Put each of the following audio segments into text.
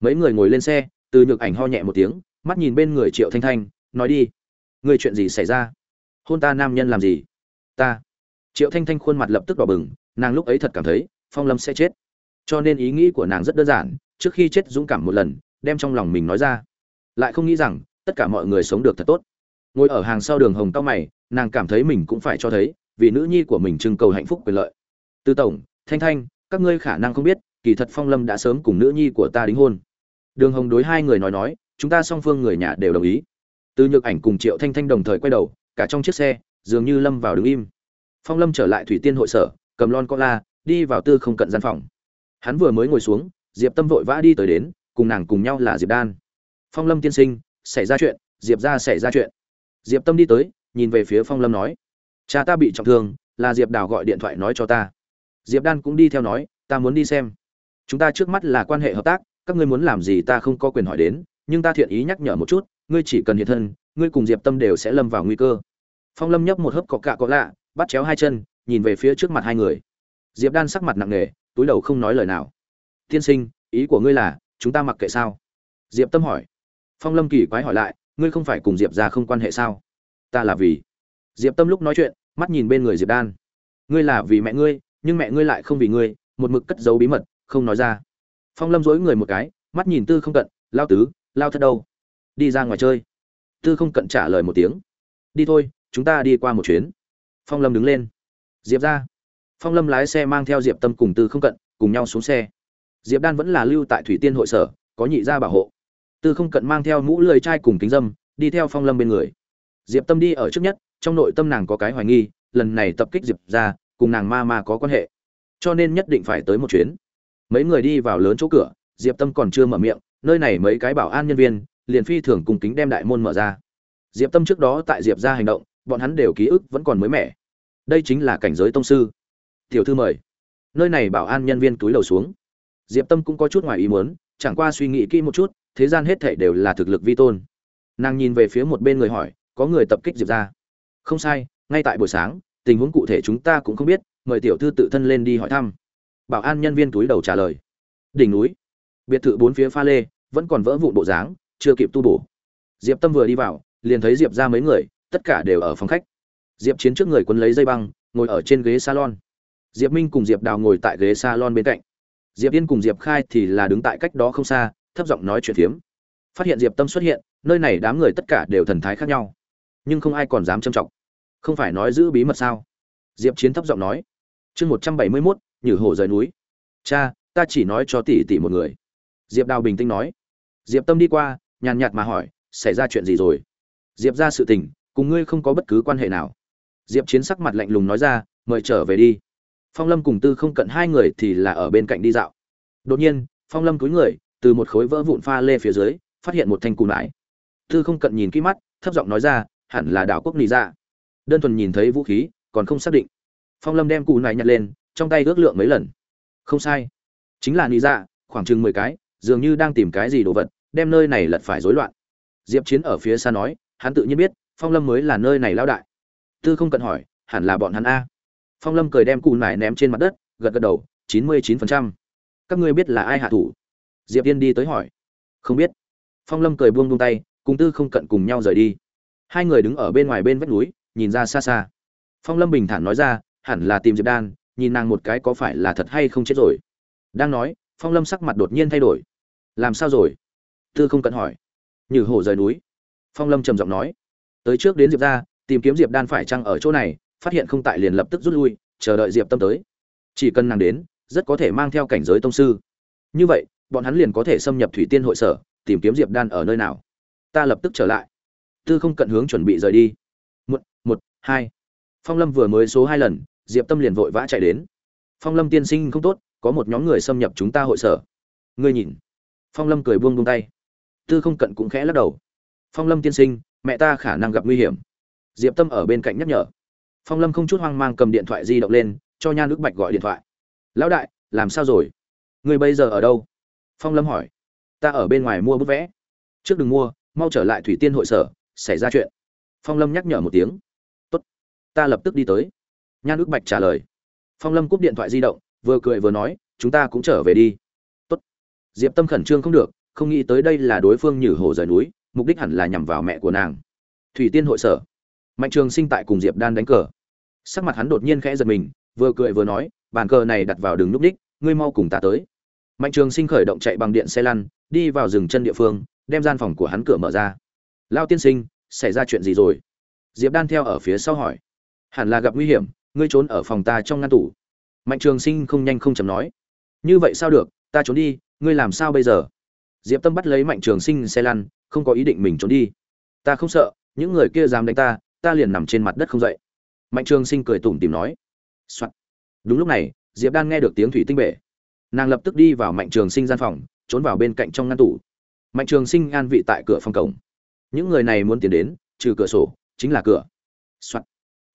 mấy người ngồi lên xe, từ nhược ảnh ho nhẹ một tiếng, mắt nhìn bên người triệu thanh thanh, nói đi. Người chuyện gì xảy ra? Hôn ta nam nhân làm gì? Ta. Triệu thanh thanh khuôn mặt lập tức đỏ bừng, nàng lúc ấy thật cảm thấy, phong lâm sẽ chết. Cho nên ý nghĩ của nàng rất đơn giản, trước khi chết dũng cảm một lần, đem trong lòng mình nói ra. Lại không nghĩ rằng, tất cả mọi người sống được thật tốt. Ngồi ở hàng sau đường hồng cao mày, nàng cảm thấy mình cũng phải cho thấy, vì nữ nhi của mình trưng cầu hạnh phúc quyền lợi. Tư tổng, thanh thanh, các ngươi khả năng không biết, kỳ thật phong lâm đã sớm cùng nữ nhi của ta đính hôn đường hồng đối hai người nói nói, chúng ta song phương người nhà đều đồng ý. Từ nhược ảnh cùng triệu thanh thanh đồng thời quay đầu, cả trong chiếc xe, dường như lâm vào đứng im. Phong lâm trở lại thủy tiên hội sở, cầm lon co la, đi vào tư không cận gian phòng. Hắn vừa mới ngồi xuống, diệp tâm vội vã đi tới đến, cùng nàng cùng nhau là diệp đan. Phong lâm tiên sinh, xảy ra chuyện, diệp ra xảy ra chuyện. Diệp tâm đi tới, nhìn về phía phong lâm nói, cha ta bị trọng thương, là diệp đào gọi điện thoại nói cho ta. Diệp đan cũng đi theo nói, ta muốn đi xem. Chúng ta trước mắt là quan hệ hợp tác các ngươi muốn làm gì ta không có quyền hỏi đến, nhưng ta thiện ý nhắc nhở một chút, ngươi chỉ cần hiện thân, ngươi cùng diệp tâm đều sẽ lâm vào nguy cơ. Phong lâm nhấp một hớp cọ cạ có lạ, bắt chéo hai chân, nhìn về phía trước mặt hai người. Diệp đan sắc mặt nặng nề, túi đầu không nói lời nào. Tiên sinh, ý của ngươi là, chúng ta mặc kệ sao? Diệp tâm hỏi. Phong lâm kỳ quái hỏi lại, ngươi không phải cùng diệp ra không quan hệ sao? Ta là vì. Diệp tâm lúc nói chuyện, mắt nhìn bên người diệp đan. Ngươi là vì mẹ ngươi, nhưng mẹ ngươi lại không vì ngươi, một mực cất giấu bí mật, không nói ra phong lâm dối người một cái, mắt nhìn tư không cận, lao tứ, lao thất đâu? Đi ra ngoài chơi. Tư không cận trả lời một tiếng, đi thôi, chúng ta đi qua một chuyến. Phong lâm đứng lên. Diệp ra. Phong lâm lái xe mang theo diệp tâm cùng tư không cận, cùng nhau xuống xe. Diệp đan vẫn là lưu tại thủy tiên hội sở, có nhị gia bảo hộ. Tư không cận mang theo mũ lười trai cùng kính dâm, đi theo phong lâm bên người. Diệp tâm đi ở trước nhất, trong nội tâm nàng có cái hoài nghi, lần này tập kích diệp ra, cùng nàng ma ma có quan hệ. Cho nên nhất định phải tới một chuyến mấy người đi vào lớn chỗ cửa, diệp tâm còn chưa mở miệng, nơi này mấy cái bảo an nhân viên, liền phi thường cùng kính đem đại môn mở ra. Diệp tâm trước đó tại diệp ra hành động, bọn hắn đều ký ức vẫn còn mới mẻ. Đây chính là cảnh giới tông sư. Tiểu thư mời. Nơi này bảo an nhân viên túi đầu xuống. Diệp tâm cũng có chút ngoài ý muốn, chẳng qua suy nghĩ kỹ một chút, thế gian hết thể đều là thực lực vi tôn. Nàng nhìn về phía một bên người hỏi, có người tập kích diệp ra không sai, ngay tại buổi sáng, tình huống cụ thể chúng ta cũng không biết, mời tiểu thư tự thân lên đi hỏi thăm bảo an nhân viên túi đầu trả lời. Đỉnh núi. Biệt thự bốn phía pha lê, vẫn còn vỡ vụn bộ dáng, chưa kịp tu bổ. Diệp tâm vừa đi vào, liền thấy diệp ra mấy người, tất cả đều ở phòng khách. Diệp chiến trước người quấn lấy dây băng, ngồi ở trên ghế salon. Diệp minh cùng diệp đào ngồi tại ghế salon bên cạnh. Diệp yên cùng diệp khai thì là đứng tại cách đó không xa, thấp giọng nói chuyện phiếm. Phát hiện diệp tâm xuất hiện, nơi này đám người tất cả đều thần thái khác nhau. Nhưng không ai còn dám châm trọng không phải nói giữ bí mật sao? Diệp chiến thấp giọng nói. Chương một trăm bảy mươi mốt nhử hổ rời núi. Cha, ta chỉ nói cho tỷ tỷ một người. Diệp đào bình tĩnh nói. Diệp tâm đi qua, nhàn nhạt mà hỏi, xảy ra chuyện gì rồi? Diệp ra sự tình, cùng ngươi không có bất cứ quan hệ nào. Diệp chiến sắc mặt lạnh lùng nói ra, mời trở về đi. Phong lâm cùng tư không cận hai người thì là ở bên cạnh đi dạo. Đột nhiên, phong lâm cúi người, từ một khối vỡ vụn pha lê phía dưới, phát hiện một thanh cù nải. Tư không cận nhìn kỹ mắt, thấp giọng nói ra, hẳn là đảo quốc nị ra dạ. đơn thuần nhìn thấy vũ khí, còn không xác định. Phong lâm đem cù nải nhặt lên trong tay ước lượng mấy lần. Không sai. Chính là nị dạ khoảng chừng mười cái, dường như đang tìm cái gì đồ vật, đem nơi này lật phải rối loạn. Diệp chiến ở phía xa nói, hắn tự nhiên biết, phong lâm mới là nơi này lao đại. Tư không cần hỏi, hẳn là bọn hắn a. Phong lâm cười đem cụ nải ném trên mặt đất, gật gật đầu, chín mươi chín phần trăm. Các ngươi biết là ai hạ thủ? Diệp yên đi tới hỏi. Không biết. Phong lâm cười buông buông tay, cùng tư không cận cùng nhau rời đi. Hai người đứng ở bên ngoài bên vách núi, nhìn ra xa xa. Phong lâm bình thản nói ra, hẳn là tìm diệp đan nhìn nàng một cái có phải là thật hay không chết rồi. Đang nói, phong lâm sắc mặt đột nhiên thay đổi. Làm sao rồi? Tư không cận hỏi. Nhử hổ rời núi. Phong lâm trầm giọng nói. Tới trước đến diệp ra, tìm kiếm diệp đan phải chăng ở chỗ này, phát hiện không tại liền lập tức rút lui, chờ đợi diệp tâm tới. Chỉ cần nàng đến, rất có thể mang theo cảnh giới tông sư. Như vậy, bọn hắn liền có thể xâm nhập thủy tiên hội sở, tìm kiếm diệp đan ở nơi nào. Ta lập tức trở lại. Tư không cận hướng chuẩn bị rời đi. Một một, hai. Phong lâm vừa mới số hai lần diệp tâm liền vội vã chạy đến. Phong lâm tiên sinh không tốt, có một nhóm người xâm nhập chúng ta hội sở. Ngươi nhìn. Phong lâm cười buông buông tay. Tư không cận cũng khẽ lắc đầu. Phong lâm tiên sinh, mẹ ta khả năng gặp nguy hiểm. Diệp tâm ở bên cạnh nhắc nhở. Phong lâm không chút hoang mang cầm điện thoại di động lên, cho nhan nước bạch gọi điện thoại. Lão đại, làm sao rồi? Người bây giờ ở đâu? Phong lâm hỏi. Ta ở bên ngoài mua bút vẽ. Trước đừng mua, mau trở lại thủy tiên hội sở, xảy ra chuyện. Phong lâm nhắc nhở một tiếng. Tốt, ta lập tức đi tới nhan ước bạch trả lời. Phong lâm cúp điện thoại di động, vừa cười vừa nói, chúng ta cũng trở về đi. Tốt. Diệp tâm khẩn trương không được, không nghĩ tới đây là đối phương nhử hồ rời núi, mục đích hẳn là nhằm vào mẹ của nàng. Thủy tiên hội sở. Mạnh trường sinh tại cùng diệp đan đánh cờ. Sắc mặt hắn đột nhiên khẽ giật mình, vừa cười vừa nói, bàn cờ này đặt vào đường núp đích, ngươi mau cùng ta tới. Mạnh trường sinh khởi động chạy bằng điện xe lăn, đi vào rừng chân địa phương, đem gian phòng của hắn cửa mở ra. Lao tiên sinh, xảy ra chuyện gì rồi? Diệp đan theo ở phía sau hỏi. Hẳn là gặp nguy hiểm ngươi trốn ở phòng ta trong ngăn tủ. Mạnh trường sinh không nhanh không chầm nói. Như vậy sao được, ta trốn đi, ngươi làm sao bây giờ? Diệp tâm bắt lấy mạnh trường sinh xe lăn, không có ý định mình trốn đi. Ta không sợ, những người kia dám đánh ta ta liền nằm trên mặt đất không dậy. Mạnh trường sinh cười tủm tìm nói、Soạn. đúng lúc này, diệp đan nghe được tiếng thủy tinh bể. Nàng lập tức đi vào mạnh trường sinh gian phòng, trốn vào bên cạnh trong ngăn tủ. Mạnh trường sinh an vị tại cửa phòng cổng. Những người này muốn tiến đến, trừ cửa sổ, chính là cửa. cửa、Soạn.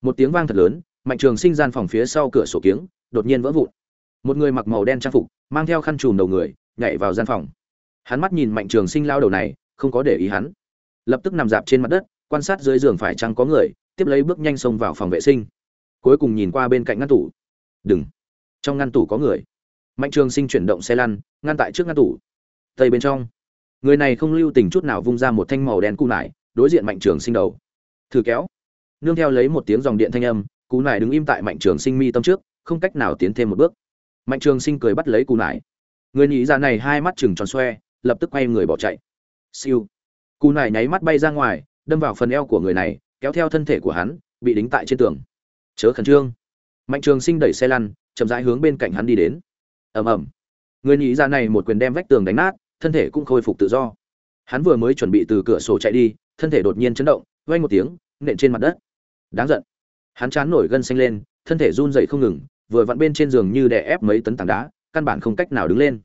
một tiếng vang thật lớn mạnh trường sinh gian phòng phía sau cửa sổ kiếng, đột nhiên vỡ vụn. Một người mặc màu đen trang phục, mang theo khăn trùm đầu người, nhảy vào gian phòng. Hắn mắt nhìn mạnh trường sinh lao đầu này, không có để ý hắn. Lập tức nằm dạp trên mặt đất, quan sát dưới giường phải chăng có người, tiếp lấy bước nhanh xông vào phòng vệ sinh. Cuối cùng nhìn qua bên cạnh ngăn tủ. Đừng. Trong ngăn tủ có người. Mạnh trường sinh chuyển động xe lăn, ngăn tại trước ngăn tủ. Tây bên trong. Người này không lưu tình chút nào vung ra một thanh màu đen cu nải, đối diện mạnh trường sinh đầu. Thử kéo. Nương theo lấy một tiếng dòng điện thanh âm cú nải đứng im tại mạnh trường sinh mi tâm trước, không cách nào tiến thêm một bước. Mạnh trường sinh cười bắt lấy cú nải. Người nhị ra này hai mắt chừng tròn xoe, lập tức quay người bỏ chạy. Siêu. Cú nải nháy mắt bay ra ngoài, đâm vào phần eo của người này, kéo theo thân thể của hắn, bị đính tại trên tường. Chớ khẩn trương. Mạnh trường sinh đẩy xe lăn, chậm rãi hướng bên cạnh hắn đi đến. Ầm ầm. Người nhị ra này một quyền đem vách tường đánh nát, thân thể cũng khôi phục tự do. Hắn vừa mới chuẩn bị từ cửa sổ chạy đi, thân thể đột nhiên chấn động vay một tiếng, nện trên mặt đất. Đáng giận hắn chán nổi gân xanh lên, thân thể run dậy không ngừng, vừa vặn bên trên giường như đè ép mấy tấn tảng đá, căn bản không cách nào đứng lên.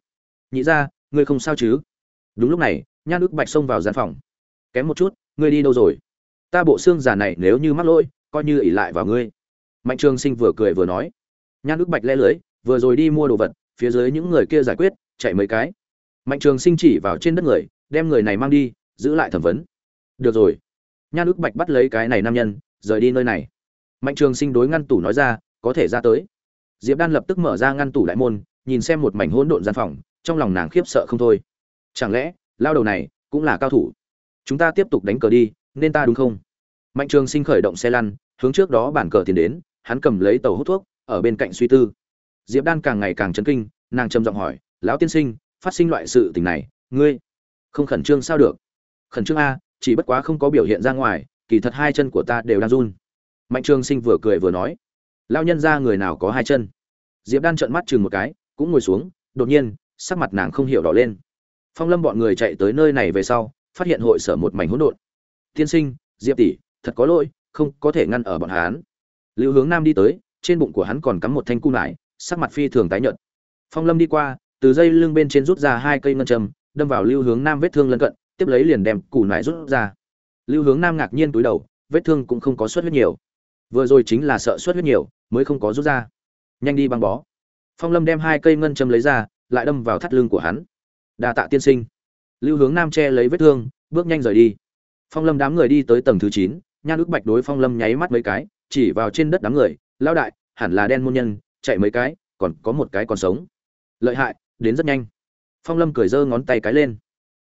Nhị ra ngươi không sao chứ? Đúng lúc này, nhan ức bạch xông vào gian phòng. Kém một chút, ngươi đi đâu rồi? Ta bộ xương già này nếu như mắc lỗi, coi như ỉ lại vào ngươi. Mạnh trường sinh vừa cười vừa nói. Nhan ức bạch le lưới, vừa rồi đi mua đồ vật, phía dưới những người kia giải quyết, chạy mấy cái. Mạnh trường sinh chỉ vào trên đất người, đem người này mang đi, giữ lại thẩm vấn. Được rồi. Nhan ức bạch bắt lấy cái này nam nhân, rời đi nơi này mạnh trường sinh đối ngăn tủ nói ra, có thể ra tới. Diệp đan lập tức mở ra ngăn tủ đại môn, nhìn xem một mảnh hỗn độn gian phòng, trong lòng nàng khiếp sợ không thôi. Chẳng lẽ, lao đầu này cũng là cao thủ? Chúng ta tiếp tục đánh cờ đi, nên ta đúng không? Mạnh trường sinh khởi động xe lăn, hướng trước đó bản cờ tiến đến, hắn cầm lấy tàu hút thuốc, ở bên cạnh suy tư. Diệp đan càng ngày càng chấn kinh, nàng trầm giọng hỏi, lão tiên sinh, phát sinh loại sự tình này, ngươi không khẩn trương sao được? Khẩn trương a, chỉ bất quá không có biểu hiện ra ngoài, kỳ thật hai chân của ta đều đang run mạnh trường sinh vừa cười vừa nói lao nhân ra người nào có hai chân? Diệp đan trợn mắt chừng một cái, cũng ngồi xuống, đột nhiên, sắc mặt nàng không hiểu đỏ lên. Phong lâm bọn người chạy tới nơi này về sau, phát hiện hội sở một mảnh hỗn độn. Tiên sinh, diệp tỷ, thật có lỗi, không có thể ngăn ở bọn hắn. Lưu hướng nam đi tới, trên bụng của hắn còn cắm một thanh cung lại, sắc mặt phi thường tái nhợt. Phong lâm đi qua, từ dây lưng bên trên rút ra hai cây ngân châm, đâm vào lưu hướng nam vết thương lân cận, tiếp lấy liền đem củ nải rút ra. Lưu hướng nam ngạc nhiên túi đầu, vết thương cũng không có xuất huyết nhiều vừa rồi chính là sợ suất huyết nhiều, mới không có rút ra. Nhanh đi băng bó. Phong lâm đem hai cây ngân châm lấy ra, lại đâm vào thắt lưng của hắn. Đa tạ tiên sinh. Lưu hướng nam che lấy vết thương, bước nhanh rời đi. Phong lâm đám người đi tới tầng thứ chín, nhan ước bạch đối phong lâm nháy mắt mấy cái, chỉ vào trên đất đám người lao đại, hẳn là đen môn nhân, chạy mấy cái, còn có một cái còn sống. Lợi hại, đến rất nhanh. Phong lâm cười giơ ngón tay cái lên.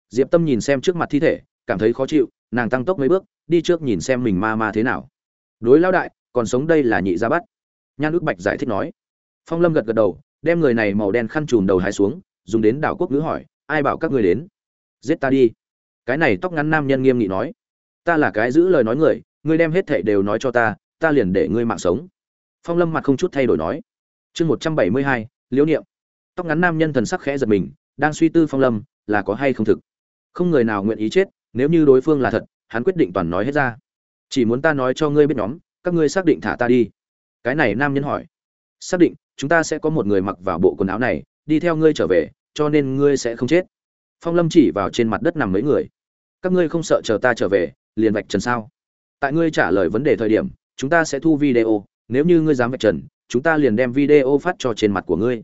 Diệp tâm nhìn xem trước mặt thi thể, cảm thấy khó chịu, nàng tăng tốc mấy bước, đi trước nhìn xem mình ma ma thế nào đối lao đại, còn sống đây là nhị gia bắt nhan ước bạch giải thích nói. Phong lâm gật gật đầu, đem người này màu đen khăn trùm đầu hai xuống, dùng đến đảo quốc ngữ hỏi, ai bảo các người đến? Giết ta đi. Cái này tóc ngắn nam nhân nghiêm nghị nói. Ta là cái giữ lời nói người, ngươi đem hết thệ đều nói cho ta ta liền để ngươi mạng sống. Phong lâm mặt không chút thay đổi nói. Chương một trăm bảy mươi hai, liễu niệm. Tóc ngắn nam nhân thần sắc khẽ giật mình, đang suy tư phong lâm, là có hay không thực. Không người nào nguyện ý chết, nếu như đối phương là thật, hắn quyết định toàn nói hết ra chỉ muốn ta nói cho ngươi biết nhóm, các ngươi xác định thả ta đi. Cái này nam nhân hỏi. Xác định, chúng ta sẽ có một người mặc vào bộ quần áo này, đi theo ngươi trở về, cho nên ngươi sẽ không chết. Phong lâm chỉ vào trên mặt đất nằm mấy người. Các ngươi không sợ chờ ta trở về, liền vạch trần sao? Tại ngươi trả lời vấn đề thời điểm, chúng ta sẽ thu video, nếu như ngươi dám vạch trần, chúng ta liền đem video phát cho trên mặt của ngươi.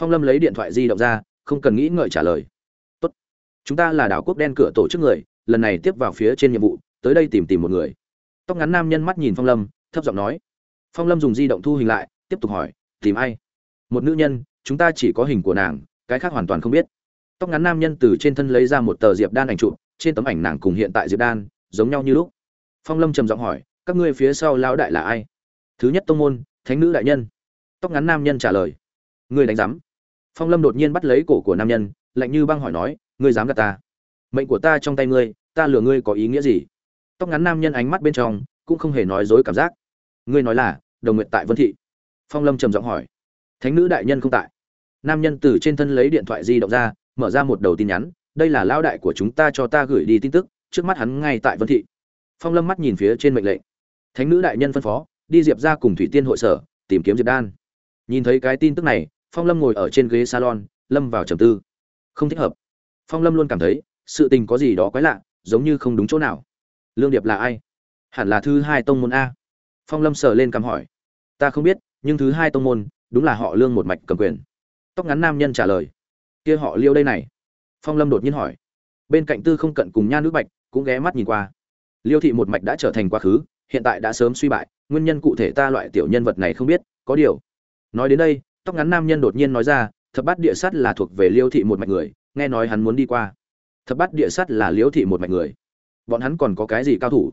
Phong lâm lấy điện thoại di động ra, không cần nghĩ ngợi trả lời. Tốt. Chúng ta là đảo quốc đen cửa tổ chức người, lần này tiếp vào phía trên nhiệm vụ, tới đây tìm tìm một người tóc ngắn nam nhân mắt nhìn phong lâm, thấp giọng nói. Phong lâm dùng di động thu hình lại, tiếp tục hỏi, tìm ai? Một nữ nhân, chúng ta chỉ có hình của nàng, cái khác hoàn toàn không biết. Tóc ngắn nam nhân từ trên thân lấy ra một tờ diệp đan ảnh chụp, trên tấm ảnh nàng cùng hiện tại diệp đan, giống nhau như lúc. Phong lâm trầm giọng hỏi, các ngươi phía sau lão đại là ai? Thứ nhất tông môn, thánh nữ đại nhân. Tóc ngắn nam nhân trả lời, ngươi đánh giám. Phong lâm đột nhiên bắt lấy cổ của nam nhân, lạnh như băng hỏi nói, ngươi dám gạt ta? Mệnh của ta trong tay ngươi, ta lừa ngươi có ý nghĩa gì? Tóc ngắn nam nhân ánh mắt bên trong cũng không hề nói dối cảm giác. Ngươi nói là, đồng nguyện tại vân thị? Phong lâm trầm giọng hỏi. Thánh nữ đại nhân không tại. Nam nhân từ trên thân lấy điện thoại di động ra, mở ra một đầu tin nhắn. Đây là lao đại của chúng ta cho ta gửi đi tin tức, trước mắt hắn ngay tại vân thị. Phong lâm mắt nhìn phía trên mệnh lệnh. Thánh nữ đại nhân phân phó, đi diệp ra cùng thủy tiên hội sở, tìm kiếm diệp đan. Nhìn thấy cái tin tức này, phong lâm ngồi ở trên ghế salon, lâm vào trầm tư. Không thích hợp. Phong lâm luôn cảm thấy, sự tình có gì đó quái lạ, giống như không đúng chỗ nào lương điệp là ai? Hẳn là thứ hai tông môn a. Phong lâm sờ lên cằm hỏi. Ta không biết, nhưng thứ hai tông môn, đúng là họ lương một mạch cầm quyền. Tóc ngắn nam nhân trả lời. Kia họ liêu đây này. Phong lâm đột nhiên hỏi. Bên cạnh tư không cận cùng nha nữ bạch cũng ghé mắt nhìn qua. Liêu thị một mạch đã trở thành quá khứ, hiện tại đã sớm suy bại, nguyên nhân cụ thể ta loại tiểu nhân vật này không biết, có điều. Nói đến đây, tóc ngắn nam nhân đột nhiên nói ra, thập bát địa sắt là thuộc về liêu thị một mạch người, nghe nói hắn muốn đi qua. Thập bát địa sắt là liêu thị một mạch người bọn hắn còn có cái gì cao thủ?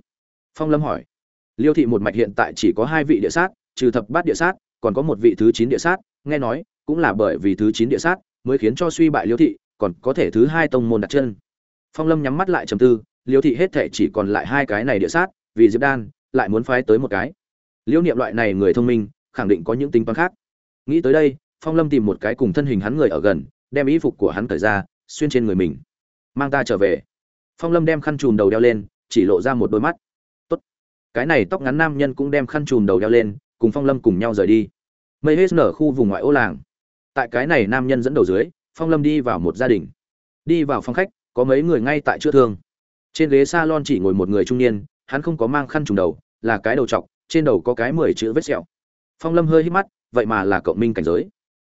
Phong lâm hỏi. Liêu thị một mạch hiện tại chỉ có hai vị địa sát, trừ thập bát địa sát, còn có một vị thứ chín địa sát, nghe nói, cũng là bởi vì thứ chín địa sát mới khiến cho suy bại liêu thị, còn có thể thứ hai tông môn đặt chân. Phong lâm nhắm mắt lại trầm tư, liêu thị hết thể chỉ còn lại hai cái này địa sát, vì diệp đan, lại muốn phái tới một cái. Liêu niệm loại này người thông minh, khẳng định có những tính toán khác. Nghĩ tới đây, phong lâm tìm một cái cùng thân hình hắn người ở gần, đem y phục của hắn cởi ra, xuyên trên người mình. Mang ta trở về phong lâm đem khăn chùm đầu đeo lên, chỉ lộ ra một đôi mắt. Tốt. Cái này tóc ngắn nam nhân cũng đem khăn chùm đầu đeo lên, cùng phong lâm cùng nhau rời đi. Mây hết nở khu vùng ngoại ô làng. Tại cái này nam nhân dẫn đầu dưới, phong lâm đi vào một gia đình. Đi vào phòng khách, có mấy người ngay tại chữa thương. Trên ghế s a lon chỉ ngồi một người trung niên, hắn không có mang khăn trùng đầu, là cái đầu t trên đầu có cái mười chữ vết sẹo. Phong lâm hơi hít mắt, vậy mà là cộng minh cảnh giới.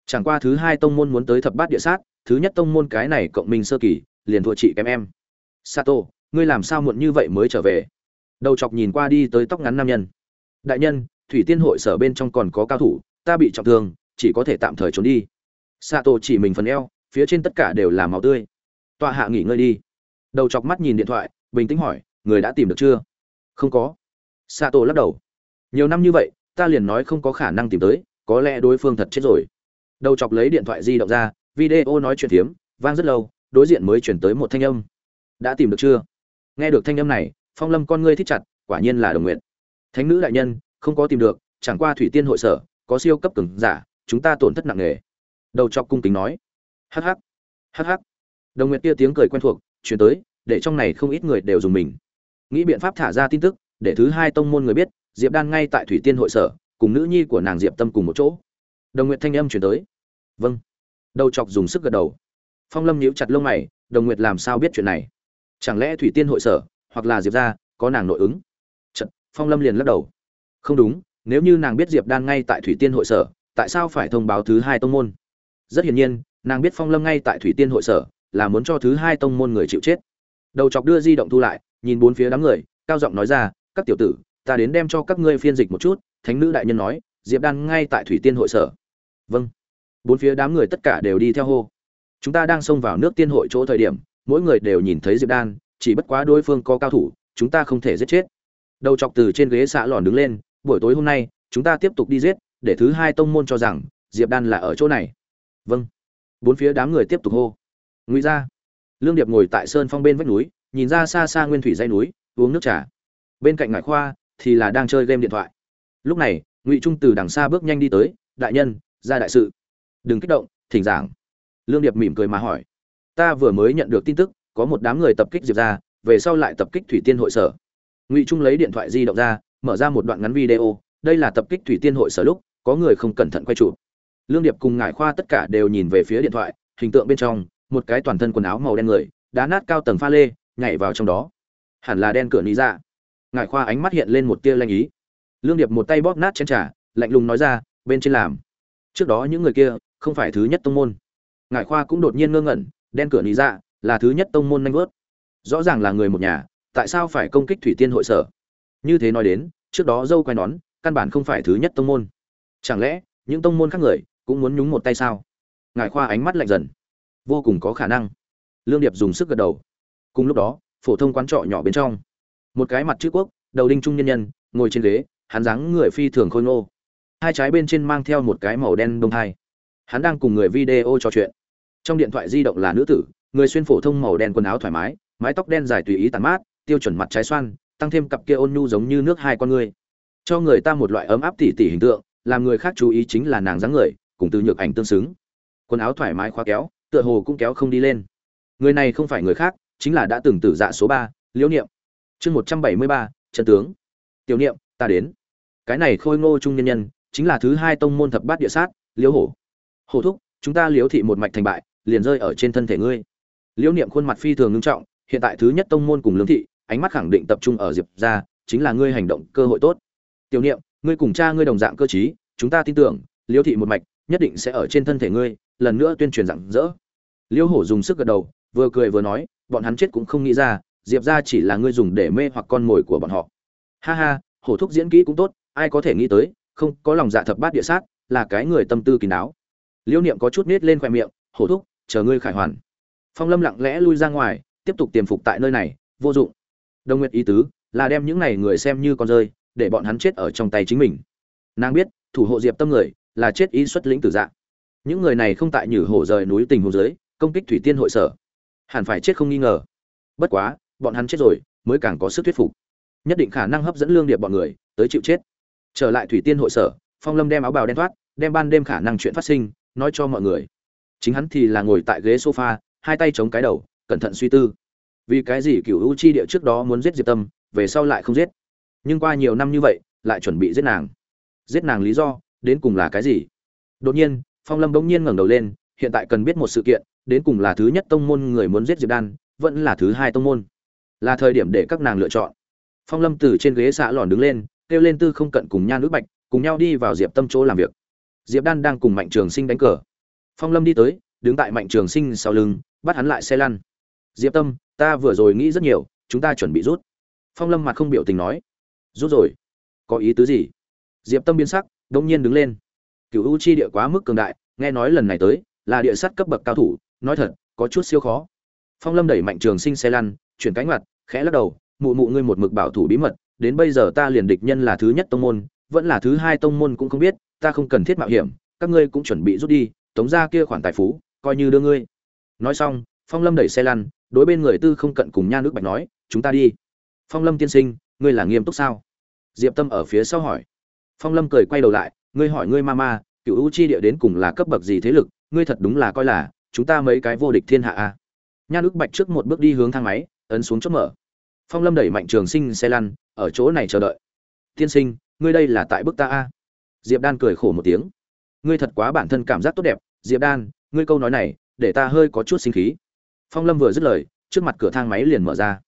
Chẳng qua thứ hai tông môn muốn tới thập bát địa sát, thứ nhất tông môn cái này cộng minh sơ kỳ, liền thua chị kém em sato, ngươi làm sao muộn như vậy mới trở về? Đầu chọc nhìn qua đi tới tóc ngắn nam nhân. Đại nhân, thủy tiên hội sở bên trong còn có cao thủ, ta bị trọng thương, chỉ có thể tạm thời trốn đi. Sato chỉ mình phần eo, phía trên tất cả đều là máu tươi. Tọa hạ nghỉ ngơi đi. Đầu chọc mắt nhìn điện thoại, bình tĩnh hỏi, người đã tìm được chưa? Không có. Sato lắc đầu. Nhiều năm như vậy, ta liền nói không có khả năng tìm tới, có lẽ đối phương thật chết rồi. Đầu chọc lấy điện thoại di động ra, video nói chuyện phiếm, vang rất lâu, đối diện mới chuyển tới một thanh âm đã tìm được chưa? Nghe được thanh âm này phong lâm con ngươi thích chặt quả nhiên là đồng nguyện thánh nữ đại nhân không có tìm được chẳng qua thủy tiên hội sở có siêu cấp cường giả chúng ta tổn thất nặng nề. Đầu chọc cung kính nói. Hắc hắc, hắc hắc, đồng nguyện kia tiếng cười quen thuộc chuyển tới để trong này không ít người đều dùng mình. Nghĩ biện pháp thả ra tin tức để thứ hai tông môn người biết diệp đan ngay tại thủy tiên hội sở cùng nữ nhi của nàng diệp tâm cùng một chỗ. Đồng nguyệt thanh âm chuyển tới. Vâng. Đầu chọc dùng sức gật đầu. Phong lâm nhíu chặt lông mày đồng nguyệt làm sao biết chuyện này? Chẳng lẽ thủy tiên hội sở hoặc là diệp ra có nàng nội ứng? Chật, phong lâm liền lắc đầu. Không đúng nếu như nàng biết diệp đan ngay tại thủy tiên hội sở tại sao phải thông báo thứ hai tông môn? Rất hiển nhiên nàng biết phong lâm ngay tại thủy tiên hội sở là muốn cho thứ hai tông môn người chịu chết. Đầu chọc đưa di động thu lại nhìn bốn phía đám người cao giọng nói ra các tiểu tử ta đến đem cho các ngươi phiên dịch một chút. Thánh nữ đại nhân nói diệp đan ngay tại thủy tiên hội sở. Vâng. Bốn phía đám người tất cả đều đi theo hô. Chúng ta đang xông vào nước tiên hội chỗ thời điểm mỗi người đều nhìn thấy diệp đan, chỉ bất quá đối phương có cao thủ, chúng ta không thể giết chết. Đầu chọc từ trên ghế xạ lòn đứng lên, buổi tối hôm nay, chúng ta tiếp tục đi giết, để thứ hai tông môn cho rằng, diệp đan là ở chỗ này. Vâng. Bốn phía đám người tiếp tục hô. Ngụy ra. Lương điệp ngồi tại sơn phong bên vách núi, nhìn ra xa xa nguyên thủy dây núi, uống nước trà. Bên cạnh ngải khoa, thì là đang chơi game điện thoại. Lúc này, ngụy trung từ đằng xa bước nhanh đi tới, đại nhân, ra đại sự. Đừng kích động, thỉnh giảng. Lương điệp mỉm cười mà hỏi ta vừa mới nhận được tin tức, có một đám người tập kích diệp ra về sau lại tập kích thủy tiên hội sở. Ngụy trung lấy điện thoại di động ra, mở ra một đoạn ngắn video, đây là tập kích thủy tiên hội sở lúc, có người không cẩn thận quay chụp. Lương điệp cùng ngải khoa tất cả đều nhìn về phía điện thoại, hình tượng bên trong, một cái toàn thân quần áo màu đen người, đá nát cao tầng pha lê, nhảy vào trong đó. Hẳn là đen cửa lý ra dạ. ngải khoa ánh mắt hiện lên một tia lanh ý. Lương điệp một tay bóp nát chén trà, lạnh lùng nói ra, bên trên làm. Trước đó những người kia không phải thứ nhất tông môn. Ngải khoa cũng đột nhiên ngơ ngẩn đen cửa lý dạ là thứ nhất tông môn nanh vớt. Rõ ràng là người một nhà, tại sao phải công kích thủy tiên hội sở? Như thế nói đến, trước đó dâu quay nón, căn bản không phải thứ nhất tông môn. Chẳng lẽ, những tông môn khác người cũng muốn nhúng một tay sao? Ngài khoa ánh mắt lạnh dần. Vô cùng có khả năng. Lương điệp dùng sức gật đầu. Cùng lúc đó, phổ thông quán trọ nhỏ bên trong, một cái mặt chữ quốc, đầu đinh trung nhân nhân, ngồi trên ghế, hắn dáng người phi thường khôi ngô. Hai trái bên trên mang theo một cái màu đen đông thai. Hắn đang cùng người video trò chuyện trong điện thoại di động là nữ tử, người xuyên phổ thông màu đen quần áo thoải mái mái tóc đen dài tùy ý tàn mát, tiêu chuẩn mặt trái xoan, tăng thêm cặp kia ôn nhu giống như nước hai con người. Cho người ta một loại ấm áp tỉ tỉ hình tượng, làm người khác chú ý chính là nàng dáng người, cùng từ nhược ảnh tương xứng. Quần áo thoải mái khóa kéo, tựa hồ cũng kéo không đi lên. Người này không phải người khác, chính là đã từng tử dạ số ba, liễu niệm. Chương một trăm bảy mươi ba, trận tướng. Tiểu niệm, ta đến. Cái này khôi ngô trung nhân nhân, chính là thứ hai tông môn thập bát địa sát, liễu hổ. Hổ thúc chúng ta liễu thị một mạch thành bại, liền rơi ở trên thân thể ngươi. Liễu niệm khuôn mặt phi thường ngưng trọng, hiện tại thứ nhất tông môn cùng lương thị, ánh mắt khẳng định tập trung ở diệp ra chính là ngươi hành động cơ hội tốt. Tiểu niệm, ngươi cùng cha ngươi đồng dạng cơ chí chúng ta tin tưởng liễu thị một mạch nhất định sẽ ở trên thân thể ngươi, lần nữa tuyên truyền rằng rỡ. Liễu hổ dùng sức gật đầu, vừa cười vừa nói, bọn hắn chết cũng không nghĩ ra, diệp ra chỉ là ngươi dùng để mê hoặc con mồi của bọn họ. Ha ha, hổ thúc diễn kỹ cũng tốt, ai có thể nghĩ tới, không có lòng dạ thập bát địa sát, là cái người tâm tư kín đáo liễu niệm có chút nết lên khoe miệng, hổ thúc, chờ ngươi khải hoàn. Phong lâm lặng lẽ lui ra ngoài, tiếp tục tiềm phục tại nơi này, vô dụng. Đồng nguyệt ý tứ là đem những này người xem như con rơi, để bọn hắn chết ở trong tay chính mình. Nàng biết, thủ hộ diệp tâm người là chết ý xuất lĩnh tử dạng. Những người này không tại nhử hổ rời núi tình hồ dưới, công kích thủy tiên hội sở. Hẳn phải chết không nghi ngờ. Bất quá, bọn hắn chết rồi, mới càng có sức thuyết phục. Nhất định khả năng hấp dẫn lương điệp bọn người, tới chịu chết. Trở lại thủy tiên hội sở, phong lâm đem áo bào đen thoát, đem ban đêm khả năng chuyện phát sinh nói cho mọi người. Chính hắn thì là ngồi tại ghế sofa, hai tay chống cái đầu, cẩn thận suy tư. Vì cái gì cựu u chi địa trước đó muốn giết diệp tâm, về sau lại không giết? Nhưng qua nhiều năm như vậy, lại chuẩn bị giết nàng. Giết nàng lý do, đến cùng là cái gì? Đột nhiên, phong lâm bỗng nhiên ngẩng đầu lên, hiện tại cần biết một sự kiện, đến cùng là thứ nhất tông môn người muốn giết diệp đan, vẫn là thứ hai tông môn. Là thời điểm để các nàng lựa chọn. Phong lâm từ trên ghế xạ lòn đứng lên, kêu lên tư không cận cùng nhan nữ bạch, cùng nhau đi vào diệp tâm chỗ làm việc diệp đan đang cùng mạnh trường sinh đánh cờ. Phong lâm đi tới, đứng tại mạnh trường sinh sau lưng, bắt hắn lại xe lăn. Diệp tâm, ta vừa rồi nghĩ rất nhiều, chúng ta chuẩn bị rút. Phong lâm mặt không biểu tình nói. Rút rồi? Có ý tứ gì? Diệp tâm biến sắc đông nhiên đứng lên. Cựu u chi địa quá mức cường đại, nghe nói lần này tới, là địa sắt cấp bậc cao thủ, nói thật, có chút siêu khó. Phong lâm đẩy mạnh trường sinh xe lăn, chuyển cánh mặt khẽ lắc đầu. Mụ mụ ngươi một mực bảo thủ bí mật, đến bây giờ ta liền địch nhân là thứ nhất tông môn vẫn là thứ hai tông môn cũng không biết, ta không cần thiết mạo hiểm, các ngươi cũng chuẩn bị rút đi, tống ra kia khoản tài phú, coi như đưa ngươi. Nói xong, phong lâm đẩy xe lăn, đối bên người tư không cận cùng nha nước bạch nói, chúng ta đi. Phong lâm tiên sinh, ngươi là nghiêm túc sao? Diệp tâm ở phía sau hỏi. Phong lâm cười quay đầu lại, ngươi hỏi ngươi ma ma, cựu u chi địa đến cùng là cấp bậc gì thế lực, ngươi thật đúng là coi là, chúng ta mấy cái vô địch thiên hạ a. À. nha nước bạch trước một bước đi hướng thang máy, ấn xuống chốt mở. Phong lâm đẩy mạnh trường sinh xe lăn, ở chỗ này chờ đợi. Tiên sinh ngươi đây là tại bức ta a. Diệp đan cười khổ một tiếng. Ngươi thật quá bản thân cảm giác tốt đẹp, diệp đan, ngươi câu nói này, để ta hơi có chút sinh khí. Phong lâm vừa dứt lời, trước mặt cửa thang máy liền mở ra.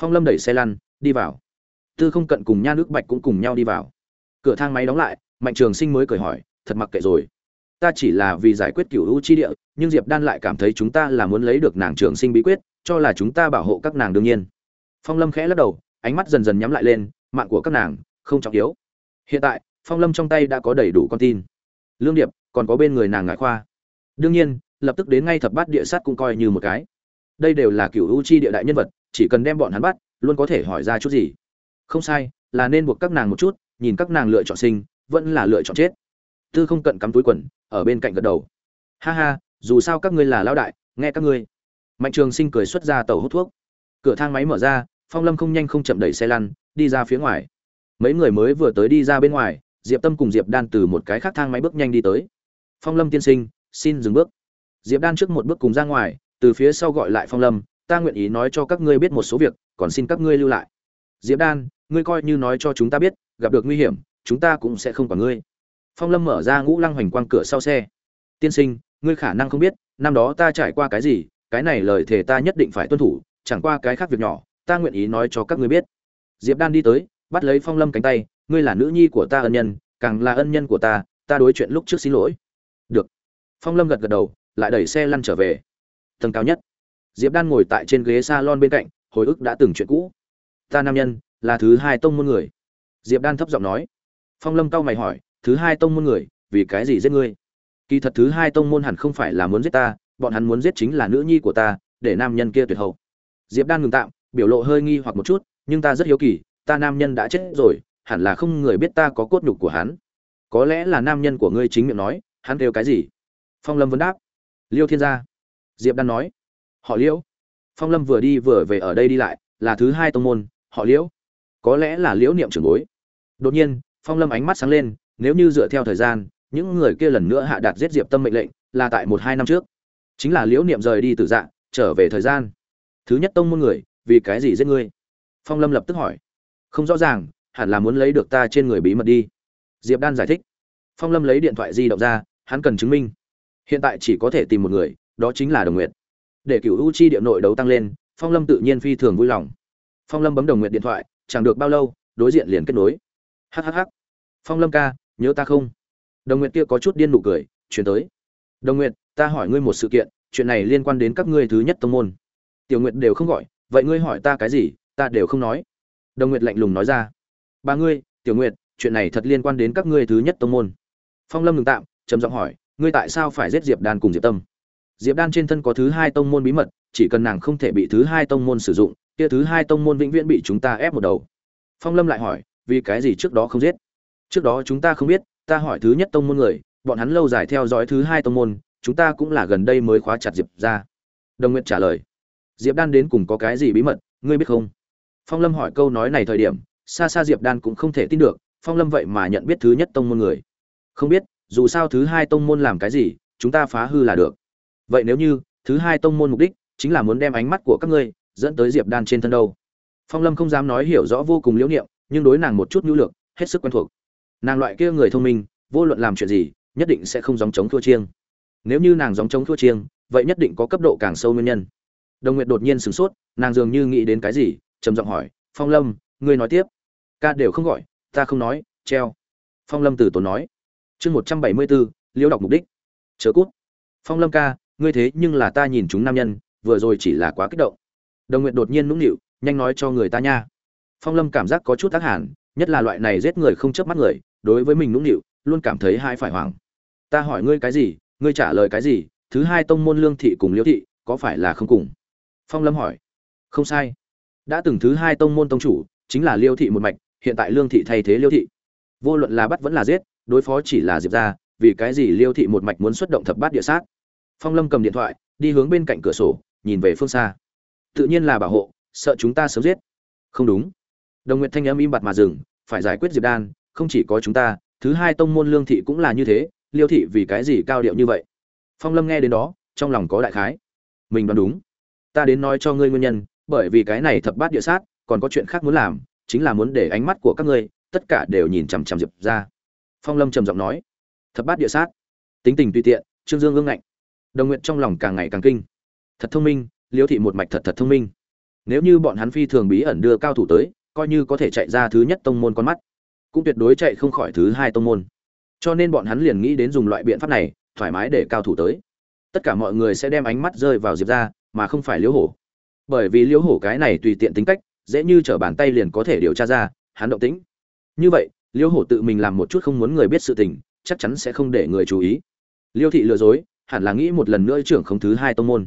Phong lâm đẩy xe lăn, đi vào. Tư không cận cùng nha nước bạch cũng cùng nhau đi vào. Cửa thang máy đóng lại, mạnh trường sinh mới cười hỏi, thật mặc kệ rồi. Ta chỉ là vì giải quyết cựu u chi địa, nhưng diệp đan lại cảm thấy chúng ta là muốn lấy được nàng trường sinh bí quyết, cho là chúng ta bảo hộ các nàng đương nhiên. Phong lâm khẽ lắc đầu, ánh mắt dần dần nhắm lại lên, mạng của các nàng không trọng yếu hiện tại, phong lâm trong tay đã có đầy đủ con tin. Lương điệp, còn có bên người nàng ngại khoa. Đương nhiên, lập tức đến ngay thập bát địa sát cũng coi như một cái. Đây đều là cựu u chi địa đại nhân vật, chỉ cần đem bọn hắn bắt, luôn có thể hỏi ra chút gì. Không sai, là nên buộc các nàng một chút, nhìn các nàng lựa chọn sinh, vẫn là lựa chọn chết. Tư không cận cắm túi quần, ở bên cạnh gật đầu. Ha ha, dù sao các ngươi là lão đại, nghe các ngươi. Mạnh trường sinh cười xuất ra tàu hút thuốc. Cửa thang máy mở ra, phong lâm không nhanh không chậm đẩy xe lăn, đi ra phía ngoài mấy người mới vừa tới đi ra bên ngoài, diệp tâm cùng diệp đan từ một cái khác thang máy bước nhanh đi tới. Phong lâm tiên sinh, xin dừng bước. Diệp đan trước một bước cùng ra ngoài, từ phía sau gọi lại phong lâm, ta nguyện ý nói cho các ngươi biết một số việc, còn xin các ngươi lưu lại. Diệp đan, ngươi coi như nói cho chúng ta biết, gặp được nguy hiểm, chúng ta cũng sẽ không còn ngươi. Phong lâm mở ra ngũ lăng hoành quang cửa sau xe. Tiên sinh, ngươi khả năng không biết, năm đó ta trải qua cái gì, cái này lời thề ta nhất định phải tuân thủ, chẳng qua cái khác việc nhỏ, ta nguyện ý nói cho các ngươi biết. Diệp đan đi tới bắt lấy phong lâm cánh tay, ngươi là nữ nhi của ta ân nhân, càng là ân nhân của ta ta đối chuyện lúc trước xin lỗi. Được. Phong lâm gật gật đầu, lại đẩy xe lăn trở về. Tầng cao nhất. Diệp đan ngồi tại trên ghế s a lon bên cạnh, hồi ức đã từng chuyện cũ. Ta nam nhân, là thứ hai tông môn người. Diệp đan thấp giọng nói. Phong lâm cau mày hỏi, thứ hai tông môn người, vì cái gì giết ngươi? Kỳ thật thứ hai tông môn hẳn không phải là muốn giết ta, bọn hắn muốn giết chính là nữ nhi của ta, để nam nhân kia tuyệt hậu. Diệp đan ngừng tạm, biểu lộ hơi nghi hoặc một chút, nhưng ta rất hiếu kỳ ta nam nhân đã chết rồi, hẳn là không người biết ta có cốt nhục của hắn. Có lẽ là nam nhân của ngươi chính miệng nói, hắn kêu cái gì? Phong lâm vấn đáp. Liêu thiên gia. Diệp đan nói. Họ liễu phong lâm vừa đi vừa về ở đây đi lại, là thứ hai tông môn, họ liễu có lẽ là liễu niệm trưởng bối. Đột nhiên, phong lâm ánh mắt sáng lên, nếu như dựa theo thời gian, những người kia lần nữa hạ đạt giết diệp tâm mệnh lệnh, là tại một hai năm trước. Chính là liễu niệm rời đi từ dạng trở về thời gian. Thứ nhất tông môn người, vì cái gì giết ngươi? Phong lâm lập tức hỏi không rõ ràng, hẳn là muốn lấy được ta trên người bí mật đi. Diệp đan giải thích. Phong lâm lấy điện thoại di động ra, hắn cần chứng minh. Hiện tại chỉ có thể tìm một người, đó chính là đồng nguyện để cựu u chi địa nội đấu tăng lên, phong lâm tự nhiên phi thường vui lòng. Phong lâm bấm đồng nguyện điện thoại, chẳng được bao lâu, đối diện liền kết nối. Hhh phong lâm ca, nhớ ta không? Đồng nguyện kia có chút điên nụ cười, chuyển tới. Đồng nguyện ta hỏi ngươi một sự kiện, chuyện này liên quan đến các ngươi thứ nhất tông môn. Tiểu nguyện đều không gọi, vậy ngươi hỏi ta cái gì, ta đều không nói đồng Nguyệt lạnh lùng nói ra. Ba ngươi tiểu Nguyệt, chuyện này thật liên quan đến các ngươi thứ nhất tông môn. Phong lâm ngừng tạm trầm giọng hỏi ngươi tại sao phải giết diệp đan cùng diệp tâm? Diệp đan trên thân có thứ hai tông môn bí mật chỉ cần nàng không thể bị thứ hai tông môn sử dụng kia thứ hai tông môn vĩnh viễn bị chúng ta ép một đầu. Phong lâm lại hỏi vì cái gì trước đó không giết? Trước đó chúng ta không biết ta hỏi thứ nhất tông môn người bọn hắn lâu dài theo dõi thứ hai tông môn chúng ta cũng là gần đây mới khóa chặt diệp ra. Đồng Nguyệt trả lời diệp đan đến cùng có cái gì bí mật ngươi biết không? Phong lâm hỏi câu nói này thời điểm xa xa diệp đan cũng không thể tin được, phong lâm vậy mà nhận biết thứ nhất tông môn người. Không biết, dù sao thứ hai tông môn làm cái gì, chúng ta phá hư là được. Vậy nếu như, thứ hai tông môn mục đích chính là muốn đem ánh mắt của các ngươi dẫn tới diệp đan trên thân đâu? Phong lâm không dám nói hiểu rõ vô cùng liễu niệm, nhưng đối nàng một chút nhu lược hết sức quen thuộc. Nàng loại kia người thông minh, vô luận làm chuyện gì, nhất định sẽ không dòng chống thua chiêng. Nếu như nàng dòng chống thua chiêng, vậy nhất định có cấp độ càng sâu nguyên nhân. Đồng nguyệt đột nhiên sửng sốt, nàng dường như nghĩ đến cái gì trầm giọng hỏi, phong lâm, ngươi nói tiếp. Ca đều không gọi, ta không nói, treo. Phong lâm từ tốn nói. Chương một trăm bảy mươi bốn liễu đọc mục đích. Chớ cút. Phong lâm ca, ngươi thế nhưng là ta nhìn chúng nam nhân, vừa rồi chỉ là quá kích động. Đồng nguyện đột nhiên nũng nịu, nhanh nói cho người ta nha. Phong lâm cảm giác có chút tác hẳn, nhất là loại này giết người không chớp mắt người, đối với mình nũng nịu, luôn cảm thấy hai phải hoảng. Ta hỏi ngươi cái gì, ngươi trả lời cái gì, thứ hai tông môn lương thị cùng liễu thị, có phải là không cùng? Phong lâm hỏi. Không sai đã từng thứ hai tông môn tông chủ, chính là liêu thị một mạch, hiện tại lương thị thay thế liêu thị. Vô luận là bắt vẫn là giết, đối phó chỉ là diệp ra vì cái gì liêu thị một mạch muốn xuất động thập bát địa sát? Phong lâm cầm điện thoại, đi hướng bên cạnh cửa sổ, nhìn về phương xa. Tự nhiên là bảo hộ, sợ chúng ta sớm giết. Không đúng. Đồng nguyệt thanh âm im bặt mà dừng, phải giải quyết diệp đan, không chỉ có chúng ta, thứ hai tông môn lương thị cũng là như thế, liêu thị vì cái gì cao điệu như vậy? Phong lâm nghe đến đó, trong lòng có đại khái. Mình đoán đúng. Ta đến nói cho ngươi nguyên nhân bởi vì cái này thập bát địa sát, còn có chuyện khác muốn làm, chính là muốn để ánh mắt của các ngươi, tất cả đều nhìn chằm chằm diệp ra. Phong lâm trầm giọng nói. Thập bát địa sát? Tính tình tùy tiện, trương dương ương ngạnh. Đồng nguyện trong lòng càng ngày càng kinh. Thật thông minh liễu thị một mạch thật thật thông minh. Nếu như bọn hắn phi thường bí ẩn đưa cao thủ tới, coi như có thể chạy ra thứ nhất tông môn con mắt, cũng tuyệt đối chạy không khỏi thứ hai tông môn. Cho nên bọn hắn liền nghĩ đến dùng loại biện pháp này, thoải mái để cao thủ tới. Tất cả mọi người sẽ đem ánh mắt rơi vào diệp ra, mà không phải liễu hổ bởi vì liễu hổ cái này tùy tiện tính cách, dễ như t bàn tay liền có thể điều tra ra, hắn động tĩnh. Như vậy, liễu hổ tự mình làm một chút không muốn người biết sự tình, chắc chắn sẽ không để người chú ý. Liêu thị lừa dối, hẳn là nghĩ một lần nữa trưởng không thứ hai tông môn.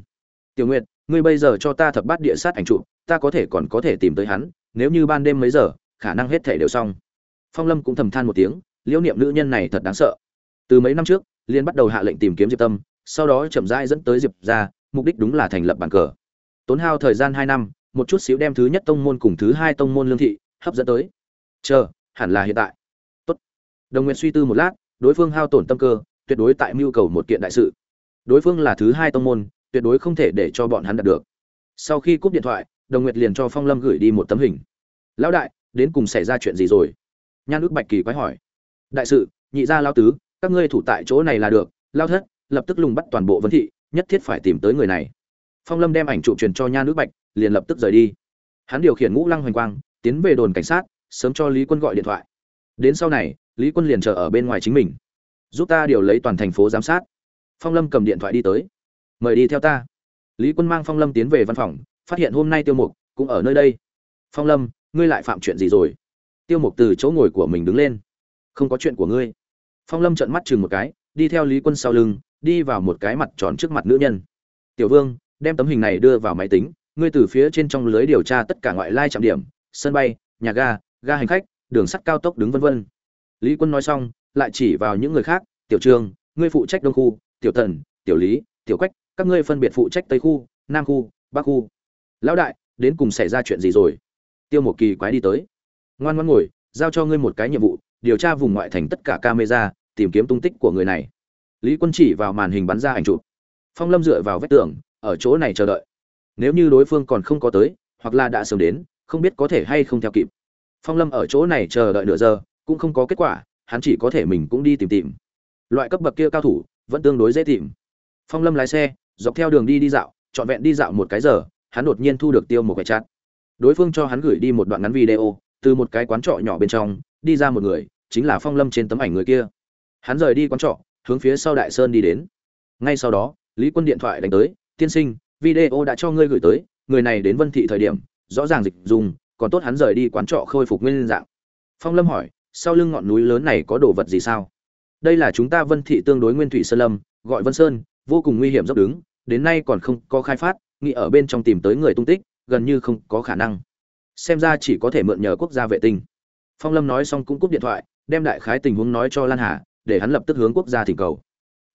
Tiểu nguyệt, ngươi bây giờ cho ta thập bát địa sát ảnh trụ, ta có thể còn có thể tìm tới hắn, nếu như ban đêm mấy giờ, khả năng hết thể đều xong. Phong lâm cũng thầm than một tiếng, liễu niệm nữ nhân này thật đáng sợ. Từ mấy năm trước liên bắt đầu hạ lệnh tìm kiếm diệp tâm, sau đó chậm rãi dẫn tới diệp ra mục đích đúng là thành lập bàn cờ tốn hao thời gian hai năm, một chút xíu đem thứ nhất tông môn cùng thứ hai tông môn lương thị hấp dẫn tới. Chờ, hẳn là hiện tại. Tốt. đồng nguyện suy tư một lát, đối phương hao tổn tâm cơ, tuyệt đối tại mưu cầu một kiện đại sự. Đối phương là thứ hai tông môn, tuyệt đối không thể để cho bọn hắn đạt được. Sau khi cúp điện thoại, đồng nguyệt liền cho phong lâm gửi đi một tấm hình. Lão đại, đến cùng xảy ra chuyện gì rồi? Nhan ước bạch kỳ quái hỏi. Đại sự, nhị gia lao tứ, các ngươi thủ tại chỗ này là được. Lao thất, lập tức lùng bắt toàn bộ vấn thị, nhất thiết phải tìm tới người này phong lâm đem ảnh chụp truyền cho nha nữ bạch, liền lập tức rời đi. Hắn điều khiển ngũ lăng hoành quang, tiến về đồn cảnh sát, sớm cho lý quân gọi điện thoại. Đến sau này, lý quân liền chờ ở bên ngoài chính mình. Giúp ta điều lấy toàn thành phố giám sát. Phong lâm cầm điện thoại đi tới. Mời đi theo ta. Lý quân mang phong lâm tiến về văn phòng, phát hiện hôm nay tiêu mục cũng ở nơi đây. Phong lâm, ngươi lại phạm chuyện gì rồi? Tiêu mục từ chỗ ngồi của mình đứng lên. Không có chuyện của ngươi. Phong lâm trợn mắt chừng một cái, đi theo lý quân sau lưng, đi vào một cái mặt tròn trước mặt nữ nhân. Tiểu vương đem tấm hình này đưa vào máy tính, ngươi từ phía trên trong lưới điều tra tất cả ngoại lai trạm điểm, sân bay, nhà ga ga hành khách, đường sắt cao tốc đứng vân vân. Lý quân nói xong, lại chỉ vào những người khác, tiểu trương ngươi phụ trách đông khu, tiểu tần tiểu lý, tiểu quách, các ngươi phân biệt phụ trách tây khu, nam khu, bắc khu. Lão đại, đến cùng xảy ra chuyện gì rồi? Tiêu một kỳ quái đi tới. Ngoan ngoan ngồi, giao cho ngươi một cái nhiệm vụ, điều tra vùng ngoại thành tất cả camera, tìm kiếm tung tích của người này. Lý quân chỉ vào màn hình bắn ra ảnh chụp. Phong lâm dựa vào vách tường ở chỗ này chờ đợi. Nếu như đối phương còn không có tới, hoặc là đã sớm đến, không biết có thể hay không theo kịp. Phong lâm ở chỗ này chờ đợi nửa giờ, cũng không có kết quả, hắn chỉ có thể mình cũng đi tìm tìm. Loại cấp bậc kia cao thủ, vẫn tương đối dễ tìm. Phong lâm lái xe, dọc theo đường đi đi dạo, trọn vẹn đi dạo một cái giờ, hắn đột nhiên thu được tiêu một cái chát đối phương cho hắn gửi đi một đoạn ngắn video, từ một cái quán trọ nhỏ bên trong, đi ra một người, chính là phong lâm trên tấm ảnh người kia. Hắn rời đi quán trọ, hướng phía sau đại sơn đi đến. Ngay sau đó, lý quân điện thoại đánh tới tiên sinh, video đã cho ngươi gửi tới, người này đến vân thị thời điểm, rõ ràng dịch dùng, còn tốt hắn rời đi quán trọ khôi phục nguyên dạng. Phong lâm hỏi, sau lưng ngọn núi lớn này có đồ vật gì sao? Đây là chúng ta vân thị tương đối nguyên thủy sơn lâm, gọi vân sơn, vô cùng nguy hiểm dốc đứng, đến nay còn không có khai phát, nghĩ ở bên trong tìm tới người tung tích, gần như không có khả năng. Xem ra chỉ có thể mượn nhờ quốc gia vệ tinh. Phong lâm nói xong cũng cúp điện thoại, đem đại khái tình huống nói cho lan hà, để hắn lập tức hướng quốc gia thỉnh cầu.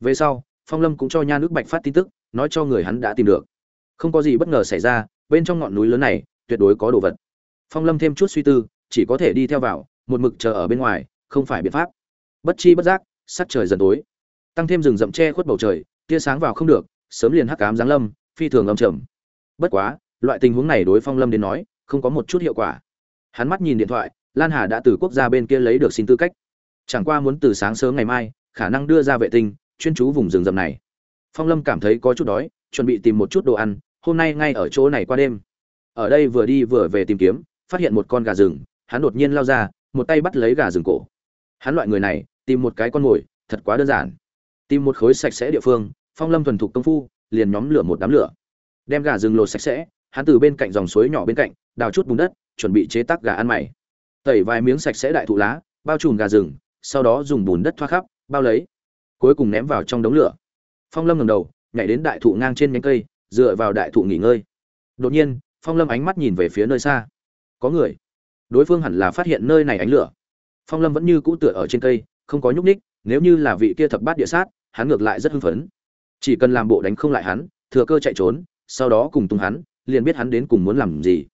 Về sau, phong lâm cũng cho nha nước bạch phát tin tức nói cho người hắn đã tìm được. Không có gì bất ngờ xảy ra, bên trong ngọn núi lớn này, tuyệt đối có đồ vật. Phong lâm thêm chút suy tư, chỉ có thể đi theo vào, một mực chờ ở bên ngoài, không phải biện pháp. Bất chi bất giác, sắc trời dần tối. Tăng thêm rừng rậm che khuất bầu trời, tia sáng vào không được, sớm liền hắc cám giáng lâm, phi thường âm trầm. Bất quá, loại tình huống này đối phong lâm đến nói, không có một chút hiệu quả. Hắn mắt nhìn điện thoại, lan hà đã từ quốc gia bên kia lấy được xin tư cách. Chẳng qua muốn từ sáng sớm ngày mai, khả năng đưa ra vệ tinh, chuyên chú vùng rừng rậm này phong lâm cảm thấy có chút đói, chuẩn bị tìm một chút đồ ăn, hôm nay ngay ở chỗ này qua đêm. Ở đây vừa đi vừa về tìm kiếm, phát hiện một con gà rừng, hắn đột nhiên lao ra, một tay bắt lấy gà rừng cổ. Hắn loại người này, tìm một cái con mồi, thật quá đơn giản. Tìm một khối sạch sẽ địa phương, phong lâm thuần thục công phu, liền nhóm lửa một đám lửa. Đem gà rừng lột sạch sẽ, hắn từ bên cạnh dòng suối nhỏ bên cạnh, đào chút bùn đất, chuẩn bị chế tác gà ăn mày. Tẩy vài miếng sạch sẽ đại thụ lá, bao trùm gà rừng, sau đó dùng bùn đất thoa khắp, bao lấy, cuối cùng ném vào trong đống lửa phong lâm ngẩng đầu, nhảy đến đại thụ ngang trên nhánh cây, dựa vào đại thụ nghỉ ngơi. Đột nhiên, phong lâm ánh mắt nhìn về phía nơi xa. Có người. Đối phương hẳn là phát hiện nơi này ánh lửa. Phong lâm vẫn như cũ tựa ở trên cây, không có nhúc ních nếu như là vị kia thập bát địa sát, hắn ngược lại rất hưng phấn. Chỉ cần làm bộ đánh không lại hắn, thừa cơ chạy trốn, sau đó cùng tung hắn, liền biết hắn đến cùng muốn làm gì.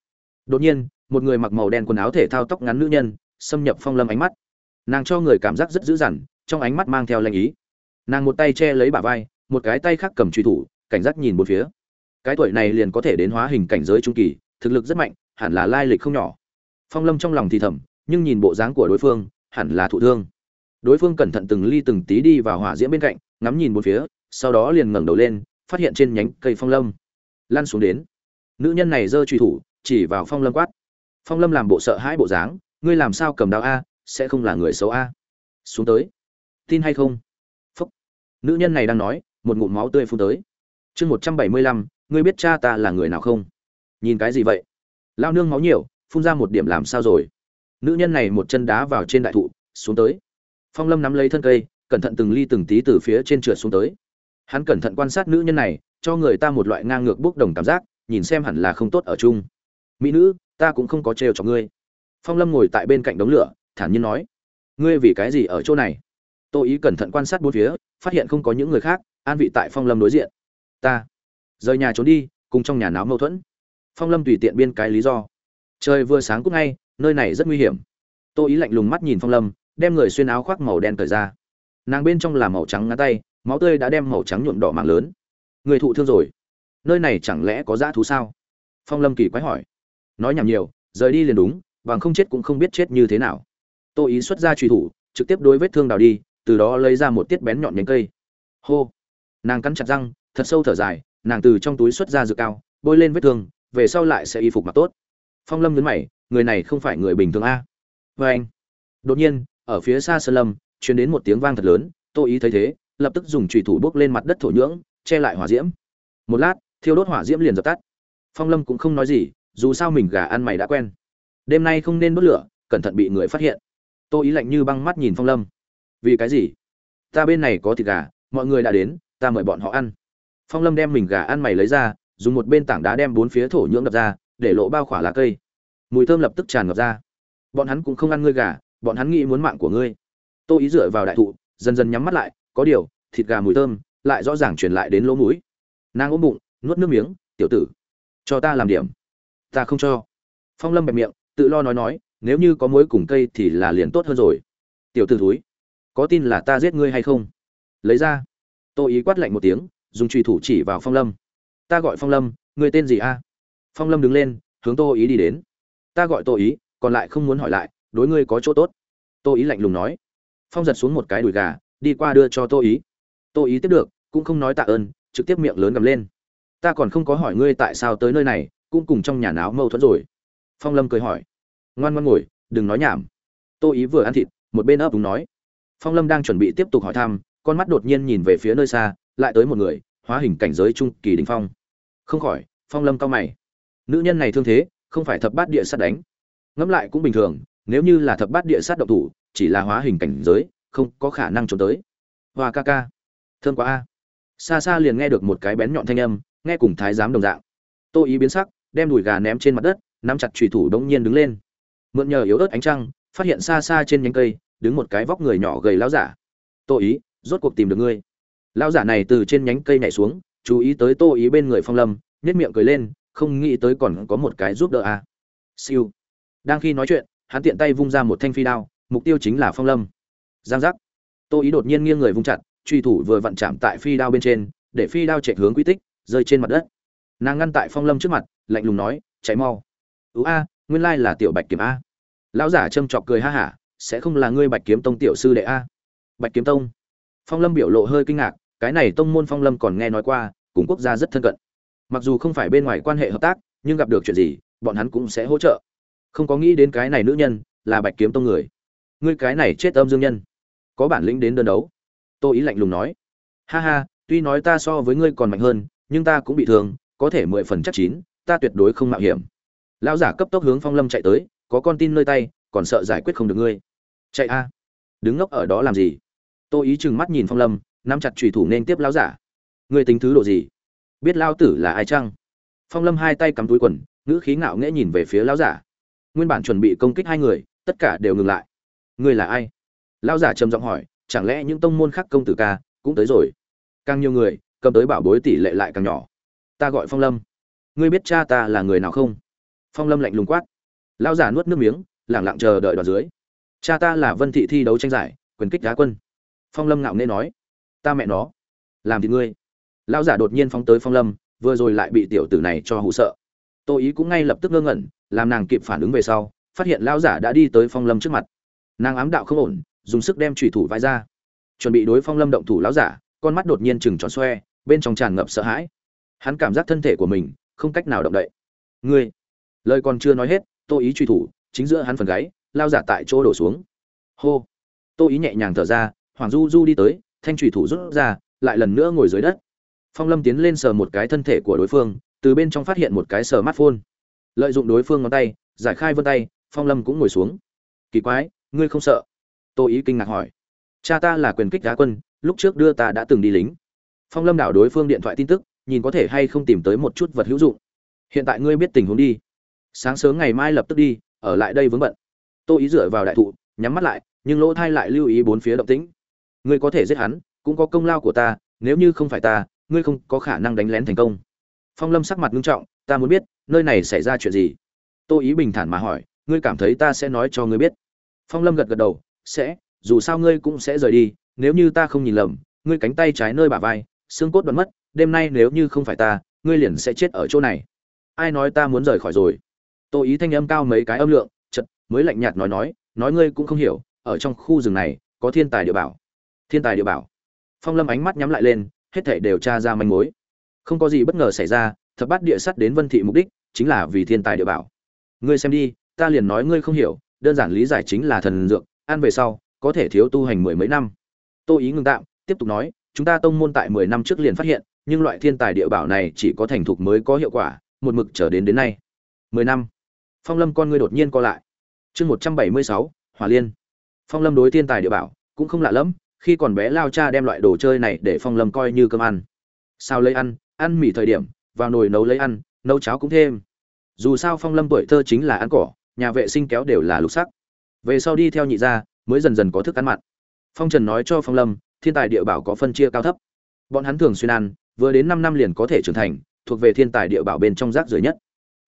Đột nhiên, một người mặc màu đen quần áo thể thao tóc ngắn nữ nhân, xâm nhập phong lâm ánh mắt. Nàng cho người cảm giác rất dữ dằn, trong ánh mắt mang theo lanh ý. Nàng một tay che lấy bả vai một cái tay khác cầm truy thủ, cảnh giác nhìn một phía. Cái tuổi này liền có thể đến hóa hình cảnh giới trung kỳ, thực lực rất mạnh, hẳn là lai lịch không nhỏ. Phong lâm trong lòng thì thầm, nhưng nhìn bộ dáng của đối phương, hẳn là thụ thương. Đối phương cẩn thận từng ly từng tí đi vào hỏa diễm bên cạnh, ngắm nhìn một phía, sau đó liền ngẩng đầu lên, phát hiện trên nhánh cây phong lâm. Lăn xuống đến. Nữ nhân này giơ truy thủ, chỉ vào phong lâm quát. Phong lâm làm bộ sợ hãi bộ dáng, ngươi làm sao cầm đao a? Sẽ không là người xấu a. Xuống tới. Tin hay không? Phúc. Nữ nhân này đang nói một ngụm máu tươi phun tới. Chương một trăm bảy mươi lăm, ngươi biết cha ta là người nào không? Nhìn cái gì vậy? Lao nương máu nhiều, phun ra một điểm làm sao rồi? Nữ nhân này một chân đá vào trên đại thụ, xuống tới. Phong lâm nắm lấy thân cây, cẩn thận từng ly từng tí từ phía trên trượt xuống tới. Hắn cẩn thận quan sát nữ nhân này, cho người ta một loại ngang ngược bốc đồng cảm giác, nhìn xem hẳn là không tốt ở chung. Mỹ nữ, ta cũng không có trêu cho ngươi. Phong lâm ngồi tại bên cạnh đống lửa, thản nhiên nói, ngươi vì cái gì ở chỗ này? Tô ý cẩn thận quan sát bốn phía, phát hiện không có những người khác an vị tại phong lâm đối diện. Ta. Rời nhà trốn đi, cùng trong nhà náo mâu thuẫn. Phong lâm tùy tiện biên cái lý do. Trời vừa sáng cúc ngay, nơi này rất nguy hiểm. Tô ý lạnh lùng mắt nhìn phong lâm, đem người xuyên áo khoác màu đen cởi ra. Nàng bên trong là màu trắng ngắn tay, máu tươi đã đem màu trắng nhuộm đỏ mạng lớn. Người thụ thương rồi. Nơi này chẳng lẽ có dã thú sao? Phong lâm kỳ quái hỏi. Nói nhảm nhiều, rời đi liền đúng, bằng không chết cũng không biết chết như thế nào. Tô ý xuất ra truy thủ, trực tiếp đối vết thương đào đi, từ đó lấy ra một tiết bén nhọn nhánh cây. Hô nàng cắn chặt răng, thật sâu thở dài, nàng từ trong túi xuất ra dược cao, bôi lên vết thương, về sau lại sẽ y phục mặc tốt. Phong lâm nhấn mày, người này không phải người bình thường a. Vê anh, đột nhiên, ở phía xa sơn lâm, truyền đến một tiếng vang thật lớn, tô ý thấy thế, lập tức dùng trùy thủ bốc lên mặt đất thổ nhưỡng, che lại hỏa diễm. Một lát, thiêu đốt hỏa diễm liền dập tắt. Phong lâm cũng không nói gì, dù sao mình gà ăn mày đã quen. Đêm nay không nên đốt lửa, cẩn thận bị người phát hiện. Tô ý lạnh như băng mắt nhìn phong lâm. Vì cái gì? Ta bên này có thịt gà, mọi người đã đến ta mời bọn họ ăn. Phong lâm đem mình gà ăn mày lấy ra, dùng một bên tảng đá đem bốn phía thổ nhưỡng đập ra, để lộ bao khỏa lá cây. Mùi thơm lập tức tràn ngập ra. Bọn hắn cũng không ăn ngươi gà, bọn hắn nghĩ muốn mạng của ngươi. Tôi ý dựa vào đại thụ, dần dần nhắm mắt lại, có điều, thịt gà mùi thơm, lại rõ ràng truyền lại đến lỗ mũi. Nàng ôm bụng, nuốt nước miếng, tiểu tử, cho ta làm điểm. Ta không cho. Phong lâm bẹp miệng, tự lo nói nói, nếu như có mối cùng cây thì là liền tốt hơn rồi. Tiểu tử thúi, có tin là ta giết ngươi hay không? Lấy ra tô ý quát lạnh một tiếng, dùng truy thủ chỉ vào phong lâm. Ta gọi phong lâm, người tên gì a? Phong lâm đứng lên, hướng tô ý đi đến. Ta gọi tô ý, còn lại không muốn hỏi lại, đối ngươi có chỗ tốt. Tô ý lạnh lùng nói. Phong giật xuống một cái đùi gà, đi qua đưa cho tô ý. Tô ý tiếp được, cũng không nói tạ ơn, trực tiếp miệng lớn gầm lên. Ta còn không có hỏi ngươi tại sao tới nơi này, cũng cùng trong nhà náo mâu thuẫn rồi. Phong lâm cười hỏi. Ngoan ngoãn ngồi, đừng nói nhảm. Tô ý vừa ăn thịt, một bên ấp đúng nói. Phong lâm đang chuẩn bị tiếp tục hỏi thăm con mắt đột nhiên nhìn về phía nơi xa, lại tới một người, hóa hình cảnh giới trung kỳ đình phong. Không khỏi, phong lâm cao mày. Nữ nhân này thương thế, không phải thập bát địa sát đánh. Ngẫm lại cũng bình thường, nếu như là thập bát địa sát động thủ, chỉ là hóa hình cảnh giới, không có khả năng trốn tới. Hoa ca ca. Thương quá a. Xa xa liền nghe được một cái bén nhọn thanh âm, nghe cùng thái giám đồng dạng. Tô ý biến sắc, đem đùi gà ném trên mặt đất, nắm chặt trùy thủ đống nhiên đứng lên. Mượn nhờ yếu ớt ánh trăng, phát hiện xa xa trên nhánh cây, đứng một cái vóc người nhỏ gầy lão giả. Tô ý rốt cuộc tìm được ngươi. Lão giả này từ trên nhánh cây nhảy xuống, chú ý tới tô ý bên người phong lâm nhét miệng cười lên, không nghĩ tới còn có một cái giúp đỡ à. siêu. Đang khi nói chuyện, hắn tiện tay vung ra một thanh phi đao, mục tiêu chính là phong lâm. Giang giác. Tô ý đột nhiên nghiêng người vung chặt, truy thủ vừa vặn chạm tại phi đao bên trên, để phi đao chạy hướng quy tích, rơi trên mặt đất. Nàng ngăn tại phong lâm trước mặt, lạnh lùng nói, chạy mau. Ú a, nguyên lai là tiểu bạch kiếm a. Lão giả châm chọc cười ha hả, sẽ không là ngươi bạch kiếm tông tiểu sư đệ a. Bạch kiếm tông? Phong lâm biểu lộ hơi kinh ngạc, cái này tông môn phong lâm còn nghe nói qua, cùng quốc gia rất thân cận. Mặc dù không phải bên ngoài quan hệ hợp tác, nhưng gặp được chuyện gì, bọn hắn cũng sẽ hỗ trợ. Không có nghĩ đến cái này nữ nhân, là bạch kiếm tông người. Ngươi cái này chết âm dương nhân. Có bản lĩnh đến đơn đấu. Tô ý lạnh lùng nói. Ha ha, tuy nói ta so với ngươi còn mạnh hơn, nhưng ta cũng bị thương, có thể mười phần chắc chín, ta tuyệt đối không mạo hiểm. Lão giả cấp tốc hướng phong lâm chạy tới, có con tin nơi tay, còn sợ giải quyết không được ngươi. Chạy a. Đứng ngốc ở đó làm gì? Tô ý chừng mắt nhìn phong lâm, nắm chặt chủy thủ nên tiếp lão giả. Ngươi tính thứ độ gì? Biết lao tử là ai chăng? Phong lâm hai tay cắm túi quần, ngữ khí ngạo nghễ nhìn về phía lão giả. Nguyên bản chuẩn bị công kích hai người, tất cả đều ngừng lại. Ngươi là ai? Lão giả trầm giọng hỏi, chẳng lẽ những tông môn khác công tử ca cũng tới rồi? Càng nhiều người, cầm tới bảo bối tỷ lệ lại càng nhỏ. Ta gọi phong lâm. Ngươi biết cha ta là người nào không? Phong lâm lạnh lùng quát. Lão giả nuốt nước miếng, lẳng lặng chờ đợi đoàn dưới. Cha ta là vân thị thi đấu tranh giải, quyền kích đá quân phong lâm ngạo nghễ nói, ta mẹ nó, làm thì ngươi. Lão giả đột nhiên phóng tới phong lâm, vừa rồi lại bị tiểu tử này cho hụ sợ. Tô ý cũng ngay lập tức ngơ ngẩn, làm nàng kịp phản ứng về sau, phát hiện lão giả đã đi tới phong lâm trước mặt. Nàng ám đạo không ổn, dùng sức đem trùy thủ vai ra. Chuẩn bị đối phong lâm động thủ, lão giả, con mắt đột nhiên chừng tròn xoe, bên trong tràn ngập sợ hãi. Hắn cảm giác thân thể của mình không cách nào động đậy. Ngươi! Lời còn chưa nói hết, tô ý truy thủ chính giữa hắn phần gáy lao giả tại chỗ đổ xuống. Hô! Tô ý nhẹ nhàng thở ra hoàng du du đi tới, thanh thủy thủ rút ra, lại lần nữa ngồi dưới đất. Phong lâm tiến lên sờ một cái thân thể của đối phương, từ bên trong phát hiện một cái sờ mắt phôn lợi dụng đối phương ngón tay, giải khai vân tay, phong lâm cũng ngồi xuống. Kỳ quái, ngươi không sợ? Tô ý kinh ngạc hỏi. Cha ta là quyền kích đá quân, lúc trước đưa ta đã từng đi lính. Phong lâm đảo đối phương điện thoại tin tức, nhìn có thể hay không tìm tới một chút vật hữu dụng. Hiện tại ngươi biết tình huống đi. Sáng sớm ngày mai lập tức đi, ở lại đây vướng bận. Tô ý dựa vào đại thụ, nhắm mắt lại, nhưng lỗ thai lại lưu ý bốn phía động tĩnh ngươi có thể giết hắn, cũng có công lao của ta, nếu như không phải ta, ngươi không có khả năng đánh lén thành công. Phong lâm sắc mặt nghiêm trọng, ta muốn biết, nơi này xảy ra chuyện gì? Tô ý bình thản mà hỏi, ngươi cảm thấy ta sẽ nói cho ngươi biết. Phong lâm gật gật đầu, sẽ, dù sao ngươi cũng sẽ rời đi, nếu như ta không nhìn lầm, ngươi cánh tay trái nơi bả vai, xương cốt đoán mất, đêm nay nếu như không phải ta, ngươi liền sẽ chết ở chỗ này. Ai nói ta muốn rời khỏi rồi? Tô ý thanh âm cao mấy cái âm lượng chật mới lạnh nhạt nói nói nói ngươi cũng không hiểu, ở trong khu rừng này, có thiên tài địa bảo thiên tài địa bảo. Phong lâm ánh mắt nhắm lại lên, hết thảy đều tra ra manh mối. Không có gì bất ngờ xảy ra, thập bát địa sắt đến vân thị mục đích chính là vì thiên tài địa bảo. Ngươi xem đi, ta liền nói ngươi không hiểu, đơn giản lý giải chính là thần dược, ăn về sau, có thể thiếu tu hành mười mấy năm. Tô ý ngừng tạm, tiếp tục nói, chúng ta tông môn tại mười năm trước liền phát hiện, nhưng loại thiên tài địa bảo này chỉ có thành thục mới có hiệu quả, một mực trở đến đến nay. Mười năm. Phong lâm con ngươi đột nhiên co lại. Chương một trăm bảy mươi sáu, hỏa liên. Phong lâm đối thiên tài địa bảo cũng không lạ lẫm khi còn bé lao cha đem loại đồ chơi này để phong lâm coi như cơm ăn. Sao lấy ăn? Ăn mì thời điểm, vào nồi nấu lấy ăn, nấu cháo cũng thêm. Dù sao phong lâm tuổi thơ chính là ăn cỏ, nhà vệ sinh kéo đều là lục sắc. Về sau đi theo nhị gia, mới dần dần có thức ăn mặn. Phong trần nói cho phong lâm, thiên tài địa bảo có phân chia cao thấp. Bọn hắn thường xuyên ăn, vừa đến năm năm liền có thể trưởng thành, thuộc về thiên tài địa bảo bên trong rác rưởi nhất.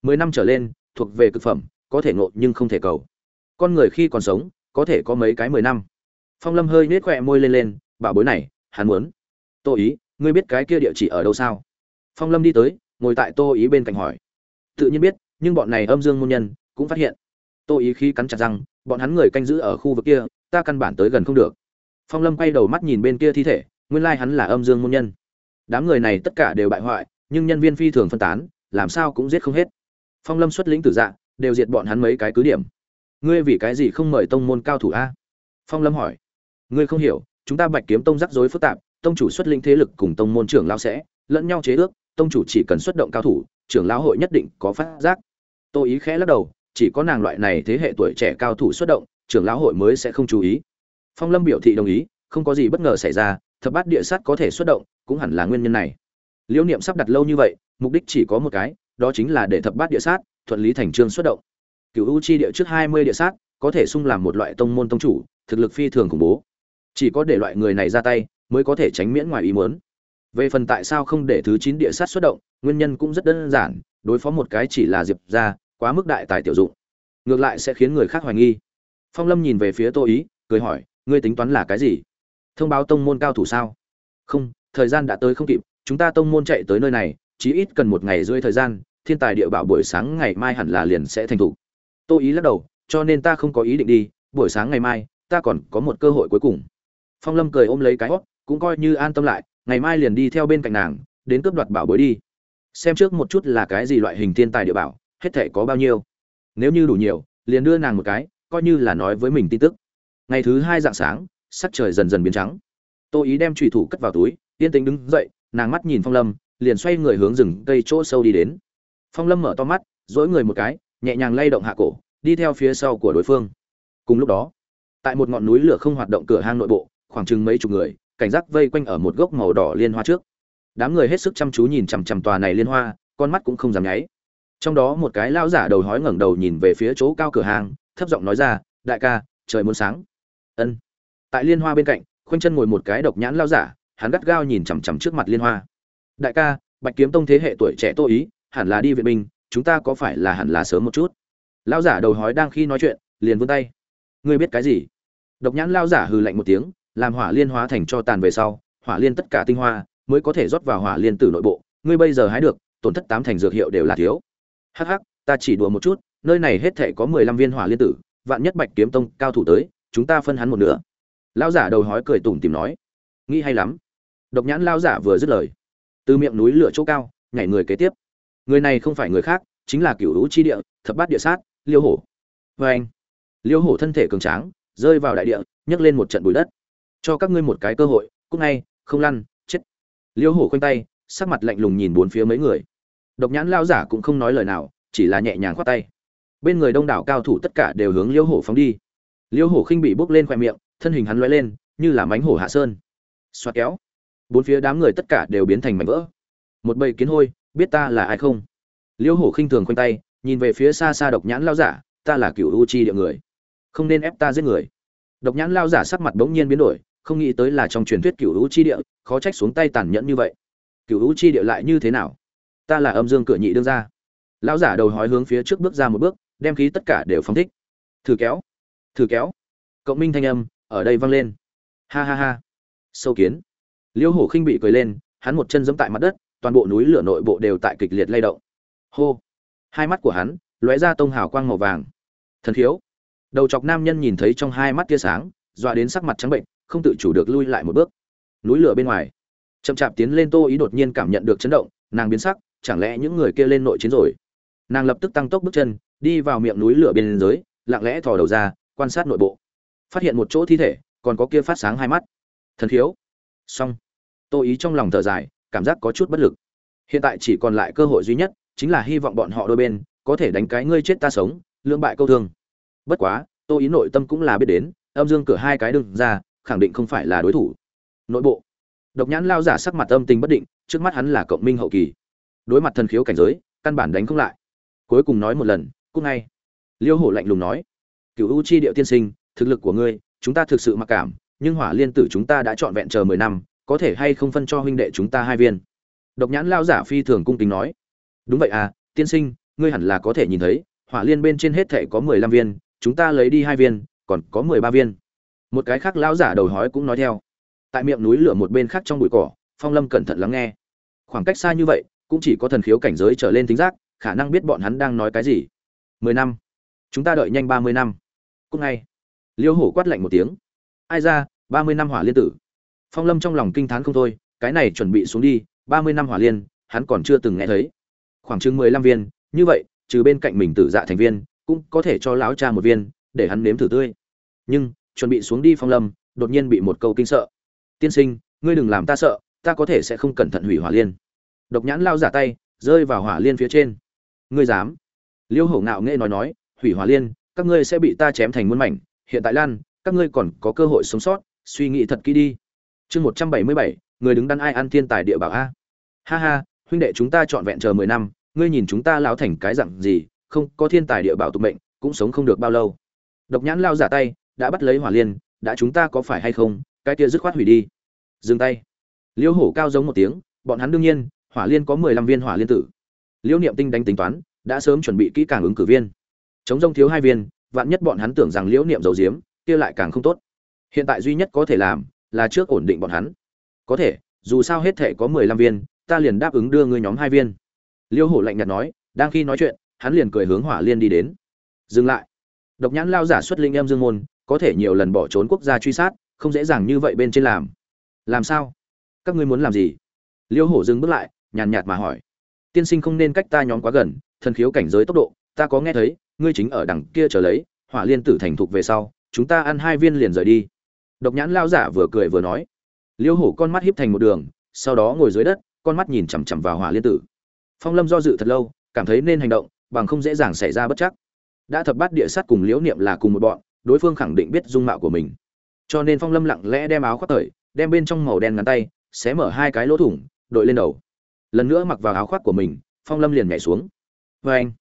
Mười năm trở lên, thuộc về cực phẩm, có thể ngộ nhưng không thể cầu. Con người khi còn sống, có thể có mấy cái mười năm phong lâm hơi nết khỏe môi lên lên, bảo bối này, hắn muốn. Tô ý, ngươi biết cái kia địa chỉ ở đâu sao? Phong lâm đi tới, ngồi tại tô ý bên cạnh hỏi. Tự nhiên biết, nhưng bọn này âm dương môn nhân cũng phát hiện. Tô ý khi cắn chặt răng, bọn hắn người canh giữ ở khu vực kia, ta căn bản tới gần không được. Phong lâm quay đầu mắt nhìn bên kia thi thể, nguyên lai hắn là âm dương môn nhân. Đám người này tất cả đều bại hoại, nhưng nhân viên phi thường phân tán, làm sao cũng giết không hết. Phong lâm xuất lĩnh tử dạ đều diệt bọn hắn mấy cái cứ điểm. Ngươi vì cái gì không mời tông môn cao thủ a? Phong lâm hỏi ngươi không hiểu, chúng ta bạch kiếm tông rắc rối phức tạp, tông chủ xuất linh thế lực cùng tông môn trưởng lão sẽ lẫn nhau chế ước, tông chủ chỉ cần xuất động cao thủ, trưởng lão hội nhất định có phát giác. Tô ý khẽ lắc đầu, chỉ có nàng loại này thế hệ tuổi trẻ cao thủ xuất động, trưởng lão hội mới sẽ không chú ý. Phong lâm biểu thị đồng ý, không có gì bất ngờ xảy ra, thập bát địa sát có thể xuất động, cũng hẳn là nguyên nhân này. Liễu niệm sắp đặt lâu như vậy, mục đích chỉ có một cái, đó chính là để thập bát địa sát, thuận lý thành trương xuất động. Cựu u chi địa trước hai mươi địa sát, có thể sung làm một loại tông môn tông chủ, thực lực phi thường khủng bố chỉ có để loại người này ra tay, mới có thể tránh miễn ngoài ý muốn. Về phần tại sao không để thứ chín địa sát xuất động, nguyên nhân cũng rất đơn giản, đối phó một cái chỉ là diệp ra quá mức đại tài tiểu dụng. Ngược lại sẽ khiến người khác hoài nghi. Phong lâm nhìn về phía tô ý, cười hỏi, ngươi tính toán là cái gì? Thông báo tông môn cao thủ sao? Không, thời gian đã tới không kịp, chúng ta tông môn chạy tới nơi này, chí ít cần một ngày rưỡi thời gian, thiên tài địa bảo buổi sáng ngày mai hẳn là liền sẽ thành thủ. Tô ý lắc đầu, cho nên ta không có ý định đi, buổi sáng ngày mai, ta còn có một cơ hội cuối cùng phong lâm cười ôm lấy cái hót, cũng coi như an tâm lại, ngày mai liền đi theo bên cạnh nàng, đến cướp đoạt bảo bối đi. Xem trước một chút là cái gì loại hình thiên tài địa bảo, hết thể có bao nhiêu. Nếu như đủ nhiều, liền đưa nàng một cái, coi như là nói với mình tin tức. Ngày thứ hai dạng sáng, sắc trời dần dần biến trắng. Tô ý đem trùy thủ cất vào túi, yên tĩnh đứng dậy, nàng mắt nhìn phong lâm, liền xoay người hướng rừng cây chỗ sâu đi đến. Phong lâm mở to mắt dỗi người một cái, nhẹ nhàng lay động hạ cổ, đi theo phía sau của đối phương. Cùng lúc đó, tại một ngọn núi lửa không hoạt động cửa hang nội bộ khoảng chừng mấy chục người, cảnh giác vây quanh ở một gốc màu đỏ liên hoa trước. Đám người hết sức chăm chú nhìn chằm chằm tòa này liên hoa, con mắt cũng không dám nháy. Trong đó một cái lao giả đầu hói ngẩng đầu nhìn về phía chỗ cao cửa hàng, thấp giọng nói ra, đại ca, trời muốn sáng. Ân. Tại liên hoa bên cạnh, khoanh chân ngồi một cái độc nhãn lao giả, hắn gắt gao nhìn chằm chằm trước mặt liên hoa. Đại ca, bạch kiếm tông thế hệ tuổi trẻ tô ý, hẳn là đi viện binh, chúng ta có phải là hẳn là sớm một chút? Lao giả đầu hói đang khi nói chuyện, liền vươn tay. Ngươi biết cái gì? Độc nhãn lao giả hừ lạnh một tiếng làm hỏa liên hóa thành cho tàn về sau, hỏa liên tất cả tinh hoa mới có thể rót vào hỏa liên tử nội bộ. Ngươi bây giờ hái được, tổn thất tám thành dược hiệu đều là thiếu. Hắc hắc, ta chỉ đùa một chút, nơi này hết thể có mười lăm viên hỏa liên tử, vạn nhất bạch kiếm tông cao thủ tới, chúng ta phân hắn một nửa. Lão giả đầu hói cười tủm tìm nói. Nghĩ hay lắm. Độc nhãn lão giả vừa dứt lời, từ miệng núi lửa chỗ cao, nhảy người kế tiếp. Người này không phải người khác, chính là cựu lũ chi địa, thập bát địa sát, liêu hổ. Vê anh liêu hổ thân thể cường tráng, rơi vào đại địa, nhấc lên một trận bụi đất cho các ngươi một cái cơ hội cúc ngay, không lăn, chết. Liêu hổ khoanh tay, sắc mặt lạnh lùng nhìn bốn phía mấy người. Độc nhãn lao giả cũng không nói lời nào, chỉ là nhẹ nhàng khoát tay. Bên người đông đảo cao thủ tất cả đều hướng liêu hổ phóng đi. Liêu hổ khinh bị bốc lên khoe miệng, thân hình hắn loay lên, như là mánh hổ hạ sơn. Xoa kéo. Bốn phía đám người tất cả đều biến thành mảnh vỡ. Một bầy kiến hôi, biết ta là ai không? Liêu hổ khinh thường khoanh tay, nhìn về phía xa xa độc nhãn lao giả, ta là cựu u chi địa người. Không nên ép ta giết người. Độc nhãn lao giả sắc mặt bỗng nhiên biến đổi không nghĩ tới là trong truyền thuyết cựu hữu chi địa, khó trách xuống tay tàn nhẫn như vậy. Cựu hữu chi địa lại như thế nào? Ta là âm dương cửa nhị đương ra lão giả đầu hói hướng phía trước bước ra một bước, đem khí tất cả đều phóng thích. Thử kéo thử kéo. Cộng minh thanh âm, ở đây vang lên. Ha ha ha. Sâu kiến. Liêu hổ khinh bị cười lên, hắn một chân giẫm tại mặt đất, toàn bộ núi lửa nội bộ đều tại kịch liệt lay động. Hô. Hai mắt của hắn, lóe ra tông hào quang màu vàng. Thần thiếu đầu chọc nam nhân nhìn thấy trong hai mắt tia sáng, dọa đến sắc mặt trắng bệnh không tự chủ được lui lại một bước. Núi lửa bên ngoài, chậm chạp tiến lên tô ý đột nhiên cảm nhận được chấn động, nàng biến sắc, chẳng lẽ những người kia lên nội chiến rồi? Nàng lập tức tăng tốc bước chân, đi vào miệng núi lửa bên dưới, lặng lẽ thò đầu ra, quan sát nội bộ. Phát hiện một chỗ thi thể, còn có kia phát sáng hai mắt. Thần thiếu. Xong. Tô ý trong lòng thở dài, cảm giác có chút bất lực. Hiện tại chỉ còn lại cơ hội duy nhất, chính là hy vọng bọn họ đôi bên, có thể đánh cái ngươi chết ta sống, lưỡng bại câu thương. Bất quá, tô ý nội tâm cũng là biết đến, âm dương cửa hai cái đừng ra khẳng định không phải là đối thủ. Nội bộ. Độc nhãn lao giả sắc mặt âm tình bất định, trước mắt hắn là cộng minh hậu kỳ. Đối mặt thần khiếu cảnh giới, căn bản đánh không lại. Cuối cùng nói một lần cúc ngay. Liêu hổ lạnh lùng nói cựu u chi điệu tiên sinh, thực lực của ngươi, chúng ta thực sự mặc cảm, nhưng hỏa liên tử chúng ta đã trọn vẹn chờ mười năm, có thể hay không phân cho huynh đệ chúng ta hai viên? Độc nhãn lao giả phi thường cung kính nói, đúng vậy à tiên sinh, ngươi hẳn là có thể nhìn thấy, hỏa liên bên trên hết thảy có mười lăm viên, chúng ta lấy đi hai viên, còn có mười ba viên một cái khác lão giả đầu hói cũng nói theo. Tại miệng núi lửa một bên khác trong bụi cỏ, phong lâm cẩn thận lắng nghe. Khoảng cách xa như vậy, cũng chỉ có thần khiếu cảnh giới trở lên tính giác, khả năng biết bọn hắn đang nói cái gì. Mười năm. Chúng ta đợi nhanh ba mươi năm. Cúc ngay. Liêu hổ quát lạnh một tiếng. Ai ra, ba mươi năm hỏa liên tử. Phong lâm trong lòng kinh t h á n không thôi, cái này chuẩn bị xuống đi, ba mươi năm hỏa liên, hắn còn chưa từng nghe thấy. Khoảng chừng mười lăm viên, như vậy, trừ bên cạnh mình tử dạ thành viên, cũng có thể cho lão cha một viên, để hắn nếm thử tươi. Nhưng chuẩn bị xuống đi phong lâm, đột nhiên bị một câu kinh sợ. Tiên sinh, ngươi đừng làm ta sợ, ta có thể sẽ không cẩn thận hủy hỏa liên. Độc nhãn lao giả tay, rơi vào hỏa liên phía trên. Ngươi dám? Liêu hổ ngạo nghệ nói nói, hủy hỏa liên, các ngươi sẽ bị ta chém thành muôn mảnh. Hiện tại lan, các ngươi còn có cơ hội sống sót, suy nghĩ thật kỹ đi. Chương một trăm bảy mươi bảy, người đứng đắn ai ăn thiên tài địa bảo a? Ha ha, huynh đệ chúng ta trọn vẹn chờ mười năm, ngươi nhìn chúng ta lão thành cái dặn gì, không có thiên tài địa bảo tục mệnh, cũng sống không được bao lâu. Độc nhãn lao giả tay đã bắt lấy hỏa liên, đã chúng ta có phải hay không, cái kia dứt khoát hủy đi. Dừng tay. Liêu hổ cao giống một tiếng, bọn hắn đương nhiên, hỏa liên có mười lăm viên hỏa liên tử. Liêu niệm tinh đánh tính toán, đã sớm chuẩn bị kỹ càng ứng cử viên. Chống rông thiếu hai viên, vạn nhất bọn hắn tưởng rằng liễu niệm dầu diếm kia lại càng không tốt. Hiện tại duy nhất có thể làm, là trước ổn định bọn hắn. Có thể, dù sao hết thể có mười lăm viên, ta liền đáp ứng đưa ngươi nhóm hai viên. Liêu hổ lạnh nhạt nói, đang khi nói chuyện, hắn liền cười hướng hỏa liên đi đến. Dừng lại. Độc nhãn lao giả xuất linh em dương môn có thể nhiều lần bỏ trốn quốc gia truy sát, không dễ dàng như vậy bên trên làm. Làm sao? Các ngươi muốn làm gì? Liêu hổ dừng bước lại, nhàn nhạt mà hỏi. Tiên sinh không nên cách ta nhóm quá gần, thần khiếu cảnh giới tốc độ, ta có nghe thấy, ngươi chính ở đằng kia chờ lấy, hỏa liên tử thành thục về sau, chúng ta ăn hai viên liền rời đi. Độc nhãn lao giả vừa cười vừa nói. Liêu hổ con mắt híp thành một đường, sau đó ngồi dưới đất, con mắt nhìn chằm chằm vào hỏa liên tử. Phong lâm do dự thật lâu, cảm thấy nên hành động, bằng không dễ dàng xảy ra bất chắc. Đã thập bát địa sát cùng liễu niệm là cùng một bọn đối phương khẳng định biết dung mạo của mình. Cho nên phong lâm lặng lẽ đem áo khoác thời đem bên trong màu đen ngắn tay, xé mở hai cái lỗ thủng, đội lên đầu. Lần nữa mặc vào áo khoác của mình, phong lâm liền nhảy xuống. Vê anh,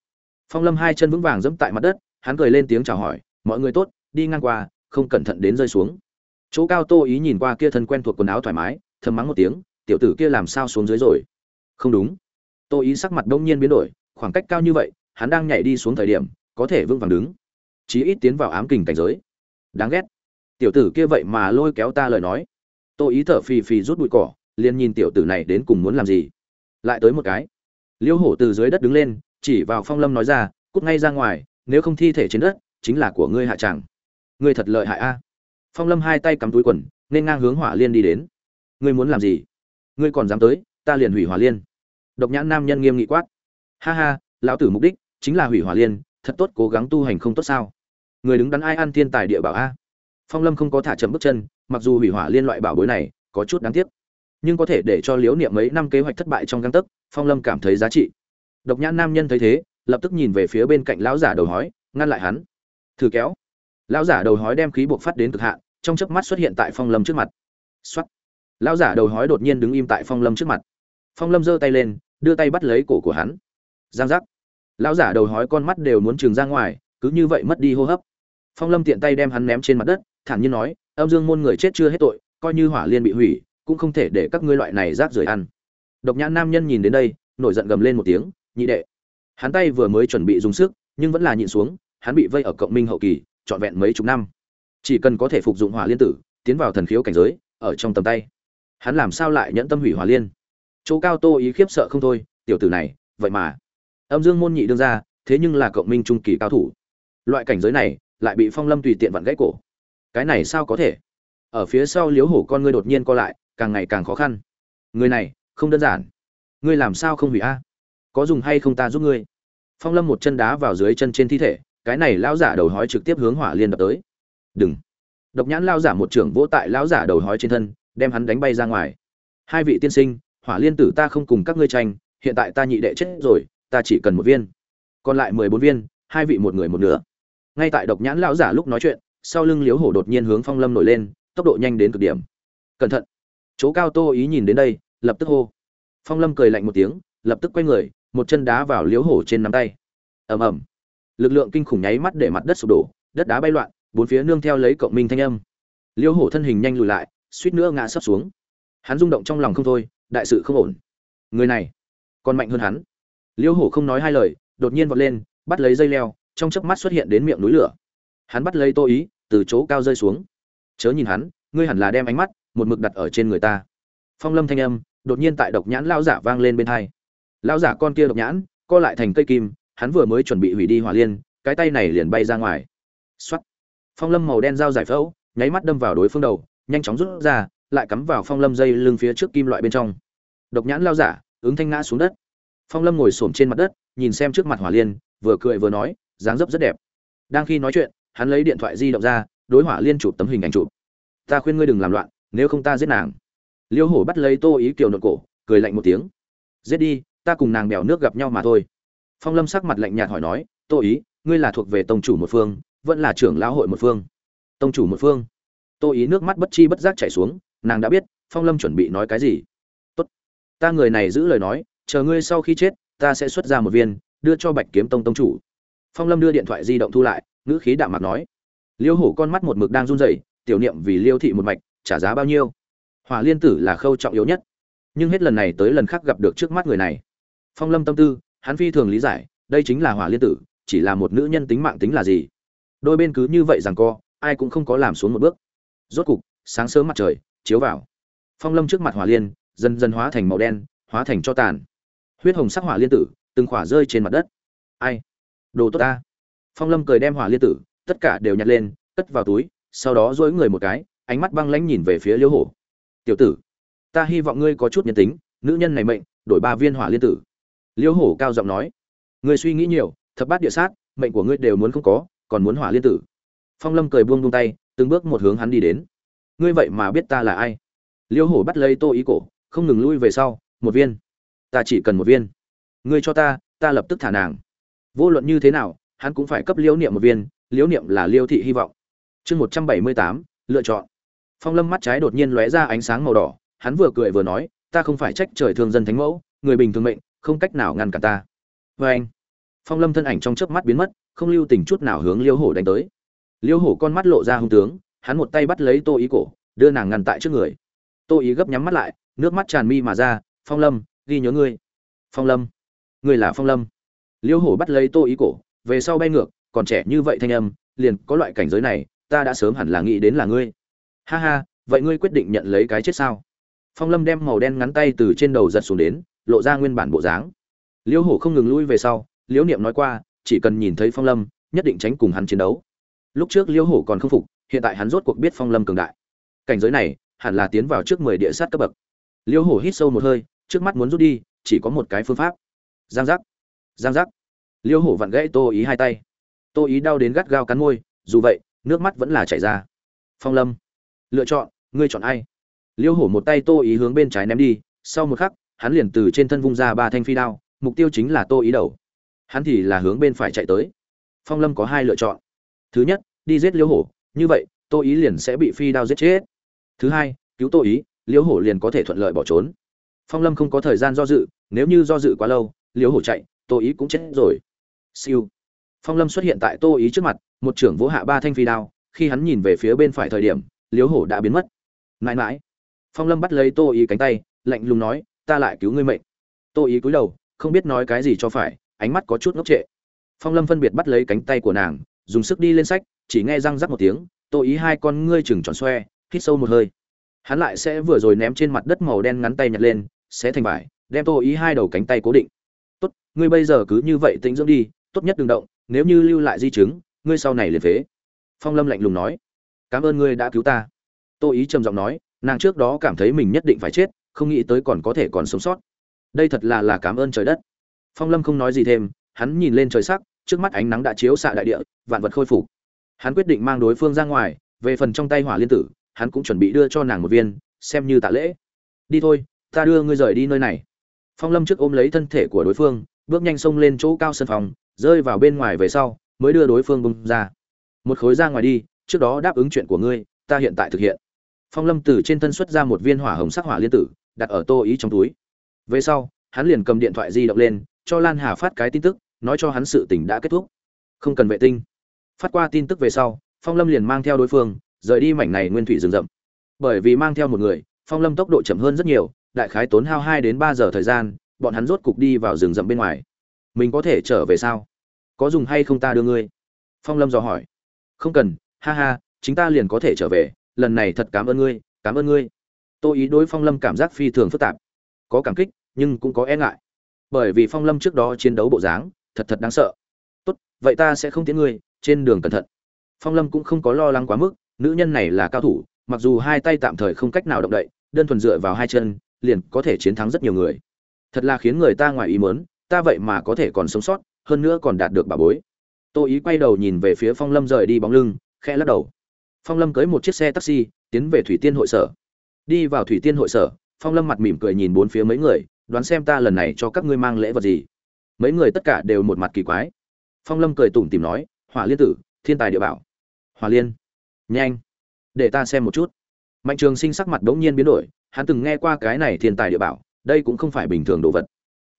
phong lâm hai chân vững vàng dẫm tại mặt đất, hắn cười lên tiếng chào hỏi, mọi người tốt, đi ngang qua, không cẩn thận đến rơi xuống. Chỗ cao tô ý nhìn qua kia thân quen thuộc quần áo thoải mái, thầm mắng một tiếng, tiểu tử kia làm sao xuống dưới rồi? Không đúng. Tô ý sắc mặt đông nhiên biến đổi, khoảng cách cao như vậy, hắn đang nhảy đi xuống thời điểm, có thể vững vàng đứng chí ít tiến vào ám kình cảnh giới. Đáng ghét. Tiểu tử kia vậy mà lôi kéo ta lời nói. Tô ý thở phì phì rút bụi cỏ, liền nhìn tiểu tử này đến cùng muốn làm gì. Lại tới một cái. Liêu hổ từ dưới đất đứng lên, chỉ vào phong lâm nói ra, cút ngay ra ngoài, nếu không thi thể trên đất, chính là của ngươi hạ tràng ngươi thật lợi hại a. Phong lâm hai tay cắm túi quần, nên ngang hướng hỏa liên đi đến. Ngươi muốn làm gì? Ngươi còn dám tới, ta liền hủy hỏa liên. Độc nhãn nam nhân nghiêm nghị quát. Ha ha, lão tử mục đích chính là hủy hỏa liên thật tốt cố gắng tu hành không tốt sao? Người đứng đắn ai ăn thiên tài địa bảo a? Phong lâm không có thả chậm bước chân, mặc dù hủy hỏa liên loại bảo bối này có chút đáng tiếc, nhưng có thể để cho liếu niệm mấy năm kế hoạch thất bại trong găng tấc, phong lâm cảm thấy giá trị. Độc nhãn nam nhân thấy thế, lập tức nhìn về phía bên cạnh lão giả đầu hói, ngăn lại hắn. Thử kéo. Lão giả đầu hói đem khí buộc phát đến cực hạn, trong chớp mắt xuất hiện tại phong lâm trước mặt. Xuất lão giả đầu hói đột nhiên đứng im tại phong lâm trước mặt. Phong lâm giơ tay lên, đưa tay bắt lấy cổ của hắn. Giang giác lão giả đầu hói con mắt đều muốn trừng ra ngoài, cứ như vậy mất đi hô hấp. Phong lâm tiện tay đem hắn ném trên mặt đất, thản nhiên nói, âm dương môn người chết chưa hết tội, coi như hỏa liên bị hủy, cũng không thể để các ngươi loại này rác rưởi ăn. Độc nhãn nam nhân nhìn đến đây, nổi giận gầm lên một tiếng, nhị đệ. Hắn tay vừa mới chuẩn bị dùng sức, nhưng vẫn là nhịn xuống, hắn bị vây ở cộng minh hậu kỳ, trọn vẹn mấy chục năm. Chỉ cần có thể phục dụng hỏa liên tử, tiến vào thần khiếu cảnh giới, ở trong tầm tay, hắn làm sao lại nhẫn tâm hủy hỏa liên? Chỗ cao tô ý khiếp sợ không thôi, tiểu tử này, vậy mà âm dương môn nhị đương ra thế nhưng là cộng minh trung kỳ cao thủ. Loại cảnh giới này lại bị phong lâm tùy tiện vặn gãy cổ. Cái này sao có thể? Ở phía sau liếu hổ con ngươi đột nhiên co lại, càng ngày càng khó khăn. Người này, không đơn giản. Ngươi làm sao không hủy a? Có dùng hay không ta giúp ngươi? Phong lâm một chân đá vào dưới chân trên thi thể, cái này lão giả đầu hói trực tiếp hướng hỏa liên đập tới. Đừng. Độc nhãn lao giả một trưởng vỗ tại lão giả đầu hói trên thân, đem hắn đánh bay ra ngoài. Hai vị tiên sinh, hỏa liên tử ta không cùng các ngươi tranh, hiện tại ta nhị đệ chết rồi ta chỉ cần một viên. Còn lại mười bốn viên, hai vị một người một nửa. Ngay tại độc nhãn lão giả lúc nói chuyện, sau lưng liếu hổ đột nhiên hướng phong lâm nổi lên, tốc độ nhanh đến cực điểm. Cẩn thận. Chỗ cao tô ý nhìn đến đây, lập tức hô. Phong lâm cười lạnh một tiếng, lập tức quay người, một chân đá vào liếu hổ trên nắm tay. Ầm ầm. Lực lượng kinh khủng nháy mắt để mặt đất sụp đổ, đất đá bay loạn, bốn phía nương theo lấy cộng minh thanh âm. Liêu hổ thân hình nhanh lùi lại, suýt nữa ngã sấp xuống. Hắn rung động trong lòng không thôi, đại sự không ổn. Người này còn mạnh hơn hắn liêu hổ không nói hai lời, đột nhiên vọt lên, bắt lấy dây leo, trong chớp mắt xuất hiện đến miệng núi lửa. Hắn bắt lấy tô ý, từ chỗ cao rơi xuống. Chớ nhìn hắn, ngươi hẳn là đem ánh mắt, một mực đặt ở trên người ta. Phong lâm thanh âm, đột nhiên tại độc nhãn lao giả vang lên bên thai lao giả con kia độc nhãn, co lại thành cây kim, hắn vừa mới chuẩn bị hủy đi hỏa liên, cái tay này liền bay ra ngoài. Xuất phong lâm màu đen dao giải phẫu, nháy mắt đâm vào đối phương đầu, nhanh chóng rút ra, lại cắm vào phong lâm dây lưng phía trước kim loại bên trong. Độc nhãn lao giả, ứng thanh ngã xuống đất phong lâm ngồi xổm trên mặt đất, nhìn xem trước mặt hỏa liên, vừa cười vừa nói, dáng dấp rất đẹp. Đang khi nói chuyện, hắn lấy điện thoại di động ra, đối hỏa liên chụp tấm hình ảnh chụp. Ta khuyên ngươi đừng làm loạn, nếu không ta giết nàng. Liêu hổ bắt lấy tô ý kiều nội cổ, cười lạnh một tiếng. Giết đi, ta cùng nàng bèo nước gặp nhau mà thôi. Phong lâm sắc mặt lạnh nhạt hỏi nói, tô ý, ngươi là thuộc về tông chủ một phương, vẫn là trưởng lão hội một phương? Tông chủ một phương. Tô ý nước mắt bất chi bất giác chảy xuống, nàng đã biết, phong lâm chuẩn bị nói cái gì. Tốt, ta người này giữ lời nói chờ ngươi sau khi chết, ta sẽ xuất ra một viên, đưa cho bạch kiếm tông tông chủ. Phong lâm đưa điện thoại di động thu lại, ngữ khí đạm mặt nói. Liêu hổ con mắt một mực đang run rẩy, tiểu niệm vì liêu thị một mạch, trả giá bao nhiêu? Hỏa liên tử là khâu trọng yếu nhất. Nhưng hết lần này tới lần khác gặp được trước mắt người này. Phong lâm tâm tư, hắn phi thường lý giải, đây chính là hỏa liên tử, chỉ là một nữ nhân tính mạng tính là gì? Đôi bên cứ như vậy rằng co, ai cũng không có làm xuống một bước. Rốt cục, sáng sớm mặt trời, chiếu vào. Phong lâm trước mặt hỏa liên, dần dần hóa thành màu đen, hóa thành cho tàn huyết hồng sắc hỏa liên tử, từng khỏa rơi trên mặt đất. Ai? Đồ tốt ta. Phong lâm cười đem hỏa liên tử, tất cả đều nhặt lên, cất vào túi, sau đó dỗi người một cái, ánh mắt băng lãnh nhìn về phía liêu hổ. Tiểu tử, ta hy vọng ngươi có chút nhân tính, nữ nhân này mệnh, đổi ba viên hỏa liên tử. Liêu hổ cao giọng nói. Ngươi suy nghĩ nhiều, thập bát địa sát, mệnh của ngươi đều muốn không có, còn muốn hỏa liên tử. Phong lâm cười buông buông tay, từng bước một hướng hắn đi đến. Ngươi vậy mà biết ta là ai? Liêu hổ bắt lấy tô ý cổ, không ngừng lui về sau, một viên ta chỉ cần một viên. Ngươi cho ta ta lập tức thả nàng. Vô luận như thế nào, hắn cũng phải cấp liễu niệm một viên, liễu niệm là liêu thị hy vọng. Chương một trăm bảy mươi tám, lựa chọn. Phong lâm mắt trái đột nhiên lóe ra ánh sáng màu đỏ, hắn vừa cười vừa nói, ta không phải trách trời thương dân thánh mẫu, người bình thường mệnh, không cách nào ngăn cản ta. Vê anh, phong lâm thân ảnh trong chớp mắt biến mất, không lưu tình chút nào hướng liêu hổ đánh tới. Liêu hổ con mắt lộ ra hung tướng, hắn một tay bắt lấy tô ý cổ, đưa nàng ngăn tại trước người. Tô ý gấp nhắm mắt lại, nước mắt tràn mi mà ra, phong lâm ghi nhớ ngươi. Phong lâm. Ngươi là phong lâm. Liêu hổ bắt lấy tô ý cổ, về sau bay ngược, còn trẻ như vậy thanh âm, liền có loại cảnh giới này, ta đã sớm hẳn là nghĩ đến là ngươi. Ha ha, vậy ngươi quyết định nhận lấy cái chết sao? Phong lâm đem màu đen ngắn tay từ trên đầu giật xuống đến, lộ ra nguyên bản bộ dáng. Liêu hổ không ngừng lui về sau, liễu niệm nói qua, chỉ cần nhìn thấy phong lâm, nhất định tránh cùng hắn chiến đấu. Lúc trước liêu hổ còn không phục, hiện tại hắn rốt cuộc biết phong lâm cường đại. Cảnh giới này, hẳn là tiến vào trước mười địa sát cấp bậc. Liêu hổ hít sâu một hơi trước mắt muốn rút đi, chỉ có một cái phương pháp. Giang giác. Giang giác. Liêu hổ vặn gãy tô ý hai tay. Tô ý đau đến gắt gao cắn môi, dù vậy, nước mắt vẫn là chảy ra. Phong lâm. Lựa chọn, ngươi chọn ai? Liêu hổ một tay tô ý hướng bên trái ném đi, sau một khắc, hắn liền từ trên thân vung ra ba thanh phi đao, mục tiêu chính là tô ý đầu. Hắn thì là hướng bên phải chạy tới. Phong lâm có hai lựa chọn. Thứ nhất, đi giết liêu hổ, như vậy, tô ý liền sẽ bị phi đao giết chết. Thứ hai, cứu tô ý, liêu hổ liền có thể thuận lợi bỏ trốn phong lâm không có thời gian do dự, nếu như do dự quá lâu liếu hổ chạy, tô ý cũng chết rồi. Siêu. Phong lâm xuất hiện tại tô ý trước mặt, một trưởng vỗ hạ ba thanh phi đao, khi hắn nhìn về phía bên phải thời điểm liếu hổ đã biến mất. Mãi mãi. Phong lâm bắt lấy tô ý cánh tay, lạnh lùng nói, ta lại cứu ngươi mệnh. Tô ý cúi đầu, không biết nói cái gì cho phải, ánh mắt có chút ngốc trệ. Phong lâm phân biệt bắt lấy cánh tay của nàng, dùng sức đi lên sách, chỉ nghe răng rắc một tiếng, tô ý hai con ngươi chừng tròn xoe, hít sâu một hơi. Hắn lại sẽ vừa rồi ném trên mặt đất màu đen ngắn tay nhặt lên sẽ thành vải đem tô ý hai đầu cánh tay cố định. Tốt, ngươi bây giờ cứ như vậy tĩnh dưỡng đi, tốt nhất đừng động, nếu như lưu lại di chứng, ngươi sau này liền phế. Phong lâm lạnh lùng nói. Cảm ơn ngươi đã cứu ta. Tô ý trầm giọng nói, nàng trước đó cảm thấy mình nhất định phải chết, không nghĩ tới còn có thể còn sống sót. Đây thật là là cảm ơn trời đất. Phong lâm không nói gì thêm, hắn nhìn lên trời sắc, trước mắt ánh nắng đã chiếu xạ đại địa, vạn vật khôi phục. Hắn quyết định mang đối phương ra ngoài, về phần trong tay hỏa liên tử, hắn cũng chuẩn bị đưa cho nàng một viên, xem như tạ lễ. Đi thôi ta đưa ngươi rời đi nơi này. Phong lâm trước ôm lấy thân thể của đối phương, bước nhanh xông lên chỗ cao sân phòng, rơi vào bên ngoài về sau, mới đưa đối phương bung ra. Một khối ra ngoài đi, trước đó đáp ứng chuyện của ngươi, ta hiện tại thực hiện. Phong lâm từ trên thân xuất ra một viên hỏa hồng sắc hỏa liên tử, đặt ở tô ý trong túi. Về sau, hắn liền cầm điện thoại di động lên, cho lan hà phát cái tin tức, nói cho hắn sự tình đã kết thúc. Không cần vệ tinh. Phát qua tin tức về sau, phong lâm liền mang theo đối phương, rời đi mảnh này nguyên thủy rừng rậm. Bởi vì mang theo một người, phong lâm tốc độ chậm hơn rất nhiều đại khái tốn hao hai đến ba giờ thời gian, bọn hắn rốt cục đi vào rừng rậm bên ngoài. Mình có thể trở về sao? Có dùng hay không ta đưa ngươi? Phong lâm dò hỏi. Không cần, ha ha, chính ta liền có thể trở về, lần này thật cảm ơn ngươi, cảm ơn ngươi. Tô ý đối phong lâm cảm giác phi thường phức tạp. Có cảm kích, nhưng cũng có e ngại. Bởi vì phong lâm trước đó chiến đấu bộ dáng, thật thật đáng sợ. Tốt, vậy ta sẽ không tiến ngươi, trên đường cẩn thận. Phong lâm cũng không có lo lắng quá mức, nữ nhân này là cao thủ, mặc dù hai tay tạm thời không cách nào động đậy, đơn thuần dựa vào hai chân liền có thể chiến thắng rất nhiều người. Thật là khiến người ta ngoài ý muốn, ta vậy mà có thể còn sống sót, hơn nữa còn đạt được bà bối. Tô ý quay đầu nhìn về phía phong lâm rời đi bóng lưng, khẽ lắc đầu. Phong lâm cưới một chiếc xe taxi, tiến về thủy tiên hội sở. Đi vào thủy tiên hội sở, phong lâm mặt mỉm cười nhìn bốn phía mấy người, đoán xem ta lần này cho các ngươi mang lễ vật gì. Mấy người tất cả đều một mặt kỳ quái. Phong lâm cười tủm tìm nói, hỏa liên tử, thiên tài địa bảo. Hỏa liên, nhanh, để ta xem một chút. Mạnh trường sinh sắc mặt bỗng nhiên biến đổi hắn từng nghe qua cái này thiên tài địa bảo, đây cũng không phải bình thường đồ vật.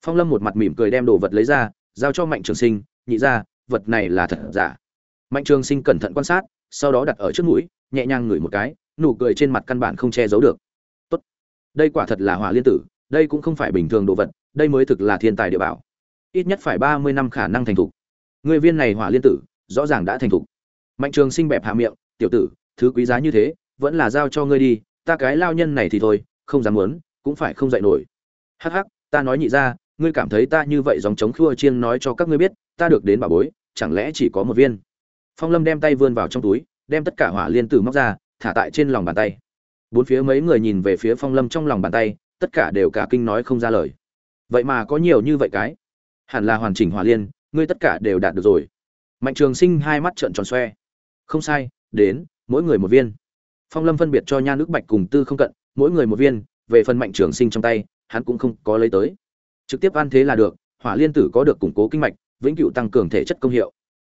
Phong lâm một mặt mỉm cười đem đồ vật lấy ra, giao cho mạnh trường sinh, nhị ra, vật này là thật giả. Mạnh trường sinh cẩn thận quan sát, sau đó đặt ở trước mũi, nhẹ nhàng ngửi một cái, nụ cười trên mặt căn bản không che giấu được. Tốt. Đây quả thật là hỏa liên tử, đây cũng không phải bình thường đồ vật, đây mới thực là thiên tài địa bảo. Ít nhất phải ba mươi năm khả năng thành thục. Người viên này hỏa liên tử, rõ ràng đã thành thục. Mạnh trường sinh bẹp hạ miệng, tiểu tử, thứ quý giá như thế, vẫn là giao cho ngươi đi ta cái lao nhân này thì thôi, không dám muốn, cũng phải không dạy nổi. Hắc hắc, ta nói nhị ra, ngươi cảm thấy ta như vậy dòng chống khua chiêng nói cho các ngươi biết, ta được đến bà bối, chẳng lẽ chỉ có một viên? Phong lâm đem tay vươn vào trong túi, đem tất cả hỏa liên tử móc ra, thả tại trên lòng bàn tay. Bốn phía mấy người nhìn về phía phong lâm trong lòng bàn tay, tất cả đều cả kinh nói không ra lời. Vậy mà có nhiều như vậy cái. Hẳn là hoàn chỉnh hỏa liên, ngươi tất cả đều đạt được rồi. Mạnh trường sinh hai mắt trợn tròn xoe. Không sai, đến, mỗi người một viên phong lâm phân biệt cho nha nước bạch cùng tư không cận, mỗi người một viên, về phần mạnh trường sinh trong tay, hắn cũng không có lấy tới. Trực tiếp ăn thế là được, hỏa liên tử có được củng cố kinh mạch, vĩnh cửu tăng cường thể chất công hiệu.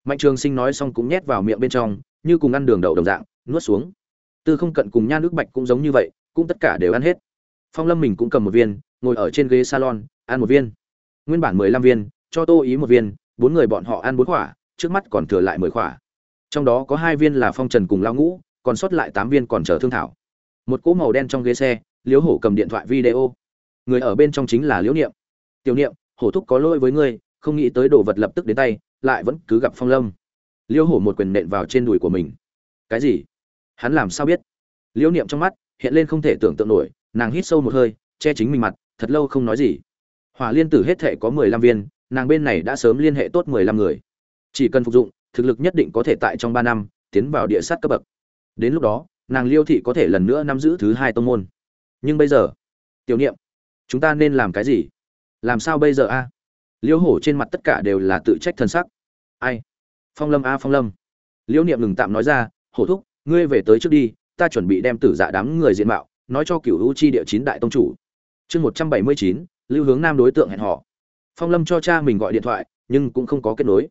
Mạnh trường sinh nói xong cũng nhét vào miệng bên trong, như cùng ăn đường đậu đồng dạng, nuốt xuống. Tư không cận cùng nha nước bạch cũng giống như vậy, cũng tất cả đều ăn hết. Phong lâm mình cũng cầm một viên, ngồi ở trên ghế salon, ăn một viên. Nguyên bản mười lăm viên, cho tô ý một viên, bốn người bọn họ ăn bốn quả, trước mắt còn thừa lại mười quả. Trong đó có hai viên là phong trần cùng lao ngũ còn sót lại tám viên còn chờ thương thảo. Một cỗ màu đen trong ghế xe, liễu hổ cầm điện thoại video. Người ở bên trong chính là liễu niệm. Tiểu niệm, hổ thúc có lỗi với ngươi, không nghĩ tới đồ vật lập tức đến tay, lại vẫn cứ gặp phong lâm. Liễu hổ một quyền nện vào trên đùi của mình. Cái gì? Hắn làm sao biết? Liễu niệm trong mắt hiện lên không thể tưởng tượng nổi, nàng hít sâu một hơi, che chính mình mặt, thật lâu không nói gì. Hỏa liên tử hết thể có mười lăm viên, nàng bên này đã sớm liên hệ tốt mười lăm người. Chỉ cần phục dụng, thực lực nhất định có thể tại trong ba năm tiến vào địa sát cấp bậc đến lúc đó, nàng liêu thị có thể lần nữa nắm giữ thứ hai tông môn. Nhưng bây giờ, tiểu niệm, chúng ta nên làm cái gì? Làm sao bây giờ a? Liêu hổ trên mặt tất cả đều là tự trách thân sắc. Ai? Phong lâm a, phong lâm. Liêu niệm ngừng tạm nói ra, hổ thúc, ngươi về tới trước đi, ta chuẩn bị đem tử dạ đám người diện mạo, nói cho cựu u chi địa chín đại tông chủ. Chương một trăm bảy mươi chín, lưu hướng nam đối tượng hẹn họ phong lâm cho cha mình gọi điện thoại, nhưng cũng không có kết nối.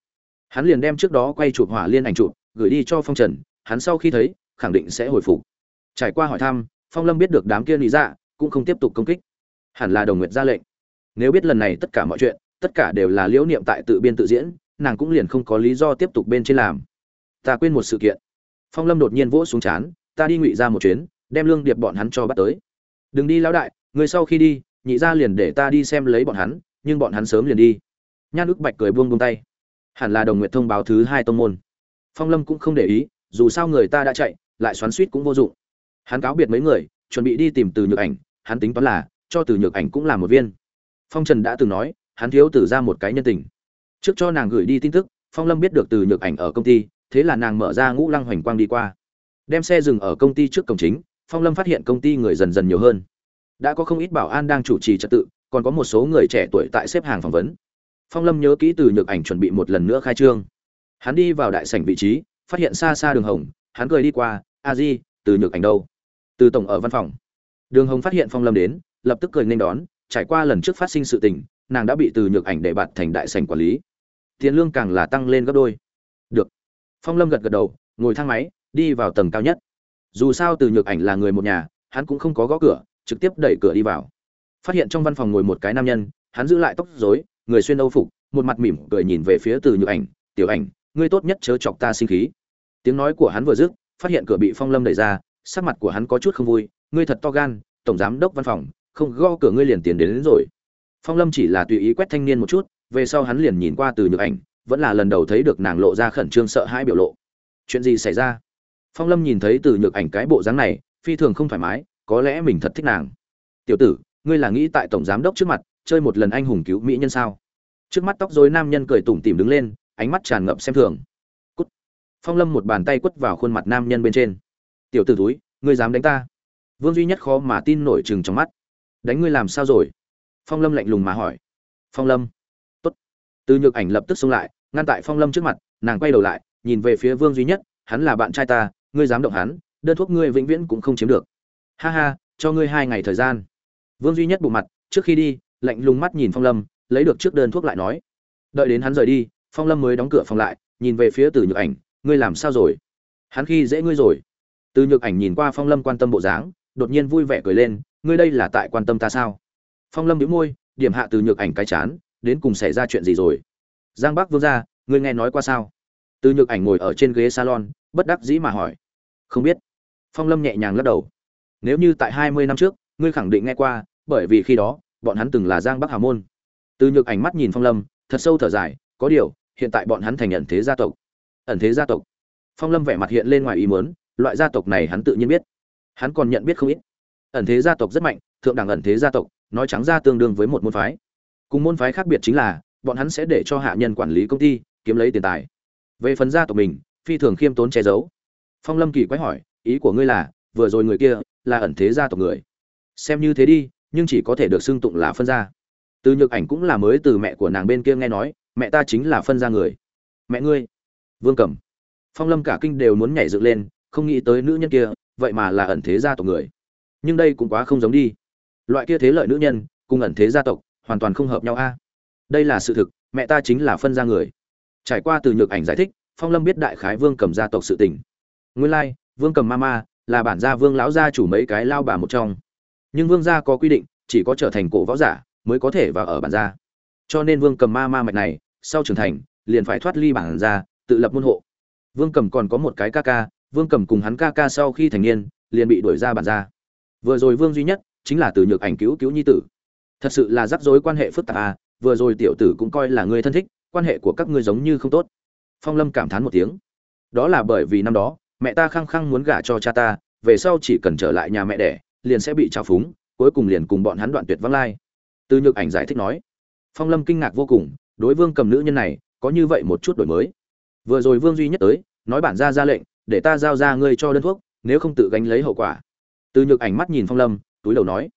Hắn liền đem trước đó quay chụp hỏa liên ảnh chụp, gửi đi cho phong trần, hắn sau khi thấy khẳng định sẽ hồi phục. Trải qua hỏi thăm, phong lâm biết được đám kia lý dạ cũng không tiếp tục công kích. Hẳn là đồng nguyệt ra lệnh. Nếu biết lần này tất cả mọi chuyện, tất cả đều là liễu niệm tại tự biên tự diễn, nàng cũng liền không có lý do tiếp tục bên trên làm. Ta quên một sự kiện. Phong lâm đột nhiên vỗ xuống chán, ta đi ngụy ra một chuyến, đem lương điệp bọn hắn cho bắt tới. Đừng đi lão đại, người sau khi đi, nhị ra liền để ta đi xem lấy bọn hắn, nhưng bọn hắn sớm liền đi. Nhan ức bạch cười buông buông tay. Hẳn là đồng nguyện thông báo thứ hai tông môn. Phong lâm cũng không để ý, dù sao người ta đã chạy lại xoắn suýt cũng vô dụng. Hắn cáo biệt mấy người, chuẩn bị đi tìm từ nhược ảnh, hắn tính toán là, cho từ nhược ảnh cũng là một viên. Phong trần đã từng nói, hắn thiếu từ ra một cái nhân tình. Trước cho nàng gửi đi tin tức, phong lâm biết được từ nhược ảnh ở công ty, thế là nàng mở ra ngũ lăng hoành quang đi qua. Đem xe dừng ở công ty trước cổng chính, phong lâm phát hiện công ty người dần dần nhiều hơn. Đã có không ít bảo an đang chủ trì trật tự, còn có một số người trẻ tuổi tại xếp hàng phỏng vấn. Phong lâm nhớ kỹ từ nhược ảnh chuẩn bị một lần nữa khai trương. Hắn đi vào đại sảnh vị trí, phát hiện xa xa đường hồng, hắn cười đi qua a di, từ nhược ảnh đâu? Từ tổng ở văn phòng. Đường hồng phát hiện phong lâm đến, lập tức cười nên đón, trải qua lần trước phát sinh sự tình, nàng đã bị từ nhược ảnh để bạt thành đại sảnh quản lý. Tiền lương càng là tăng lên gấp đôi. Được. Phong lâm gật gật đầu, ngồi thang máy, đi vào tầng cao nhất. Dù sao từ nhược ảnh là người một nhà, hắn cũng không có gõ cửa, trực tiếp đẩy cửa đi vào. Phát hiện trong văn phòng ngồi một cái nam nhân, hắn giữ lại tóc rối, người xuyên âu phục, một mặt mỉm cười nhìn về phía từ nhược ảnh, tiểu ảnh, ngươi tốt nhất chớ chọc ta sinh khí. Tiếng nói của hắn vừa dứt phát hiện cửa bị phong lâm đẩy ra sắc mặt của hắn có chút không vui ngươi thật to gan tổng giám đốc văn phòng không gõ cửa ngươi liền tiền đến, đến rồi. Phong lâm chỉ là tùy ý quét thanh niên một chút về sau hắn liền nhìn qua từ nhược ảnh vẫn là lần đầu thấy được nàng lộ ra khẩn trương sợ hãi biểu lộ. Chuyện gì xảy ra? Phong lâm nhìn thấy từ nhược ảnh cái bộ dáng này phi thường không thoải mái có lẽ mình thật thích nàng. Tiểu tử ngươi là nghĩ tại tổng giám đốc trước mặt chơi một lần anh hùng cứu mỹ nhân sao? Trước mắt tóc dối nam nhân cười tủm tìm đứng lên ánh mắt tràn ngập xem thường phong lâm một bàn tay quất vào khuôn mặt nam nhân bên trên. Tiểu tử túi ngươi dám đánh ta? Vương duy nhất khó mà tin nổi chừng trong mắt. Đánh ngươi làm sao rồi? Phong lâm lạnh lùng mà hỏi. Phong lâm. Tốt. Từ nhược ảnh lập tức xông lại, ngăn tại phong lâm trước mặt, nàng quay đầu lại, nhìn về phía vương duy nhất, hắn là bạn trai ta, ngươi dám động hắn, đơn thuốc ngươi vĩnh viễn cũng không chiếm được. Ha ha, cho ngươi hai ngày thời gian. Vương duy nhất bộ mặt, trước khi đi, lạnh lùng mắt nhìn phong lâm, lấy được trước đơn thuốc lại nói. Đợi đến hắn rời đi, phong lâm mới đóng cửa phòng lại, nhìn về phía từ nhược ảnh ngươi làm sao rồi? Hắn khi dễ ngươi rồi. Từ nhược ảnh nhìn qua phong lâm quan tâm bộ dáng, đột nhiên vui vẻ cười lên, ngươi đây là tại quan tâm ta sao? Phong lâm đĩu môi, điểm hạ từ nhược ảnh cái chán, đến cùng xảy ra chuyện gì rồi? Giang bắc vương ra ngươi nghe nói qua sao? Từ nhược ảnh ngồi ở trên ghế salon, bất đắc dĩ mà hỏi. Không biết. Phong lâm nhẹ nhàng lắc đầu. Nếu như tại hai mươi năm trước, ngươi khẳng định nghe qua, bởi vì khi đó, bọn hắn từng là giang bắc hà môn. Từ nhược ảnh mắt nhìn phong lâm, thật sâu thở dài, có điều, hiện tại bọn hắn thành nhận thế gia tộc ẩn thế gia tộc. Phong lâm vẻ mặt hiện lên ngoài ý muốn, loại gia tộc này hắn tự nhiên biết. Hắn còn nhận biết không ít. Ẩn thế gia tộc rất mạnh, thượng đẳng ẩn thế gia tộc, nói trắng ra tương đương với một môn phái. Cùng môn phái khác biệt chính là, bọn hắn sẽ để cho hạ nhân quản lý công ty, kiếm lấy tiền tài. Về phần gia tộc mình, phi thường khiêm tốn che giấu. Phong lâm kỳ quái hỏi, ý của ngươi là, vừa rồi người kia, là ẩn thế gia tộc người. Xem như thế đi, nhưng chỉ có thể được xưng tụng là phân gia. Từ nhược ảnh cũng là mới từ mẹ của nàng bên kia nghe nói, mẹ ta chính là phân gia người. Mẹ ngươi vương cẩm. Phong lâm cả kinh đều muốn nhảy dựng lên, không nghĩ tới nữ nhân kia, vậy mà là ẩn thế gia tộc người. Nhưng đây cũng quá không giống đi. Loại kia thế lợi nữ nhân, cùng ẩn thế gia tộc, hoàn toàn không hợp nhau a. Đây là sự thực, mẹ ta chính là phân gia người. Trải qua từ nhược ảnh giải thích, phong lâm biết đại khái vương cầm gia tộc sự tình. Nguyên lai, vương cầm mama là bản gia vương lão gia chủ mấy cái lao bà một trong. Nhưng vương gia có quy định, chỉ có trở thành cổ võ giả mới có thể vào ở bản gia. Cho nên vương cầm ma ma mạch này, sau trưởng thành, liền phải thoát ly bản gia tự lập môn hộ. Vương cầm còn có một cái ca ca, vương cầm cùng hắn ca ca sau khi thành niên, liền bị đuổi ra bản gia. Vừa rồi vương duy nhất chính là từ nhược ảnh cứu cứu nhi tử. Thật sự là rắc rối quan hệ phức tạp à vừa rồi tiểu tử cũng coi là người thân thích, quan hệ của các ngươi giống như không tốt. Phong lâm cảm thán một tiếng. Đó là bởi vì năm đó, mẹ ta khăng khăng muốn gả cho cha ta, về sau chỉ cần trở lại nhà mẹ đẻ, liền sẽ bị trào phúng, cuối cùng liền cùng bọn hắn đoạn tuyệt vắng lai. Từ nhược ảnh giải thích nói. Phong lâm kinh ngạc vô cùng, đối vương cầm nữ nhân này, có như vậy một chút đổi mới vừa rồi vương duy nhất tới, nói bản ra ra lệnh, để ta giao ra ngươi cho đơn thuốc, nếu không tự gánh lấy hậu quả. Từ nhược ảnh mắt nhìn phong lâm, túi đầu nói.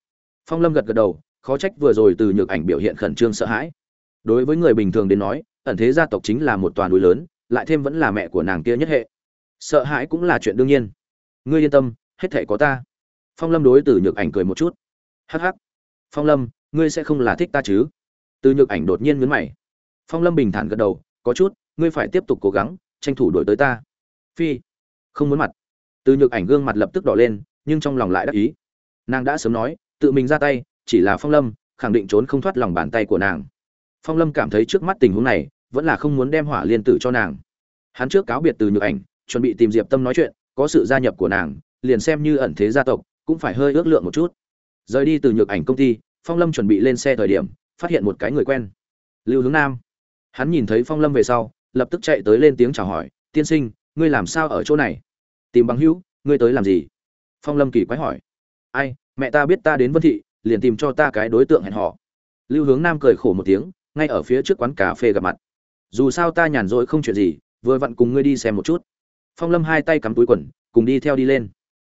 Phong lâm gật gật đầu, khó trách vừa rồi từ nhược ảnh biểu hiện khẩn trương sợ hãi. Đối với người bình thường đến nói, ẩn thế gia tộc chính là một toàn núi lớn, lại thêm vẫn là mẹ của nàng kia nhất hệ. Sợ hãi cũng là chuyện đương nhiên. Ngươi yên tâm, hết thể có ta. Phong lâm đối từ nhược ảnh cười một chút. Hh phong lâm, ngươi sẽ không là thích ta chứ? Từ nhược ảnh đột nhiên mướn mày. Phong lâm bình thản gật đầu, có chút ngươi phải tiếp tục cố gắng, tranh thủ đổi tới ta. Phi, không muốn mặt. Từ nhược ảnh gương mặt lập tức đỏ lên, nhưng trong lòng lại đắc ý. Nàng đã sớm nói, tự mình ra tay, chỉ là phong lâm, khẳng định trốn không thoát lòng bàn tay của nàng. Phong lâm cảm thấy trước mắt tình huống này, vẫn là không muốn đem hỏa liên tử cho nàng. Hắn trước cáo biệt từ nhược ảnh, chuẩn bị tìm diệp tâm nói chuyện, có sự gia nhập của nàng, liền xem như ẩn thế gia tộc, cũng phải hơi ước lượng một chút. Rời đi từ nhược ảnh công ty, phong lâm chuẩn bị lên xe thời điểm, phát hiện một cái người quen. Lưu hướng nam. Hắn nhìn thấy phong lâm về sau lập tức chạy tới lên tiếng chào hỏi, tiên sinh, ngươi làm sao ở chỗ này? Tìm bằng hữu, ngươi tới làm gì? Phong lâm kỳ quái hỏi. Ai, mẹ ta biết ta đến vân thị, liền tìm cho ta cái đối tượng hẹn họ lưu hướng nam cười khổ một tiếng, ngay ở phía trước quán cà phê gặp mặt. Dù sao ta nhàn rỗi không chuyện gì, vừa vặn cùng ngươi đi xem một chút. Phong lâm hai tay cắm túi quần, cùng đi theo đi lên.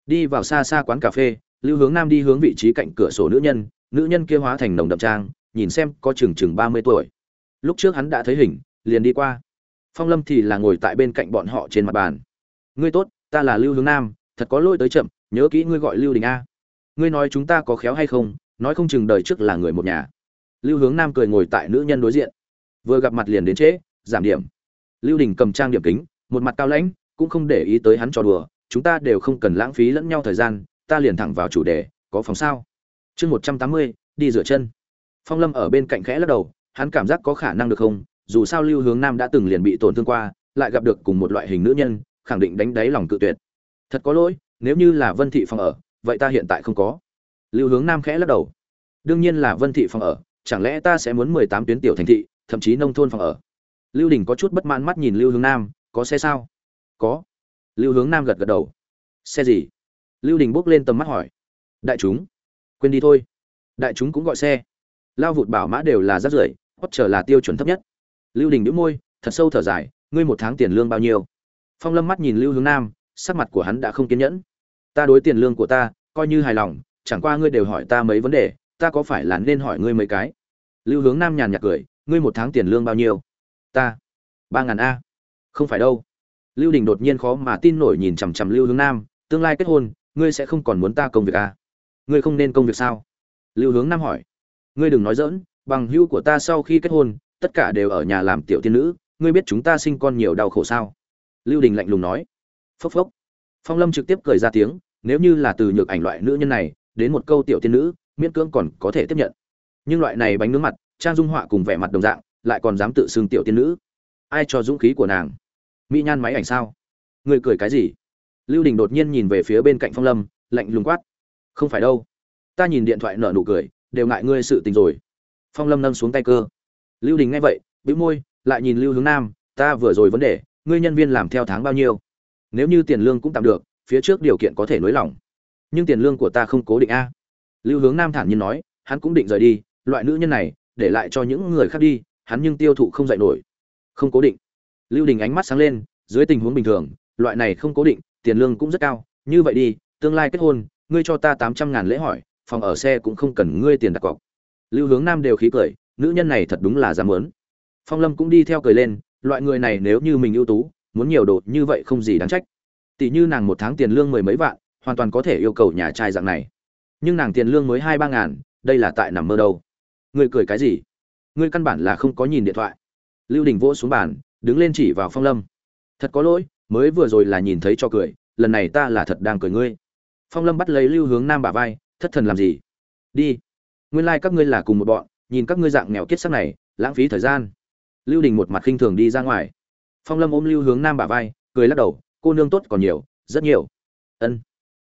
Đi vào xa xa quán cà phê, lưu hướng nam đi hướng vị trí cạnh cửa sổ nữ nhân nữ nhân kia hóa thành nồng đậm trang, nhìn xem có chừng chừng ba mươi tuổi. Lúc trước hắn đã thấy hình, liền đi qua phong lâm thì là ngồi tại bên cạnh bọn họ trên mặt bàn. Ngươi tốt, ta là lưu hướng nam, thật có lỗi tới chậm, nhớ kỹ ngươi gọi lưu đình a. Ngươi nói chúng ta có khéo hay không, nói không chừng đời trước là người một nhà. Lưu hướng nam cười ngồi tại nữ nhân đối diện. Vừa gặp mặt liền đến trễ, giảm điểm. Lưu đình cầm trang điểm kính, một mặt cao lãnh, cũng không để ý tới hắn trò đùa, chúng ta đều không cần lãng phí lẫn nhau thời gian, ta liền thẳng vào chủ đề, có phòng sao? Chương một trăm tám mươi, đi rửa chân. Phong lâm ở bên cạnh khẽ lắc đầu, hắn cảm giác có khả năng được không? Dù sao lưu hướng nam đã từng liền bị tổn thương qua, lại gặp được cùng một loại hình nữ nhân, khẳng định đánh đáy lòng cự tuyệt. Thật có lỗi, nếu như là vân thị phòng ở, vậy ta hiện tại không có. Lưu hướng nam khẽ lắc đầu. Đương nhiên là vân thị phòng ở, chẳng lẽ ta sẽ muốn mười tám tuyến tiểu thành thị, thậm chí nông thôn phòng ở? Lưu đình có chút bất mãn mắt nhìn lưu hướng nam, có xe sao? Có. Lưu hướng nam gật gật đầu. Xe gì? Lưu đình bước lên tầm mắt hỏi. Đại chúng. Quên đi thôi. Đại chúng cũng gọi xe. Lao vụt bảo mã đều là rác rưởi hót trở là tiêu chuẩn thấp nhất lưu đình đĩu môi, thật sâu thở dài, ngươi một tháng tiền lương bao nhiêu? Phong lâm mắt nhìn lưu hướng nam, sắc mặt của hắn đã không kiên nhẫn. Ta đối tiền lương của ta coi như hài lòng, chẳng qua ngươi đều hỏi ta mấy vấn đề, ta có phải là nên hỏi ngươi mấy cái? Lưu hướng nam nhàn nhạt cười, ngươi một tháng tiền lương bao nhiêu? Ta, ba ngàn a. Không phải đâu. Lưu đình đột nhiên khó mà tin nổi nhìn chằm chằm lưu hướng nam, tương lai kết hôn, ngươi sẽ không còn muốn ta công việc a ngươi không nên công việc sao? Lưu hướng nam hỏi, ngươi đừng nói dỡn bằng hữu của ta sau khi kết hôn tất cả đều ở nhà làm tiểu tiên nữ, ngươi biết chúng ta sinh con nhiều đau khổ sao? Lưu đình lạnh lùng nói. Phốc phốc. Phong lâm trực tiếp cười ra tiếng, nếu như là từ nhược ảnh loại nữ nhân này, đến một câu tiểu tiên nữ, miễn cưỡng còn có thể tiếp nhận. Nhưng loại này bánh nướng mặt, trang dung họa cùng vẻ mặt đồng dạng, lại còn dám tự xưng tiểu tiên nữ. Ai cho dũng khí của nàng? Mỹ nhan máy ảnh sao? Người cười cái gì? Lưu đình đột nhiên nhìn về phía bên cạnh phong lâm, lạnh lùng quát. Không phải đâu. Ta nhìn điện thoại nở nụ cười, đều ngại ngươi sự tình rồi. Phong lâm nâng xuống tay cơ lưu đình nghe vậy, bĩu môi, lại nhìn lưu hướng nam, ta vừa rồi vấn đề, ngươi nhân viên làm theo tháng bao nhiêu? Nếu như tiền lương cũng tạm được, phía trước điều kiện có thể nới lỏng. Nhưng tiền lương của ta không cố định a. Lưu hướng nam thản nhiên nói, hắn cũng định rời đi, loại nữ nhân này, để lại cho những người khác đi, hắn nhưng tiêu thụ không dạy nổi. Không cố định. Lưu đình ánh mắt sáng lên, dưới tình huống bình thường, loại này không cố định, tiền lương cũng rất cao, như vậy đi, tương lai kết hôn, ngươi cho ta tám trăm ngàn lễ hỏi, phòng ở xe cũng không cần ngươi tiền đặt cọc. Lưu hướng nam đều khí cười nữ nhân này thật đúng là dám muốn. Phong lâm cũng đi theo cười lên, loại người này nếu như mình ưu tú, muốn nhiều đồ như vậy không gì đáng trách. Tỷ như nàng một tháng tiền lương mười mấy vạn, hoàn toàn có thể yêu cầu nhà trai dạng này. Nhưng nàng tiền lương mới hai ba ngàn, đây là tại nằm mơ đâu. Ngươi cười cái gì? Ngươi căn bản là không có nhìn điện thoại. Lưu đình vỗ xuống bàn, đứng lên chỉ vào phong lâm. Thật có lỗi, mới vừa rồi là nhìn thấy cho cười, lần này ta là thật đang cười ngươi. Phong lâm bắt lấy lưu hướng nam bả vai, thất thần làm gì? Đi. Nguyên lai các ngươi là cùng một bọn nhìn các ngươi dạng nghèo kiết sắc này, lãng phí thời gian. Lưu đình một mặt khinh thường đi ra ngoài. Phong lâm ôm lưu hướng nam bả vai, cười lắc đầu, cô nương tốt còn nhiều, rất nhiều. Ân.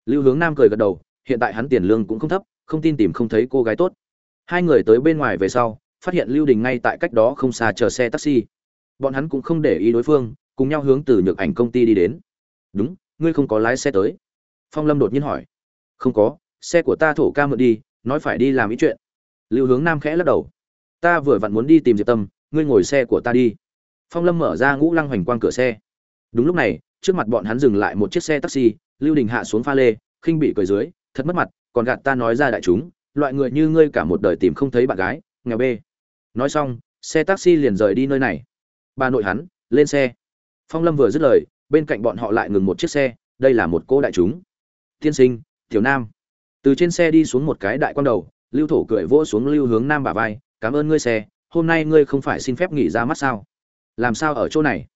Lưu hướng nam cười gật đầu, hiện tại hắn tiền lương cũng không thấp, không tin tìm không thấy cô gái tốt. Hai người tới bên ngoài về sau, phát hiện lưu đình ngay tại cách đó không xa chờ xe taxi. Bọn hắn cũng không để ý đối phương, cùng nhau hướng từ nhược ảnh công ty đi đến. Đúng, ngươi không có lái xe tới. Phong lâm đột nhiên hỏi. Không có, xe của ta thổ ca mượn đi, nói phải đi làm ý chuyện lưu hướng nam khẽ lắc đầu. Ta vừa vặn muốn đi tìm diệp tâm, ngươi ngồi xe của ta đi. Phong lâm mở ra ngũ lăng hoành quang cửa xe. Đúng lúc này, trước mặt bọn hắn dừng lại một chiếc xe taxi, lưu đình hạ xuống pha lê, khinh bị cười dưới, thật mất mặt, còn gạt ta nói ra đại chúng, loại người như ngươi cả một đời tìm không thấy bạn gái, nghèo bê. Nói xong, xe taxi liền rời đi nơi này. Bà nội hắn, lên xe. Phong lâm vừa dứt lời, bên cạnh bọn họ lại ngừng một chiếc xe, đây là một cô đại chúng. Tiên sinh, tiểu nam. Từ trên xe đi xuống một cái đại quan đầu lưu thổ cười vỗ xuống lưu hướng nam bà vai, cảm ơn ngươi xe, hôm nay ngươi không phải xin phép nghỉ ra mắt sao? Làm sao ở chỗ này?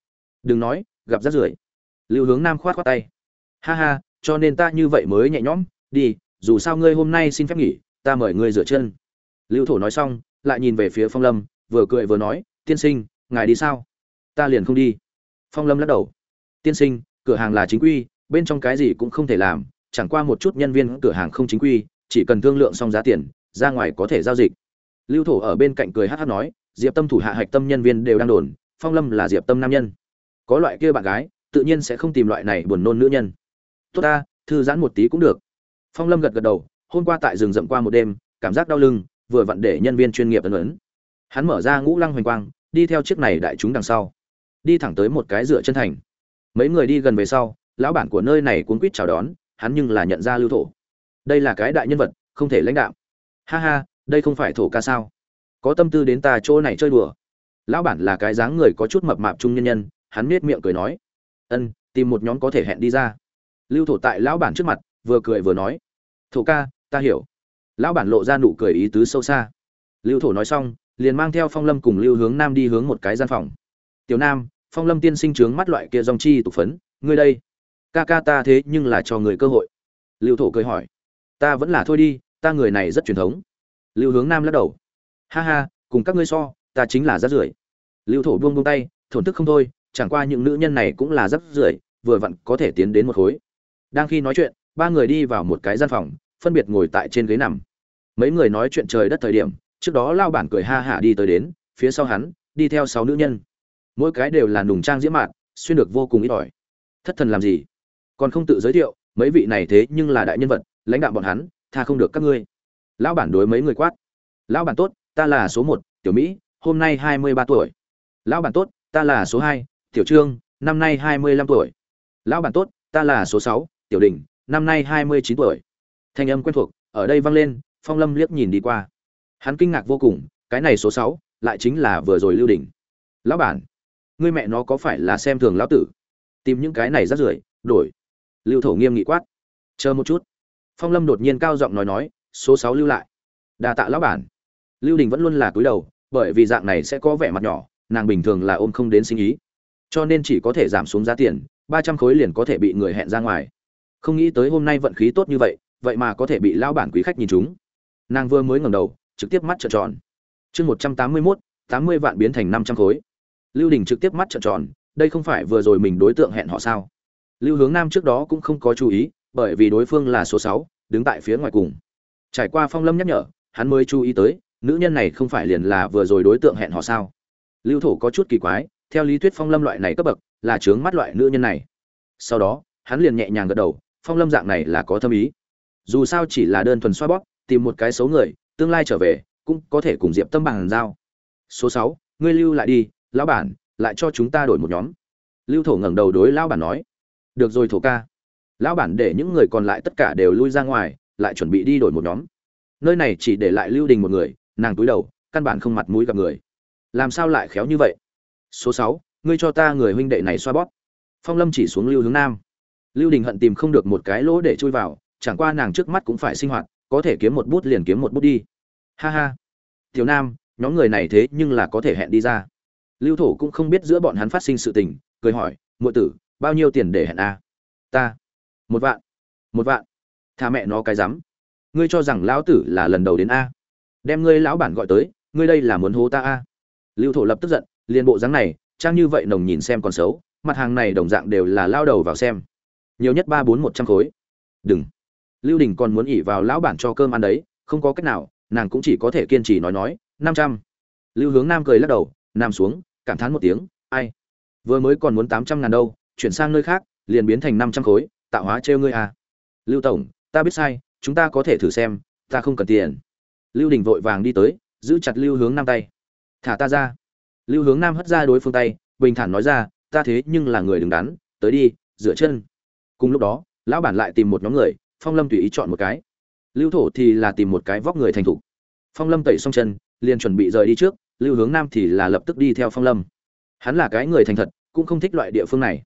Đừng nói, gặp rát rưởi. Lưu hướng nam khoát khoát tay. Ha ha, cho nên ta như vậy mới nhẹ nhõm, đi, dù sao ngươi hôm nay xin phép nghỉ, ta mời ngươi rửa chân. Lưu thổ nói xong, lại nhìn về phía phong lâm, vừa cười vừa nói, tiên sinh, ngài đi sao? Ta liền không đi. Phong lâm lắc đầu. Tiên sinh, cửa hàng là chính quy, bên trong cái gì cũng không thể làm, chẳng qua một chút nhân viên cửa hàng không chính quy, chỉ cần thương lượng xong giá tiền ra ngoài có thể giao dịch. Lưu thổ ở bên cạnh cười hát hát nói, diệp tâm thủ hạ hạch tâm nhân viên đều đang đồn, phong lâm là diệp tâm nam nhân. Có loại kia bạn gái, tự nhiên sẽ không tìm loại này buồn nôn nữ nhân. Tốt ta, thư giãn một tí cũng được. Phong lâm gật gật đầu, hôm qua tại rừng rậm qua một đêm, cảm giác đau lưng, vừa vặn để nhân viên chuyên nghiệp ấn ấn. Hắn mở ra ngũ lăng hoành quang, đi theo chiếc này đại chúng đằng sau. Đi thẳng tới một cái dựa chân thành. Mấy người đi gần về sau, lão bản của nơi này cuốn quýt chào đón, hắn nhưng là nhận ra lưu thổ. Đây là cái đại nhân vật, không thể lãnh đạo ha ha, đây không phải thổ ca sao? Có tâm tư đến ta chỗ này chơi đùa. Lão bản là cái dáng người có chút mập mạp trung nhân nhân, hắn nết miệng cười nói. Ân, tìm một nhóm có thể hẹn đi ra. Lưu thổ tại lão bản trước mặt, vừa cười vừa nói. Thổ ca, ta hiểu. Lão bản lộ ra nụ cười ý tứ sâu xa. Lưu thổ nói xong, liền mang theo phong lâm cùng lưu hướng nam đi hướng một cái gian phòng. Tiểu nam, phong lâm tiên sinh trướng mắt loại kia dòng chi tục phấn, ngươi đây. Ca ca ta thế nhưng là cho người cơ hội. Lưu thổ cười hỏi. Ta vẫn là thôi đi ta người này rất truyền thống. Lưu hướng nam lắc đầu. Ha ha, cùng các ngươi so, ta chính là rác rưởi. Lưu thổ buông buông tay, thổn thức không thôi, chẳng qua những nữ nhân này cũng là rác rưởi, vừa vặn có thể tiến đến một khối. Đang khi nói chuyện, ba người đi vào một cái gian phòng, phân biệt ngồi tại trên ghế nằm. Mấy người nói chuyện trời đất thời điểm, trước đó lao bản cười ha hả đi tới đến, phía sau hắn, đi theo sáu nữ nhân. Mỗi cái đều là nùng trang diễm mạn, xuyên được vô cùng ít ỏi. Thất thần làm gì? Còn không tự giới thiệu, mấy vị này thế nhưng là đại nhân vật, lãnh đạo bọn hắn tha không được các ngươi. Lão bản đối mấy người quát. Lão bản tốt, ta là số một, tiểu mỹ, hôm nay hai mươi ba tuổi. Lão bản tốt, ta là số hai, tiểu trương, năm nay hai mươi lăm tuổi. Lão bản tốt, ta là số sáu, tiểu đình, năm nay hai mươi chín tuổi. Thanh âm quen thuộc, ở đây vang lên, phong lâm liếc nhìn đi qua. Hắn kinh ngạc vô cùng, cái này số sáu, lại chính là vừa rồi lưu đình. Lão bản, ngươi mẹ nó có phải là xem thường lão tử? Tìm những cái này rắt rưởi, đổi. Lưu thổ nghiêm nghị quát. Chờ một chút phong lâm đột nhiên cao giọng nói nói, số sáu lưu lại. Đa tạ lão bản. Lưu đình vẫn luôn là cúi đầu, bởi vì dạng này sẽ có vẻ mặt nhỏ, nàng bình thường là ôm không đến sinh ý. Cho nên chỉ có thể giảm xuống giá tiền, ba trăm khối liền có thể bị người hẹn ra ngoài. Không nghĩ tới hôm nay vận khí tốt như vậy vậy mà có thể bị lão bản quý khách nhìn chúng. Nàng vừa mới ngẩng đầu, trực tiếp mắt trợn tròn. Chương một trăm tám mươi mốt, tám mươi vạn biến thành năm trăm khối. Lưu đình trực tiếp mắt trợn tròn, đây không phải vừa rồi mình đối tượng hẹn họ sao? Lưu hướng nam trước đó cũng không có chú ý bởi vì đối phương là số sáu, đứng tại phía ngoài cùng. Trải qua phong lâm nhắc nhở, hắn mới chú ý tới, nữ nhân này không phải liền là vừa rồi đối tượng hẹn họ sao? Lưu thủ có chút kỳ quái, theo lý thuyết phong lâm loại này cấp bậc, là chướng mắt loại nữ nhân này. Sau đó, hắn liền nhẹ nhàng gật đầu, phong lâm dạng này là có thâm ý. Dù sao chỉ là đơn thuần xoa bóp, tìm một cái xấu người, tương lai trở về, cũng có thể cùng diệp tâm bằng giao. Số sáu, ngươi lưu lại đi, lão bản, lại cho chúng ta đổi một nhóm. Lưu thổ ngẩng đầu đối lão bản nói. Được rồi thổ ca lão bản để những người còn lại tất cả đều lui ra ngoài, lại chuẩn bị đi đổi một nhóm. Nơi này chỉ để lại lưu đình một người, nàng túi đầu, căn bản không mặt mũi gặp người. Làm sao lại khéo như vậy? Số sáu, ngươi cho ta người huynh đệ này xoa bóp. Phong lâm chỉ xuống lưu hướng nam. Lưu đình hận tìm không được một cái lỗ để chui vào, chẳng qua nàng trước mắt cũng phải sinh hoạt, có thể kiếm một bút liền kiếm một bút đi. Ha ha. Tiểu nam, nhóm người này thế nhưng là có thể hẹn đi ra. Lưu thổ cũng không biết giữa bọn hắn phát sinh sự tình, cười hỏi, muội tử, bao nhiêu tiền để hẹn a ta một vạn. Một vạn. Thà mẹ nó cái rắm. Ngươi cho rằng lão tử là lần đầu đến a. Đem ngươi lão bản gọi tới, ngươi đây là muốn hố ta a. Lưu thổ lập tức giận, liền bộ dáng này, trang như vậy nồng nhìn xem còn xấu, mặt hàng này đồng dạng đều là lao đầu vào xem. Nhiều nhất ba bốn một trăm khối. Đừng. Lưu đình còn muốn ỉ vào lão bản cho cơm ăn đấy, không có cách nào, nàng cũng chỉ có thể kiên trì nói nói, năm trăm. Lưu hướng nam cười lắc đầu, nam xuống, cảm thán một tiếng, ai? Vừa mới còn muốn tám trăm ngàn đâu, chuyển sang nơi khác, liền biến thành năm trăm khối tạo hóa trêu ngươi à. Lưu tổng, ta biết sai, chúng ta có thể thử xem, ta không cần tiền. Lưu đình vội vàng đi tới, giữ chặt lưu hướng nam tay. Thả ta ra. Lưu hướng nam hất ra đối phương tay, bình thản nói ra, ta thế nhưng là người đứng đắn, tới đi, rửa chân. Cùng lúc đó, lão bản lại tìm một nhóm người, phong lâm tùy ý chọn một cái. Lưu thổ thì là tìm một cái vóc người thành thục. Phong lâm tẩy xong chân, liền chuẩn bị rời đi trước, lưu hướng nam thì là lập tức đi theo phong lâm. Hắn là cái người thành thật, cũng không thích loại địa phương này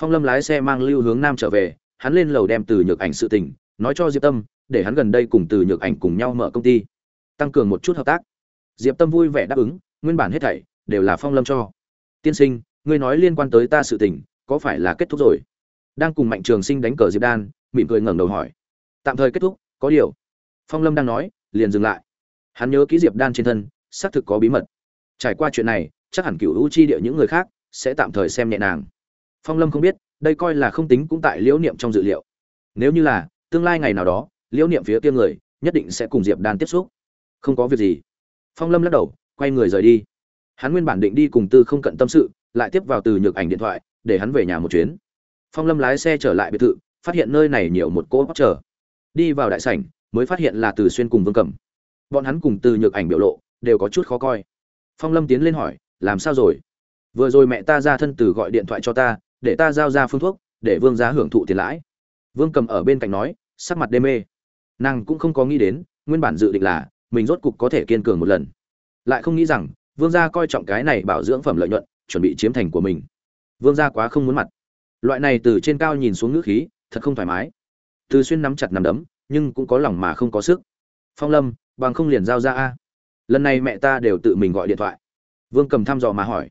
phong lâm lái xe mang lưu hướng nam trở về, hắn lên lầu đem từ nhược ảnh sự tình nói cho diệp tâm, để hắn gần đây cùng từ nhược ảnh cùng nhau mở công ty, tăng cường một chút hợp tác. Diệp tâm vui vẻ đáp ứng, nguyên bản hết thảy đều là phong lâm cho. Tiên sinh, ngươi nói liên quan tới ta sự tình, có phải là kết thúc rồi? Đang cùng mạnh trường sinh đánh cờ diệp đan, mỉm cười ngẩng đầu hỏi. Tạm thời kết thúc, có điều. Phong lâm đang nói, liền dừng lại. Hắn nhớ ký diệp đan trên thân, xác thực có bí mật. Trải qua chuyện này, chắc hẳn cựu u chi địa những người khác sẽ tạm thời xem nhẹ nàng phong lâm không biết, đây coi là không tính cũng tại liễu niệm trong dự liệu. Nếu như là, tương lai ngày nào đó, liễu niệm phía kia người, nhất định sẽ cùng diệp đan tiếp xúc. Không có việc gì. Phong lâm lắc đầu, quay người rời đi. Hắn nguyên bản định đi cùng tư không cận tâm sự, lại tiếp vào từ nhược ảnh điện thoại, để hắn về nhà một chuyến. Phong lâm lái xe trở lại biệt thự, phát hiện nơi này nhiều một cỗ bóc chờ đi vào đại sảnh, mới phát hiện là từ xuyên cùng vương cẩm. Bọn hắn cùng từ nhược ảnh biểu lộ, đều có chút khó coi. Phong lâm tiến lên hỏi, làm sao rồi? Vừa rồi mẹ ta ra thân từ gọi điện thoại cho ta để ta giao ra phương thuốc, để vương gia hưởng thụ tiền lãi. Vương cầm ở bên cạnh nói, sắc mặt đê mê. Nàng cũng không có nghĩ đến, nguyên bản dự định là, mình rốt cục có thể kiên cường một lần. Lại không nghĩ rằng, vương gia coi trọng cái này bảo dưỡng phẩm lợi nhuận, chuẩn bị chiếm thành của mình. Vương gia quá không muốn mặt. Loại này từ trên cao nhìn xuống ngữ khí, thật không thoải mái. Từ xuyên nắm chặt nằm đấm, nhưng cũng có lòng mà không có sức. Phong lâm, bằng không liền giao ra a. Lần này mẹ ta đều tự mình gọi điện thoại. Vương cầm thăm dò mà hỏi.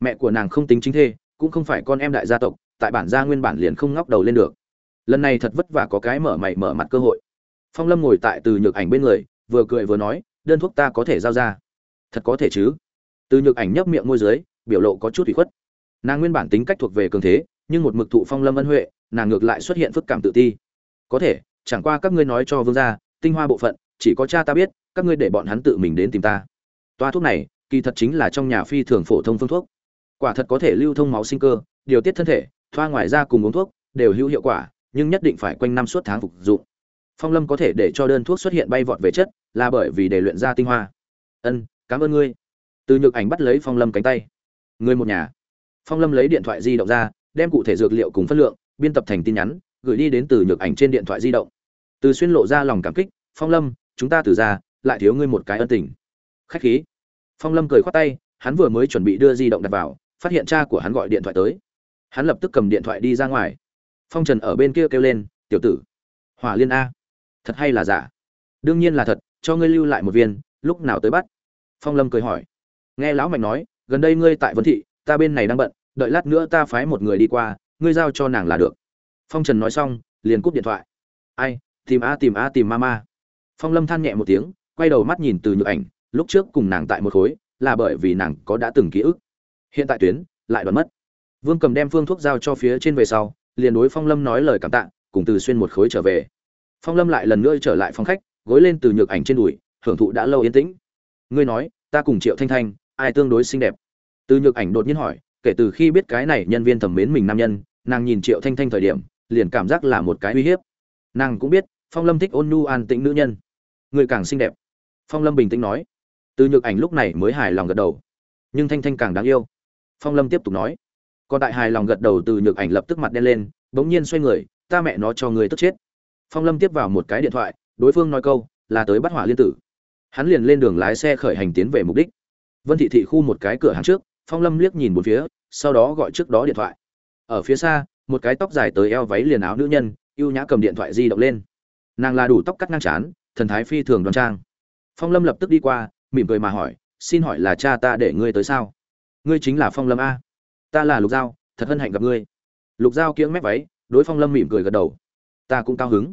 Mẹ của nàng không tính chính thê cũng không phải con em đại gia tộc, tại bản gia nguyên bản liền không ngóc đầu lên được. Lần này thật vất vả có cái mở mày mở mặt cơ hội. Phong lâm ngồi tại từ nhược ảnh bên người, vừa cười vừa nói, đơn thuốc ta có thể giao ra. Thật có thể chứ? Từ nhược ảnh nhấp miệng môi dưới, biểu lộ có chút ủy khuất. Nàng nguyên bản tính cách thuộc về cường thế, nhưng một mực thụ phong lâm ân huệ, nàng ngược lại xuất hiện phức cảm tự ti. Có thể, chẳng qua các ngươi nói cho vương gia, tinh hoa bộ phận, chỉ có cha ta biết, các ngươi để bọn hắn tự mình đến tìm ta. Toa thuốc này, kỳ thật chính là trong nhà phi thường phổ thông phương thuốc quả thật có thể lưu thông máu sinh cơ, điều tiết thân thể, thoa ngoài ra cùng uống thuốc, đều hữu hiệu quả, nhưng nhất định phải quanh năm suốt tháng phục dụng. Phong lâm có thể để cho đơn thuốc xuất hiện bay vọt về chất, là bởi vì để luyện ra tinh hoa. Ân, cảm ơn ngươi. Từ nhược ảnh bắt lấy phong lâm cánh tay. Người một nhà. Phong lâm lấy điện thoại di động ra, đem cụ thể dược liệu cùng phân lượng, biên tập thành tin nhắn, gửi đi đến từ nhược ảnh trên điện thoại di động. Từ xuyên lộ ra lòng cảm kích, phong lâm, chúng ta từ ra lại thiếu ngươi một cái ân tình. Khách khí. Phong lâm cười khoát tay, hắn vừa mới chuẩn bị đưa di động đặt vào phát hiện cha của hắn gọi điện thoại tới. Hắn lập tức cầm điện thoại đi ra ngoài. Phong trần ở bên kia kêu lên, tiểu tử, hỏa liên a. Thật hay là giả? Đương nhiên là thật, cho ngươi lưu lại một viên, lúc nào tới bắt? Phong lâm cười hỏi. Nghe lão mạnh nói, gần đây ngươi tại vân thị, ta bên này đang bận, đợi lát nữa ta phái một người đi qua, ngươi giao cho nàng là được. Phong trần nói xong, liền cúp điện thoại. Ai, tìm a tìm a, tìm ma ma phong lâm than nhẹ một tiếng, quay đầu mắt nhìn từ nhựa ảnh, lúc trước cùng nàng tại một khối, là bởi vì nàng có đã từng ký ức hiện tại tuyến lại đoán mất. Vương cầm đem phương thuốc giao cho phía trên về sau, liền đối phong lâm nói lời cảm tạ, cùng từ xuyên một khối trở về. Phong lâm lại lần nữa trở lại phòng khách, gối lên từ nhược ảnh trên đùi, hưởng thụ đã lâu yên tĩnh. Ngươi nói, ta cùng triệu thanh thanh, ai tương đối xinh đẹp? Từ nhược ảnh đột nhiên hỏi, kể từ khi biết cái này nhân viên thẩm mến mình nam nhân, nàng nhìn triệu thanh thanh thời điểm, liền cảm giác là một cái uy hiếp. Nàng cũng biết, phong lâm thích ôn nhu an tĩnh nữ nhân. Người càng xinh đẹp. Phong lâm bình tĩnh nói. Từ nhược ảnh lúc này mới hài lòng gật đầu. Nhưng thanh thanh càng đáng yêu phong lâm tiếp tục nói. Còn tại hài lòng gật đầu từ nhược ảnh lập tức mặt đen lên, bỗng nhiên xoay người, ta mẹ nó cho người tức chết. Phong lâm tiếp vào một cái điện thoại, đối phương nói câu, là tới bắt hỏa liên tử. Hắn liền lên đường lái xe khởi hành tiến về mục đích. Vân thị thị khu một cái cửa hàng trước, phong lâm liếc nhìn một phía, sau đó gọi trước đó điện thoại. Ở phía xa, một cái tóc dài tới eo váy liền áo nữ nhân, ưu nhã cầm điện thoại di động lên. Nàng là đủ tóc cắt ngang chán, thần thái phi thường đoan trang. Phong lâm lập tức đi qua, mỉm cười mà hỏi, xin hỏi là cha ta để ngươi tới sao? Ngươi chính là phong lâm a. Ta là lục giao, thật hân hạnh gặp ngươi. Lục giao kiếng mép váy, đối phong lâm mỉm cười gật đầu. Ta cũng cao hứng.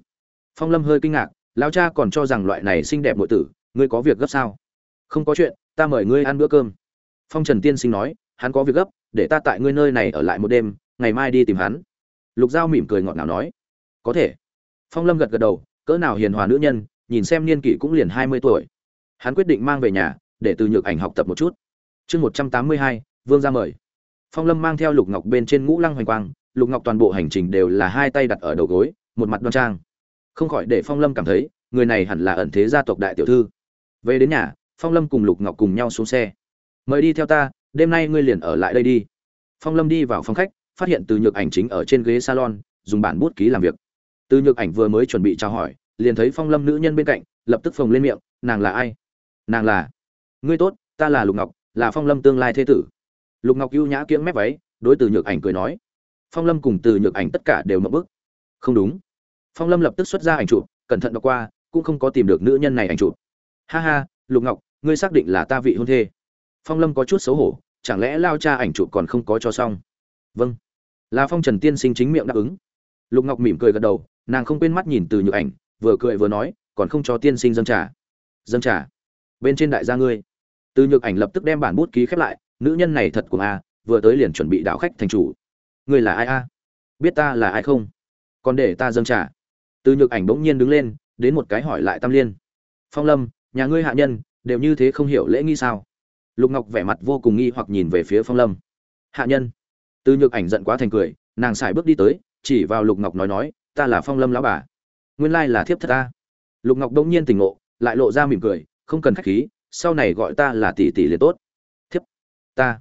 Phong lâm hơi kinh ngạc lao cha còn cho rằng loại này xinh đẹp nội tử, ngươi có việc gấp sao? Không có chuyện, ta mời ngươi ăn bữa cơm. Phong trần tiên sinh nói, hắn có việc gấp, để ta tại ngươi nơi này ở lại một đêm, ngày mai đi tìm hắn. Lục giao mỉm cười ngọt ngào nói, có thể. Phong lâm gật gật đầu, cỡ nào hiền hòa nữ nhân, nhìn xem niên kỷ cũng liền hai mươi tuổi. Hắn quyết định mang về nhà, để từ nhược ảnh học tập một chút chương một trăm tám mươi hai, vương ra mời. Phong lâm mang theo lục ngọc bên trên ngũ lăng hoành quang, lục ngọc toàn bộ hành trình đều là hai tay đặt ở đầu gối, một mặt đoan trang. Không khỏi để phong lâm cảm thấy, người này hẳn là ẩn thế gia tộc đại tiểu thư. Về đến nhà, phong lâm cùng lục ngọc cùng nhau xuống xe. Mời đi theo ta, đêm nay ngươi liền ở lại đây đi. Phong lâm đi vào phòng khách, phát hiện từ nhược ảnh chính ở trên ghế salon, dùng bản bút ký làm việc. Từ nhược ảnh vừa mới chuẩn bị chào hỏi, liền thấy phong lâm nữ nhân bên cạnh, lập tức phồng lên miệng, nàng là ai? Nàng là, ngươi tốt, ta là lục ngọc là phong lâm tương lai thế tử. Lục ngọc ưu nhã kiếng mép váy, đối từ nhược ảnh cười nói, phong lâm cùng từ nhược ảnh tất cả đều mập bức. Không đúng. Phong lâm lập tức xuất ra ảnh chụp, cẩn thận đọc qua, cũng không có tìm được nữ nhân này ảnh chụp. Ha ha, lục ngọc, ngươi xác định là ta vị hôn thê. Phong lâm có chút xấu hổ, chẳng lẽ lao cha ảnh chụp còn không có cho xong? Vâng. Là phong trần tiên sinh chính miệng đáp ứng. Lục ngọc mỉm cười gật đầu, nàng không quên mắt nhìn từ nhược ảnh, vừa cười vừa nói, còn không cho tiên sinh dâng trà. Dâng trà? Bên trên đại gia ngươi từ nhược ảnh lập tức đem bản bút ký khép lại, nữ nhân này thật của a vừa tới liền chuẩn bị đạo khách thành chủ. Người là ai a? Biết ta là ai không? Còn để ta dâng trả. từ nhược ảnh bỗng nhiên đứng lên, đến một cái hỏi lại tam liên. Phong lâm, nhà ngươi hạ nhân, đều như thế không hiểu lễ nghi sao? Lục ngọc vẻ mặt vô cùng nghi hoặc nhìn về phía phong lâm. Hạ nhân? Từ nhược ảnh giận quá thành cười, nàng xài bước đi tới, chỉ vào lục ngọc nói nói, ta là phong lâm lão bà, nguyên lai là thiếp thất ta. Lục ngọc đông nhiên tỉnh ngộ, lại lộ ra mỉm cười, không cần khách khí sau này gọi ta là tỷ tỷ liền tốt. Thiếp, ta.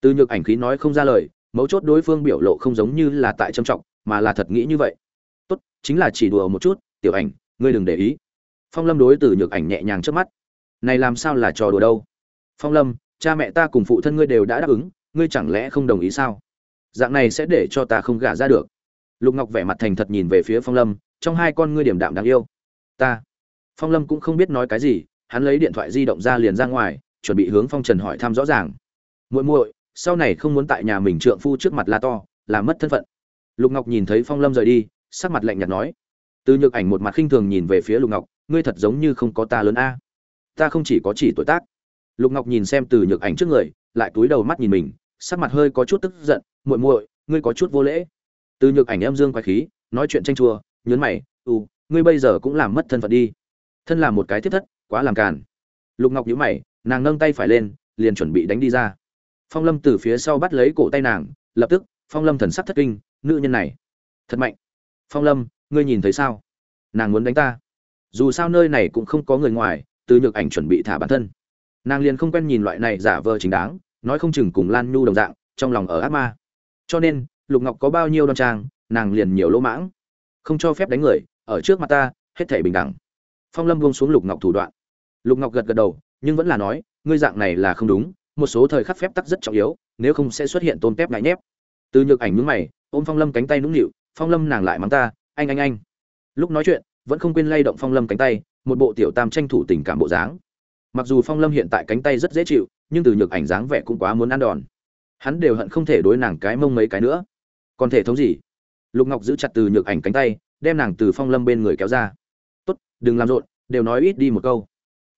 Từ nhược ảnh khí nói không ra lời, mấu chốt đối phương biểu lộ không giống như là tại trầm trọng, mà là thật nghĩ như vậy. Tốt, chính là chỉ đùa một chút, tiểu ảnh, ngươi đừng để ý. Phong lâm đối từ nhược ảnh nhẹ nhàng trước mắt. Này làm sao là trò đùa đâu? Phong lâm, cha mẹ ta cùng phụ thân ngươi đều đã đáp ứng, ngươi chẳng lẽ không đồng ý sao? Dạng này sẽ để cho ta không gả ra được. Lục ngọc vẻ mặt thành thật nhìn về phía phong lâm, trong hai con ngươi điểm đạm đáng yêu. Ta. Phong lâm cũng không biết nói cái gì hắn lấy điện thoại di động ra liền ra ngoài, chuẩn bị hướng phong trần hỏi thăm rõ ràng. Muội muội, sau này không muốn tại nhà mình trượng phu trước mặt la to làm mất thân phận. Lục ngọc nhìn thấy phong lâm rời đi, sắc mặt lạnh nhạt nói. Từ nhược ảnh một mặt khinh thường nhìn về phía lục ngọc, ngươi thật giống như không có ta lớn a. Ta không chỉ có chỉ tuổi tác. Lục ngọc nhìn xem từ nhược ảnh trước người, lại túi đầu mắt nhìn mình, sắc mặt hơi có chút tức giận. Muội muội, ngươi có chút vô lễ. Từ nhược ảnh em dương quái khí, nói chuyện tranh chua, nhớn mày ừ ngươi bây giờ cũng làm mất thân phận đi. Thân là một cái thiết thất quá làm càn. Lục ngọc nhíu mày, nàng nâng tay phải lên, liền chuẩn bị đánh đi ra. Phong lâm từ phía sau bắt lấy cổ tay nàng, lập tức, phong lâm thần sắc thất kinh, nữ nhân này, thật mạnh. Phong lâm, ngươi nhìn thấy sao? Nàng muốn đánh ta. Dù sao nơi này cũng không có người ngoài, từ nhược ảnh chuẩn bị thả bản thân. Nàng liền không quen nhìn loại này giả vờ chính đáng, nói không chừng cùng lan nhu đồng dạng, trong lòng ở ác ma. Cho nên, lục ngọc có bao nhiêu đoan trang, nàng liền nhiều lỗ mãng. Không cho phép đánh người, ở trước mặt ta, hết thể bình đẳng. Phong lâm buông xuống lục ngọc thủ đoạn lục ngọc gật gật đầu, nhưng vẫn là nói, ngươi dạng này là không đúng, một số thời khắc phép tắc rất trọng yếu, nếu không sẽ xuất hiện tôn tép ngại nhép. Từ nhược ảnh nhướng mày, ôm phong lâm cánh tay nũng nịu, phong lâm nàng lại mắng ta, anh anh anh. Lúc nói chuyện, vẫn không quên lay động phong lâm cánh tay, một bộ tiểu tam tranh thủ tình cảm bộ dáng. Mặc dù phong lâm hiện tại cánh tay rất dễ chịu, nhưng từ nhược ảnh dáng vẻ cũng quá muốn ăn đòn. Hắn đều hận không thể đối nàng cái mông mấy cái nữa. Còn thể thống gì? Lục ngọc giữ chặt từ nhược ảnh cánh tay, đem nàng từ phong lâm bên người kéo ra. Tốt, đừng làm rộn, đều nói ít đi một câu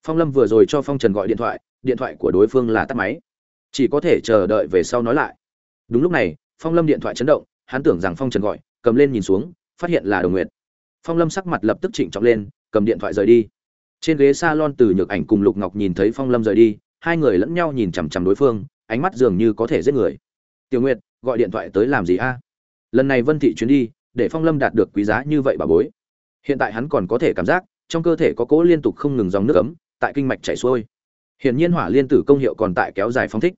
phong lâm vừa rồi cho phong trần gọi điện thoại điện thoại của đối phương là tắt máy. Chỉ có thể chờ đợi về sau nói lại. Đúng lúc này, phong lâm điện thoại chấn động, hắn tưởng rằng phong trần gọi, cầm lên nhìn xuống, phát hiện là đồng nguyệt. Phong lâm sắc mặt lập tức chỉnh trọng lên, cầm điện thoại rời đi. Trên ghế salon từ nhược ảnh cùng lục ngọc nhìn thấy phong lâm rời đi, hai người lẫn nhau nhìn chằm chằm đối phương, ánh mắt dường như có thể giết người. Tiểu nguyệt, gọi điện thoại tới làm gì a? Lần này vân thị chuyến đi, để phong lâm đạt được quý giá như vậy bà bối. Hiện tại hắn còn có thể cảm giác, trong cơ thể có cỗ liên tục không ngừng dòng nước ấm tại kinh mạch chảy xuôi. Hiển nhiên hỏa liên tử công hiệu còn tại kéo dài phong thích.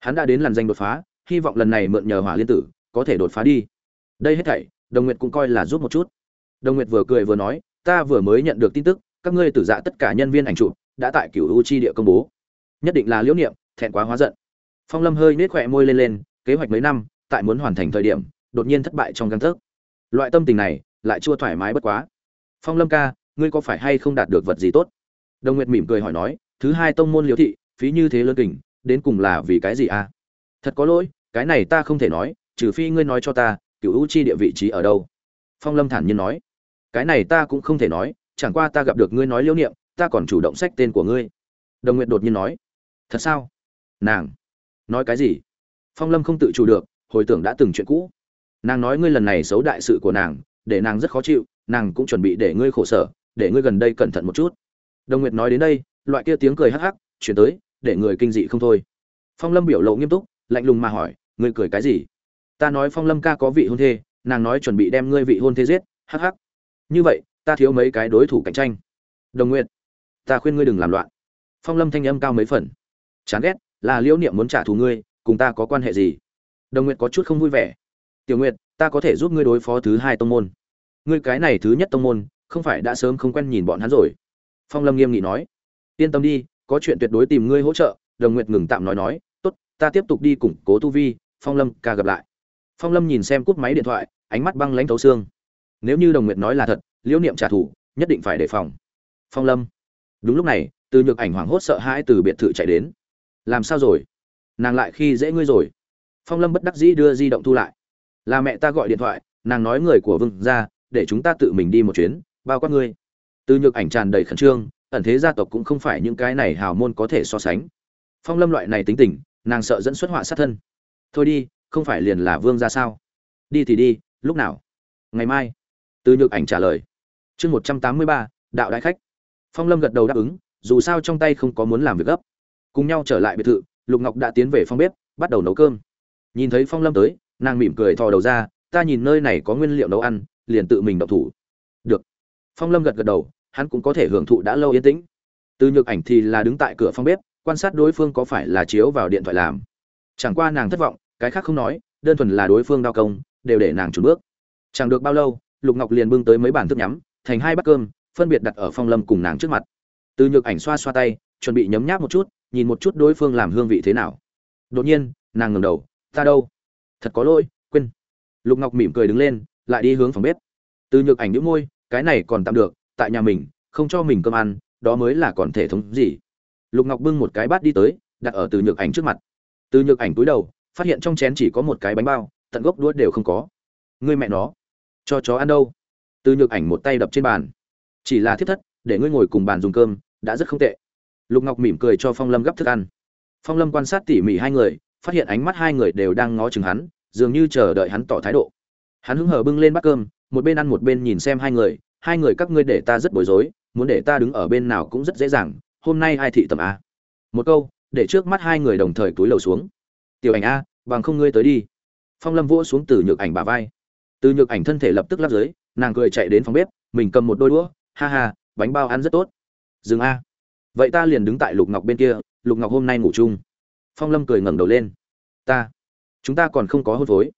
Hắn đã đến lần danh đột phá, hy vọng lần này mượn nhờ hỏa liên tử có thể đột phá đi. Đây hết thảy, đồng nguyệt cũng coi là giúp một chút. Đồng nguyệt vừa cười vừa nói, ta vừa mới nhận được tin tức, các ngươi tử dạ tất cả nhân viên ảnh chụp đã tại cửu u chi địa công bố. Nhất định là liễu niệm, thẹn quá hóa giận. Phong lâm hơi nhếch khóe môi lên lên, kế hoạch mấy năm, tại muốn hoàn thành thời điểm, đột nhiên thất bại trong căn thức loại tâm tình này, lại chưa thoải mái bất quá. Phong lâm ca, ngươi có phải hay không đạt được vật gì tốt? Đồng nguyệt mỉm cười hỏi nói, thứ hai tông môn liễu thị, phí như thế lớn kình, đến cùng là vì cái gì à? Thật có lỗi, cái này ta không thể nói, trừ phi ngươi nói cho ta, cựu u chi địa vị trí ở đâu. Phong lâm thản nhiên nói, cái này ta cũng không thể nói, chẳng qua ta gặp được ngươi nói liễu niệm, ta còn chủ động sách tên của ngươi. Đồng nguyệt đột nhiên nói, thật sao? Nàng, nói cái gì? Phong lâm không tự chủ được, hồi tưởng đã từng chuyện cũ. Nàng nói ngươi lần này xấu đại sự của nàng, để nàng rất khó chịu, nàng cũng chuẩn bị để ngươi khổ sở, để ngươi gần đây cẩn thận một chút đồng nguyệt nói đến đây loại kia tiếng cười hắc hắc chuyển tới để người kinh dị không thôi. Phong lâm biểu lộ nghiêm túc lạnh lùng mà hỏi ngươi cười cái gì? Ta nói phong lâm ca có vị hôn thê nàng nói chuẩn bị đem ngươi vị hôn thê giết hắc hắc. Như vậy ta thiếu mấy cái đối thủ cạnh tranh. Đồng Nguyệt, ta khuyên ngươi đừng làm loạn. Phong lâm thanh âm cao mấy phần. Chán ghét là liễu niệm muốn trả thù ngươi cùng ta có quan hệ gì? Đồng Nguyệt có chút không vui vẻ. Tiểu Nguyệt, ta có thể giúp ngươi đối phó thứ hai tông môn. Ngươi cái này thứ nhất tông môn không phải đã sớm không quen nhìn bọn hắn rồi phong lâm nghiêm nghị nói. Yên tâm đi, có chuyện tuyệt đối tìm ngươi hỗ trợ, đồng nguyệt ngừng tạm nói nói, tốt, ta tiếp tục đi củng cố tu vi, phong lâm, ca gặp lại. Phong lâm nhìn xem cút máy điện thoại, ánh mắt băng lãnh thấu xương. Nếu như đồng nguyệt nói là thật, liễu niệm trả thù, nhất định phải đề phòng. Phong lâm, đúng lúc này, từ nhược ảnh hoảng hốt sợ hãi từ biệt thự chạy đến. Làm sao rồi? Nàng lại khi dễ ngươi rồi. Phong lâm bất đắc dĩ đưa di động thu lại. Là mẹ ta gọi điện thoại, nàng nói người của vương ra để chúng ta tự mình đi một chuyến, bao quát ngươi từ nhược ảnh tràn đầy khẩn trương, ẩn thế gia tộc cũng không phải những cái này hào môn có thể so sánh. Phong lâm loại này tính tình, nàng sợ dẫn xuất họa sát thân. Thôi đi, không phải liền là vương ra sao? Đi thì đi, lúc nào? Ngày mai. Từ nhược ảnh trả lời. Chương một trăm tám mươi ba, đạo đại khách. Phong lâm gật đầu đáp ứng, dù sao trong tay không có muốn làm việc gấp. Cùng nhau trở lại biệt thự, lục ngọc đã tiến về phòng bếp, bắt đầu nấu cơm. Nhìn thấy phong lâm tới, nàng mỉm cười thò đầu ra, ta nhìn nơi này có nguyên liệu nấu ăn, liền tự mình động thủ phong lâm gật gật đầu, hắn cũng có thể hưởng thụ đã lâu yên tĩnh. Từ nhược ảnh thì là đứng tại cửa phòng bếp, quan sát đối phương có phải là chiếu vào điện thoại làm. Chẳng qua nàng thất vọng, cái khác không nói, đơn thuần là đối phương đao công, đều để nàng trùn bước. Chẳng được bao lâu, lục ngọc liền bưng tới mấy bàn thức nhắm, thành hai bát cơm, phân biệt đặt ở phong lâm cùng nàng trước mặt. Từ nhược ảnh xoa xoa tay, chuẩn bị nhấm nháp một chút, nhìn một chút đối phương làm hương vị thế nào. Đột nhiên, nàng ngẩng đầu, ta đâu? Thật có lỗi, quên. Lục ngọc mỉm cười đứng lên, lại đi hướng phòng bếp. Từ nhược ảnh nhíu môi cái này còn tạm được, tại nhà mình, không cho mình cơm ăn, đó mới là còn thể thống gì. Lục ngọc bưng một cái bát đi tới, đặt ở từ nhược ảnh trước mặt. Từ nhược ảnh cúi đầu, phát hiện trong chén chỉ có một cái bánh bao, tận gốc đuốt đều không có. Ngươi mẹ nó, cho chó ăn đâu? Từ nhược ảnh một tay đập trên bàn. Chỉ là thiết thất, để ngươi ngồi cùng bàn dùng cơm, đã rất không tệ. Lục ngọc mỉm cười cho phong lâm gấp thức ăn. Phong lâm quan sát tỉ mỉ hai người, phát hiện ánh mắt hai người đều đang ngó chừng hắn, dường như chờ đợi hắn tỏ thái độ hắn hứng hờ bưng lên bát cơm, một bên ăn một bên nhìn xem hai người hai người các ngươi để ta rất bối rối, muốn để ta đứng ở bên nào cũng rất dễ dàng, hôm nay ai thị tầm a? Một câu, để trước mắt hai người đồng thời túi lầu xuống. Tiểu ảnh a, bằng không ngươi tới đi. Phong lâm vỗ xuống từ nhược ảnh bà vai. Từ nhược ảnh thân thể lập tức lắp dưới, nàng cười chạy đến phòng bếp, mình cầm một đôi đũa, ha ha, bánh bao ăn rất tốt. Dừng a. Vậy ta liền đứng tại lục ngọc bên kia, lục ngọc hôm nay ngủ chung. Phong lâm cười ngẩng đầu lên. Ta, chúng ta còn không có hôn phối.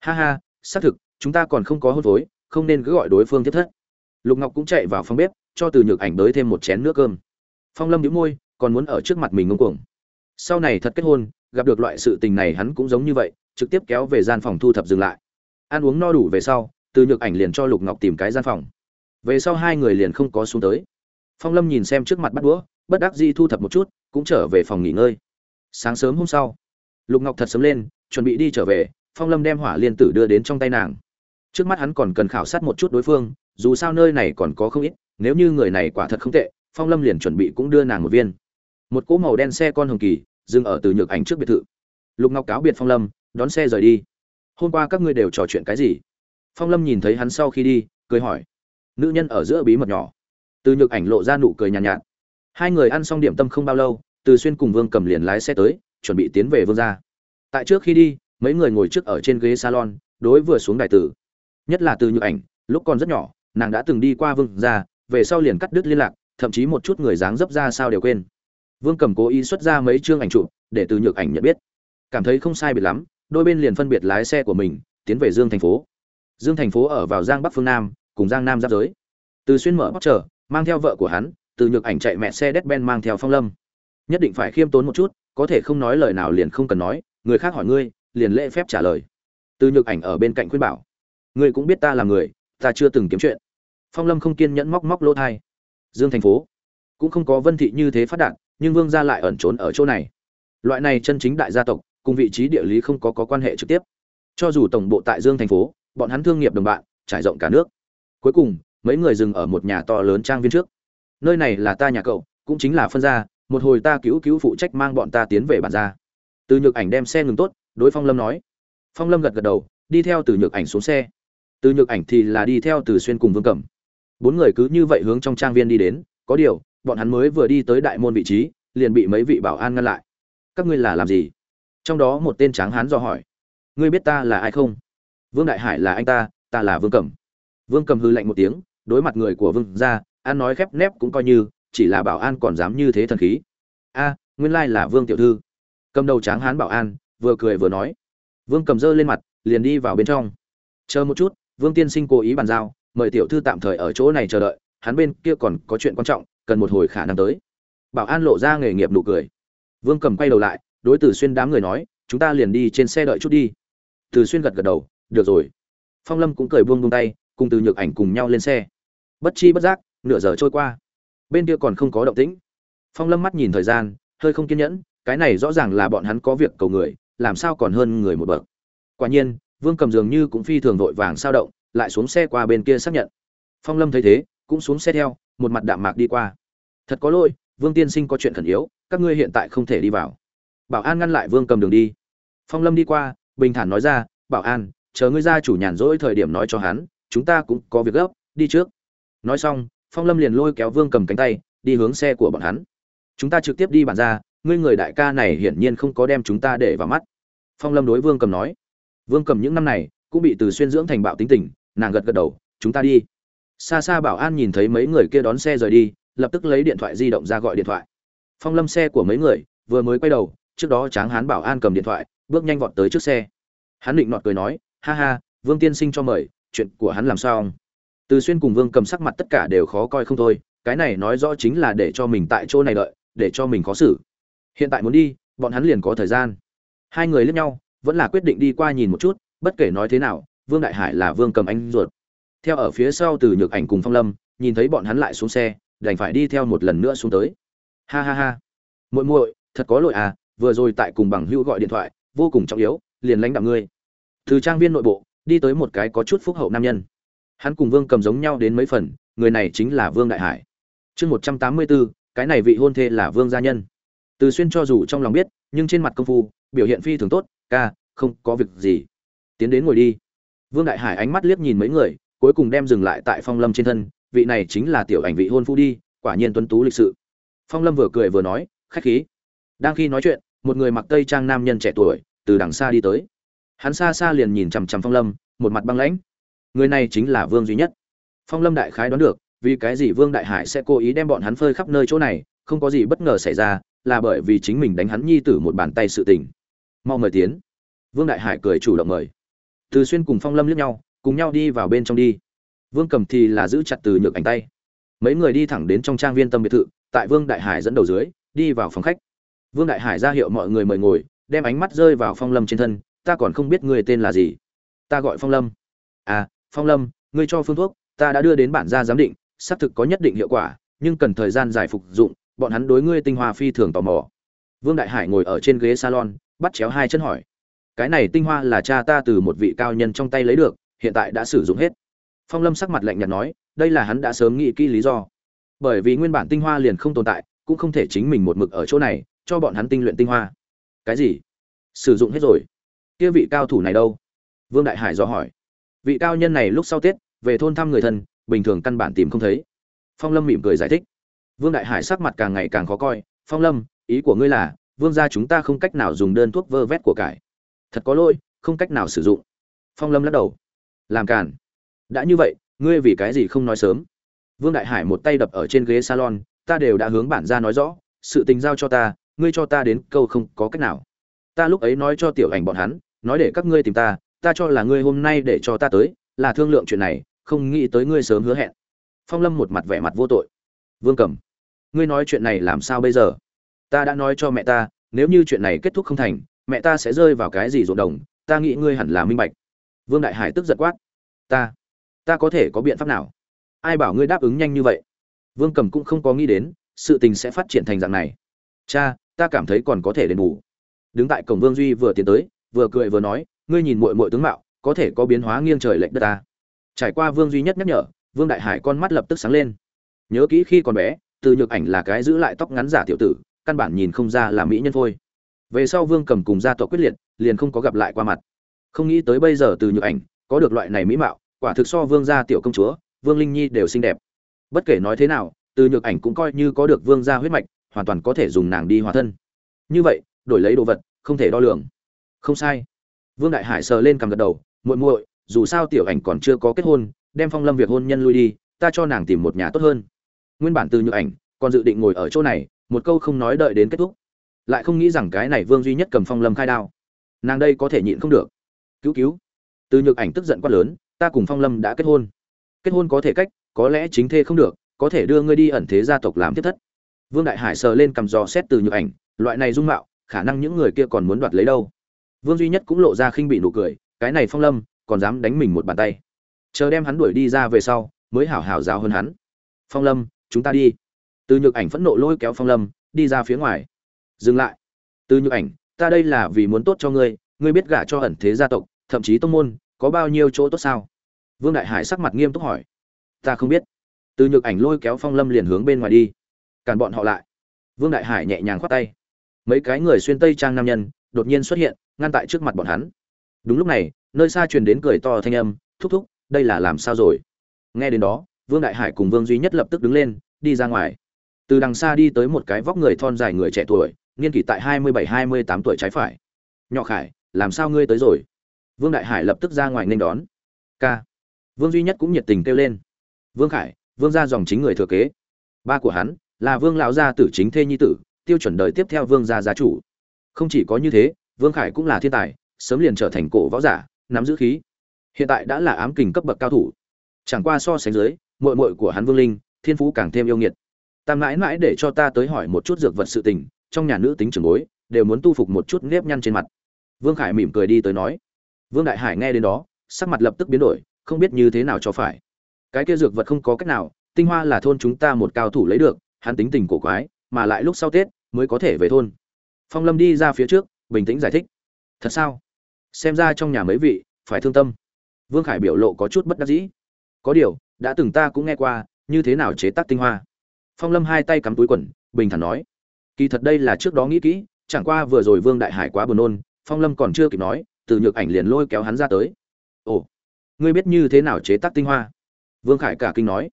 Ha ha, xác thực chúng ta còn không có hôn phối, không nên cứ gọi đối phương tiếp thất. Lục ngọc cũng chạy vào phòng bếp, cho từ nhược ảnh đới thêm một chén nước cơm. Phong lâm đĩu môi, còn muốn ở trước mặt mình ngông cuồng. Sau này thật kết hôn, gặp được loại sự tình này hắn cũng giống như vậy, trực tiếp kéo về gian phòng thu thập dừng lại. Ăn uống no đủ về sau, từ nhược ảnh liền cho lục ngọc tìm cái gian phòng. Về sau hai người liền không có xuống tới. Phong lâm nhìn xem trước mặt bắt đũa, bất đắc dĩ thu thập một chút, cũng trở về phòng nghỉ ngơi. Sáng sớm hôm sau, lục ngọc thật sớm lên, chuẩn bị đi trở về, phong lâm đem hỏa liên tử đưa đến trong tay nàng trước mắt hắn còn cần khảo sát một chút đối phương dù sao nơi này còn có không ít nếu như người này quả thật không tệ phong lâm liền chuẩn bị cũng đưa nàng một viên. Một cỗ màu đen xe con hồng kỳ dừng ở từ nhược ảnh trước biệt thự. Lục ngọc cáo biệt phong lâm đón xe rời đi. Hôm qua các ngươi đều trò chuyện cái gì? Phong lâm nhìn thấy hắn sau khi đi cười hỏi. Nữ nhân ở giữa bí mật nhỏ. Từ nhược ảnh lộ ra nụ cười nhàn nhạt, nhạt. Hai người ăn xong điểm tâm không bao lâu từ xuyên cùng vương cầm liền lái xe tới chuẩn bị tiến về vương gia. Tại trước khi đi mấy người ngồi trước ở trên ghế salon đối vừa xuống đài tử nhất là từ nhược ảnh, lúc còn rất nhỏ, nàng đã từng đi qua vương gia, về sau liền cắt đứt liên lạc, thậm chí một chút người dáng dấp ra sao đều quên. Vương cầm cố ý xuất ra mấy chương ảnh chụp để từ nhược ảnh nhận biết. Cảm thấy không sai biệt lắm, đôi bên liền phân biệt lái xe của mình, tiến về dương thành phố. Dương thành phố ở vào giang bắc phương nam, cùng giang nam giáp giới. Từ xuyên mở bóc trở, mang theo vợ của hắn, từ nhược ảnh chạy mẹ xe đét ben mang theo phong lâm. Nhất định phải khiêm tốn một chút, có thể không nói lời nào liền không cần nói, người khác hỏi ngươi, liền lễ phép trả lời. Từ nhược ảnh ở bên cạnh khuyên bảo ngươi cũng biết ta là người ta chưa từng kiếm chuyện. Phong lâm không kiên nhẫn móc móc lỗ thai. Dương thành phố. Cũng không có vân thị như thế phát đạt nhưng vương gia lại ẩn trốn ở chỗ này. Loại này chân chính đại gia tộc cùng vị trí địa lý không có, có quan hệ trực tiếp. Cho dù tổng bộ tại dương thành phố bọn hắn thương nghiệp đồng bạn trải rộng cả nước. Cuối cùng mấy người dừng ở một nhà to lớn trang viên trước. Nơi này là ta nhà cậu cũng chính là phân gia một hồi ta cứu cứu phụ trách mang bọn ta tiến về bản gia. Từ nhược ảnh đem xe ngừng tốt đối phong lâm nói. Phong lâm gật gật đầu đi theo từ nhược ảnh xuống xe từ nhược ảnh thì là đi theo từ xuyên cùng vương cẩm. Bốn người cứ như vậy hướng trong trang viên đi đến, có điều, bọn hắn mới vừa đi tới đại môn vị trí, liền bị mấy vị bảo an ngăn lại. Các ngươi là làm gì? Trong đó một tên tráng hán do hỏi. Ngươi biết ta là ai không? Vương đại hải là anh ta ta là vương cẩm. Vương cầm hư lạnh một tiếng, đối mặt người của vương ra, an nói khép nép cũng coi như, chỉ là bảo an còn dám như thế thần khí. A, nguyên lai là vương tiểu thư. Cầm đầu tráng hán bảo an, vừa cười vừa nói. Vương cầm dơ lên mặt, liền đi vào bên trong. Chờ một chút vương tiên sinh cố ý bàn giao, mời tiểu thư tạm thời ở chỗ này chờ đợi, hắn bên kia còn có chuyện quan trọng, cần một hồi khả năng tới. Bảo an lộ ra nghề nghiệp nụ cười. Vương cầm quay đầu lại, đối tử xuyên đám người nói, chúng ta liền đi trên xe đợi chút đi. Từ xuyên gật gật đầu, được rồi. Phong lâm cũng cười buông buông tay, cùng từ nhược ảnh cùng nhau lên xe. Bất chi bất giác, nửa giờ trôi qua. Bên kia còn không có động tĩnh. Phong lâm mắt nhìn thời gian, hơi không kiên nhẫn, cái này rõ ràng là bọn hắn có việc cầu người, làm sao còn hơn người một bậc. Quả nhiên vương cầm dường như cũng phi thường vội vàng sao động, lại xuống xe qua bên kia xác nhận. Phong lâm thấy thế, cũng xuống xe theo, một mặt đạm mạc đi qua. Thật có lỗi, vương tiên sinh có chuyện khẩn yếu, các ngươi hiện tại không thể đi vào. Bảo an ngăn lại vương cầm đường đi. Phong lâm đi qua, bình thản nói ra, bảo an, chờ ngươi ra chủ nhàn rỗi thời điểm nói cho hắn, chúng ta cũng có việc gấp, đi trước. Nói xong, phong lâm liền lôi kéo vương cầm cánh tay, đi hướng xe của bọn hắn. Chúng ta trực tiếp đi bàn ra, ngươi người đại ca này hiển nhiên không có đem chúng ta để vào mắt. Phong lâm đối vương cầm nói vương cầm những năm này cũng bị từ xuyên dưỡng thành bạo tính tình, nàng gật gật đầu, chúng ta đi. Xa xa bảo an nhìn thấy mấy người kia đón xe rời đi, lập tức lấy điện thoại di động ra gọi điện thoại. Phong lâm xe của mấy người vừa mới quay đầu, trước đó tráng hán bảo an cầm điện thoại, bước nhanh vọt tới trước xe. Hắn định nọt cười nói, ha ha, vương tiên sinh cho mời, chuyện của hắn làm sao ông? Từ xuyên cùng vương cầm sắc mặt tất cả đều khó coi không thôi, cái này nói rõ chính là để cho mình tại chỗ này đợi, để cho mình khó xử. Hiện tại muốn đi, bọn hắn liền có thời gian. Hai người lướt nhau vẫn là quyết định đi qua nhìn một chút, bất kể nói thế nào, vương đại hải là vương cầm anh ruột. Theo ở phía sau từ nhược ảnh cùng phong lâm, nhìn thấy bọn hắn lại xuống xe, đành phải đi theo một lần nữa xuống tới. Ha ha ha. Muội muội, thật có lỗi à vừa rồi tại cùng bằng hữu gọi điện thoại, vô cùng trọng yếu, liền lãnh đạo ngươi. Từ trang viên nội bộ, đi tới một cái có chút phúc hậu nam nhân. Hắn cùng vương cầm giống nhau đến mấy phần, người này chính là vương đại hải. Chương một trăm tám mươi bốn cái này vị hôn thê là vương gia nhân. Từ xuyên cho dù trong lòng biết, nhưng trên mặt công phu, biểu hiện phi thường tốt ca, không có việc gì. Tiến đến ngồi đi. Vương đại hải ánh mắt liếc nhìn mấy người, cuối cùng đem dừng lại tại phong lâm trên thân. Vị này chính là tiểu ảnh vị hôn phu đi, quả nhiên tuấn tú lịch sự. Phong lâm vừa cười vừa nói, khách khí. Đang khi nói chuyện, một người mặc tây trang nam nhân trẻ tuổi, từ đằng xa đi tới. Hắn xa xa liền nhìn chằm chằm phong lâm, một mặt băng lãnh. Người này chính là vương duy nhất. Phong lâm đại khái đoán được, vì cái gì vương đại hải sẽ cố ý đem bọn hắn phơi khắp nơi chỗ này, không có gì bất ngờ xảy ra, là bởi vì chính mình đánh hắn nhi tử một bàn tay sự tình mau mời tiến. Vương đại hải cười chủ động mời. Từ xuyên cùng phong lâm liếc nhau, cùng nhau đi vào bên trong đi. Vương cầm thì là giữ chặt từ nhược ảnh tay. Mấy người đi thẳng đến trong trang viên tâm biệt thự, tại vương đại hải dẫn đầu dưới, đi vào phòng khách. Vương đại hải ra hiệu mọi người mời ngồi, đem ánh mắt rơi vào phong lâm trên thân, ta còn không biết người tên là gì. Ta gọi phong lâm. À phong lâm, ngươi cho phương thuốc, ta đã đưa đến bản gia giám định, xác thực có nhất định hiệu quả, nhưng cần thời gian dài phục dụng, bọn hắn đối ngươi tinh hoa phi thường tò mò. Vương đại hải ngồi ở trên ghế salon bắt chéo hai chân hỏi. Cái này tinh hoa là cha ta từ một vị cao nhân trong tay lấy được, hiện tại đã sử dụng hết. Phong lâm sắc mặt lạnh nhạt nói, đây là hắn đã sớm nghĩ kỹ lý do. Bởi vì nguyên bản tinh hoa liền không tồn tại, cũng không thể chính mình một mực ở chỗ này, cho bọn hắn tinh luyện tinh hoa. Cái gì? Sử dụng hết rồi. Kia vị cao thủ này đâu? Vương đại hải do hỏi. Vị cao nhân này lúc sau tết, về thôn thăm người thân, bình thường căn bản tìm không thấy. Phong lâm mỉm cười giải thích. Vương đại hải sắc mặt càng ngày càng khó coi. Phong lâm, ý của ngươi là vương gia chúng ta không cách nào dùng đơn thuốc vơ vét của cải. Thật có lỗi, không cách nào sử dụng. Phong lâm lắc đầu. Làm cản đã như vậy, ngươi vì cái gì không nói sớm? Vương đại hải một tay đập ở trên ghế salon, ta đều đã hướng bản ra nói rõ, sự tình giao cho ta, ngươi cho ta đến câu không có cách nào. Ta lúc ấy nói cho tiểu ảnh bọn hắn, nói để các ngươi tìm ta ta cho là ngươi hôm nay để cho ta tới, là thương lượng chuyện này, không nghĩ tới ngươi sớm hứa hẹn. Phong lâm một mặt vẻ mặt vô tội. Vương cầm ngươi nói chuyện này làm sao bây giờ? Ta đã nói cho mẹ ta, nếu như chuyện này kết thúc không thành, mẹ ta sẽ rơi vào cái gì ruộng đồng, ta nghĩ ngươi hẳn là minh bạch. Vương đại hải tức giật quát. Ta ta có thể có biện pháp nào? Ai bảo ngươi đáp ứng nhanh như vậy? Vương cầm cũng không có nghĩ đến, sự tình sẽ phát triển thành dạng này. Cha, ta cảm thấy còn có thể đền bù. Đứng tại cổng vương duy vừa tiến tới, vừa cười vừa nói, ngươi nhìn muội muội tướng mạo, có thể có biến hóa nghiêng trời lệch đất ta. Trải qua vương duy nhất nhắc nhở, vương đại hải con mắt lập tức sáng lên. Nhớ kỹ khi còn bé, từ nhược ảnh là cái giữ lại tóc ngắn giả tiểu tử căn bản nhìn không ra là mỹ nhân phôi. Về sau vương cầm cùng gia tộc quyết liệt, liền không có gặp lại qua mặt. Không nghĩ tới bây giờ từ nhược ảnh, có được loại này mỹ mạo, quả thực so vương gia tiểu công chúa, vương linh nhi đều xinh đẹp. Bất kể nói thế nào, từ nhược ảnh cũng coi như có được vương gia huyết mạch, hoàn toàn có thể dùng nàng đi hòa thân. Như vậy, đổi lấy đồ vật, không thể đo lường. Không sai. Vương đại hải sờ lên cầm gật đầu, muội muội, dù sao tiểu ảnh còn chưa có kết hôn, đem phong lâm việc hôn nhân lui đi, ta cho nàng tìm một nhà tốt hơn. Nguyên bản từ nhược ảnh, còn dự định ngồi ở chỗ này một câu không nói đợi đến kết thúc. Lại không nghĩ rằng cái này vương duy nhất cầm phong lâm khai đao. Nàng đây có thể nhịn không được. Cứu cứu. Từ nhược ảnh tức giận quát lớn, ta cùng phong lâm đã kết hôn. Kết hôn có thể cách, có lẽ chính thê không được, có thể đưa ngươi đi ẩn thế gia tộc làm tiếp thất. Vương đại hải sờ lên cầm dò xét từ nhược ảnh, loại này dung mạo, khả năng những người kia còn muốn đoạt lấy đâu. Vương duy nhất cũng lộ ra khinh bị nụ cười, cái này phong lâm, còn dám đánh mình một bàn tay. Chờ đem hắn đuổi đi ra về sau, mới hảo hảo giáo hơn hắn. Phong lâm, chúng ta đi từ nhược ảnh phẫn nộ lôi kéo phong lâm, đi ra phía ngoài. Dừng lại. Từ nhược ảnh, ta đây là vì muốn tốt cho ngươi ngươi biết gả cho ẩn thế gia tộc, thậm chí tông môn, có bao nhiêu chỗ tốt sao? Vương đại hải sắc mặt nghiêm túc hỏi. Ta không biết. Từ nhược ảnh lôi kéo phong lâm liền hướng bên ngoài đi. Cản bọn họ lại. Vương đại hải nhẹ nhàng khoát tay. Mấy cái người xuyên tây trang nam nhân, đột nhiên xuất hiện, ngăn tại trước mặt bọn hắn. Đúng lúc này, nơi xa truyền đến cười to thanh âm, thúc thúc, đây là làm sao rồi? Nghe đến đó, vương đại hải cùng vương duy nhất lập tức đứng lên, đi ra ngoài từ đằng xa đi tới một cái vóc người thon dài người trẻ tuổi, niên kỷ tại hai mươi bảy, hai mươi tám tuổi trái phải. Nhỏ khải, làm sao ngươi tới rồi? Vương đại hải lập tức ra ngoài nên đón. K vương duy nhất cũng nhiệt tình kêu lên. Vương khải, vương gia dòng chính người thừa kế. Ba của hắn là vương lão gia tử chính thê nhi tử, tiêu chuẩn đời tiếp theo vương gia gia chủ. Không chỉ có như thế, vương khải cũng là thiên tài, sớm liền trở thành cổ võ giả, nắm giữ khí. Hiện tại đã là ám kình cấp bậc cao thủ. Chẳng qua so sánh dưới mội mội của hắn vương linh, thiên phú càng thêm yêu nghiệt tam mãi mãi để cho ta tới hỏi một chút dược vật sự tình, trong nhà nữ tính trưởng bối, đều muốn tu phục một chút nếp nhăn trên mặt. Vương khải mỉm cười đi tới nói. Vương đại hải nghe đến đó, sắc mặt lập tức biến đổi, không biết như thế nào cho phải. Cái kia dược vật không có cách nào, tinh hoa là thôn chúng ta một cao thủ lấy được, hắn tính tình cổ quái, mà lại lúc sau tết, mới có thể về thôn. Phong lâm đi ra phía trước, bình tĩnh giải thích. Thật sao? Xem ra trong nhà mấy vị, phải thương tâm. Vương khải biểu lộ có chút bất đắc dĩ. Có điều, đã từng ta cũng nghe qua, như thế nào chế tác tinh hoa? Phong lâm hai tay cắm túi quần, bình thản nói, kỳ thật đây là trước đó nghĩ kỹ, chẳng qua vừa rồi vương đại hải quá buồn nôn, phong lâm còn chưa kịp nói, từ nhược ảnh liền lôi kéo hắn ra tới. Ồ, ngươi biết như thế nào chế tác tinh hoa? Vương khải cả kinh nói,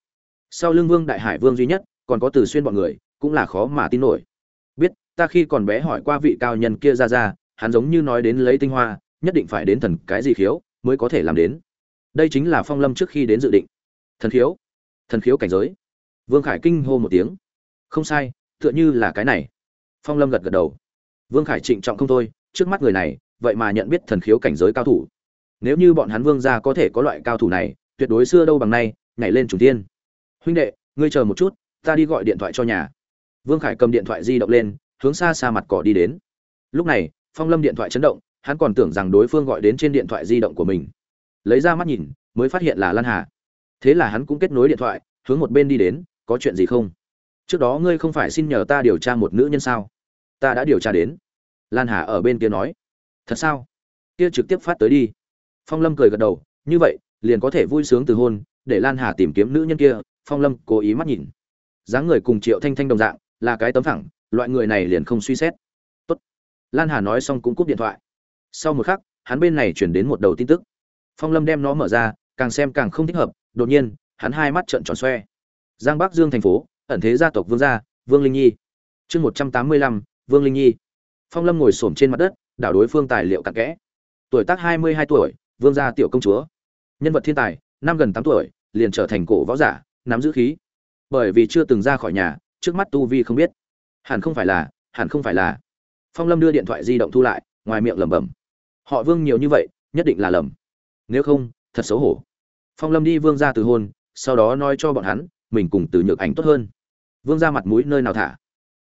sau lưng vương đại hải vương duy nhất, còn có từ xuyên bọn người, cũng là khó mà tin nổi. Biết, ta khi còn bé hỏi qua vị cao nhân kia ra ra, hắn giống như nói đến lấy tinh hoa, nhất định phải đến thần cái gì khiếu mới có thể làm đến. Đây chính là phong lâm trước khi đến dự định. Thần khiếu thần khiếu cảnh giới vương khải kinh hô một tiếng. Không sai, tựa như là cái này. Phong lâm gật gật đầu. Vương khải trịnh trọng không thôi, trước mắt người này, vậy mà nhận biết thần khiếu cảnh giới cao thủ. Nếu như bọn hắn vương gia có thể có loại cao thủ này, tuyệt đối xưa đâu bằng nay, nhảy lên chủ tiên huynh đệ, ngươi chờ một chút, ta đi gọi điện thoại cho nhà. Vương khải cầm điện thoại di động lên, hướng xa xa mặt cỏ đi đến. Lúc này, phong lâm điện thoại chấn động, hắn còn tưởng rằng đối phương gọi đến trên điện thoại di động của mình. Lấy ra mắt nhìn, mới phát hiện là lan hà. Thế là hắn cũng kết nối điện thoại, hướng một bên đi đến có chuyện gì không? Trước đó ngươi không phải xin nhờ ta điều tra một nữ nhân sao? Ta đã điều tra đến. Lan hà ở bên kia nói. Thật sao? Kia trực tiếp phát tới đi. Phong lâm cười gật đầu. Như vậy, liền có thể vui sướng từ hôn, để lan hà tìm kiếm nữ nhân kia. Phong lâm cố ý mắt nhìn. Dáng người cùng triệu thanh thanh đồng dạng, là cái tấm thẳng loại người này liền không suy xét. Tốt. lan hà nói xong cũng cúp điện thoại. Sau một khắc, hắn bên này chuyển đến một đầu tin tức. Phong lâm đem nó mở ra, càng xem càng không thích hợp. Đột nhiên, hắn hai mắt trợn tròn xoe giang bắc dương thành phố, ẩn thế gia tộc vương gia, vương linh nhi. Chương một trăm tám mươi lăm, vương linh nhi. Phong lâm ngồi s trên mặt đất, đảo đối phương tài liệu cặn kẽ. Tuổi tác hai mươi hai tuổi, vương gia tiểu công chúa. Nhân vật thiên tài, năm gần tám tuổi, liền trở thành cổ võ giả, nắm giữ khí. Bởi vì chưa từng ra khỏi nhà, trước mắt tu vi không biết. Hẳn không phải là, hẳn không phải là. Phong lâm đưa điện thoại di động thu lại, ngoài miệng lẩm bẩm. Họ vương nhiều như vậy, nhất định là lầm. Nếu không, thật xấu hổ. Phong lâm đi vương ra từ hôn, sau đó nói cho bọn hắn mình cùng từ nhược ảnh tốt hơn. Vương ra mặt mũi nơi nào thả?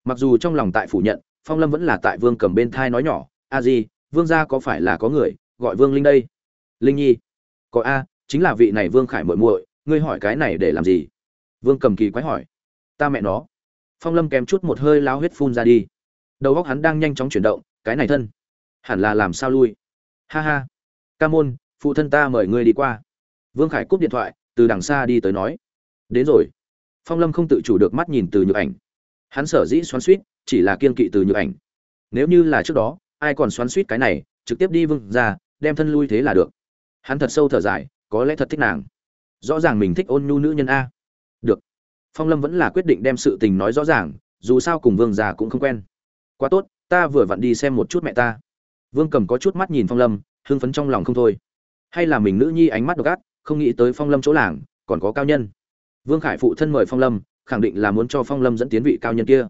Mặc dù trong lòng tại phủ nhận, phong lâm vẫn là tại vương cầm bên thai nói nhỏ, a di, vương gia có phải là có người gọi vương linh đây? Linh nhi. Có a, chính là vị này vương khải muội muội, ngươi hỏi cái này để làm gì? Vương cầm kỳ quái hỏi. Ta mẹ nó. Phong lâm kèm chút một hơi lao huyết phun ra đi. Đầu óc hắn đang nhanh chóng chuyển động, cái này thân, hẳn là làm sao lui? Ha ha, ca môn, phụ thân ta mời ngươi đi qua. Vương khải cúp điện thoại, từ đằng xa đi tới nói đến rồi. Phong lâm không tự chủ được mắt nhìn từ nhược ảnh. Hắn sở dĩ xoắn suýt, chỉ là kiên kỵ từ nhược ảnh. Nếu như là trước đó, ai còn xoắn suýt cái này, trực tiếp đi vương ra, đem thân lui thế là được. Hắn thật sâu thở dài, có lẽ thật thích nàng. Rõ ràng mình thích ôn nhu nữ nhân a. Được. Phong lâm vẫn là quyết định đem sự tình nói rõ ràng, dù sao cùng vương già cũng không quen. Quá tốt, ta vừa vặn đi xem một chút mẹ ta. Vương cầm có chút mắt nhìn phong lâm, hưng phấn trong lòng không thôi. Hay là mình nữ nhi ánh mắt độc ác, không nghĩ tới phong lâm chỗ làng, còn có cao nhân vương khải phụ thân mời phong lâm, khẳng định là muốn cho phong lâm dẫn tiến vị cao nhân kia.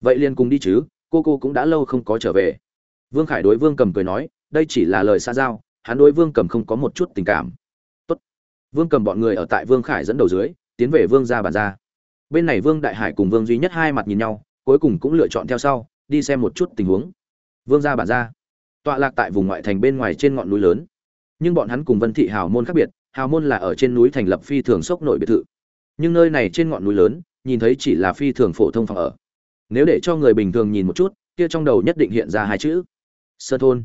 Vậy liền cùng đi chứ, cô cô cũng đã lâu không có trở về. Vương khải đối vương cầm cười nói, đây chỉ là lời xa giao, hắn đối vương cầm không có một chút tình cảm. Tốt. vương cầm bọn người ở tại vương khải dẫn đầu dưới, tiến về vương gia bàn ra. Bên này vương đại hải cùng vương duy nhất hai mặt nhìn nhau, cuối cùng cũng lựa chọn theo sau, đi xem một chút tình huống. Vương gia bản ra. Tọa lạc tại vùng ngoại thành bên ngoài trên ngọn núi lớn. Nhưng bọn hắn cùng vân thị hào môn khác biệt, hào môn là ở trên núi thành lập phi thường sốc nội biệt thự nhưng nơi này trên ngọn núi lớn, nhìn thấy chỉ là phi thường phổ thông phòng ở. Nếu để cho người bình thường nhìn một chút, kia trong đầu nhất định hiện ra hai chữ, sơn thôn.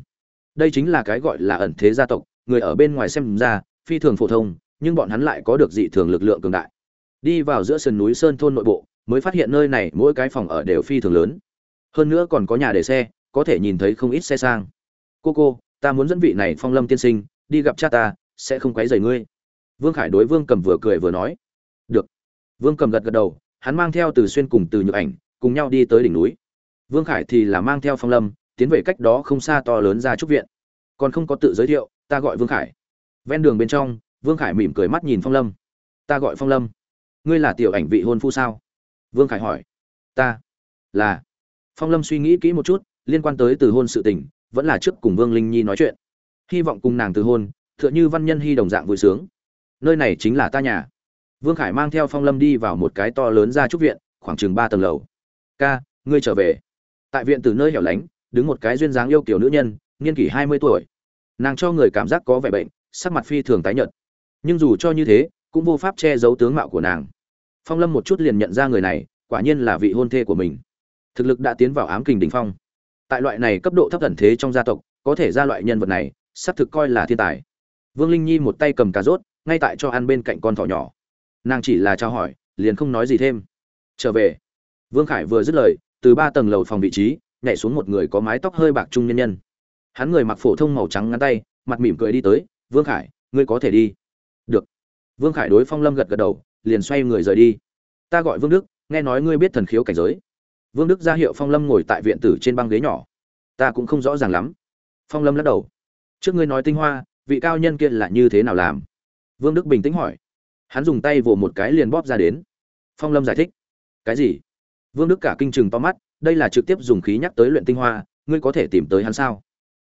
Đây chính là cái gọi là ẩn thế gia tộc, người ở bên ngoài xem ra, phi thường phổ thông, nhưng bọn hắn lại có được dị thường lực lượng cường đại. Đi vào giữa sườn núi sơn thôn nội bộ, mới phát hiện nơi này mỗi cái phòng ở đều phi thường lớn. Hơn nữa còn có nhà để xe, có thể nhìn thấy không ít xe sang. Cô cô, ta muốn dẫn vị này phong lâm tiên sinh, đi gặp cha ta, sẽ không quấy rầy ngươi. Vương khải đối vương cầm vừa cười vừa nói được. Vương cầm gật gật đầu, hắn mang theo từ xuyên cùng từ nhược ảnh cùng nhau đi tới đỉnh núi. Vương khải thì là mang theo phong lâm, tiến về cách đó không xa to lớn ra trúc viện. Còn không có tự giới thiệu, ta gọi vương khải. Ven đường bên trong, vương khải mỉm cười mắt nhìn phong lâm. Ta gọi phong lâm. Ngươi là tiểu ảnh vị hôn phu sao? Vương khải hỏi. Ta là. Phong lâm suy nghĩ kỹ một chút, liên quan tới từ hôn sự tình, vẫn là trước cùng vương linh nhi nói chuyện. Hy vọng cùng nàng từ hôn, tựa như văn nhân hy đồng dạng vui sướng. Nơi này chính là ta nhà vương khải mang theo phong lâm đi vào một cái to lớn ra trúc viện, khoảng chừng ba tầng lầu. Ca, ngươi trở về. Tại viện từ nơi hẻo lánh, đứng một cái duyên dáng yêu kiều nữ nhân, niên kỷ hai mươi tuổi. Nàng cho người cảm giác có vẻ bệnh, sắc mặt phi thường tái nhợt. Nhưng dù cho như thế, cũng vô pháp che giấu tướng mạo của nàng. Phong lâm một chút liền nhận ra người này, quả nhiên là vị hôn thê của mình. Thực lực đã tiến vào ám kình đỉnh phong. Tại loại này cấp độ thấp thần thế trong gia tộc, có thể ra loại nhân vật này, sắp thực coi là thiên tài. Vương linh nhi một tay cầm cà rốt, ngay tại cho ăn bên cạnh con thỏ nhỏ nàng chỉ là trao hỏi, liền không nói gì thêm. Trở về. Vương khải vừa dứt lời, từ ba tầng lầu phòng vị trí, nhảy xuống một người có mái tóc hơi bạc trung nhân nhân. Hắn người mặc phổ thông màu trắng ngắn tay, mặt mỉm cười đi tới, vương khải, ngươi có thể đi. Được. Vương khải đối phong lâm gật gật đầu, liền xoay người rời đi. Ta gọi vương đức, nghe nói ngươi biết thần khiếu cảnh giới. Vương đức ra hiệu phong lâm ngồi tại viện tử trên băng ghế nhỏ. Ta cũng không rõ ràng lắm. Phong lâm lắc đầu. Trước ngươi nói tinh hoa, vị cao nhân kia là như thế nào làm? Vương đức bình tĩnh hỏi hắn dùng tay vồ một cái liền bóp ra đến. Phong lâm giải thích. Cái gì? Vương đức cả kinh chừng to mắt, đây là trực tiếp dùng khí nhắc tới luyện tinh hoa, ngươi có thể tìm tới hắn sao?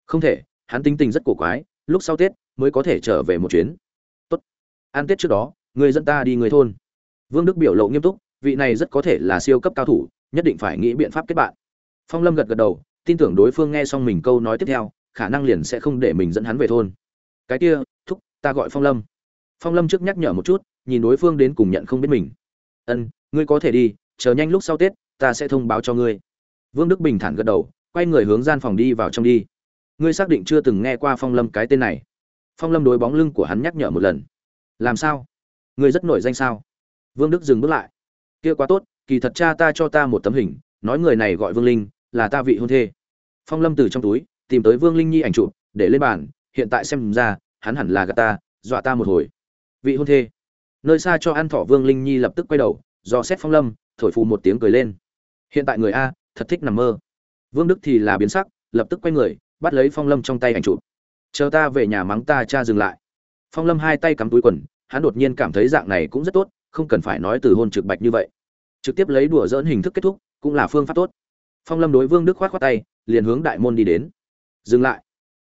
Không thể, hắn tinh tình rất cổ quái, lúc sau tết mới có thể trở về một chuyến. Tốt. Ăn tết trước đó, ngươi dẫn ta đi người thôn. Vương đức biểu lộ nghiêm túc, vị này rất có thể là siêu cấp cao thủ, nhất định phải nghĩ biện pháp kết bạn. Phong lâm gật gật đầu, tin tưởng đối phương nghe xong mình câu nói tiếp theo, khả năng liền sẽ không để mình dẫn hắn về thôn. Cái kia, thúc, ta gọi phong lâm. Phong lâm trước nhắc nhở một chút nhìn đối phương đến cùng nhận không biết mình. Ân, ngươi có thể đi, chờ nhanh lúc sau tết, ta sẽ thông báo cho ngươi. Vương đức bình thản gật đầu, quay người hướng gian phòng đi vào trong đi. Ngươi xác định chưa từng nghe qua phong lâm cái tên này. Phong lâm đối bóng lưng của hắn nhắc nhở một lần. Làm sao? Ngươi rất nổi danh sao? Vương đức dừng bước lại. Kia quá tốt, kỳ thật cha ta cho ta một tấm hình, nói người này gọi vương linh, là ta vị hôn thê. Phong lâm từ trong túi, tìm tới vương linh nhi ảnh chụp, để lên bàn, hiện tại xem ra, hắn hẳn là gà ta, dọa ta một hồi. Vị hôn thê nơi xa cho ăn thỏ vương linh nhi lập tức quay đầu, do xét phong lâm, thổi phù một tiếng cười lên. Hiện tại người a, thật thích nằm mơ. Vương đức thì là biến sắc, lập tức quay người, bắt lấy phong lâm trong tay ảnh chụp. Chờ ta về nhà mắng ta cha dừng lại. Phong lâm hai tay cắm túi quần, hắn đột nhiên cảm thấy dạng này cũng rất tốt, không cần phải nói từ hôn trực bạch như vậy. Trực tiếp lấy đùa dỡn hình thức kết thúc, cũng là phương pháp tốt. Phong lâm đối vương đức khoát khoát tay, liền hướng đại môn đi đến. Dừng lại.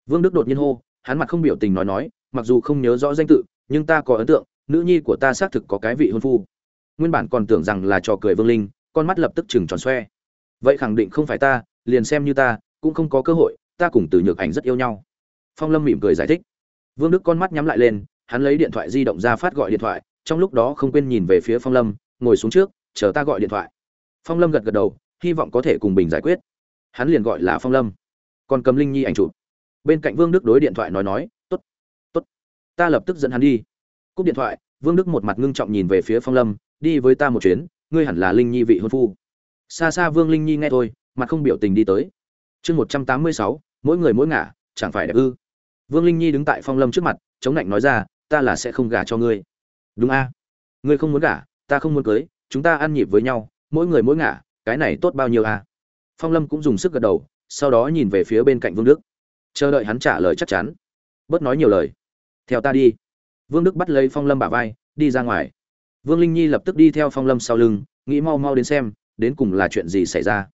Vương đức đột nhiên hô, hắn mặt không biểu tình nói nói, mặc dù không nhớ rõ danh tự, nhưng ta có ấn tượng nữ nhi của ta xác thực có cái vị hôn phu. Nguyên bản còn tưởng rằng là trò cười vương linh, con mắt lập tức chừng tròn xoe. Vậy khẳng định không phải ta, liền xem như ta, cũng không có cơ hội, ta cùng từ nhược ảnh rất yêu nhau. Phong lâm mỉm cười giải thích. Vương đức con mắt nhắm lại lên, hắn lấy điện thoại di động ra phát gọi điện thoại, trong lúc đó không quên nhìn về phía phong lâm, ngồi xuống trước, chờ ta gọi điện thoại. Phong lâm gật gật đầu, hy vọng có thể cùng bình giải quyết. Hắn liền gọi là phong lâm. Còn cầm linh nhi ảnh chụp. Bên cạnh vương đức đối điện thoại nói nói t ố t t ố t ta lập tức dẫn hắn đi cúp điện thoại, vương đức một mặt ngưng trọng nhìn về phía phong lâm, đi với ta một chuyến, ngươi hẳn là linh nhi vị hôn phu. Xa xa vương linh nhi nghe thôi, mặt không biểu tình đi tới. Chương một trăm tám mươi sáu, mỗi người mỗi ngả, chẳng phải đẹp ư? Vương linh nhi đứng tại phong lâm trước mặt, chống lạnh nói ra, ta là sẽ không gả cho ngươi. Đúng a, ngươi không muốn gả, ta không muốn cưới, chúng ta ăn nhịp với nhau, mỗi người mỗi ngả, cái này tốt bao nhiêu a? Phong lâm cũng dùng sức gật đầu, sau đó nhìn về phía bên cạnh vương đức. Chờ đợi hắn trả lời chắc chắn. Bớt nói nhiều lời. Theo ta đi vương đức bắt lấy phong lâm bả vai, đi ra ngoài. Vương linh nhi lập tức đi theo phong lâm sau lưng, nghĩ mau mau đến xem, đến cùng là chuyện gì xảy ra.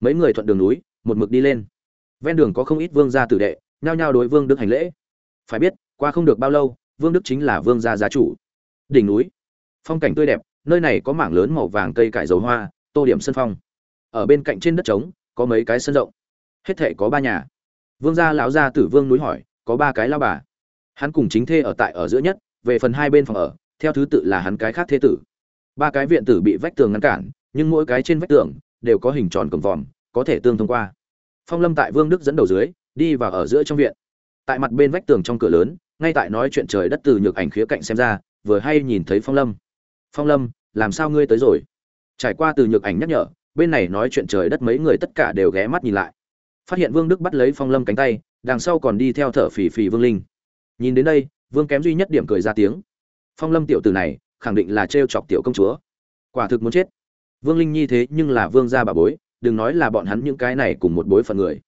Mấy người thuận đường núi, một mực đi lên. Ven đường có không ít vương gia tử đệ, nhao nhao đối vương đức hành lễ. Phải biết, qua không được bao lâu, vương đức chính là vương gia gia chủ. Đỉnh núi. Phong cảnh tươi đẹp, nơi này có mảng lớn màu vàng cây cải dầu hoa, tô điểm sân phong. Ở bên cạnh trên đất trống, có mấy cái sân rộng. Hết thệ có ba nhà. Vương gia lão gia tử vương núi hỏi, có ba cái lao bà hắn cùng chính thê ở tại ở giữa nhất, về phần hai bên phòng ở, theo thứ tự là hắn cái khác thế tử. Ba cái viện tử bị vách tường ngăn cản, nhưng mỗi cái trên vách tường đều có hình tròn cổng vòm, có thể tương thông qua. Phong lâm tại vương đức dẫn đầu dưới, đi vào ở giữa trong viện. Tại mặt bên vách tường trong cửa lớn, ngay tại nói chuyện trời đất từ nhược ảnh khía cạnh xem ra, vừa hay nhìn thấy phong lâm. Phong lâm, làm sao ngươi tới rồi? Trải qua từ nhược ảnh nhắc nhở, bên này nói chuyện trời đất mấy người tất cả đều ghé mắt nhìn lại. Phát hiện vương đức bắt lấy phong lâm cánh tay, đằng sau còn đi theo thở phì phì vương linh nhìn đến đây, vương kém duy nhất điểm cười ra tiếng. Phong lâm tiểu tử này, khẳng định là trêu chọc tiểu công chúa. Quả thực muốn chết. Vương linh nhi thế nhưng là vương gia bà bối, đừng nói là bọn hắn những cái này cùng một bối phận người.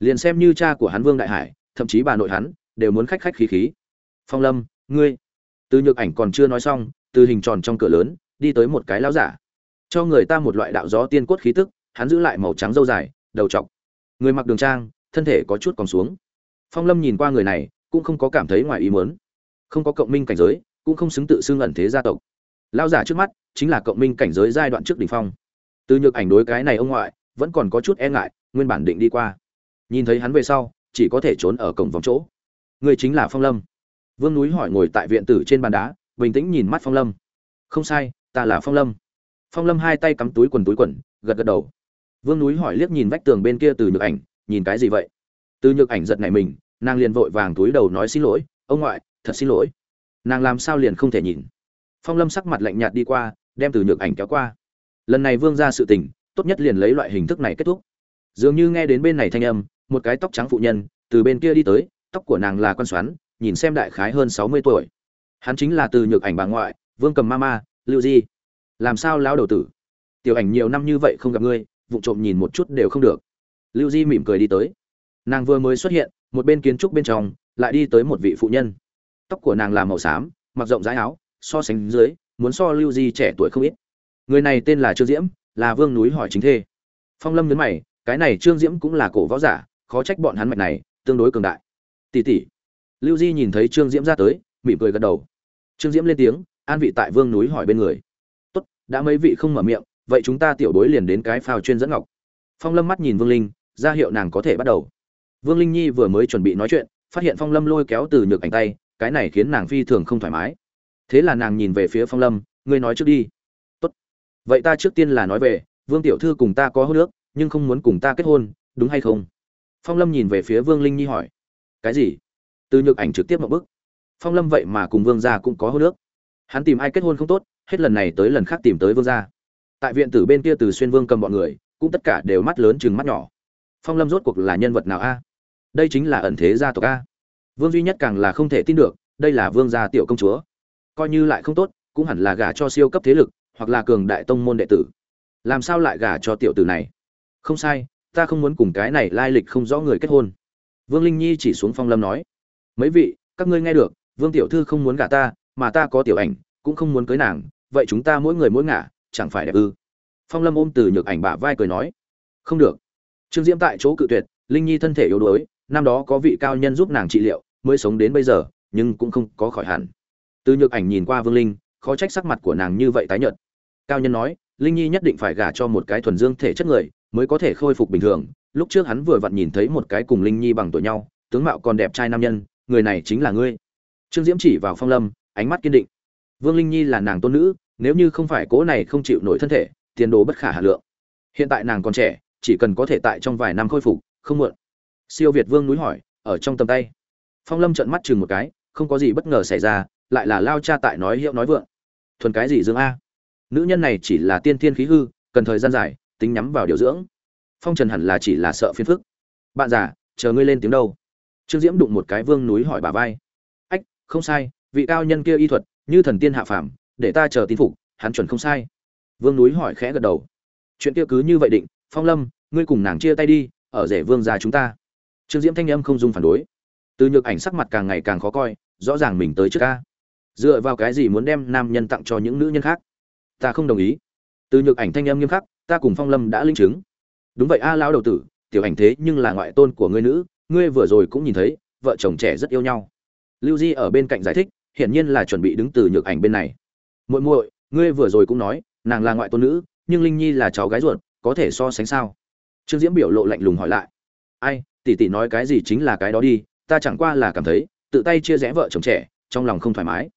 Liền xem như cha của hắn vương đại hải, thậm chí bà nội hắn, đều muốn khách khách khí khí. Phong lâm, ngươi. Từ nhược ảnh còn chưa nói xong, từ hình tròn trong cửa lớn, đi tới một cái lão giả. Cho người ta một loại đạo gió tiên cốt khí tức, hắn giữ lại màu trắng dâu dài, đầu trọc. Người mặc đường trang, thân thể có chút còn xuống. Phong lâm nhìn qua người này cũng không có cảm thấy ngoài ý muốn. Không có cộng minh cảnh giới, cũng không xứng tự xưng ẩn thế gia tộc. Lão giả trước mắt, chính là cộng minh cảnh giới giai đoạn trước đỉnh phong. Từ nhược ảnh đối cái này ông ngoại, vẫn còn có chút e ngại, nguyên bản định đi qua. Nhìn thấy hắn về sau, chỉ có thể trốn ở cổng vòng chỗ. Người chính là phong lâm. Vương núi hỏi ngồi tại viện tử trên bàn đá, bình tĩnh nhìn mắt phong lâm. Không sai, ta là phong lâm. Phong lâm hai tay cắm túi quần túi quần, gật gật đầu. Vương núi hỏi liếc nhìn vách tường bên kia từ nhược ảnh, nhìn cái gì vậy? Từ nhược ảnh giật nảy mình nàng liền vội vàng túi đầu nói xin lỗi, ông ngoại, thật xin lỗi. Nàng làm sao liền không thể nhìn. Phong lâm sắc mặt lạnh nhạt đi qua, đem từ nhược ảnh kéo qua. Lần này vương ra sự tình, tốt nhất liền lấy loại hình thức này kết thúc. Dường như nghe đến bên này thanh âm, một cái tóc trắng phụ nhân, từ bên kia đi tới, tóc của nàng là con xoắn, nhìn xem đại khái hơn sáu mươi tuổi. Hắn chính là từ nhược ảnh bà ngoại, vương cầm ma ma lưu di. Làm sao lão đầu tử? Tiểu ảnh nhiều năm như vậy không gặp ngươi, vụ trộm nhìn một chút đều không được. Lưu di mỉm cười đi tới. Nàng vừa mới xuất hiện một bên kiến trúc bên trong, lại đi tới một vị phụ nhân. Tóc của nàng là màu xám, mặc rộng rãi áo, so sánh dưới, muốn so lưu di trẻ tuổi không ít. Người này tên là trương diễm, là vương núi hỏi chính thê. Phong lâm nhấn mày, cái này trương diễm cũng là cổ võ giả, khó trách bọn hắn mạch này, tương đối cường đại. Tỷ tỷ. Lưu di nhìn thấy trương diễm ra tới, mỉm cười gật đầu. Trương diễm lên tiếng, an vị tại vương núi hỏi bên người. Tốt, đã mấy vị không mở miệng, vậy chúng ta tiểu đối liền đến cái phao chuyên dẫn ngọc. Phong lâm mắt nhìn vương linh, ra hiệu nàng có thể bắt đầu vương linh nhi vừa mới chuẩn bị nói chuyện, phát hiện phong lâm lôi kéo từ nhược ảnh tay, cái này khiến nàng phi thường không thoải mái. Thế là nàng nhìn về phía phong lâm, ngươi nói trước đi. Tốt. Vậy ta trước tiên là nói về, vương tiểu thư cùng ta có hôn nước nhưng không muốn cùng ta kết hôn, đúng hay không? Phong lâm nhìn về phía vương linh nhi hỏi. Cái gì? Từ nhược ảnh trực tiếp một bức phong lâm vậy mà cùng vương gia cũng có hôn nước hắn tìm ai kết hôn không tốt, hết lần này tới lần khác tìm tới vương gia. Tại viện tử bên kia từ xuyên vương cầm bọn người, cũng tất cả đều mắt lớn chừng mắt nhỏ. Phong lâm rốt cuộc là nhân vật nào a? Đây chính là ẩn thế gia tộc a. Vương duy nhất càng là không thể tin được, đây là vương gia tiểu công chúa. Coi như lại không tốt, cũng hẳn là gả cho siêu cấp thế lực, hoặc là cường đại tông môn đệ tử. Làm sao lại gả cho tiểu tử này? Không sai, ta không muốn cùng cái này lai lịch không rõ người kết hôn. Vương linh nhi chỉ xuống phong lâm nói. Mấy vị, các ngươi nghe được, vương tiểu thư không muốn gả ta, mà ta có tiểu ảnh, cũng không muốn cưới nàng, vậy chúng ta mỗi người mỗi ngả, chẳng phải đẹp ư? Phong lâm ôm từ nhược ảnh bả vai cười nói. Không được. Trương diễm tại chỗ cự tuyệt, linh nhi thân thể yếu đuối năm đó có vị cao nhân giúp nàng trị liệu, mới sống đến bây giờ, nhưng cũng không có khỏi hẳn. Từ nhược ảnh nhìn qua vương linh, khó trách sắc mặt của nàng như vậy tái nhợt. Cao nhân nói, linh nhi nhất định phải gả cho một cái thuần dương thể chất người, mới có thể khôi phục bình thường. Lúc trước hắn vừa vặn nhìn thấy một cái cùng linh nhi bằng tuổi nhau, tướng mạo còn đẹp trai nam nhân, người này chính là ngươi. Trương diễm chỉ vào phong lâm, ánh mắt kiên định. Vương linh nhi là nàng tôn nữ, nếu như không phải cố này không chịu nổi thân thể, tiền đồ bất khả hà lượng. Hiện tại nàng còn trẻ, chỉ cần có thể tại trong vài năm khôi phục, không muộn siêu việt vương núi hỏi, ở trong tầm tay? Phong lâm trợn mắt chừng một cái, không có gì bất ngờ xảy ra, lại là lao cha tại nói hiệu nói vượng. Thuần cái gì dương a? Nữ nhân này chỉ là tiên thiên khí hư, cần thời gian dài, tính nhắm vào điều dưỡng. Phong trần hẳn là chỉ là sợ phiền phức. Bạn già, chờ ngươi lên tiếng đâu? Trương diễm đụng một cái vương núi hỏi bà vai. Ách, không sai, vị cao nhân kia y thuật, như thần tiên hạ phàm, để ta chờ tin phục, hắn chuẩn không sai. Vương núi hỏi khẽ gật đầu. Chuyện kia cứ như vậy định, phong lâm, ngươi cùng nàng chia tay đi, ở rể vương gia chúng ta trương diễm thanh âm không dung phản đối. Từ nhược ảnh sắc mặt càng ngày càng khó coi rõ ràng mình tới trước ca. Dựa vào cái gì muốn đem nam nhân tặng cho những nữ nhân khác? Ta không đồng ý. Từ nhược ảnh thanh âm nghiêm khắc ta cùng phong lâm đã linh chứng. Đúng vậy a à, lão đầu tử tiểu ảnh thế nhưng là ngoại tôn của ngươi nữ ngươi vừa rồi cũng nhìn thấy vợ chồng trẻ rất yêu nhau. Lưu di ở bên cạnh giải thích hiển nhiên là chuẩn bị đứng từ nhược ảnh bên này. Muội muội ngươi vừa rồi cũng nói nàng là ngoại tôn nữ nhưng linh nhi là cháu gái ruột có thể so sánh sao? Trương diễm biểu lộ lạnh lùng hỏi lại. Ai tỷ tỷ nói cái gì chính là cái đó đi, ta chẳng qua là cảm thấy, tự tay chia rẽ vợ chồng trẻ, trong lòng không thoải mái.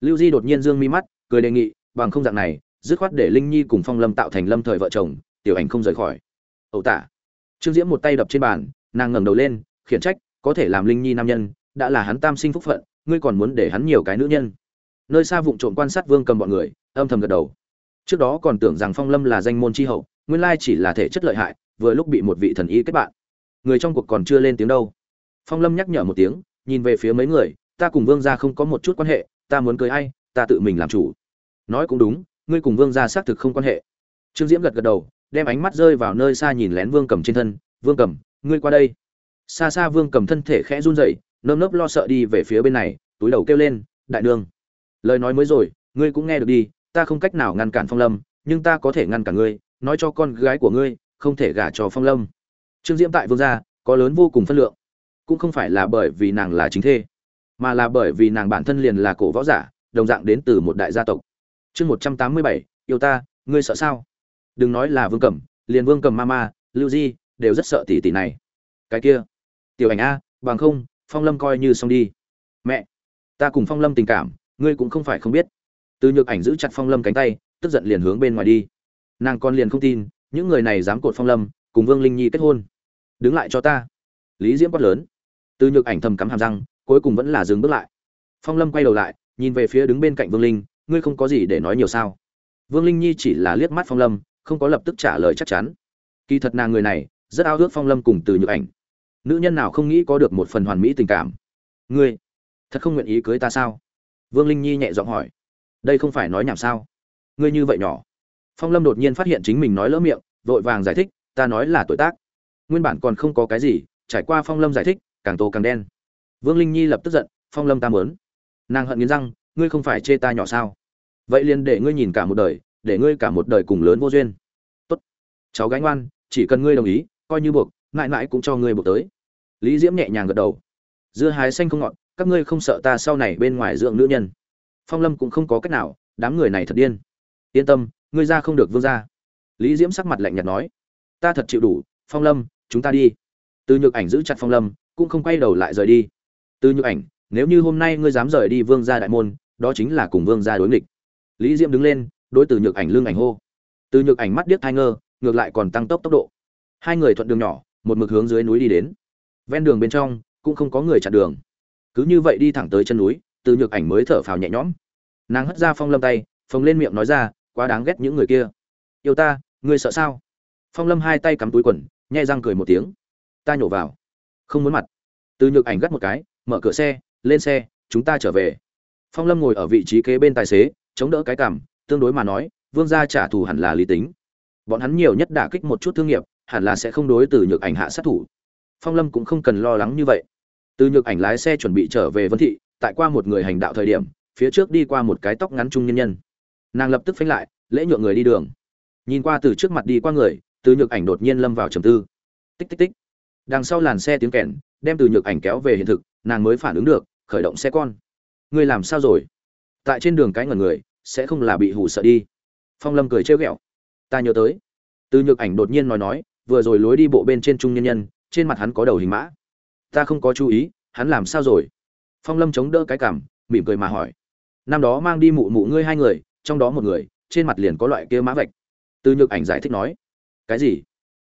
Lưu di đột nhiên dương mi mắt, cười đề nghị, bằng không dạng này, dứt khoát để linh nhi cùng phong lâm tạo thành lâm thời vợ chồng, tiểu ảnh không rời khỏi. Ẩu tả. Trương diễm một tay đập trên bàn, nàng ngẩng đầu lên, khiển trách, có thể làm linh nhi nam nhân, đã là hắn tam sinh phúc phận, ngươi còn muốn để hắn nhiều cái nữ nhân. Nơi xa vụng trộm quan sát vương cầm bọn người, âm thầm gật đầu. Trước đó còn tưởng rằng phong lâm là danh môn tri hậu, nguyên lai chỉ là thể chất lợi hại, vừa lúc bị một vị thần y kết bạn người trong cuộc còn chưa lên tiếng đâu. Phong lâm nhắc nhở một tiếng, nhìn về phía mấy người, ta cùng vương gia không có một chút quan hệ, ta muốn cưới ai, ta tự mình làm chủ. Nói cũng đúng, ngươi cùng vương gia xác thực không quan hệ. Trương diễm gật gật đầu, đem ánh mắt rơi vào nơi xa nhìn lén vương cầm trên thân, vương cầm ngươi qua đây. Xa xa vương cầm thân thể khẽ run rẩy, nơm nớp lo sợ đi về phía bên này, túi đầu kêu lên, đại nương. Lời nói mới rồi, ngươi cũng nghe được đi, ta không cách nào ngăn cản phong lâm, nhưng ta có thể ngăn cản ngươi, nói cho con gái của ngươi, không thể gả cho phong lâm trương diễm tại vương gia, có lớn vô cùng phân lượng. Cũng không phải là bởi vì nàng là chính thê, mà là bởi vì nàng bản thân liền là cổ võ giả, đồng dạng đến từ một đại gia tộc. Chương một trăm tám mươi bảy, yêu ta, ngươi sợ sao? Đừng nói là vương cẩm, liền vương cầm mama lưu di, đều rất sợ tỷ tỷ này. Cái kia, tiểu ảnh a, bằng không, phong lâm coi như xong đi. Mẹ, ta cùng phong lâm tình cảm, ngươi cũng không phải không biết. Từ nhược ảnh giữ chặt phong lâm cánh tay, tức giận liền hướng bên ngoài đi. Nàng con liền không tin, những người này dám cột phong lâm, cùng vương linh nhi kết hôn đứng lại cho ta. Lý diễm quát lớn. Từ nhược ảnh thầm cắm hàm răng, cuối cùng vẫn là dừng bước lại. Phong lâm quay đầu lại, nhìn về phía đứng bên cạnh vương linh, ngươi không có gì để nói nhiều sao? Vương linh nhi chỉ là liếc mắt phong lâm, không có lập tức trả lời chắc chắn. Kỳ thật nàng người này, rất ao ước phong lâm cùng từ nhược ảnh. Nữ nhân nào không nghĩ có được một phần hoàn mỹ tình cảm? Ngươi, thật không nguyện ý cưới ta sao? Vương linh nhi nhẹ giọng hỏi. Đây không phải nói nhảm sao? Ngươi như vậy nhỏ. Phong lâm đột nhiên phát hiện chính mình nói lỡ miệng, vội vàng giải thích, ta nói là tuổi tác nguyên bản còn không có cái gì, trải qua phong lâm giải thích, càng tô càng đen. Vương linh nhi lập tức giận, phong lâm ta mớn nàng hận nghiến răng, ngươi không phải chê ta nhỏ sao? Vậy liền để ngươi nhìn cả một đời, để ngươi cả một đời cùng lớn vô duyên. Tốt, cháu gái ngoan, chỉ cần ngươi đồng ý, coi như buộc, mãi mãi cũng cho ngươi buộc tới. Lý diễm nhẹ nhàng gật đầu. Dưa hái xanh không ngọt, các ngươi không sợ ta sau này bên ngoài dưỡng nữ nhân. Phong lâm cũng không có cách nào, đám người này thật điên. Yên tâm, ngươi ra không được vương ra lý diễm sắc mặt lạnh nhạt nói. Ta thật chịu đủ, phong lâm chúng ta đi. Từ nhược ảnh giữ chặt phong lâm, cũng không quay đầu lại rời đi. Từ nhược ảnh, nếu như hôm nay ngươi dám rời đi vương gia đại môn, đó chính là cùng vương gia đối nghịch. Lý diễm đứng lên, đối từ nhược ảnh lương ảnh hô. Từ nhược ảnh mắt điếc thai ngơ, ngược lại còn tăng tốc tốc độ. Hai người thuận đường nhỏ, một mực hướng dưới núi đi đến. Ven đường bên trong, cũng không có người chặn đường. Cứ như vậy đi thẳng tới chân núi, từ nhược ảnh mới thở phào nhẹ nhõm. Nàng hất ra phong lâm tay, phồng lên miệng nói ra, quá đáng ghét những người kia. Yêu ta, ngươi sợ sao? Phong lâm hai tay cắm túi quần nhai răng cười một tiếng. Ta nhổ vào. Không muốn mặt. Từ nhược ảnh gắt một cái, mở cửa xe, lên xe, chúng ta trở về. Phong lâm ngồi ở vị trí kế bên tài xế, chống đỡ cái cằm, tương đối mà nói, vương gia trả thù hẳn là lý tính. Bọn hắn nhiều nhất đả kích một chút thương nghiệp, hẳn là sẽ không đối từ nhược ảnh hạ sát thủ. Phong lâm cũng không cần lo lắng như vậy. Từ nhược ảnh lái xe chuẩn bị trở về vân thị, tại qua một người hành đạo thời điểm, phía trước đi qua một cái tóc ngắn trung nhân nhân. Nàng lập tức phanh lại, lễ nhượng người đi đường. Nhìn qua từ trước mặt đi qua người từ nhược ảnh đột nhiên lâm vào trầm tư. Tích tích tích. Đằng sau làn xe tiếng kèn, đem từ nhược ảnh kéo về hiện thực, nàng mới phản ứng được, khởi động xe con. Ngươi làm sao rồi? Tại trên đường cái ngẩn người, sẽ không là bị hù sợ đi. Phong lâm cười trêu ghẹo. Ta nhớ tới. Từ nhược ảnh đột nhiên nói nói, vừa rồi lối đi bộ bên trên trung nhân nhân, trên mặt hắn có đầu hình mã. Ta không có chú ý, hắn làm sao rồi? Phong lâm chống đỡ cái cảm mỉm cười mà hỏi. Năm đó mang đi mụ mụ ngươi hai người, trong đó một người, trên mặt liền có loại kia mã vạch. Từ nhược ảnh giải thích nói cái gì?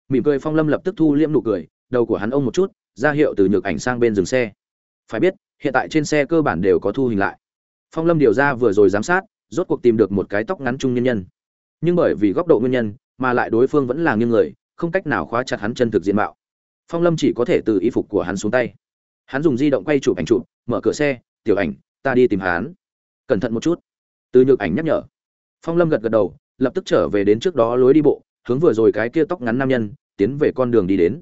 Mỉm cười phong lâm lập tức thu liễm nụ cười, đầu của hắn ông một chút, ra hiệu từ nhược ảnh sang bên dừng xe. Phải biết, hiện tại trên xe cơ bản đều có thu hình lại. Phong lâm điều ra vừa rồi giám sát, rốt cuộc tìm được một cái tóc ngắn trung nhân nhân. Nhưng bởi vì góc độ nguyên nhân, mà lại đối phương vẫn là nghiêng người, không cách nào khóa chặt hắn chân thực diện mạo. Phong lâm chỉ có thể từ y phục của hắn xuống tay. Hắn dùng di động quay chụp ảnh chụp, mở cửa xe, tiểu ảnh, ta đi tìm hắn. Cẩn thận một chút. Từ nhược ảnh nhắc nhở. Phong lâm gật gật đầu, lập tức trở về đến trước đó lối đi bộ hướng vừa rồi cái kia tóc ngắn nam nhân, tiến về con đường đi đến.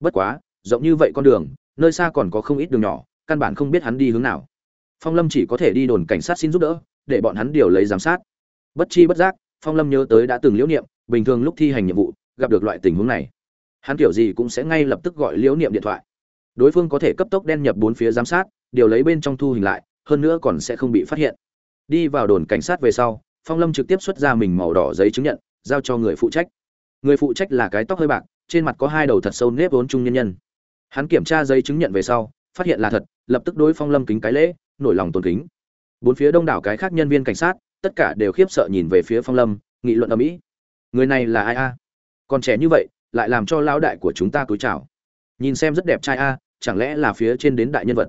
Bất quá, rộng như vậy con đường, nơi xa còn có không ít đường nhỏ, căn bản không biết hắn đi hướng nào. Phong lâm chỉ có thể đi đồn cảnh sát xin giúp đỡ, để bọn hắn điều lấy giám sát. Bất chi bất giác, phong lâm nhớ tới đã từng liễu niệm, bình thường lúc thi hành nhiệm vụ, gặp được loại tình huống này. Hắn kiểu gì cũng sẽ ngay lập tức gọi liễu niệm điện thoại. Đối phương có thể cấp tốc đen nhập bốn phía giám sát, điều lấy bên trong thu hình lại, hơn nữa còn sẽ không bị phát hiện. Đi vào đồn cảnh sát về sau, phong lâm trực tiếp xuất ra mình màu đỏ giấy chứng nhận, giao cho người phụ trách người phụ trách là cái tóc hơi bạc, trên mặt có hai đầu thật sâu nếp vốn trung nhân nhân. Hắn kiểm tra giấy chứng nhận về sau, phát hiện là thật, lập tức đối phong lâm kính cái lễ, nổi lòng tôn kính. Bốn phía đông đảo cái khác nhân viên cảnh sát, tất cả đều khiếp sợ nhìn về phía phong lâm, nghị luận ở mỹ người này là ai a? Còn trẻ như vậy, lại làm cho lão đại của chúng ta cúi chào. Nhìn xem rất đẹp trai a, chẳng lẽ là phía trên đến đại nhân vật?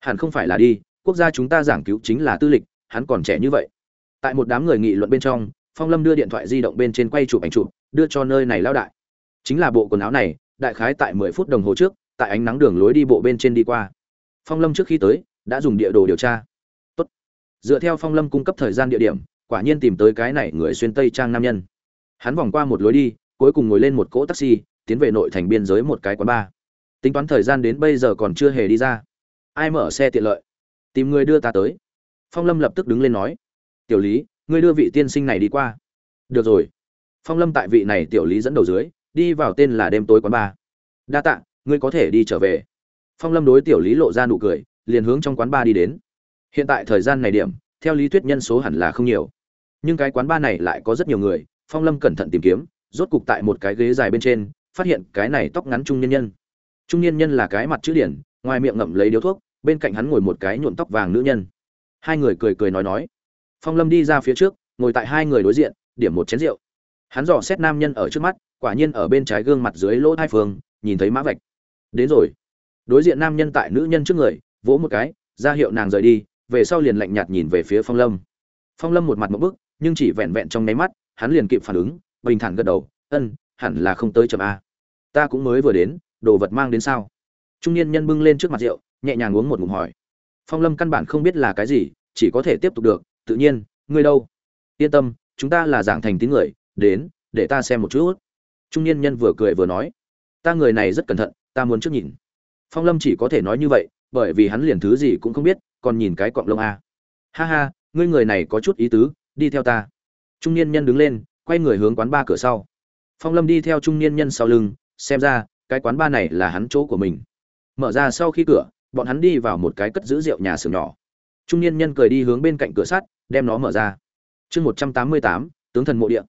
Hẳn không phải là đi, quốc gia chúng ta giảng cứu chính là tư lịch, hắn còn trẻ như vậy. Tại một đám người nghị luận bên trong phong lâm đưa điện thoại di động bên trên quay chụp ảnh chụp, đưa cho nơi này lão đại. Chính là bộ quần áo này, đại khái tại mười phút đồng hồ trước, tại ánh nắng đường lối đi bộ bên trên đi qua. Phong lâm trước khi tới, đã dùng địa đồ điều tra. Tốt. dựa theo phong lâm cung cấp thời gian địa điểm, quả nhiên tìm tới cái này người xuyên tây trang nam nhân. Hắn vòng qua một lối đi, cuối cùng ngồi lên một cỗ taxi, tiến về nội thành biên giới một cái quán bar. Tính toán thời gian đến bây giờ còn chưa hề đi ra. Ai mở xe tiện lợi? Tìm người đưa ta tới. Phong lâm lập tức đứng lên nói. Tiểu lý ngươi đưa vị tiên sinh này đi qua. Được rồi. Phong lâm tại vị này tiểu lý dẫn đầu dưới, đi vào tên là đêm tối quán bar. Đa tạ, ngươi có thể đi trở về. Phong lâm đối tiểu lý lộ ra nụ cười, liền hướng trong quán bar đi đến. Hiện tại thời gian này điểm, theo lý thuyết nhân số hẳn là không nhiều. Nhưng cái quán bar này lại có rất nhiều người, phong lâm cẩn thận tìm kiếm, rốt cục tại một cái ghế dài bên trên, phát hiện cái này tóc ngắn trung nhân nhân. Trung nhân nhân là cái mặt chữ điển, ngoài miệng ngậm lấy điếu thuốc, bên cạnh hắn ngồi một cái nhuộm tóc vàng nữ nhân. Hai người cười cười nói nói phong lâm đi ra phía trước, ngồi tại hai người đối diện, điểm một chén rượu. Hắn dò xét nam nhân ở trước mắt, quả nhiên ở bên trái gương mặt dưới lỗ hai phương nhìn thấy mã vạch. Đến rồi. Đối diện nam nhân tại nữ nhân trước người, vỗ một cái, ra hiệu nàng rời đi, về sau liền lạnh nhạt nhìn về phía phong lâm. Phong lâm một mặt một bức, nhưng chỉ vẹn vẹn trong nháy mắt, hắn liền kịp phản ứng, bình thản gật đầu, ân, hẳn là không tới chậm a. Ta cũng mới vừa đến, đồ vật mang đến sao? Trung niên nhân bưng lên trước mặt rượu, nhẹ nhàng uống một ngụm hỏi. Phong lâm căn bản không biết là cái gì, chỉ có thể tiếp tục được tự nhiên, ngươi đâu? Yên tâm, chúng ta là giảng thành tín người, đến, để ta xem một chút. Trung niên nhân vừa cười vừa nói. Ta người này rất cẩn thận, ta muốn trước nhìn. Phong lâm chỉ có thể nói như vậy, bởi vì hắn liền thứ gì cũng không biết, còn nhìn cái cọng lông a. Ha ha, ngươi người này có chút ý tứ, đi theo ta. Trung niên nhân đứng lên, quay người hướng quán ba cửa sau. Phong lâm đi theo trung niên nhân sau lưng, xem ra, cái quán ba này là hắn chỗ của mình. Mở ra sau khi cửa, bọn hắn đi vào một cái cất giữ rượu nhà xưởng nhỏ. Trung niên nhân cười đi hướng bên cạnh cửa sắt đem nó mở ra. Chương một trăm tám mươi tám, tướng thần mộ địa.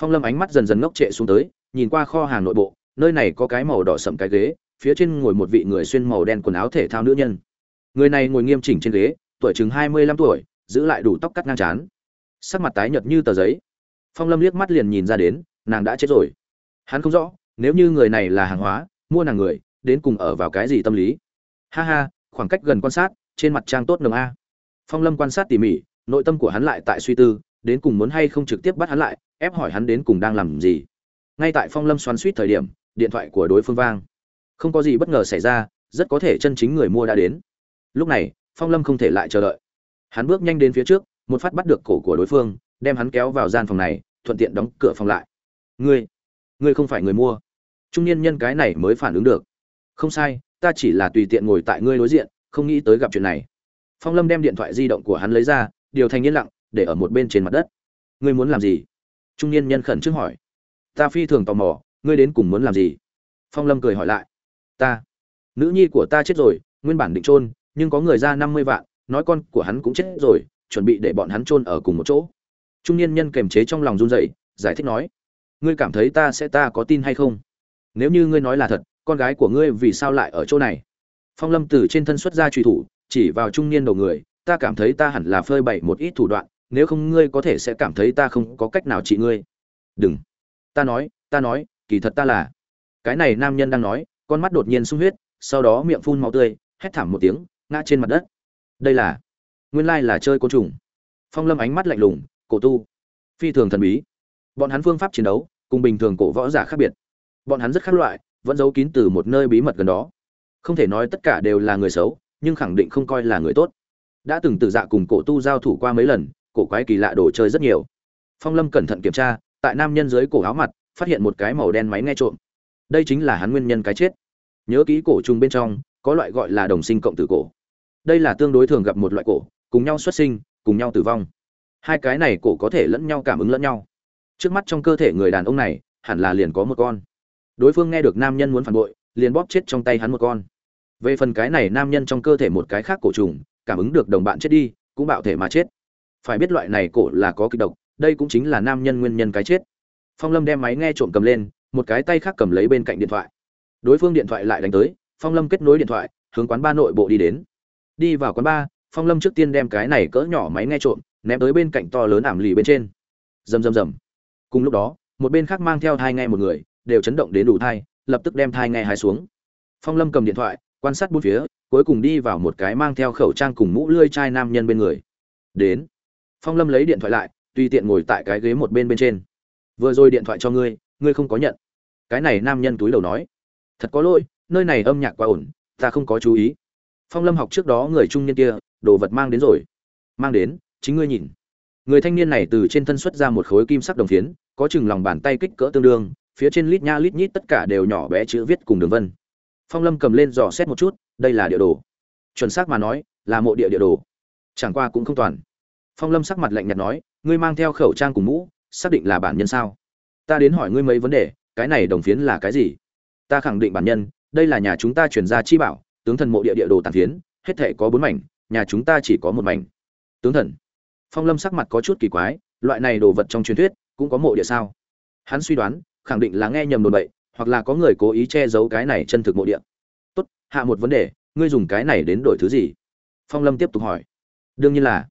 Phong lâm ánh mắt dần dần ngốc trệ xuống tới, nhìn qua kho hàng nội bộ, nơi này có cái màu đỏ sậm cái ghế, phía trên ngồi một vị người xuyên màu đen quần áo thể thao nữ nhân. Người này ngồi nghiêm chỉnh trên ghế, tuổi chừng hai mươi lăm tuổi, giữ lại đủ tóc cắt ngang trán. Sắc mặt tái nhợt như tờ giấy. Phong lâm liếc mắt liền nhìn ra đến, nàng đã chết rồi. Hắn không rõ, nếu như người này là hàng hóa, mua nàng người, đến cùng ở vào cái gì tâm lý. Ha ha, khoảng cách gần quan sát, trên mặt trang tốt nồng a. Phong lâm quan sát tỉ mỉ nội tâm của hắn lại tại suy tư, đến cùng muốn hay không trực tiếp bắt hắn lại, ép hỏi hắn đến cùng đang làm gì. Ngay tại phong lâm xoắn suýt thời điểm, điện thoại của đối phương vang. Không có gì bất ngờ xảy ra, rất có thể chân chính người mua đã đến. Lúc này, phong lâm không thể lại chờ đợi. Hắn bước nhanh đến phía trước, một phát bắt được cổ của đối phương, đem hắn kéo vào gian phòng này, thuận tiện đóng cửa phòng lại. Ngươi ngươi không phải người mua. Trung niên nhân cái này mới phản ứng được. Không sai, ta chỉ là tùy tiện ngồi tại ngươi đối diện, không nghĩ tới gặp chuyện này. Phong lâm đem điện thoại di động của hắn lấy ra điều thành yên lặng, để ở một bên trên mặt đất. Ngươi muốn làm gì? Trung niên nhân khẩn trương hỏi. Ta phi thường tò mò, ngươi đến cùng muốn làm gì? Phong lâm cười hỏi lại. Ta, nữ nhi của ta chết rồi, nguyên bản định trôn nhưng có người ra năm mươi vạn, nói con của hắn cũng chết rồi, chuẩn bị để bọn hắn trôn ở cùng một chỗ. Trung niên nhân kềm chế trong lòng run rẩy, giải thích nói. Ngươi cảm thấy ta sẽ ta có tin hay không? Nếu như ngươi nói là thật, con gái của ngươi vì sao lại ở chỗ này? Phong lâm từ trên thân xuất ra truy thủ, chỉ vào trung niên đầu người ta cảm thấy ta hẳn là phơi bày một ít thủ đoạn, nếu không ngươi có thể sẽ cảm thấy ta không có cách nào trị ngươi. Đừng. Ta nói ta nói, kỳ thật ta là. Cái này nam nhân đang nói, con mắt đột nhiên sung huyết, sau đó miệng phun máu tươi, hét thảm một tiếng, ngã trên mặt đất. Đây là, nguyên lai là chơi côn trùng. Phong lâm ánh mắt lạnh lùng, cổ tu. Phi thường thần bí. Bọn hắn phương pháp chiến đấu, cùng bình thường cổ võ giả khác biệt. Bọn hắn rất khác loại, vẫn giấu kín từ một nơi bí mật gần đó. Không thể nói tất cả đều là người xấu, nhưng khẳng định không coi là người tốt đã từng tự dạ cùng cổ tu giao thủ qua mấy lần, cổ quái kỳ lạ đồ chơi rất nhiều. Phong lâm cẩn thận kiểm tra, tại nam nhân dưới cổ áo mặt, phát hiện một cái màu đen máy nghe trộm. Đây chính là hắn nguyên nhân cái chết. Nhớ kỹ cổ trùng bên trong, có loại gọi là đồng sinh cộng tử cổ. Đây là tương đối thường gặp một loại cổ, cùng nhau xuất sinh, cùng nhau tử vong. Hai cái này cổ có thể lẫn nhau cảm ứng lẫn nhau. Trước mắt trong cơ thể người đàn ông này, hẳn là liền có một con. Đối phương nghe được nam nhân muốn phản bội, liền bóp chết trong tay hắn một con. Về phần cái này nam nhân trong cơ thể một cái khác cổ trùng cảm ứng được đồng bạn chết đi, cũng bạo thể mà chết. Phải biết loại này cổ là có kịch độc, đây cũng chính là nam nhân nguyên nhân cái chết. Phong lâm đem máy nghe trộm cầm lên, một cái tay khác cầm lấy bên cạnh điện thoại. Đối phương điện thoại lại đánh tới, phong lâm kết nối điện thoại, hướng quán ba nội bộ đi đến. Đi vào quán ba, phong lâm trước tiên đem cái này cỡ nhỏ máy nghe trộm, ném tới bên cạnh to lớn ảm lì bên trên. Rầm rầm rầm. Cùng lúc đó, một bên khác mang theo thai nghe một người, đều chấn động đến đủ thai, lập tức đem thai nghe hai xuống. Phong lâm cầm điện thoại, quan sát bốn phía cuối cùng đi vào một cái mang theo khẩu trang cùng mũ lươi chai nam nhân bên người. Đến. Phong lâm lấy điện thoại lại, tùy tiện ngồi tại cái ghế một bên bên trên. Vừa rồi điện thoại cho ngươi ngươi không có nhận. Cái này nam nhân túi đầu nói. Thật có lỗi, nơi này âm nhạc quá ổn, ta không có chú ý. Phong lâm học trước đó người trung niên kia, đồ vật mang đến rồi. Mang đến, chính ngươi nhìn. Người thanh niên này từ trên thân xuất ra một khối kim sắc đồng phiến, có chừng lòng bàn tay kích cỡ tương đương, phía trên lít nha lít nhít tất cả đều nhỏ bé chữ viết cùng đường vân. Phong lâm cầm lên dò xét một chút đây là địa đồ. Chuẩn xác mà nói, là mộ địa địa đồ. Chẳng qua cũng không toàn. Phong lâm sắc mặt lạnh nhạt nói, ngươi mang theo khẩu trang cùng mũ, xác định là bản nhân sao? Ta đến hỏi ngươi mấy vấn đề, cái này đồng phiến là cái gì? Ta khẳng định bản nhân, đây là nhà chúng ta chuyển ra chi bảo, tướng thần mộ địa địa đồ tàn phiến, hết thể có bốn mảnh, nhà chúng ta chỉ có một mảnh. Tướng thần. Phong lâm sắc mặt có chút kỳ quái, loại này đồ vật trong truyền thuyết, cũng có mộ địa sao? Hắn suy đoán, khẳng định là nghe nhầm đồn bậy, hoặc là có người cố ý che giấu cái này chân thực mộ địa hạ một vấn đề, ngươi dùng cái này đến đổi thứ gì? Phong lâm tiếp tục hỏi. Đương nhiên là.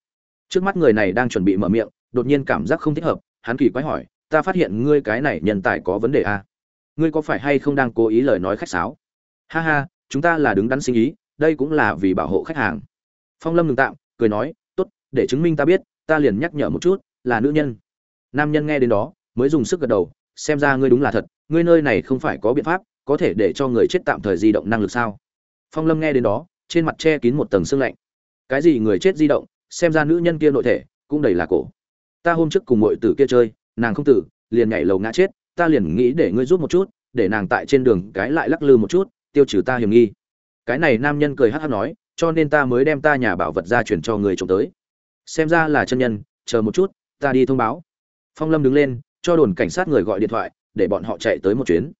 Trước mắt người này đang chuẩn bị mở miệng, đột nhiên cảm giác không thích hợp, hắn kỳ quái hỏi, ta phát hiện ngươi cái này nhân tài có vấn đề à? ngươi có phải hay không đang cố ý lời nói khách sáo? Ha ha, chúng ta là đứng đắn sinh ý, đây cũng là vì bảo hộ khách hàng. Phong lâm ngừng tạm, cười nói, tốt, để chứng minh ta biết, ta liền nhắc nhở một chút, là nữ nhân. Nam nhân nghe đến đó, mới dùng sức gật đầu, xem ra ngươi đúng là thật, ngươi nơi này không phải có biện pháp, có thể để cho người chết tạm thời di động năng lực sao? Phong lâm nghe đến đó, trên mặt che kín một tầng sương lạnh. Cái gì người chết di động, xem ra nữ nhân kia nội thể, cũng đầy là cổ. Ta hôm trước cùng mọi tử kia chơi, nàng không tử, liền nhảy lầu ngã chết, ta liền nghĩ để ngươi giúp một chút, để nàng tại trên đường cái lại lắc lư một chút, tiêu trừ ta hiểm nghi. Cái này nam nhân cười hát hát nói, cho nên ta mới đem ta nhà bảo vật ra chuyển cho người trộm tới. Xem ra là chân nhân, chờ một chút, ta đi thông báo. Phong lâm đứng lên, cho đồn cảnh sát người gọi điện thoại, để bọn họ chạy tới một chuyến.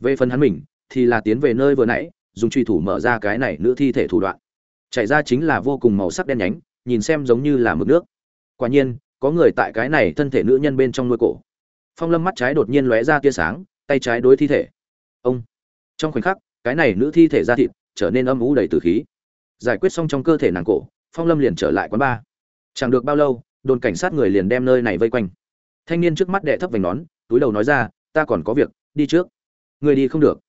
Về phần hắn mình, thì là tiến về nơi vừa nãy dùng truy thủ mở ra cái này nữ thi thể thủ đoạn. Chạy ra chính là vô cùng màu sắc đen nhánh, nhìn xem giống như là mực nước. Quả nhiên, có người tại cái này thân thể nữ nhân bên trong nuôi cổ. Phong lâm mắt trái đột nhiên lóe ra tia sáng, tay trái đối thi thể. Ông! Trong khoảnh khắc, cái này nữ thi thể ra thịt trở nên âm ú đầy từ khí. Giải quyết xong trong cơ thể nàng cổ, phong lâm liền trở lại quán bar. Chẳng được bao lâu, đồn cảnh sát người liền đem nơi này vây quanh. Thanh niên trước mắt đệ thấp vành nón, túi đầu nói ra, ta còn có việc, đi trước. Người đi không được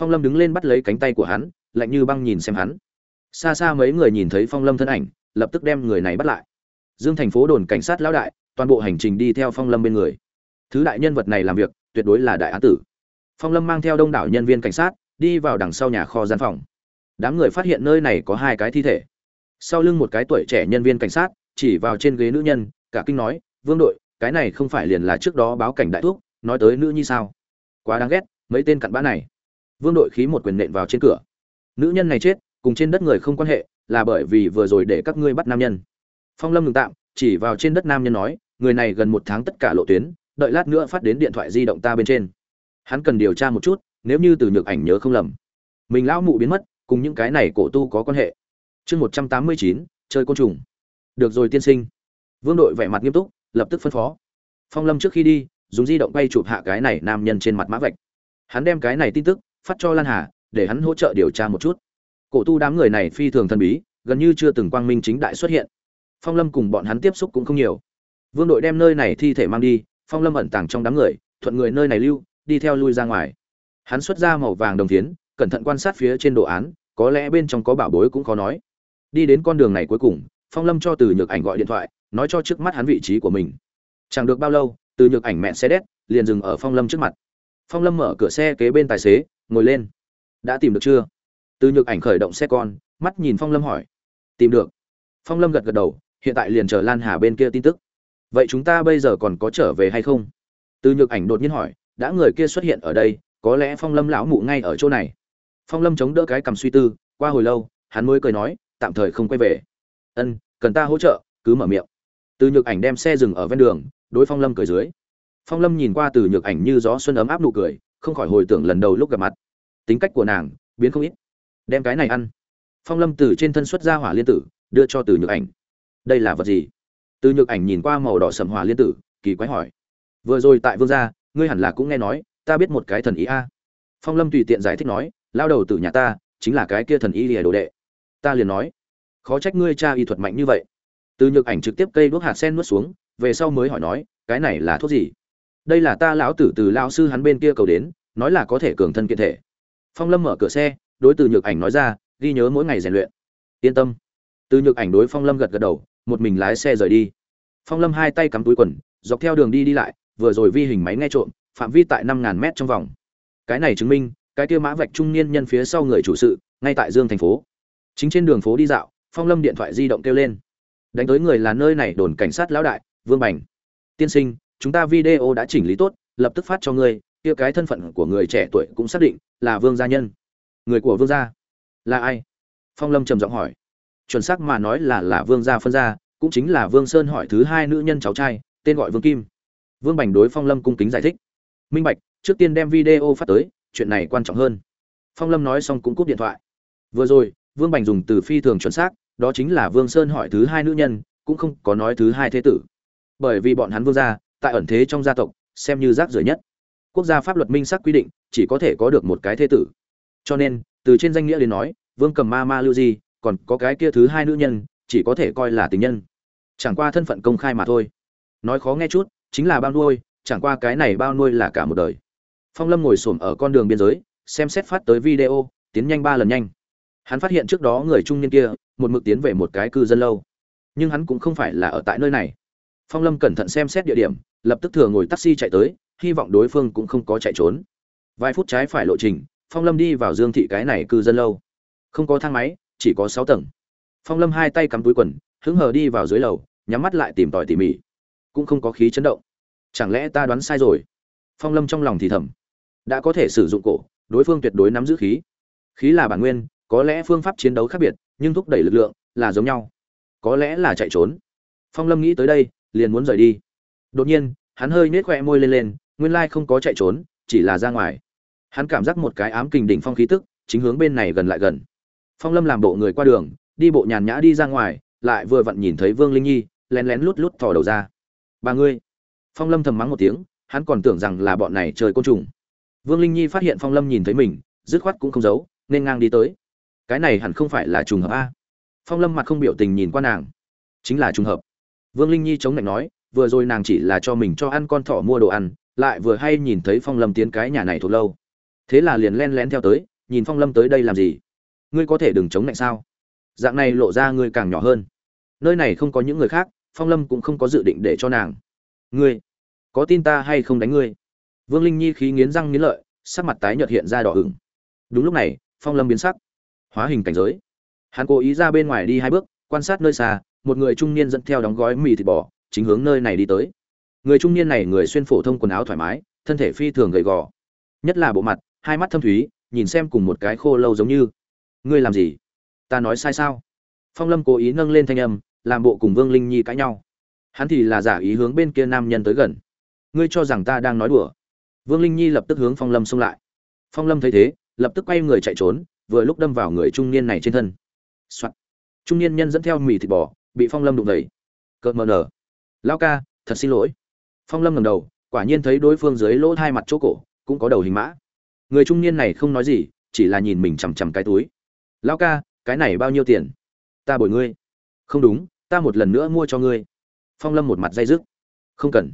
phong lâm đứng lên bắt lấy cánh tay của hắn, lạnh như băng nhìn xem hắn. Xa xa mấy người nhìn thấy phong lâm thân ảnh, lập tức đem người này bắt lại. Dương thành phố đồn cảnh sát lão đại, toàn bộ hành trình đi theo phong lâm bên người. Thứ đại nhân vật này làm việc, tuyệt đối là đại án tử. Phong lâm mang theo đông đảo nhân viên cảnh sát, đi vào đằng sau nhà kho gian phòng. Đám người phát hiện nơi này có hai cái thi thể. Sau lưng một cái tuổi trẻ nhân viên cảnh sát, chỉ vào trên ghế nữ nhân, cả kinh nói, vương đội, cái này không phải liền là trước đó báo cảnh đại thuốc nói tới nữ nhi sao? Quá đáng ghét, mấy tên cặn bã này vương đội khí một quyền nện vào trên cửa. Nữ nhân này chết, cùng trên đất người không quan hệ, là bởi vì vừa rồi để các ngươi bắt nam nhân. Phong lâm ngừng tạm, chỉ vào trên đất nam nhân nói, người này gần một tháng tất cả lộ tuyến, đợi lát nữa phát đến điện thoại di động ta bên trên. Hắn cần điều tra một chút, nếu như từ nhược ảnh nhớ không lầm. Mình lão mụ biến mất, cùng những cái này cổ tu có quan hệ. Chương một trăm tám mươi chín, chơi côn trùng. Được rồi tiên sinh. Vương đội vẻ mặt nghiêm túc, lập tức phân phó. Phong lâm trước khi đi, dùng di động bay chụp hạ cái này nam nhân trên mặt mã vạch. Hắn đem cái này tin tức phát cho lan hà, để hắn hỗ trợ điều tra một chút. Cổ tu đám người này phi thường thân bí, gần như chưa từng quang minh chính đại xuất hiện. Phong lâm cùng bọn hắn tiếp xúc cũng không nhiều. Vương đội đem nơi này thi thể mang đi, phong lâm ẩn tàng trong đám người, thuận người nơi này lưu, đi theo lui ra ngoài. Hắn xuất ra màu vàng đồng tiến cẩn thận quan sát phía trên đồ án, có lẽ bên trong có bảo bối cũng khó nói. Đi đến con đường này cuối cùng, phong lâm cho từ nhược ảnh gọi điện thoại, nói cho trước mắt hắn vị trí của mình. Chẳng được bao lâu, từ nhược ảnh mẹ xe đét, liền dừng ở phong lâm trước mặt. Phong lâm mở cửa xe kế bên tài xế ngồi lên. Đã tìm được chưa? Từ nhược ảnh khởi động xe con, mắt nhìn phong lâm hỏi. Tìm được. Phong lâm gật gật đầu, hiện tại liền chờ lan hà bên kia tin tức. Vậy chúng ta bây giờ còn có trở về hay không? Từ nhược ảnh đột nhiên hỏi, đã người kia xuất hiện ở đây, có lẽ phong lâm lão mụ ngay ở chỗ này. Phong lâm chống đỡ cái cầm suy tư, qua hồi lâu, hắn mới cười nói, tạm thời không quay về. Ân, cần ta hỗ trợ, cứ mở miệng. Từ nhược ảnh đem xe dừng ở ven đường, đối phong lâm cười dưới. Phong lâm nhìn qua từ nhược ảnh như gió xuân ấm áp nụ cười không khỏi hồi tưởng lần đầu lúc gặp mặt. Tính cách của nàng biến không ít. Đem cái này ăn. Phong lâm từ trên thân xuất ra hỏa liên tử, đưa cho từ nhược ảnh. Đây là vật gì? Từ nhược ảnh nhìn qua màu đỏ sầm hỏa liên tử, kỳ quái hỏi. Vừa rồi tại vương gia, ngươi hẳn là cũng nghe nói, ta biết một cái thần ý a. Phong lâm tùy tiện giải thích nói, lao đầu từ nhà ta chính là cái kia thần ý lìa đồ đệ. Ta liền nói, khó trách ngươi cha y thuật mạnh như vậy. Từ nhược ảnh trực tiếp cây đuốc hạt sen nuốt xuống, về sau mới hỏi nói, cái này là thuốc gì? Đây là ta lão tử từ lão sư hắn bên kia cầu đến, nói là có thể cường thân kiện thể. Phong lâm mở cửa xe, đối từ nhược ảnh nói ra, ghi nhớ mỗi ngày rèn luyện. Yên tâm. Từ nhược ảnh đối phong lâm gật gật đầu, một mình lái xe rời đi. Phong lâm hai tay cắm túi quần, dọc theo đường đi đi lại, vừa rồi vi hình máy nghe trộm, phạm vi tại năm ngàn mét trong vòng. Cái này chứng minh, cái kia mã vạch trung niên nhân phía sau người chủ sự, ngay tại dương thành phố. Chính trên đường phố đi dạo, phong lâm điện thoại di động kêu lên. Đánh tới người là nơi này đồn cảnh sát lão đại, vương bành. Tiên sinh chúng ta video đã chỉnh lý tốt, lập tức phát cho ngươi, kia cái thân phận của người trẻ tuổi cũng xác định là vương gia nhân. Người của vương gia? Là ai? Phong lâm trầm giọng hỏi. Chuẩn xác mà nói là là vương gia phân gia, cũng chính là vương sơn hỏi thứ hai nữ nhân cháu trai, tên gọi vương kim. Vương bành đối phong lâm cung kính giải thích. Minh bạch, trước tiên đem video phát tới, chuyện này quan trọng hơn. Phong lâm nói xong cũng cúp điện thoại. Vừa rồi, vương bành dùng từ phi thường chuẩn xác, đó chính là vương sơn hỏi thứ hai nữ nhân, cũng không có nói thứ hai thế tử. Bởi vì bọn hắn vương gia tại ẩn thế trong gia tộc, xem như rác rưởi nhất. Quốc gia pháp luật minh xác quy định, chỉ có thể có được một cái thế tử. Cho nên, từ trên danh nghĩa đến nói, vương cầm ma ma lưu di, còn có cái kia thứ hai nữ nhân, chỉ có thể coi là tình nhân. Chẳng qua thân phận công khai mà thôi. Nói khó nghe chút, chính là bao nuôi, chẳng qua cái này bao nuôi là cả một đời. Phong lâm ngồi xổm ở con đường biên giới, xem xét phát tới video, tiến nhanh ba lần nhanh. Hắn phát hiện trước đó người trung niên kia, một mực tiến về một cái cư dân lâu. Nhưng hắn cũng không phải là ở tại nơi này. Phong lâm cẩn thận xem xét địa điểm lập tức thừa ngồi taxi chạy tới, hy vọng đối phương cũng không có chạy trốn. Vài phút trái phải lộ trình, phong lâm đi vào dương thị cái này cư dân lâu. Không có thang máy, chỉ có sáu tầng. Phong lâm hai tay cắm túi quần, hứng hờ đi vào dưới lầu, nhắm mắt lại tìm tòi tỉ mỉ. Cũng không có khí chấn động. Chẳng lẽ ta đoán sai rồi? Phong lâm trong lòng thì thầm. Đã có thể sử dụng cổ, đối phương tuyệt đối nắm giữ khí. Khí là bản nguyên, có lẽ phương pháp chiến đấu khác biệt, nhưng thúc đẩy lực lượng là giống nhau. Có lẽ là chạy trốn. Phong lâm nghĩ tới đây, liền muốn rời đi đột nhiên, hắn hơi nết khoe môi lên lên, nguyên lai không có chạy trốn, chỉ là ra ngoài. Hắn cảm giác một cái ám kình đỉnh phong khí tức, chính hướng bên này gần lại gần. Phong lâm làm bộ người qua đường, đi bộ nhàn nhã đi ra ngoài, lại vừa vặn nhìn thấy vương linh nhi, lén lén lút lút thò đầu ra. Ba ngươi. Phong lâm thầm mắng một tiếng, hắn còn tưởng rằng là bọn này chơi côn trùng. Vương linh nhi phát hiện phong lâm nhìn thấy mình, dứt khoát cũng không giấu, nên ngang đi tới. Cái này hẳn không phải là trùng hợp a? Phong lâm mặt không biểu tình nhìn qua nàng. Chính là trùng hợp. Vương linh nhi chống lạnh nói vừa rồi nàng chỉ là cho mình cho ăn con thỏ mua đồ ăn, lại vừa hay nhìn thấy phong lâm tiến cái nhà này thuộc lâu. Thế là liền len lén theo tới, nhìn phong lâm tới đây làm gì? Ngươi có thể đừng chống lạnh sao? Dạng này lộ ra ngươi càng nhỏ hơn. Nơi này không có những người khác, phong lâm cũng không có dự định để cho nàng. Ngươi, có tin ta hay không đánh ngươi? Vương linh nhi khí nghiến răng nghiến lợi, sắc mặt tái nhợt hiện ra đỏ ửng. Đúng lúc này, phong lâm biến sắc. Hóa hình cảnh giới. Hắn cố ý ra bên ngoài đi hai bước, quan sát nơi xa, một người trung niên dẫn theo đóng gói mì thịt bò chính hướng nơi này đi tới. Người trung niên này người xuyên phổ thông quần áo thoải mái, thân thể phi thường gầy gò. Nhất là bộ mặt, hai mắt thâm thúy, nhìn xem cùng một cái khô lâu giống như. Ngươi làm gì? Ta nói sai sao? Phong lâm cố ý nâng lên thanh âm, làm bộ cùng vương linh nhi cãi nhau. Hắn thì là giả ý hướng bên kia nam nhân tới gần. Ngươi cho rằng ta đang nói đùa? Vương linh nhi lập tức hướng phong lâm xông lại. Phong lâm thấy thế, lập tức quay người chạy trốn, vừa lúc đâm vào người trung niên này trên thân、Soạn. trung niên nhân dẫn theo mì thịt bò, bị phong lâm đụng đẩy. Cợt mờ nở lao ca, thật xin lỗi. Phong lâm ngầm đầu, quả nhiên thấy đối phương dưới lỗ hai mặt chỗ cổ, cũng có đầu hình mã. Người trung niên này không nói gì, chỉ là nhìn mình chằm chằm cái túi. Lao ca, cái này bao nhiêu tiền? Ta bồi ngươi. Không đúng, ta một lần nữa mua cho ngươi. Phong lâm một mặt dây dứt. Không cần.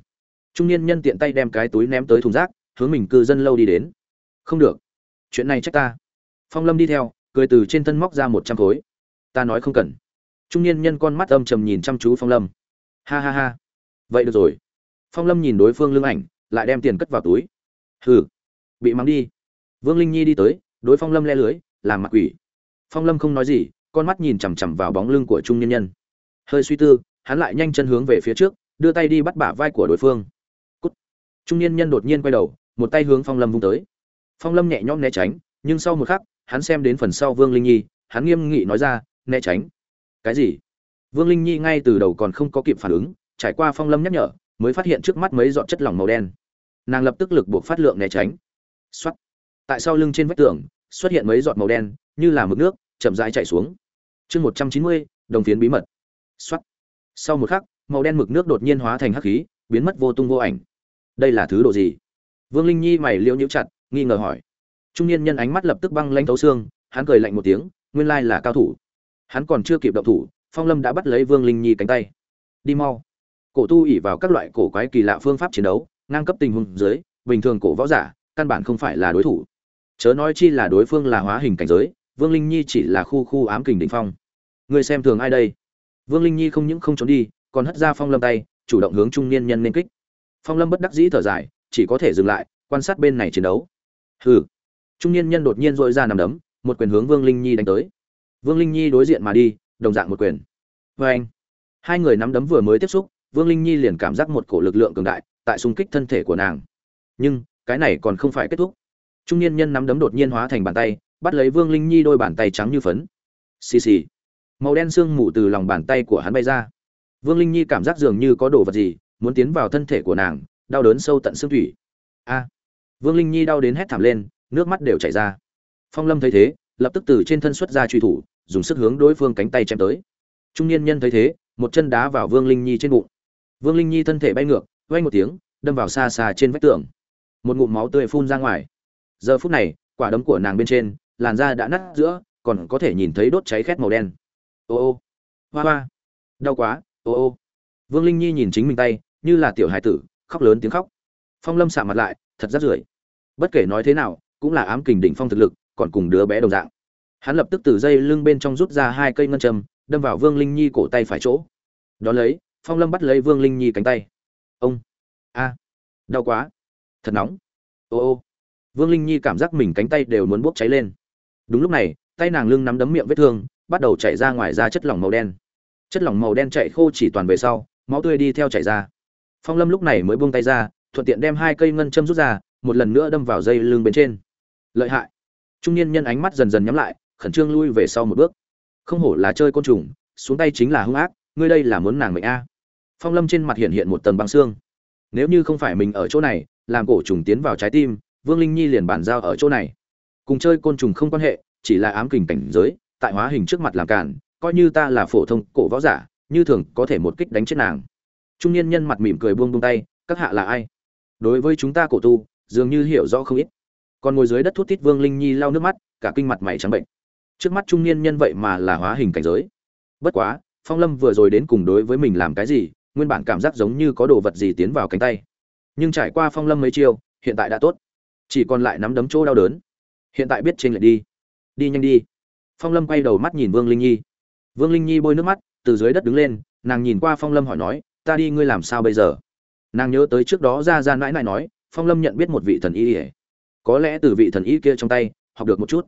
Trung niên nhân tiện tay đem cái túi ném tới thùng rác, hướng mình cư dân lâu đi đến. Không được. Chuyện này trách ta. Phong lâm đi theo, cười từ trên thân móc ra một trăm khối. Ta nói không cần. Trung niên nhân con mắt âm trầm nhìn chăm chú phong lâm ha ha ha. Vậy được rồi. Phong lâm nhìn đối phương lưng ảnh, lại đem tiền cất vào túi. Hừ, bị mắng đi. Vương linh nhi đi tới, đối phong lâm le lưới, làm mặt quỷ. Phong lâm không nói gì, con mắt nhìn chằm chằm vào bóng lưng của trung nhân nhân. Hơi suy tư, hắn lại nhanh chân hướng về phía trước, đưa tay đi bắt bả vai của đối phương. Cút. trung niên nhân đột nhiên quay đầu, một tay hướng phong lâm vung tới. Phong lâm nhẹ nhõm né tránh, nhưng sau một khắc, hắn xem đến phần sau vương linh nhi, hắn nghiêm nghị nói ra, né tránh. Cái gì? Vương linh nhi ngay từ đầu còn không có kịp phản ứng, trải qua phong lâm nhắc nhở, mới phát hiện trước mắt mấy giọt chất lỏng màu đen. Nàng lập tức lực buộc phát lượng né tránh. X tại sau lưng trên vách tường, xuất hiện mấy giọt màu đen, như là mực nước, chậm rãi chảy xuống. Chương một trăm chín mươi, đồng phiến bí mật. X sau một khắc, màu đen mực nước đột nhiên hóa thành hắc khí, biến mất vô tung vô ảnh. Đây là thứ độ gì? Vương linh nhi mày liễu nhíu chặt, nghi ngờ hỏi. Trung niên nhân ánh mắt lập tức băng lãnh thấu xương, hắn cười lạnh một tiếng, nguyên lai là cao thủ. Hắn còn chưa kịp động thủ phong lâm đã bắt lấy vương linh nhi cánh tay. Đi mau. Cổ tu ỉ vào các loại cổ quái kỳ lạ phương pháp chiến đấu, ngang cấp tình huống dưới, bình thường cổ võ giả, căn bản không phải là đối thủ. Chớ nói chi là đối phương là hóa hình cảnh giới, vương linh nhi chỉ là khu khu ám kình đỉnh phong. Người xem thường ai đây? Vương linh nhi không những không trốn đi, còn hất ra phong lâm tay, chủ động hướng trung niên nhân nên kích. Phong lâm bất đắc dĩ thở dài, chỉ có thể dừng lại, quan sát bên này chiến đấu. Hừ. Trung niên nhân đột nhiên dội ra nằm đấm, một quyền hướng vương linh nhi đánh tới. Vương linh nhi đối diện mà đi đồng dạng một quyền. Vê anh. Hai người nắm đấm vừa mới tiếp xúc, vương linh nhi liền cảm giác một cổ lực lượng cường đại tại xung kích thân thể của nàng. Nhưng, cái này còn không phải kết thúc. Trung niên nhân nắm đấm đột nhiên hóa thành bàn tay, bắt lấy vương linh nhi đôi bàn tay trắng như phấn. Xì xì. Màu đen sương mù từ lòng bàn tay của hắn bay ra. Vương linh nhi cảm giác dường như có đồ vật gì, muốn tiến vào thân thể của nàng, đau đớn sâu tận xương thủy. A. Vương linh nhi đau đến hét thảm lên, nước mắt đều chảy ra. Phong lâm thấy thế, lập tức từ trên thân xuất ra truy thủ dùng sức hướng đối phương cánh tay chém tới. Trung niên nhân thấy thế, một chân đá vào vương linh nhi trên bụng. Vương linh nhi thân thể bay ngược vay một tiếng, đâm vào xa xa trên vách tường. Một ngụm máu tươi phun ra ngoài. Giờ phút này, quả đấm của nàng bên trên, làn da đã nát giữa, còn có thể nhìn thấy đốt cháy khét màu đen. Ô ô. Hoa hoa. Đau quá, ô ô. Vương linh nhi nhìn chính mình tay, như là tiểu hài tử, khóc lớn tiếng khóc. Phong lâm xạ mặt lại, thật rất rưởi. Bất kể nói thế nào, cũng là ám kình đỉnh phong thực lực, còn cùng đứa bé đồng dạng hắn lập tức từ dây lưng bên trong rút ra hai cây ngân châm, đâm vào vương linh nhi cổ tay phải chỗ. Đón lấy, phong lâm bắt lấy vương linh nhi cánh tay. Ông! A! Đau quá! Thật nóng! Ô ô! Vương linh nhi cảm giác mình cánh tay đều muốn bốc cháy lên. Đúng lúc này, tay nàng lưng nắm đấm miệng vết thương, bắt đầu chảy ra ngoài ra chất lỏng màu đen. Chất lỏng màu đen chạy khô chỉ toàn về sau, máu tươi đi theo chảy ra. Phong lâm lúc này mới buông tay ra, thuận tiện đem hai cây ngân châm rút ra, một lần nữa đâm vào dây lưng bên trên. Lợi hại! Trung niên nhân ánh mắt dần dần nhắm lại khẩn trương lui về sau một bước. Không hổ là chơi côn trùng, xuống tay chính là hung ác, ngươi đây là muốn nàng mệnh a. Phong lâm trên mặt hiện hiện một tầng băng xương. Nếu như không phải mình ở chỗ này, làm cổ trùng tiến vào trái tim, vương linh nhi liền bàn giao ở chỗ này. Cùng chơi côn trùng không quan hệ, chỉ là ám kình cảnh giới, tại hóa hình trước mặt làm cản, coi như ta là phổ thông cổ võ giả, như thường có thể một kích đánh chết nàng. Trung niên nhân mặt mỉm cười buông buông tay, các hạ là ai? Đối với chúng ta cổ tu, dường như hiểu rõ không ít. Còn ngồi dưới đất thuốc tít vương linh nhi lau nước mắt, cả kinh mặt mày trắng bệnh trước mắt trung niên nhân vậy mà là hóa hình cảnh giới. Bất quá, phong lâm vừa rồi đến cùng đối với mình làm cái gì, nguyên bản cảm giác giống như có đồ vật gì tiến vào cánh tay. Nhưng trải qua phong lâm mấy chiêu, hiện tại đã tốt. Chỉ còn lại nắm đấm chỗ đau đớn. Hiện tại biết trên lại đi. Đi nhanh đi. Phong lâm quay đầu mắt nhìn vương linh nhi. Vương linh nhi bôi nước mắt, từ dưới đất đứng lên, nàng nhìn qua phong lâm hỏi nói, ta đi, ngươi làm sao bây giờ? Nàng nhớ tới trước đó ra ra mãi mãi nói, phong lâm nhận biết một vị thần y ỉa có lẽ từ vị thần y kia trong tay, học được một chút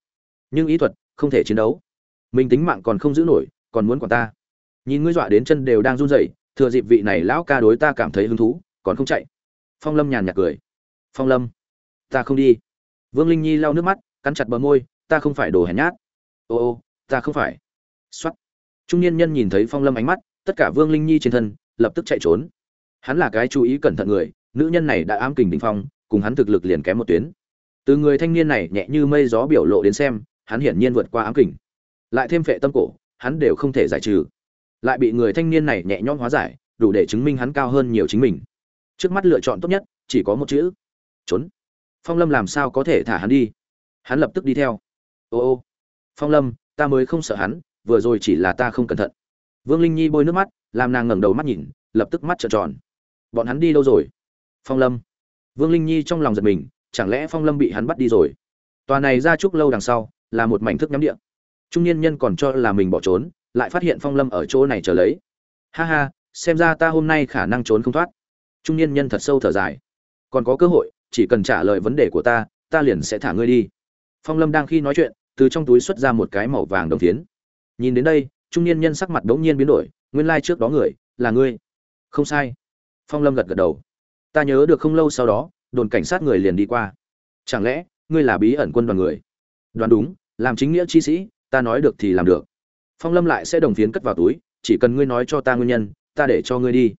nhưng ý thuật không thể chiến đấu. Mình tính mạng còn không giữ nổi, còn muốn quản ta. Nhìn ngươi dọa đến chân đều đang run rẩy, thừa dịp vị này lão ca đối ta cảm thấy hứng thú, còn không chạy. Phong lâm nhàn nhạt cười. Phong lâm, ta không đi. Vương linh nhi lau nước mắt, cắn chặt bờ môi, ta không phải đồ hèn nhát. Ô ô, ta không phải. Xuất trung niên nhân nhìn thấy phong lâm ánh mắt, tất cả vương linh nhi trên thân, lập tức chạy trốn. Hắn là cái chú ý cẩn thận người, nữ nhân này đã ám kình đình phong, cùng hắn thực lực liền kém một tuyến. Từ người thanh niên này nhẹ như mây gió biểu lộ đến xem hắn hiển nhiên vượt qua ám kình. Lại thêm phệ tâm cổ, hắn đều không thể giải trừ. Lại bị người thanh niên này nhẹ nhõm hóa giải, đủ để chứng minh hắn cao hơn nhiều chính mình. Trước mắt lựa chọn tốt nhất, chỉ có một chữ. Trốn. Phong lâm làm sao có thể thả hắn đi? Hắn lập tức đi theo. Ô ô. Phong lâm, ta mới không sợ hắn, vừa rồi chỉ là ta không cẩn thận. Vương linh nhi bôi nước mắt, làm nàng ngẩng đầu mắt nhìn, lập tức mắt trợn tròn. Bọn hắn đi đâu rồi? Phong lâm. Vương linh nhi trong lòng giật mình, chẳng lẽ phong lâm bị hắn bắt đi rồi? Tòa này ra chúc lâu đằng sau là một mảnh thức nhắm địa. Trung niên nhân còn cho là mình bỏ trốn, lại phát hiện phong lâm ở chỗ này chờ lấy. Ha ha, xem ra ta hôm nay khả năng trốn không thoát. Trung niên nhân thật sâu thở dài. Còn có cơ hội, chỉ cần trả lời vấn đề của ta ta liền sẽ thả ngươi đi. Phong lâm đang khi nói chuyện, từ trong túi xuất ra một cái màu vàng đồng tiến nhìn đến đây, trung niên nhân sắc mặt đ ố n g nhiên biến đổi, nguyên lai trước đó người, là ngươi. Không sai. Phong lâm gật gật đầu. Ta nhớ được không lâu sau đó, đồn cảnh sát người liền đi qua. Chẳng lẽ, ngươi là bí ẩn quân đoàn người? Đoán đúng, làm chính nghĩa chi sĩ, ta nói được thì làm được. Phong lâm lại sẽ đồng phiến cất vào túi, chỉ cần ngươi nói cho ta nguyên nhân, ta để cho ngươi đi.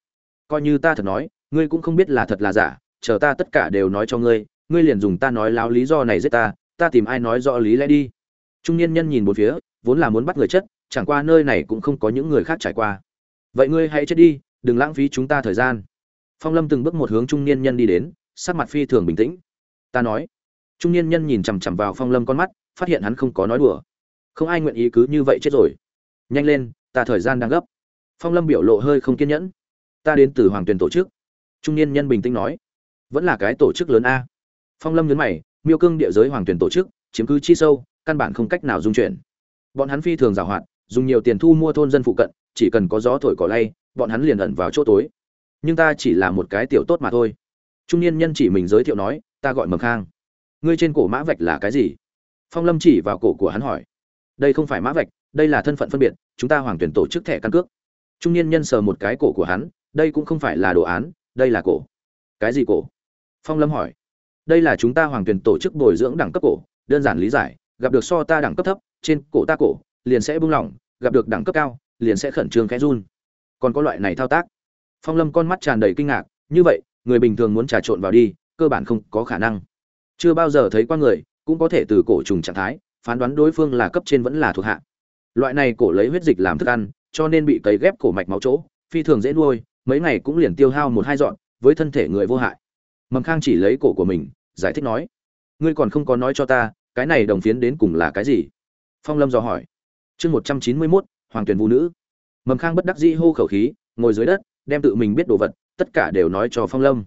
Coi như ta thật nói, ngươi cũng không biết là thật là giả, chờ ta tất cả đều nói cho ngươi ngươi liền dùng ta nói láo lý do này giết ta ta tìm ai nói rõ lý lẽ đi. Trung niên nhân nhìn một phía, vốn là muốn bắt người chất, chẳng qua nơi này cũng không có những người khác trải qua. Vậy ngươi hãy chết đi, đừng lãng phí chúng ta thời gian. Phong lâm từng bước một hướng trung niên nhân đi đến, sắc mặt phi thường bình tĩnh. Ta nói. Trung niên nhân nhìn chằm chằm vào phong lâm con mắt phát hiện hắn không có nói đùa. Không ai nguyện ý cứ như vậy chết rồi. Nhanh lên, ta thời gian đang gấp. Phong lâm biểu lộ hơi không kiên nhẫn. Ta đến từ hoàng tuyền tổ chức. Trung niên nhân bình tĩnh nói. Vẫn là cái tổ chức lớn a. Phong lâm nhấn mày, miêu cương địa giới hoàng tuyển tổ chức, chiếm cứ chi sâu, căn bản không cách nào dung chuyển. Bọn hắn phi thường giảo hoạt dùng nhiều tiền thu mua thôn dân phụ cận, chỉ cần có gió thổi cỏ lay, bọn hắn liền ẩn vào chỗ tối. Nhưng ta chỉ là một cái tiểu tốt mà thôi. Trung niên nhân chỉ mình giới thiệu nói, ta gọi mầm khang. Ngươi trên cổ mã vạch là cái gì? Phong lâm chỉ vào cổ của hắn hỏi, đây không phải mã vạch, đây là thân phận phân biệt, chúng ta hoàng tuyển tổ chức thẻ căn cước. Trung niên nhân sờ một cái cổ của hắn, đây cũng không phải là đồ án, đây là cổ. Cái gì cổ? Phong lâm hỏi, đây là chúng ta hoàng tuyển tổ chức bồi dưỡng đẳng cấp cổ, đơn giản lý giải, gặp được so ta đẳng cấp thấp, trên cổ ta cổ, liền sẽ buông lỏng, gặp được đẳng cấp cao, liền sẽ khẩn trương khẽ run. Còn có loại này thao tác? Phong lâm con mắt tràn đầy kinh ngạc, như vậy, người bình thường muốn trà trộn vào đi, cơ bản không có khả năng. Chưa bao giờ thấy qua người cũng có thể từ cổ trùng trạng thái, phán đoán đối phương là cấp trên vẫn là thuộc hạ. Loại này cổ lấy huyết dịch làm thức ăn, cho nên bị cấy ghép cổ mạch máu chỗ, phi thường dễ nuôi, mấy ngày cũng liền tiêu hao một hai dọn, với thân thể người vô hại. Mầm khang chỉ lấy cổ của mình, giải thích nói, ngươi còn không có nói cho ta, cái này đồng phiến đến cùng là cái gì? Phong lâm dò hỏi. Chương một trăm chín mươi mốt, hoàng tuyền vũ nữ. Mầm khang bất đắc dĩ hô khẩu khí, ngồi dưới đất, đem tự mình biết đồ vật, tất cả đều nói cho phong lâm.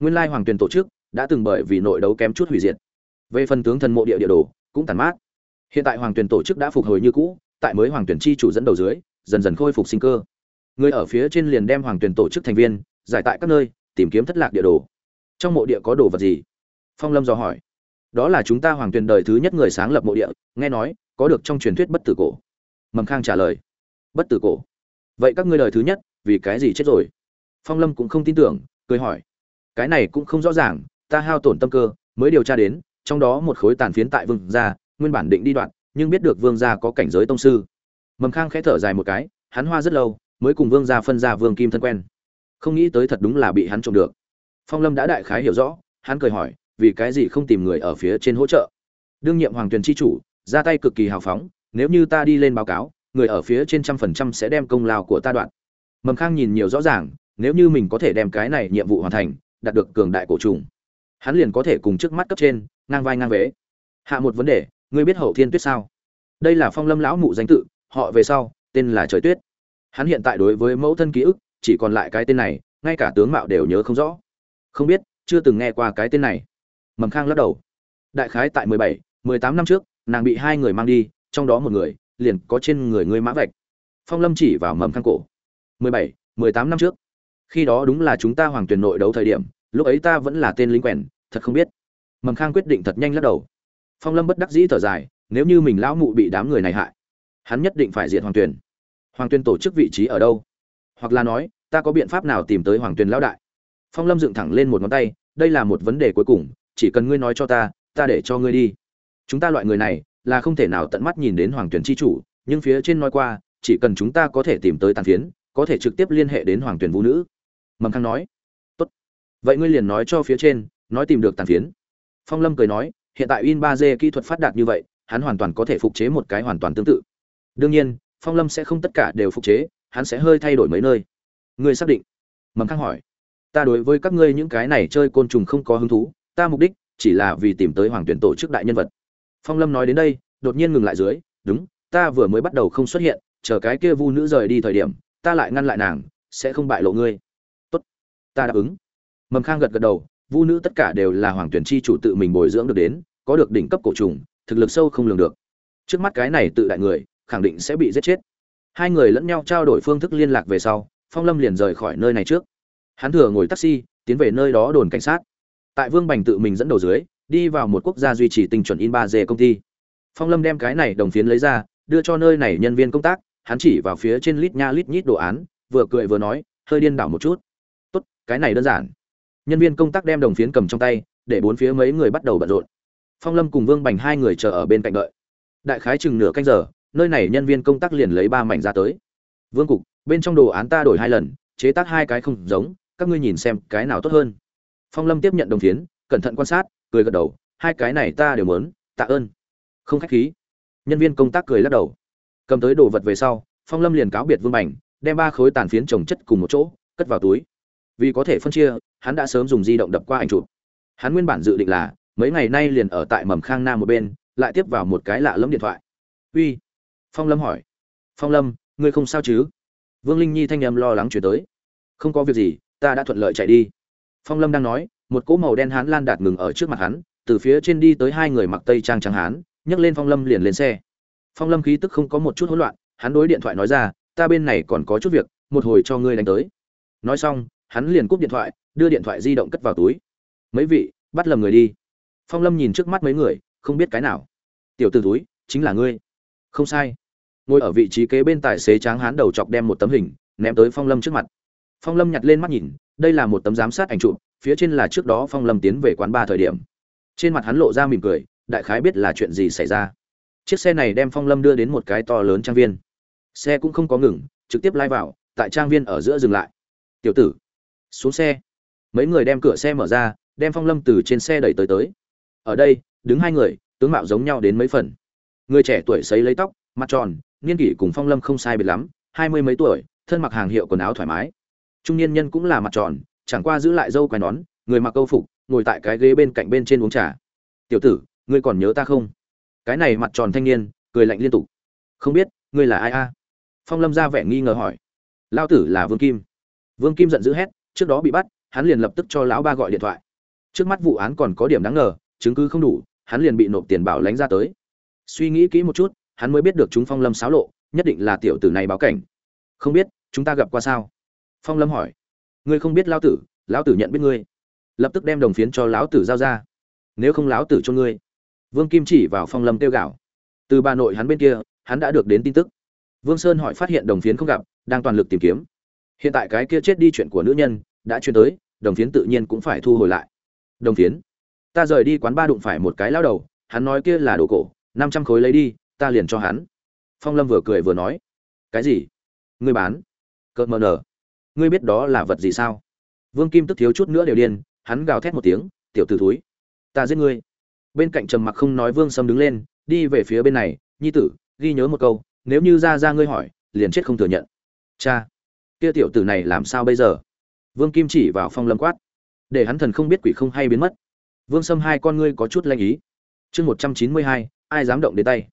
Nguyên lai hoàng tuyền tổ chức đã từng bởi vì nội đấu kém chút hủy diệt về phần tướng thần mộ địa địa đồ, cũng tàn mát. Hiện tại hoàng tuyển tổ chức đã phục hồi như cũ, tại mới hoàng tuyển chi chủ dẫn đầu dưới, dần dần khôi phục sinh cơ. Người ở phía trên liền đem hoàng tuyển tổ chức thành viên, giải tại các nơi, tìm kiếm thất lạc địa đồ. Trong mộ địa có đồ vật gì? Phong lâm dò hỏi. Đó là chúng ta hoàng tuyển đời thứ nhất người sáng lập mộ địa, nghe nói, có được trong truyền thuyết bất tử cổ. Mầm khang trả lời. Bất tử cổ? Vậy các ngươi đời thứ nhất, vì cái gì chết rồi? Phong lâm cũng không tin tưởng, cười hỏi. Cái này cũng không rõ ràng, ta hao tổn tâm cơ, mới điều tra đến trong đó một khối tàn phiến tại vương gia, nguyên bản định đi đoạn, nhưng biết được vương gia có cảnh giới tông sư. Mầm khang khẽ thở dài một cái, hắn hoa rất lâu, mới cùng vương gia phân ra vương kim thân quen. Không nghĩ tới thật đúng là bị hắn trộm được. Phong lâm đã đại khái hiểu rõ, hắn cười hỏi, vì cái gì không tìm người ở phía trên hỗ trợ? Đương nhiệm hoàng tuyền tri chủ, ra tay cực kỳ hào phóng, nếu như ta đi lên báo cáo, người ở phía trên trăm phần trăm sẽ đem công lao của ta đoạn. Mầm khang nhìn nhiều rõ ràng, nếu như mình có thể đem cái này nhiệm vụ hoàn thành, đạt được cường đại cổ trùng, hắn liền có thể cùng trước mắt cấp trên ngang vai ngang vế. Hạ một vấn đề, ngươi biết hậu thiên tuyết sao? Đây là phong lâm lão mụ danh tự, họ về sau, tên là trời tuyết. Hắn hiện tại đối với mẫu thân ký ức, chỉ còn lại cái tên này, ngay cả tướng mạo đều nhớ không rõ. Không biết, chưa từng nghe qua cái tên này. Mầm khang lắc đầu. Đại khái tại mười bảy, mười tám năm trước, nàng bị hai người mang đi, trong đó một người, liền có trên người ngươi mã vạch. Phong lâm chỉ vào mầm khang cổ. mười bảy, mười tám năm trước. Khi đó đúng là chúng ta hoàng tuyển nội đấu thời điểm, lúc ấy ta vẫn là tên lính quèn, thật không biết mầm khang quyết định thật nhanh lắc đầu. Phong lâm bất đắc dĩ thở dài, nếu như mình lão mụ bị đám người này hại, hắn nhất định phải diệt hoàng Tuyền. hoàng Tuyền tổ chức vị trí ở đâu? Hoặc là nói, ta có biện pháp nào tìm tới hoàng Tuyền lão đại? Phong lâm dựng thẳng lên một ngón tay, đây là một vấn đề cuối cùng, chỉ cần ngươi nói cho ta ta để cho ngươi đi. Chúng ta loại người này, là không thể nào tận mắt nhìn đến hoàng tuyển chi chủ, nhưng phía trên nói qua, chỉ cần chúng ta có thể tìm tới tàn phiến, có thể trực tiếp liên hệ đến hoàng Tuyền vũ nữ. Mầm khang nói, tốt. Vậy ngươi liền nói cho phía trên, nói tìm được tàn phiến phong lâm cười nói, hiện tại in 3D kỹ thuật phát đạt như vậy, hắn hoàn toàn có thể phục chế một cái hoàn toàn tương tự. Đương nhiên, phong lâm sẽ không tất cả đều phục chế, hắn sẽ hơi thay đổi mấy nơi. Ngươi xác định? Mầm khang hỏi. Ta đối với các ngươi những cái này chơi côn trùng không có hứng thú, ta mục đích chỉ là vì tìm tới hoàng tuyển tổ chức đại nhân vật. Phong lâm nói đến đây, đột nhiên ngừng lại dưới, đúng, ta vừa mới bắt đầu không xuất hiện, chờ cái kia vu nữ rời đi thời điểm, ta lại ngăn lại nàng, sẽ không bại lộ ngươi. Tốt, ta đáp ứng. Mầm khang gật gật đầu vu nữ tất cả đều là hoàng tuyển chi chủ tự mình bồi dưỡng được đến, có được đỉnh cấp cổ trùng, thực lực sâu không lường được. Trước mắt cái này tự đại người, khẳng định sẽ bị giết chết. Hai người lẫn nhau trao đổi phương thức liên lạc về sau, phong lâm liền rời khỏi nơi này trước. Hắn thừa ngồi taxi, tiến về nơi đó đồn cảnh sát. Tại vương bành tự mình dẫn đầu dưới, đi vào một quốc gia duy trì tinh chuẩn in ba d công ty. Phong lâm đem cái này đồng phiến lấy ra, đưa cho nơi này nhân viên công tác, hắn chỉ vào phía trên lít nha lít nhít đồ án, vừa cười vừa nói, hơi điên đảo một chút. Tốt, cái này đơn giản nhân viên công tác đem đồng phiến cầm trong tay, để bốn phía mấy người bắt đầu bận rộn. Phong lâm cùng vương bành hai người chờ ở bên cạnh đợi. Đại khái chừng nửa canh giờ, nơi này nhân viên công tác liền lấy ba mảnh ra tới. Vương cục, bên trong đồ án ta đổi hai lần, chế tác hai cái không giống, các ngươi nhìn xem cái nào tốt hơn. Phong lâm tiếp nhận đồng phiến, cẩn thận quan sát, cười gật đầu, hai cái này ta đều muốn, tạ ơn. Không khách khí. Nhân viên công tác cười lắc đầu. Cầm tới đồ vật về sau, phong lâm liền cáo biệt vương bành, đem ba khối tàn phiến trồng chất cùng một chỗ, cất vào túi vì có thể phân chia, hắn đã sớm dùng di động đập qua ảnh chụp. Hắn nguyên bản dự định là, mấy ngày nay liền ở tại mầm khang nam một bên, lại tiếp vào một cái lạ lẫm điện thoại. Uy. Phong lâm hỏi. Phong lâm, ngươi không sao chứ? Vương linh nhi thanh âm lo lắng chuyển tới. Không có việc gì, ta đã thuận lợi chạy đi. Phong lâm đang nói, một cỗ màu đen hán lan đạt ngừng ở trước mặt hắn, từ phía trên đi tới hai người mặc tây trang trắng hán, nhấc lên phong lâm liền lên xe. Phong lâm khí tức không có một chút hỗn loạn, hắn đối điện thoại nói ra, ta bên này còn có chút việc, một hồi cho ngươi đánh tới. Nói xong hắn liền cúp điện thoại, đưa điện thoại di động cất vào túi. Mấy vị, bắt lầm người đi. Phong lâm nhìn trước mắt mấy người, không biết cái nào. Tiểu t ử túi, chính là ngươi. Không sai. Ngồi ở vị trí kế bên tài xế tráng hán đầu chọc đem một tấm hình, ném tới phong lâm trước mặt. Phong lâm nhặt lên mắt nhìn, đây là một tấm giám sát ảnh chụp, phía trên là trước đó phong lâm tiến về quán ba thời điểm. Trên mặt hắn lộ ra mỉm cười, đại khái biết là chuyện gì xảy ra. Chiếc xe này đem phong lâm đưa đến một cái to lớn trang viên. Xe cũng không có ngừng, trực tiếp lai vào, tại trang viên ở giữa dừng lại. Tiểu tử xuống xe. Mấy người đem cửa xe mở ra, đem phong lâm từ trên xe đẩy tới tới. Ở đây, đứng hai người, tướng mạo giống nhau đến mấy phần. Người trẻ tuổi xấy lấy tóc, mặt tròn, niên kỷ cùng phong lâm không sai biệt lắm, hai mươi mấy tuổi, thân mặc hàng hiệu quần áo thoải mái. Trung niên nhân cũng là mặt tròn, chẳng qua giữ lại dâu quai nón, người mặc câu phục, ngồi tại cái ghế bên cạnh bên trên uống trà. Tiểu tử, ngươi còn nhớ ta không? Cái này mặt tròn thanh niên, cười lạnh liên tục. Không biết, ngươi là ai a? Phong lâm ra vẻ nghi ngờ hỏi. Lao tử là vương kim. Vương kim giận dữ hét trước đó bị bắt, hắn liền lập tức cho lão ba gọi điện thoại. Trước mắt vụ án còn có điểm đáng ngờ, chứng cứ không đủ, hắn liền bị nộp tiền bảo lánh ra tới. Suy nghĩ kỹ một chút, hắn mới biết được chúng phong lâm xáo lộ, nhất định là tiểu tử này báo cảnh. Không biết, chúng ta gặp qua sao? Phong lâm hỏi. Ngươi không biết lão tử lão tử nhận biết ngươi. Lập tức đem đồng phiến cho lão tử giao ra. Nếu không lão tử cho ngươi. Vương kim chỉ vào phong lâm tiêu gạo từ bà nội hắn bên kia, hắn đã được đến tin tức. Vương sơn hỏi phát hiện đồng phiến không gặp, đang toàn lực tìm kiếm hiện tại cái kia chết đi chuyện của nữ nhân đã truyền tới, đồng phiến tự nhiên cũng phải thu hồi lại. Đồng phiến, ta rời đi quán ba đụng phải một cái lao đầu, hắn nói kia là đồ cổ, năm trăm khối lấy đi, ta liền cho hắn. Phong lâm vừa cười vừa nói, cái gì? Ngươi bán? Cợt mờ nở. Ngươi biết đó là vật gì sao? Vương kim tức thiếu chút nữa đều điên, hắn gào thét một tiếng, tiểu t ử thúi, ta giết ngươi. Bên cạnh trầm mặc không nói vương sâm đứng lên, đi về phía bên này, nhi tử, ghi nhớ một câu, nếu như ra ra ngươi hỏi, liền chết không thừa nhận. Cha kia tiểu tử này làm sao bây giờ? Vương kim chỉ vào phong lâm quát. Để hắn thần không biết quỷ không hay biến mất. Vương sâm hai con ngươi có chút lanh ý. Chương một trăm chín mươi hai, ai dám động đến tay?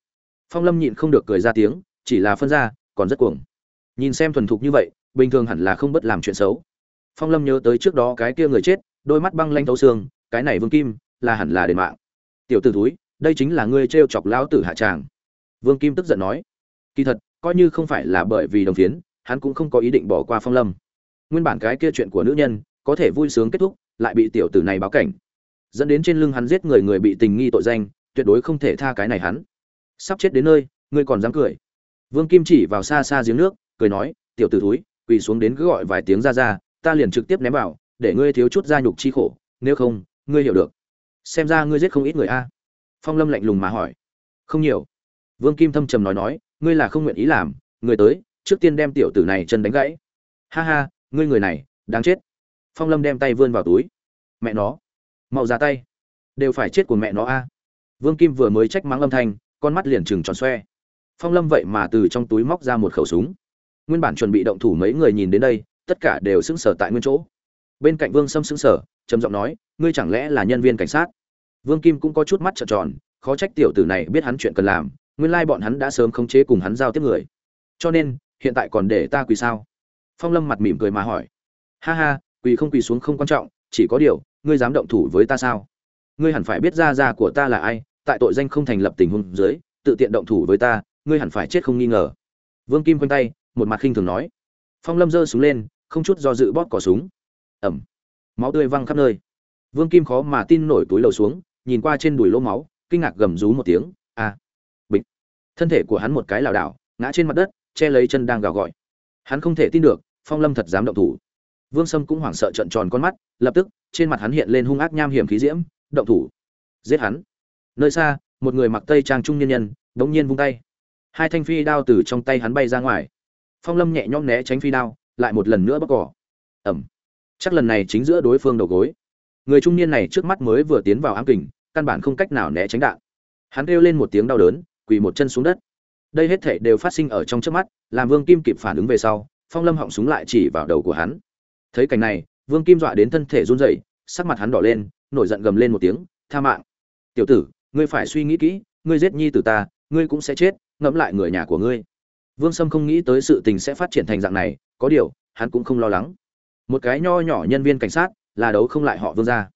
Phong lâm nhịn không được cười ra tiếng, chỉ là phân ra, còn rất cuồng. Nhìn xem thuần thục như vậy, bình thường hẳn là không bất làm chuyện xấu. Phong lâm nhớ tới trước đó cái kia người chết, đôi mắt băng lanh thấu xương, cái này vương kim, là hẳn là đền mạng. Tiểu t ử túi đây chính là ngươi t r e o chọc lão tử hạ tràng. Vương kim tức giận nói, kỳ thật, coi như không phải là bởi vì đồng phiến hắn cũng không có ý định bỏ qua phong lâm. Nguyên bản cái kia chuyện của nữ nhân, có thể vui sướng kết thúc, lại bị tiểu tử này báo cảnh. Dẫn đến trên lưng hắn giết người người bị tình nghi tội danh, tuyệt đối không thể tha cái này hắn. Sắp chết đến nơi, ngươi còn dám cười? Vương kim chỉ vào xa xa giếng nước, cười nói, tiểu tử thúi, quỳ xuống đến cứ gọi vài tiếng ra ra, ta liền trực tiếp ném vào, để ngươi thiếu chút gia nhục chi khổ, nếu không, ngươi hiểu được. Xem ra ngươi giết không ít người a. Phong lâm lạnh lùng mà hỏi. Không nhiều. Vương kim thâm trầm nói nói, ngươi là không nguyện ý làm, người tới trước tiên đem tiểu tử này chân đánh gãy. Ha ha, ngươi người này, đáng chết. Phong lâm đem tay vươn vào túi. Mẹ nó, mau ra tay. Đều phải chết của mẹ nó a. Vương kim vừa mới trách mắng âm thanh, con mắt liền trừng tròn xoe. Phong lâm vậy mà từ trong túi móc ra một khẩu súng. Nguyên bản chuẩn bị động thủ mấy người nhìn đến đây, tất cả đều sững sờ tại nguyên chỗ. Bên cạnh vương sâm sững sờ, trầm giọng nói, ngươi chẳng lẽ là nhân viên cảnh sát? Vương kim cũng có chút mắt trợn tròn, khó trách tiểu tử này biết hắn chuyện cần làm, nguyên lai bọn hắn đã sớm khống chế cùng hắn giao tiếp người. Cho nên hiện tại còn để ta quỳ sao? Phong lâm mặt mỉm cười mà hỏi. Ha ha, quỳ không quỳ xuống không quan trọng, chỉ có điều, ngươi dám động thủ với ta sao? Ngươi hẳn phải biết ra ra của ta là ai, tại tội danh không thành lập tình huống dưới, tự tiện động thủ với ta, ngươi hẳn phải chết không nghi ngờ. Vương kim quanh tay, một mặt khinh thường nói. Phong lâm giơ súng lên, không chút do dự bóp cỏ súng. Ẩm. Máu tươi văng khắp nơi. Vương kim khó mà tin nổi túi lầu xuống, nhìn qua trên đùi lỗ máu, kinh ngạc gầm rú một tiếng. A bịch. Thân thể của hắn một cái lảo đảo, ngã trên mặt đất che lấy chân đang gào gọi. Hắn không thể tin được, phong lâm thật dám động thủ. Vương sâm cũng hoảng sợ trợn tròn con mắt, lập tức, trên mặt hắn hiện lên hung ác nham hiểm khí diễm, động thủ. Giết hắn. Nơi xa, một người mặc tây trang trung nhân nhân, đống nhiên vung tay. Hai thanh phi đao từ trong tay hắn bay ra ngoài. Phong lâm nhẹ nhõm né tránh phi đao, lại một lần nữa bóc cỏ. Ẩm. Chắc lần này chính giữa đối phương đầu gối. Người trung niên này trước mắt mới vừa tiến vào ám kình, căn bản không cách nào né tránh đạn. Hắn kêu lên một tiếng đau đớn, quỳ một chân xuống đất đây hết thể đều phát sinh ở trong trước mắt làm vương kim kịp phản ứng về sau phong lâm họng súng lại chỉ vào đầu của hắn. Thấy cảnh này vương kim dọa đến thân thể run rẩy sắc mặt hắn đỏ lên nổi giận gầm lên một tiếng tha mạng! Tiểu tử ngươi phải suy nghĩ kỹ ngươi giết nhi tử ta ngươi cũng sẽ chết ngẫm lại người nhà của ngươi. Vương sâm không nghĩ tới sự tình sẽ phát triển thành dạng này có điều hắn cũng không lo lắng. Một cái nho nhỏ nhân viên cảnh sát là đấu không lại họ vương ra,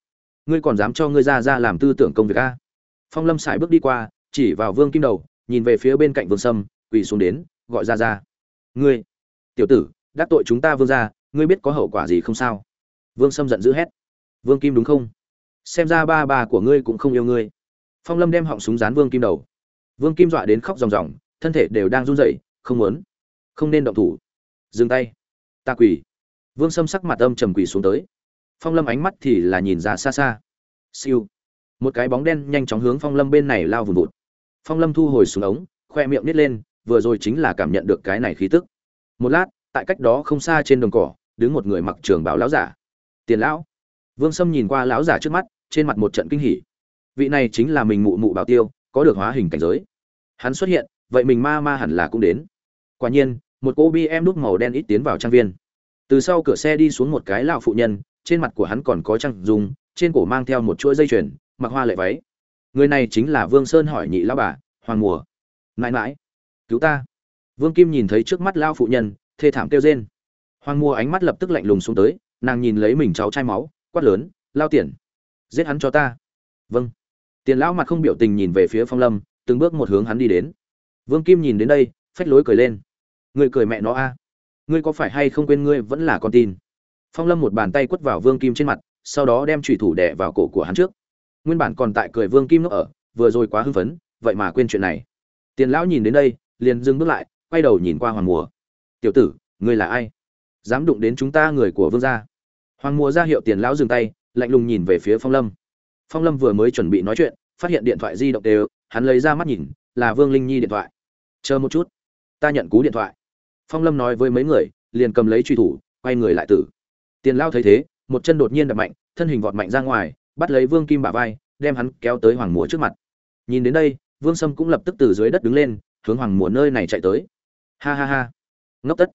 ngươi còn dám cho ngươi ra ra làm tư tưởng công việc a? Phong lâm sải bước đi qua chỉ vào vương kim đầu nhìn về phía bên cạnh vương sâm, quỳ xuống đến, gọi ra ra. Ngươi, tiểu tử, đắc tội chúng ta vương gia, ngươi biết có hậu quả gì không sao? Vương sâm giận dữ hét. Vương kim đúng không? Xem ra ba bà của ngươi cũng không yêu ngươi. Phong lâm đem họng súng dán vương kim đầu. Vương kim dọa đến khóc ròng ròng, thân thể đều đang run rẩy, không muốn, không nên động thủ. Dừng tay. Ta quỳ. Vương sâm sắc mặt âm trầm quỳ xuống tới. Phong lâm ánh mắt thì là nhìn ra xa xa. Siêu. Một cái bóng đen nhanh chóng hướng phong lâm bên này lao vùn vụt phong lâm thu hồi xuống ống, khoe miệng nít lên, vừa rồi chính là cảm nhận được cái này khí tức. Một lát, tại cách đó không xa trên đồng cỏ, đứng một người mặc trường bảo lão giả. Tiền lão. Vương sâm nhìn qua lão giả trước mắt, trên mặt một trận kinh hỉ. Vị này chính là mình mụ mụ bảo tiêu, có được hóa hình cảnh giới. Hắn xuất hiện, vậy mình ma ma hẳn là cũng đến. Quả nhiên, một cô bi em đúc màu đen ít tiến vào trang viên. Từ sau cửa xe đi xuống một cái lão phụ nhân, trên mặt của hắn còn có trang dùng, trên cổ mang theo một chuỗi dây chuyền, mặc hoa lệ váy người này chính là vương sơn hỏi nhị lão bà, hoàng mùa, mãi mãi, cứu ta. Vương kim nhìn thấy trước mắt lão phụ nhân, thê thảm kêu rên. Hoàng mùa ánh mắt lập tức lạnh lùng xuống tới, nàng nhìn lấy mình cháu trai máu, quát lớn, lao tiền, giết hắn cho ta. Vâng. Tiền lão mặt không biểu tình nhìn về phía phong lâm, từng bước một hướng hắn đi đến. Vương kim nhìn đến đây, phách lối cười lên. Người cười mẹ nó a, ngươi có phải hay không quên ngươi vẫn là con tin? Phong lâm một bàn tay quất vào vương kim trên mặt, sau đó đem thủy thủ đè vào cổ của hắn trước nguyên bản còn tại cười vương kim nước ở, vừa rồi quá hưng phấn, vậy mà quên chuyện này. Tiền lão nhìn đến đây, liền dừng bước lại, quay đầu nhìn qua hoàng mùa. Tiểu tử, ngươi là ai? Dám đụng đến chúng ta người của vương gia? Hoàng mùa ra hiệu tiền lão dừng tay, lạnh lùng nhìn về phía phong lâm. Phong lâm vừa mới chuẩn bị nói chuyện, phát hiện điện thoại di động đều, hắn lấy ra mắt nhìn, là vương linh nhi điện thoại. Chờ một chút, ta nhận cú điện thoại. Phong lâm nói với mấy người, liền cầm lấy truy thủ, quay người lại tử. Tiền lao thấy thế, một chân đột nhiên đập mạnh, thân hình vọt mạnh ra ngoài bắt lấy vương kim bả vai, đem hắn kéo tới hoàng mùa trước mặt. Nhìn đến đây, vương sâm cũng lập tức từ dưới đất đứng lên, hướng hoàng mùa nơi này chạy tới. Ha ha ha. Ngốc tất.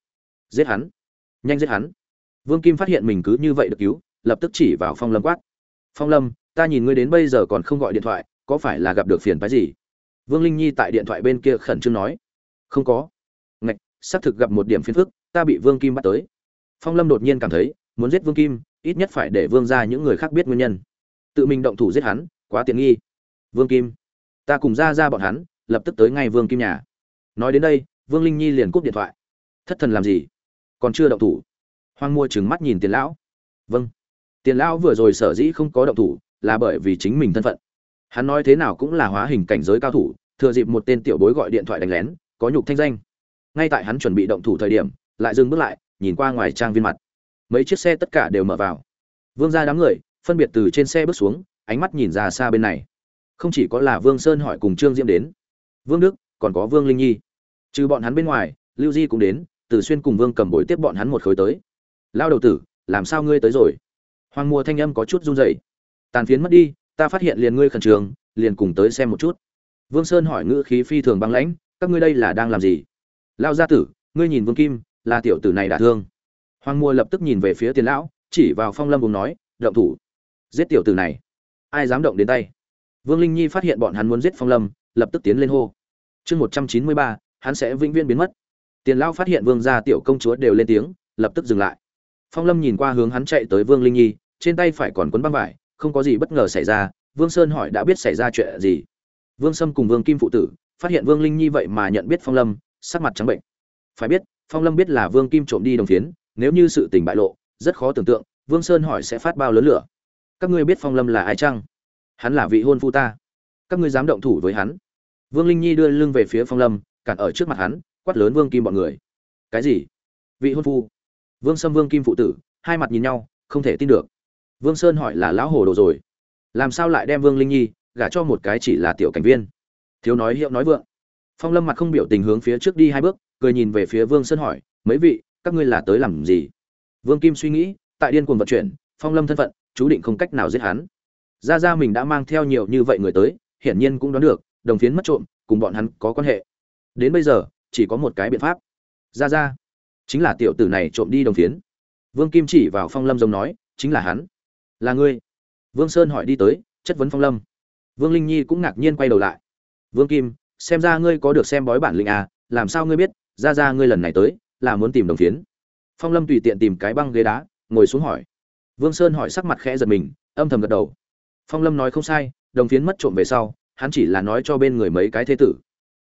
Giết hắn. Nhanh giết hắn. Vương kim phát hiện mình cứ như vậy được cứu, lập tức chỉ vào phong lâm quát. Phong lâm, ta nhìn ngươi đến bây giờ còn không gọi điện thoại, có phải là gặp được phiền phức gì? Vương linh nhi tại điện thoại bên kia khẩn trương nói. Không có. Ngạch, xác thực gặp một điểm phiền phức, ta bị vương kim bắt tới. Phong lâm đột nhiên cảm thấy, muốn giết vương kim, ít nhất phải để vương gia những người khác biết nguyên nhân tự mình động thủ giết hắn, quá tiện nghi. Vương kim, ta cùng ra ra bọn hắn, lập tức tới ngay vương kim nhà. Nói đến đây, vương linh nhi liền cúp điện thoại. Thất thần làm gì? Còn chưa động thủ. Hoang mua trừng mắt nhìn tiền lão. Vâng. Tiền lão vừa rồi sở dĩ không có động thủ, là bởi vì chính mình thân phận. Hắn nói thế nào cũng là hóa hình cảnh giới cao thủ, thừa dịp một tên tiểu bối gọi điện thoại đánh lén, có nhục thanh danh. Ngay tại hắn chuẩn bị động thủ thời điểm, lại dừng bước lại, nhìn qua ngoài trang viên mặt. Mấy chiếc xe tất cả đều mở vào. Vương ra đám người phân biệt từ trên xe bước xuống ánh mắt nhìn ra xa bên này. Không chỉ có là vương sơn hỏi cùng trương diễm đến. Vương đức còn có vương linh nhi. Trừ bọn hắn bên ngoài lưu di cũng đến từ xuyên cùng vương cầm bồi tiếp bọn hắn một khối tới. Lao đầu tử làm sao ngươi tới rồi? Hoàng mùa thanh âm có chút run rẩy. Tàn phiến mất đi ta phát hiện liền ngươi khẩn trường, liền cùng tới xem một chút. Vương sơn hỏi ngữ khí phi thường băng lãnh các ngươi đây là đang làm gì? Lao gia tử ngươi nhìn vương kim là tiểu tử này đả thương. Hoàng mùa lập tức nhìn về phía tiền lão chỉ vào phong lâm cùng nói động thủ giết tiểu tử này. Ai dám động đến tay? Vương linh nhi phát hiện bọn hắn muốn giết phong lâm, lập tức tiến lên hô. Chương một trăm chín mươi ba, hắn sẽ vĩnh viễn biến mất. Tiền lão phát hiện vương gia tiểu công chúa đều lên tiếng, lập tức dừng lại. Phong lâm nhìn qua hướng hắn chạy tới vương linh nhi, trên tay phải còn quấn băng vải, không có gì bất ngờ xảy ra, vương sơn hỏi đã biết xảy ra chuyện gì. Vương sâm cùng vương kim phụ tử, phát hiện vương linh nhi vậy mà nhận biết phong lâm, sắc mặt trắng bệnh. Phải biết, phong lâm biết là vương kim trộm đi đồng phiến, nếu như sự tình bại lộ, rất khó tưởng tượng, vương sơn hỏi sẽ phát bao lớn lửa các ngươi biết phong lâm là ai chăng? Hắn là vị hôn phu ta. Các ngươi dám động thủ với hắn. Vương linh nhi đưa lưng về phía phong lâm, cản ở trước mặt hắn, quát lớn vương kim bọn người. Cái gì? Vị hôn phu? Vương sâm, vương kim phụ tử, hai mặt nhìn nhau, không thể tin được. Vương sơn hỏi là lão hồ đồ rồi. Làm sao lại đem vương linh nhi gả cho một cái chỉ là tiểu cảnh viên? Thiếu nói hiệu nói vượng. Phong lâm mặt không biểu tình hướng phía trước đi hai bước, cười nhìn về phía vương sơn hỏi, mấy vị, các ngươi là tới làm gì? Vương kim suy nghĩ, tại điên cuồng vận chuyển, phong lâm thân phận chú định không cách nào giết hắn. Ra ra mình đã mang theo nhiều như vậy người tới, hiển nhiên cũng đoán được, đồng phiến mất trộm, cùng bọn hắn có quan hệ. Đến bây giờ, chỉ có một cái biện pháp. Ra ra chính là tiểu tử này trộm đi đồng phiến. Vương kim chỉ vào phong lâm giống nói, chính là hắn. Là ngươi. Vương sơn hỏi đi tới, chất vấn phong lâm. Vương linh nhi cũng ngạc nhiên quay đầu lại. Vương kim, xem ra ngươi có được xem bói bản linh à làm sao ngươi biết ra ra ngươi lần này tới, là muốn tìm đồng phiến. Phong lâm tùy tiện tìm cái băng ghế đá, ngồi xuống hỏi vương sơn hỏi sắc mặt khẽ giật mình, âm thầm gật đầu. Phong lâm nói không sai, đồng phiến mất trộm về sau, hắn chỉ là nói cho bên người mấy cái thế tử.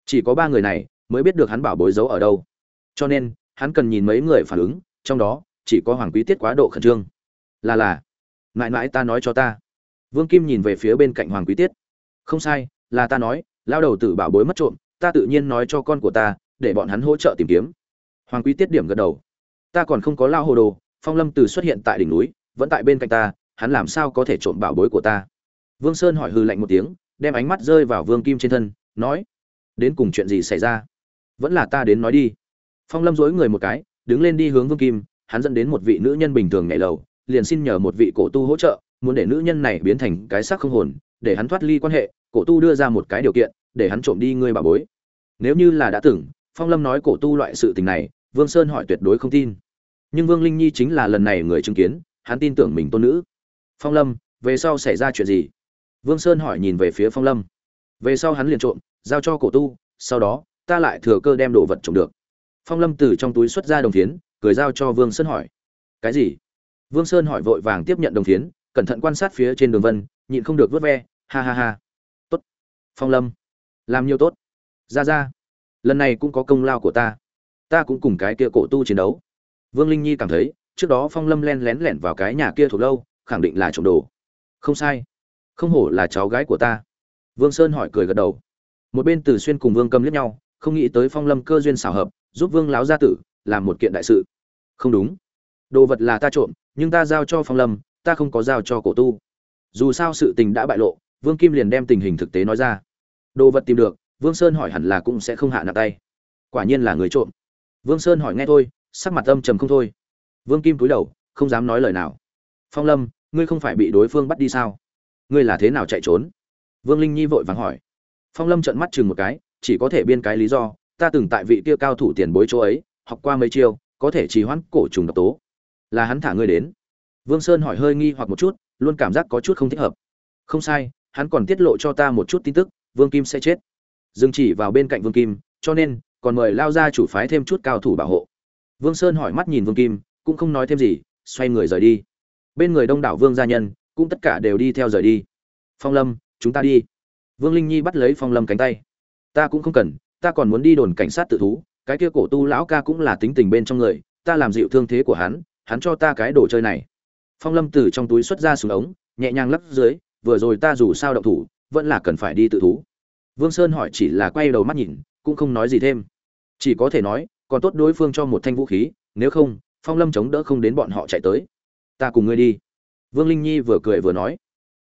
Chỉ có ba người này mới biết được hắn bảo bối giấu ở đâu. Cho nên, hắn cần nhìn mấy người phản ứng, trong đó, chỉ có hoàng quý tiết quá độ khẩn trương. Là là, mãi mãi ta nói cho ta. Vương kim nhìn về phía bên cạnh hoàng quý tiết. Không sai, là ta nói lao đầu tử bảo bối mất trộm, ta tự nhiên nói cho con của ta, để bọn hắn hỗ trợ tìm kiếm. Hoàng quý tiết điểm gật đầu. Ta còn không có lao hồ đồ, phong lâm từ xuất hiện tại đỉnh núi vẫn tại bên cạnh ta, hắn làm sao có thể trộm bảo bối của ta? Vương sơn hỏi hư lạnh một tiếng, đem ánh mắt rơi vào vương kim trên thân, nói, đến cùng chuyện gì xảy ra? Vẫn là ta đến nói đi. Phong lâm dối người một cái, đứng lên đi hướng vương kim, hắn dẫn đến một vị nữ nhân bình thường nhảy lầu, liền xin nhờ một vị cổ tu hỗ trợ, muốn để nữ nhân này biến thành cái xác không hồn, để hắn thoát ly quan hệ, cổ tu đưa ra một cái điều kiện, để hắn trộm đi ngươi bà bối. Nếu như là đã từng, phong lâm nói cổ tu loại sự tình này, vương sơn hỏi tuyệt đối không tin. Nhưng vương linh nhi chính là lần này người chứng kiến hắn tin tưởng mình tôn nữ. Phong lâm, về sau xảy ra chuyện gì? Vương sơn hỏi nhìn về phía phong lâm. Về sau hắn liền trộm, giao cho cổ tu, sau đó, ta lại thừa cơ đem đồ vật trộm được. Phong lâm từ trong túi xuất ra đồng phiến, cười giao cho vương sơn hỏi. Cái gì? Vương sơn hỏi vội vàng tiếp nhận đồng phiến, cẩn thận quan sát phía trên đường vân, nhịn không được vớt ve, ha ha ha. Tốt. Phong lâm. Làm nhiều tốt. Ra ra. Lần này cũng có công lao của ta. Ta cũng cùng cái kia cổ tu chiến đấu. Vương linh nhi cảm thấy trước đó phong lâm len lén lẻn vào cái nhà kia thuộc lâu, khẳng định là trộm đồ. Không sai. Không hổ là cháu gái của ta. Vương sơn hỏi cười gật đầu. Một bên từ xuyên cùng vương cầm liếc nhau, không nghĩ tới phong lâm cơ duyên xảo hợp, giúp vương láo gia tử làm một kiện đại sự. Không đúng. Đồ vật là ta trộm, nhưng ta giao cho phong lâm, ta không có giao cho cổ tu. Dù sao sự tình đã bại lộ, vương kim liền đem tình hình thực tế nói ra. Đồ vật tìm được, vương sơn hỏi hẳn là cũng sẽ không hạ nặng tay. Quả nhiên là người trộm. Vương sơn hỏi nghe thôi, sắc mặt âm trầm không thôi vương kim cúi đầu, không dám nói lời nào. Phong lâm, ngươi không phải bị đối phương bắt đi sao? Ngươi là thế nào chạy trốn? Vương linh nhi vội vàng hỏi. Phong lâm trợn mắt chừng một cái, chỉ có thể biên cái lý do, ta từng tại vị kia cao thủ tiền bối chỗ ấy, học qua mấy chiêu, có thể trì hoãn cổ trùng độc tố. Là hắn thả ngươi đến. Vương sơn hỏi hơi nghi hoặc một chút, luôn cảm giác có chút không thích hợp. Không sai, hắn còn tiết lộ cho ta một chút tin tức, vương kim sẽ chết. Dừng chỉ vào bên cạnh vương kim, cho nên, còn mời lao ra chủ phái thêm chút cao thủ bảo hộ. Vương sơn hỏi mắt nhìn vương kim cũng không nói thêm gì, xoay người rời đi. Bên người đông đảo vương gia nhân, cũng tất cả đều đi theo rời đi. Phong lâm, chúng ta đi. Vương linh nhi bắt lấy phong lâm cánh tay. Ta cũng không cần, ta còn muốn đi đồn cảnh sát tự thú, cái kia cổ tu lão ca cũng là tính tình bên trong người, ta làm dịu thương thế của hắn hắn cho ta cái đồ chơi này. Phong lâm từ trong túi xuất ra xuống ống, nhẹ nhàng lắp dưới, vừa rồi ta dù sao động thủ, vẫn là cần phải đi tự thú. Vương sơn hỏi chỉ là quay đầu mắt nhìn, cũng không nói gì thêm. Chỉ có thể nói, còn tốt đối phương cho một thanh vũ khí, nếu không phong lâm chống đỡ không đến bọn họ chạy tới. Ta cùng ngươi đi. Vương linh nhi vừa cười vừa nói.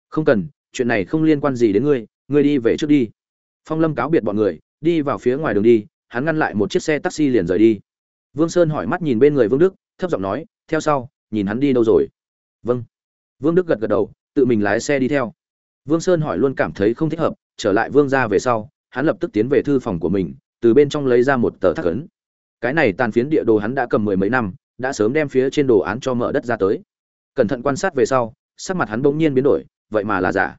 Không cần, chuyện này không liên quan gì đến ngươi ngươi đi về trước đi. Phong lâm cáo biệt bọn người, đi vào phía ngoài đường đi, hắn ngăn lại một chiếc xe taxi liền rời đi. Vương sơn hỏi mắt nhìn bên người vương đức, thấp giọng nói, theo sau, nhìn hắn đi đâu rồi? Vâng. Vương đức gật gật đầu, tự mình lái xe đi theo. Vương sơn hỏi luôn cảm thấy không thích hợp, trở lại vương ra về sau, hắn lập tức tiến về thư phòng của mình, từ bên trong lấy ra một tờ thắc ấn. Cái này tàn phiến địa đồ hắn đã cầm mười mấy năm đã sớm đem phía trên đồ án cho mở đất ra tới. Cẩn thận quan sát về sau, sắc mặt hắn bỗng nhiên biến đổi, vậy mà là giả.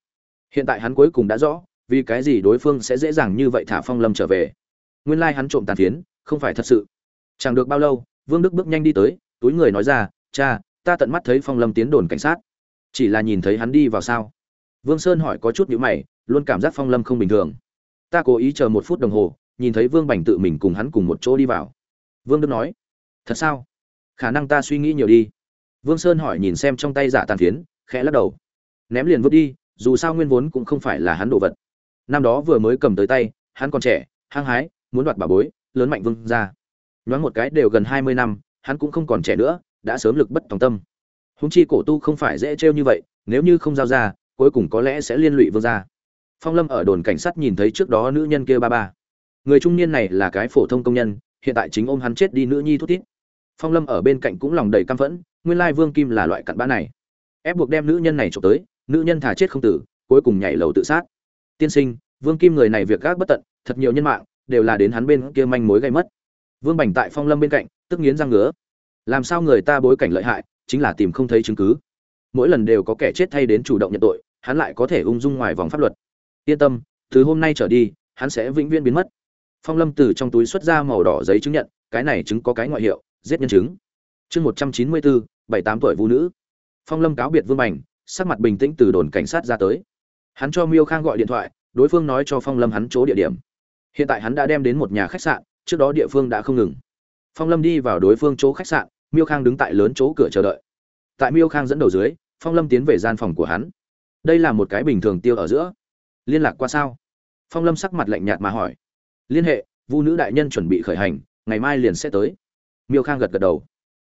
Hiện tại hắn cuối cùng đã rõ, vì cái gì đối phương sẽ dễ dàng như vậy thả phong lâm trở về. Nguyên lai hắn trộm tàn phiến, không phải thật sự. Chẳng được bao lâu, vương đức bước nhanh đi tới, túi người nói ra, cha, ta tận mắt thấy phong lâm tiến đồn cảnh sát. Chỉ là nhìn thấy hắn đi vào sao? Vương sơn hỏi có chút nhữ mày, luôn cảm giác phong lâm không bình thường. Ta cố ý chờ một phút đồng hồ, nhìn thấy vương bành tự mình cùng hắn cùng một chỗ đi vào. Vương đức nói, thật sao? Khả năng ta suy nghĩ nhiều đi. Vương sơn hỏi nhìn xem trong tay giả tàn phiến, khẽ lắc đầu. Ném liền vứt đi, dù sao nguyên vốn cũng không phải là hắn đồ vật. Năm đó vừa mới cầm tới tay, hắn còn trẻ, hăng hái, muốn đoạt bà bối, lớn mạnh vương ra nhoáng một cái đều gần hai mươi năm, hắn cũng không còn trẻ nữa, đã sớm lực bất tòng tâm. Húng chi cổ tu không phải dễ trêu như vậy, nếu như không giao ra, cuối cùng có lẽ sẽ liên lụy vương gia. Phong lâm ở đồn cảnh sát nhìn thấy trước đó nữ nhân kia ba ba. Người trung niên này là cái phổ thông công nhân, hiện tại chính ôm hắn chết đi nữ nhi thút thít phong lâm ở bên cạnh cũng lòng đầy căm phẫn, nguyên lai vương kim là loại cặn bã này. Ép buộc đem nữ nhân này trộm tới, nữ nhân thả chết không tử, cuối cùng nhảy lầu tự sát. Tiên sinh, vương kim người này việc gác bất tận, thật nhiều nhân mạng, đều là đến hắn bên kia manh mối gây mất. Vương bành tại phong lâm bên cạnh, tức nghiến răng ngứa. Làm sao người ta bối cảnh lợi hại, chính là tìm không thấy chứng cứ. Mỗi lần đều có kẻ chết thay đến chủ động nhận tội, hắn lại có thể ung dung ngoài vòng pháp luật. Yên tâm, từ hôm nay trở đi, hắn sẽ vĩnh viễn biến mất. Phong lâm từ trong túi xuất ra màu đỏ giấy chứng nhận, cái này chứng có cái ngoại hiệu giết nhân chứng. Chương một trăm chín mươi bốn, bảy tám tuổi vũ nữ. Phong lâm cáo biệt vương bành, sắc mặt bình tĩnh từ đồn cảnh sát ra tới. Hắn cho miêu khang gọi điện thoại, đối phương nói cho phong lâm hắn chỗ địa điểm. Hiện tại hắn đã đem đến một nhà khách sạn, trước đó địa phương đã không ngừng. Phong lâm đi vào đối phương chỗ khách sạn, miêu khang đứng tại lớn chỗ cửa chờ đợi. Tại miêu khang dẫn đầu dưới, phong lâm tiến về gian phòng của hắn. Đây là một cái bình thường tiêu ở giữa. Liên lạc qua sao? Phong lâm sắc mặt lạnh nhạt mà hỏi. Liên hệ, vu nữ đại nhân chuẩn bị khởi hành, ngày mai liền sẽ tới miêu khang gật gật đầu.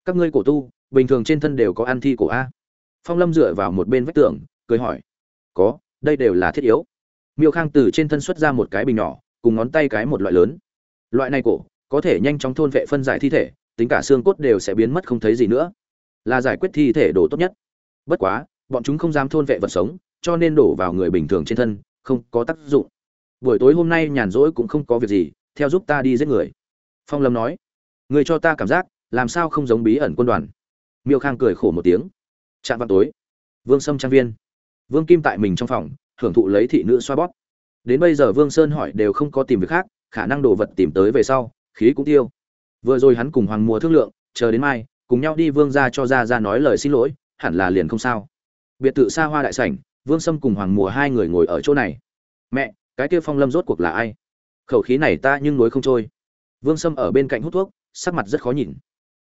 Các ngươi cổ tu, bình thường trên thân đều có ăn thi cổ a. Phong lâm dựa vào một bên vách tường, cười hỏi. Có, đây đều là thiết yếu. Miêu khang từ trên thân xuất ra một cái bình nhỏ, cùng ngón tay cái một loại lớn. Loại này cổ, có thể nhanh chóng thôn vệ phân giải thi thể, tính cả xương cốt đều sẽ biến mất không thấy gì nữa. Là giải quyết thi thể đồ tốt nhất. Bất quá, bọn chúng không dám thôn vệ vật sống, cho nên đổ vào người bình thường trên thân, không có tác dụng. Buổi tối hôm nay nhàn rỗi cũng không có việc gì, theo giúp ta đi giết người. Phong lâm nói người cho ta cảm giác, làm sao không giống bí ẩn quân đoàn? Miêu khang cười khổ một tiếng. Chạm vào tối. Vương sâm trang viên. Vương kim tại mình trong phòng, hưởng thụ lấy thị nữ xoa bóp. Đến bây giờ vương sơn hỏi đều không có tìm việc khác, khả năng đồ vật tìm tới về sau, khí cũng tiêu. Vừa rồi hắn cùng hoàng mùa thương lượng, chờ đến mai, cùng nhau đi vương ra cho ra ra nói lời xin lỗi, hẳn là liền không sao. Biệt thự xa hoa đại sảnh, vương sâm cùng hoàng mùa hai người ngồi ở chỗ này. Mẹ, cái kia phong lâm rốt cuộc là ai? Khẩu khí này ta nhưng nối không trôi. Vương sâm ở bên cạnh hút thuốc sắc mặt rất khó nhìn.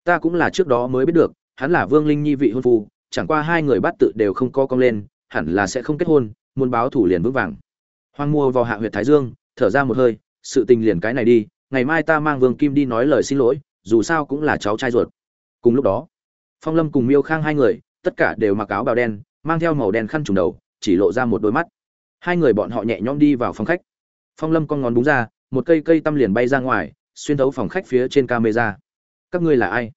Ta cũng là trước đó mới biết được, hắn là vương linh nhi vị hôn phu, chẳng qua hai người bắt tự đều không co cong lên, hẳn là sẽ không kết hôn, muốn báo thủ liền vững vàng. Hoang mua vào hạ huyệt thái dương, thở ra một hơi, sự tình liền cái này đi, ngày mai ta mang vương kim đi nói lời xin lỗi, dù sao cũng là cháu trai ruột. Cùng lúc đó, phong lâm cùng miêu khang hai người, tất cả đều mặc áo bào đen, mang theo màu đen khăn trùng đầu, chỉ lộ ra một đôi mắt. Hai người bọn họ nhẹ nhõm đi vào phòng khách. Phong lâm con ngón búng ra, một cây cây tăm liền bay ra ngoài xuyên thấu phòng khách phía trên camera. Các ngươi là ai?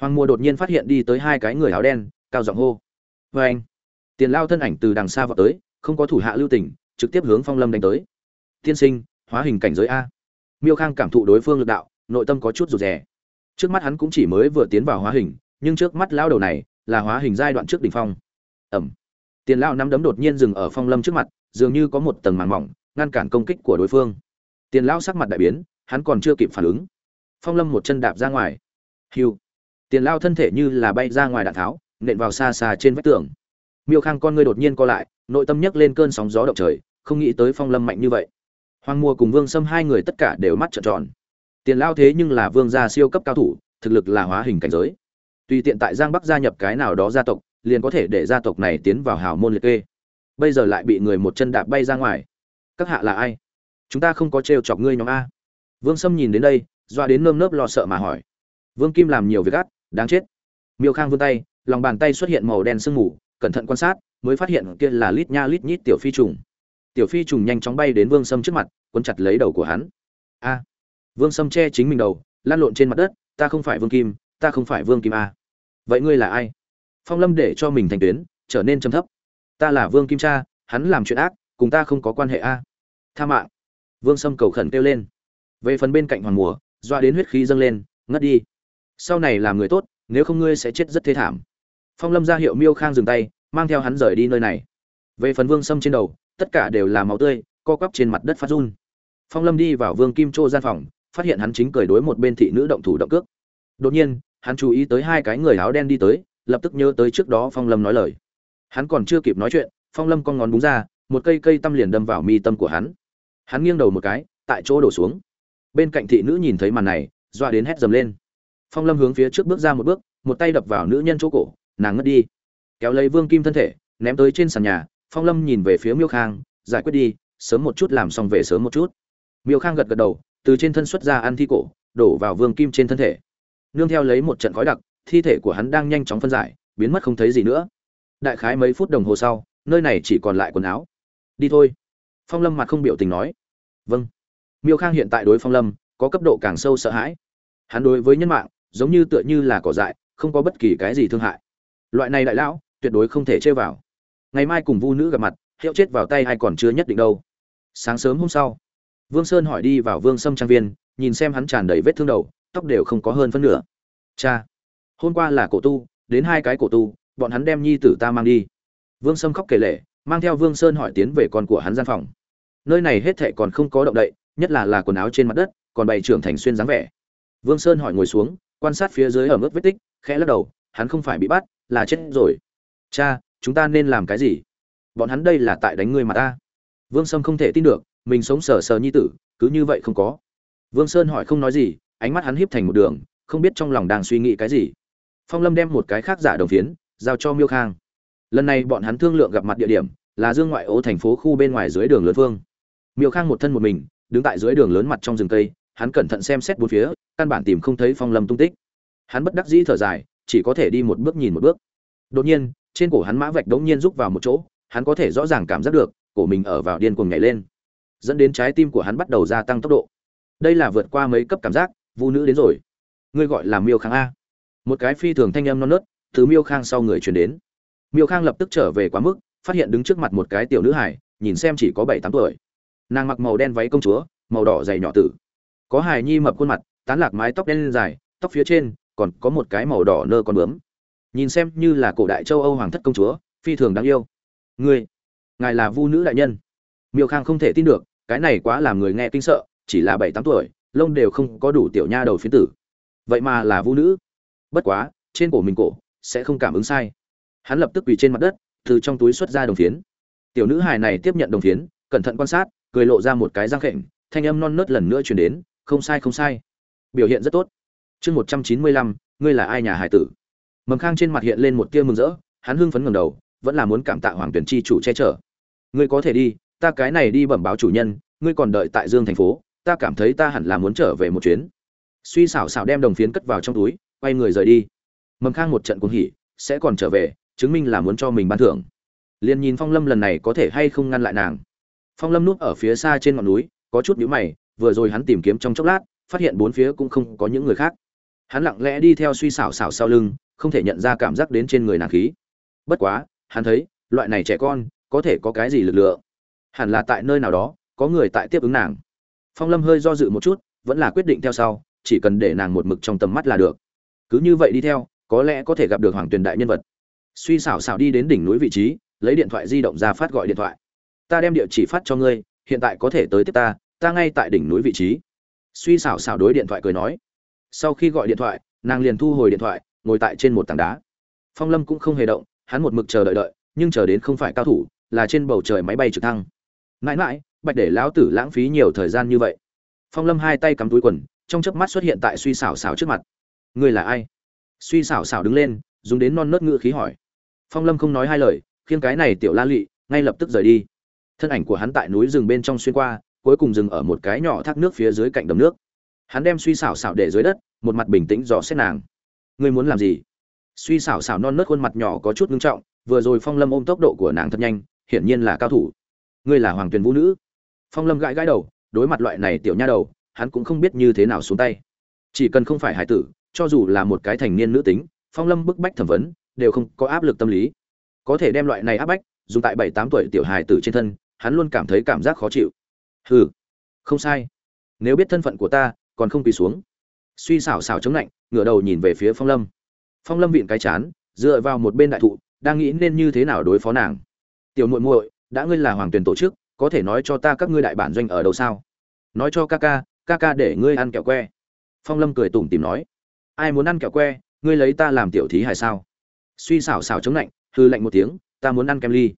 Hoàng mùa đột nhiên phát hiện đi tới hai cái người áo đen, cao giọng hô. Vê anh, tiền lao thân ảnh từ đằng xa vào tới, không có thủ hạ lưu tình, trực tiếp hướng phong lâm đánh tới. Tiên sinh, hóa hình cảnh giới a. Miêu khang cảm thụ đối phương lực đạo, nội tâm có chút rụt rè. Trước mắt hắn cũng chỉ mới vừa tiến vào hóa hình, nhưng trước mắt lao đầu này là hóa hình giai đoạn trước đỉnh phong. Ẩm. Tiền lao nắm đấm đột nhiên dừng ở phong lâm trước mặt, dường như có một tầng màng mỏng, ngăn cản công kích của đối phương. Tiền lao sắc mặt đại biến hắn còn chưa kịp phản ứng. Phong lâm một chân đạp ra ngoài. Hiu tiền lao thân thể như là bay ra ngoài đạn tháo, nện vào xa xa trên vách tường. Miêu khang con ngươi đột nhiên co lại, nội tâm nhấc lên cơn sóng gió động trời, không nghĩ tới phong lâm mạnh như vậy. Hoàng mua cùng vương sâm hai người tất cả đều mắt trợn tròn. Tiền lao thế nhưng là vương gia siêu cấp cao thủ, thực lực là hóa hình cảnh giới. Tùy tiện tại giang bắc gia nhập cái nào đó gia tộc, liền có thể để gia tộc này tiến vào hào môn liệt kê. Bây giờ lại bị người một chân đạp bay ra ngoài. Các hạ là ai? Chúng ta không có trêu chọc ngươi nhóm a vương sâm nhìn đến đây, doa đến nơm nớp lo sợ mà hỏi. Vương kim làm nhiều việc gắt đáng chết. Miêu khang vươn tay, lòng bàn tay xuất hiện màu đen sương mù, cẩn thận quan sát, mới phát hiện kia là lít nha lít nhít tiểu phi trùng. Tiểu phi trùng nhanh chóng bay đến vương sâm trước mặt, quấn chặt lấy đầu của hắn. A! Vương sâm che chính mình đầu, lăn lộn trên mặt đất, ta không phải vương kim, ta không phải vương kim a. Vậy ngươi là ai? Phong lâm để cho mình thành tuyến, trở nên trầm thấp. Ta là vương kim cha, hắn làm chuyện ác, cùng ta không có quan hệ a. Tha mạng. Vương sâm cầu khẩn kêu lên về phần bên cạnh hoàng mùa, doa đến huyết khí dâng lên, ngất đi. Sau này làm người tốt, nếu không ngươi sẽ chết rất thê thảm. Phong lâm ra hiệu miêu khang dừng tay, mang theo hắn rời đi nơi này. Về phần vương sâm trên đầu, tất cả đều là máu tươi, co quắp trên mặt đất phát run. Phong lâm đi vào vương kim châu gian phòng, phát hiện hắn chính cười đối một bên thị nữ động thủ động cước. Đột nhiên, hắn chú ý tới hai cái người áo đen đi tới, lập tức nhớ tới trước đó phong lâm nói lời. Hắn còn chưa kịp nói chuyện, phong lâm con ngón búng ra, một cây cây tăm liền đâm vào mi tâm của hắn. Hắn nghiêng đầu một cái, tại chỗ đổ xuống bên cạnh thị nữ nhìn thấy màn này, doa đến hét dầm lên. Phong lâm hướng phía trước bước ra một bước, một tay đập vào nữ nhân chỗ cổ, nàng ngất đi. Kéo lấy vương kim thân thể, ném tới trên sàn nhà, phong lâm nhìn về phía miêu khang, giải quyết đi, sớm một chút làm xong về sớm một chút. Miêu khang gật gật đầu, từ trên thân xuất ra ăn thi cổ, đổ vào vương kim trên thân thể. Nương theo lấy một trận khói đặc, thi thể của hắn đang nhanh chóng phân giải, biến mất không thấy gì nữa. Đại khái mấy phút đồng hồ sau, nơi này chỉ còn lại quần áo. Đi thôi. Phong lâm mặt không biểu tình nói. Vâng miêu khang hiện tại đối phong lâm, có cấp độ càng sâu sợ hãi. Hắn đối với nhân mạng, giống như tựa như là cỏ dại, không có bất kỳ cái gì thương hại. Loại này đại lão, tuyệt đối không thể chơi vào. Ngày mai cùng vu nữ gặp mặt, hiệu chết vào tay hay còn chưa nhất định đâu. Sáng sớm hôm sau, vương sơn hỏi đi vào vương sâm trang viên, nhìn xem hắn tràn đầy vết thương đầu, tóc đều không có hơn phân nửa. Cha, hôm qua là cổ tu, đến hai cái cổ tu, bọn hắn đem nhi tử ta mang đi. Vương sâm khóc kể lệ mang theo vương sơn hỏi tiến về con của hắn gian phòng. Nơi này hết thệ còn không có động đậy nhất là là quần áo trên mặt đất, còn bày trưởng thành xuyên dáng vẻ. Vương sơn hỏi ngồi xuống, quan sát phía dưới ở mức vết tích, khẽ lắc đầu, hắn không phải bị bắt, là chết rồi. Cha, chúng ta nên làm cái gì? Bọn hắn đây là tại đánh ngươi mà ta. Vương sâm không thể tin được, mình sống sờ sờ nhi tử, cứ như vậy không có. Vương sơn hỏi không nói gì, ánh mắt hắn híp thành một đường, không biết trong lòng đang suy nghĩ cái gì. Phong lâm đem một cái khác giả đồng phiến, giao cho miêu khang. Lần này bọn hắn thương lượng gặp mặt địa điểm, là dương ngoại ô thành phố khu bên ngoài dưới đường lớn phương miêu khang một thân một mình đứng tại dưới đường lớn mặt trong rừng cây, hắn cẩn thận xem xét bốn phía, căn bản tìm không thấy phong lâm tung tích. Hắn bất đắc dĩ thở dài, chỉ có thể đi một bước nhìn một bước. Đột nhiên, trên cổ hắn mã vạch đống nhiên rúc vào một chỗ, hắn có thể rõ ràng cảm giác được, cổ mình ở vào điên cuồng nhảy lên. Dẫn đến trái tim của hắn bắt đầu gia tăng tốc độ. Đây là vượt qua mấy cấp cảm giác, vu nữ đến rồi. Ngươi gọi là miêu khang a. Một cái phi thường thanh âm non nớt, từ miêu khang sau người truyền đến. Miêu khang lập tức trở về quá mức, phát hiện đứng trước mặt một cái tiểu nữ hải nhìn xem chỉ có bảy tám tuổi nàng mặc màu đen váy công chúa, màu đỏ dày nhỏ tử. Có hài nhi mập khuôn mặt, tán lạc mái tóc đen dài, tóc phía trên còn có một cái màu đỏ nơ con bướm. Nhìn xem như là cổ đại châu âu hoàng thất công chúa, phi thường đáng yêu. Ngươi, ngài là vu nữ đại nhân. Miêu khang không thể tin được, cái này quá làm người nghe kinh sợ, chỉ là bảy tám tuổi, lông đều không có đủ tiểu nha đầu phiến tử. Vậy mà là vu nữ. Bất quá, trên cổ mình cổ, sẽ không cảm ứng sai. Hắn lập tức quỳ trên mặt đất, từ trong túi xuất ra đồng phiến. Tiểu nữ hài này tiếp nhận đồng phiến, cẩn thận quan sát cười lộ ra một cái răng khệnh thanh âm non nớt lần nữa truyền đến, không sai không sai. Biểu hiện rất tốt. Chương một trăm chín mươi lăm, ngươi là ai nhà hải tử? Mầm khang trên mặt hiện lên một tia mừng rỡ, hắn hưng phấn ngẩng đầu, vẫn là muốn cảm tạ hoàng tuyển chi chủ che chở. Ngươi có thể đi, ta cái này đi bẩm báo chủ nhân, ngươi còn đợi tại dương thành phố, ta cảm thấy ta hẳn là muốn trở về một chuyến. Suy xảo xảo đem đồng phiến cất vào trong túi, quay người rời đi. Mầm khang một trận cuồng hỉ, sẽ còn trở về, chứng minh là muốn cho mình ban thưởng. Liền nhìn phong lâm lần này có thể hay không ngăn lại nàng phong lâm núp ở phía xa trên ngọn núi, có chút nhíu mày, vừa rồi hắn tìm kiếm trong chốc lát, phát hiện bốn phía cũng không có những người khác. Hắn lặng lẽ đi theo suy xảo xảo sau lưng, không thể nhận ra cảm giác đến trên người nàng khí. Bất quá, hắn thấy, loại này trẻ con, có thể có cái gì lực lượng? Hẳn là tại nơi nào đó, có người tại tiếp ứng nàng. Phong lâm hơi do dự một chút, vẫn là quyết định theo sau, chỉ cần để nàng một mực trong tầm mắt là được. Cứ như vậy đi theo, có lẽ có thể gặp được hoàng tuyền đại nhân vật. Suy xảo xảo đi đến đỉnh núi vị trí, lấy điện thoại di động ra phát gọi điện thoại ta đem địa chỉ phát cho ngươi, hiện tại có thể tới tiếp ta ta ngay tại đỉnh núi vị trí. Suy xảo xảo đối điện thoại cười nói. Sau khi gọi điện thoại, nàng liền thu hồi điện thoại, ngồi tại trên một tảng đá. Phong lâm cũng không hề động, hắn một mực chờ đợi đợi, nhưng chờ đến không phải cao thủ, là trên bầu trời máy bay trực thăng. Mãi mãi, bạch để lão tử lãng phí nhiều thời gian như vậy. Phong lâm hai tay cắm túi quần, trong chớp mắt xuất hiện tại suy xảo xảo trước mặt. Ngươi là ai? Suy xảo xảo đứng lên, dùng đến non nớt ngựa khí hỏi. Phong lâm không nói hai lời, khiêng cái này tiểu la lụy ngay lập tức rời đi thân ảnh của hắn tại núi rừng bên trong xuyên qua, cuối cùng dừng ở một cái nhỏ thác nước phía dưới cạnh đầm nước. Hắn đem suy xảo xảo để dưới đất, một mặt bình tĩnh dò xét nàng. Ngươi muốn làm gì? Suy xảo xảo non nớt khuôn mặt nhỏ có chút ngưng trọng, vừa rồi phong lâm ôm tốc độ của nàng thật nhanh, hiển nhiên là cao thủ. Ngươi là hoàng tuyền vũ nữ. Phong lâm gãi gãi đầu, đối mặt loại này tiểu nha đầu, hắn cũng không biết như thế nào xuống tay. Chỉ cần không phải hải tử, cho dù là một cái thành niên nữ tính, phong lâm bức bách thẩm vấn, đều không có áp lực tâm lý. Có thể đem loại này áp bách, dùng tại bảy tám tuổi tiểu hài tử trên thân hắn luôn cảm thấy cảm giác khó chịu. Hừ, không sai. Nếu biết thân phận của ta, còn không quỳ xuống. Suy xảo xảo chống lạnh, ngửa đầu nhìn về phía phong lâm. Phong lâm vịn cái chán, dựa vào một bên đại thụ, đang nghĩ nên như thế nào đối phó nàng. Tiểu muội muội, đã ngươi là hoàng tuyển tổ chức, có thể nói cho ta các ngươi đại bản doanh ở đâu sao? Nói cho ca ca ca ca để ngươi ăn kẹo que. Phong lâm cười tủm tìm nói. Ai muốn ăn kẹo que, ngươi lấy ta làm tiểu thí hay sao? Suy xảo xảo chống lạnh, hư lạnh một tiếng, ta muốn ăn kem ly.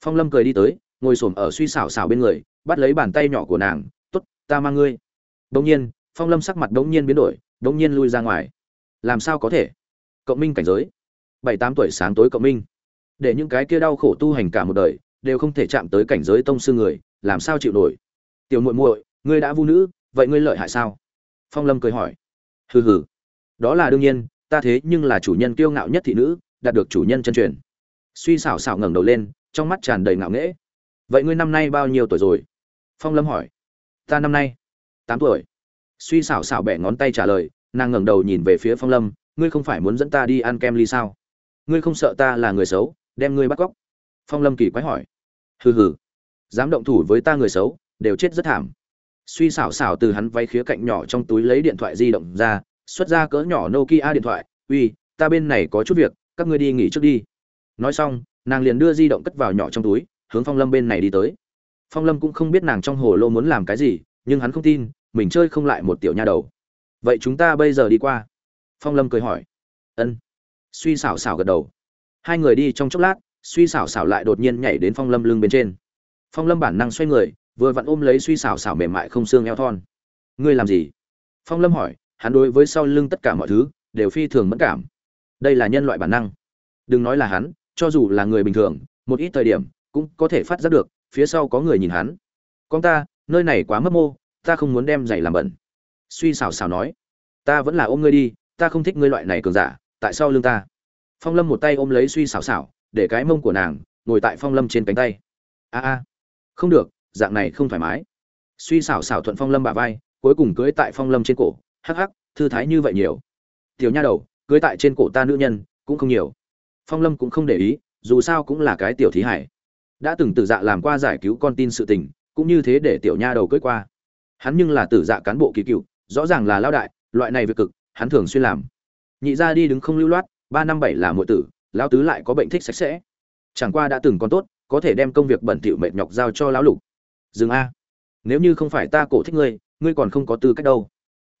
Phong lâm cười đi tới ngồi xổm ở suy xảo xảo bên người bắt lấy bàn tay nhỏ của nàng Tốt, ta mang ngươi. Đông nhiên phong lâm sắc mặt đống nhiên biến đổi đống nhiên lui ra ngoài. Làm sao có thể? Cộng minh cảnh giới. Bảy tám tuổi sáng tối cộng minh. Để những cái kia đau khổ tu hành cả một đời đều không thể chạm tới cảnh giới tông sư người làm sao chịu nổi? Tiểu muội muội ngươi đã vu nữ vậy ngươi lợi hại sao? Phong lâm cười hỏi. Hừ hừ. Đó là đương nhiên ta thế nhưng là chủ nhân kiêu ngạo nhất thị nữ đạt được chủ nhân chân truyền. Suy xảo xảo ngẩng đầu lên trong mắt tràn đầy ngạo nghễ vậy ngươi năm nay bao nhiêu tuổi rồi? Phong lâm hỏi. Ta năm nay tám tuổi. Suy xảo xảo bẻ ngón tay trả lời, nàng ngẩng đầu nhìn về phía phong lâm, ngươi không phải muốn dẫn ta đi ăn kem ly sao? Ngươi không sợ ta là người xấu, đem ngươi bắt cóc? Phong lâm kỳ quái hỏi. Hừ hừ, dám động thủ với ta người xấu, đều chết rất thảm. Suy xảo xảo từ hắn váy khía cạnh nhỏ trong túi lấy điện thoại di động ra, xuất ra cỡ nhỏ nokia điện thoại. Uy, ta bên này có chút việc, các ngươi đi nghỉ trước đi. Nói xong, nàng liền đưa di động cất vào nhỏ trong túi hướng phong lâm bên này đi tới. Phong lâm cũng không biết nàng trong hồ lô muốn làm cái gì, nhưng hắn không tin, mình chơi không lại một tiểu nha đầu. Vậy chúng ta bây giờ đi qua. Phong lâm cười hỏi. Ân. Suy xảo xảo gật đầu. Hai người đi trong chốc lát, suy xảo xảo lại đột nhiên nhảy đến phong lâm lưng bên trên. Phong lâm bản năng xoay người, vừa vặn ôm lấy suy xảo xảo mềm mại không xương eo thon. Ngươi làm gì? Phong lâm hỏi, hắn đối với sau lưng tất cả mọi thứ, đều phi thường mẫn cảm. Đây là nhân loại bản năng. Đừng nói là hắn, cho dù là người bình thường, một ít thời điểm cũng có thể phát giác được, phía sau có người nhìn hắn. Con ta, nơi này quá mất mô, ta không muốn đem giày làm bẩn. Suy xào xào nói. Ta vẫn là ôm ngươi đi, ta không thích ngươi loại này cường giả, tại sao lương ta. Phong lâm một tay ôm lấy suy xào xào để cái mông của nàng ngồi tại phong lâm trên cánh tay. A a, không được, dạng này không thoải mái. Suy xảo xảo thuận phong lâm bả vai, cuối cùng cưới tại phong lâm trên cổ. Hắc hắc, thư thái như vậy nhiều. Tiểu nha đầu, cưới tại trên cổ ta nữ nhân cũng không nhiều. Phong lâm cũng không để ý, dù sao cũng là cái tiểu thí hải đã từng tử dạ làm qua giải cứu con tin sự tình, cũng như thế để tiểu nha đầu cưới qua. Hắn nhưng là tử dạ cán bộ kỳ cựu, rõ ràng là lao đại, loại này việc cực, hắn thường xuyên làm. Nhị ra đi đứng không lưu loát, ba năm bảy là muội tử lao tứ lại có bệnh thích sạch sẽ. Chẳng qua đã từng con tốt, có thể đem công việc bẩn thỉu mệt nhọc giao cho lão lục. Dừng a. Nếu như không phải ta cổ thích ngươi ngươi còn không có tư cách đâu.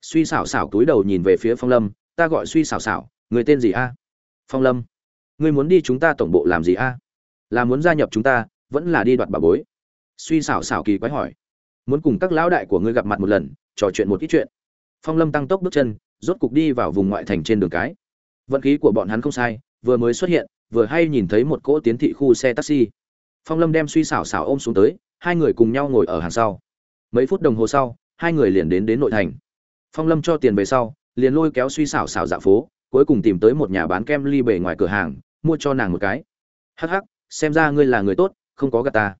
Suy xảo xảo túi đầu nhìn về phía phong lâm, ta gọi suy xảo xảo, người tên gì a? Phong lâm, ngươi muốn đi chúng ta tổng bộ làm gì a? Là muốn gia nhập chúng ta vẫn là đi đoạt bà bối. Suy xảo xảo kỳ quái hỏi, muốn cùng các lão đại của ngươi gặp mặt một lần, trò chuyện một ít chuyện. Phong lâm tăng tốc bước chân, rốt cục đi vào vùng ngoại thành trên đường cái. Vận khí của bọn hắn không sai, vừa mới xuất hiện, vừa hay nhìn thấy một cỗ tiến thị khu xe taxi. Phong lâm đem suy xảo xảo ôm xuống tới, hai người cùng nhau ngồi ở hàng sau. Mấy phút đồng hồ sau, hai người liền đến đến nội thành. Phong lâm cho tiền về sau, liền lôi kéo suy xảo xảo dạ phố, cuối cùng tìm tới một nhà bán kem ly bể ngoài cửa hàng, mua cho nàng một cái. Hắc hắc, xem ra ngươi là người tốt không có gà ta.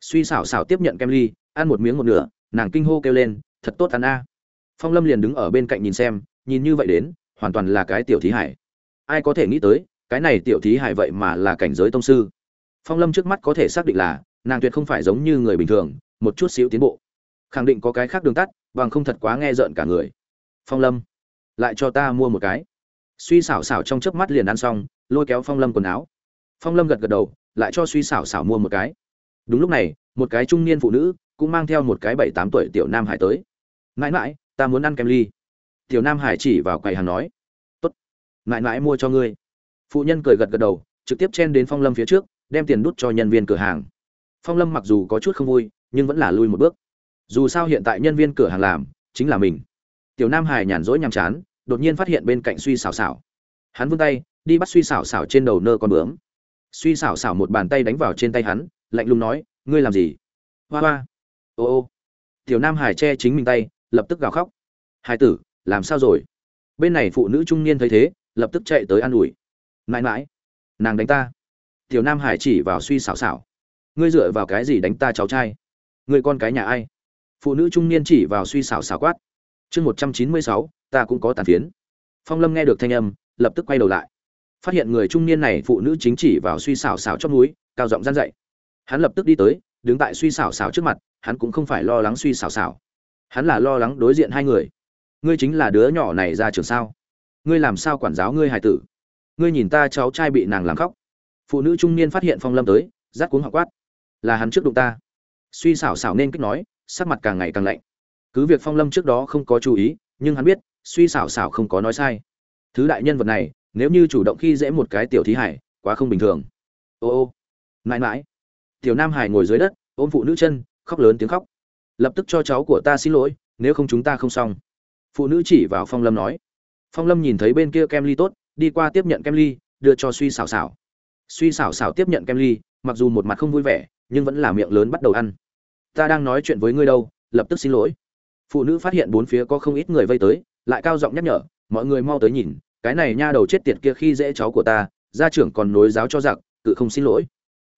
Suy xảo xảo tiếp nhận kem ly, ăn một miếng một nửa, nàng kinh hô kêu lên, thật tốt ăn a. Phong lâm liền đứng ở bên cạnh nhìn xem, nhìn như vậy đến, hoàn toàn là cái tiểu thí hải. Ai có thể nghĩ tới, cái này tiểu thí hải vậy mà là cảnh giới tông sư. Phong lâm trước mắt có thể xác định là, nàng tuyệt không phải giống như người bình thường, một chút xíu tiến bộ. Khẳng định có cái khác đường tắt, bằng không thật quá nghe rợn cả người. Phong lâm, lại cho ta mua một cái. Suy xảo xảo trong chớp mắt liền ăn xong, lôi kéo phong lâm quần áo. Phong lâm gật gật đầu lại cho suy xảo xảo mua một cái. Đúng lúc này, một cái trung niên phụ nữ cũng mang theo một cái bảy tám tuổi tiểu nam hải tới. Mãi mãi, ta muốn ăn kem ly. Tiểu nam hải chỉ vào quầy hàng nói, tốt, mãi mãi mua cho ngươi. Phụ nhân cười gật gật đầu, trực tiếp chen đến phong lâm phía trước, đem tiền đút cho nhân viên cửa hàng. Phong lâm mặc dù có chút không vui, nhưng vẫn là lui một bước. Dù sao hiện tại nhân viên cửa hàng làm, chính là mình. Tiểu nam hải nhàn rỗi nhàm chán, đột nhiên phát hiện bên cạnh suy xảo xảo. Hắn vươn tay, đi bắt suy xảo xảo trên đầu nơ con bướm suy xảo xảo một bàn tay đánh vào trên tay hắn, lạnh lùng nói, ngươi làm gì? Hoa hoa. Ô ô. Tiểu nam hải che chính mình tay, lập tức gào khóc. Hải tử, làm sao rồi? Bên này phụ nữ trung niên thấy thế, lập tức chạy tới an ủi. Mãi mãi, nàng đánh ta. Tiểu nam hải chỉ vào suy xảo xảo. Ngươi dựa vào cái gì đánh ta cháu trai? Ngươi con cái nhà ai? Phụ nữ trung niên chỉ vào suy xảo xảo quát. Chương một trăm chín mươi sáu, ta cũng có tàn phiến. Phong lâm nghe được thanh âm, lập tức quay đầu lại phát hiện người trung niên này phụ nữ chính chỉ vào suy xảo xảo chót núi cao giọng gian dậy hắn lập tức đi tới, đứng tại suy xảo xảo trước mặt, hắn cũng không phải lo lắng suy xảo xảo. Hắn là lo lắng đối diện hai người. Ngươi chính là đứa nhỏ này ra trường sao? Ngươi làm sao quản giáo ngươi hài tử? Ngươi nhìn ta cháu trai bị nàng làm khóc. Phụ nữ trung niên phát hiện phong lâm tới rát cuống họ quát. Là hắn trước đụng ta. Suy xảo xảo nên kích nói, sắc mặt càng ngày càng lạnh. Cứ việc phong lâm trước đó không có chú ý, nhưng hắn biết, suy xảo xảo không có nói sai. Thứ đại nhân vật này nếu như chủ động khi dễ một cái tiểu thí hải, quá không bình thường. Ô ô, mãi mãi. Tiểu nam hải ngồi dưới đất, ôm phụ nữ chân, khóc lớn tiếng khóc. Lập tức cho cháu của ta xin lỗi, nếu không chúng ta không xong. Phụ nữ chỉ vào phong lâm nói. Phong lâm nhìn thấy bên kia kem ly tốt, đi qua tiếp nhận kem ly, đưa cho suy xảo xảo suy xảo xảo tiếp nhận kem ly, mặc dù một mặt không vui vẻ, nhưng vẫn là miệng lớn bắt đầu ăn. Ta đang nói chuyện với ngươi đâu, lập tức xin lỗi. Phụ nữ phát hiện bốn phía có không ít người vây tới, lại cao giọng nhắc nhở, mọi người mau tới nhìn cái này nha đầu chết tiệt kia khi dễ cháu của ta, gia trưởng còn nối giáo cho giặc, cự không xin lỗi.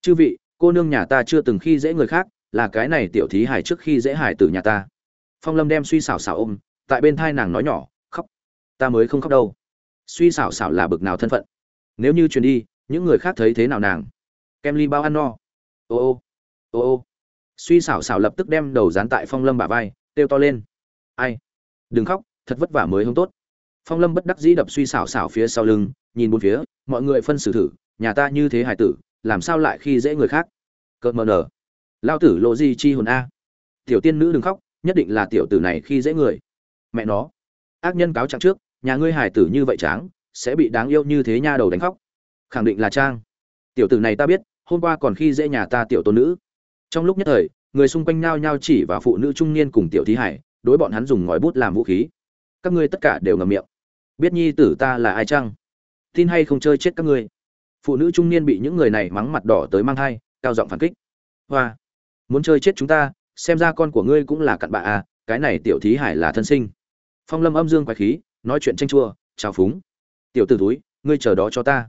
Chư vị, cô nương nhà ta chưa từng khi dễ người khác, là cái này tiểu thí hải trước khi dễ hải từ nhà ta. Phong lâm đem suy xảo xảo ôm, tại bên thai nàng nói nhỏ, khóc, ta mới không khóc đâu. Suy xảo xảo là bực nào thân phận? Nếu như truyền đi, những người khác thấy thế nào nàng? Kem ly bao ăn no. Ô ô ô ô. Suy xảo xảo lập tức đem đầu dán tại phong lâm bả vai têu to lên. Ai? Đừng khóc, thật vất vả mới không tốt phong lâm bất đắc dĩ đập suy xảo xảo phía sau lưng, nhìn bốn phía, mọi người phân xử thử, nhà ta như thế hải tử, làm sao lại khi dễ người khác? Cợt mờ nở. Lao tử lộ gì chi hồn a? Tiểu tiên nữ đừng khóc, nhất định là tiểu tử này khi dễ người. Mẹ nó. Ác nhân cáo trạng trước, nhà ngươi hải tử như vậy tráng, sẽ bị đáng yêu như thế nha đầu đánh khóc. Khẳng định là trang. Tiểu tử này ta biết, hôm qua còn khi dễ nhà ta tiểu tôn nữ. Trong lúc nhất thời, người xung quanh nhao nhao chỉ vào phụ nữ trung niên cùng tiểu thí hải, đối bọn hắn dùng ngòi bút làm vũ khí. Các ngươi tất cả đều ngầm miệng biết nhi tử ta là ai chăng? Tin hay không chơi chết các ngươi? Phụ nữ trung niên bị những người này mắng mặt đỏ tới mang thai, cao giọng phản kích. Hoa, muốn chơi chết chúng ta, xem ra con của ngươi cũng là cặn bạ à cái này tiểu thí hải là thân sinh. Phong lâm âm dương quái khí, nói chuyện tranh chua, chào phúng. Tiểu t ử túi ngươi chờ đó cho ta.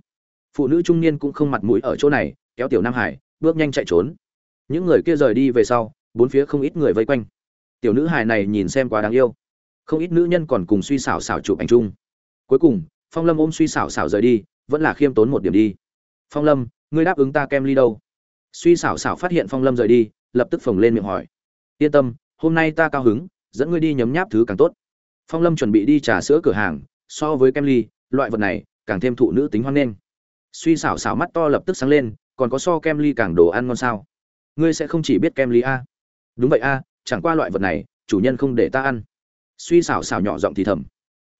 Phụ nữ trung niên cũng không mặt mũi ở chỗ này, kéo tiểu nam hải, bước nhanh chạy trốn. Những người kia rời đi về sau, bốn phía không ít người vây quanh. Tiểu nữ hài này nhìn xem quá đáng yêu. Không ít nữ nhân còn cùng suy xảo xảo chụp ảnh chung cuối cùng, phong lâm ôm suy xảo xảo rời đi, vẫn là khiêm tốn một điểm đi. Phong lâm, ngươi đáp ứng ta kem ly đâu? Suy xảo xảo phát hiện phong lâm rời đi, lập tức phồng lên miệng hỏi. Yên tâm, hôm nay ta cao hứng, dẫn ngươi đi nhấm nháp thứ càng tốt. Phong lâm chuẩn bị đi trà sữa cửa hàng, so với kem ly, loại vật này, càng thêm thụ nữ tính hoang nghênh. Suy xảo xảo mắt to lập tức sáng lên, còn có so kem ly càng đồ ăn ngon sao? Ngươi sẽ không chỉ biết kem ly a đúng vậy a chẳng qua loại vật này, chủ nhân không để ta ăn. Suy xảo xảo nhỏ giọng thì thầm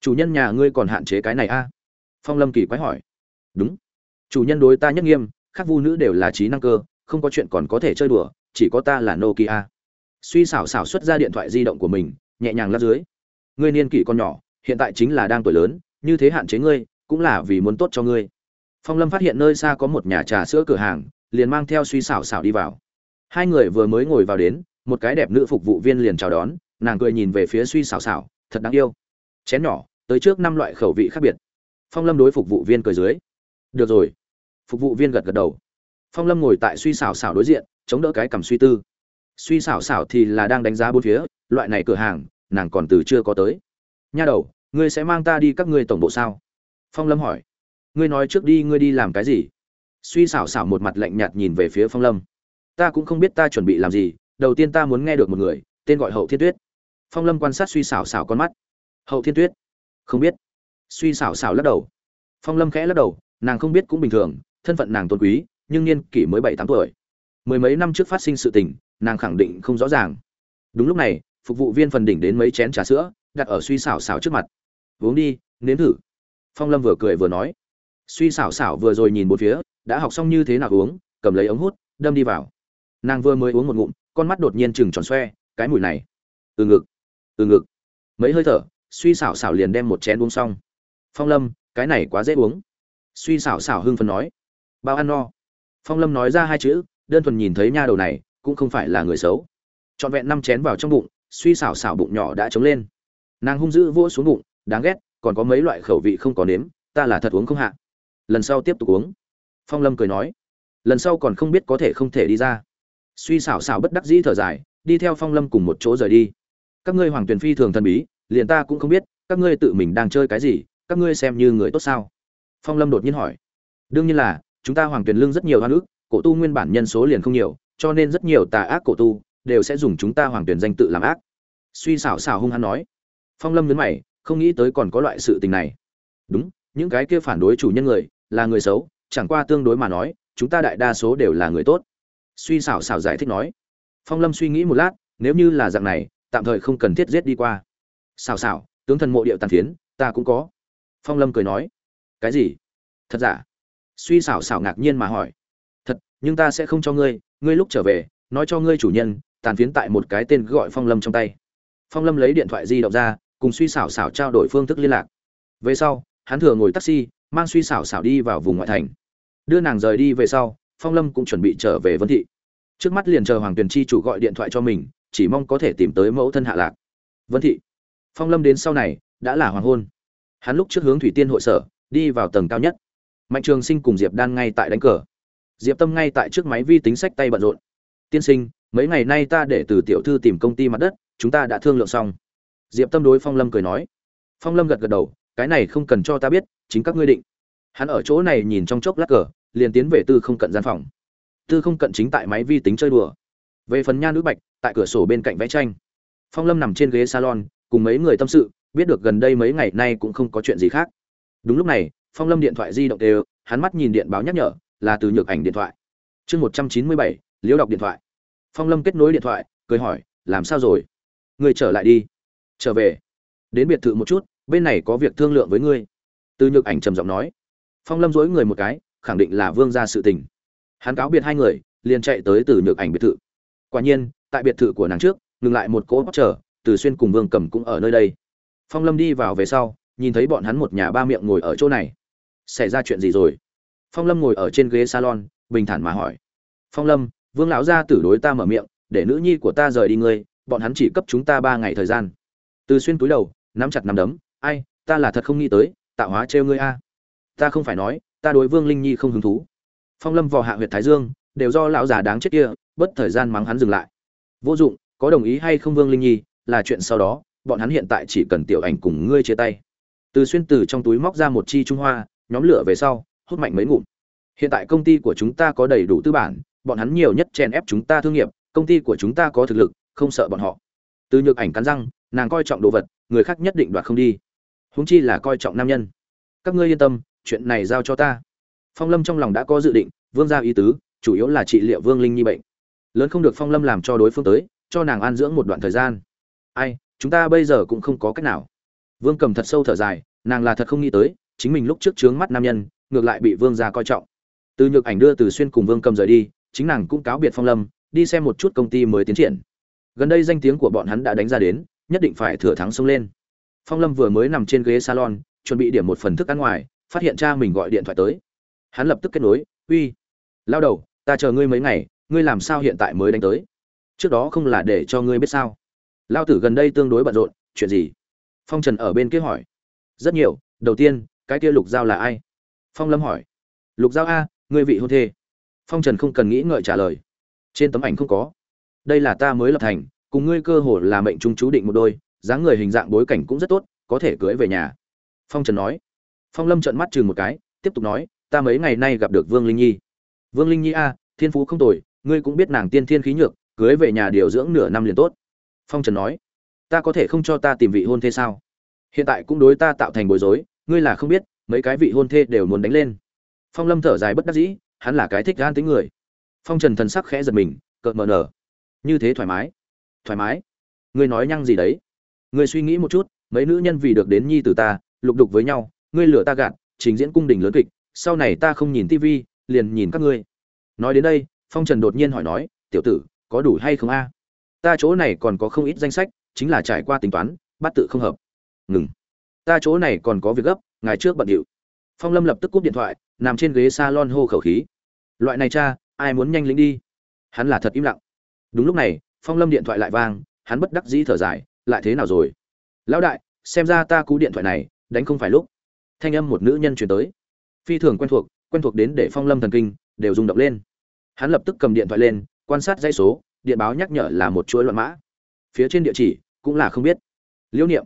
chủ nhân nhà ngươi còn hạn chế cái này a? Phong lâm kỳ quái hỏi. Đúng. Chủ nhân đối ta nhất nghiêm các vu nữ đều là trí năng cơ, không có chuyện còn có thể chơi đùa, chỉ có ta là nokia. Suy xảo xảo xuất ra điện thoại di động của mình, nhẹ nhàng lắp dưới. Ngươi niên kỷ con nhỏ, hiện tại chính là đang tuổi lớn, như thế hạn chế ngươi, cũng là vì muốn tốt cho ngươi. Phong lâm phát hiện nơi xa có một nhà trà sữa cửa hàng, liền mang theo suy xảo xảo đi vào. Hai người vừa mới ngồi vào đến, một cái đẹp nữ phục vụ viên liền chào đón, nàng cười nhìn về phía suy xảo xảo, thật đáng yêu chén nhỏ, tới trước năm loại khẩu vị khác biệt. Phong lâm đối phục vụ viên cười dưới. Được rồi. Phục vụ viên gật gật đầu. Phong lâm ngồi tại suy xảo xảo đối diện, chống đỡ cái cầm suy tư. Suy xảo xảo thì là đang đánh giá bốn phía, loại này cửa hàng, nàng còn từ chưa có tới. Nha đầu, ngươi sẽ mang ta đi các ngươi tổng bộ sao? Phong lâm hỏi. Ngươi nói trước đi, ngươi đi làm cái gì? Suy xảo xảo một mặt lạnh nhạt nhìn về phía phong lâm. Ta cũng không biết ta chuẩn bị làm gì, đầu tiên ta muốn nghe được một người, tên gọi hậu thiên tuyết. Phong lâm quan sát suy xảo xảo con mắt hậu thiên tuyết. Không biết. Suy xảo xảo lắc đầu. Phong lâm khẽ lắc đầu, nàng không biết cũng bình thường, thân phận nàng tôn quý, nhưng niên kỷ mới bảy tám tuổi. Mười mấy năm trước phát sinh sự tình, nàng khẳng định không rõ ràng. Đúng lúc này, phục vụ viên phần đỉnh đến mấy chén trà sữa, đặt ở suy xảo xảo trước mặt. Uống đi, nếm thử. Phong lâm vừa cười vừa nói. Suy xảo xảo vừa rồi nhìn một phía, đã học xong như thế nào uống, cầm lấy ống hút, đâm đi vào. Nàng vừa mới uống một ngụm, con mắt đột nhiên chừng tròn xoe, cái mùi này. Từ ngực. Từ ngực. Mấy hơi thở suy xảo xảo liền đem một chén uống xong. Phong lâm, cái này quá dễ uống. Suy xảo xảo hưng phần nói. Bao ăn no. Phong lâm nói ra hai chữ, đơn thuần nhìn thấy nha đầu này, cũng không phải là người xấu. Trọn vẹn năm chén vào trong bụng, suy xảo xảo bụng nhỏ đã trống lên. Nàng hung dữ vỗ xuống bụng, đáng ghét, còn có mấy loại khẩu vị không có nếm, ta là thật uống không hạ. Lần sau tiếp tục uống. Phong lâm cười nói. Lần sau còn không biết có thể không thể đi ra. Suy xảo xảo bất đắc dĩ thở dài, đi theo phong lâm cùng một chỗ rời đi. Các ngươi hoàng tuyền phi thường thần bí liền ta cũng không biết, các ngươi tự mình đang chơi cái gì, các ngươi xem như người tốt sao? Phong lâm đột nhiên hỏi. Đương nhiên là, chúng ta hoàng tuyền lương rất nhiều hoa nước cổ tu nguyên bản nhân số liền không nhiều, cho nên rất nhiều tà ác cổ tu đều sẽ dùng chúng ta hoàng tuyền danh tự làm ác. Suy xảo xảo hung hăng nói. Phong lâm nhấn mày, không nghĩ tới còn có loại sự tình này. Đúng, những cái kia phản đối chủ nhân người, là người xấu, chẳng qua tương đối mà nói, chúng ta đại đa số đều là người tốt. Suy xảo xảo giải thích nói. Phong lâm suy nghĩ một lát, nếu như là dạng này, tạm thời không cần thiết giết đi qua xào xào, tướng thần mộ điệu tàn phiến, ta cũng có. Phong lâm cười nói. Cái gì? Thật giả? Suy xảo xảo ngạc nhiên mà hỏi. Thật, nhưng ta sẽ không cho ngươi ngươi lúc trở về, nói cho ngươi chủ nhân, tàn phiến tại một cái tên gọi phong lâm trong tay. Phong lâm lấy điện thoại di động ra, cùng suy xảo xảo trao đổi phương thức liên lạc. Về sau, hắn thừa ngồi taxi, mang suy xảo xảo đi vào vùng ngoại thành. Đưa nàng rời đi về sau, phong lâm cũng chuẩn bị trở về vân thị. Trước mắt liền chờ hoàng tuyền chi chủ gọi điện thoại cho mình, chỉ mong có thể tìm tới mẫu thân hạ lạc. Vân thị phong lâm đến sau này, đã là hoàng hôn. Hắn lúc trước hướng thủy tiên hội sở, đi vào tầng cao nhất. Mạnh trường sinh cùng diệp đan ngay tại đánh cờ. Diệp tâm ngay tại trước máy vi tính sách tay bận rộn. Tiên sinh, mấy ngày nay ta để từ tiểu thư tìm công ty mặt đất, chúng ta đã thương lượng xong. Diệp tâm đối phong lâm cười nói. Phong lâm gật gật đầu, cái này không cần cho ta biết, chính các ngươi định. Hắn ở chỗ này nhìn trong chốc lát cờ, liền tiến về tư không cận gian phòng. Tư không cận chính tại máy vi tính chơi đùa. Về phần nha nữ bạch, tại cửa sổ bên cạnh vẽ tranh. Phong lâm nằm trên ghế salon cùng mấy người tâm sự, biết được gần đây mấy ngày nay cũng không có chuyện gì khác. Đúng lúc này, phong lâm điện thoại di động đều, hắn mắt nhìn điện báo nhắc nhở, là từ nhược ảnh điện thoại. Chương một trăm chín mươi bảy liễu đọc điện thoại. Phong lâm kết nối điện thoại, cười hỏi, làm sao rồi? Người trở lại đi. Trở về. Đến biệt thự một chút, bên này có việc thương lượng với ngươi. Từ nhược ảnh trầm giọng nói. Phong lâm dối người một cái, khẳng định là vương gia sự tình. Hắn cáo biệt hai người, liền chạy tới từ nhược ảnh biệt thự. Quả nhiên, tại biệt thự của nàng trước, ngừng lại một cỗ bóc trở từ xuyên cùng vương cầm cũng ở nơi đây. Phong lâm đi vào về sau, nhìn thấy bọn hắn một nhà ba miệng ngồi ở chỗ này. Xảy ra chuyện gì rồi? Phong lâm ngồi ở trên ghế salon, bình thản mà hỏi. Phong lâm, vương lão gia tử đối ta mở miệng, để nữ nhi của ta rời đi ngươi, bọn hắn chỉ cấp chúng ta ba ngày thời gian. Từ xuyên túi đầu, nắm chặt nắm đấm. Ai, ta là thật không nghĩ tới, tạo hóa trêu ngươi a. Ta không phải nói, ta đối vương linh nhi không hứng thú. Phong lâm vò hạ huyệt thái dương, đều do lão già đáng chết kia, bất thời gian mắng hắn dừng lại. Vô dụng, có đồng ý hay không vương linh nhi là chuyện sau đó, bọn hắn hiện tại chỉ cần tiểu ảnh cùng ngươi chia tay. Từ xuyên từ trong túi móc ra một chi trung hoa, nhóm lửa về sau, hút mạnh mấy ngụm. Hiện tại công ty của chúng ta có đầy đủ tư bản, bọn hắn nhiều nhất chèn ép chúng ta thương nghiệp, công ty của chúng ta có thực lực, không sợ bọn họ. Từ nhược ảnh cắn răng, nàng coi trọng đồ vật, người khác nhất định đoạt không đi. Huống chi là coi trọng nam nhân. Các ngươi yên tâm, chuyện này giao cho ta. Phong lâm trong lòng đã có dự định, vương gia ý tứ, chủ yếu là trị liệu vương linh nhi bệnh. Lớn không được phong lâm làm cho đối phương tới, cho nàng an dưỡng một đoạn thời gian ai, chúng ta bây giờ cũng không có cách nào. Vương cầm thật sâu thở dài, nàng là thật không nghĩ tới, chính mình lúc trước trướng mắt nam nhân, ngược lại bị vương gia coi trọng. Từ nhược ảnh đưa từ xuyên cùng vương cầm rời đi, chính nàng cũng cáo biệt phong lâm, đi xem một chút công ty mới tiến triển. Gần đây danh tiếng của bọn hắn đã đánh ra đến, nhất định phải thừa thắng xông lên. Phong lâm vừa mới nằm trên ghế salon, chuẩn bị điểm một phần thức ăn ngoài, phát hiện cha mình gọi điện thoại tới. Hắn lập tức kết nối, uy, lao đầu, ta chờ ngươi mấy ngày, ngươi làm sao hiện tại mới đánh tới? Trước đó không là để cho ngươi biết sao? Lao tử gần đây tương đối bận rộn, chuyện gì? Phong trần ở bên kia hỏi. Rất nhiều, đầu tiên, cái kia lục giao là ai? Phong lâm hỏi. Lục giao a, ngươi vị hôn thê. Phong trần không cần nghĩ ngợi trả lời. Trên tấm ảnh không có. Đây là ta mới lập thành, cùng ngươi cơ hồ là mệnh trung chú định một đôi, dáng người hình dạng bối cảnh cũng rất tốt, có thể cưới về nhà. Phong trần nói. Phong lâm trợn mắt chừng một cái, tiếp tục nói, ta mấy ngày nay gặp được vương linh nhi. Vương linh nhi a, thiên phú không tồi, ngươi cũng biết nàng tiên thiên khí nhược, cưới về nhà điều dưỡng nửa năm liền tốt phong trần nói, ta có thể không cho ta tìm vị hôn thê sao? Hiện tại cũng đối ta tạo thành bối rối, ngươi là không biết, mấy cái vị hôn thê đều muốn đánh lên. Phong lâm thở dài bất đắc dĩ, hắn là cái thích gan tính người. Phong trần thần sắc khẽ giật mình, cợt mờ nở. Như thế thoải mái thoải mái? Ngươi nói nhăng gì đấy? Ngươi suy nghĩ một chút, mấy nữ nhân vì được đến nhi từ ta, lục đục với nhau, ngươi lừa ta gạt, trình diễn cung đình lớn kịch, sau này ta không nhìn tivi liền nhìn các ngươi. Nói đến đây, phong trần đột nhiên hỏi nói, tiểu tử, có đủ hay không a? Ta chỗ này còn có không ít danh sách, chính là trải qua tính toán, bắt tự không hợp. Ngừng. Ta chỗ này còn có việc gấp, ngày trước bận điệu. Phong lâm lập tức cúp điện thoại, nằm trên ghế s a lon hô khẩu khí. Loại này cha, ai muốn nhanh lính đi? Hắn là thật im lặng. Đúng lúc này, phong lâm điện thoại lại vang, hắn bất đắc dĩ thở dài, lại thế nào rồi? Lão đại, xem ra ta cú điện thoại này, đánh không phải lúc. Thanh âm một nữ nhân chuyển tới. Phi thường quen thuộc quen thuộc đến để phong lâm thần kinh, đều rung động lên. Hắn lập tức cầm điện thoại lên, quan sát dãy số điện báo nhắc nhở là một chuỗi loạn mã. Phía trên địa chỉ cũng là không biết. Liễu niệm.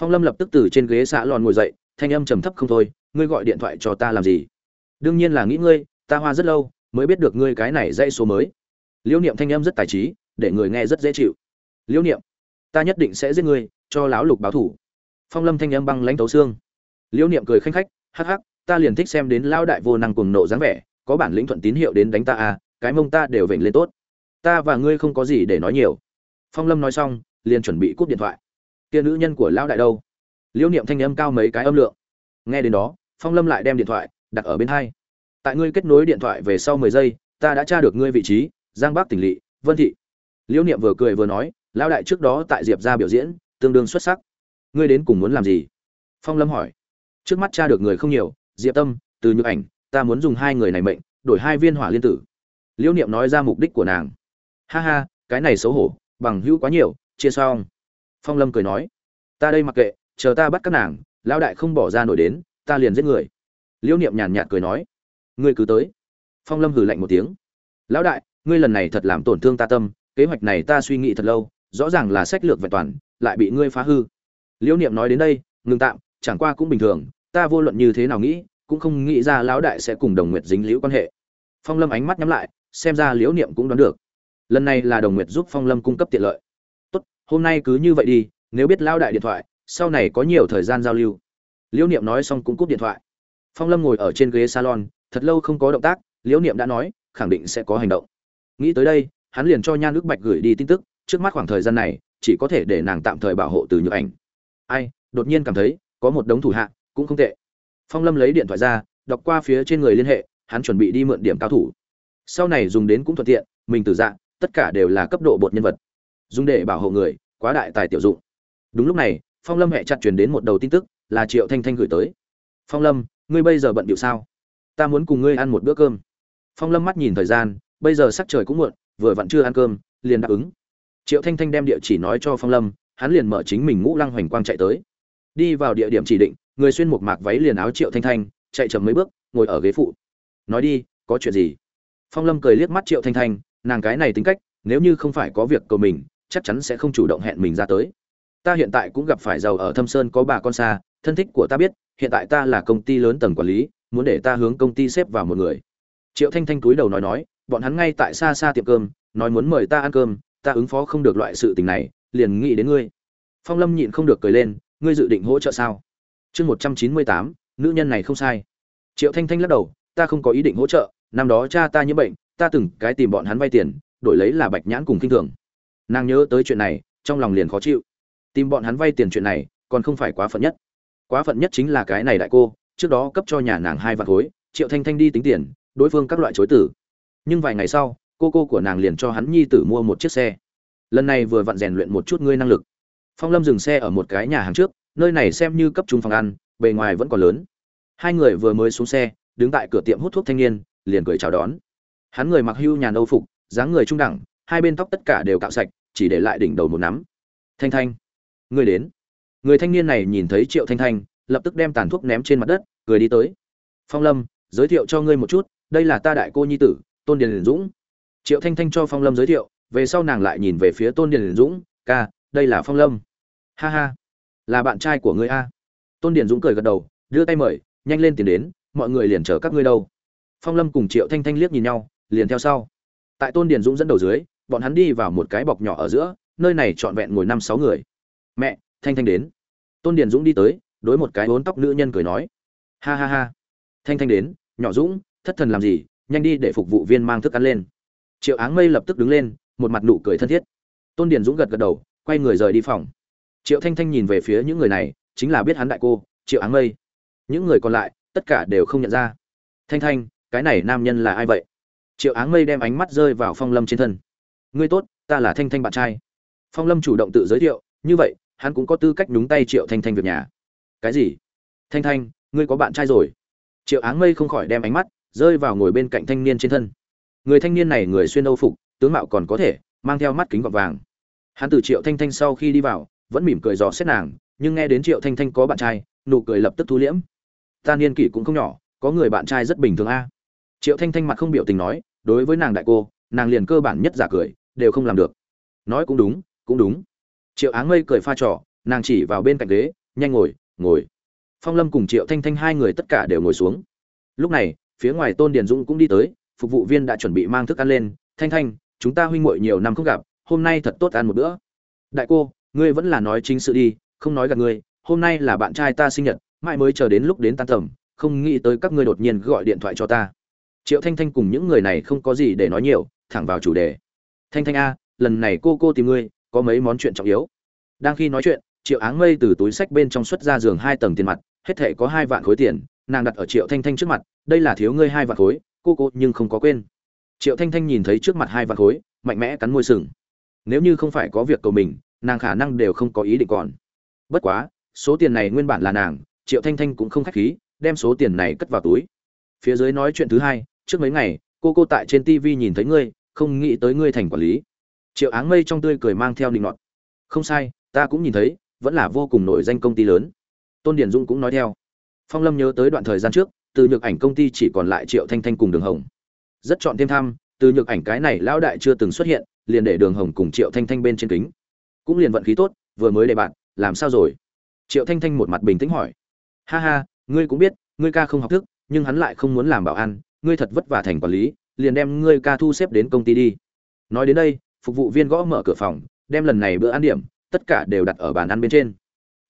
Phong lâm lập tức từ trên ghế xã lòn ngồi dậy, thanh âm trầm thấp không thôi, ngươi gọi điện thoại cho ta làm gì? Đương nhiên là nghĩ ngươi, ta hoa rất lâu mới biết được ngươi cái này dãy số mới. Liễu niệm thanh âm rất tài trí, để người nghe rất dễ chịu. Liễu niệm, ta nhất định sẽ giết ngươi, cho lão lục báo thủ. Phong lâm thanh âm băng lãnh tấu xương. Liễu niệm cười khanh khách, hắc hắc, ta liền thích xem đến lao đại vô năng cuồng nộ dáng vẻ, có bản lĩnh thuận tín hiệu đến đánh ta à cái mông ta đều vểnh lên tốt ta và ngươi không có gì để nói nhiều. Phong lâm nói xong, liền chuẩn bị cúp điện thoại. Kia nữ nhân của lão đại đâu? Liễu niệm thanh âm cao mấy cái âm lượng. Nghe đến đó, phong lâm lại đem điện thoại đặt ở bên hai. Tại ngươi kết nối điện thoại về sau mười giây, ta đã tra được ngươi vị trí, giang bắc tỉnh lỵ, vân thị. Liễu niệm vừa cười vừa nói, lão đại trước đó tại diệp ra biểu diễn, tương đương xuất sắc. Ngươi đến cùng muốn làm gì? Phong lâm hỏi. Trước mắt tra được người không nhiều, diệp tâm, từ nhược ảnh, ta muốn dùng hai người này mệnh, đổi hai viên hỏa liên tử. Liễu niệm nói ra mục đích của nàng ha ha, cái này xấu hổ, bằng hữu quá nhiều, chia xong. Phong lâm cười nói, ta đây mặc kệ, chờ ta bắt các nàng, lão đại không bỏ ra nổi đến, ta liền giết người. Liễu niệm nhàn nhạt cười nói, ngươi cứ tới. Phong lâm hừ lạnh một tiếng, lão đại, ngươi lần này thật làm tổn thương ta tâm, kế hoạch này ta suy nghĩ thật lâu, rõ ràng là sách lược vẹn toàn, lại bị ngươi phá hư. Liễu niệm nói đến đây, ngừng tạm, chẳng qua cũng bình thường, ta vô luận như thế nào nghĩ, cũng không nghĩ ra lão đại sẽ cùng đồng nguyệt dính liễu quan hệ. Phong lâm ánh mắt nhắm lại, xem ra liễu niệm cũng đoán được lần này là đồng nguyệt giúp phong lâm cung cấp tiện lợi. Tốt, hôm nay cứ như vậy đi, nếu biết lao đại điện thoại, sau này có nhiều thời gian giao lưu. Liễu niệm nói xong cũng cúp điện thoại. Phong lâm ngồi ở trên ghế salon, thật lâu không có động tác, liễu niệm đã nói, khẳng định sẽ có hành động. Nghĩ tới đây, hắn liền cho nhan ước bạch gửi đi tin tức, trước mắt khoảng thời gian này, chỉ có thể để nàng tạm thời bảo hộ từ nhược ảnh. Ai, đột nhiên cảm thấy, có một đống thủ hạ, cũng không tệ. Phong lâm lấy điện thoại ra, đọc qua phía trên người liên hệ, hắn chuẩn bị đi mượn điểm cao thủ. Sau này dùng đến cũng thuận tiện, mình từ dạng tất cả đều là cấp độ bột nhân vật. Dùng để bảo hộ người, quá đại tài tiểu dụng. Đúng lúc này, phong lâm hẹ chặt truyền đến một đầu tin tức, là triệu thanh thanh gửi tới. Phong lâm, ngươi bây giờ bận điệu sao? Ta muốn cùng ngươi ăn một bữa cơm. Phong lâm mắt nhìn thời gian, bây giờ sắc trời cũng muộn, vừa vặn chưa ăn cơm, liền đáp ứng. Triệu thanh thanh đem địa chỉ nói cho phong lâm, hắn liền mở chính mình ngũ lăng hoành quang chạy tới. Đi vào địa điểm chỉ định, người xuyên một mạc váy liền áo triệu thanh thanh, chạy chậm mấy bước, ngồi ở ghế phụ. Nói đi, có chuyện gì? Phong lâm cười liếc mắt triệu thanh thanh nàng cái này tính cách, nếu như không phải có việc cầu mình, chắc chắn sẽ không chủ động hẹn mình ra tới. Ta hiện tại cũng gặp phải giàu ở thâm sơn có bà con xa, thân thích của ta biết, hiện tại ta là công ty lớn tầng quản lý, muốn để ta hướng công ty xếp vào một người. Triệu thanh thanh túi đầu nói nói, bọn hắn ngay tại xa xa tiệm cơm, nói muốn mời ta ăn cơm, ta ứng phó không được loại sự tình này, liền nghĩ đến ngươi. Phong lâm nhịn không được cười lên, ngươi dự định hỗ trợ sao? Chương một trăm chín mươi tám, nữ nhân này không sai. Triệu thanh thanh lắc đầu, ta không có ý định hỗ trợ, năm đó cha ta nhiễm bệnh ta từng cái tìm bọn hắn vay tiền, đổi lấy là bạch nhãn cùng kinh thường. Nàng nhớ tới chuyện này, trong lòng liền khó chịu. Tìm bọn hắn vay tiền chuyện này, còn không phải quá phận nhất. Quá phận nhất chính là cái này đại cô, trước đó cấp cho nhà nàng hai vạn khối, triệu thanh thanh đi tính tiền, đối phương các loại chối tử nhưng vài ngày sau, cô cô của nàng liền cho hắn nhi tử mua một chiếc xe. Lần này vừa vặn rèn luyện một chút ngươi năng lực. Phong lâm dừng xe ở một cái nhà hàng trước, nơi này xem như cấp trung phòng ăn, bề ngoài vẫn còn lớn. Hai người vừa mới xuống xe, đứng tại cửa tiệm hút thuốc thanh niên, liền cười chào đón hắn người mặc hưu nhàn âu phục, dáng người trung đẳng, hai bên tóc tất cả đều cạo sạch, chỉ để lại đỉnh đầu một nắm. Thanh thanh người đến. Người thanh niên này nhìn thấy triệu thanh thanh, lập tức đem tàn thuốc ném trên mặt đất, cười đi tới. Phong lâm, giới thiệu cho ngươi một chút, đây là ta đại cô nhi tử, tôn điền dũng. Triệu thanh thanh cho phong lâm giới thiệu, về sau nàng lại nhìn về phía tôn điền dũng, ca, đây là phong lâm. Ha ha, là bạn trai của ngươi a. Tôn điền dũng cười gật đầu, đưa tay mời, nhanh lên tiền đến, mọi người liền chờ các ngươi đâu. Phong lâm cùng triệu thanh thanh liếc nhìn nhau liền theo sau. Tại tôn điền dũng dẫn đầu dưới, bọn hắn đi vào một cái bọc nhỏ ở giữa, nơi này trọn vẹn ngồi năm sáu người. Mẹ, thanh thanh đến. Tôn điền dũng đi tới, đối một cái uốn tóc nữ nhân cười nói. Ha ha ha. Thanh thanh đến, nhỏ dũng, thất thần làm gì, nhanh đi để phục vụ viên mang thức ăn lên. Triệu áng mây lập tức đứng lên, một mặt nụ cười thân thiết. Tôn điền dũng gật gật đầu, quay người rời đi phòng. Triệu thanh thanh nhìn về phía những người này, chính là biết hắn đại cô, triệu áng mây. Những người còn lại, tất cả đều không nhận ra. Thanh thanh, cái này nam nhân là ai vậy? Triệu áng mây đem ánh mắt rơi vào phong lâm trên thân. Ngươi tốt, ta là thanh thanh bạn trai. Phong lâm chủ động tự giới thiệu, như vậy, hắn cũng có tư cách nhúng tay triệu thanh thanh việc nhà. Cái gì? Thanh thanh, ngươi có bạn trai rồi. Triệu áng mây không khỏi đem ánh mắt rơi vào ngồi bên cạnh thanh niên trên thân. Người thanh niên này người xuyên âu phục, tướng mạo còn có thể, mang theo mắt kính gọt vàng. Hắn từ triệu thanh thanh sau khi đi vào, vẫn mỉm cười dò xét nàng, nhưng nghe đến triệu thanh thanh có bạn trai, nụ cười lập tức thu liễm. Ta niên kỷ cũng không nhỏ, có người bạn trai rất bình thường a. Triệu thanh thanh mặt không biểu tình nói đối với nàng đại cô, nàng liền cơ bản nhất giả cười, đều không làm được. Nói cũng đúng cũng đúng. Triệu áng mây cười pha trò, nàng chỉ vào bên cạnh ghế, nhanh ngồi ngồi. Phong lâm cùng triệu thanh thanh hai người tất cả đều ngồi xuống. Lúc này, phía ngoài tôn điền dũng cũng đi tới, phục vụ viên đã chuẩn bị mang thức ăn lên. Thanh thanh, chúng ta huynh muội nhiều năm không gặp, hôm nay thật tốt ăn một bữa. Đại cô, ngươi vẫn là nói chính sự đi, không nói gặp ngươi, hôm nay là bạn trai ta sinh nhật, mãi mới chờ đến lúc đến tan tầm, không nghĩ tới các ngươi đột nhiên gọi điện thoại cho ta triệu thanh thanh cùng những người này không có gì để nói nhiều, thẳng vào chủ đề. Thanh thanh a, lần này cô cô tìm ngươi, có mấy món chuyện trọng yếu? Đang khi nói chuyện, triệu áng mây từ túi sách bên trong xuất ra giường hai tầng tiền mặt, hết thể có hai vạn khối tiền, nàng đặt ở triệu thanh thanh trước mặt, đây là thiếu ngươi hai vạn khối, cô cô nhưng không có quên. Triệu thanh thanh nhìn thấy trước mặt hai vạn khối, mạnh mẽ cắn môi sừng. Nếu như không phải có việc cầu mình, nàng khả năng đều không có ý định còn. Bất quá, số tiền này nguyên bản là nàng, triệu thanh thanh cũng không khách khí, đem số tiền này cất vào túi. Phía dưới nói chuyện thứ hai trước mấy ngày, cô cô tại trên tv nhìn thấy ngươi, không nghĩ tới ngươi thành quản lý. Triệu áng mây trong tươi cười mang theo định ngọt không sai, ta cũng nhìn thấy, vẫn là vô cùng nổi danh công ty lớn. Tôn điển dung cũng nói theo. Phong lâm nhớ tới đoạn thời gian trước, từ nhược ảnh công ty chỉ còn lại triệu thanh thanh cùng đường hồng. Rất chọn thêm tham, từ nhược ảnh cái này lão đại chưa từng xuất hiện, liền để đường hồng cùng triệu thanh thanh bên trên kính. Cũng liền vận khí tốt, vừa mới đề bạn, làm sao rồi? Triệu thanh thanh một mặt bình tĩnh hỏi. Ha ha, ngươi cũng biết, ngươi ca không học thức, nhưng hắn lại không muốn làm bảo an ngươi thật vất vả thành quản lý, liền đem ngươi ca thu xếp đến công ty đi. Nói đến đây, phục vụ viên gõ mở cửa phòng, đem lần này bữa ăn điểm, tất cả đều đặt ở bàn ăn bên trên.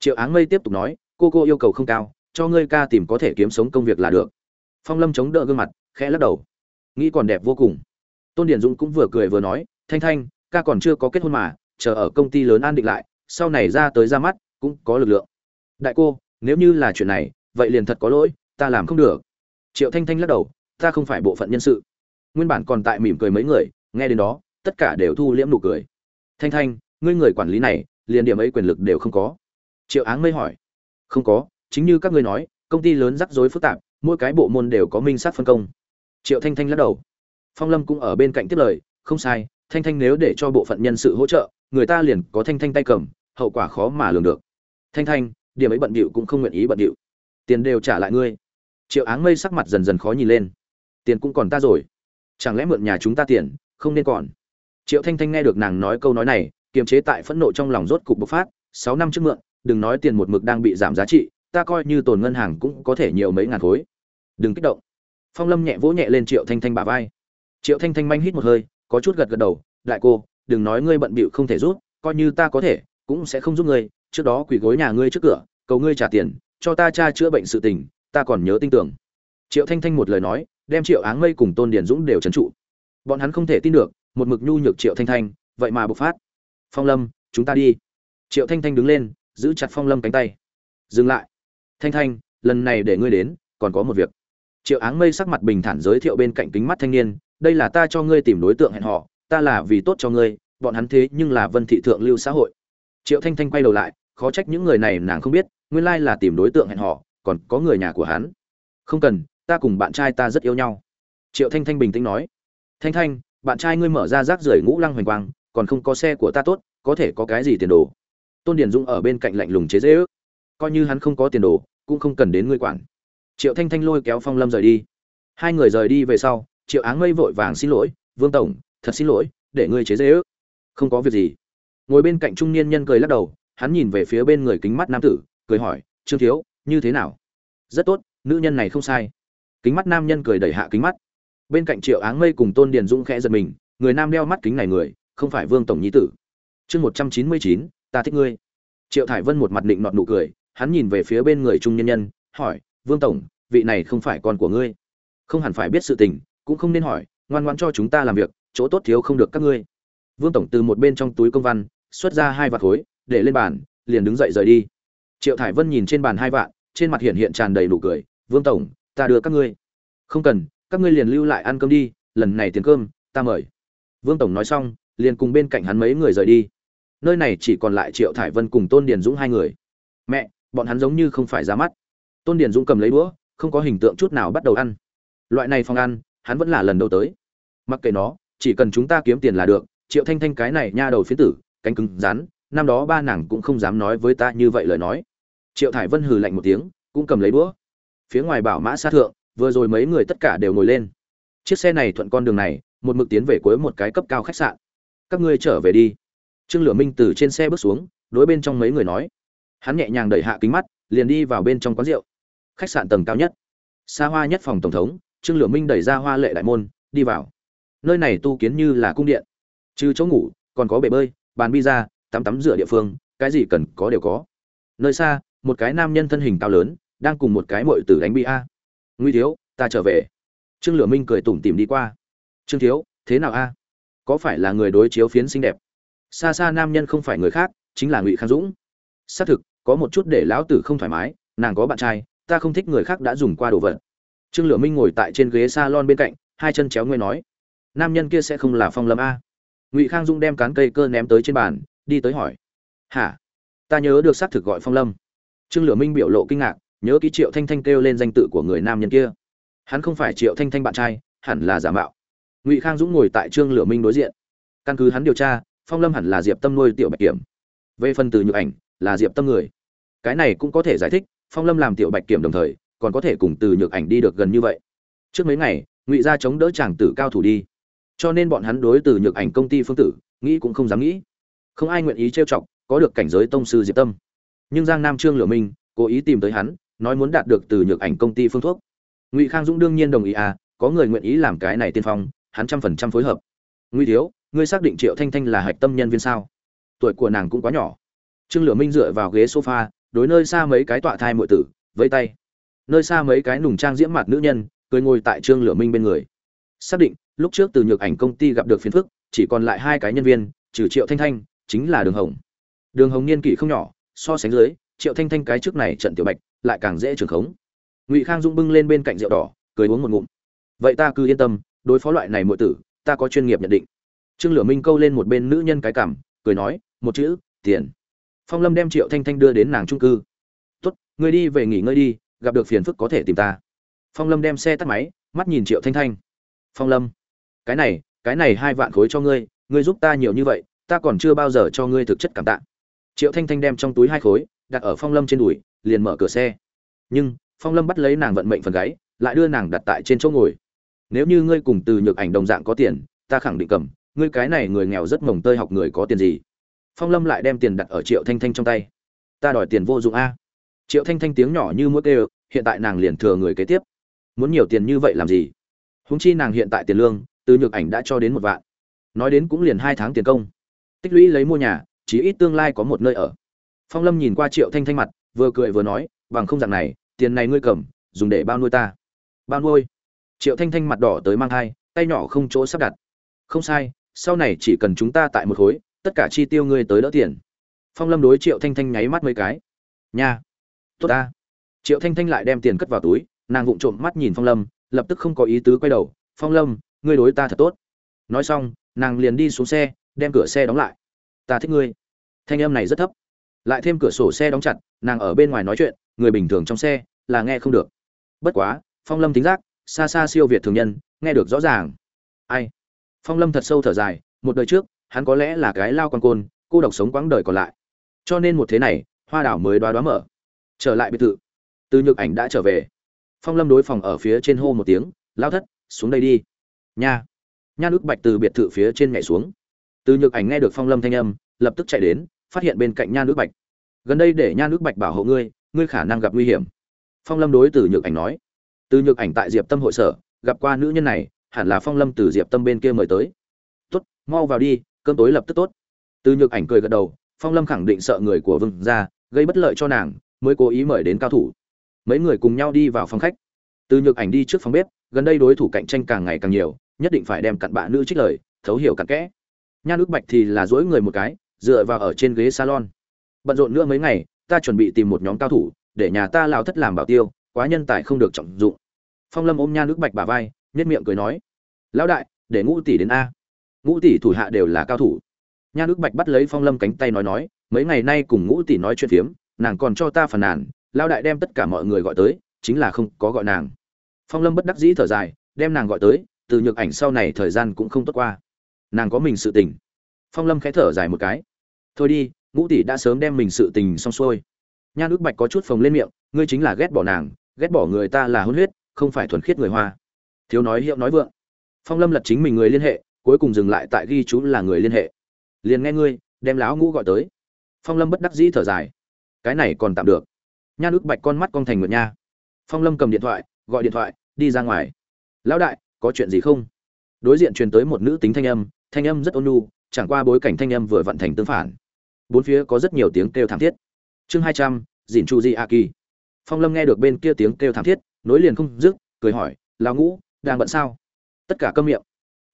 Triệu áng mây tiếp tục nói, cô cô yêu cầu không cao, cho ngươi ca tìm có thể kiếm sống công việc là được. Phong lâm chống đỡ gương mặt, khẽ lắc đầu. Nghĩ còn đẹp vô cùng. Tôn điển dũng cũng vừa cười vừa nói, thanh thanh, ca còn chưa có kết hôn mà, chờ ở công ty lớn an định lại, sau này ra tới ra mắt, cũng có lực lượng. Đại cô, nếu như là chuyện này, vậy liền thật có lỗi, ta làm không được. Triệu thanh thanh lắc đầu ta không phải bộ phận nhân sự. Nguyên bản còn tại mỉm cười mấy người, nghe đến đó, tất cả đều thu liễm nụ cười. Thanh thanh, ngươi người quản lý này, liền điểm ấy quyền lực đều không có. Triệu áng mây hỏi. Không có, chính như các ngươi nói, công ty lớn rắc rối phức tạp, mỗi cái bộ môn đều có minh sát phân công. Triệu thanh thanh lắc đầu. Phong lâm cũng ở bên cạnh tiếp lời, không sai, thanh thanh nếu để cho bộ phận nhân sự hỗ trợ, người ta liền có thanh thanh tay cầm, hậu quả khó mà lường được. Thanh thanh, điểm ấy bận bịu cũng không nguyện ý bận bịu. Tiền đều trả lại ngươi. Triệu áng mây sắc mặt dần dần khó nhìn lên tiền cũng còn ta rồi. Chẳng lẽ mượn nhà chúng ta tiền, không nên còn? Triệu thanh thanh nghe được nàng nói câu nói này, kiềm chế tại phẫn nộ trong lòng rốt cục bộc phát, sáu năm trước mượn, đừng nói tiền một mực đang bị giảm giá trị, ta coi như tồn ngân hàng cũng có thể nhiều mấy ngàn khối. Đừng kích động. Phong lâm nhẹ vỗ nhẹ lên triệu thanh thanh bả vai. Triệu thanh thanh manh hít một hơi, có chút gật gật đầu, đại cô, đừng nói ngươi bận bịu không thể rút, coi như ta có thể, cũng sẽ không giúp ngươi. Trước đó quỳ gối nhà ngươi trước cửa, cầu ngươi trả tiền, cho ta cha chữa bệnh sự tình, ta còn nhớ tin tưởng. Triệu thanh thanh một lời nói đem triệu áng mây cùng tôn điền dũng đều trấn trụ. Bọn hắn không thể tin được, một mực nhu nhược triệu thanh thanh, vậy mà bộc phát. Phong lâm, chúng ta đi. Triệu thanh thanh đứng lên, giữ chặt phong lâm cánh tay. Dừng lại. Thanh thanh, lần này để ngươi đến, còn có một việc. Triệu áng mây sắc mặt bình thản giới thiệu bên cạnh kính mắt thanh niên, đây là ta cho ngươi tìm đối tượng hẹn họ ta là vì tốt cho ngươi, bọn hắn thế nhưng là vân thị thượng lưu xã hội. Triệu thanh thanh quay đầu lại, khó trách những người này nàng không biết, nguyên lai là tìm đối tượng hẹn họ còn có người nhà của hắn. Không cần ta cùng bạn trai ta rất yêu nhau. Triệu thanh thanh bình tĩnh nói. Thanh thanh, bạn trai ngươi mở ra rác rưởi ngũ lăng hoành quang, còn không có xe của ta tốt, có thể có cái gì tiền đồ? Tôn điển dũng ở bên cạnh lạnh lùng chế dễ ước coi như hắn không có tiền đồ, cũng không cần đến ngươi quản. Triệu thanh thanh lôi kéo phong lâm rời đi. Hai người rời đi về sau, triệu áng mây vội vàng xin lỗi, vương tổng, thật xin lỗi, để ngươi chế dễ ước không có việc gì. Ngồi bên cạnh trung niên nhân cười lắc đầu, hắn nhìn về phía bên người kính mắt nam tử, cười hỏi, trương thiếu, như thế nào? Rất tốt, nữ nhân này không sai kính mắt nam nhân cười đẩy hạ kính mắt. Bên cạnh triệu áng mây cùng tôn điền dũng khẽ giật mình, người nam đeo mắt kính này người, không phải vương tổng nhi tử. Chương một trăm chín mươi chín, ta thích ngươi. Triệu thải vân một mặt định nọt nụ cười, hắn nhìn về phía bên người trung nhân nhân, hỏi, vương tổng, vị này không phải con của ngươi? Không hẳn phải biết sự tình, cũng không nên hỏi, ngoan ngoan cho chúng ta làm việc, chỗ tốt thiếu không được các ngươi. Vương tổng từ một bên trong túi công văn, xuất ra hai vạt khối, để lên bàn, liền đứng dậy rời đi. Triệu thải vân nhìn trên bàn hai vạn, trên mặt hiện hiện tràn đầy nụ cười, vương tổng ta đưa các ngươi. Không cần, các ngươi liền lưu lại ăn cơm đi, lần này tiền cơm, ta mời. Vương tổng nói xong, liền cùng bên cạnh hắn mấy người rời đi. Nơi này chỉ còn lại triệu thải vân cùng tôn điền dũng hai người. Mẹ, bọn hắn giống như không phải ra mắt. Tôn điền dũng cầm lấy đũa, không có hình tượng chút nào bắt đầu ăn. Loại này phòng ăn, hắn vẫn là lần đầu tới. Mặc kệ nó, chỉ cần chúng ta kiếm tiền là được, triệu thanh thanh cái này nha đầu phiến tử, cánh cứng, rắn, năm đó ba nàng cũng không dám nói với ta như vậy lời nói. Triệu thải vân hừ lạnh một tiếng, cũng cầm lấy đũa phía ngoài bảo mã xa thượng, vừa rồi mấy người tất cả đều ngồi lên. Chiếc xe này thuận con đường này, một mực tiến về cuối một cái cấp cao khách sạn. Các ngươi trở về đi. Trương lửa minh từ trên xe bước xuống, đối bên trong mấy người nói. Hắn nhẹ nhàng đẩy hạ kính mắt, liền đi vào bên trong quán rượu. Khách sạn tầng cao nhất. Xa hoa nhất phòng tổng thống, trương lửa minh đẩy ra hoa lệ đại môn, đi vào. Nơi này tu kiến như là cung điện. Trừ chỗ ngủ, còn có bể bơi, bàn pizza tắm tắm rửa địa phương, cái gì cần có đều có. Nơi xa, một cái nam nhân thân hình cao lớn đang cùng một cái mội tử đánh bia nguy thiếu, ta trở về. Trương lửa minh cười tủm tỉm đi qua. Trương thiếu, thế nào a? Có phải là người đối chiếu phiến xinh đẹp? Xa xa nam nhân không phải người khác, chính là ngụy khang dũng. Xác thực, có một chút để lão tử không thoải mái, nàng có bạn trai, ta không thích người khác đã dùng qua đồ vật. Trương lửa minh ngồi tại trên ghế s a lon bên cạnh, hai chân chéo ngươi nói. Nam nhân kia sẽ không là phong lâm a. Ngụy khang dũng đem cán cây cơ ném tới trên bàn, đi tới hỏi. Hả? Ta nhớ được xác thực gọi phong lâm. Trương lửa minh biểu lộ kinh ngạc nhớ ký triệu thanh thanh kêu lên danh tự của người nam nhân kia. Hắn không phải triệu thanh thanh bạn trai, hẳn là giả mạo. Ngụy khang dũng ngồi tại trương lửa minh đối diện. Căn cứ hắn điều tra, phong lâm hẳn là diệp tâm nuôi tiểu bạch kiểm. Về phần từ nhược ảnh, là diệp tâm người. Cái này cũng có thể giải thích, phong lâm làm tiểu bạch kiểm đồng thời, còn có thể cùng từ nhược ảnh đi được gần như vậy. Trước mấy ngày, ngụy gia chống đỡ chàng tử cao thủ đi. Cho nên bọn hắn đối từ nhược ảnh công ty phương tử, nghĩ cũng không dám nghĩ. Không ai nguyện ý trêu chọc, có được cảnh giới tông sư diệp tâm. Nhưng giang nam trương lửa minh, cố ý tìm tới hắn nói muốn đạt được từ nhược ảnh công ty phương thuốc. Ngụy khang dũng đương nhiên đồng ý à có người nguyện ý làm cái này tiên phong, hắn trăm phần trăm phối hợp. Ngụy thiếu, ngươi xác định triệu thanh thanh là hạch tâm nhân viên sao? Tuổi của nàng cũng quá nhỏ. Trương lửa minh dựa vào ghế sofa, đối nơi xa mấy cái tọa thai muội tử, vẫy tay. Nơi xa mấy cái nùng trang diễm mặt nữ nhân, cười ngồi tại trương lửa minh bên người. Xác định, lúc trước từ nhược ảnh công ty gặp được phiền phức, chỉ còn lại hai cái nhân viên, trừ triệu thanh thanh, chính là đường hồng. Đường hồng niên kỷ không nhỏ, so sánh dưới, triệu thanh thanh cái trước này trận tiểu bạch lại càng dễ trường khống. Ngụy khang dung bưng lên bên cạnh rượu đỏ, cười uống một ngụm. Vậy ta cứ yên tâm, đối phó loại này muội tử, ta có chuyên nghiệp nhận định. Trương lửa minh câu lên một bên nữ nhân cái cảm, cười nói, một chữ, tiền. Phong lâm đem triệu thanh thanh đưa đến nàng trung cư. Tốt, ngươi đi về nghỉ ngơi đi, gặp được phiền phức có thể tìm ta. Phong lâm đem xe tắt máy, mắt nhìn triệu thanh thanh. Phong lâm, cái này cái này hai vạn khối cho ngươi ngươi giúp ta nhiều như vậy, ta còn chưa bao giờ cho ngươi thực chất cảm tạ. Triệu thanh thanh đem trong túi hai khối, đặt ở phong lâm trên đùi liền mở cửa xe. Nhưng, phong lâm bắt lấy nàng vận mệnh phần gáy, lại đưa nàng đặt tại trên chỗ ngồi. Nếu như ngươi cùng từ nhược ảnh đồng dạng có tiền, ta khẳng định cầm, ngươi cái này người nghèo rất mồng tơi học người có tiền gì? Phong lâm lại đem tiền đặt ở triệu thanh thanh trong tay. Ta đòi tiền vô dụng a. Triệu thanh thanh tiếng nhỏ như mũi kêu, hiện tại nàng liền thừa người kế tiếp. Muốn nhiều tiền như vậy làm gì? Húng chi nàng hiện tại tiền lương, từ nhược ảnh đã cho đến một vạn. Nói đến cũng liền hai tháng tiền công. Tích lũy lấy mua nhà, chí ít tương lai có một nơi ở. Phong lâm nhìn qua triệu thanh thanh mặt vừa cười vừa nói, bằng không dạng này, tiền này ngươi cầm, dùng để bao nuôi ta. Bao nuôi? Triệu thanh thanh mặt đỏ tới mang thai, tay nhỏ không chỗ sắp đặt. Không sai, sau này chỉ cần chúng ta tại một khối, tất cả chi tiêu ngươi tới đỡ tiền. Phong lâm đối triệu thanh thanh nháy mắt mấy cái. Nha, tốt ta. Triệu thanh thanh lại đem tiền cất vào túi, nàng vụng trộm mắt nhìn phong lâm, lập tức không có ý tứ quay đầu. Phong lâm, ngươi đối ta thật tốt. Nói xong, nàng liền đi xuống xe, đem cửa xe đóng lại. Ta thích ngươi. Thanh âm này rất thấp lại thêm cửa sổ xe đóng chặt, nàng ở bên ngoài nói chuyện, người bình thường trong xe là nghe không được. Bất quá, phong lâm tính giác, xa xa siêu việt thường nhân, nghe được rõ ràng. Ai? Phong lâm thật sâu thở dài, một đời trước, hắn có lẽ là cái lao con côn, cô độc sống quãng đời còn lại. Cho nên một thế này, hoa đảo mới đoá đoá mở. Trở lại biệt thự. Từ nhược ảnh đã trở về. Phong lâm đối phòng ở phía trên hô một tiếng, lao thất, xuống đây đi. Nha. Nha nước bạch từ biệt thự phía trên nhảy xuống. Từ nhược ảnh nghe được phong lâm thanh âm, lập tức chạy đến phát hiện bên cạnh nha nước bạch. Gần đây để nha nước bạch bảo hộ ngươi ngươi khả năng gặp nguy hiểm. Phong lâm đối từ nhược ảnh nói. Từ nhược ảnh tại diệp tâm hội sở, gặp qua nữ nhân này, hẳn là phong lâm từ diệp tâm bên kia mời tới. Tốt, mau vào đi, cơm tối lập tức tốt. Từ nhược ảnh cười gật đầu, phong lâm khẳng định sợ người của vương ra gây bất lợi cho nàng, mới cố ý mời đến cao thủ. Mấy người cùng nhau đi vào phòng khách. Từ nhược ảnh đi trước phòng bếp, gần đây đối thủ cạnh tranh càng ngày càng nhiều, nhất định phải đem cặn bạ nữ trích lời, thấu hiểu cặn kẽ. Nhan ước bạch thì là dỗi người một cái dựa vào ở trên ghế salon. Bận rộn nữa mấy ngày, ta chuẩn bị tìm một nhóm cao thủ, để nhà ta lao thất làm bảo tiêu, quá nhân tài không được trọng dụng. Phong lâm ôm nha nước bạch bà vai nhất miệng cười nói, lão đại, để ngũ tỷ đến a. Ngũ tỷ thủ hạ đều là cao thủ. Nha nước bạch bắt lấy phong lâm cánh tay nói nói, mấy ngày nay cùng ngũ tỷ nói chuyện phiếm, nàng còn cho ta phần nàn lao đại đem tất cả mọi người gọi tới, chính là không có gọi nàng. Phong lâm bất đắc dĩ thở dài, đem nàng gọi tới, từ nhược ảnh sau này thời gian cũng không tốt qua. Nàng có mình sự tình. Phong lâm khẽ thở dài một cái thôi đi, ngũ tỷ đã sớm đem mình sự tình xong xuôi. Nhan ước bạch có chút phồng lên miệng, ngươi chính là ghét bỏ nàng, ghét bỏ người ta là hôn huyết, không phải thuần khiết người hoa. Thiếu nói hiệu nói vượng. Phong lâm lật chính mình người liên hệ, cuối cùng dừng lại tại ghi chú là người liên hệ. Liền nghe ngươi, đem láo ngũ gọi tới. Phong lâm bất đắc dĩ thở dài. Cái này còn tạm được. Nhan ước bạch con mắt con thành nguyệt nha. Phong lâm cầm điện thoại, gọi điện thoại, đi ra ngoài. Lão đại, có chuyện gì không? Đối diện truyền tới một nữ tính thanh âm thanh âm rất ôn nhu, chẳng qua bối cảnh thanh âm vừa vận thành tương phản bốn phía có rất nhiều tiếng kêu thảm thiết. Chương hai trăm, dìn chu di a kỳ. Phong lâm nghe được bên kia tiếng kêu thảm thiết, nối liền không dứt, cười hỏi lao ngũ, đang bận sao? Tất cả câm miệng.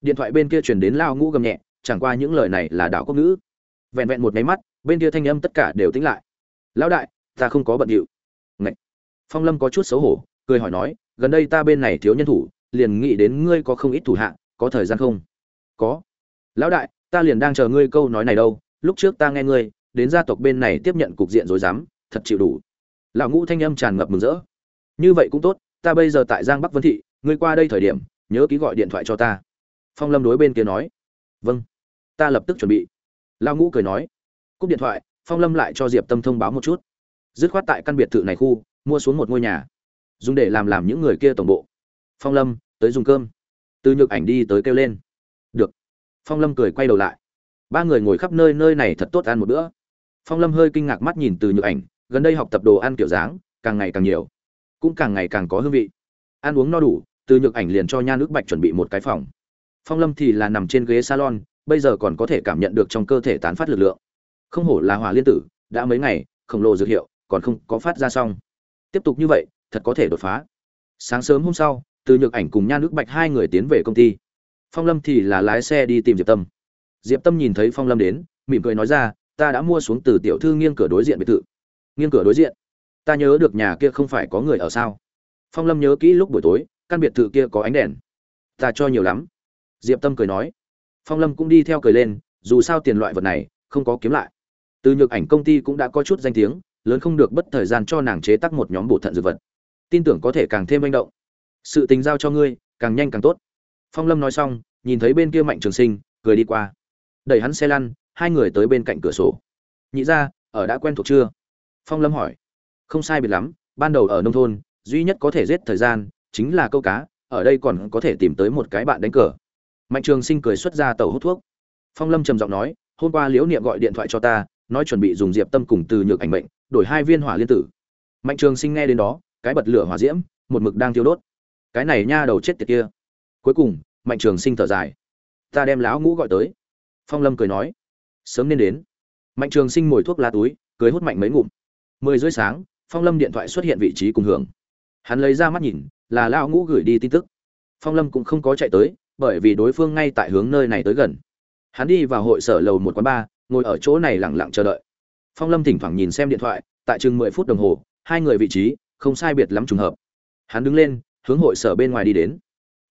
Điện thoại bên kia truyền đến lao ngũ gầm nhẹ, chẳng qua những lời này là đạo quốc ngữ. Vẹn vẹn một máy mắt, bên kia thanh âm tất cả đều tính lại. Lão đại, ta không có bận điệu. Ngậy. phong lâm có chút xấu hổ, cười hỏi nói, gần đây ta bên này thiếu nhân thủ, liền nghĩ đến ngươi có không ít thủ hạ, có thời gian không? Có. Lão đại, ta liền đang chờ ngươi câu nói này đâu lúc trước ta nghe ngươi, đến gia tộc bên này tiếp nhận cục diện rối rắm, thật chịu đủ. Lão ngũ thanh âm tràn ngập mừng rỡ. Như vậy cũng tốt, ta bây giờ tại giang bắc vân thị, ngươi qua đây thời điểm, nhớ ký gọi điện thoại cho ta. Phong lâm đối bên kia nói. Vâng. Ta lập tức chuẩn bị. Lão ngũ cười nói. Cúp điện thoại, phong lâm lại cho diệp tâm thông báo một chút. Dứt khoát tại căn biệt thự này khu, mua xuống một ngôi nhà. Dùng để làm làm những người kia tổng bộ. Phong lâm, tới dùng cơm. Từ nhược ảnh đi tới kêu lên. Được. Phong lâm cười quay đầu lại ba người ngồi khắp nơi nơi này thật tốt ăn một bữa. Phong lâm hơi kinh ngạc mắt nhìn từ nhược ảnh, gần đây học tập đồ ăn kiểu dáng, càng ngày càng nhiều, cũng càng ngày càng có hương vị. Ăn uống no đủ, từ nhược ảnh liền cho nha nước bạch chuẩn bị một cái phòng. Phong lâm thì là nằm trên ghế salon, bây giờ còn có thể cảm nhận được trong cơ thể tán phát lực lượng. Không hổ là hỏa liên tử, đã mấy ngày, khổng lồ dược hiệu, còn không có phát ra xong. Tiếp tục như vậy, thật có thể đột phá. Sáng sớm hôm sau, từ nhược ảnh cùng nha nước bạch hai người tiến về công ty. Phong lâm thì là lái xe đi tìm diệp tâm diệp tâm nhìn thấy phong lâm đến, mỉm cười nói ra, ta đã mua xuống từ tiểu thư nghiêng cửa đối diện biệt thự. Nghiêng cửa đối diện? Ta nhớ được nhà kia không phải có người ở sao? Phong lâm nhớ kỹ lúc buổi tối, căn biệt thự kia có ánh đèn. Ta cho nhiều lắm. Diệp tâm cười nói. Phong lâm cũng đi theo cười lên, dù sao tiền loại vật này, không có kiếm lại. Từ nhược ảnh công ty cũng đã có chút danh tiếng, lớn không được bất thời gian cho nàng chế tác một nhóm bổ thận dược vật. Tin tưởng có thể càng thêm manh động. Sự tình giao cho ngươi, càng nhanh càng tốt. Phong lâm nói xong, nhìn thấy bên kia mạnh trường sinh, cười đi qua đẩy hắn xe lăn, hai người tới bên cạnh cửa sổ. Nhị ra ở đã quen thuộc chưa? Phong lâm hỏi. Không sai biệt lắm, ban đầu ở nông thôn, duy nhất có thể giết thời gian chính là câu cá, ở đây còn có thể tìm tới một cái bạn đánh cờ. Mạnh trường sinh cười xuất ra tàu hút thuốc. Phong lâm trầm giọng nói, hôm qua liễu niệm gọi điện thoại cho ta, nói chuẩn bị dùng diệp tâm cùng từ nhược ảnh bệnh đổi hai viên hỏa liên tử. Mạnh trường sinh nghe đến đó, cái bật lửa hỏa diễm, một mực đang thiêu đốt. Cái này nha, đầu chết tiệt kia. Cuối cùng, mạnh trường sinh thở dài. Ta đem lão ngũ gọi tới phong lâm cười nói, sớm nên đến. Mạnh trường sinh ngồi thuốc lá túi, cười hút mạnh mấy ngụm. Mười rưỡi sáng, phong lâm điện thoại xuất hiện vị trí cùng hưởng. Hắn lấy ra mắt nhìn, là lão ngũ gửi đi tin tức. Phong lâm cũng không có chạy tới, bởi vì đối phương ngay tại hướng nơi này tới gần. Hắn đi vào hội sở lầu một quán bar, ngồi ở chỗ này lẳng lặng chờ đợi. Phong lâm thỉnh thoảng nhìn xem điện thoại, tại chừng mười phút đồng hồ, hai người vị trí, không sai biệt lắm trùng hợp. Hắn đứng lên, hướng hội sở bên ngoài đi đến.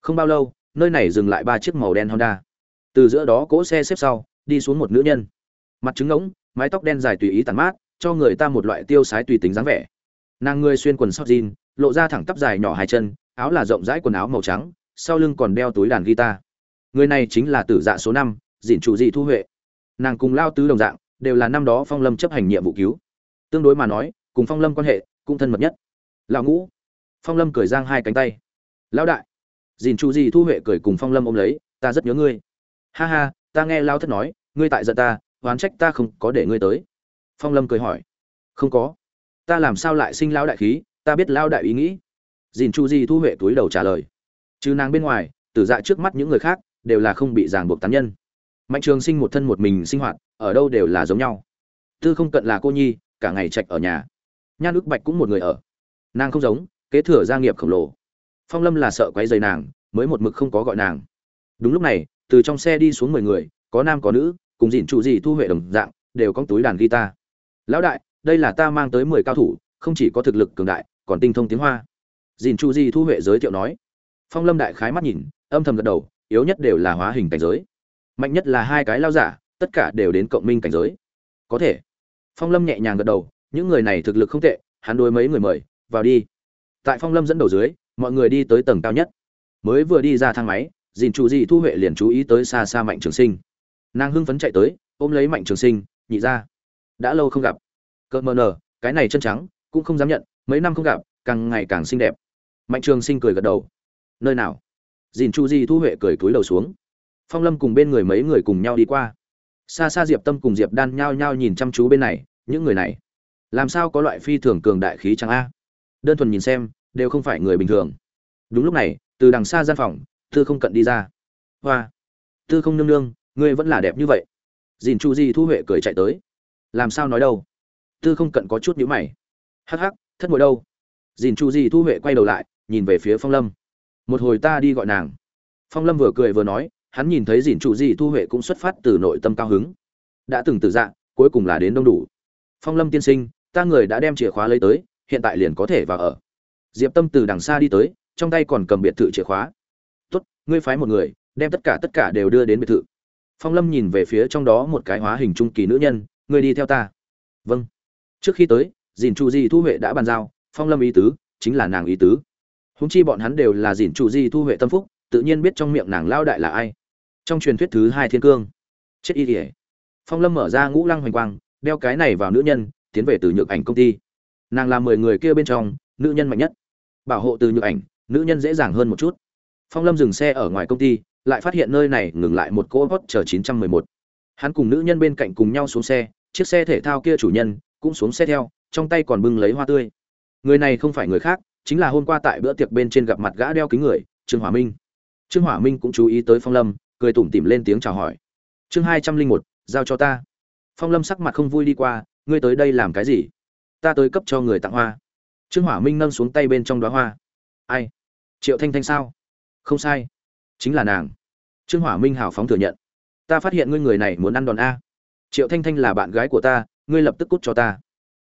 Không bao lâu, nơi này dừng lại ba chiếc màu đen honda từ giữa đó cỗ xe xếp sau, đi xuống một nữ nhân. Mặt trứng ngỗng, mái tóc đen dài tùy ý tàn mát, cho người ta một loại tiêu sái tùy tính dáng vẻ. Nàng người xuyên quần sóc jean, lộ ra thẳng tắp dài nhỏ hai chân, áo là rộng rãi quần áo màu trắng, sau lưng còn đeo túi đàn guitar. Người này chính là tử dạ số năm dìn chủ dị thu huệ. Nàng cùng lao tứ đồng dạng, đều là năm đó phong lâm chấp hành nhiệm vụ cứu. Tương đối mà nói, cùng phong lâm quan hệ cũng thân mật nhất. Lão ngũ. Phong lâm cười giang hai cánh tay. Lão đại. Dìn chủ di thu huệ cười cùng phong lâm ôm lấy, ta rất nhớ ngươi ha ha, ta nghe lao thất nói, ngươi tại giận ta, oán trách ta không có để ngươi tới. Phong lâm cười hỏi. Không có. Ta làm sao lại sinh lao đại khí, ta biết lao đại ý nghĩ. Dìn chu di thu huệ túi đầu trả lời. Chứ nàng bên ngoài, tử dạ trước mắt những người khác, đều là không bị ràng buộc tán nhân. Mạnh trường sinh một thân một mình sinh hoạt, ở đâu đều là giống nhau. Tư không cận là cô nhi, cả ngày trạch ở nhà. Nhan ước bạch cũng một người ở. Nàng không giống, kế thừa gia nghiệp khổng lồ. Phong lâm là sợ quấy rầy nàng, mới một mực không có gọi nàng. Đúng lúc này từ trong xe đi xuống mười người, có nam có nữ, cùng dìn chủ gì thu huệ đồng dạng, đều có túi đàn guitar. Lão đại, đây là ta mang tới mười cao thủ, không chỉ có thực lực cường đại, còn tinh thông tiếng hoa. Dìn chủ gì thu huệ giới thiệu nói. Phong lâm đại khái mắt nhìn, âm thầm gật đầu, yếu nhất đều là hóa hình cảnh giới. Mạnh nhất là hai cái lao giả, tất cả đều đến cộng minh cảnh giới. Có thể. Phong lâm nhẹ nhàng gật đầu, những người này thực lực không tệ, hắn đối mấy người mời, vào đi. Tại phong lâm dẫn đầu dưới, mọi người đi tới tầng cao nhất. Mới vừa đi ra thang máy dìn chủ gì thu huệ liền chú ý tới xa xa mạnh trường sinh. Nàng hưng phấn chạy tới, ôm lấy mạnh trường sinh, nhị ra. Đã lâu không gặp. Cợt mờ nờ, cái này chân trắng, cũng không dám nhận, mấy năm không gặp, càng ngày càng xinh đẹp. Mạnh trường sinh cười gật đầu. Nơi nào? Dìn chu di thu huệ cười cúi đầu xuống. Phong lâm cùng bên người mấy người cùng nhau đi qua. Xa xa diệp tâm cùng diệp đan nhao nhao nhìn chăm chú bên này, những người này, làm sao có loại phi thường cường đại khí chẳng a? Đơn thuần nhìn xem, đều không phải người bình thường. Đúng lúc này, từ đằng xa gian phòng tư không cận đi ra. Hoa. Tư không nương nương, ngươi vẫn là đẹp như vậy. Dìn chu di thu huệ cười chạy tới. Làm sao nói đâu? Tư không cận có chút nhữ mày. Hắc hắc, thất ngồi đâu? Dìn chu di thu huệ quay đầu lại, nhìn về phía phong lâm. Một hồi ta đi gọi nàng. Phong lâm vừa cười vừa nói, hắn nhìn thấy dìn chu di thu huệ cũng xuất phát từ nội tâm cao hứng. Đã từng tự dạng cuối cùng là đến đông đủ. Phong lâm tiên sinh, ta người đã đem chìa khóa lấy tới, hiện tại liền có thể vào ở. Diệp tâm từ đằng xa đi tới, trong tay còn cầm biệt thự chìa khóa tốt, ngươi phái một người, đem tất cả tất cả đều đưa đến biệt thự. Phong lâm nhìn về phía trong đó một cái hóa hình trung kỳ nữ nhân, ngươi đi theo ta. Vâng. Trước khi tới Dĩn chu di thu huệ đã bàn giao, phong lâm ý tứ chính là nàng ý tứ. Húng chi bọn hắn đều là Dĩn chu di thu huệ tâm phúc, tự nhiên biết trong miệng nàng lao đại là ai. Trong truyền thuyết thứ hai thiên cương. Chết y ỉa phong lâm mở ra ngũ lăng hoành quang, đeo cái này vào nữ nhân, tiến về từ nhược ảnh công ty. Nàng là mười người kia bên trong, nữ nhân mạnh nhất. Bảo hộ từ nhược ảnh, nữ nhân dễ dàng hơn một chút phong lâm dừng xe ở ngoài công ty lại phát hiện nơi này ngừng lại một cỗ hot chờ 911. Hắn cùng nữ nhân bên cạnh cùng nhau xuống xe, chiếc xe thể thao kia chủ nhân cũng xuống xe theo, trong tay còn bưng lấy hoa tươi. Người này không phải người khác, chính là hôm qua tại bữa tiệc bên trên gặp mặt gã đeo kính người, Trương Hỏa Minh. Trương Hỏa Minh cũng chú ý tới Phong Lâm, cười tủm tỉm lên tiếng chào hỏi. Chương 201, giao cho ta. Phong Lâm sắc mặt không vui đi qua, ngươi tới đây làm cái gì? Ta tới cấp cho người tặng hoa. Trương Hỏa Minh nâng xuống tay bên trong đóa hoa. Ai? Triệu Thanh Thanh sao? Không sai, chính là nàng. Trương hỏa minh hào phóng thừa nhận. Ta phát hiện ngươi người này muốn ăn đòn a. Triệu thanh thanh là bạn gái của ta ngươi lập tức cút cho ta.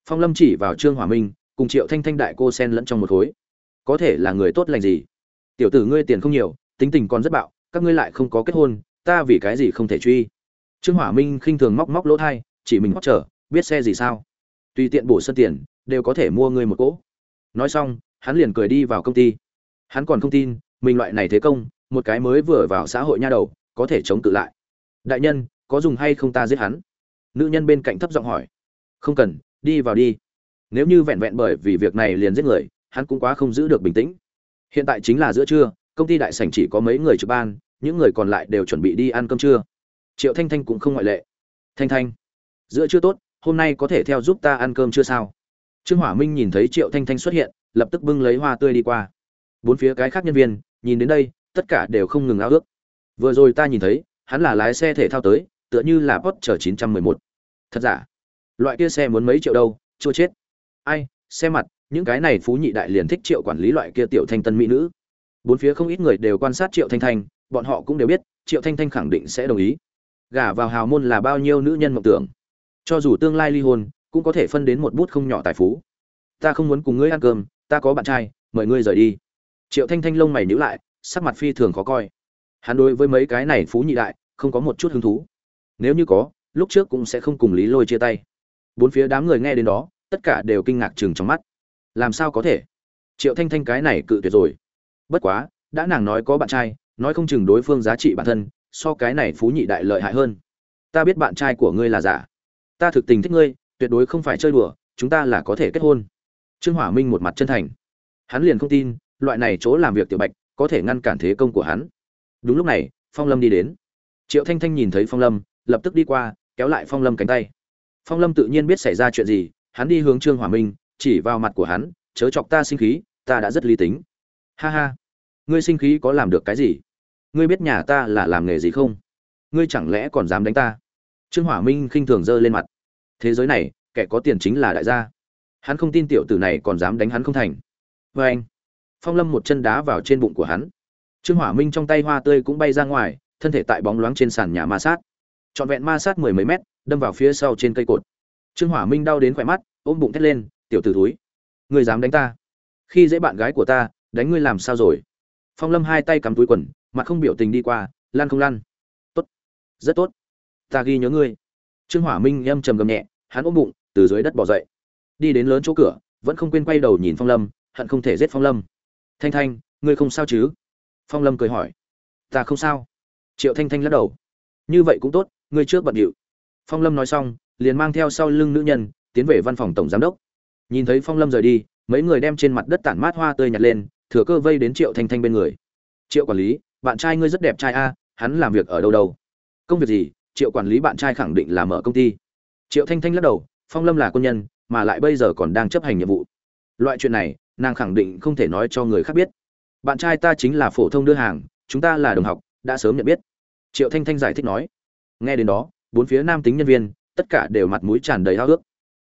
Phong lâm chỉ vào trương hỏa minh cùng triệu thanh thanh đại cô sen lẫn trong một khối. Có thể là người tốt lành gì? Tiểu tử ngươi tiền không nhiều tính tình còn rất bạo các ngươi lại không có kết hôn ta vì cái gì không thể truy? Trương hỏa minh khinh thường móc móc lỗ thai chỉ mình móc trở biết xe gì sao? Tùy tiện bổ sân tiền đều có thể mua ngươi một cỗ. Nói xong hắn liền cười đi vào công ty. Hắn còn không tin mình loại này thế công, một cái mới vừa vào xã hội nha đầu, có thể chống cự lại. Đại nhân, có dùng hay không ta giết hắn? Nữ nhân bên cạnh thấp giọng hỏi. Không cần, đi vào đi. Nếu như vẹn vẹn bởi vì việc này liền giết người, hắn cũng quá không giữ được bình tĩnh. Hiện tại chính là giữa trưa, công ty đại sảnh chỉ có mấy người trực ban, những người còn lại đều chuẩn bị đi ăn cơm trưa. Triệu thanh thanh cũng không ngoại lệ. Thanh thanh, giữa trưa tốt, hôm nay có thể theo giúp ta ăn cơm chưa sao? Trương hỏa minh nhìn thấy triệu thanh thanh xuất hiện, lập tức bưng lấy hoa tươi đi qua. Bốn phía cái khác nhân viên nhìn đến đây, tất cả đều không ngừng ao ước. Vừa rồi ta nhìn thấy, hắn là lái xe thể thao tới, tựa như là Porsche 911. thật giả? Loại kia xe muốn mấy triệu đâu, chua chết. Ai, xe mặt, những cái này phú nhị đại liền thích triệu quản lý loại kia tiểu thanh tân mỹ nữ. Bốn phía không ít người đều quan sát triệu thanh thanh, bọn họ cũng đều biết, triệu thanh thanh khẳng định sẽ đồng ý. Gả vào hào môn là bao nhiêu nữ nhân mộng tưởng. Cho dù tương lai ly hôn, cũng có thể phân đến một bút không nhỏ tài phú. Ta không muốn cùng ngươi ăn cơm, ta có bạn trai, mời ngươi rời đi triệu thanh thanh lông mày nhíu lại, sắc mặt phi thường khó coi. Hắn đối với mấy cái này phú nhị đại, không có một chút hứng thú. Nếu như có, lúc trước cũng sẽ không cùng lý lôi chia tay. Bốn phía đám người nghe đến đó, tất cả đều kinh ngạc chừng trong mắt. Làm sao có thể? Triệu thanh thanh cái này cự tuyệt rồi. Bất quá, đã nàng nói có bạn trai, nói không chừng đối phương giá trị bản thân, so cái này phú nhị đại lợi hại hơn. Ta biết bạn trai của ngươi là giả. Ta thực tình thích ngươi, tuyệt đối không phải chơi đùa, chúng ta là có thể kết hôn. Trương hỏa minh một mặt chân thành. Hắn liền không tin loại này chỗ làm việc tiểu bạch có thể ngăn cản thế công của hắn. Đúng lúc này, phong lâm đi đến. Triệu thanh thanh nhìn thấy phong lâm, lập tức đi qua, kéo lại phong lâm cánh tay. Phong lâm tự nhiên biết xảy ra chuyện gì, hắn đi hướng trương hòa minh, chỉ vào mặt của hắn, chớ chọc ta sinh khí, ta đã rất lý tính. Ha ha, ngươi sinh khí có làm được cái gì? Ngươi biết nhà ta là làm nghề gì không? Ngươi chẳng lẽ còn dám đánh ta? Trương hỏa minh khinh thường giơ lên mặt. Thế giới này, kẻ có tiền chính là đại gia. Hắn không tin tiểu tử này còn dám đánh hắn không thành. Vê anh phong lâm một chân đá vào trên bụng của hắn. Trương hỏa minh trong tay hoa tươi cũng bay ra ngoài, thân thể tại bóng loáng trên sàn nhà ma sát. Trọn vẹn ma sát mười mấy mét, đâm vào phía sau trên cây cột. Trương hỏa minh đau đến khỏe mắt, ôm bụng thét lên, tiểu tử túi người dám đánh ta? Khi dễ bạn gái của ta, đánh ngươi làm sao rồi? Phong lâm hai tay cắm túi quần, mặt không biểu tình đi qua, lan không lăn tốt, rất tốt. Ta ghi nhớ ngươi. Trương hỏa minh âm trầm gầm nhẹ, hắn ôm bụng, từ dưới đất bỏ dậy. Đi đến lớn chỗ cửa, vẫn không quên quay đầu nhìn phong lâm, hận không thể giết phong lâm thanh thanh, ngươi không sao chứ? Phong lâm cười hỏi. Ta không sao. Triệu thanh thanh lắc đầu. Như vậy cũng tốt, ngươi trước bận điệu. Phong lâm nói xong, liền mang theo sau lưng nữ nhân, tiến về văn phòng tổng giám đốc. Nhìn thấy phong lâm rời đi, mấy người đem trên mặt đất tản mát hoa tươi nhặt lên, thừa cơ vây đến triệu thanh thanh bên người. Triệu quản lý, bạn trai ngươi rất đẹp trai a, hắn làm việc ở đâu đâu? Công việc gì, triệu quản lý bạn trai khẳng định là mở công ty. Triệu thanh thanh lắc đầu, phong lâm là quân nhân, mà lại bây giờ còn đang chấp hành nhiệm vụ. Loại chuyện này nàng khẳng định không thể nói cho người khác biết. Bạn trai ta chính là phổ thông đưa hàng, chúng ta là đồng học, đã sớm nhận biết. Triệu thanh thanh giải thích nói. Nghe đến đó, bốn phía nam tính nhân viên, tất cả đều mặt mũi tràn đầy hao ước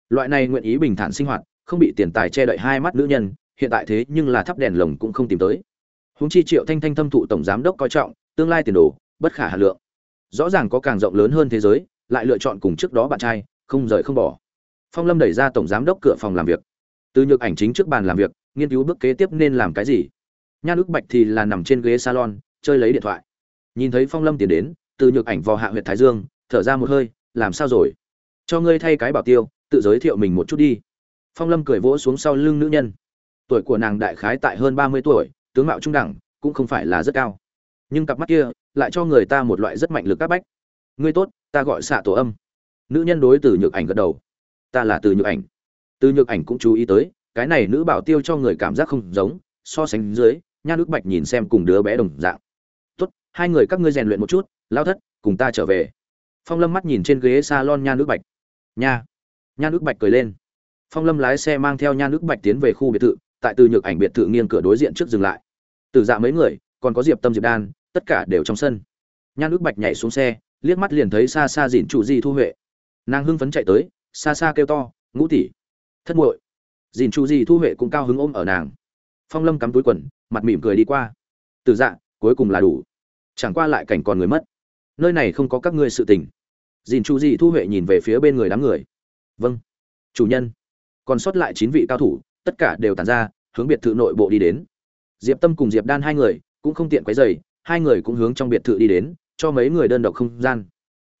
loại này nguyện ý bình thản sinh hoạt, không bị tiền tài che đậy hai mắt nữ nhân, hiện tại thế nhưng là thắp đèn lồng cũng không tìm tới. Húng chi triệu thanh thanh thâm thụ tổng giám đốc coi trọng, tương lai tiền đồ, bất khả hà lượng. Rõ ràng có càng rộng lớn hơn thế giới, lại lựa chọn cùng trước đó bạn trai, không rời không bỏ. Phong lâm đẩy ra tổng giám đốc cửa phòng làm việc. Từ nhược ảnh chính trước bàn làm việc nghiên cứu bước kế tiếp nên làm cái gì? Nhan ức bạch thì là nằm trên ghế salon, chơi lấy điện thoại. Nhìn thấy phong lâm tiến đến, từ nhược ảnh vào hạ huyện thái dương, thở ra một hơi, làm sao rồi? Cho ngươi thay cái bảo tiêu, tự giới thiệu mình một chút đi. Phong lâm cười vỗ xuống sau lưng nữ nhân. Tuổi của nàng đại khái tại hơn ba mươi tuổi, tướng mạo trung đẳng, cũng không phải là rất cao. Nhưng cặp mắt kia lại cho người ta một loại rất mạnh lực các bách. Ngươi tốt, ta gọi xạ tổ âm. Nữ nhân đối từ nhược ảnh gật đầu. Ta là từ nhược ảnh. Từ nhược ảnh cũng chú ý tới cái này nữ bảo tiêu cho người cảm giác không giống, so sánh dưới, nha nước bạch nhìn xem cùng đứa bé đồng dạng. Tốt, hai người các ngươi rèn luyện một chút, lao thất, cùng ta trở về. Phong lâm mắt nhìn trên ghế s a lon nha nước bạch. Nha. Nha nước bạch cười lên. Phong lâm lái xe mang theo nha nước bạch tiến về khu biệt thự, tại từ nhược ảnh biệt thự nghiêng cửa đối diện trước dừng lại. Từ dạ mấy người, còn có diệp tâm diệp đan, tất cả đều trong sân. Nha nước bạch nhảy xuống xe, liếc mắt liền thấy xa xa dìn chủ di thu huệ. Nàng hưng phấn chạy tới xa xa kêu to, ngũ tỷ, thất muội dìn chủ di thu huệ cũng cao hứng ôm ở nàng. Phong lâm cắm túi quần, mặt mỉm cười đi qua. Từ dạ cuối cùng là đủ. Chẳng qua lại cảnh còn người mất. Nơi này không có các ngươi sự tình. Dìn chủ di thu huệ nhìn về phía bên người đám người. Vâng. Chủ nhân. Còn sót lại chín vị cao thủ, tất cả đều tàn ra, hướng biệt thự nội bộ đi đến. Diệp tâm cùng diệp đan hai người, cũng không tiện quấy dày hai người cũng hướng trong biệt thự đi đến, cho mấy người đơn độc không gian.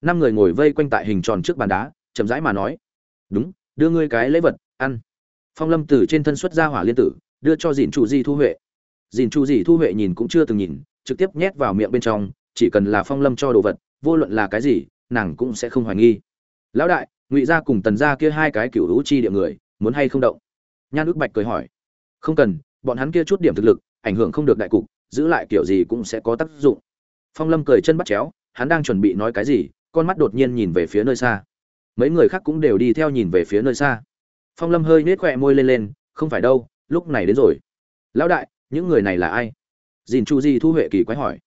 Năm người ngồi vây quanh tại hình tròn trước bàn đá, chậm rãi mà nói. Đúng, đưa ngươi cái lễ vật, ăn phong lâm từ trên thân xuất ra hỏa liên tử, đưa cho dìn chủ di thu huệ. Dìn chủ di thu huệ nhìn cũng chưa từng nhìn, trực tiếp nhét vào miệng bên trong, chỉ cần là phong lâm cho đồ vật, vô luận là cái gì, nàng cũng sẽ không hoài nghi. Lão đại, ngụy gia cùng tần gia kia hai cái cựu hữu chi địa người, muốn hay không động? Nhan ước bạch cười hỏi. Không cần, bọn hắn kia chút điểm thực lực, ảnh hưởng không được đại cục, giữ lại kiểu gì cũng sẽ có tác dụng. Phong lâm cười chân bắt chéo, hắn đang chuẩn bị nói cái gì, con mắt đột nhiên nhìn về phía nơi xa. Mấy người khác cũng đều đi theo nhìn về phía nơi xa phong lâm hơi nết khỏe môi lên lên, không phải đâu, lúc này đến rồi. Lão đại, những người này là ai? Dìn chu di thu huệ kỳ quái hỏi.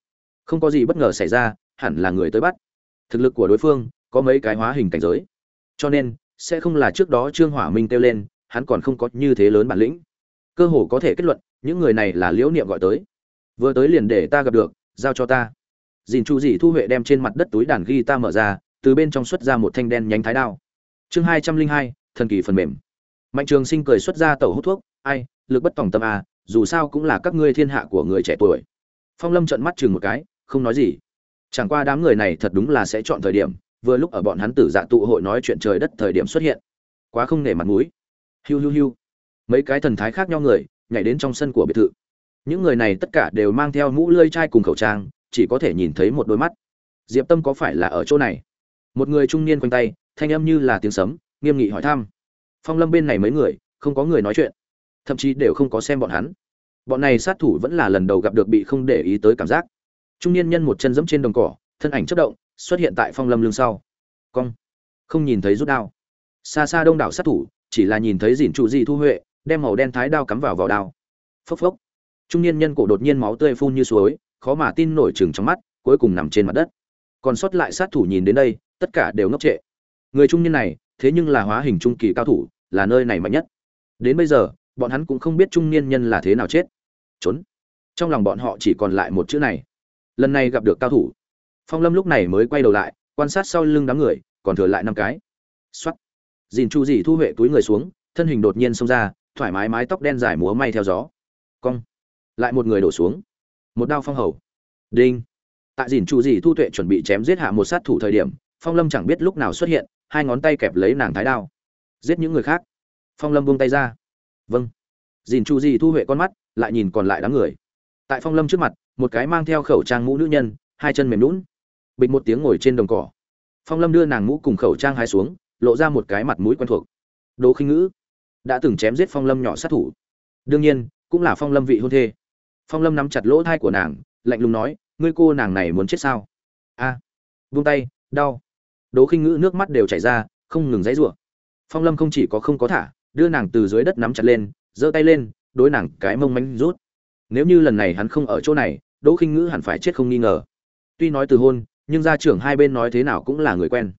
Không có gì bất ngờ xảy ra, hẳn là người tới bắt. Thực lực của đối phương, có mấy cái hóa hình cảnh giới. Cho nên, sẽ không là trước đó trương hỏa minh kêu lên, hắn còn không có như thế lớn bản lĩnh. Cơ hồ có thể kết luận, những người này là liễu niệm gọi tới. Vừa tới liền để ta gặp được, giao cho ta. Dìn chu Dị thu huệ đem trên mặt đất túi đàn ghi ta mở ra, từ bên trong xuất ra một thanh đen nhánh thái đao. Chương hai trăm linh hai, thần kỳ phần mềm mạnh trường sinh cười xuất ra tẩu hút thuốc ai lực bất tòng tâm à, dù sao cũng là các ngươi thiên hạ của người trẻ tuổi. Phong lâm trợn mắt chừng một cái không nói gì. Chẳng qua đám người này thật đúng là sẽ chọn thời điểm vừa lúc ở bọn hắn tử dạ tụ hội nói chuyện trời đất thời điểm xuất hiện. Quá không nể mặt mũi. Hiu hiu hiu. Mấy cái thần thái khác nhau người nhảy đến trong sân của biệt thự. Những người này tất cả đều mang theo mũ lơi chai cùng khẩu trang chỉ có thể nhìn thấy một đôi mắt. Diệp tâm có phải là ở chỗ này? Một người trung niên quanh tay thanh âm như là tiếng sấm nghiêm nghị hỏi thăm phong lâm bên này mấy người, không có người nói chuyện. Thậm chí đều không có xem bọn hắn. Bọn này sát thủ vẫn là lần đầu gặp được bị không để ý tới cảm giác. Trung niên nhân một chân dẫm trên đồng cỏ, thân ảnh chất động, xuất hiện tại phong lâm lưng sau. Cong. Không nhìn thấy rút đao. Xa xa đông đảo sát thủ, chỉ là nhìn thấy dìn trụ di thu huệ, đem màu đen thái đao cắm vào vào đao. Phốc phốc. Trung niên nhân cổ đột nhiên máu tươi phun như suối, khó mà tin nổi chừng trong mắt, cuối cùng nằm trên mặt đất. Còn sót lại sát thủ nhìn đến đây, tất cả đều ngốc trệ. Người trung niên này thế nhưng là hóa hình trung kỳ cao thủ, là nơi này mạnh nhất. Đến bây giờ, bọn hắn cũng không biết trung niên nhân là thế nào chết. Trốn. Trong lòng bọn họ chỉ còn lại một chữ này. Lần này gặp được cao thủ. Phong lâm lúc này mới quay đầu lại, quan sát sau lưng đám người, còn thừa lại năm cái. Soát. dìn chu dì thu huệ túi người xuống, thân hình đột nhiên xông ra, thoải mái mái tóc đen dài múa may theo gió. Cong. Lại một người đổ xuống. Một đao phong hầu. Đinh. Tại dìn chu dì thu tuệ chuẩn bị chém giết hạ một sát thủ thời điểm phong lâm chẳng biết lúc nào xuất hiện hai ngón tay kẹp lấy nàng thái đao. Giết những người khác. Phong lâm buông tay ra. Vâng. Dìn chu di thu huệ con mắt lại nhìn còn lại đám người. Tại phong lâm trước mặt một cái mang theo khẩu trang mũ nữ nhân hai chân mềm lún bịch một tiếng ngồi trên đồng cỏ. Phong lâm đưa nàng mũ cùng khẩu trang hai xuống lộ ra một cái mặt mũi quen thuộc. Đỗ khinh ngữ đã từng chém giết phong lâm nhỏ sát thủ. Đương nhiên cũng là phong lâm vị hôn thê. Phong lâm nắm chặt lỗ thai của nàng lạnh lùng nói ngươi cô nàng này muốn chết sao? A. À, vung tay đau đỗ khinh ngữ nước mắt đều chảy ra, không ngừng dãy rủa. Phong lâm không chỉ có không có thả, đưa nàng từ dưới đất nắm chặt lên, giơ tay lên, đối nàng cái mông manh rút. Nếu như lần này hắn không ở chỗ này, đỗ khinh ngữ hẳn phải chết không nghi ngờ. Tuy nói từ hôn, nhưng gia trưởng hai bên nói thế nào cũng là người quen.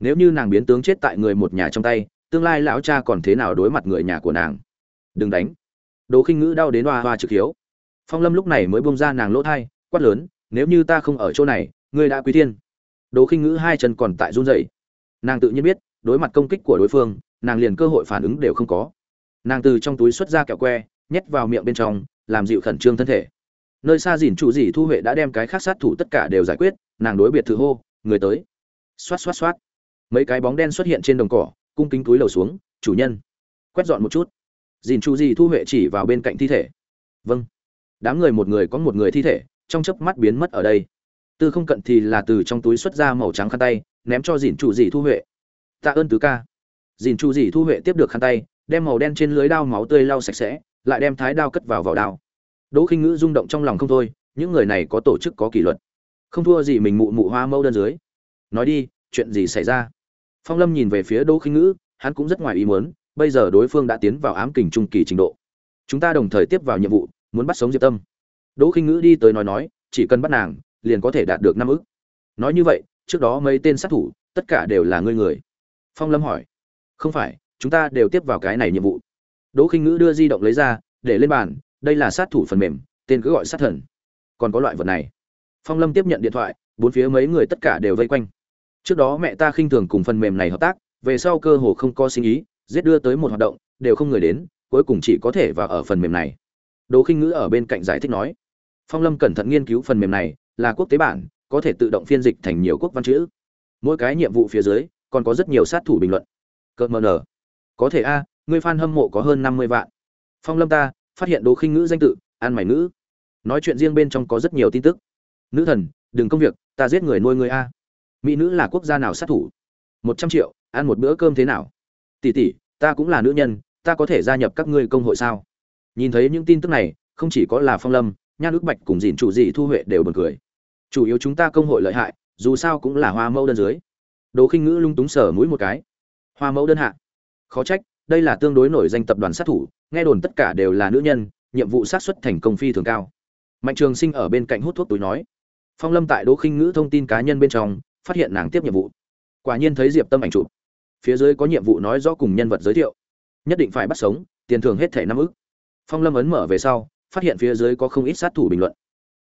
Nếu như nàng biến tướng chết tại người một nhà trong tay, tương lai lão cha còn thế nào đối mặt người nhà của nàng? Đừng đánh. Đỗ khinh ngữ đau đến hoa hoa trực hiếu. Phong lâm lúc này mới bông ra nàng lỗ thai, quát lớn, nếu như ta không ở chỗ này, ngươi đã quý thiên đỗ khinh ngữ hai chân còn tại run rẩy. Nàng tự nhiên biết, đối mặt công kích của đối phương, nàng liền cơ hội phản ứng đều không có. Nàng từ trong túi xuất ra kẹo que, nhét vào miệng bên trong, làm dịu khẩn trương thân thể. Nơi xa dìn chủ dì thu huệ đã đem cái khác sát thủ tất cả đều giải quyết, nàng đối biệt thử hô, người tới. Xoát xoát xoát. Mấy cái bóng đen xuất hiện trên đồng cỏ, cung kính túi lầu xuống, chủ nhân. Quét dọn một chút. Dìn chủ dì thu huệ chỉ vào bên cạnh thi thể. Vâng. Đám người một người có một người thi thể, trong chớp mắt biến mất ở đây tư không cận thì là từ trong túi xuất ra màu trắng khăn tay, ném cho dìn chủ dì thu huệ. Tạ ơn tứ ca. Dìn chủ dì thu huệ tiếp được khăn tay, đem màu đen trên lưới đao máu tươi lau sạch sẽ, lại đem thái đao cất vào vỏ đao. Đỗ khinh ngữ rung động trong lòng không thôi, những người này có tổ chức có kỷ luật. Không thua gì mình mụ mụ hoa mâu đơn dưới. Nói đi, chuyện gì xảy ra? Phong lâm nhìn về phía đỗ khinh ngữ, hắn cũng rất ngoài ý muốn, bây giờ đối phương đã tiến vào ám kình trung kỳ trình độ. Chúng ta đồng thời tiếp vào nhiệm vụ, muốn bắt sống diệp tâm. Đỗ khinh ngữ đi tới nói nói, chỉ cần bắt nàng liền có thể đạt được năm ức. Nói như vậy, trước đó mấy tên sát thủ, tất cả đều là ngươi người. Phong lâm hỏi. Không phải, chúng ta đều tiếp vào cái này nhiệm vụ. Đỗ khinh ngữ đưa di động lấy ra, để lên bàn, đây là sát thủ phần mềm, tên cứ gọi sát thần. Còn có loại vật này. Phong lâm tiếp nhận điện thoại, bốn phía mấy người tất cả đều vây quanh. Trước đó mẹ ta khinh thường cùng phần mềm này hợp tác, về sau cơ hồ không có sinh ý, giết đưa tới một hoạt động, đều không người đến, cuối cùng chỉ có thể vào ở phần mềm này. Đỗ khinh ngữ ở bên cạnh giải thích nói. Phong lâm cẩn thận nghiên cứu phần mềm này là quốc tế bản, có thể tự động phiên dịch thành nhiều quốc văn chữ. Mỗi cái nhiệm vụ phía dưới, còn có rất nhiều sát thủ bình luận. Cợt mờ nở có thể a, người fan hâm mộ có hơn năm mươi vạn. Phong lâm ta, phát hiện đỗ khinh ngữ danh tự an mày ngữ. Nói chuyện riêng bên trong có rất nhiều tin tức. Nữ thần, đừng công việc, ta giết người nuôi người a. Mỹ nữ là quốc gia nào sát thủ? Một trăm triệu, ăn một bữa cơm thế nào? Tỷ tỷ, ta cũng là nữ nhân, ta có thể gia nhập các ngươi công hội sao? Nhìn thấy những tin tức này, không chỉ có là phong lâm nhan ước bạch cùng dìn chủ dị thu huệ đều buồn cười. Chủ yếu chúng ta công hội lợi hại, dù sao cũng là hoa mẫu đơn dưới. Đỗ khinh ngữ lung túng sở mũi một cái. Hoa mẫu đơn hạ. Khó trách, đây là tương đối nổi danh tập đoàn sát thủ, nghe đồn tất cả đều là nữ nhân, nhiệm vụ sát xuất thành công phi thường cao. Mạnh trường sinh ở bên cạnh hút thuốc túi nói. Phong lâm tại đỗ khinh ngữ thông tin cá nhân bên trong, phát hiện nàng tiếp nhiệm vụ. Quả nhiên thấy diệp tâm ảnh chụp. Phía dưới có nhiệm vụ nói rõ cùng nhân vật giới thiệu. Nhất định phải bắt sống, tiền thưởng hết thẻ năm ức. Phong lâm ấn mở về sau phát hiện phía dưới có không ít sát thủ bình luận.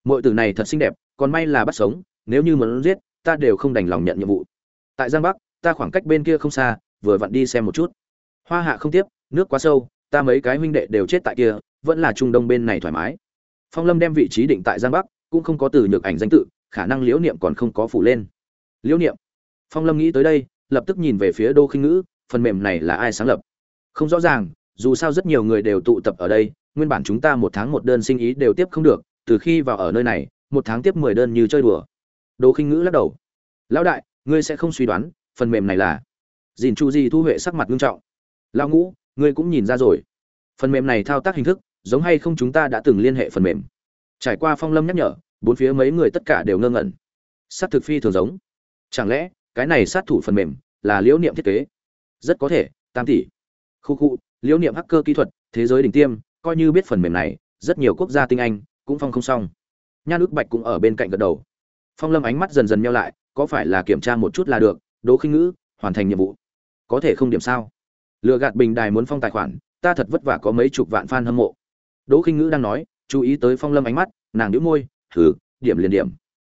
Mọi từ này thật xinh đẹp, còn may là bắt sống, nếu như muốn giết, ta đều không đành lòng nhận nhiệm vụ. Tại giang bắc, ta khoảng cách bên kia không xa, vừa vặn đi xem một chút. Hoa hạ không tiếp, nước quá sâu, ta mấy cái huynh đệ đều chết tại kia, vẫn là trung đông bên này thoải mái. Phong lâm đem vị trí định tại giang bắc, cũng không có từ nhược ảnh danh tự, khả năng liễu niệm còn không có phủ lên. Liễu niệm. Phong lâm nghĩ tới đây, lập tức nhìn về phía đô khinh ngữ, phần mềm này là ai sáng lập? Không rõ ràng, dù sao rất nhiều người đều tụ tập ở đây nguyên bản chúng ta một tháng một đơn sinh ý đều tiếp không được, từ khi vào ở nơi này, một tháng tiếp mười đơn như chơi đùa. Đỗ khinh ngữ lắc đầu. Lão đại, ngươi sẽ không suy đoán, phần mềm này là dìn chu di thu huệ sắc mặt nghiêm trọng. Lão ngũ, ngươi cũng nhìn ra rồi. Phần mềm này thao tác hình thức, giống hay không chúng ta đã từng liên hệ phần mềm. Trải qua phong lâm nhắc nhở, bốn phía mấy người tất cả đều ngơ ngẩn. Sát thực phi thường giống. Chẳng lẽ, cái này sát thủ phần mềm là liễu niệm thiết kế? Rất có thể, tam tỷ. Khu khu, liễu niệm hacker kỹ thuật, thế giới đỉnh tiêm coi như biết phần mềm này, rất nhiều quốc gia tinh anh cũng phong không xong. Nhan ước bạch cũng ở bên cạnh gật đầu. Phong lâm ánh mắt dần dần nhau lại, có phải là kiểm tra một chút là được, đỗ khinh ngữ, hoàn thành nhiệm vụ. Có thể không điểm sao? Lựa gạt bình đài muốn phong tài khoản, ta thật vất vả có mấy chục vạn fan hâm mộ. Đỗ khinh ngữ đang nói, chú ý tới phong lâm ánh mắt, nàng đĩu môi thử điểm liền điểm.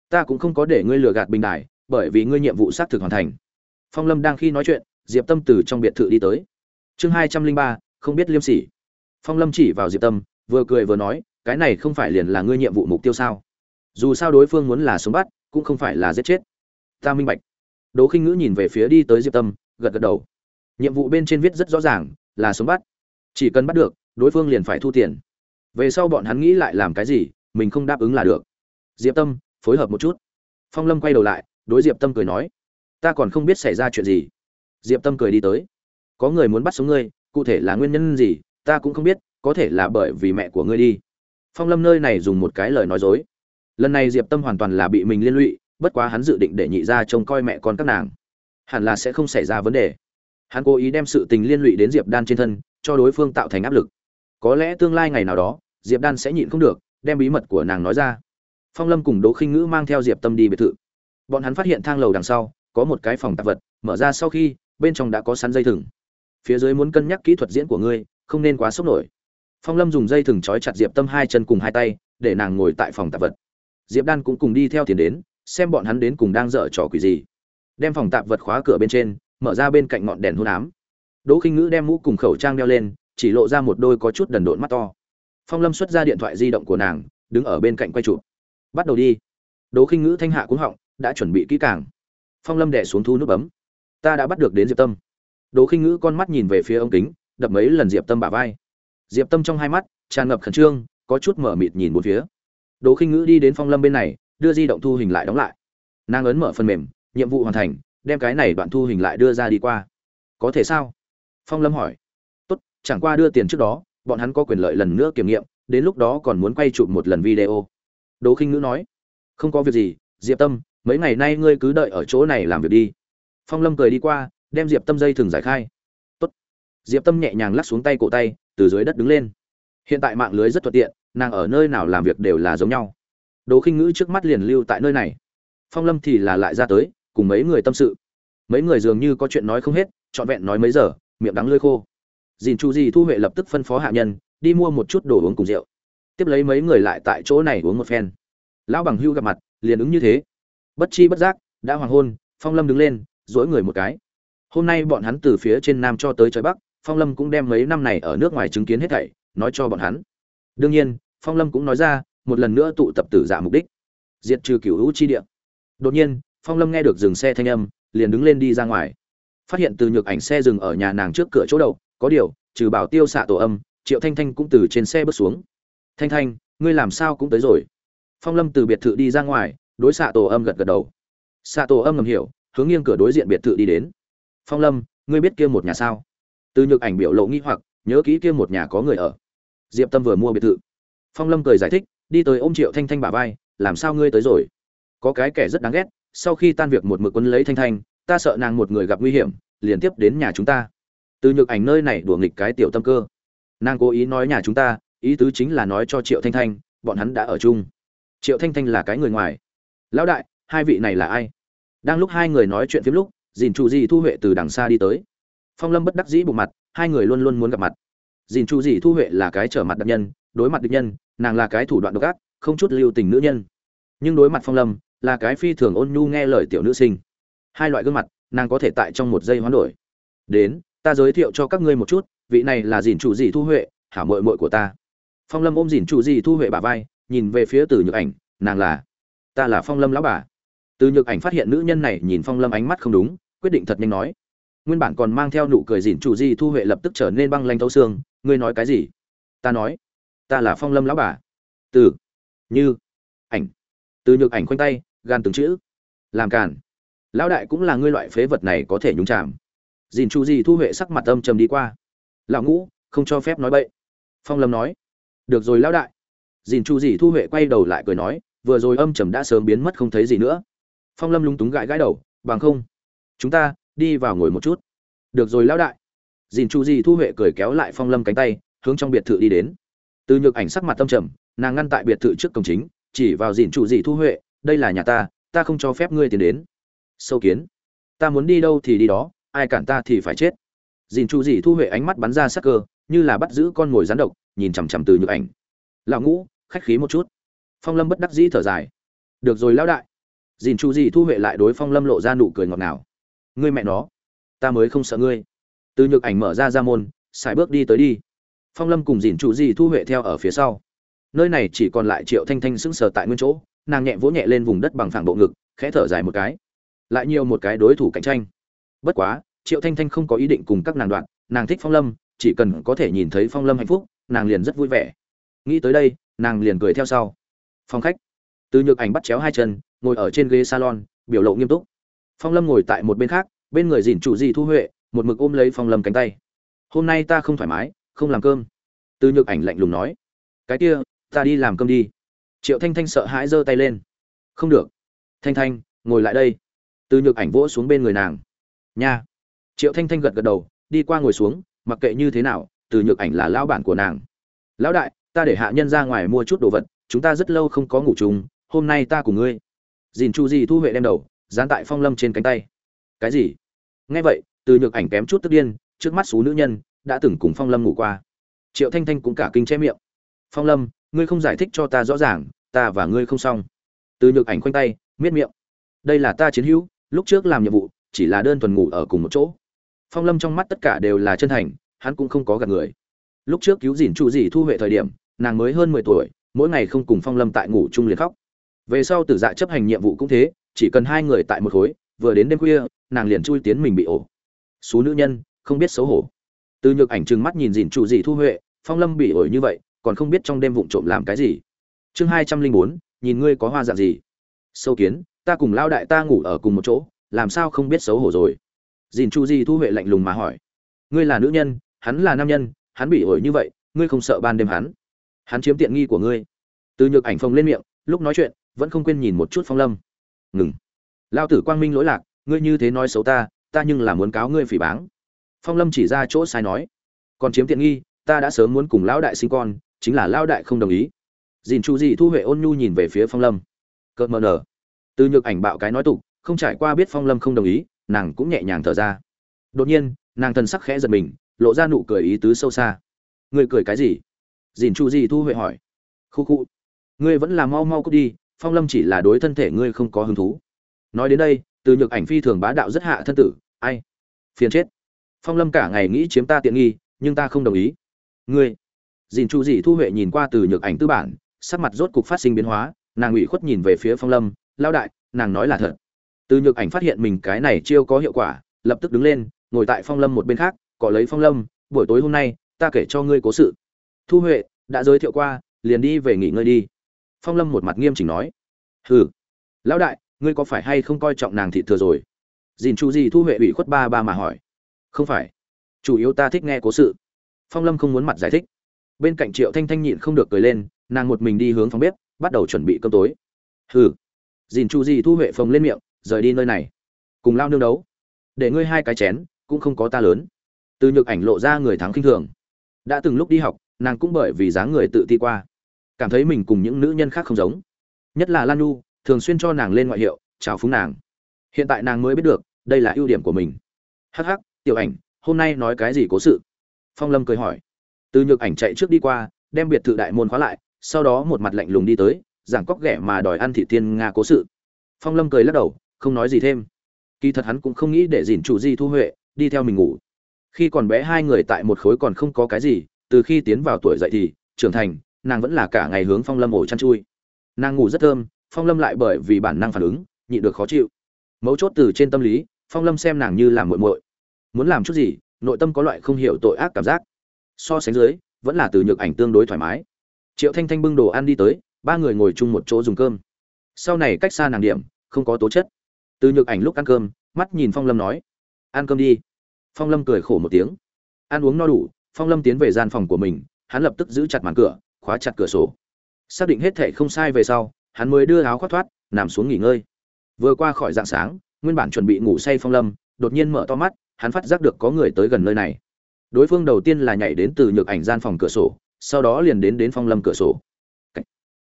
Ta cũng không có để ngươi lừa gạt bình đài, bởi vì ngươi nhiệm vụ xác thực hoàn thành. Phong lâm đang khi nói chuyện, diệp tâm từ trong biệt thự đi tới. Chương hai trăm linh ba, không biết liêm sỉ phong lâm chỉ vào diệp tâm, vừa cười vừa nói, cái này không phải liền là ngươi nhiệm vụ mục tiêu sao? Dù sao đối phương muốn là sống bắt, cũng không phải là giết chết. Ta minh bạch. Đỗ khinh ngữ nhìn về phía đi tới diệp tâm, gật gật đầu. Nhiệm vụ bên trên viết rất rõ ràng, là sống bắt. Chỉ cần bắt được, đối phương liền phải thu tiền. Về sau bọn hắn nghĩ lại làm cái gì, mình không đáp ứng là được. Diệp tâm, phối hợp một chút. Phong lâm quay đầu lại, đối diệp tâm cười nói, ta còn không biết xảy ra chuyện gì. Diệp tâm cười đi tới. Có người muốn bắt sống ngươi, cụ thể là nguyên nhân gì? Ta cũng không biết, có thể là bởi vì mẹ của ngươi đi. Phong lâm nơi này dùng một cái lời nói dối. Lần này diệp tâm hoàn toàn là bị mình liên lụy, bất quá hắn dự định để nhị ra trông coi mẹ con các nàng. Hẳn là sẽ không xảy ra vấn đề. Hắn cố ý đem sự tình liên lụy đến diệp đan trên thân, cho đối phương tạo thành áp lực. Có lẽ tương lai ngày nào đó, diệp đan sẽ nhịn không được, đem bí mật của nàng nói ra. Phong lâm cùng đỗ khinh ngữ mang theo diệp tâm đi biệt thự. Bọn hắn phát hiện thang lầu đằng sau, có một cái phòng tạp vật, mở ra sau khi, bên trong đã có sắn dây thừng. Phía dưới muốn cân nhắc kỹ thuật diễn của ngươi không nên quá sốc nổi. Phong lâm dùng dây thừng trói chặt diệp tâm hai chân cùng hai tay, để nàng ngồi tại phòng tạp vật. Diệp đan cũng cùng đi theo tiền đến, xem bọn hắn đến cùng đang dở trò quỷ gì. Đem phòng tạp vật khóa cửa bên trên, mở ra bên cạnh ngọn đèn hôn ám. Đỗ khinh ngữ đem mũ cùng khẩu trang đeo lên, chỉ lộ ra một đôi có chút đần độn mắt to. Phong lâm xuất ra điện thoại di động của nàng, đứng ở bên cạnh quay chụp. Bắt đầu đi. Đỗ khinh ngữ thanh hạ cuống họng, đã chuẩn bị kỹ càng. Phong lâm đẻ xuống thu nút bấm. Ta đã bắt được đến diệp tâm. Đỗ khinh ngữ con mắt nhìn về phía ống kính đập mấy lần diệp tâm bả vai. Diệp tâm trong hai mắt, tràn ngập khẩn trương, có chút mở mịt nhìn bốn phía. Đỗ khinh ngữ đi đến phong lâm bên này, đưa di động thu hình lại đóng lại. Nàng ấn mở phần mềm, nhiệm vụ hoàn thành, đem cái này đoạn thu hình lại đưa ra đi qua. Có thể sao? Phong lâm hỏi. Tốt, chẳng qua đưa tiền trước đó, bọn hắn có quyền lợi lần nữa kiểm nghiệm, đến lúc đó còn muốn quay chụp một lần video. Đỗ khinh ngữ nói. Không có việc gì, diệp tâm, mấy ngày nay ngươi cứ đợi ở chỗ này làm việc đi. Phong lâm cười đi qua, đem diệp tâm dây thừng giải khai diệp tâm nhẹ nhàng lắc xuống tay cổ tay, từ dưới đất đứng lên. Hiện tại mạng lưới rất thuận tiện, nàng ở nơi nào làm việc đều là giống nhau. Đồ khinh ngữ trước mắt liền lưu tại nơi này. Phong lâm thì là lại ra tới, cùng mấy người tâm sự. Mấy người dường như có chuyện nói không hết, trọn vẹn nói mấy giờ, miệng đắng lơi khô. Dìn chu di thu huệ lập tức phân phó hạ nhân, đi mua một chút đồ uống cùng rượu. Tiếp lấy mấy người lại tại chỗ này uống một phen. Lão bằng hưu gặp mặt, liền ứng như thế. Bất chi bất giác, đã hoàng hôn, phong lâm đứng lên dỗi người một cái. Hôm nay bọn hắn từ phía trên nam cho tới trời bắc phong lâm cũng đem mấy năm này ở nước ngoài chứng kiến hết thảy, nói cho bọn hắn. Đương nhiên, phong lâm cũng nói ra, một lần nữa tụ tập tử dạ mục đích. Diệt trừ cửu hữu chi địa. Đột nhiên, phong lâm nghe được dừng xe thanh âm, liền đứng lên đi ra ngoài. Phát hiện từ nhược ảnh xe dừng ở nhà nàng trước cửa chỗ đậu có điều, trừ bảo tiêu xạ tổ âm, triệu thanh thanh cũng từ trên xe bước xuống. Thanh thanh, ngươi làm sao cũng tới rồi? Phong lâm từ biệt thự đi ra ngoài, đối xạ tổ âm gật gật đầu. Xạ tổ âm ngầm hiểu, hướng nghiêng cửa đối diện biệt thự đi đến. Phong lâm, ngươi biết kia một nhà sao? Từ nhược ảnh biểu lộ nghi hoặc, nhớ kỹ kia một nhà có người ở. Diệp tâm vừa mua biệt thự. Phong lâm cười giải thích, đi tới ôm triệu thanh thanh bả vai, làm sao ngươi tới rồi? Có cái kẻ rất đáng ghét, sau khi tan việc một mực quân lấy thanh thanh, ta sợ nàng một người gặp nguy hiểm, liền tiếp đến nhà chúng ta. Từ nhược ảnh nơi này đùa nghịch cái tiểu tâm cơ. Nàng cố ý nói nhà chúng ta, ý tứ chính là nói cho triệu thanh thanh, bọn hắn đã ở chung. Triệu thanh thanh là cái người ngoài. Lão đại, hai vị này là ai? Đang lúc hai người nói chuyện phim lúc, dìn chủ Di thu huệ từ đằng xa đi tới phong lâm bất đắc dĩ bộ mặt, hai người luôn luôn muốn gặp mặt. Dìn chủ dì thu huệ là cái trở mặt đặc nhân, đối mặt địch nhân, nàng là cái thủ đoạn độc ác, không chút lưu tình nữ nhân. Nhưng đối mặt phong lâm, là cái phi thường ôn nhu nghe lời tiểu nữ sinh. Hai loại gương mặt, nàng có thể tại trong một giây hoán đổi. Đến, ta giới thiệu cho các ngươi một chút, vị này là dìn chủ dì thu huệ, hảo mội mội của ta. Phong lâm ôm dìn chủ dì thu huệ bà vai, nhìn về phía từ nhược ảnh, nàng là, ta là phong lâm lão bà. Từ nhược ảnh phát hiện nữ nhân này nhìn phong lâm ánh mắt không đúng, quyết định thật nhanh nói nguyên bản còn mang theo nụ cười dìn chủ gì thu huệ lập tức trở nên băng lanh thấu xương. Ngươi nói cái gì? Ta nói, ta là phong lâm lão bà. Từ, như, ảnh. Từ nhược ảnh khoanh tay, gan từng chữ. Làm càn. Lão đại cũng là ngươi loại phế vật này có thể nhúng chạm dìn chu gì thu huệ sắc mặt âm trầm đi qua. Lão ngũ, không cho phép nói bậy. Phong lâm nói, được rồi lão đại. Dìn chu gì thu huệ quay đầu lại cười nói, vừa rồi âm trầm đã sớm biến mất không thấy gì nữa. Phong lâm lúng túng gãi gãi đầu, bằng không, chúng ta đi vào ngồi một chút. Được rồi lão đại. Dìn chu gì thu huệ cười kéo lại phong lâm cánh tay, hướng trong biệt thự đi đến. Từ nhược ảnh sắc mặt tâm trầm, nàng ngăn tại biệt thự trước cổng chính, chỉ vào dìn chu gì thu huệ, đây là nhà ta ta không cho phép ngươi tiến đến. Sâu kiến. Ta muốn đi đâu thì đi đó, ai cản ta thì phải chết. Dìn chu gì thu huệ ánh mắt bắn ra sắc cơ, như là bắt giữ con mồi rắn độc, nhìn chằm chằm từ nhược ảnh. Lão ngũ, khách khí một chút. Phong lâm bất đắc dĩ thở dài. Được rồi lão đại. Dìn chu gì thu huệ lại đối phong lâm lộ ra nụ cười ngọt ngào ngươi mẹ nó, ta mới không sợ ngươi. Từ nhược ảnh mở ra ra môn, xài bước đi tới đi. Phong lâm cùng dìn chủ gì thu huệ theo ở phía sau. Nơi này chỉ còn lại triệu thanh thanh sững sờ tại nguyên chỗ, nàng nhẹ vỗ nhẹ lên vùng đất bằng phẳng bộ ngực, khẽ thở dài một cái. Lại nhiều một cái đối thủ cạnh tranh. Bất quá, triệu thanh thanh không có ý định cùng các nàng đoạn, nàng thích phong lâm, chỉ cần có thể nhìn thấy phong lâm hạnh phúc, nàng liền rất vui vẻ. Nghĩ tới đây, nàng liền cười theo sau. Phong khách. Từ nhược ảnh bắt chéo hai chân, ngồi ở trên ghế salon, biểu lộ nghiêm túc phong lâm ngồi tại một bên khác, bên người dìn chủ di thu huệ, một mực ôm lấy phong lâm cánh tay. Hôm nay ta không thoải mái, không làm cơm. Từ nhược ảnh lạnh lùng nói. Cái kia, ta đi làm cơm đi. Triệu thanh thanh sợ hãi giơ tay lên. Không được. Thanh thanh, ngồi lại đây. Từ nhược ảnh vỗ xuống bên người nàng. Nha. Triệu thanh thanh gật gật đầu, đi qua ngồi xuống, mặc kệ như thế nào, từ nhược ảnh là lão bản của nàng. Lão đại, ta để hạ nhân ra ngoài mua chút đồ vật, chúng ta rất lâu không có ngủ chung, hôm nay ta cùng ngươi. Dìn chu di thu huệ đem đầu dán tại phong lâm trên cánh tay. Cái gì? Nghe vậy, từ nhược ảnh kém chút tức điên, trước mắt số nữ nhân đã từng cùng phong lâm ngủ qua. Triệu thanh thanh cũng cả kinh che miệng. Phong lâm, ngươi không giải thích cho ta rõ ràng, ta và ngươi không xong. Từ nhược ảnh khoanh tay, miết miệng. Đây là ta chiến hữu, lúc trước làm nhiệm vụ, chỉ là đơn thuần ngủ ở cùng một chỗ. Phong lâm trong mắt tất cả đều là chân thành, hắn cũng không có gạt người. Lúc trước cứu dìn trụ dì thu huệ thời điểm, nàng mới hơn mười tuổi, mỗi ngày không cùng phong lâm tại ngủ chung liền khóc. Về sau tử dạ chấp hành nhiệm vụ cũng thế chỉ cần hai người tại một khối, vừa đến đêm khuya, nàng liền chui tiến mình bị ổ. Số nữ nhân, không biết xấu hổ. Từ nhược ảnh trừng mắt nhìn dìn trụ dì thu huệ, phong lâm bị ổi như vậy, còn không biết trong đêm vụng trộm làm cái gì. Chương hai trăm linh bốn, nhìn ngươi có hoa dạng gì. Sâu kiến, ta cùng lao đại ta ngủ ở cùng một chỗ, làm sao không biết xấu hổ rồi? Dìn chu di thu huệ lạnh lùng mà hỏi. Ngươi là nữ nhân, hắn là nam nhân, hắn bị ổi như vậy, ngươi không sợ ban đêm hắn? Hắn chiếm tiện nghi của ngươi. Từ nhược ảnh phồng lên miệng, lúc nói chuyện, vẫn không quên nhìn một chút phong lâm ngừng. Lao tử quang minh lỗi lạc, ngươi như thế nói xấu ta ta nhưng là muốn cáo ngươi phỉ báng. Phong lâm chỉ ra chỗ sai nói. Còn chiếm tiện nghi, ta đã sớm muốn cùng lão đại sinh con, chính là lão đại không đồng ý. Dìn chu dị thu huệ ôn nhu nhìn về phía phong lâm. Cợt mờ nở. Từ nhược ảnh bạo cái nói tục, không trải qua biết phong lâm không đồng ý, nàng cũng nhẹ nhàng thở ra. Đột nhiên, nàng thần sắc khẽ giật mình, lộ ra nụ cười ý tứ sâu xa. Người cười cái gì? Dìn chu dị thu huệ hỏi. Khu khu. Ngươi vẫn là mau mau cút đi phong lâm chỉ là đối thân thể ngươi không có hứng thú. Nói đến đây, từ nhược ảnh phi thường bá đạo rất hạ thân tử, ai? Phiền chết. Phong lâm cả ngày nghĩ chiếm ta tiện nghi, nhưng ta không đồng ý. Ngươi. Dìn chu dị thu huệ nhìn qua từ nhược ảnh tư bản, sắc mặt rốt cục phát sinh biến hóa, nàng ủy khuất nhìn về phía phong lâm lao đại, nàng nói là thật. Từ nhược ảnh phát hiện mình cái này chiêu có hiệu quả, lập tức đứng lên, ngồi tại phong lâm một bên khác, cọ lấy phong lâm, buổi tối hôm nay, ta kể cho ngươi cố sự. Thu huệ, đã giới thiệu qua, liền đi về nghỉ ngơi đi phong lâm một mặt nghiêm chỉnh nói. Hừ. Lão đại, ngươi có phải hay không coi trọng nàng thị thừa rồi? Dìn chu gì thu huệ ủy khuất ba ba mà hỏi. Không phải. Chủ yếu ta thích nghe cố sự. Phong lâm không muốn mặt giải thích. Bên cạnh triệu thanh thanh nhịn không được cười lên, nàng một mình đi hướng phòng bếp, bắt đầu chuẩn bị cơm tối. Hừ. Dìn chu gì thu huệ phồng lên miệng, rời đi nơi này. Cùng lao nương đấu. Để ngươi hai cái chén, cũng không có ta lớn. Từ nhược ảnh lộ ra người thắng khinh thường. Đã từng lúc đi học, nàng cũng bởi vì dáng người tự ti qua cảm thấy mình cùng những nữ nhân khác không giống. Nhất là lan nhu, thường xuyên cho nàng lên ngoại hiệu, chào phúng nàng. Hiện tại nàng mới biết được, đây là ưu điểm của mình. Hắc hắc, tiểu ảnh, hôm nay nói cái gì cố sự? Phong lâm cười hỏi. Từ nhược ảnh chạy trước đi qua, đem biệt thự đại môn khóa lại, sau đó một mặt lạnh lùng đi tới, giảng cóc ghẻ mà đòi ăn thị tiên nga cố sự. Phong lâm cười lắc đầu, không nói gì thêm. Kỳ thật hắn cũng không nghĩ để dìn chủ di thu huệ, đi theo mình ngủ. Khi còn bé hai người tại một khối còn không có cái gì, từ khi tiến vào tuổi dậy thì, trưởng thành nàng vẫn là cả ngày hướng phong lâm ổ chăn chui. Nàng ngủ rất thơm, phong lâm lại bởi vì bản năng phản ứng nhịn được khó chịu. Mấu chốt từ trên tâm lý, phong lâm xem nàng như làm muội muội. Muốn làm chút gì, nội tâm có loại không hiểu tội ác cảm giác. So sánh dưới, vẫn là từ nhược ảnh tương đối thoải mái. Triệu thanh thanh bưng đồ ăn đi tới, ba người ngồi chung một chỗ dùng cơm. Sau này cách xa nàng điểm, không có tố chất. Từ nhược ảnh lúc ăn cơm, mắt nhìn phong lâm nói, ăn cơm đi. Phong lâm cười khổ một tiếng. Ăn uống no đủ, phong lâm tiến về gian phòng của mình, hắn lập tức giữ chặt màn cửa khóa chặt cửa sổ. Xác định hết thệ không sai về sau, hắn mới đưa áo khoác thoát, nằm xuống nghỉ ngơi. Vừa qua khỏi dạng sáng, nguyên bản chuẩn bị ngủ say phong lâm, đột nhiên mở to mắt, hắn phát giác được có người tới gần nơi này. Đối phương đầu tiên là nhảy đến từ nhược ảnh gian phòng cửa sổ, sau đó liền đến đến phong lâm cửa sổ.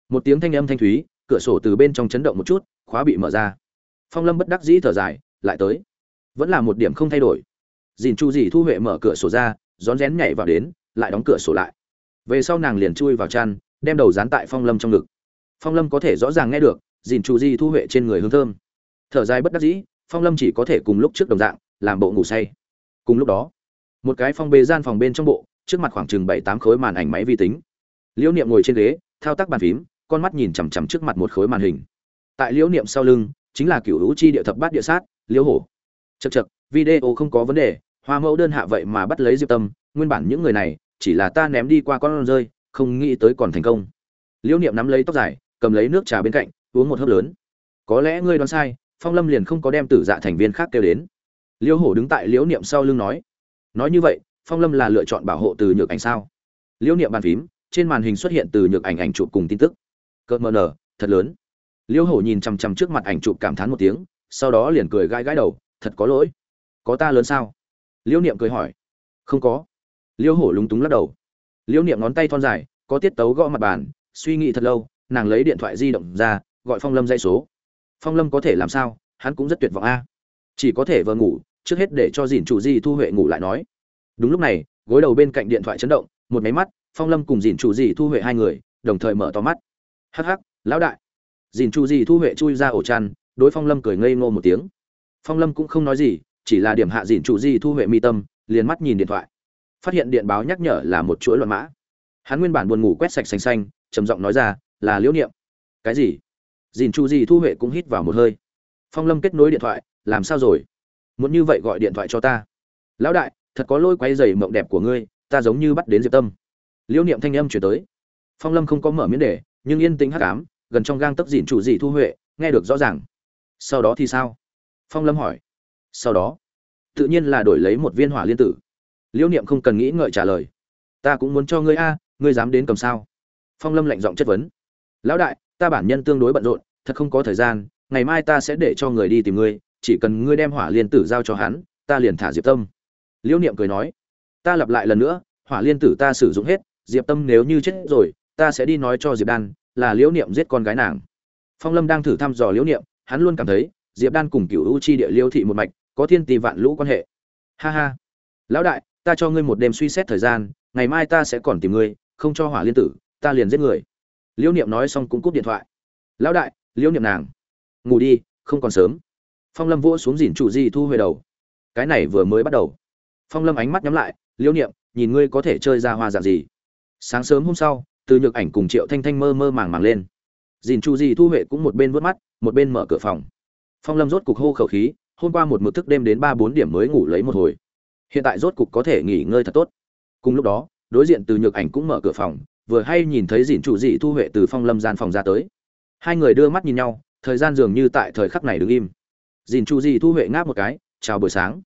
Một tiếng thanh âm thanh thúy, cửa sổ từ bên trong chấn động một chút, khóa bị mở ra. Phong lâm bất đắc dĩ thở dài, lại tới. Vẫn là một điểm không thay đổi. Dìn chu dì thu huệ mở cửa sổ ra, rón rén nhảy vào đến, lại đóng cửa sổ lại về sau nàng liền chui vào chăn, đem đầu dán tại phong lâm trong ngực. Phong lâm có thể rõ ràng nghe được dìn chủ di thu huệ trên người hương thơm. Thở dài bất đắc dĩ, phong lâm chỉ có thể cùng lúc trước đồng dạng, làm bộ ngủ say. Cùng lúc đó, một cái phong bê gian phòng bên trong bộ, trước mặt khoảng chừng bảy tám khối màn ảnh máy vi tính. Liễu niệm ngồi trên ghế, thao tác bàn phím, con mắt nhìn chằm chằm trước mặt một khối màn hình. Tại liễu niệm sau lưng, chính là cựu hữu chi địa thập bát địa sát, liễu hổ. Chật chật video không có vấn đề, hoa mẫu đơn hạ vậy mà bắt lấy diệp tâm, nguyên bản những người này chỉ là ta ném đi qua con rơi, không nghĩ tới còn thành công. Liễu niệm nắm lấy tóc dài, cầm lấy nước trà bên cạnh, uống một hớp lớn. Có lẽ ngươi đoán sai, phong lâm liền không có đem tử dạ thành viên khác kêu đến. Liễu hổ đứng tại liễu niệm sau lưng nói nói như vậy, phong lâm là lựa chọn bảo hộ từ nhược ảnh sao? Liễu niệm bàn phím, trên màn hình xuất hiện từ nhược ảnh ảnh chụp cùng tin tức. Cợt mờ nở, thật lớn. Liễu hổ nhìn chằm chằm trước mặt ảnh chụp cảm thán một tiếng, sau đó liền cười gãi gãi đầu, thật có lỗi. Có ta lớn sao? Liễu niệm cười hỏi, không có. Liêu hổ lúng túng lắc đầu. Liêu niệm ngón tay thon dài, có tiết tấu gõ mặt bàn, suy nghĩ thật lâu, nàng lấy điện thoại di động ra, gọi phong lâm dây số. Phong lâm có thể làm sao? Hắn cũng rất tuyệt vọng a. Chỉ có thể vờ ngủ, trước hết để cho dìn chủ di thu huệ ngủ lại nói. Đúng lúc này, gối đầu bên cạnh điện thoại chấn động, một máy mắt, phong lâm cùng dìn chủ di thu huệ hai người, đồng thời mở to mắt. Hắc hắc, lão đại. Dìn chủ di thu huệ chui ra ổ chăn, đối phong lâm cười ngây ngô một tiếng. Phong lâm cũng không nói gì, chỉ là điểm hạ dìn chủ di thu huệ mi tâm, liền mắt nhìn điện thoại phát hiện điện báo nhắc nhở là một chuỗi loạn mã. Hắn nguyên bản buồn ngủ quét sạch xanh xanh, trầm giọng nói ra, là liễu niệm. Cái gì? Dìn chu di thu huệ cũng hít vào một hơi. Phong lâm kết nối điện thoại, làm sao rồi? Muốn như vậy gọi điện thoại cho ta. Lão đại, thật có lôi quay dày mộng đẹp của ngươi, ta giống như bắt đến diệp tâm. Liễu niệm thanh âm chuyển tới. Phong lâm không có mở miễn đề nhưng yên tĩnh hắc ám, gần trong gang tấc dìn chủ dị thu huệ, nghe được rõ ràng. Sau đó thì sao? Phong lâm hỏi. Sau đó. Tự nhiên là đổi lấy một viên hỏa liên tử liễu niệm không cần nghĩ ngợi trả lời. Ta cũng muốn cho ngươi a, ngươi dám đến cầm sao? Phong lâm lạnh giọng chất vấn. Lão đại, ta bản nhân tương đối bận rộn, thật không có thời gian, ngày mai ta sẽ để cho người đi tìm ngươi, chỉ cần ngươi đem hỏa liên tử giao cho hắn, ta liền thả diệp tâm. Liễu niệm cười nói. Ta lặp lại lần nữa, hỏa liên tử ta sử dụng hết, diệp tâm nếu như chết rồi, ta sẽ đi nói cho diệp đan, là liễu niệm giết con gái nàng. Phong lâm đang thử thăm dò liễu niệm, hắn luôn cảm thấy, diệp đan cùng cựu u chi địa liêu thị một mạch, có thiên tỷ vạn lũ quan hệ. Ha ha. Lão đại ta cho ngươi một đêm suy xét thời gian, ngày mai ta sẽ còn tìm ngươi, không cho hỏa liên tử, ta liền giết người. Liễu niệm nói xong cũng cúp điện thoại. Lão đại, liễu niệm nàng. Ngủ đi, không còn sớm. Phong lâm vỗ xuống dìn chủ di thu hồi đầu. Cái này vừa mới bắt đầu. Phong lâm ánh mắt nhắm lại, liễu niệm, nhìn ngươi có thể chơi ra hoa dạng gì? Sáng sớm hôm sau, từ nhược ảnh cùng triệu thanh thanh mơ mơ màng màng lên. Dìn chu di thu huệ cũng một bên vớt mắt, một bên mở cửa phòng. Phong lâm rốt cục hô khẩu khí, hôm qua một mực thức đêm đến ba bốn điểm mới ngủ lấy một hồi hiện tại rốt cục có thể nghỉ ngơi thật tốt. Cùng lúc đó, đối diện từ nhược ảnh cũng mở cửa phòng, vừa hay nhìn thấy dìn chủ dị thu huệ từ phong lâm gian phòng ra tới. Hai người đưa mắt nhìn nhau, thời gian dường như tại thời khắc này đứng im. Dìn chủ dị thu huệ ngáp một cái, chào buổi sáng.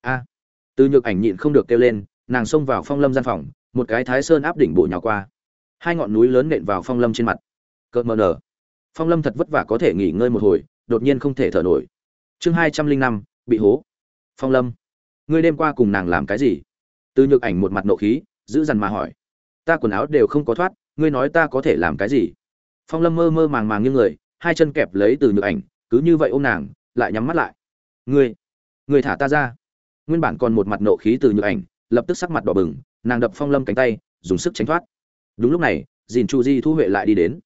A. Từ nhược ảnh nhịn không được kêu lên, nàng xông vào phong lâm gian phòng, một cái thái sơn áp đỉnh bộ nhào qua. Hai ngọn núi lớn nện vào phong lâm trên mặt. Cợt mờ nở. Phong lâm thật vất vả có thể nghỉ ngơi một hồi, đột nhiên không thể thở nổi. Chương hai trăm linh năm, bị hố. Phong lâm ngươi đêm qua cùng nàng làm cái gì? Từ nhược ảnh một mặt nộ khí, giữ dằn mà hỏi. Ta quần áo đều không có thoát, ngươi nói ta có thể làm cái gì? Phong lâm mơ mơ màng màng như người, hai chân kẹp lấy từ nhược ảnh, cứ như vậy ôm nàng, lại nhắm mắt lại. Ngươi ngươi thả ta ra. Nguyên bản còn một mặt nộ khí từ nhược ảnh, lập tức sắc mặt đỏ bừng, nàng đập phong lâm cánh tay, dùng sức tránh thoát. Đúng lúc này, dìn chu di thu huệ lại đi đến.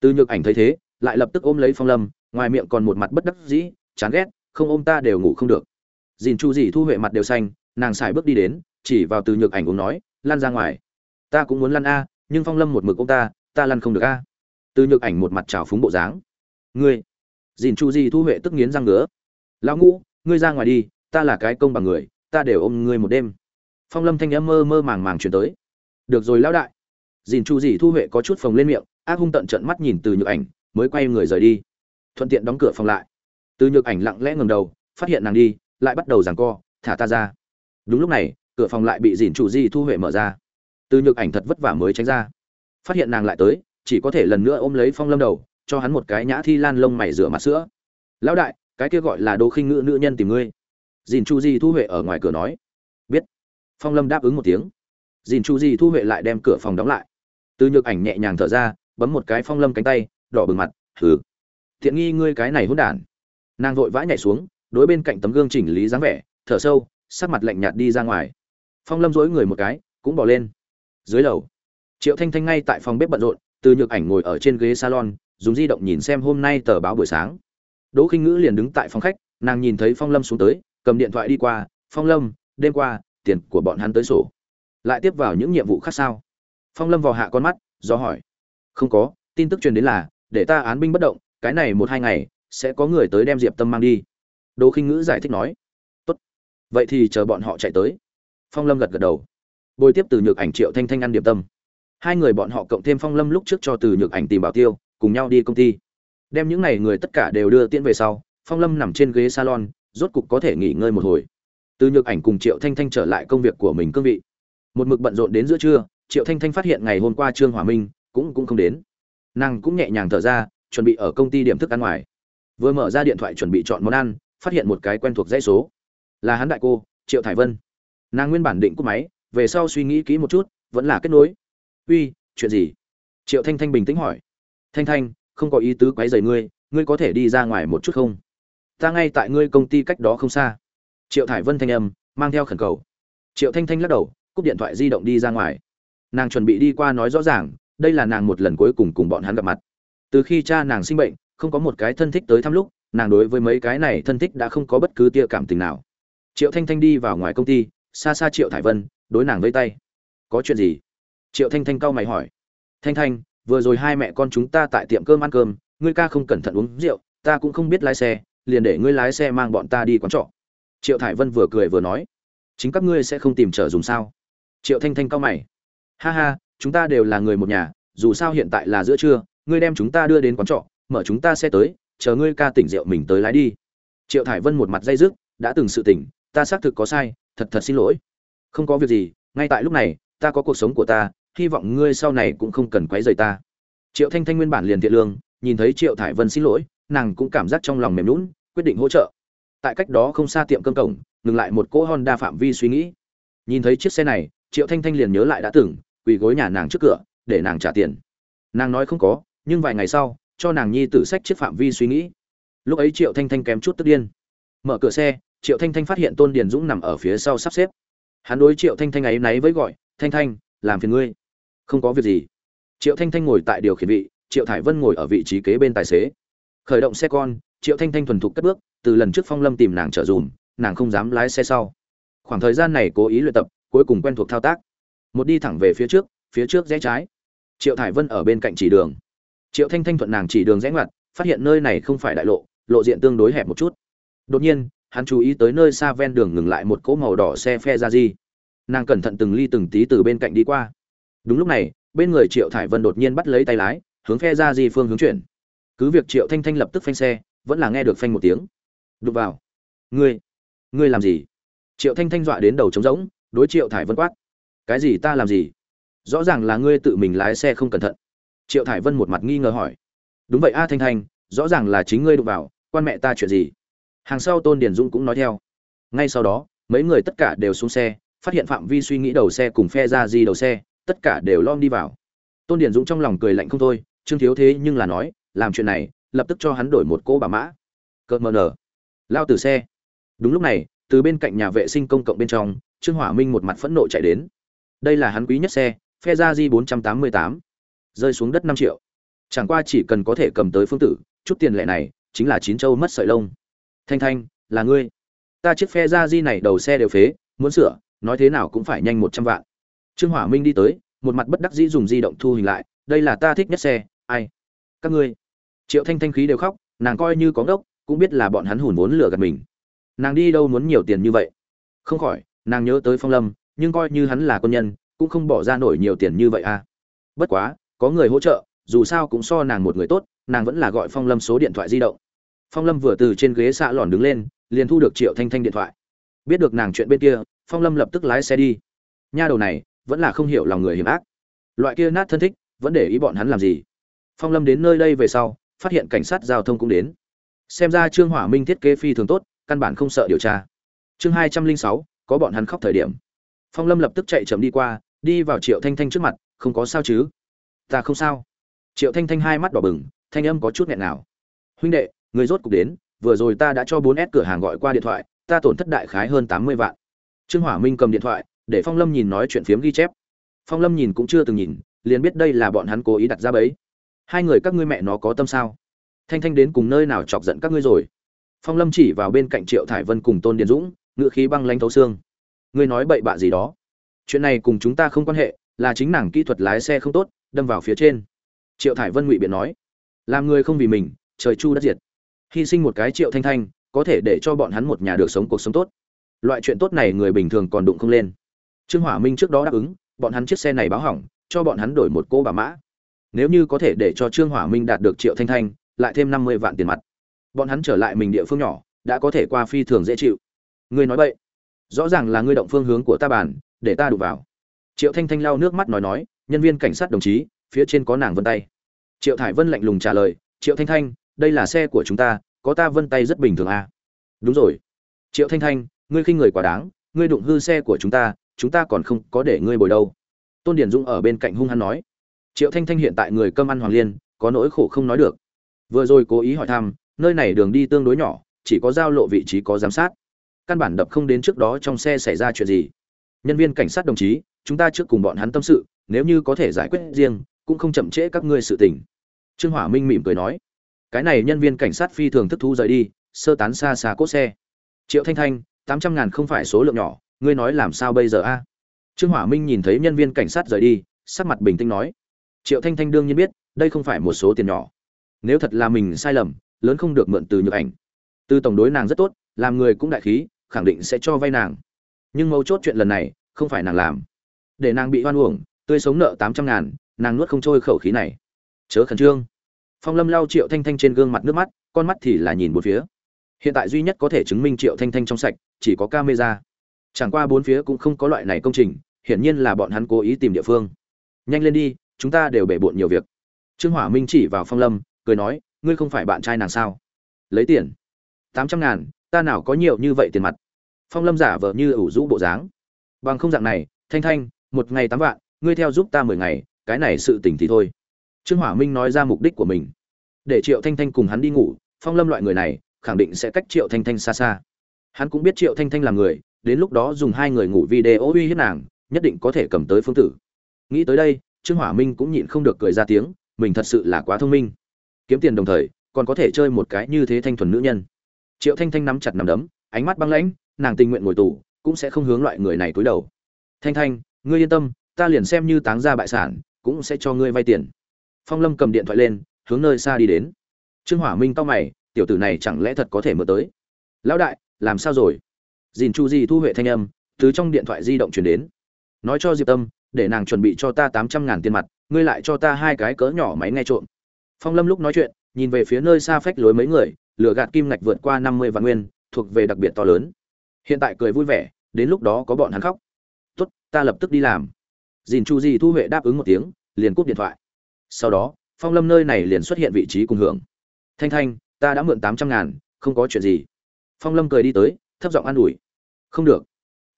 Từ nhược ảnh thấy thế, lại lập tức ôm lấy phong lâm, ngoài miệng còn một mặt bất đắc dĩ, chán ghét, không ôm ta đều ngủ không được dìn chu dì thu huệ mặt đều xanh, nàng xài bước đi đến, chỉ vào từ nhược ảnh uống nói, lan ra ngoài. Ta cũng muốn lăn a, nhưng phong lâm một mực ông ta ta lăn không được a. Từ nhược ảnh một mặt trào phúng bộ dáng. Ngươi. Dìn chu dì thu huệ tức nghiến răng ngứa. Lão ngũ, ngươi ra ngoài đi, ta là cái công bằng người, ta đều ôm ngươi một đêm. Phong lâm thanh n mơ mơ màng màng chuyển tới. Được rồi lão đại. Dìn chu dì thu huệ có chút phồng lên miệng, ác hung tận trận mắt nhìn từ nhược ảnh, mới quay người rời đi. Thuận tiện đóng cửa phòng lại. Từ nhược ảnh lặng lẽ ngầm đầu, phát hiện nàng đi lại bắt đầu giằng co, thả ta ra. Đúng lúc này, cửa phòng lại bị dìn chủ di thu huệ mở ra. Từ nhược ảnh thật vất vả mới tránh ra. Phát hiện nàng lại tới, chỉ có thể lần nữa ôm lấy phong lâm đầu, cho hắn một cái nhã thi lan lông mày rửa mặt sữa. Lão đại, cái kia gọi là đỗ khinh ngữ nữ nhân tìm ngươi. Dìn chu di thu huệ ở ngoài cửa nói. Biết. Phong lâm đáp ứng một tiếng. Dìn chu di thu huệ lại đem cửa phòng đóng lại. Từ nhược ảnh nhẹ nhàng thở ra, bấm một cái phong lâm cánh tay, đỏ bừng mặt. Thử thiện nghi ngươi cái này hôn đản. Nàng vội vã nhảy xuống đối bên cạnh tấm gương chỉnh lý dáng vẻ, thở sâu, sắc mặt lạnh nhạt đi ra ngoài. Phong lâm dối người một cái, cũng bỏ lên. Dưới lầu, triệu thanh thanh ngay tại phòng bếp bận rộn, từ nhược ảnh ngồi ở trên ghế salon, dùng di động nhìn xem hôm nay tờ báo buổi sáng. Đỗ khinh ngữ liền đứng tại phòng khách, nàng nhìn thấy phong lâm xuống tới, cầm điện thoại đi qua, phong lâm, đêm qua, tiền của bọn hắn tới sổ. Lại tiếp vào những nhiệm vụ khác sao? Phong lâm vào hạ con mắt, do hỏi. Không có, tin tức truyền đến là, để ta án binh bất động, cái này một hai ngày, sẽ có người tới đem diệp tâm mang đi đỗ khinh ngữ giải thích nói. Tốt, vậy thì chờ bọn họ chạy tới. Phong lâm gật gật đầu. Bồi tiếp từ nhược ảnh triệu thanh thanh ăn điểm tâm. Hai người bọn họ cộng thêm phong lâm lúc trước cho từ nhược ảnh tìm bảo tiêu, cùng nhau đi công ty. Đem những n à y người tất cả đều đưa tiễn về sau, phong lâm nằm trên ghế salon, rốt cục có thể nghỉ ngơi một hồi. Từ nhược ảnh cùng triệu thanh thanh trở lại công việc của mình cương vị. Một mực bận rộn đến giữa trưa, triệu thanh thanh phát hiện ngày hôm qua trương hòa minh cũng cũng không đến. Nàng cũng nhẹ nhàng thở ra, chuẩn bị ở công ty điểm thức ăn ngoài. Vừa mở ra điện thoại chuẩn bị chọn món ăn phát hiện một cái quen thuộc dãy số. Là hắn đại cô, triệu thải vân. Nàng nguyên bản định cúp máy, về sau suy nghĩ kỹ một chút, vẫn là kết nối. Uy, chuyện gì? Triệu thanh thanh bình tĩnh hỏi. Thanh thanh, không có ý tứ quấy rầy ngươi ngươi có thể đi ra ngoài một chút không? Ta ngay tại ngươi công ty cách đó không xa. Triệu thải vân thanh âm, mang theo khẩn cầu. Triệu thanh thanh lắc đầu, cúp điện thoại di động đi ra ngoài. Nàng chuẩn bị đi qua nói rõ ràng, đây là nàng một lần cuối cùng cùng bọn hắn gặp mặt. Từ khi cha nàng sinh bệnh, không có một cái thân thích tới thăm lúc nàng đối với mấy cái này thân thích đã không có bất cứ tia cảm tình nào. Triệu thanh thanh đi vào ngoài công ty, xa xa triệu thải vân, đối nàng vây tay. Có chuyện gì? Triệu thanh thanh cau mày hỏi. Thanh thanh, vừa rồi hai mẹ con chúng ta tại tiệm cơm ăn cơm, ngươi ca không cẩn thận uống rượu, ta cũng không biết lái xe, liền để ngươi lái xe mang bọn ta đi quán trọ. Triệu thải vân vừa cười vừa nói. Chính các ngươi sẽ không tìm trở dùng sao? Triệu thanh thanh cau mày. Ha ha, chúng ta đều là người một nhà, dù sao hiện tại là giữa trưa, ngươi đem chúng ta đưa đến quán trọ, mở chúng ta xe tới chờ ngươi ca tỉnh rượu mình tới lái đi. Triệu thải vân một mặt dây dứt, đã từng sự tỉnh, ta xác thực có sai, thật thật xin lỗi. Không có việc gì, ngay tại lúc này, ta có cuộc sống của ta, hy vọng ngươi sau này cũng không cần quấy rầy ta. Triệu thanh thanh nguyên bản liền thiện lương, nhìn thấy triệu thải vân xin lỗi, nàng cũng cảm giác trong lòng mềm lún quyết định hỗ trợ. Tại cách đó không xa tiệm cơm cổng, ngừng lại một cỗ honda phạm vi suy nghĩ. Nhìn thấy chiếc xe này, triệu thanh thanh liền nhớ lại đã từng, quỳ gối nhà nàng trước cửa, để nàng trả tiền. Nàng nói không có, nhưng vài ngày sau cho nàng nhi tử sách chiếc phạm vi suy nghĩ. Lúc ấy triệu thanh thanh kém chút tức điên. Mở cửa xe, triệu thanh thanh phát hiện tôn điền dũng nằm ở phía sau sắp xếp. Hắn đối triệu thanh thanh ấy náy với gọi, thanh thanh, làm phiền ngươi. Không có việc gì. Triệu thanh thanh ngồi tại điều khiển vị, triệu thải vân ngồi ở vị trí kế bên tài xế. Khởi động xe con, triệu thanh thanh thuần thục cất bước, từ lần trước phong lâm tìm nàng trở dùm, nàng không dám lái xe sau. Khoảng thời gian này cố ý luyện tập, cuối cùng quen thuộc thao tác. Một đi thẳng về phía trước phía trước rẽ trái. Triệu thải vân ở bên cạnh chỉ đường triệu thanh thanh thuận nàng chỉ đường rẽ ngoặt, phát hiện nơi này không phải đại lộ lộ diện tương đối hẹp một chút. Đột nhiên, hắn chú ý tới nơi xa ven đường ngừng lại một cỗ màu đỏ xe phe ra di. Nàng cẩn thận từng ly từng tí từ bên cạnh đi qua. Đúng lúc này, bên người triệu thải vân đột nhiên bắt lấy tay lái, hướng phe ra di phương hướng chuyển. Cứ việc triệu thanh thanh lập tức phanh xe, vẫn là nghe được phanh một tiếng. Đục vào. Ngươi ngươi làm gì? Triệu thanh thanh dọa đến đầu trống rỗng, đối triệu thải vân quát. Cái gì ta làm gì? Rõ ràng là ngươi tự mình lái xe không cẩn thận triệu thải vân một mặt nghi ngờ hỏi. Đúng vậy a thanh thanh, rõ ràng là chính ngươi đụng vào, quan mẹ ta chuyện gì? Hàng sau tôn điền dũng cũng nói theo. Ngay sau đó, mấy người tất cả đều xuống xe, phát hiện phạm vi suy nghĩ đầu xe cùng phe ra di đầu xe, tất cả đều lom đi vào. Tôn điền dũng trong lòng cười lạnh không thôi, trương thiếu thế nhưng là nói, làm chuyện này, lập tức cho hắn đổi một cỗ bà mã. Cợt mờ nở. Lao từ xe. Đúng lúc này, từ bên cạnh nhà vệ sinh công cộng bên trong, trương hỏa minh một mặt phẫn nộ chạy đến. Đây là hắn quý nhất xe, phe ra di bốn trăm tám mươi tám rơi xuống đất năm triệu. Chẳng qua chỉ cần có thể cầm tới phương tử, chút tiền lệ này chính là chín châu mất sợi lông. Thanh thanh, là ngươi. Ta chiếc phe ra di này đầu xe đều phế, muốn sửa, nói thế nào cũng phải nhanh một trăm vạn. Trương hỏa minh đi tới, một mặt bất đắc dĩ dùng di động thu hình lại, đây là ta thích nhất xe, ai? Các ngươi. Triệu thanh thanh khí đều khóc, nàng coi như có ngốc, cũng biết là bọn hắn hùn vốn lừa gạt mình. Nàng đi đâu muốn nhiều tiền như vậy? Không khỏi, nàng nhớ tới phong lâm, nhưng coi như hắn là quân nhân, cũng không bỏ ra nổi nhiều tiền như vậy à. Bất quá có người hỗ trợ, dù sao cũng so nàng một người tốt, nàng vẫn là gọi phong lâm số điện thoại di động. Phong lâm vừa từ trên ghế xạ lòn đứng lên, liền thu được triệu thanh thanh điện thoại. Biết được nàng chuyện bên kia, phong lâm lập tức lái xe đi. Nha đầu này, vẫn là không hiểu lòng người hiểm ác. Loại kia nát thân thích, vẫn để ý bọn hắn làm gì? Phong lâm đến nơi đây về sau, phát hiện cảnh sát giao thông cũng đến. Xem ra trương hỏa minh thiết kế phi thường tốt, căn bản không sợ điều tra. Chương hai trăm linh sáu, có bọn hắn khóc thời điểm. Phong lâm lập tức chạy chậm đi qua, đi vào triệu thanh thanh trước mặt, không có sao chứ? Ta không sao. Triệu thanh thanh hai mắt đỏ bừng, thanh âm có chút nghẹn nào huynh đệ, người rốt cục đến, vừa rồi ta đã cho bốn s cửa hàng gọi qua điện thoại, ta tổn thất đại khái hơn tám mươi vạn. Trương hỏa minh cầm điện thoại, để phong lâm nhìn nói chuyện phiếm ghi chép. Phong lâm nhìn cũng chưa từng nhìn, liền biết đây là bọn hắn cố ý đặt ra bẫy. Hai người các ngươi mẹ nó có tâm sao? Thanh thanh đến cùng nơi nào chọc giận các ngươi rồi? Phong lâm chỉ vào bên cạnh triệu thải vân cùng tôn điền dũng ngự khí băng lanh thấu xương. Ngươi nói bậy bạ gì đó? Chuyện này cùng chúng ta không quan hệ, là chính nàng kỹ thuật lái xe không tốt đâm vào phía trên. Triệu thải vân ngụy biện nói, làm người không vì mình, trời chu đất diệt. Hy sinh một cái triệu thanh thanh, có thể để cho bọn hắn một nhà được sống cuộc sống tốt. Loại chuyện tốt này người bình thường còn đụng không lên. Trương hỏa minh trước đó đáp ứng, bọn hắn chiếc xe này báo hỏng, cho bọn hắn đổi một cô bà mã. Nếu như có thể để cho trương hỏa minh đạt được triệu thanh thanh, lại thêm năm mươi vạn tiền mặt. Bọn hắn trở lại mình địa phương nhỏ, đã có thể qua phi thường dễ chịu. Ngươi nói vậy rõ ràng là ngươi động phương hướng của ta bàn, để ta đụng vào. Triệu thanh thanh lau nước mắt nói nói nhân viên cảnh sát đồng chí, phía trên có nàng vân tay. Triệu thải vân lạnh lùng trả lời, triệu thanh thanh, đây là xe của chúng ta, có ta vân tay rất bình thường à. đúng rồi. Triệu thanh thanh, ngươi khinh người quá đáng, ngươi đụng hư xe của chúng ta chúng ta còn không có để ngươi bồi đâu. Tôn điển Dung ở bên cạnh hung hăng nói. Triệu thanh thanh hiện tại người cơm ăn hoàng liên, có nỗi khổ không nói được. Vừa rồi cố ý hỏi thăm, nơi này đường đi tương đối nhỏ, chỉ có giao lộ vị trí có giám sát. Căn bản đập không đến trước đó trong xe xảy ra chuyện gì. Nhân viên cảnh sát đồng chí, chúng ta trước cùng bọn hắn tâm sự nếu như có thể giải quyết riêng, cũng không chậm trễ các ngươi sự tình. Trương hỏa minh mỉm cười nói, cái này nhân viên cảnh sát phi thường thức thu rời đi, sơ tán xa xa cốt xe. Triệu thanh thanh, tám trăm ngàn không phải số lượng nhỏ, ngươi nói làm sao bây giờ a? Trương hỏa minh nhìn thấy nhân viên cảnh sát rời đi, sắc mặt bình tĩnh nói, triệu thanh thanh đương nhiên biết, đây không phải một số tiền nhỏ. Nếu thật là mình sai lầm, lớn không được mượn từ nhược ảnh. Từ tổng đối nàng rất tốt, làm người cũng đại khí, khẳng định sẽ cho vay nàng. Nhưng mấu chốt chuyện lần này, không phải nàng làm. Để nàng bị hoan uổng tươi sống nợ tám trăm ngàn, nàng nuốt không trôi khẩu khí này. Chớ khẩn trương. Phong lâm lau triệu thanh thanh trên gương mặt nước mắt, con mắt thì là nhìn bốn phía. Hiện tại duy nhất có thể chứng minh triệu thanh thanh trong sạch, chỉ có camera. Chẳng qua bốn phía cũng không có loại này công trình, hiển nhiên là bọn hắn cố ý tìm địa phương. Nhanh lên đi, chúng ta đều bể bộn nhiều việc. Trương hỏa minh chỉ vào phong lâm, cười nói, ngươi không phải bạn trai nàng sao? Lấy tiền. Tám trăm ngàn, ta nào có nhiều như vậy tiền mặt? Phong lâm giả vờ như ủ rũ bộ dáng. Bằng không dạng này, thanh thanh, một ngày tám vạn ngươi theo giúp ta mười ngày, cái này sự tình thì thôi. Trương hỏa minh nói ra mục đích của mình. Để triệu thanh thanh cùng hắn đi ngủ, phong lâm loại người này, khẳng định sẽ cách triệu thanh thanh xa xa. Hắn cũng biết triệu thanh thanh là người, đến lúc đó dùng hai người ngủ video uy hiếp nàng, nhất định có thể cầm tới phương tử. Nghĩ tới đây, trương hỏa minh cũng nhịn không được cười ra tiếng, mình thật sự là quá thông minh. Kiếm tiền đồng thời, còn có thể chơi một cái như thế thanh thuần nữ nhân. Triệu thanh thanh nắm chặt nắm đấm, ánh mắt băng lãnh, nàng tình nguyện ngồi tù, cũng sẽ không hướng loại người này cúi đầu. Thanh thanh, ngươi yên tâm ta liền xem như táng ra bại sản, cũng sẽ cho ngươi vay tiền. Phong lâm cầm điện thoại lên, hướng nơi xa đi đến. Trương hỏa minh to mày, tiểu tử này chẳng lẽ thật có thể mở tới? Lão đại, làm sao rồi? Dìn chu di thu huệ thanh âm, từ trong điện thoại di động chuyển đến. Nói cho diệp tâm, để nàng chuẩn bị cho ta tám trăm ngàn tiền mặt, ngươi lại cho ta hai cái cỡ nhỏ máy nghe trộm. Phong lâm lúc nói chuyện, nhìn về phía nơi xa phách lối mấy người, lửa gạt kim ngạch vượt qua năm mươi vạn nguyên, thuộc về đặc biệt to lớn. Hiện tại cười vui vẻ, đến lúc đó có bọn hắn khóc. Tốt, ta lập tức đi làm dìn chu di thu huệ đáp ứng một tiếng, liền cúp điện thoại. Sau đó, phong lâm nơi này liền xuất hiện vị trí cùng hưởng. Thanh thanh, ta đã mượn tám trăm ngàn, không có chuyện gì. Phong lâm cười đi tới, thấp giọng an ủi. Không được.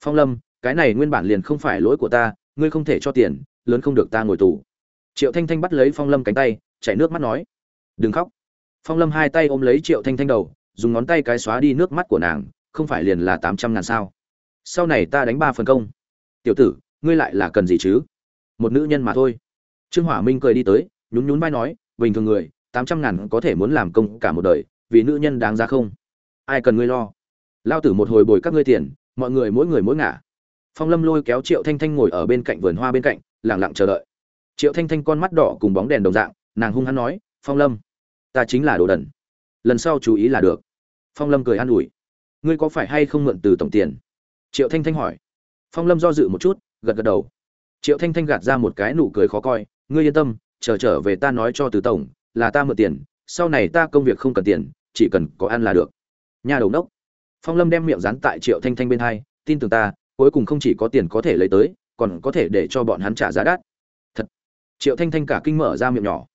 Phong lâm, cái này nguyên bản liền không phải lỗi của ta, ngươi không thể cho tiền, lớn không được ta ngồi tù. Triệu thanh thanh bắt lấy phong lâm cánh tay, chảy nước mắt nói. Đừng khóc. Phong lâm hai tay ôm lấy triệu thanh thanh đầu, dùng ngón tay cái xóa đi nước mắt của nàng, không phải liền là tám trăm ngàn sao? Sau này ta đánh ba phần công. Tiểu tử ngươi lại là cần gì chứ? Một nữ nhân mà thôi. Trương hỏa minh cười đi tới, nhún nhún vai nói, bình thường người, tám trăm ngàn có thể muốn làm công cả một đời, vì nữ nhân đáng ra không? Ai cần ngươi lo? Lao tử một hồi bồi các ngươi tiền, mọi người mỗi người mỗi ngả. Phong lâm lôi kéo triệu thanh thanh ngồi ở bên cạnh vườn hoa bên cạnh lẳng lặng chờ đợi. Triệu thanh thanh con mắt đỏ cùng bóng đèn đồng dạng, nàng hung hăng nói, phong lâm, ta chính là đồ đần. Lần sau chú ý là được. Phong lâm cười an ủi, ngươi có phải hay không mượn từ tổng tiền? Triệu thanh thanh hỏi. Phong lâm do dự một chút gật gật đầu. Triệu thanh thanh gạt ra một cái nụ cười khó coi, ngươi yên tâm, chờ trở về ta nói cho từ tổng, là ta mượn tiền, sau này ta công việc không cần tiền, chỉ cần có ăn là được. Nhà đầu đốc phong lâm đem miệng dán tại triệu thanh thanh bên hai, tin tưởng ta, cuối cùng không chỉ có tiền có thể lấy tới, còn có thể để cho bọn hắn trả giá đắt. Thật. Triệu thanh thanh cả kinh mở ra miệng nhỏ.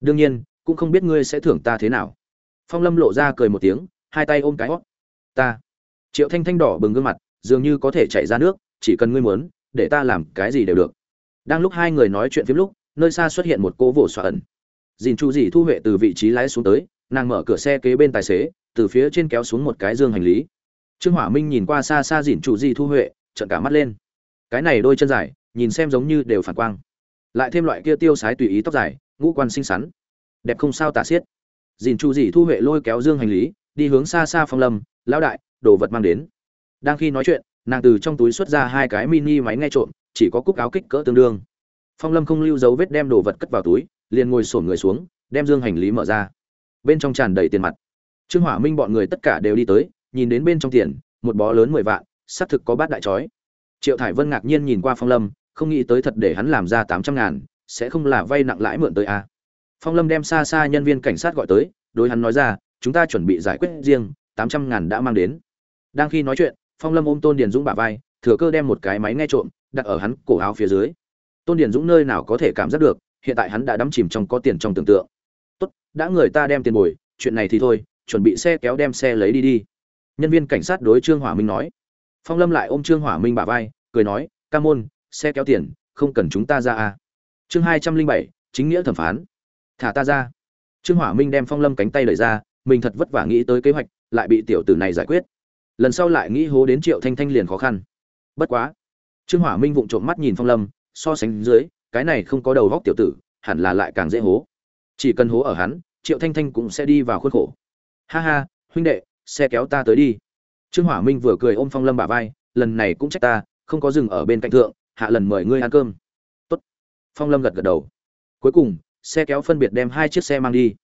Đương nhiên, cũng không biết ngươi sẽ thưởng ta thế nào. Phong lâm lộ ra cười một tiếng, hai tay ôm cái hót. Ta. Triệu thanh thanh đỏ bừng gương mặt, dường như có thể chảy ra nước, chỉ cần ngươi muốn để ta làm cái gì đều được. Đang lúc hai người nói chuyện phim lúc, nơi xa xuất hiện một cô vỗ xoa ẩn. Dìn chu dì thu huệ từ vị trí lái xuống tới, nàng mở cửa xe kế bên tài xế, từ phía trên kéo xuống một cái dương hành lý. Trương hỏa minh nhìn qua xa xa dìn chu dì thu huệ, trợn cả mắt lên. Cái này đôi chân dài, nhìn xem giống như đều phản quang. Lại thêm loại kia tiêu sái tùy ý tóc dài, ngũ quan xinh xắn. Đẹp không sao tả xiết. Dìn chu dì thu huệ lôi kéo dương hành lý, đi hướng xa xa phong lâm, lão đại, đồ vật mang đến. Đang khi nói chuyện nàng từ trong túi xuất ra hai cái mini máy nghe trộm, chỉ có cúc áo kích cỡ tương đương. Phong lâm không lưu dấu vết đem đồ vật cất vào túi, liền ngồi sổn người xuống, đem dương hành lý mở ra. Bên trong tràn đầy tiền mặt. Trương hỏa minh bọn người tất cả đều đi tới, nhìn đến bên trong tiền, một bó lớn mười vạn, xác thực có bát đại chói triệu thải vân ngạc nhiên nhìn qua phong lâm, không nghĩ tới thật để hắn làm ra tám trăm ngàn, sẽ không là vay nặng lãi mượn tới a à. phong lâm đem xa xa nhân viên cảnh sát gọi tới, đối hắn nói ra, chúng ta chuẩn bị giải quyết riêng, tám trăm ngàn đã mang đến. Đang khi nói chuyện phong lâm ôm tôn điền dũng bả vai, thừa cơ đem một cái máy nghe trộm đặt ở hắn cổ áo phía dưới. Tôn điền dũng nơi nào có thể cảm giác được, hiện tại hắn đã đắm chìm trong có tiền trong tưởng tượng. Tốt, đã người ta đem tiền bồi, chuyện này thì thôi, chuẩn bị xe kéo đem xe lấy đi đi. Nhân viên cảnh sát đối trương hỏa minh nói. Phong lâm lại ôm trương hỏa minh bả vai, cười nói, ca môn, xe kéo tiền, không cần chúng ta ra à. chương hai trăm linh bảy, chính nghĩa thẩm phán. Thả ta ra. Trương hỏa minh đem phong lâm cánh tay lời ra, mình thật vất vả nghĩ tới kế hoạch, lại bị tiểu tử này giải quyết lần sau lại nghĩ hố đến triệu thanh thanh liền khó khăn. Bất quá, trương hỏa minh vụng trộm mắt nhìn phong lâm, so sánh dưới, cái này không có đầu góc tiểu tử, hẳn là lại càng dễ hố. Chỉ cần hố ở hắn, triệu thanh thanh cũng sẽ đi vào khuôn khổ. Ha ha, huynh đệ, xe kéo ta tới đi. Trương hỏa minh vừa cười ôm phong lâm bả vai, lần này cũng trách ta, không có dừng ở bên cạnh thượng, hạ lần mời ngươi ăn cơm. Tốt. phong lâm gật gật đầu. Cuối cùng, xe kéo phân biệt đem hai chiếc xe mang đi.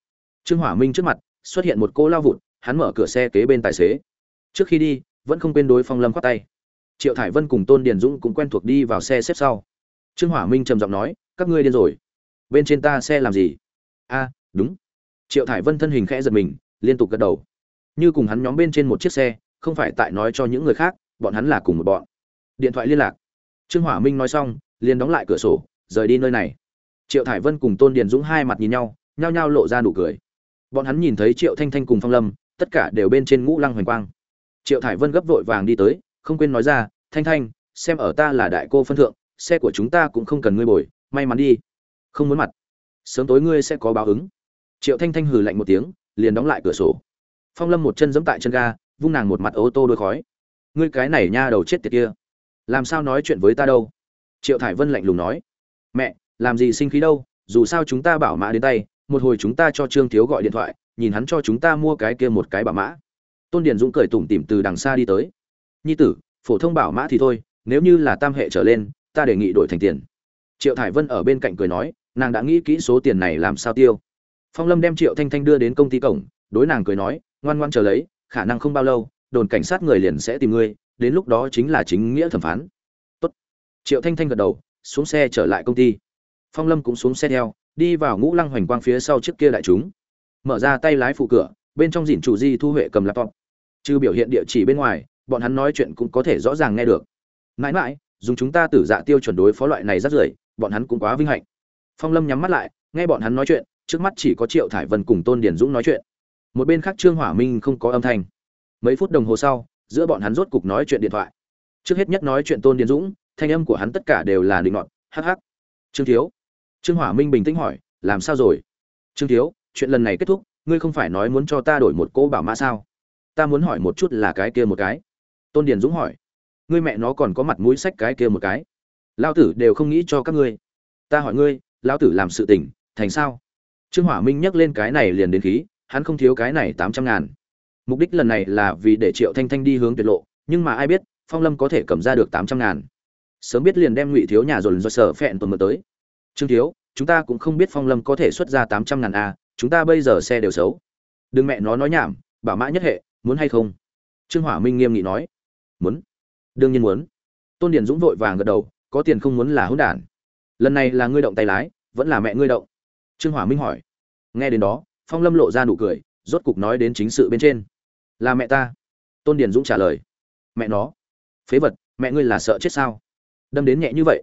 Trương hỏa minh trước mặt, xuất hiện một cô lao vụt, hắn mở cửa xe kế bên tài xế trước khi đi, vẫn không quên đối phong lâm khoát tay. Triệu thải vân cùng tôn điền dũng cũng quen thuộc đi vào xe xếp sau. Trương hỏa minh trầm giọng nói, các ngươi điên rồi. Bên trên ta xe làm gì? A, đúng. Triệu thải vân thân hình khẽ giật mình, liên tục gật đầu. Như cùng hắn nhóm bên trên một chiếc xe, không phải tại nói cho những người khác, bọn hắn là cùng một bọn. Điện thoại liên lạc. Trương hỏa minh nói xong, liền đóng lại cửa sổ, rời đi nơi này. Triệu thải vân cùng tôn điền dũng hai mặt nhìn nhau, nhao nhao lộ ra nụ cười. Bọn hắn nhìn thấy triệu thanh thanh cùng phong lâm, tất cả đều bên trên ngũ lăng hoành quang triệu thải vân gấp vội vàng đi tới, không quên nói ra, thanh thanh, xem ở ta là đại cô phân thượng, xe của chúng ta cũng không cần ngươi bồi, may mắn đi. Không muốn mặt. Sớm tối ngươi sẽ có báo ứng. Triệu thanh thanh hừ lạnh một tiếng, liền đóng lại cửa sổ. Phong lâm một chân giẫm tại chân ga, vung nàng một mặt ô tô đôi khói. Ngươi cái này nha đầu chết tiệt kia. Làm sao nói chuyện với ta đâu? Triệu thải vân lạnh lùng nói. Mẹ, làm gì sinh khí đâu, dù sao chúng ta bảo mã đến tay, một hồi chúng ta cho trương thiếu gọi điện thoại, nhìn hắn cho chúng ta mua cái kia một cái bảo mã tôn điền dũng cười tủm tỉm từ đằng xa đi tới. Nhi tử, phổ thông bảo mã thì thôi, nếu như là tam hệ trở lên, ta đề nghị đổi thành tiền. Triệu thải vân ở bên cạnh cười nói, nàng đã nghĩ kỹ số tiền này làm sao tiêu. Phong lâm đem triệu thanh thanh đưa đến công ty cổng, đối nàng cười nói, ngoan ngoan chờ lấy, khả năng không bao lâu, đồn cảnh sát người liền sẽ tìm ngươi, đến lúc đó chính là chính nghĩa thẩm phán. Tốt. triệu thanh thanh gật đầu, xuống xe trở lại công ty. Phong lâm cũng xuống xe theo, đi vào ngũ lăng hoành quang phía sau chiếc kia đại chúng. Mở ra tay lái phụ cửa bên trong dìn chủ di thu huệ cầm laptop. Trừ biểu hiện địa chỉ bên ngoài, bọn hắn nói chuyện cũng có thể rõ ràng nghe được. Mãi mãi, dùng chúng ta tử dạ tiêu chuẩn đối phó loại này rất rưởi, bọn hắn cũng quá vinh hạnh. Phong lâm nhắm mắt lại, nghe bọn hắn nói chuyện, trước mắt chỉ có triệu thải vân cùng tôn điển dũng nói chuyện. Một bên khác trương hỏa minh không có âm thanh. Mấy phút đồng hồ sau, giữa bọn hắn rốt cục nói chuyện điện thoại. Trước hết nhất nói chuyện tôn điển dũng, thanh âm của hắn tất cả đều là định ngọn hắc hắc. Trương thiếu. Trương hỏa minh bình tĩnh hỏi, làm sao rồi? Trương thiếu, chuyện lần này kết thúc ngươi không phải nói muốn cho ta đổi một cô bảo mã sao? Ta muốn hỏi một chút là cái kia một cái. Tôn điền dũng hỏi. Ngươi mẹ nó còn có mặt mũi sách cái kia một cái. Lao tử đều không nghĩ cho các ngươi. Ta hỏi ngươi lao tử làm sự tình, thành sao? Trương hỏa minh nhắc lên cái này liền đến khí, hắn không thiếu cái này tám trăm ngàn. Mục đích lần này là vì để triệu thanh thanh đi hướng tuyệt lộ, nhưng mà ai biết, phong lâm có thể cầm ra được tám trăm ngàn. Sớm biết liền đem ngụy thiếu nhà dồn do sở phẹn tuần mờ tới. Trương thiếu, chúng ta cũng không biết phong lâm có thể xuất ra tám trăm ngàn a chúng ta bây giờ xe đều xấu. Đừng mẹ nó nói nhảm, bảo mã nhất hệ, muốn hay không? Trương hỏa minh nghiêm nghị nói. Muốn. Đương nhiên muốn. Tôn điển dũng vội vàng gật đầu, có tiền không muốn là hỗn đản. Lần này là ngươi động tay lái, vẫn là mẹ ngươi động? Trương hỏa minh hỏi. Nghe đến đó, phong lâm lộ ra nụ cười, rốt cục nói đến chính sự bên trên. Là mẹ ta. Tôn điền dũng trả lời. Mẹ nó. Phế vật, mẹ ngươi là sợ chết sao? Đâm đến nhẹ như vậy.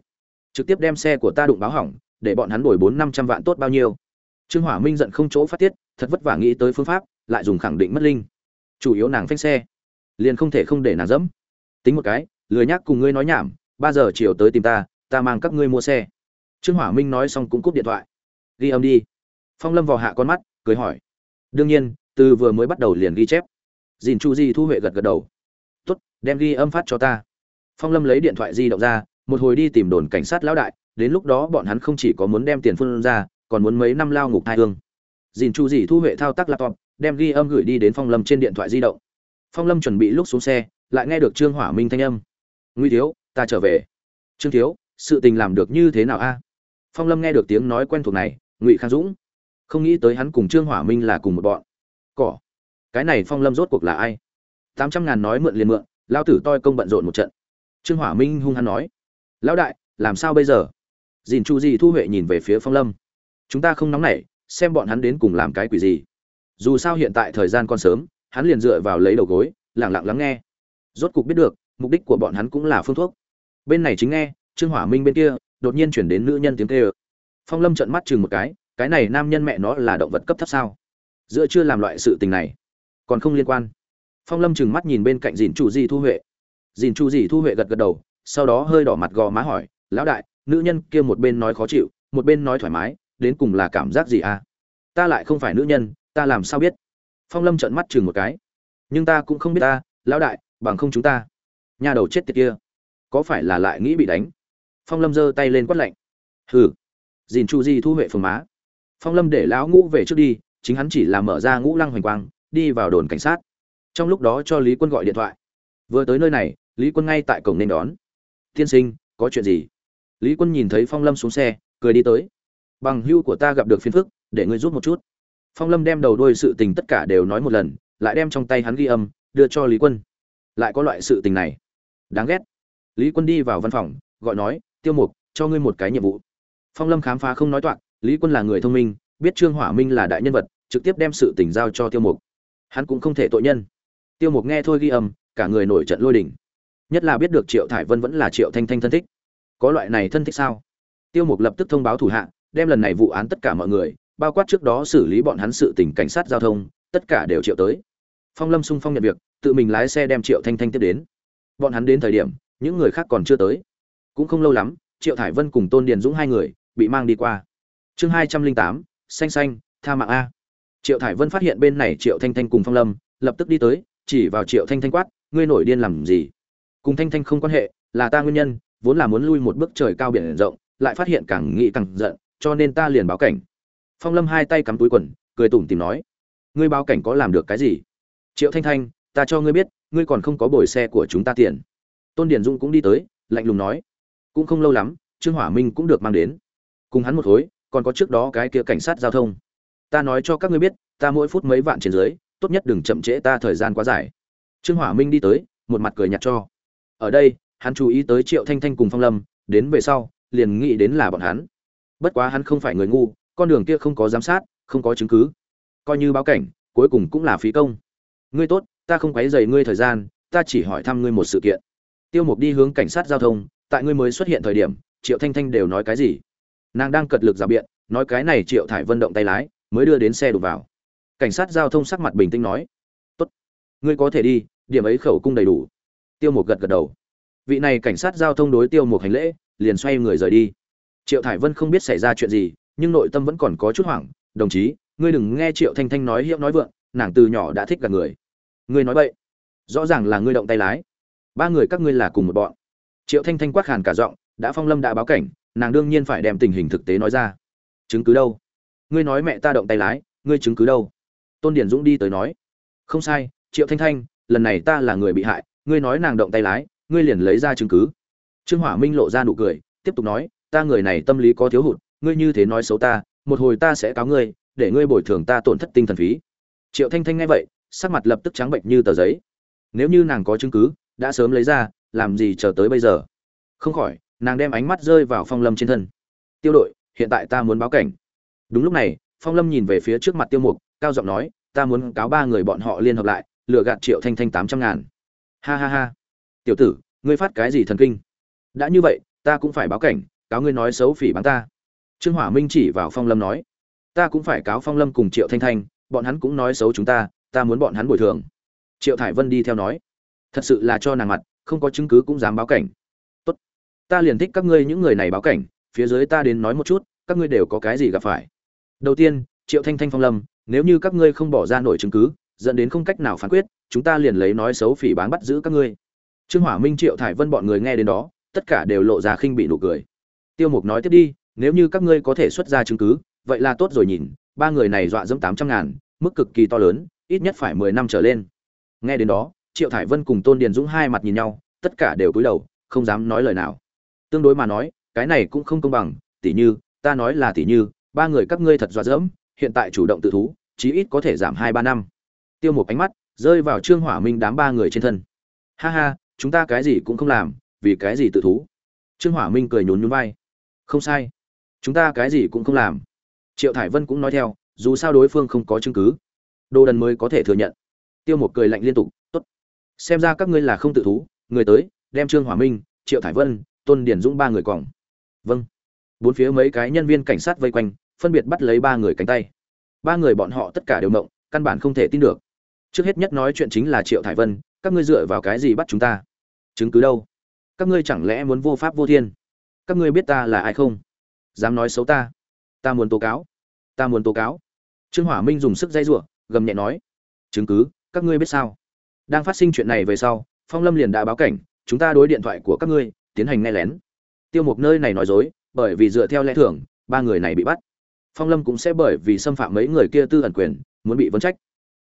Trực tiếp đem xe của ta đụng báo hỏng, để bọn hắn đổi bốn năm trăm vạn tốt bao nhiêu? Trương hỏa minh giận không chỗ phát tiết, thật vất vả nghĩ tới phương pháp, lại dùng khẳng định mất linh. Chủ yếu nàng phanh xe. Liền không thể không để nàng dẫm. Tính một cái, lười nhắc cùng ngươi nói nhảm, ba giờ chiều tới tìm ta ta mang các ngươi mua xe. Trương hỏa minh nói xong cũng cúp điện thoại. Ghi âm đi. Phong lâm vào hạ con mắt, cười hỏi. Đương nhiên, từ vừa mới bắt đầu liền ghi chép. Dìn chu di thu huệ gật gật đầu. Tốt, đem ghi âm phát cho ta. Phong lâm lấy điện thoại di động ra, một hồi đi tìm đồn cảnh sát lão đại, đến lúc đó bọn hắn không chỉ có muốn đem tiền phân ra còn muốn mấy năm lao ngục thai hương. Dìn chu dì thu huệ thao tác laptop, đem ghi âm gửi đi đến phong lâm trên điện thoại di động. Phong lâm chuẩn bị lúc xuống xe, lại nghe được trương hỏa minh thanh âm. Nguy thiếu, ta trở về. Trương thiếu, sự tình làm được như thế nào a? Phong lâm nghe được tiếng nói quen thuộc này, ngụy khang dũng. Không nghĩ tới hắn cùng trương hỏa minh là cùng một bọn. Cỏ, cái này phong lâm rốt cuộc là ai? Tám trăm ngàn nói mượn liền mượn, lao tử toi công bận rộn một trận. Trương hỏa minh hung hăng nói. Lão đại, làm sao bây giờ? Dìn chu gì thu huệ nhìn về phía phong lâm chúng ta không nóng nảy, xem bọn hắn đến cùng làm cái quỷ gì. Dù sao hiện tại thời gian còn sớm, hắn liền dựa vào lấy đầu gối lẳng lặng lắng nghe. Rốt cục biết được, mục đích của bọn hắn cũng là phương thuốc. Bên này chính nghe, trương hỏa minh bên kia, đột nhiên chuyển đến nữ nhân tiếng kêu. Phong lâm trợn mắt chừng một cái cái này nam nhân mẹ nó là động vật cấp thấp sao? Giữa chưa làm loại sự tình này, còn không liên quan. Phong lâm chừng mắt nhìn bên cạnh dìn chủ di thu huệ. Dìn chủ di thu huệ gật gật đầu, sau đó hơi đỏ mặt gò má hỏi, lão đại, nữ nhân kia một bên nói khó chịu, một bên nói thoải mái đến cùng là cảm giác gì à? Ta lại không phải nữ nhân, ta làm sao biết? Phong lâm trợn mắt chừng một cái. Nhưng ta cũng không biết ta, lão đại, bằng không chúng ta. Nhà đầu chết tiệt kia. Có phải là lại nghĩ bị đánh? Phong lâm giơ tay lên quát lạnh. Hừ. Dìn chu di thu huệ phường má. Phong lâm để lão ngũ về trước đi, chính hắn chỉ là mở ra ngũ lăng hoành quang, đi vào đồn cảnh sát. Trong lúc đó cho lý quân gọi điện thoại. Vừa tới nơi này, lý quân ngay tại cổng nên đón. Tiên sinh, có chuyện gì? Lý quân nhìn thấy phong lâm xuống xe, cười đi tới bằng hưu của ta gặp được phiền phức, để ngươi giúp một chút. Phong lâm đem đầu đuôi sự tình tất cả đều nói một lần, lại đem trong tay hắn ghi âm, đưa cho lý quân. Lại có loại sự tình này. Đáng ghét. Lý quân đi vào văn phòng, gọi nói, tiêu mục, cho ngươi một cái nhiệm vụ. Phong lâm khám phá không nói toạc, lý quân là người thông minh, biết trương hỏa minh là đại nhân vật, trực tiếp đem sự tình giao cho tiêu mục. Hắn cũng không thể tội nhân. Tiêu mục nghe thôi ghi âm, cả người nổi trận lôi đình. nhất là biết được triệu thải vân vẫn là triệu thanh thanh thân thích. Có loại này thân thích sao? Tiêu mục lập tức thông báo thủ hạ đem lần này vụ án tất cả mọi người, bao quát trước đó xử lý bọn hắn sự tình cảnh sát giao thông, tất cả đều triệu tới. Phong lâm sung phong nhận việc, tự mình lái xe đem triệu thanh thanh tiếp đến. Bọn hắn đến thời điểm, những người khác còn chưa tới. Cũng không lâu lắm, triệu thải vân cùng tôn điền dũng hai người, bị mang đi qua. Chương hai trăm linh tám, xanh xanh, tha mạng a. Triệu thải vân phát hiện bên này triệu thanh thanh cùng phong lâm, lập tức đi tới, chỉ vào triệu thanh thanh quát, ngươi nổi điên làm gì? Cùng thanh thanh không quan hệ, là ta nguyên nhân, vốn là muốn lui một bước trời cao biển rộng, lại phát hiện càng nghĩ càng giận cho nên ta liền báo cảnh. Phong lâm hai tay cắm túi quần, cười tủm tìm nói, ngươi báo cảnh có làm được cái gì? Triệu thanh thanh, ta cho ngươi biết, ngươi còn không có bồi xe của chúng ta tiền. Tôn điển dung cũng đi tới, lạnh lùng nói, cũng không lâu lắm, trương hỏa minh cũng được mang đến. Cùng hắn một khối, còn có trước đó cái kia cảnh sát giao thông. Ta nói cho các ngươi biết, ta mỗi phút mấy vạn trên dưới, tốt nhất đừng chậm trễ ta thời gian quá dài. Trương hỏa minh đi tới, một mặt cười nhạt cho. Ở đây, hắn chú ý tới triệu thanh thanh cùng phong lâm, đến về sau, liền nghĩ đến là bọn hắn bất quá hắn không phải người ngu, con đường kia không có giám sát, không có chứng cứ. Coi như báo cảnh, cuối cùng cũng là phí công. Ngươi tốt, ta không quấy dày ngươi thời gian, ta chỉ hỏi thăm ngươi một sự kiện. Tiêu mục đi hướng cảnh sát giao thông, tại ngươi mới xuất hiện thời điểm, triệu thanh thanh đều nói cái gì? Nàng đang cật lực rào biện, nói cái này triệu thải vân động tay lái, mới đưa đến xe đục vào. Cảnh sát giao thông sắc mặt bình tĩnh nói, tốt, ngươi có thể đi, điểm ấy khẩu cung đầy đủ. Tiêu mục gật gật đầu. Vị này cảnh sát giao thông đối tiêu mục hành lễ, liền xoay người rời đi triệu thải vân không biết xảy ra chuyện gì, nhưng nội tâm vẫn còn có chút hoảng. Đồng chí, ngươi đừng nghe triệu thanh thanh nói hiệu nói vượng, nàng từ nhỏ đã thích gặp người. Ngươi nói vậy rõ ràng là ngươi động tay lái. Ba người các ngươi là cùng một bọn. Triệu thanh thanh quát hàn cả giọng, đã phong lâm đã báo cảnh, nàng đương nhiên phải đem tình hình thực tế nói ra. Chứng cứ đâu? Ngươi nói mẹ ta động tay lái, ngươi chứng cứ đâu? Tôn điển dũng đi tới nói. Không sai, triệu thanh thanh, lần này ta là người bị hại, ngươi nói nàng động tay lái, ngươi liền lấy ra chứng cứ. Trương hỏa minh lộ ra nụ cười, tiếp tục nói ta người này tâm lý có thiếu hụt, ngươi như thế nói xấu ta, một hồi ta sẽ cáo ngươi, để ngươi bồi thường ta tổn thất tinh thần phí. Triệu thanh thanh nghe vậy, sắc mặt lập tức trắng bệnh như tờ giấy. Nếu như nàng có chứng cứ, đã sớm lấy ra, làm gì chờ tới bây giờ? Không khỏi, nàng đem ánh mắt rơi vào phong lâm trên thân. Tiêu đội, hiện tại ta muốn báo cảnh. Đúng lúc này, phong lâm nhìn về phía trước mặt tiêu mục, cao giọng nói, ta muốn cáo ba người bọn họ liên hợp lại, lừa gạt triệu thanh thanh tám trăm ngàn. Ha ha ha. Tiểu tử, ngươi phát cái gì thần kinh? Đã như vậy, ta cũng phải báo cảnh cáo ngươi nói xấu phỉ báng ta. Trương hỏa minh chỉ vào phong lâm nói, ta cũng phải cáo phong lâm cùng triệu thanh thanh, bọn hắn cũng nói xấu chúng ta ta muốn bọn hắn bồi thường. Triệu thải vân đi theo nói, thật sự là cho nàng mặt, không có chứng cứ cũng dám báo cảnh. Tốt, ta liền thích các ngươi những người này báo cảnh, phía dưới ta đến nói một chút, các ngươi đều có cái gì gặp phải. Đầu tiên, triệu thanh thanh phong lâm, nếu như các ngươi không bỏ ra nổi chứng cứ, dẫn đến không cách nào phán quyết, chúng ta liền lấy nói xấu phỉ báng bắt giữ các ngươi. Trương hỏa minh, triệu thải vân bọn người nghe đến đó, tất cả đều lộ ra khinh bị nụ cười tiêu mục nói tiếp đi, nếu như các ngươi có thể xuất ra chứng cứ, vậy là tốt rồi nhìn, ba người này dọa dẫm tám trăm ngàn, mức cực kỳ to lớn, ít nhất phải mười năm trở lên. Nghe đến đó, triệu thải vân cùng tôn điền dũng hai mặt nhìn nhau, tất cả đều cúi đầu, không dám nói lời nào. Tương đối mà nói, cái này cũng không công bằng, tỉ như, ta nói là tỉ như, ba người các ngươi thật dọa dẫm, hiện tại chủ động tự thú, chí ít có thể giảm hai ba năm. Tiêu một ánh mắt rơi vào trương hỏa minh đám ba người trên thân. Ha ha, chúng ta cái gì cũng không làm, vì cái gì tự thú? Trương hỏa minh cười nhún nhún vai không sai. Chúng ta cái gì cũng không làm. Triệu thải vân cũng nói theo dù sao đối phương không có chứng cứ. Đồ đần mới có thể thừa nhận. Tiêu một cười lạnh liên tục tốt. Xem ra các ngươi là không tự thú người tới đem trương Hòa minh triệu thải vân tôn điển dũng ba người còng vâng. Bốn phía mấy cái nhân viên cảnh sát vây quanh phân biệt bắt lấy ba người cánh tay. Ba người bọn họ tất cả đều mộng, căn bản không thể tin được. Trước hết nhất nói chuyện chính là triệu thải vân các ngươi dựa vào cái gì bắt chúng ta? Chứng cứ đâu? Các ngươi chẳng lẽ muốn vô pháp vô thiên? Các ngươi biết ta là ai không? Dám nói xấu ta. Ta muốn tố cáo. Ta muốn tố cáo. Trương hỏa minh dùng sức dây giụa, gầm nhẹ nói. Chứng cứ, các ngươi biết sao? Đang phát sinh chuyện này về sau, phong lâm liền đã báo cảnh, chúng ta đối điện thoại của các ngươi, tiến hành nghe lén. Tiêu mục nơi này nói dối, bởi vì dựa theo lẽ thường, ba người này bị bắt. Phong lâm cũng sẽ bởi vì xâm phạm mấy người kia tư ẩn quyền, muốn bị vấn trách.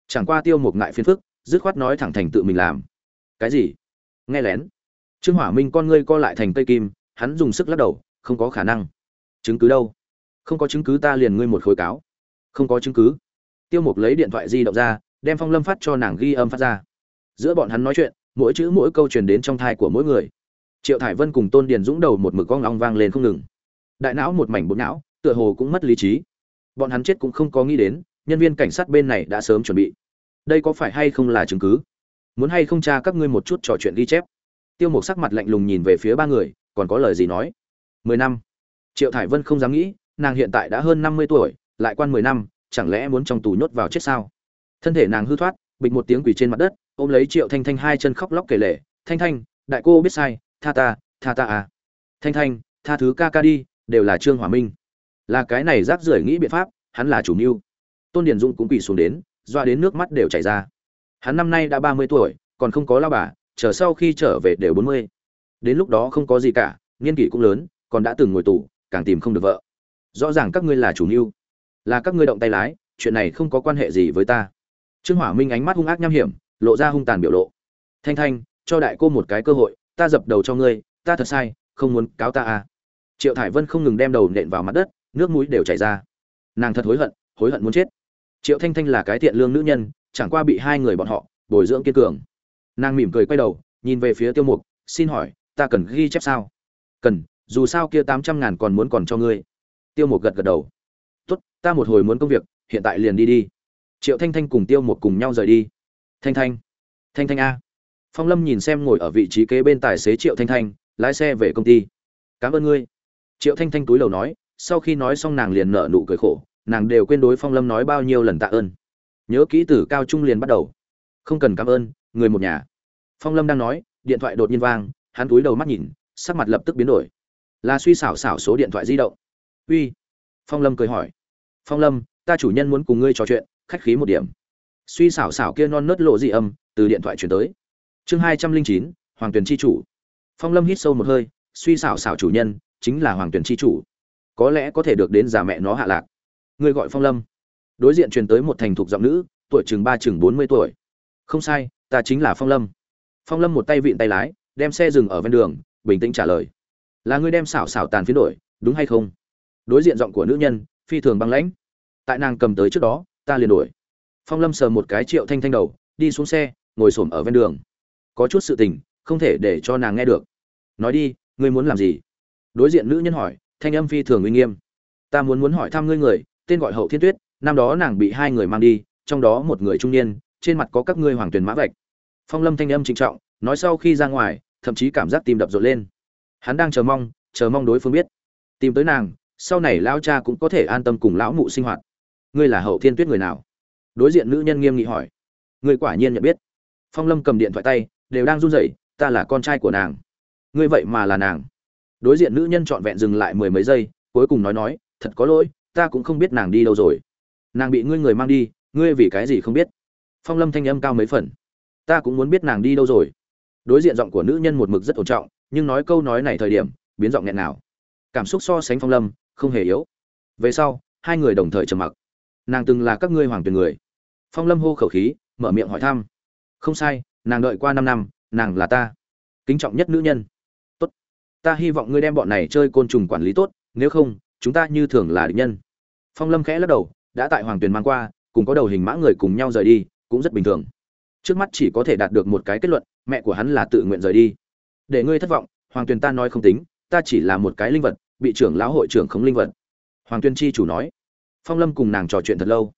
Chẳng qua tiêu mục ngại phiền phức, dứt khoát nói thẳng thành tự mình làm. Cái gì? Nghe lén. Trương hỏa minh con ngươi co lại thành cây kim hắn dùng sức lắc đầu, không có khả năng. Chứng cứ đâu? Không có chứng cứ ta liền ngươi một khối cáo. Không có chứng cứ. Tiêu mục lấy điện thoại di động ra, đem phong lâm phát cho nàng ghi âm phát ra. Giữa bọn hắn nói chuyện, mỗi chữ mỗi câu truyền đến trong thai của mỗi người. Triệu thải vân cùng tôn điền dũng đầu một mực con long vang lên không ngừng. Đại não một mảnh bột não, tựa hồ cũng mất lý trí. Bọn hắn chết cũng không có nghĩ đến, nhân viên cảnh sát bên này đã sớm chuẩn bị. Đây có phải hay không là chứng cứ? Muốn hay không tra các ngươi một chút trò chuyện ghi chép? Tiêu mục sắc mặt lạnh lùng nhìn về phía ba người còn có lời gì nói? Mười năm. Triệu thải vân không dám nghĩ, nàng hiện tại đã hơn năm mươi tuổi, lại quan mười năm, chẳng lẽ muốn trong tù nhốt vào chết sao? Thân thể nàng hư thoát, bịch một tiếng quỳ trên mặt đất, ôm lấy triệu thanh thanh hai chân khóc lóc kể lể. Thanh thanh, đại cô biết sai, tha ta tha ta à. Thanh thanh, tha thứ ca ca đi, đều là trương hòa minh. Là cái này rác rưởi nghĩ biện pháp, hắn là chủ mưu. Tôn điền dũng cũng quỳ xuống đến, doa đến nước mắt đều chảy ra. Hắn năm nay đã ba mươi tuổi, còn không có lao bà, chờ sau khi trở về đều bốn mươi đến lúc đó không có gì cả nghiên kỷ cũng lớn, còn đã từng ngồi tù, càng tìm không được vợ. Rõ ràng các ngươi là chủ mưu, là các ngươi động tay lái, chuyện này không có quan hệ gì với ta. Trương hỏa minh ánh mắt hung ác nham hiểm, lộ ra hung tàn biểu lộ. Thanh thanh, cho đại cô một cái cơ hội, ta dập đầu cho ngươi, ta thật sai, không muốn cáo ta à. Triệu thải vân không ngừng đem đầu nện vào mặt đất, nước mũi đều chảy ra. Nàng thật hối hận hối hận muốn chết. Triệu thanh thanh là cái tiện lương nữ nhân, chẳng qua bị hai người bọn họ bồi dưỡng kiên cường. Nàng mỉm cười quay đầu, nhìn về phía tiêu mục, xin hỏi ta cần ghi chép sao? Cần, dù sao kia tám trăm ngàn còn muốn còn cho ngươi. Tiêu một gật gật đầu. Tốt, ta một hồi muốn công việc, hiện tại liền đi đi. Triệu thanh thanh cùng tiêu một cùng nhau rời đi. Thanh thanh. Thanh thanh a. Phong lâm nhìn xem ngồi ở vị trí kế bên tài xế triệu thanh thanh, lái xe về công ty. Cảm ơn ngươi. Triệu thanh thanh túi lầu nói, sau khi nói xong nàng liền nở nụ cười khổ, nàng đều quên đối phong lâm nói bao nhiêu lần tạ ơn. Nhớ kỹ từ cao trung liền bắt đầu. Không cần cảm ơn, người một nhà. Phong lâm đang nói, điện thoại đột nhiên vang hắn túi đầu mắt nhìn, sắc mặt lập tức biến đổi. Là suy xảo xảo số điện thoại di động. Uy. Phong lâm cười hỏi. Phong lâm, ta chủ nhân muốn cùng ngươi trò chuyện, khách khí một điểm. Suy xảo xảo kia non nớt lộ dị âm, từ điện thoại chuyển tới. Chương hai trăm linh chín, hoàng tuyền tri chủ. Phong lâm hít sâu một hơi, suy xảo xảo chủ nhân, chính là hoàng tuyền tri chủ. Có lẽ có thể được đến già mẹ nó hạ lạc. Ngươi gọi phong lâm. Đối diện truyền tới một thành thục giọng nữ, tuổi chừng ba chừng bốn mươi tuổi. Không sai, ta chính là phong lâm. Phong lâm một tay vịn tay lái đem xe dừng ở ven đường, bình tĩnh trả lời. Là ngươi đem xảo xảo tàn phiến đổi, đúng hay không? Đối diện giọng của nữ nhân, phi thường băng lãnh. Tại nàng cầm tới trước đó, ta liền đổi. Phong lâm sờ một cái triệu thanh thanh đầu, đi xuống xe, ngồi s ổ m ở ven đường. Có chút sự tình, không thể để cho nàng nghe được. Nói đi, ngươi muốn làm gì? Đối diện nữ nhân hỏi, thanh âm phi thường uy nghiêm. Ta muốn muốn hỏi thăm ngươi người, tên gọi hậu thiên tuyết, năm đó nàng bị hai người mang đi, trong đó một người trung niên, trên mặt có các ngươi hoàng tuyền mã vạch. Phong lâm thanh âm trịnh trọng nói sau khi ra ngoài, thậm chí cảm giác tim đập rộn lên. Hắn đang chờ mong chờ mong đối phương biết. Tìm tới nàng, sau này lão cha cũng có thể an tâm cùng lão mụ sinh hoạt. Ngươi là hậu thiên tuyết người nào? Đối diện nữ nhân nghiêm nghị hỏi. Ngươi quả nhiên nhận biết. Phong lâm cầm điện thoại tay, đều đang run rẩy, ta là con trai của nàng. Ngươi vậy mà là nàng. Đối diện nữ nhân trọn vẹn dừng lại mười mấy giây, cuối cùng nói nói, thật có lỗi, ta cũng không biết nàng đi đâu rồi. Nàng bị ngươi người mang đi, ngươi vì cái gì không biết? Phong lâm thanh âm cao mấy phần. Ta cũng muốn biết nàng đi đâu rồi đối diện giọng của nữ nhân một mực rất ổn trọng, nhưng nói câu nói này thời điểm, biến giọng nghẹn nào cảm xúc so sánh phong lâm, không hề yếu. Về sau, hai người đồng thời trầm mặc. Nàng từng là các ngươi hoàng tuyển người. Phong lâm hô khẩu khí, mở miệng hỏi thăm. Không sai, nàng đợi qua năm năm, nàng là ta. Kính trọng nhất nữ nhân. Tốt. Ta hy vọng ngươi đem bọn này chơi côn trùng quản lý tốt, nếu không, chúng ta như thường là địch nhân. Phong lâm khẽ lắc đầu, đã tại hoàng tuyền mang qua, cùng có đầu hình mã người cùng nhau rời đi, cũng rất bình thường trước mắt chỉ có thể đạt được một cái kết luận, mẹ của hắn là tự nguyện rời đi. Để ngươi thất vọng, hoàng tuyền ta nói không tính, ta chỉ là một cái linh vật, bị trưởng lão hội trưởng khống linh vật. Hoàng tuyên chi chủ nói. Phong lâm cùng nàng trò chuyện thật lâu.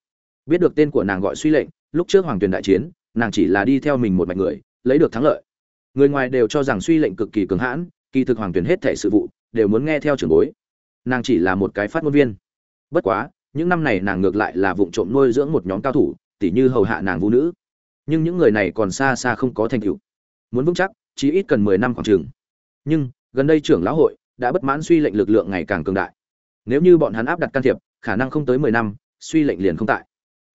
Biết được tên của nàng gọi suy lệnh, lúc trước hoàng tuyền đại chiến, nàng chỉ là đi theo mình một mạch người, lấy được thắng lợi. Người ngoài đều cho rằng suy lệnh cực kỳ cường hãn, kỳ thực hoàng tuyền hết thể sự vụ, đều muốn nghe theo trưởng bối. Nàng chỉ là một cái phát ngôn viên. Bất quá, những năm này nàng ngược lại là vụng trộm nuôi dưỡng một nhóm cao thủ, tỉ như hầu hạ nàng vũ nữ nhưng những người này còn xa xa không có thành tựu. Muốn vững chắc chí ít cần mười năm khoảng trường. Nhưng, gần đây trưởng lão hội đã bất mãn suy lệnh lực lượng ngày càng cường đại. Nếu như bọn hắn áp đặt can thiệp, khả năng không tới mười năm, suy lệnh liền không tại.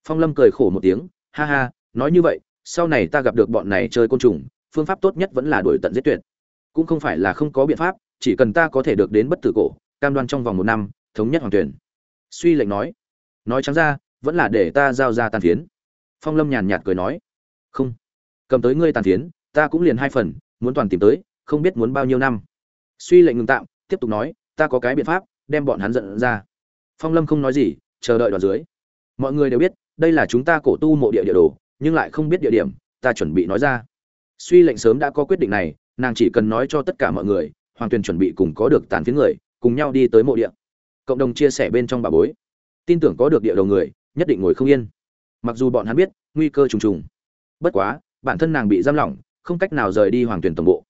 Phong lâm cười khổ một tiếng, ha ha, nói như vậy, sau này ta gặp được bọn này chơi côn trùng, phương pháp tốt nhất vẫn là đuổi tận giết tuyệt. Cũng không phải là không có biện pháp, chỉ cần ta có thể được đến bất tử cổ, cam đoan trong vòng một năm, thống nhất hoàng tuyển. Suy lệnh nói. Nói trắng ra, vẫn là để ta giao ra tàn phiến. Phong lâm nhàn nhạt cười nói không. Cầm tới ngươi tàn phiến, ta cũng liền hai phần, muốn toàn tìm tới, không biết muốn bao nhiêu năm. Suy lệnh ngừng tạm, tiếp tục nói, ta có cái biện pháp, đem bọn hắn giận ra. Phong lâm không nói gì, chờ đợi đoạn dưới. Mọi người đều biết, đây là chúng ta cổ tu mộ địa địa đồ, nhưng lại không biết địa điểm, ta chuẩn bị nói ra. Suy lệnh sớm đã có quyết định này, nàng chỉ cần nói cho tất cả mọi người, hoàng tuyền chuẩn bị cùng có được tàn phiến người, cùng nhau đi tới mộ địa. Cộng đồng chia sẻ bên trong bà bối. Tin tưởng có được địa đầu người, nhất định ngồi không yên. Mặc dù bọn hắn biết, nguy cơ trùng trùng bất quá, bản thân nàng bị giam lỏng, không cách nào rời đi hoàng tuyển tổng bộ.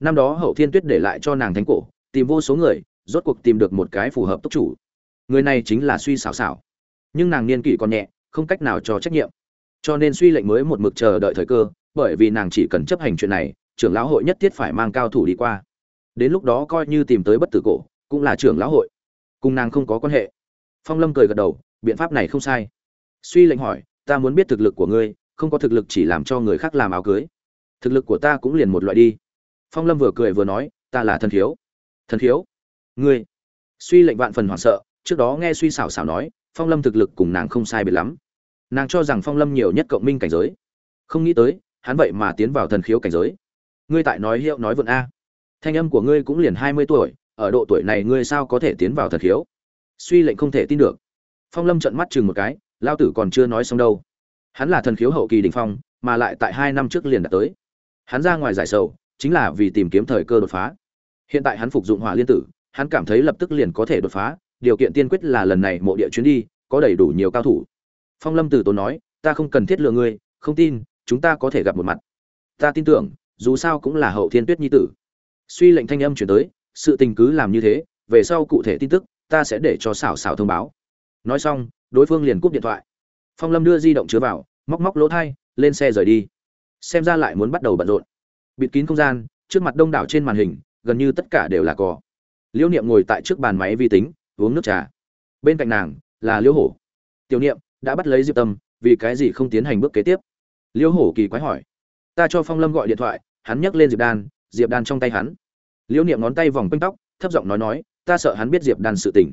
Năm đó hậu thiên tuyết để lại cho nàng thánh cổ, tìm vô số người, rốt cuộc tìm được một cái phù hợp tốc chủ. Người này chính là suy xảo xảo nhưng nàng niên kỷ còn nhẹ, không cách nào cho trách nhiệm. Cho nên suy lệnh mới một mực chờ đợi thời cơ, bởi vì nàng chỉ cần chấp hành chuyện này, trưởng lão hội nhất thiết phải mang cao thủ đi qua. Đến lúc đó coi như tìm tới bất tử cổ, cũng là trưởng lão hội. Cùng nàng không có quan hệ. Phong lâm cười gật đầu, biện pháp này không sai. Suy lệnh hỏi, ta muốn biết thực lực của ngươi không có thực lực chỉ làm cho người khác làm áo cưới. Thực lực của ta cũng liền một loại đi. Phong lâm vừa cười vừa nói, ta là thần thiếu. Thần thiếu? Ngươi. Suy lệnh vạn phần hoảng sợ, trước đó nghe suy xảo xảo nói, phong lâm thực lực cùng nàng không sai biệt lắm. Nàng cho rằng phong lâm nhiều nhất cộng minh cảnh giới. Không nghĩ tới, hắn vậy mà tiến vào thần khiếu cảnh giới. Ngươi tại nói hiệu nói vượn a. Thanh âm của ngươi cũng liền hai mươi tuổi, ở độ tuổi này ngươi sao có thể tiến vào thần khiếu? Suy lệnh không thể tin được. Phong lâm trận mắt chừng một cái, lao tử còn chưa nói xong đâu hắn là thần khiếu hậu kỳ đình phong, mà lại tại hai năm trước liền đã tới. Hắn ra ngoài giải sầu, chính là vì tìm kiếm thời cơ đột phá. Hiện tại hắn phục dụng hỏa liên tử, hắn cảm thấy lập tức liền có thể đột phá, điều kiện tiên quyết là lần này mộ địa chuyến đi, có đầy đủ nhiều cao thủ. Phong lâm tử tốn nói, ta không cần thiết lừa ngươi, không tin, chúng ta có thể gặp một mặt. Ta tin tưởng, dù sao cũng là hậu thiên tuyết nhi tử. Suy lệnh thanh âm chuyển tới, sự tình cứ làm như thế, về sau cụ thể tin tức, ta sẽ để cho xảo xảo thông báo. Nói xong, đối phương liền cúp điện thoại phong lâm đưa di động chứa vào, móc móc lỗ thai, lên xe rời đi. Xem ra lại muốn bắt đầu bận rộn. Bịt kín không gian, trước mặt đông đảo trên màn hình, gần như tất cả đều là cỏ liễu niệm ngồi tại trước bàn máy vi tính, uống nước trà. Bên cạnh nàng, là liễu hổ. Tiểu niệm, đã bắt lấy diệp tâm, vì cái gì không tiến hành bước kế tiếp? Liễu hổ kỳ quái hỏi. Ta cho phong lâm gọi điện thoại, hắn nhấc lên diệp đan diệp đan trong tay hắn. Liễu niệm ngón tay vòng quanh tóc, thấp giọng nói nói, ta sợ hắn biết diệp đan sự tình.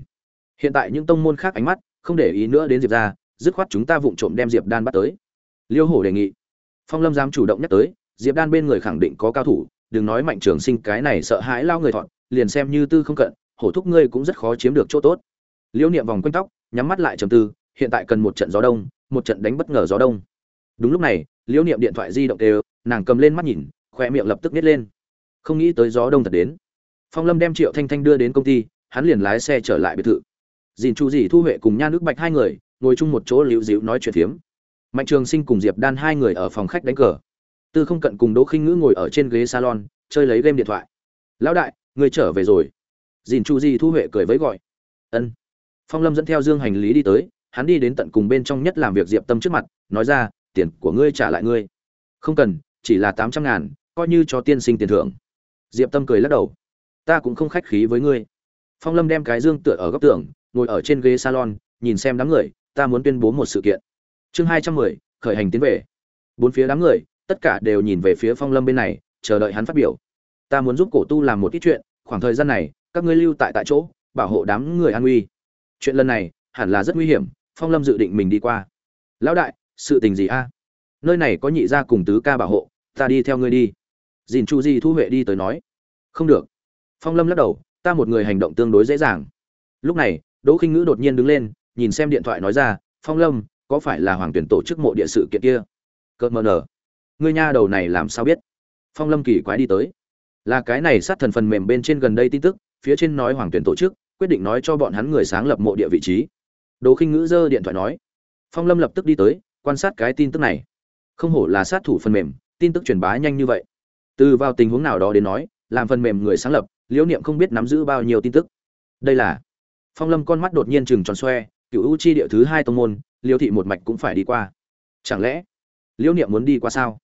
Hiện tại những tông môn khác ánh mắt, không để ý nữa đến diệp ra dứt khoát chúng ta vụng trộm đem diệp đan bắt tới. Liêu hổ đề nghị. Phong lâm dám chủ động nhắc tới, diệp đan bên người khẳng định có cao thủ, đừng nói mạnh trường sinh, cái này sợ hãi lao người thọn, liền xem như tư không cận, hổ thúc ngươi cũng rất khó chiếm được chỗ tốt. Liêu niệm vòng quanh tóc, nhắm mắt lại trầm tư, hiện tại cần một trận gió đông, một trận đánh bất ngờ gió đông. Đúng lúc này, liêu niệm điện thoại di động đều, nàng cầm lên mắt nhìn khoe miệng lập tức nít lên. Không nghĩ tới gió đông thật đến. Phong lâm đem triệu thanh thanh đưa đến công ty, hắn liền lái xe trở lại biệt thự. Dìn chu dì, thu huệ cùng nha nước bạch hai người ngồi chung một chỗ liễu dịu nói chuyện phiếm. Mạnh trường sinh cùng diệp đan hai người ở phòng khách đánh cờ. Tư không cận cùng đỗ khinh ngữ ngồi ở trên ghế salon, chơi lấy game điện thoại. Lão đại người trở về rồi. Dìn chu Di thu huệ cười với gọi. Ân. Phong lâm dẫn theo dương hành lý đi tới, hắn đi đến tận cùng bên trong nhất làm việc diệp tâm trước mặt, nói ra, tiền của ngươi trả lại ngươi. Không cần, chỉ là tám trăm ngàn, coi như cho tiên sinh tiền thưởng. Diệp tâm cười lắc đầu. Ta cũng không khách khí với ngươi. Phong lâm đem cái dương tựa ở góc tường, ngồi ở trên ghế salon, nhìn xem đám người ta muốn tuyên bố một sự kiện. Chương hai trăm mười, khởi hành tiến về. Bốn phía đám người, tất cả đều nhìn về phía phong lâm bên này, chờ đợi hắn phát biểu. Ta muốn giúp cổ tu làm một ít chuyện, khoảng thời gian này, các ngươi lưu tại tại chỗ, bảo hộ đám người an nguy chuyện lần này, hẳn là rất nguy hiểm, phong lâm dự định mình đi qua. Lão đại, sự tình gì a? Nơi này có nhị gia cùng tứ ca bảo hộ, ta đi theo ngươi đi. Dìn chu di thu huệ đi tới nói. Không được. Phong lâm lắc đầu, ta một người hành động tương đối dễ dàng. Lúc này, đỗ khinh ngữ đột nhiên đứng lên nhìn xem điện thoại nói ra, phong lâm, có phải là hoàng tuyển tổ chức mộ địa sự kiện kia? Cợt mờ nở. Ngươi nha đầu này làm sao biết? Phong lâm kỳ quái đi tới. Là cái này sát thần phần mềm bên trên gần đây tin tức, phía trên nói hoàng tuyển tổ chức, quyết định nói cho bọn hắn người sáng lập mộ địa vị trí. Đồ khinh ngữ giơ điện thoại nói. Phong lâm lập tức đi tới, quan sát cái tin tức này. Không hổ là sát thủ phần mềm, tin tức truyền bá nhanh như vậy. Từ vào tình huống nào đó đến nói, làm phần mềm người sáng lập, liễu niệm không biết nắm giữ bao nhiêu tin tức. Đây là phong lâm con mắt đột nhiên chừng tròn xoe cựu u chi địa thứ hai tông môn, liêu thị một mạch cũng phải đi qua. Chẳng lẽ liễu niệm muốn đi qua sao?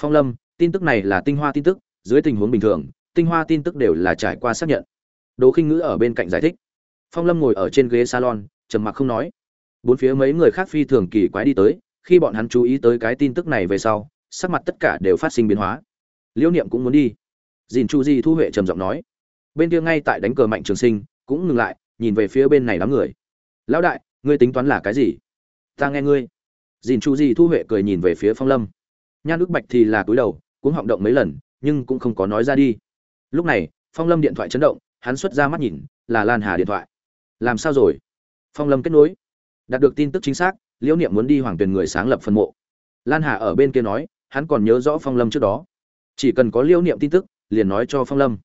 Phong lâm, tin tức này là tinh hoa tin tức, dưới tình huống bình thường, tinh hoa tin tức đều là trải qua xác nhận. Đỗ khinh ngữ ở bên cạnh giải thích. Phong lâm ngồi ở trên ghế salon, trầm mặc không nói. Bốn phía mấy người khác phi thường kỳ quái đi tới, khi bọn hắn chú ý tới cái tin tức này về sau, sắc mặt tất cả đều phát sinh biến hóa. Liễu niệm cũng muốn đi. Dìn chu di thu huệ trầm giọng nói. Bên kia ngay tại đánh cờ mạnh trường sinh, cũng ngừng lại, nhìn về phía bên này đám người. Lão đại ngươi tính toán là cái gì? Ta nghe ngươi. Dìn chu di thu huệ cười nhìn về phía phong lâm. Nhan ước bạch thì là cúi đầu cũng họng động mấy lần, nhưng cũng không có nói ra đi. Lúc này, phong lâm điện thoại chấn động, hắn xuất ra mắt nhìn, là lan hà điện thoại. Làm sao rồi? Phong lâm kết nối. Đạt được tin tức chính xác, liễu niệm muốn đi hoàng tuyền người sáng lập phân mộ. Lan hà ở bên kia nói, hắn còn nhớ rõ phong lâm trước đó. Chỉ cần có liễu niệm tin tức, liền nói cho phong lâm.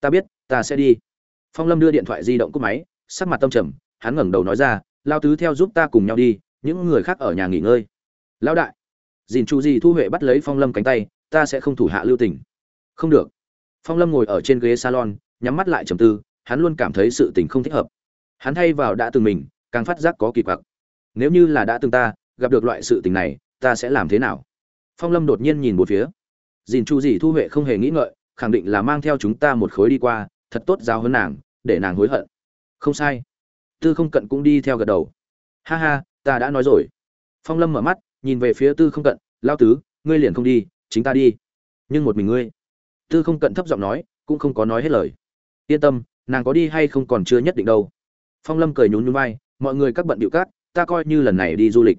Ta biết, ta sẽ đi. Phong lâm đưa điện thoại di động cúp máy, sắc mặt tâm trầm, hắn ngẩng đầu nói ra lao tứ theo giúp ta cùng nhau đi, những người khác ở nhà nghỉ ngơi. Lão đại, dìn chu di thu huệ bắt lấy phong lâm cánh tay, ta sẽ không thủ hạ lưu tình. Không được. Phong lâm ngồi ở trên ghế salon, nhắm mắt lại trầm tư, hắn luôn cảm thấy sự tình không thích hợp. Hắn thay vào đã từng mình, càng phát giác có kỳ quặc. Nếu như là đã từng ta, gặp được loại sự tình này, ta sẽ làm thế nào? Phong lâm đột nhiên nhìn một phía. Dìn chu dì thu huệ không hề nghĩ ngợi, khẳng định là mang theo chúng ta một khối đi qua, thật tốt giao hơn nàng, để nàng hối hận. Không sai tư không cận cũng đi theo gật đầu. Ha ha, ta đã nói rồi. Phong lâm mở mắt, nhìn về phía tư không cận lao tứ, ngươi liền không đi, chính ta đi. Nhưng một mình ngươi. Tư không cận thấp giọng nói, cũng không có nói hết lời. Yên tâm, nàng có đi hay không còn chưa nhất định đâu. Phong lâm cười nhún nhún vai, mọi người các bận điệu cát ta coi như lần này đi du lịch.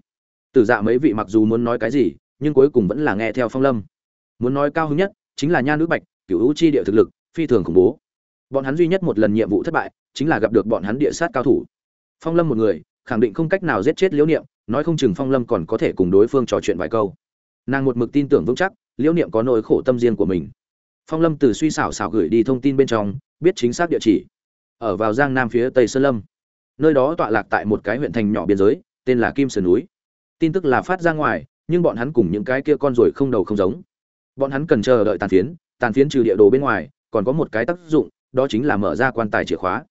Tử dạ mấy vị mặc dù muốn nói cái gì, nhưng cuối cùng vẫn là nghe theo phong lâm. Muốn nói cao hứng nhất, chính là nha nữ bạch cựu hữu chi địa thực lực, phi thường khủng bố. Bọn hắn duy nhất một lần nhiệm vụ thất bại, chính là gặp được bọn hắn địa sát cao thủ phong lâm một người, khẳng định không cách nào giết chết liễu niệm, nói không chừng phong lâm còn có thể cùng đối phương trò chuyện vài câu. Nàng một mực tin tưởng vững chắc, liễu niệm có nỗi khổ tâm riêng của mình. Phong lâm từ suy xảo xảo gửi đi thông tin bên trong, biết chính xác địa chỉ. Ở vào giang nam phía tây sơn lâm. Nơi đó tọa lạc tại một cái huyện thành nhỏ biên giới, tên là kim sơn núi. Tin tức là phát ra ngoài, nhưng bọn hắn cùng những cái kia con ruồi không đầu không giống. Bọn hắn cần chờ đợi tàn phiến tàn phiến trừ địa đồ bên ngoài, còn có một cái tác dụng, đó chính là mở ra quan tài chìa khóa.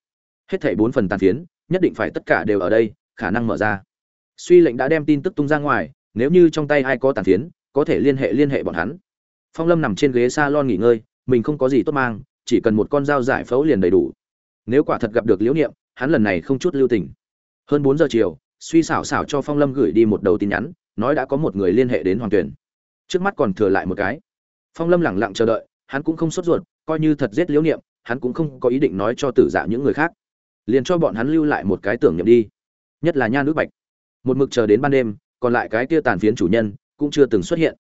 Hết thảy bốn phần tàn phiến nhất định phải tất cả đều ở đây, khả năng mở ra. Suy lệnh đã đem tin tức tung ra ngoài, nếu như trong tay ai có tàn phiến, có thể liên hệ liên hệ bọn hắn. Phong lâm nằm trên ghế s a lon nghỉ ngơi, mình không có gì tốt mang, chỉ cần một con dao giải phẫu liền đầy đủ. Nếu quả thật gặp được liễu niệm, hắn lần này không chút lưu tình. Hơn bốn giờ chiều, suy xảo xảo cho phong lâm gửi đi một đầu tin nhắn, nói đã có một người liên hệ đến hoàng tuyển trước mắt còn thừa lại một cái. Phong lâm lẳng lặng chờ đợi, hắn cũng không sốt ruột, coi như thật giết liễu niệm, hắn cũng không có ý định nói cho tử dạ những người khác liền cho bọn hắn lưu lại một cái tưởng niệm đi. Nhất là nha nước bạch. Một mực chờ đến ban đêm, còn lại cái kia tàn phiến chủ nhân cũng chưa từng xuất hiện.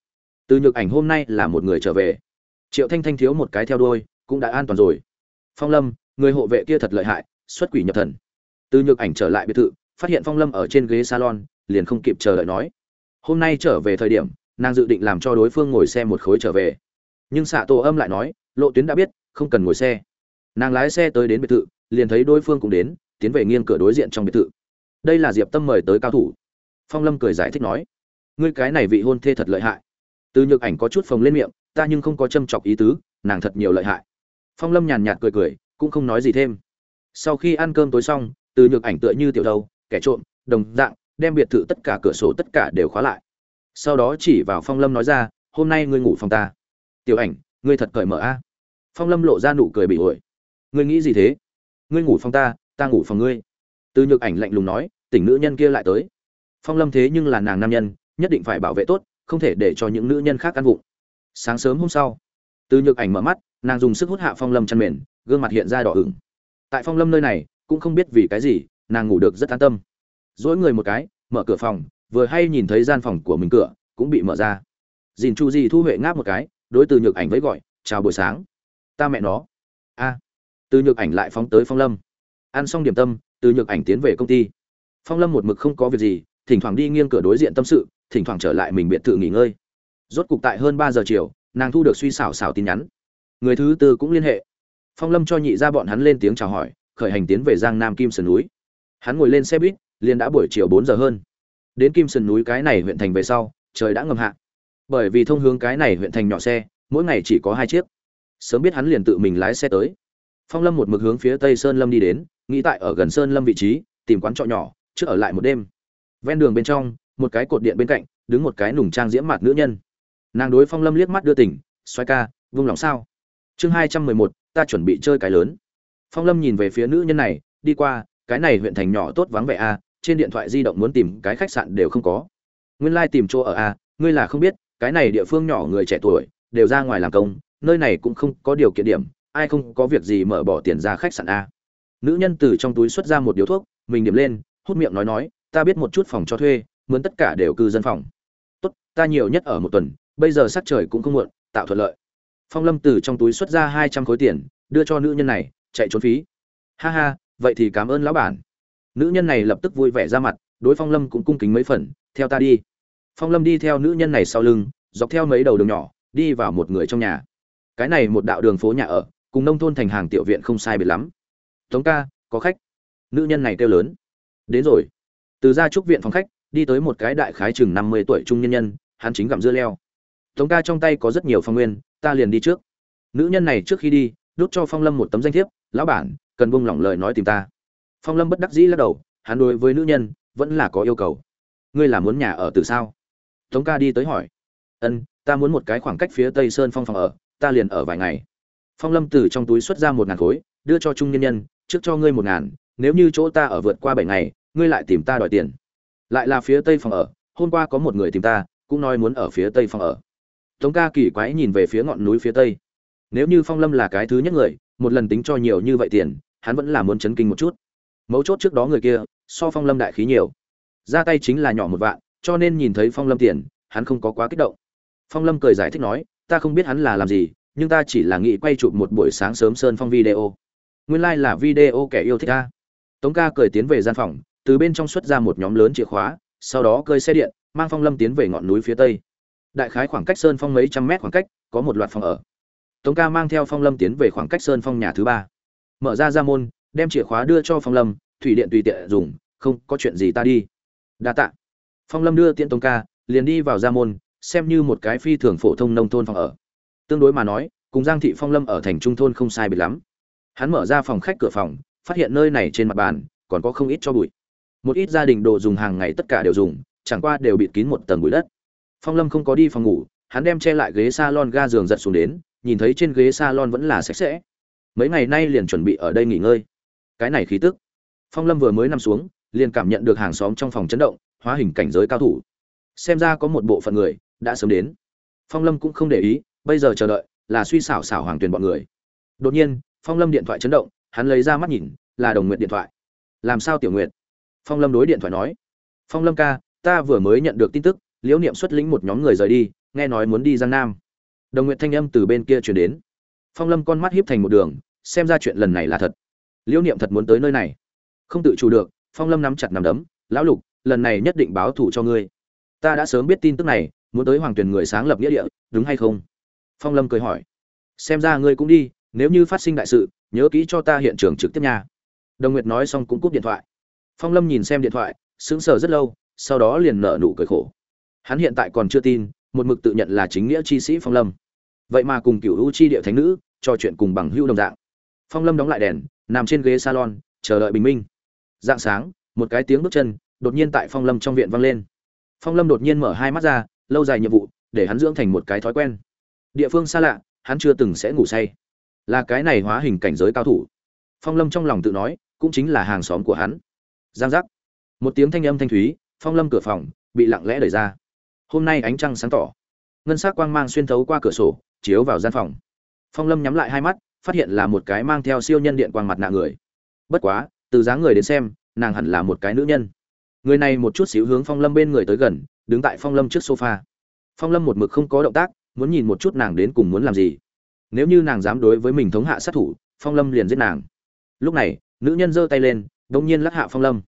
Từ nhược ảnh hôm nay là một người trở về. Triệu thanh thanh thiếu một cái theo đuôi, cũng đã an toàn rồi. Phong lâm, người hộ vệ kia thật lợi hại, xuất quỷ nhập thần. Từ nhược ảnh trở lại biệt thự, phát hiện phong lâm ở trên ghế salon, liền không kịp chờ đợi nói. Hôm nay trở về thời điểm, nàng dự định làm cho đối phương ngồi xe một khối trở về. Nhưng xạ tổ âm lại nói, lộ tuyến đã biết, không cần ngồi xe. Nàng lái xe tới đến biệt thự liền thấy đối phương cũng đến, tiến về nghiêng cửa đối diện trong biệt thự. Đây là diệp tâm mời tới cao thủ. Phong lâm cười giải thích nói, ngươi cái này vị hôn thê thật lợi hại. Từ nhược ảnh có chút phồng lên miệng, ta nhưng không có châm chọc ý tứ, nàng thật nhiều lợi hại. Phong lâm nhàn nhạt cười cười, cũng không nói gì thêm. Sau khi ăn cơm tối xong, từ nhược ảnh tựa như tiểu đầu, kẻ trộm, đồng dạng, đem biệt thự tất cả cửa sổ tất cả đều khóa lại. Sau đó chỉ vào phong lâm nói ra, hôm nay ngươi ngủ phòng ta. Tiểu ảnh, ngươi thật cởi mở a. Phong lâm lộ ra nụ cười bị ổi ngươi nghĩ gì thế? Ngươi ngủ phòng ta ta ngủ phòng ngươi. Từ nhược ảnh lạnh lùng nói, tỉnh nữ nhân kia lại tới. Phong lâm thế nhưng là nàng nam nhân, nhất định phải bảo vệ tốt, không thể để cho những nữ nhân khác ăn vụng. Sáng sớm hôm sau, từ nhược ảnh mở mắt, nàng dùng sức hút hạ phong lâm chăn mền, gương mặt hiện ra đỏ ửng. Tại phong lâm nơi này, cũng không biết vì cái gì, nàng ngủ được rất an tâm. Dỗi người một cái, mở cửa phòng, vừa hay nhìn thấy gian phòng của mình cửa, cũng bị mở ra. Dìn chu di thu huệ ngáp một cái, đối từ nhược ảnh với gọi, chào buổi sáng. Ta mẹ nó từ nhược ảnh lại phóng tới phong lâm. Ăn xong điểm tâm, từ nhược ảnh tiến về công ty. Phong lâm một mực không có việc gì, thỉnh thoảng đi nghiêng cửa đối diện tâm sự, thỉnh thoảng trở lại mình biệt thự nghỉ ngơi. Rốt cục tại hơn ba giờ chiều, nàng thu được suy xảo xảo tin nhắn. Người thứ tư cũng liên hệ. Phong lâm cho nhị ra bọn hắn lên tiếng chào hỏi, khởi hành tiến về giang nam kim sơn núi. Hắn ngồi lên xe buýt, liền đã buổi chiều bốn giờ hơn. Đến kim sơn núi cái này huyện thành về sau, trời đã ngầm hạ. Bởi vì thông hướng cái này huyện thành nhỏ xe, mỗi ngày chỉ có hai chiếc. Sớm biết hắn liền tự mình lái xe tới phong lâm một mực hướng phía tây sơn lâm đi đến, nghĩ tại ở gần sơn lâm vị trí, tìm quán trọ nhỏ, trước ở lại một đêm. Ven đường bên trong, một cái cột điện bên cạnh, đứng một cái nùng trang diễm mặt nữ nhân. Nàng đối phong lâm liếc mắt đưa tỉnh xoay ca, vung lòng sao? Chương hai trăm mười một, ta chuẩn bị chơi cái lớn. Phong lâm nhìn về phía nữ nhân này, đi qua, cái này huyện thành nhỏ tốt vắng vẻ a, trên điện thoại di động muốn tìm cái khách sạn đều không có. Nguyên lai、like、tìm chỗ ở a, ngươi là không biết, cái này địa phương nhỏ người trẻ tuổi, đều ra ngoài làm công, nơi này cũng không có điều kiện điểm ai không có việc gì mở bỏ tiền ra khách sạn a. Nữ nhân từ trong túi xuất ra một điếu thuốc, mình điểm lên, hút miệng nói nói, ta biết một chút phòng cho thuê muốn tất cả đều cư dân phòng. Tốt, ta nhiều nhất ở một tuần, bây giờ sắc trời cũng không muộn, tạo thuận lợi. Phong lâm từ trong túi xuất ra hai trăm khối tiền, đưa cho nữ nhân này, chạy trốn phí. Ha ha, vậy thì cảm ơn lão bản. Nữ nhân này lập tức vui vẻ ra mặt, đối phong lâm cũng cung kính mấy phần, theo ta đi. Phong lâm đi theo nữ nhân này sau lưng, dọc theo mấy đầu đường nhỏ, đi vào một người trong nhà. Cái này một đạo đường phố nhà ở cùng nông thôn thành hàng tiểu viện không sai biệt lắm. Tống ca, có khách. Nữ nhân này kêu lớn. Đến rồi. Từ ra trúc viện phòng khách, đi tới một cái đại khái chừng năm mươi tuổi trung nhân nhân, hắn chính gặm dưa leo. Tống ca trong tay có rất nhiều phong nguyên, ta liền đi trước. Nữ nhân này trước khi đi, đút cho phong lâm một tấm danh thiếp, lão bản, cần buông lỏng lời nói tìm ta. Phong lâm bất đắc dĩ lắc đầu, hắn đối với nữ nhân, vẫn là có yêu cầu. Ngươi là muốn nhà ở từ sao? Tống ca đi tới hỏi. Ân, ta muốn một cái khoảng cách phía tây sơn phong phòng ở, ta liền ở vài ngày phong lâm từ trong túi xuất ra một ngàn khối, đưa cho trung nhân nhân, trước cho ngươi một ngàn, nếu như chỗ ta ở vượt qua bảy ngày, ngươi lại tìm ta đòi tiền. Lại là phía tây phòng ở, hôm qua có một người tìm ta, cũng nói muốn ở phía tây phòng ở. Tống ca kỳ quái nhìn về phía ngọn núi phía tây. Nếu như phong lâm là cái thứ nhất người, một lần tính cho nhiều như vậy tiền, hắn vẫn là muốn chấn kinh một chút. Mấu chốt trước đó người kia, so phong lâm đại khí nhiều. Ra tay chính là nhỏ một vạn, cho nên nhìn thấy phong lâm tiền, hắn không có quá kích động. Phong lâm cười giải thích nói, ta không biết hắn là làm gì nhưng ta chỉ là nghĩ quay chụp một buổi sáng sớm sơn phong video. Nguyên lai、like、là video kẻ yêu thích ta. Tống ca cười tiến về gian phòng, từ bên trong xuất ra một nhóm lớn chìa khóa, sau đó cơi xe điện, mang phong lâm tiến về ngọn núi phía tây. Đại khái khoảng cách sơn phong mấy trăm mét khoảng cách, có một loạt phòng ở. Tống ca mang theo phong lâm tiến về khoảng cách sơn phong nhà thứ ba. Mở ra ra môn, đem chìa khóa đưa cho phong lâm, thủy điện tùy tiện dùng, không có chuyện gì ta đi. Đa tạ. Phong lâm đưa tiện tống ca, liền đi vào ra môn, xem như một cái phi thường phổ thông nông thôn phòng ở tương đối mà nói, cùng giang thị phong lâm ở thành trung thôn không sai biệt lắm. Hắn mở ra phòng khách cửa phòng, phát hiện nơi này trên mặt bàn còn có không ít cho bụi. Một ít gia đình đồ dùng hàng ngày tất cả đều dùng, chẳng qua đều bịt kín một tầng bụi đất. Phong lâm không có đi phòng ngủ, hắn đem che lại ghế salon ga giường giật xuống đến, nhìn thấy trên ghế salon vẫn là sạch sẽ. Mấy ngày nay liền chuẩn bị ở đây nghỉ ngơi. Cái này khí tức. Phong lâm vừa mới nằm xuống, liền cảm nhận được hàng xóm trong phòng chấn động, hóa hình cảnh giới cao thủ. Xem ra có một bộ phận người đã sớm đến. Phong lâm cũng không để ý bây giờ chờ đợi là suy xảo xảo hoàng tuyền bọn người. Đột nhiên, phong lâm điện thoại chấn động, hắn lấy ra mắt nhìn, là đồng nguyện điện thoại. Làm sao tiểu nguyện phong lâm đối điện thoại nói. Phong lâm ca, ta vừa mới nhận được tin tức, liễu niệm xuất lĩnh một nhóm người rời đi, nghe nói muốn đi giang nam. Đồng nguyện thanh âm từ bên kia chuyển đến. Phong lâm con mắt hiếp thành một đường, xem ra chuyện lần này là thật. Liễu niệm thật muốn tới nơi này. Không tự chủ được, phong lâm nắm chặt nằm đấm, lão lục, lần này nhất định báo thủ cho ngươi. Ta đã sớm biết tin tức này, muốn tới hoàng tuyển người sáng lập nghĩa địa, đúng hay không? Phong lâm cười hỏi, xem ra ngươi cũng đi, nếu như phát sinh đại sự, nhớ kỹ cho ta hiện trường trực tiếp nha. Đồng nguyệt nói xong cũng cúp điện thoại. Phong lâm nhìn xem điện thoại, sững sờ rất lâu, sau đó liền nở nụ cười khổ. Hắn hiện tại còn chưa tin, một mực tự nhận là chính nghĩa chi sĩ phong lâm. Vậy mà cùng cựu u chi địa thánh nữ, trò chuyện cùng bằng hữu đồng dạng. Phong lâm đóng lại đèn, nằm trên ghế salon, chờ đợi bình minh. Dạng sáng, một cái tiếng bước chân, đột nhiên tại phong lâm trong viện vang lên. Phong lâm đột nhiên mở hai mắt ra, lâu dài nhiệm vụ, để hắn dưỡng thành một cái thói quen địa phương xa lạ, hắn chưa từng sẽ ngủ say. Là cái này hóa hình cảnh giới cao thủ. Phong lâm trong lòng tự nói, cũng chính là hàng xóm của hắn. Giang giác. Một tiếng thanh âm thanh thúy, phong lâm cửa phòng, bị lặng lẽ đẩy ra. Hôm nay ánh trăng sáng tỏ. Ngân s ắ c quang mang xuyên thấu qua cửa sổ, chiếu vào gian phòng. Phong lâm nhắm lại hai mắt, phát hiện là một cái mang theo siêu nhân điện quang mặt nạ người. Bất quá, từ dáng người đến xem, nàng hẳn là một cái nữ nhân. Người này một chút xíu hướng phong lâm bên người tới gần, đứng tại phong lâm trước sofa. Phong lâm một mực không có động tác muốn nhìn một chút nàng đến cùng muốn làm gì. Nếu như nàng dám đối với mình thống hạ sát thủ, phong lâm liền giết nàng. Lúc này, nữ nhân giơ tay lên đ ỗ n g nhiên lắc hạ phong lâm.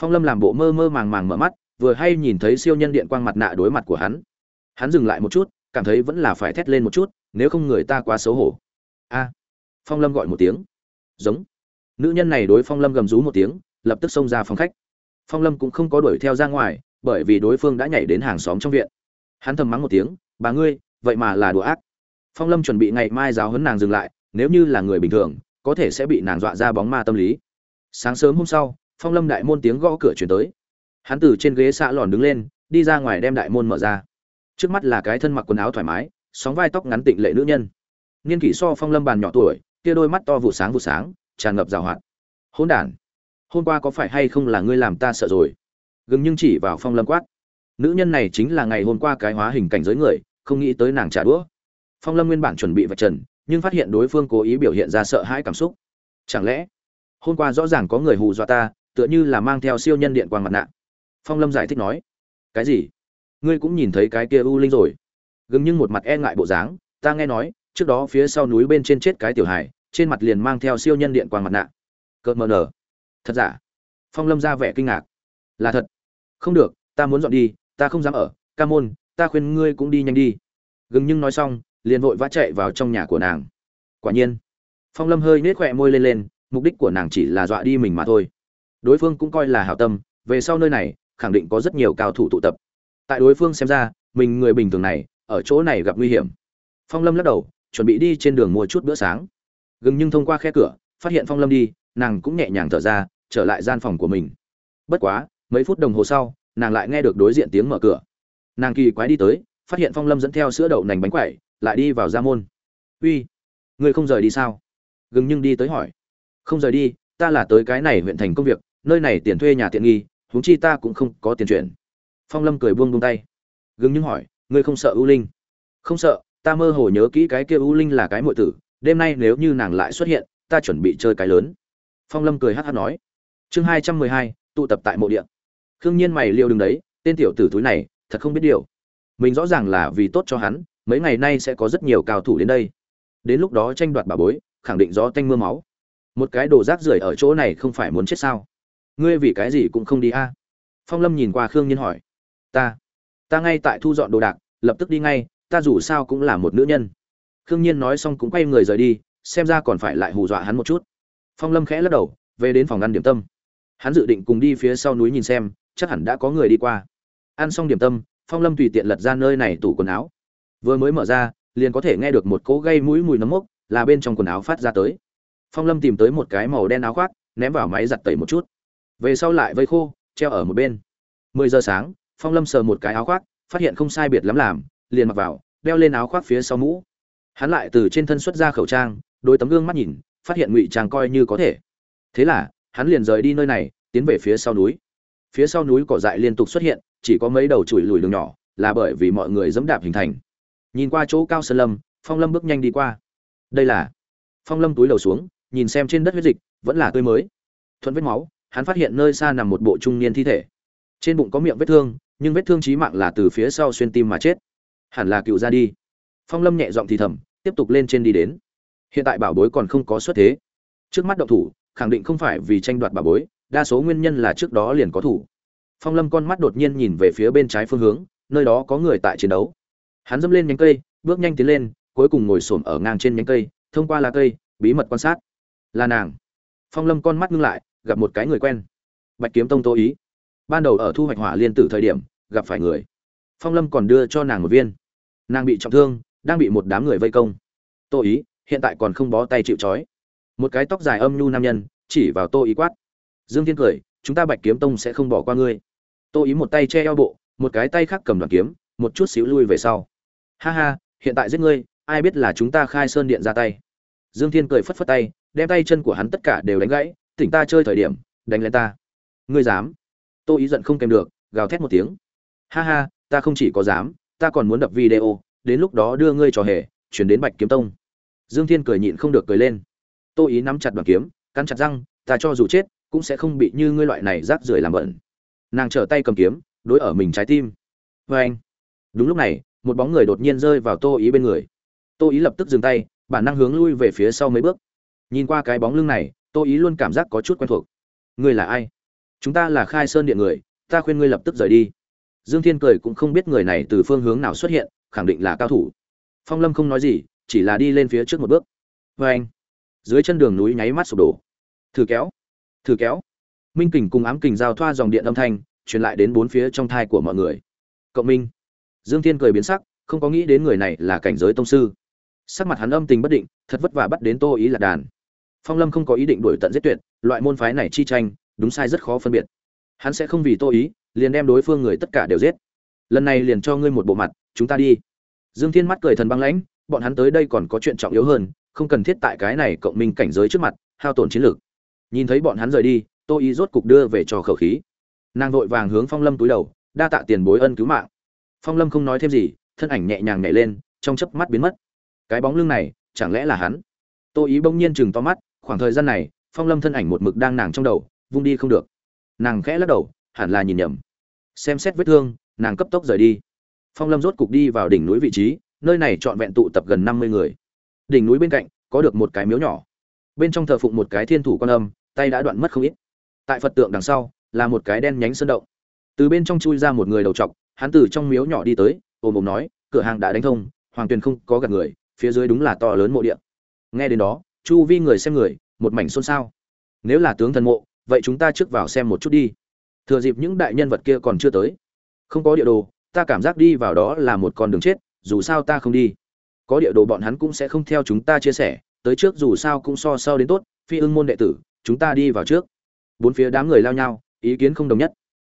Phong lâm làm bộ mơ mơ màng màng mở mắt, vừa hay nhìn thấy siêu nhân điện quang mặt nạ đối mặt của hắn. Hắn dừng lại một chút, cảm thấy vẫn là phải thét lên một chút, nếu không người ta quá xấu hổ. A. Phong lâm gọi một tiếng. Giống. Nữ nhân này đối phong lâm gầm rú một tiếng, lập tức xông ra phòng khách. Phong lâm cũng không có đuổi theo ra ngoài, bởi vì đối phương đã nhảy đến hàng xóm trong viện. Hắn thầm mắng một tiếng, bà ngươi vậy mà là đùa ác. Phong lâm chuẩn bị ngày mai giáo huấn nàng dừng lại, nếu như là người bình thường, có thể sẽ bị nàng dọa ra bóng ma tâm lý. Sáng sớm hôm sau, phong lâm đại môn tiếng gõ cửa chuyển tới. Hắn từ trên ghế xạ lòn đứng lên, đi ra ngoài đem đại môn mở ra. Trước mắt là cái thân mặc quần áo thoải mái, sóng vai tóc ngắn tịnh lệ nữ nhân. Niên kỷ so phong lâm bàn nhỏ tuổi, kia đôi mắt to vụ sáng vụ sáng, tràn ngập rào hoạt. Hôn đ hôm qua có phải hay không là ngươi làm ta sợ rồi? Gừng nhưng chỉ vào phong lâm quát. Nữ nhân này chính là ngày hôm qua cái hóa hình cảnh giới người không nghĩ tới nàng trả đũa. Phong lâm nguyên bản chuẩn bị vạch trần, nhưng phát hiện đối phương cố ý biểu hiện ra sợ hãi cảm xúc. Chẳng lẽ, hôm qua rõ ràng có người hù dọa ta, tựa như là mang theo siêu nhân điện quang mặt nạ? Phong lâm giải thích nói, cái gì? Ngươi cũng nhìn thấy cái kia u linh rồi. Gừng như một mặt e ngại bộ dáng, ta nghe nói, trước đó phía sau núi bên trên chết cái tiểu hài, trên mặt liền mang theo siêu nhân điện quang mặt nạ. Cợt mờ nở. Thật giả? Phong lâm ra vẻ kinh ngạc. Là thật. Không được, ta muốn dọn đi, ta không dám ở, ca môn ta khuyên ngươi cũng đi nhanh đi. Gừng nhưng nói xong, liền vội vã chạy vào trong nhà của nàng. Quả nhiên, phong lâm hơi nết khỏe môi lên lên, mục đích của nàng chỉ là dọa đi mình mà thôi. Đối phương cũng coi là hảo tâm, về sau nơi này, khẳng định có rất nhiều cao thủ tụ tập. Tại đối phương xem ra, mình người bình thường này, ở chỗ này gặp nguy hiểm. Phong lâm lắc đầu, chuẩn bị đi trên đường mua chút bữa sáng. Gừng nhưng thông qua khe cửa, phát hiện phong lâm đi, nàng cũng nhẹ nhàng thở ra, trở lại gian phòng của mình. Bất quá, mấy phút đồng hồ sau, nàng lại nghe được đối diện tiếng mở cửa nàng kỳ quái đi tới, phát hiện phong lâm dẫn theo sữa đậu nành bánh quẩy, lại đi vào ra môn. Uy, ngươi không rời đi sao? Gừng nhưng đi tới hỏi. Không rời đi, ta là tới cái này huyện thành công việc, nơi này tiền thuê nhà tiện nghi, huống chi ta cũng không có tiền chuyển. Phong lâm cười buông buông tay. Gừng nhưng hỏi, ngươi không sợ ưu linh? Không sợ, ta mơ hồ nhớ kỹ cái kia ưu linh là cái muội tử, đêm nay nếu như nàng lại xuất hiện, ta chuẩn bị chơi cái lớn. Phong lâm cười hát hát nói. Chương hai trăm mười hai, tụ tập tại mộ điện khương nhiên mày liêu đừng đấy, tên tiểu tử túi này thật không biết điều. Mình rõ ràng là vì tốt cho hắn, mấy ngày nay sẽ có rất nhiều cao thủ đến đây. Đến lúc đó tranh đoạt bà bối, khẳng định gió tanh mưa máu. Một cái đồ rác rưởi ở chỗ này không phải muốn chết sao? Ngươi vì cái gì cũng không đi a? Phong lâm nhìn qua khương nhiên hỏi. Ta ta ngay tại thu dọn đồ đạc, lập tức đi ngay, ta dù sao cũng là một nữ nhân. Khương nhiên nói xong cũng quay người rời đi, xem ra còn phải lại hù dọa hắn một chút. Phong lâm khẽ lắc đầu, về đến phòng ăn điểm tâm. Hắn dự định cùng đi phía sau núi nhìn xem, chắc hẳn đã có người đi qua ăn xong điểm tâm, phong lâm tùy tiện lật ra nơi này tủ quần áo. Vừa mới mở ra, liền có thể nghe được một cỗ gây mũi mùi nấm mốc là bên trong quần áo phát ra tới. Phong lâm tìm tới một cái màu đen áo khoác, ném vào máy giặt tẩy một chút. Về sau lại vây khô, treo ở một bên. Mười giờ sáng, phong lâm sờ một cái áo khoác, phát hiện không sai biệt lắm làm, liền mặc vào, đeo lên áo khoác phía sau mũ. Hắn lại từ trên thân xuất ra khẩu trang, đôi tấm gương mắt nhìn, phát hiện ngụy trang coi như có thể. Thế là, hắn liền rời đi nơi này, tiến về phía sau núi. Phía sau núi cỏ dại liên tục xuất hiện chỉ có mấy đầu chùi lùi đường nhỏ, là bởi vì mọi người dẫm đạp hình thành. Nhìn qua chỗ cao sơn lâm, phong lâm bước nhanh đi qua. Đây là phong lâm túi đầu xuống, nhìn xem trên đất huyết dịch, vẫn là tươi mới. Thuận vết máu, hắn phát hiện nơi xa nằm một bộ trung niên thi thể. Trên bụng có miệng vết thương, nhưng vết thương chí mạng là từ phía sau xuyên tim mà chết. Hẳn là cựu ra đi. Phong lâm nhẹ giọng thì thầm, tiếp tục lên trên đi đến. Hiện tại bảo bối còn không có xuất thế. Trước mắt động thủ, khẳng định không phải vì tranh đoạt bảo bối, đa số nguyên nhân là trước đó liền có thủ phong lâm con mắt đột nhiên nhìn về phía bên trái phương hướng, nơi đó có người tại chiến đấu. Hắn dâm lên nhánh cây, bước nhanh tiến lên, cuối cùng ngồi xổm ở ngang trên nhánh cây, thông qua lá cây, bí mật quan sát. Là nàng. Phong lâm con mắt ngưng lại, gặp một cái người quen. Bạch kiếm tông tô ý. Ban đầu ở thu hoạch hỏa liên tử thời điểm, gặp phải người. Phong lâm còn đưa cho nàng một viên. Nàng bị trọng thương, đang bị một đám người vây công. Tô ý, hiện tại còn không bó tay chịu trói. Một cái tóc dài âm nhu nam nhân, chỉ vào tô ý quát. Dương thiên cười, chúng ta bạch kiếm tông sẽ không bỏ qua ngươi tô ý một tay che eo bộ, một cái tay khác cầm đoàn kiếm, một chút xíu lui về sau. Ha ha, hiện tại giết ngươi, ai biết là chúng ta khai sơn điện ra tay. Dương thiên cười phất phất tay, đem tay chân của hắn tất cả đều đánh gãy, tỉnh ta chơi thời điểm, đánh lên ta. Ngươi dám? Tô ý giận không kèm được, gào thét một tiếng. Ha ha, ta không chỉ có dám, ta còn muốn đập video, đến lúc đó đưa ngươi trò hề, chuyển đến bạch kiếm tông. Dương thiên cười nhịn không được cười lên. Tô ý nắm chặt đoàn kiếm, cắn chặt răng, ta cho dù chết, cũng sẽ không bị như ngươi loại này rác rưởi làm bẩn nàng trở tay cầm kiếm, đối ở mình trái tim. Vê anh. Đúng lúc này, một bóng người đột nhiên rơi vào tô ý bên người. Tô ý lập tức dừng tay, bản năng hướng lui về phía sau mấy bước. Nhìn qua cái bóng lưng này, tô ý luôn cảm giác có chút quen thuộc. Ngươi là ai? Chúng ta là khai sơn điện người, ta khuyên ngươi lập tức rời đi. Dương thiên cười cũng không biết người này từ phương hướng nào xuất hiện, khẳng định là cao thủ. Phong lâm không nói gì, chỉ là đi lên phía trước một bước. Vê anh. Dưới chân đường núi nháy mắt sụp đổ. Thử kéo. Thử kéo minh kình cùng ám kình giao thoa dòng điện âm thanh, truyền lại đến bốn phía trong thai của mọi người. Cộng minh. Dương thiên cười biến sắc, không có nghĩ đến người này là cảnh giới tông sư. Sắc mặt hắn âm tình bất định, thật vất vả bắt đến tô ý lạc đàn. Phong lâm không có ý định đuổi tận giết tuyệt, loại môn phái này chi tranh, đúng sai rất khó phân biệt. Hắn sẽ không vì tô ý, liền đem đối phương người tất cả đều giết. Lần này liền cho ngươi một bộ mặt, chúng ta đi. Dương thiên mắt cười thần băng lãnh, bọn hắn tới đây còn có chuyện trọng yếu hơn, không cần thiết tại cái này cộng minh cảnh giới trước mặt, hao tổn chiến lược. Nhìn thấy bọn hắn rời đi tô ý rốt cục đưa về cho khẩu khí. Nàng vội vàng hướng phong lâm túi đầu, đa tạ tiền bối ân cứu mạng. Phong lâm không nói thêm gì, thân ảnh nhẹ nhàng nhảy lên, trong chớp mắt biến mất. Cái bóng lưng này, chẳng lẽ là hắn? Tô ý bỗng nhiên chừng to mắt, khoảng thời gian này, phong lâm thân ảnh một mực đang nàng trong đầu, vung đi không được. Nàng khẽ lắc đầu, hẳn là nhìn nhầm. Xem xét vết thương, nàng cấp tốc rời đi. Phong lâm rốt cục đi vào đỉnh núi vị trí, nơi này trọn vẹn tụ tập gần năm mươi người. Đỉnh núi bên cạnh, có được một cái miếu nhỏ. Bên trong thờ phụng một cái thiên thủ quan âm, tay đã đoạn mất không ít tại phật tượng đằng sau, là một cái đen nhánh sơn động. Từ bên trong chui ra một người đầu trọc, hắn từ trong miếu nhỏ đi tới, ồm ồm nói, cửa hàng đã đánh thông, hoàng tuyền không có gặp người, phía dưới đúng là to lớn mộ địa. Nghe đến đó, chu vi người xem người, một mảnh xôn xao. Nếu là tướng thần mộ, vậy chúng ta trước vào xem một chút đi. Thừa dịp những đại nhân vật kia còn chưa tới. Không có địa đồ, ta cảm giác đi vào đó là một con đường chết, dù sao ta không đi. Có địa đồ bọn hắn cũng sẽ không theo chúng ta chia sẻ, tới trước dù sao cũng so sau đến tốt, phi ưng môn đệ tử, chúng ta đi vào trước bốn phía đám người lao nhau, ý kiến không đồng nhất.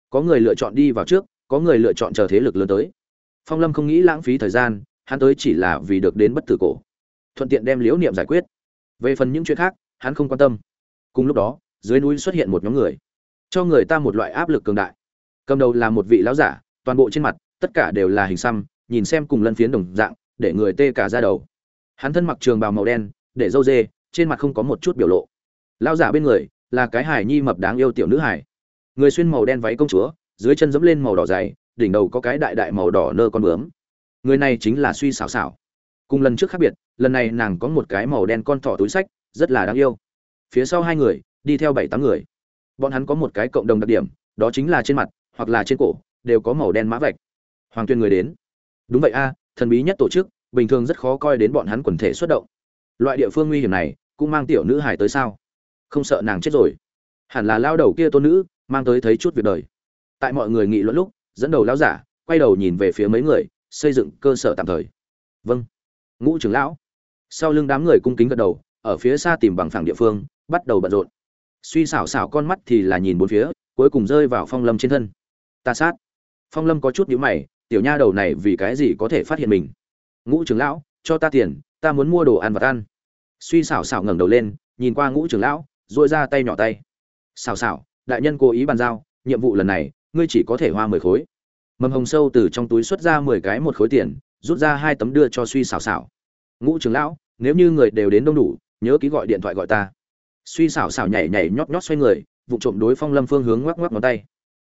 Có người lựa chọn đi vào trước, có người lựa chọn chờ thế lực lớn tới. Phong lâm không nghĩ lãng phí thời gian, hắn tới chỉ là vì được đến bất tử cổ. Thuận tiện đem liễu niệm giải quyết. Về phần những chuyện khác, hắn không quan tâm. Cùng lúc đó, dưới núi xuất hiện một nhóm người. Cho người ta một loại áp lực cường đại. Cầm đầu là một vị lão giả, toàn bộ trên mặt, tất cả đều là hình xăm, nhìn xem cùng lân phiến đồng dạng, để người tê cả ra đầu. Hắn thân mặc trường bào màu đen, để râu dê, trên mặt không có một chút biểu lộ. Lão giả bên người là cái hải nhi mập đáng yêu tiểu nữ hải người xuyên màu đen váy công chúa, dưới chân dẫm lên màu đỏ dày, đỉnh đầu có cái đại đại màu đỏ nơ con bướm. Người này chính là suy xảo xảo cùng lần trước khác biệt, lần này nàng có một cái màu đen con thỏ túi sách, rất là đáng yêu. Phía sau hai người, đi theo bảy tám người. Bọn hắn có một cái cộng đồng đặc điểm, đó chính là trên mặt, hoặc là trên cổ, đều có màu đen mã vạch. Hoàng tuyên người đến. Đúng vậy a, thần bí nhất tổ chức, bình thường rất khó coi đến bọn hắn quần thể xuất động. Loại địa phương nguy hiểm này, cũng mang tiểu nữ hải tới sao? Không sợ nàng chết rồi. Hẳn là lao đầu kia tôn nữ, mang tới thấy chút việc đời. Tại mọi người nghị luận lúc, dẫn đầu lão giả, quay đầu nhìn về phía mấy người, xây dựng cơ sở tạm thời. Vâng. Ngũ trưởng lão. Sau lưng đám người cung kính gật đầu, ở phía xa tìm bằng phẳng địa phương, bắt đầu bận rộn. Suy xảo xảo con mắt thì là nhìn bốn phía, cuối cùng rơi vào phong lâm trên thân. Ta sát. Phong lâm có chút nhữ mày, tiểu nha đầu này vì cái gì có thể phát hiện mình? Ngũ trưởng lão, cho ta tiền, ta muốn mua đồ ăn vật ăn. Suy xảo xảo ngẩng đầu lên, nhìn qua ngũ trưởng lão dội ra tay nhỏ tay. Xảo xảo đại nhân cố ý bàn giao, nhiệm vụ lần này, ngươi chỉ có thể hoa mười khối. Mầm hồng sâu từ trong túi xuất ra mười cái một khối tiền, rút ra hai tấm đưa cho suy xảo xảo ngũ trưởng lão, nếu như người đều đến đông đủ, nhớ ký gọi điện thoại gọi ta. Suy xảo xảo nhảy nhảy nhót nhót xoay người vụ trộm đối phong lâm phương hướng ngoắc ngoắc ngón tay.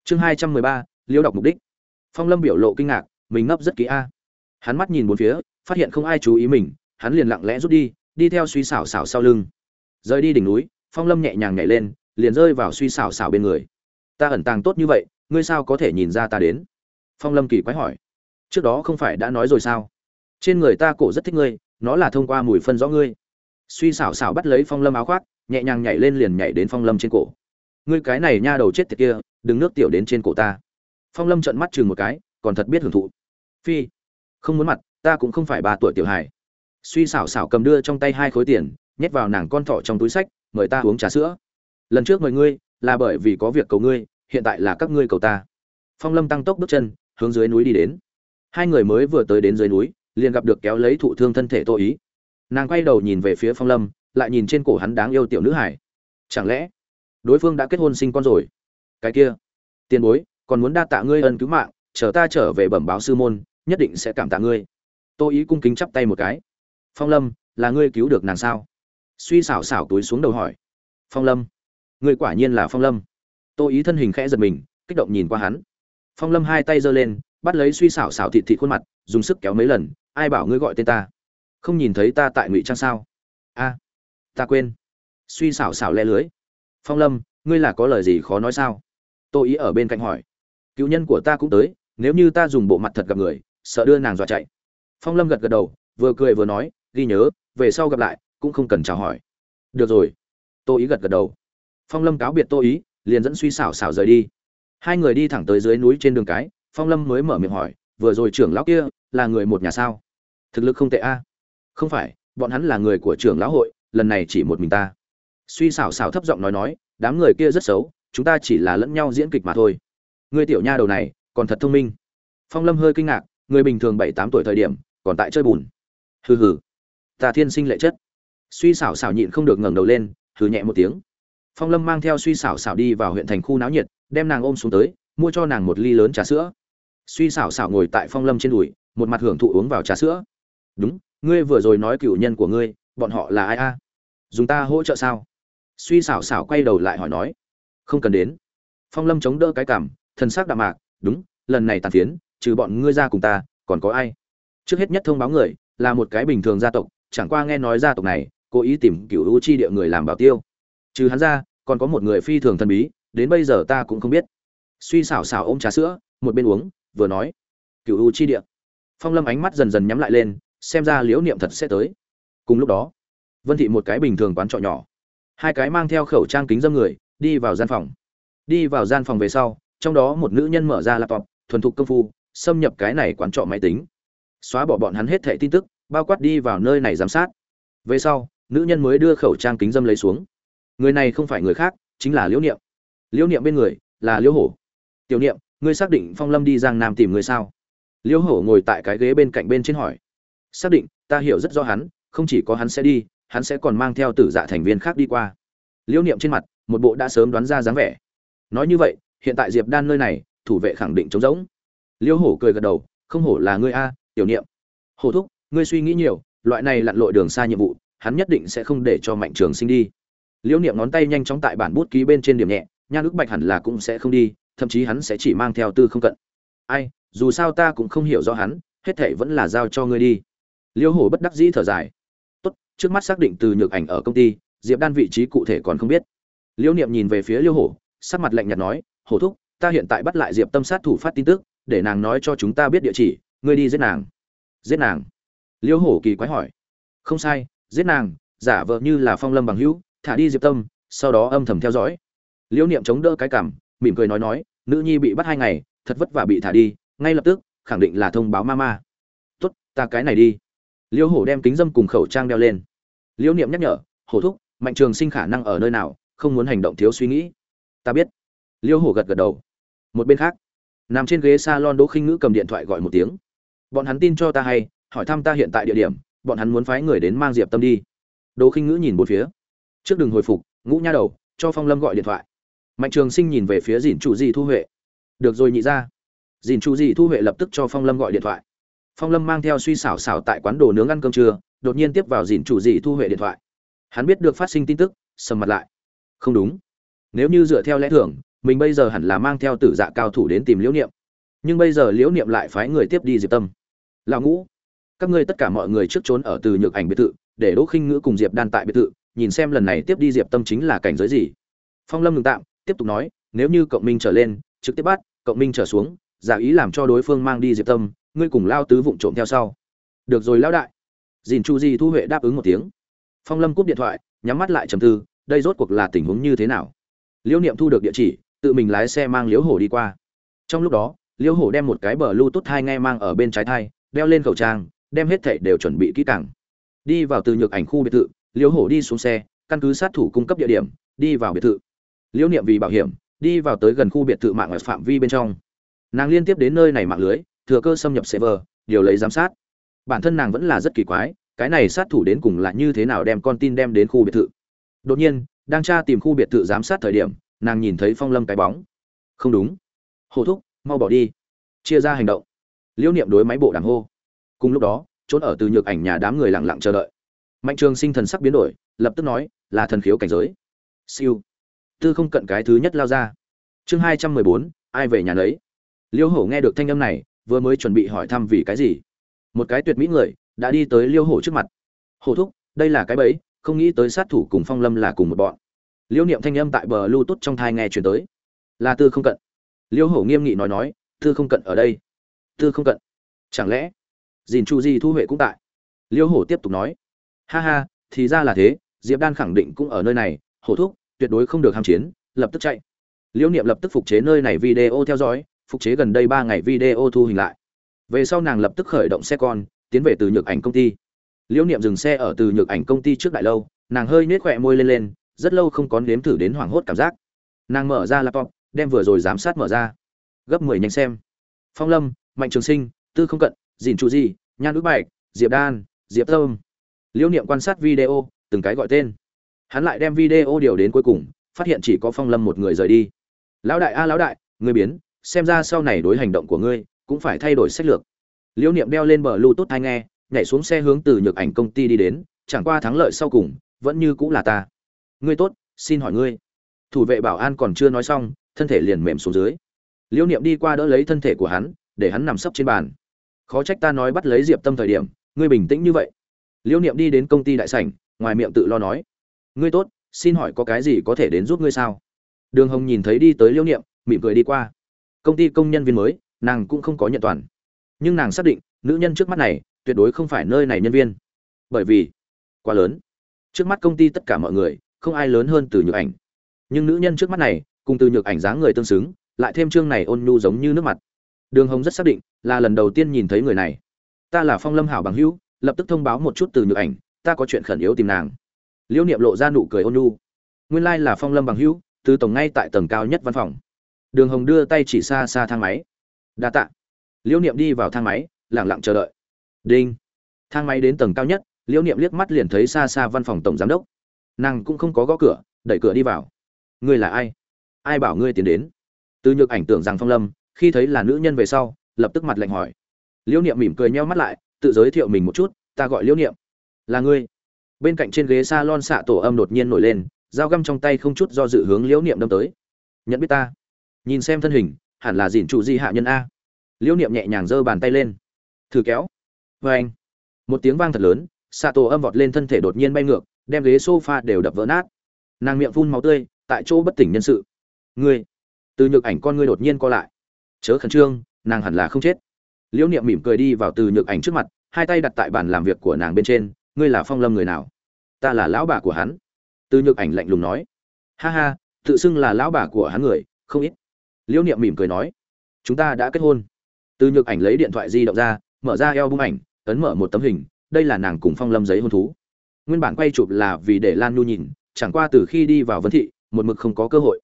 Chương hai trăm mười ba, liêu đọc mục đích. Phong lâm biểu lộ kinh ngạc, mình ngấp rất kỹ a. Hắn mắt nhìn bốn phía, phát hiện không ai chú ý mình, hắn liền lặng lẽ rút đi đi theo suy xảo xảo sau lưng. Rời đi đỉnh núi phong lâm nhẹ nhàng nhảy lên, liền rơi vào suy xào xào bên người. Ta ẩn tàng tốt như vậy, ngươi sao có thể nhìn ra ta đến? Phong lâm kỳ quái hỏi. Trước đó không phải đã nói rồi sao? Trên người ta cổ rất thích ngươi, nó là thông qua mùi phân rõ ngươi. Suy xảo xảo bắt lấy phong lâm áo khoác, nhẹ nhàng nhảy lên liền nhảy đến phong lâm trên cổ. Ngươi cái này nha đầu chết tiệt kia, đừng nước tiểu đến trên cổ ta. Phong lâm trợn mắt chừng một cái, còn thật biết hưởng thụ. Phi, không muốn mặt, ta cũng không phải ba tuổi tiểu hài. Suy xảo xảo cầm đưa trong tay hai khối tiền, nhét vào nàng con thỏ trong túi sách mời ta uống trà sữa. Lần trước mời ngươi là bởi vì có việc cầu ngươi, hiện tại là các ngươi cầu ta. Phong lâm tăng tốc bước chân, hướng dưới núi đi đến. Hai người mới vừa tới đến dưới núi, liền gặp được kéo lấy thụ thương thân thể tô ý. Nàng quay đầu nhìn về phía phong lâm, lại nhìn trên cổ hắn đáng yêu tiểu nữ hải. Chẳng lẽ đối phương đã kết hôn sinh con rồi? Cái kia, tiền bối, còn muốn đa tạ ngươi ân cứu mạng, chờ ta trở về bẩm báo sư môn, nhất định sẽ cảm tạ ngươi. Tô ý cung kính chắp tay một cái. Phong lâm, là ngươi cứu được nàng sao? Suy xảo xảo túi xuống đầu hỏi. Phong lâm. Ngươi quả nhiên là phong lâm. Tô ý thân hình khẽ giật mình, kích động nhìn qua hắn. Phong lâm hai tay giơ lên, bắt lấy suy xảo xảo thịt thịt khuôn mặt, dùng sức kéo mấy lần, ai bảo ngươi gọi tên ta? Không nhìn thấy ta tại ngụy trang sao? A, ta quên. Suy xảo xảo le lưới. Phong lâm, ngươi là có lời gì khó nói sao? Tô ý ở bên cạnh hỏi. Cứu nhân của ta cũng tới, nếu như ta dùng bộ mặt thật gặp người, sợ đưa nàng dọa chạy. Phong lâm gật gật đầu, vừa cười vừa nói, ghi nhớ, về sau gặp lại cũng không cần chào hỏi. Được rồi. Tô ý gật gật đầu. Phong lâm cáo biệt tô ý, liền dẫn suy xảo xảo rời đi. Hai người đi thẳng tới dưới núi trên đường cái, phong lâm mới mở miệng hỏi, vừa rồi trưởng lão kia là người một nhà sao? Thực lực không tệ a. Không phải, bọn hắn là người của trưởng lão hội, lần này chỉ một mình ta. Suy xảo xảo thấp giọng nói nói, đám người kia rất xấu, chúng ta chỉ là lẫn nhau diễn kịch mà thôi. Ngươi tiểu nha đầu này, còn thật thông minh. Phong lâm hơi kinh ngạc, người bình thường bảy tám tuổi thời điểm, còn tại chơi bùn. Hừ hừ, ta thiên sinh lệ chất suy xảo xảo nhịn không được ngẩng đầu lên thử nhẹ một tiếng. Phong lâm mang theo suy xảo xảo đi vào huyện thành khu náo nhiệt, đem nàng ôm xuống tới, mua cho nàng một ly lớn trà sữa. Suy xảo xảo ngồi tại phong lâm trên đùi, một mặt hưởng thụ uống vào trà sữa. Đúng, ngươi vừa rồi nói cựu nhân của ngươi, bọn họ là ai a? Dùng ta hỗ trợ sao? Suy xảo xảo quay đầu lại hỏi nói. Không cần đến. Phong lâm chống đỡ cái cảm thân xác đạm mạc, đúng, lần này tàn phiến, trừ bọn ngươi ra cùng ta, còn có ai? Trước hết nhất thông báo người, là một cái bình thường gia tộc, chẳng qua nghe nói gia tộc này cố ý tìm cựu u chi địa người làm bảo tiêu. Trừ hắn ra, còn có một người phi thường thần bí, đến bây giờ ta cũng không biết. Suy xảo xảo ôm trà sữa, một bên uống, vừa nói. Cựu u chi địa. Phong lâm ánh mắt dần dần nhắm lại lên, xem ra liễu niệm thật sẽ tới. Cùng lúc đó, vân thị một cái bình thường quán trọ nhỏ. Hai cái mang theo khẩu trang kính dâm người, đi vào gian phòng. Đi vào gian phòng về sau, trong đó một nữ nhân mở ra laptop, thuần thục công phu, xâm nhập cái này quán trọ máy tính. Xóa bỏ bọn hắn hết thẻ tin tức, bao quát đi vào nơi này giám sát. Về sau nữ nhân mới đưa khẩu trang kính dâm lấy xuống. Người này không phải người khác, chính là liễu niệm. Liễu niệm bên người là liễu hổ. Tiểu niệm, ngươi xác định phong lâm đi giang nam tìm người sao? Liễu hổ ngồi tại cái ghế bên cạnh bên trên hỏi. Xác định, ta hiểu rất rõ hắn, không chỉ có hắn sẽ đi, hắn sẽ còn mang theo tử dạ thành viên khác đi qua. Liễu niệm trên mặt, một bộ đã sớm đoán ra dáng vẻ. Nói như vậy, hiện tại diệp đan nơi này, thủ vệ khẳng định trống rỗng. Liễu hổ cười gật đầu. Không hổ là ngươi a, tiểu niệm. Hổ thúc, ngươi suy nghĩ nhiều, loại này lặn lội đường xa nhiệm vụ hắn nhất định sẽ không để cho mạnh trường sinh đi. Liễu niệm ngón tay nhanh chóng tại bản bút ký bên trên điểm nhẹ nhan ước bạch hẳn là cũng sẽ không đi, thậm chí hắn sẽ chỉ mang theo tư không cận. Ai, dù sao ta cũng không hiểu rõ hắn, hết thể vẫn là giao cho ngươi đi. Liễu hổ bất đắc dĩ thở dài. Tốt, trước mắt xác định từ nhược ảnh ở công ty, diệp đan vị trí cụ thể còn không biết. Liễu niệm nhìn về phía liễu hổ, sắc mặt lạnh nhạt nói, hổ thúc, ta hiện tại bắt lại diệp tâm sát thủ phát tin tức, để nàng nói cho chúng ta biết địa chỉ, ngươi đi giết nàng. Giết nàng? Liễu hổ kỳ quái hỏi. Không sai giết nàng, giả vờ như là phong lâm bằng hữu, thả đi diệp tâm, sau đó âm thầm theo dõi. Liễu niệm chống đỡ cái cảm, mỉm cười nói nói, nữ nhi bị bắt hai ngày, thật vất vả bị thả đi, ngay lập tức, khẳng định là thông báo mama tốt, ta cái này đi. Liễu hổ đem kính dâm cùng khẩu trang đeo lên. Liễu niệm nhắc nhở, hổ thúc, mạnh trường sinh khả năng ở nơi nào, không muốn hành động thiếu suy nghĩ. Ta biết. Liễu hổ gật gật đầu. Một bên khác, nằm trên ghế salon đỗ khinh ngữ cầm điện thoại gọi một tiếng. Bọn hắn tin cho ta hay, hỏi thăm ta hiện tại địa điểm bọn hắn muốn phái người đến mang diệp tâm đi. Đỗ khinh ngữ nhìn bốn phía. Trước đừng hồi phục, ngũ nha đầu, cho phong lâm gọi điện thoại. Mạnh trường sinh nhìn về phía dìn chủ di thu huệ. Được rồi nhị ra dìn chủ di thu huệ lập tức cho phong lâm gọi điện thoại. Phong lâm mang theo suy xảo xảo tại quán đồ nướng ăn cơm trưa, đột nhiên tiếp vào dìn chủ di thu huệ điện thoại. Hắn biết được phát sinh tin tức, sầm mặt lại. Không đúng. Nếu như dựa theo lẽ thường, mình bây giờ hẳn là mang theo tử dạ cao thủ đến tìm liễu niệm. Nhưng bây giờ liễu niệm lại phái người tiếp đi diệp tâm. Lão ngũ các ngươi tất cả mọi người trước trốn ở từ nhược ảnh biệt thự, để đỗ khinh ngữ cùng diệp đan tại biệt thự, nhìn xem lần này tiếp đi diệp tâm chính là cảnh giới gì. Phong lâm ngừng tạm, tiếp tục nói, nếu như cộng minh trở lên, trực tiếp bắt, cộng minh trở xuống, giả ý làm cho đối phương mang đi diệp tâm, ngươi cùng lao tứ vụng trộm theo sau. Được rồi lão đại. Dìn chu di thu huệ đáp ứng một tiếng. Phong lâm cúp điện thoại, nhắm mắt lại trầm tư, đây rốt cuộc là tình huống như thế nào? Liễu niệm thu được địa chỉ, tự mình lái xe mang liễu hổ đi qua. Trong lúc đó, liễu hổ đem một cái bờ lưu tốt hai nghe mang ở bên trái thai, đeo lên khẩu trang đem hết thảy đều chuẩn bị kỹ càng. Đi vào từ nhược ảnh khu biệt thự, liễu hổ đi xuống xe, căn cứ sát thủ cung cấp địa điểm, đi vào biệt thự. Liễu niệm vì bảo hiểm, đi vào tới gần khu biệt thự mạng ở phạm vi bên trong. Nàng liên tiếp đến nơi này mạng lưới, thừa cơ xâm nhập server, điều lấy giám sát. Bản thân nàng vẫn là rất kỳ quái, cái này sát thủ đến cùng là như thế nào đem con tin đem đến khu biệt thự. Đột nhiên, đang tra tìm khu biệt thự giám sát thời điểm, nàng nhìn thấy phong lâm cái bóng. Không đúng. Hồ thúc, mau bỏ đi. Chia ra hành động. Liễu niệm đối máy bộ đàm hô cùng lúc đó, trốn ở từ nhược ảnh nhà đám người lặng lặng chờ đợi. Mạnh trường sinh thần sắc biến đổi, lập tức nói, là thần khiếu cảnh giới. Siêu. Tư không cận cái thứ nhất lao ra. Chương hai trăm mười bốn, ai về nhà lấy liêu hổ nghe được thanh âm này, vừa mới chuẩn bị hỏi thăm vì cái gì. Một cái tuyệt mỹ người, đã đi tới liêu hổ trước mặt. Hổ thúc, đây là cái bẫy, không nghĩ tới sát thủ cùng phong lâm là cùng một bọn. Liêu niệm thanh âm tại bờ lưu tốt trong thai nghe chuyển tới. Là tư không cận. Liêu hổ nghiêm nghị nói nói, tư không cận ở đây. Tư không cận, chẳng lẽ dìn chu di thu huệ cũng tại. Liêu hổ tiếp tục nói, ha ha, thì ra là thế, diệp đan khẳng định cũng ở nơi này, hổ thúc, tuyệt đối không được ham chiến, lập tức chạy. Liễu niệm lập tức phục chế nơi này video theo dõi, phục chế gần đây ba ngày video thu hình lại. Về sau nàng lập tức khởi động xe con, tiến về từ nhược ảnh công ty. Liễu niệm dừng xe ở từ nhược ảnh công ty trước đại lâu, nàng hơi nết khỏe môi lên lên, rất lâu không có nếm thử đến hoảng hốt cảm giác. Nàng mở ra laptop, đem vừa rồi giám sát mở ra. Gấp mười nhanh xem. Phong lâm, mạnh trường sinh, tư không cận dìn chu di, nhan ước bạch, diệp đan, diệp tâm. Liễu niệm quan sát video, từng cái gọi tên. Hắn lại đem video điều đến cuối cùng, phát hiện chỉ có phong lâm một người rời đi. Lão đại a, lão đại người biến, xem ra sau này đối hành động của ngươi cũng phải thay đổi sách lược. Liễu niệm đeo lên bờ lưu tốt hay nghe, nhảy xuống xe hướng từ nhược ảnh công ty đi đến, chẳng qua thắng lợi sau cùng, vẫn như cũng là ta. Ngươi tốt, xin hỏi ngươi. Thủ vệ bảo an còn chưa nói xong, thân thể liền mềm xuống dưới. Liễu niệm đi qua đỡ lấy thân thể của hắn, để hắn nằm sấp trên bàn khó trách ta nói bắt lấy diệp tâm thời điểm, ngươi bình tĩnh như vậy. Liễu niệm đi đến công ty đại sảnh, ngoài miệng tự lo nói. Ngươi tốt, xin hỏi có cái gì có thể đến giúp ngươi sao? Đường hồng nhìn thấy đi tới liễu niệm, mỉm cười đi qua. Công ty công nhân viên mới, nàng cũng không có nhận toàn. Nhưng nàng xác định, nữ nhân trước mắt này, tuyệt đối không phải nơi này nhân viên. Bởi vì, quá lớn. Trước mắt công ty tất cả mọi người, không ai lớn hơn từ nhược ảnh. Nhưng nữ nhân trước mắt này, cùng từ nhược ảnh dáng người tương xứng, lại thêm chương này ôn nhu giống như nước mặt đường hồng rất xác định, là lần đầu tiên nhìn thấy người này. Ta là phong lâm hảo bằng hữu, lập tức thông báo một chút từ nhược ảnh, ta có chuyện khẩn yếu tìm nàng. Liễu niệm lộ ra nụ cười ôn nhu. Nguyên lai là phong lâm bằng hữu từ tổng ngay tại tầng cao nhất văn phòng. Đường hồng đưa tay chỉ xa xa thang máy. Đa tạ. Liễu niệm đi vào thang máy lẳng lặng chờ đợi. Đinh. Thang máy đến tầng cao nhất, liễu niệm liếc mắt liền thấy xa xa văn phòng tổng giám đốc. Nàng cũng không có gõ cửa, đẩy cửa đi vào. Ngươi là ai? Ai bảo ngươi tiến đến? Từ nhược ảnh tưởng rằng phong lâm khi thấy là nữ nhân về sau, lập tức mặt lạnh hỏi. Liễu niệm mỉm cười nheo mắt lại, tự giới thiệu mình một chút, ta gọi liễu niệm. Là ngươi? Bên cạnh trên ghế s a lon xạ tổ âm đột nhiên nổi lên, dao găm trong tay không chút do dự hướng liễu niệm đâm tới. Nhận biết ta. Nhìn xem thân hình, hẳn là dìn trụ di hạ nhân a. Liễu niệm nhẹ nhàng giơ bàn tay lên. Thử kéo. Vê anh. Một tiếng vang thật lớn, xạ tổ âm vọt lên thân thể đột nhiên bay ngược, đem ghế s o f a đều đập vỡ nát. Nàng miệng phun máu tươi, tại chỗ bất tỉnh nhân sự. Ngươi? Từ nhược ảnh con ngươi đột nhiên co lại chớ khẩn trương, nàng hẳn là không chết. Liễu niệm mỉm cười đi vào từ nhược ảnh trước mặt, hai tay đặt tại bàn làm việc của nàng bên trên, ngươi là phong lâm người nào? Ta là lão bà của hắn. Từ nhược ảnh lạnh lùng nói. Ha ha, tự xưng là lão bà của hắn người, không ít. Liễu niệm mỉm cười nói. Chúng ta đã kết hôn. Từ nhược ảnh lấy điện thoại di động ra, mở ra eo bung ảnh, ấn mở một tấm hình, đây là nàng cùng phong lâm giấy hôn thú. Nguyên bản quay chụp là vì để lan nhu nhìn, chẳng qua từ khi đi vào vấn thị, một mực không có cơ hội.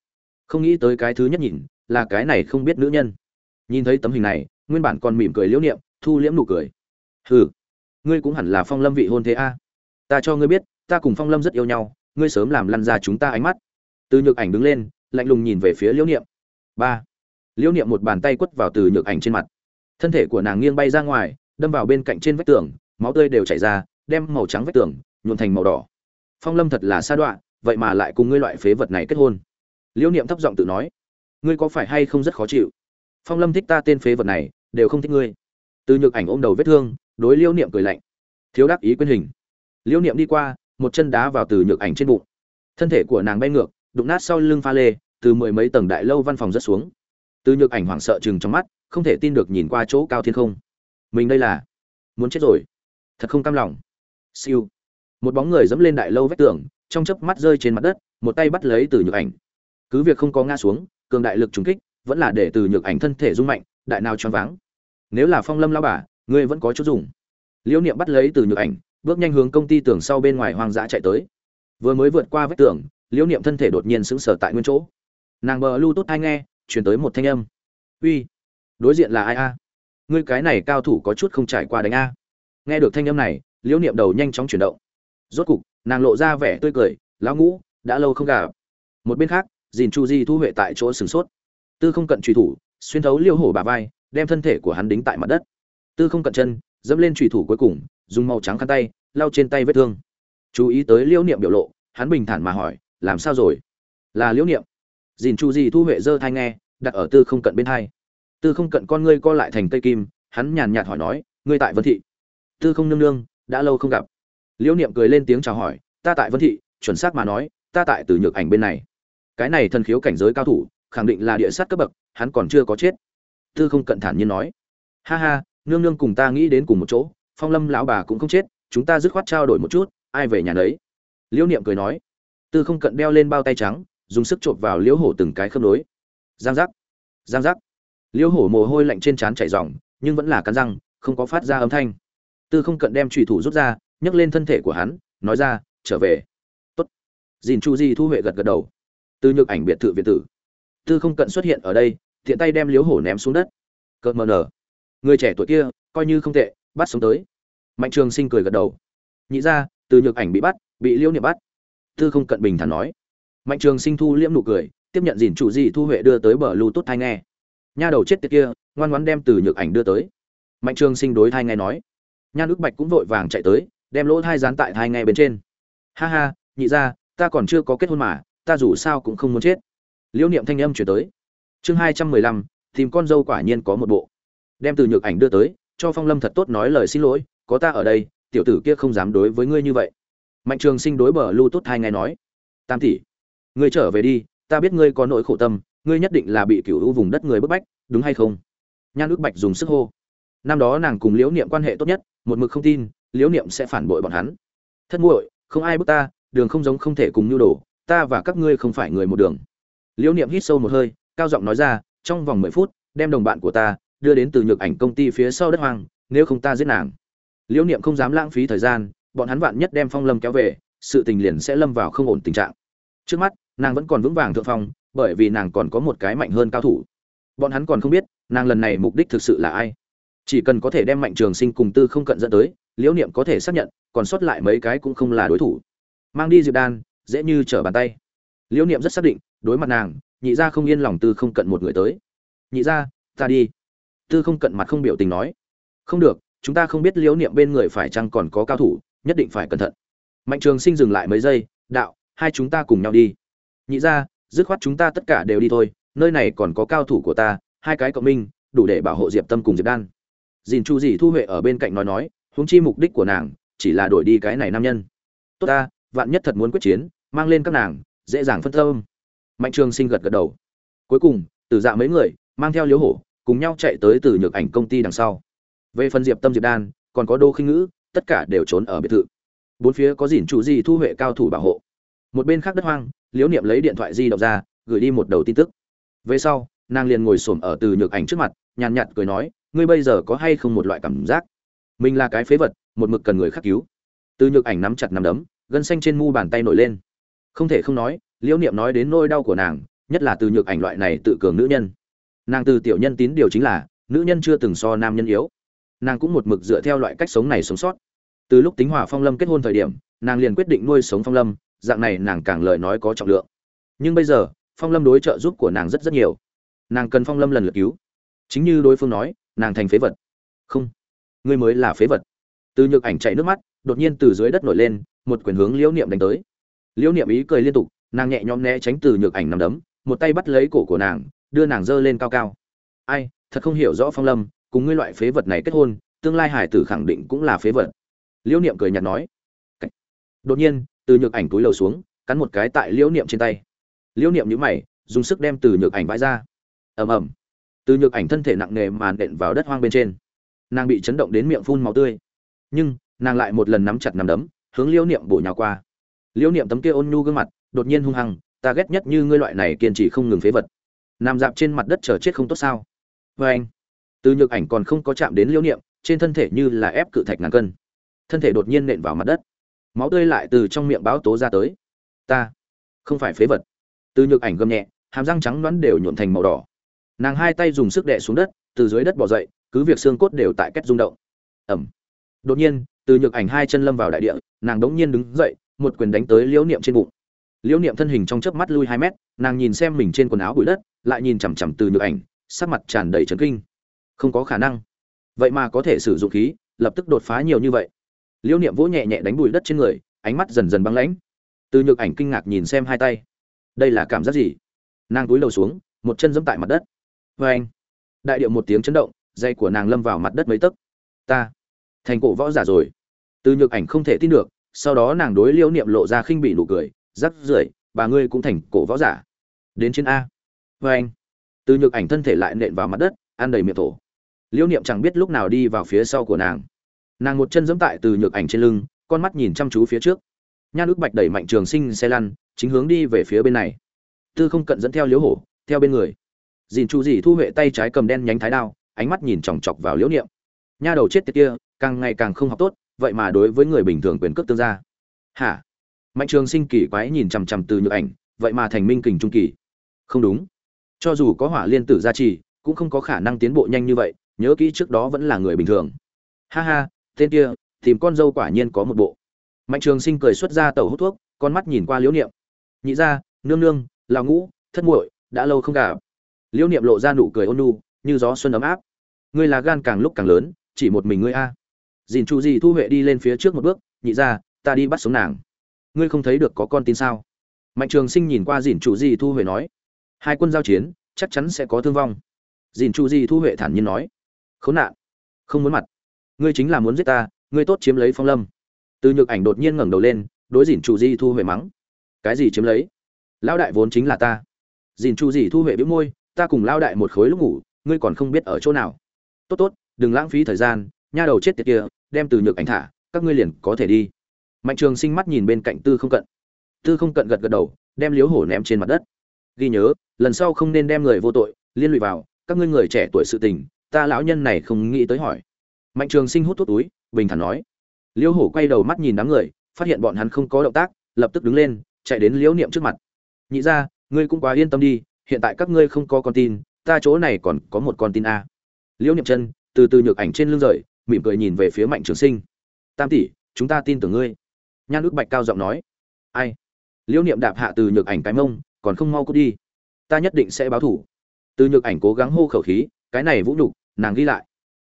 Không nghĩ tới cái thứ nhất nhìn, là cái này không biết nữ nhân nhìn thấy tấm hình này, nguyên bản còn mỉm cười liễu niệm, thu liễm nụ cười. Hừ, ngươi cũng hẳn là phong lâm vị hôn thế a. Ta cho ngươi biết, ta cùng phong lâm rất yêu nhau, ngươi sớm làm lăn ra chúng ta ánh mắt. Từ nhược ảnh đứng lên, lạnh lùng nhìn về phía liễu niệm. Ba, liễu niệm một bàn tay quất vào từ nhược ảnh trên mặt. Thân thể của nàng nghiêng bay ra ngoài, đâm vào bên cạnh trên vách tường, máu tươi đều chảy ra, đem màu trắng vách tường nhuộn thành màu đỏ. Phong lâm thật là sa đoạn vậy mà lại cùng ngươi loại phế vật này kết hôn. Liễu niệm thấp giọng tự nói, ngươi có phải hay không rất khó chịu? Phong lâm thích ta tên phế vật này, đều không thích ngươi. Từ nhược ảnh ôm đầu vết thương, đối liêu niệm cười lạnh. Thiếu đắc ý quyên hình. Liêu niệm đi qua, một chân đá vào từ nhược ảnh trên bụng. Thân thể của nàng bay ngược, đụng nát sau lưng pha lê, từ mười mấy tầng đại lâu văn phòng rất xuống. Từ nhược ảnh hoảng sợ chừng trong mắt, không thể tin được nhìn qua chỗ cao thiên không. Mình đây là muốn chết rồi. Thật không cam lòng. Siêu. Một bóng người dẫm lên đại lâu vách tường, trong chớp mắt rơi trên mặt đất, một tay bắt lấy từ nhược ảnh. Cứ việc không có ngã xuống, cường đại lực trùng kích vẫn là để từ nhược ảnh thân thể rung mạnh, đại nào choáng váng. Nếu là phong lâm lao bà, ngươi vẫn có chút dùng. Liễu niệm bắt lấy từ nhược ảnh, bước nhanh hướng công ty tường sau bên ngoài hoang dã chạy tới. Vừa mới vượt qua vách tường, liễu niệm thân thể đột nhiên sững sờ tại nguyên chỗ. Nàng bờ lưu tốt ai nghe chuyển tới một thanh âm. Uy, đối diện là ai a? Ngươi cái này cao thủ có chút không trải qua đánh a. Nghe được thanh âm này, liễu niệm đầu nhanh chóng chuyển động. Rốt cục, nàng lộ ra vẻ tươi cười, lão ngũ, đã lâu không gặp. Một bên khác, dìn chu di thu huệ tại chỗ sửng sốt tư không cận truy thủ, xuyên thấu liêu hổ bà vai, đem thân thể của hắn đính tại mặt đất. Tư không cận chân, dẫm lên truy thủ cuối cùng, dùng màu trắng khăn tay, lau trên tay vết thương. Chú ý tới liễu niệm biểu lộ, hắn bình thản mà hỏi, làm sao rồi? Là liễu niệm. Dìn chu di thu huệ dơ thai nghe, đặt ở tư không cận bên hai. Tư không cận con ngươi co lại thành cây kim, hắn nhàn nhạt hỏi nói, ngươi tại vân thị? Tư không nương nương, đã lâu không gặp. Liễu niệm cười lên tiếng chào hỏi, ta tại vân thị, chuẩn xác mà nói, ta tại từ nhược ảnh bên này. Cái này thần khiếu cảnh giới cao thủ khẳng định là địa sát cấp bậc, hắn còn chưa có chết. Tư không cận thản nhiên nói. Ha ha, nương nương cùng ta nghĩ đến cùng một chỗ, phong lâm lão bà cũng không chết, chúng ta dứt khoát trao đổi một chút, ai về nhà đấy liễu niệm cười nói. Tư không cận đeo lên bao tay trắng, dùng sức chộp vào liễu hổ từng cái khớp nối. Giang giác giang giác. Liễu hổ mồ hôi lạnh trên trán chảy ròng, nhưng vẫn là cắn răng, không có phát ra âm thanh. Tư không cận đem trùy thủ rút ra, nhấc lên thân thể của hắn, nói ra, trở về. Tốt. Dìn chu di thu huệ gật gật đầu. Từ nhược ảnh biệt thự việt tử tư không cận xuất hiện ở đây thiện tay đem liếu hổ ném xuống đất. Cợt mờ nở. Người trẻ tuổi kia, coi như không tệ, bắt sống tới. Mạnh trường sinh cười gật đầu. Nhị ra từ nhược ảnh bị bắt, bị liễu niệm bắt. Tư không cận bình thản nói. Mạnh trường sinh thu liễm nụ cười, tiếp nhận dìn chủ di thu huệ đưa tới bờ lưu tốt thai nghe. Nha đầu chết tiệt kia, ngoan ngoãn đem từ nhược ảnh đưa tới. Mạnh trường sinh đối thai nghe nói. Nha nước bạch cũng vội vàng chạy tới, đem lỗ thai dán tại thai nghe bên trên. Ha ha, nhị ra ta còn chưa có kết hôn mà, ta dù sao cũng không muốn chết liễu niệm thanh âm chuyển tới. Chương hai trăm mười lăm, tìm con dâu quả nhiên có một bộ. Đem từ nhược ảnh đưa tới, cho phong lâm thật tốt nói lời xin lỗi, có ta ở đây, tiểu tử kia không dám đối với ngươi như vậy. Mạnh trường sinh đối bờ lưu tốt hai nghe nói. Tam tỷ, ngươi trở về đi, ta biết ngươi có nỗi khổ tâm, ngươi nhất định là bị cựu u vùng đất người bức bách, đúng hay không? Nhan ước bạch dùng sức hô. Năm đó nàng cùng liễu niệm quan hệ tốt nhất, một mực không tin, liễu niệm sẽ phản bội bọn hắn. Thất muội, không ai bức ta, đường không giống không thể cùng nhu đồ, ta và các ngươi không phải người một đường liễu niệm hít sâu một hơi, cao giọng nói ra, trong vòng mười phút, đem đồng bạn của ta đưa đến từ nhược ảnh công ty phía sau đất hoang, nếu không ta giết nàng. Liễu niệm không dám lãng phí thời gian, bọn hắn vạn nhất đem phong lâm kéo về, sự tình liền sẽ lâm vào không ổn tình trạng. Trước mắt, nàng vẫn còn vững vàng thượng phong, bởi vì nàng còn có một cái mạnh hơn cao thủ. Bọn hắn còn không biết, nàng lần này mục đích thực sự là ai. Chỉ cần có thể đem mạnh trường sinh cùng tư không cận dẫn tới, liễu niệm có thể xác nhận, còn sót lại mấy cái cũng không là đối thủ. Mang đi diệp đan, dễ như trở bàn tay. Liễu niệm rất xác định đối mặt nàng, nhị gia không yên lòng tư không cận một người tới. Nhị gia, ta đi. Tư không cận mặt không biểu tình nói. Không được, chúng ta không biết liếu niệm bên người phải chăng còn có cao thủ, nhất định phải cẩn thận. Mạnh trường sinh dừng lại mấy giây, đạo, hai chúng ta cùng nhau đi. Nhị gia, dứt khoát chúng ta tất cả đều đi thôi, nơi này còn có cao thủ của ta, hai cái cộng minh, đủ để bảo hộ diệp tâm cùng diệp đan. Dìn chu dì thu huệ ở bên cạnh nói nói, huống chi mục đích của nàng, chỉ là đổi đi cái này nam nhân. Tốt ta, vạn nhất thật muốn quyết chiến, mang lên các nàng, dễ dàng phân tâm mạnh trường sinh gật gật đầu. Cuối cùng, tử dạ mấy người mang theo liếu hổ cùng nhau chạy tới từ nhược ảnh công ty đằng sau. Về phần diệp tâm diệp đan, còn có đô khinh ngữ, tất cả đều trốn ở biệt thự. Bốn phía có dìn chủ gì thu huệ cao thủ bảo hộ. Một bên khác đất hoang liếu niệm lấy điện thoại di động ra, gửi đi một đầu tin tức. Về sau, nàng liền ngồi xổm ở từ nhược ảnh trước mặt, nhàn nhạt cười nói, ngươi bây giờ có hay không một loại cảm giác? Mình là cái phế vật, một mực cần người khắc cứu. Từ nhược ảnh nắm chặt nắm đấm, gân xanh trên mu bàn tay nổi lên. Không thể không nói liễu niệm nói đến nỗi đau của nàng, nhất là từ nhược ảnh loại này tự cường nữ nhân. Nàng từ tiểu nhân tín điều chính là, nữ nhân chưa từng so nam nhân yếu. Nàng cũng một mực dựa theo loại cách sống này sống sót. Từ lúc tính hòa phong lâm kết hôn thời điểm, nàng liền quyết định nuôi sống phong lâm, dạng này nàng càng lời nói có trọng lượng. Nhưng bây giờ, phong lâm đối trợ giúp của nàng rất rất nhiều. Nàng cần phong lâm lần lượt cứu. Chính như đối phương nói, nàng thành phế vật. Không, ngươi mới là phế vật. Từ nhược ảnh chạy nước mắt, đột nhiên từ dưới đất nổi lên, một quyền hướng liễu niệm đánh tới. Liễu niệm ý cười liên tục nàng nhẹ nhõm né tránh từ nhược ảnh nằm đấm, một tay bắt lấy cổ của nàng, đưa nàng giơ lên cao cao. Ai, thật không hiểu rõ phong lâm, cùng ngươi loại phế vật này kết hôn, tương lai hải tử khẳng định cũng là phế vật. Liễu niệm cười nhạt nói. Đột nhiên, từ nhược ảnh túi lầu xuống, cắn một cái tại liễu niệm trên tay. Liễu niệm nhíu mày, dùng sức đem từ nhược ảnh vãi ra. Ầm ầm. Từ nhược ảnh thân thể nặng nề màn đện vào đất hoang bên trên. Nàng bị chấn động đến miệng phun máu tươi. Nhưng, nàng lại một lần nắm chặt nằm đấm, hướng liễu niệm bổ nhào qua. Liễu niệm tấm kia ôn nhu gương mặt đột nhiên hung hăng, ta ghét nhất như ngươi loại này kiên trì không ngừng phế vật. Nằm dạp trên mặt đất chờ chết không tốt sao? Vê anh, từ nhược ảnh còn không có chạm đến liễu niệm, trên thân thể như là ép cự thạch ngàn cân. Thân thể đột nhiên nện vào mặt đất. Máu tươi lại từ trong miệng báo tố ra tới. Ta không phải phế vật. Từ nhược ảnh gầm nhẹ, hàm răng trắng đoán đều nhuộn thành màu đỏ. Nàng hai tay dùng sức đè xuống đất, từ dưới đất bỏ dậy, cứ việc xương cốt đều tại cách rung động. Ẩm. Đột nhiên, từ nhược ảnh hai chân lâm vào đại địa, nàng đống nhiên đứng dậy, một quyền đánh tới liễu niệm trên bụng liễu niệm thân hình trong chớp mắt lui hai mét, nàng nhìn xem mình trên quần áo bụi đất, lại nhìn chằm chằm từ nhược ảnh, sắc mặt tràn đầy trấn kinh. Không có khả năng. Vậy mà có thể sử dụng khí, lập tức đột phá nhiều như vậy. Liễu niệm vỗ nhẹ nhẹ đánh bụi đất trên người, ánh mắt dần dần băng lãnh. Từ nhược ảnh kinh ngạc nhìn xem hai tay. Đây là cảm giác gì? Nàng cúi đầu xuống, một chân giẫm tại mặt đất. Vê anh. Đại điệu một tiếng chấn động, dây của nàng lâm vào mặt đất mấy tấc. Ta. Thành cổ võ giả rồi. Từ nhược ảnh không thể tin được, sau đó nàng đối liễu niệm lộ ra khinh bị nụ cười rắc rưởi, bà ngươi cũng thành cổ võ giả. Đến trên a. Vê anh, từ nhược ảnh thân thể lại nện vào mặt đất, ăn đầy miệng thổ. Liễu niệm chẳng biết lúc nào đi vào phía sau của nàng. Nàng một chân giẫm tại từ nhược ảnh trên lưng, con mắt nhìn chăm chú phía trước. Nhan ước bạch đẩy mạnh trường sinh xe lăn, chính hướng đi về phía bên này. Tư không cận dẫn theo liễu hổ, theo bên người. Dìn chu dì thu huệ tay trái cầm đen nhánh thái đao, ánh mắt nhìn chòng chọc vào liễu niệm. Nha đầu chết tiệt kia, càng ngày càng không học tốt, vậy mà đối với người bình thường quyền cước tương gia. Hả? Mạnh trường sinh kỳ quái nhìn chằm chằm từ nhược ảnh, vậy mà thành minh kình trung kỳ. Không đúng. Cho dù có hỏa liên tử gia trì, cũng không có khả năng tiến bộ nhanh như vậy, nhớ kỹ trước đó vẫn là người bình thường. Ha ha, tên kia, tìm con dâu quả nhiên có một bộ. Mạnh trường sinh cười xuất ra tàu hút thuốc, con mắt nhìn qua liễu niệm. Nhị ra nương nương lào ngũ, thất muội, đã lâu không gặp. Liễu niệm lộ ra nụ cười ôn nu như gió xuân ấm áp. Ngươi là gan càng lúc càng lớn, chỉ một mình ngươi a. Dìn chu gì thu huệ đi lên phía trước một bước, nhị ra ta đi bắt sống nàng ngươi không thấy được có con tin sao? Mạnh trường sinh nhìn qua dìn chủ di thu huệ nói, hai quân giao chiến, chắc chắn sẽ có thương vong. Dìn chủ di thu huệ thản nhiên nói, khốn nạn, không muốn mặt. Ngươi chính là muốn giết ta, ngươi tốt chiếm lấy phong lâm. Từ nhược ảnh đột nhiên ngẩng đầu lên, đối dìn chủ di thu huệ mắng, cái gì chiếm lấy? Lão đại vốn chính là ta. Dìn chủ di thu huệ biếu môi, ta cùng lao đại một khối lúc ngủ, ngươi còn không biết ở chỗ nào. Tốt tốt, đừng lãng phí thời gian, nha đầu chết tiệt kia, đem từ nhược ảnh thả, các ngươi liền có thể đi mạnh trường sinh mắt nhìn bên cạnh tư không cận. Tư không cận gật gật đầu, đem liếu hổ ném trên mặt đất. Ghi nhớ, lần sau không nên đem người vô tội, liên lụy vào, các ngươi người trẻ tuổi sự tình, ta lão nhân này không nghĩ tới hỏi. Mạnh trường sinh hút thuốc túi, bình thản nói. Liêu hổ quay đầu mắt nhìn đám người, phát hiện bọn hắn không có động tác, lập tức đứng lên, chạy đến liễu niệm trước mặt. Nhị ra, ngươi cũng quá yên tâm đi, hiện tại các ngươi không có con tin, ta chỗ này còn có một con tin a. Liễu niệm chân, từ từ nhược ảnh trên lưng rời, mỉm cười nhìn về phía mạnh trường sinh. Tam tỷ, chúng ta tin tưởng ngươi nhan ước bạch cao giọng nói, ai? Liễu niệm đạp hạ từ nhược ảnh cái mông, còn không mau cút đi. Ta nhất định sẽ báo thủ. Từ nhược ảnh cố gắng hô khẩu khí, cái này vũ nhục, nàng ghi lại.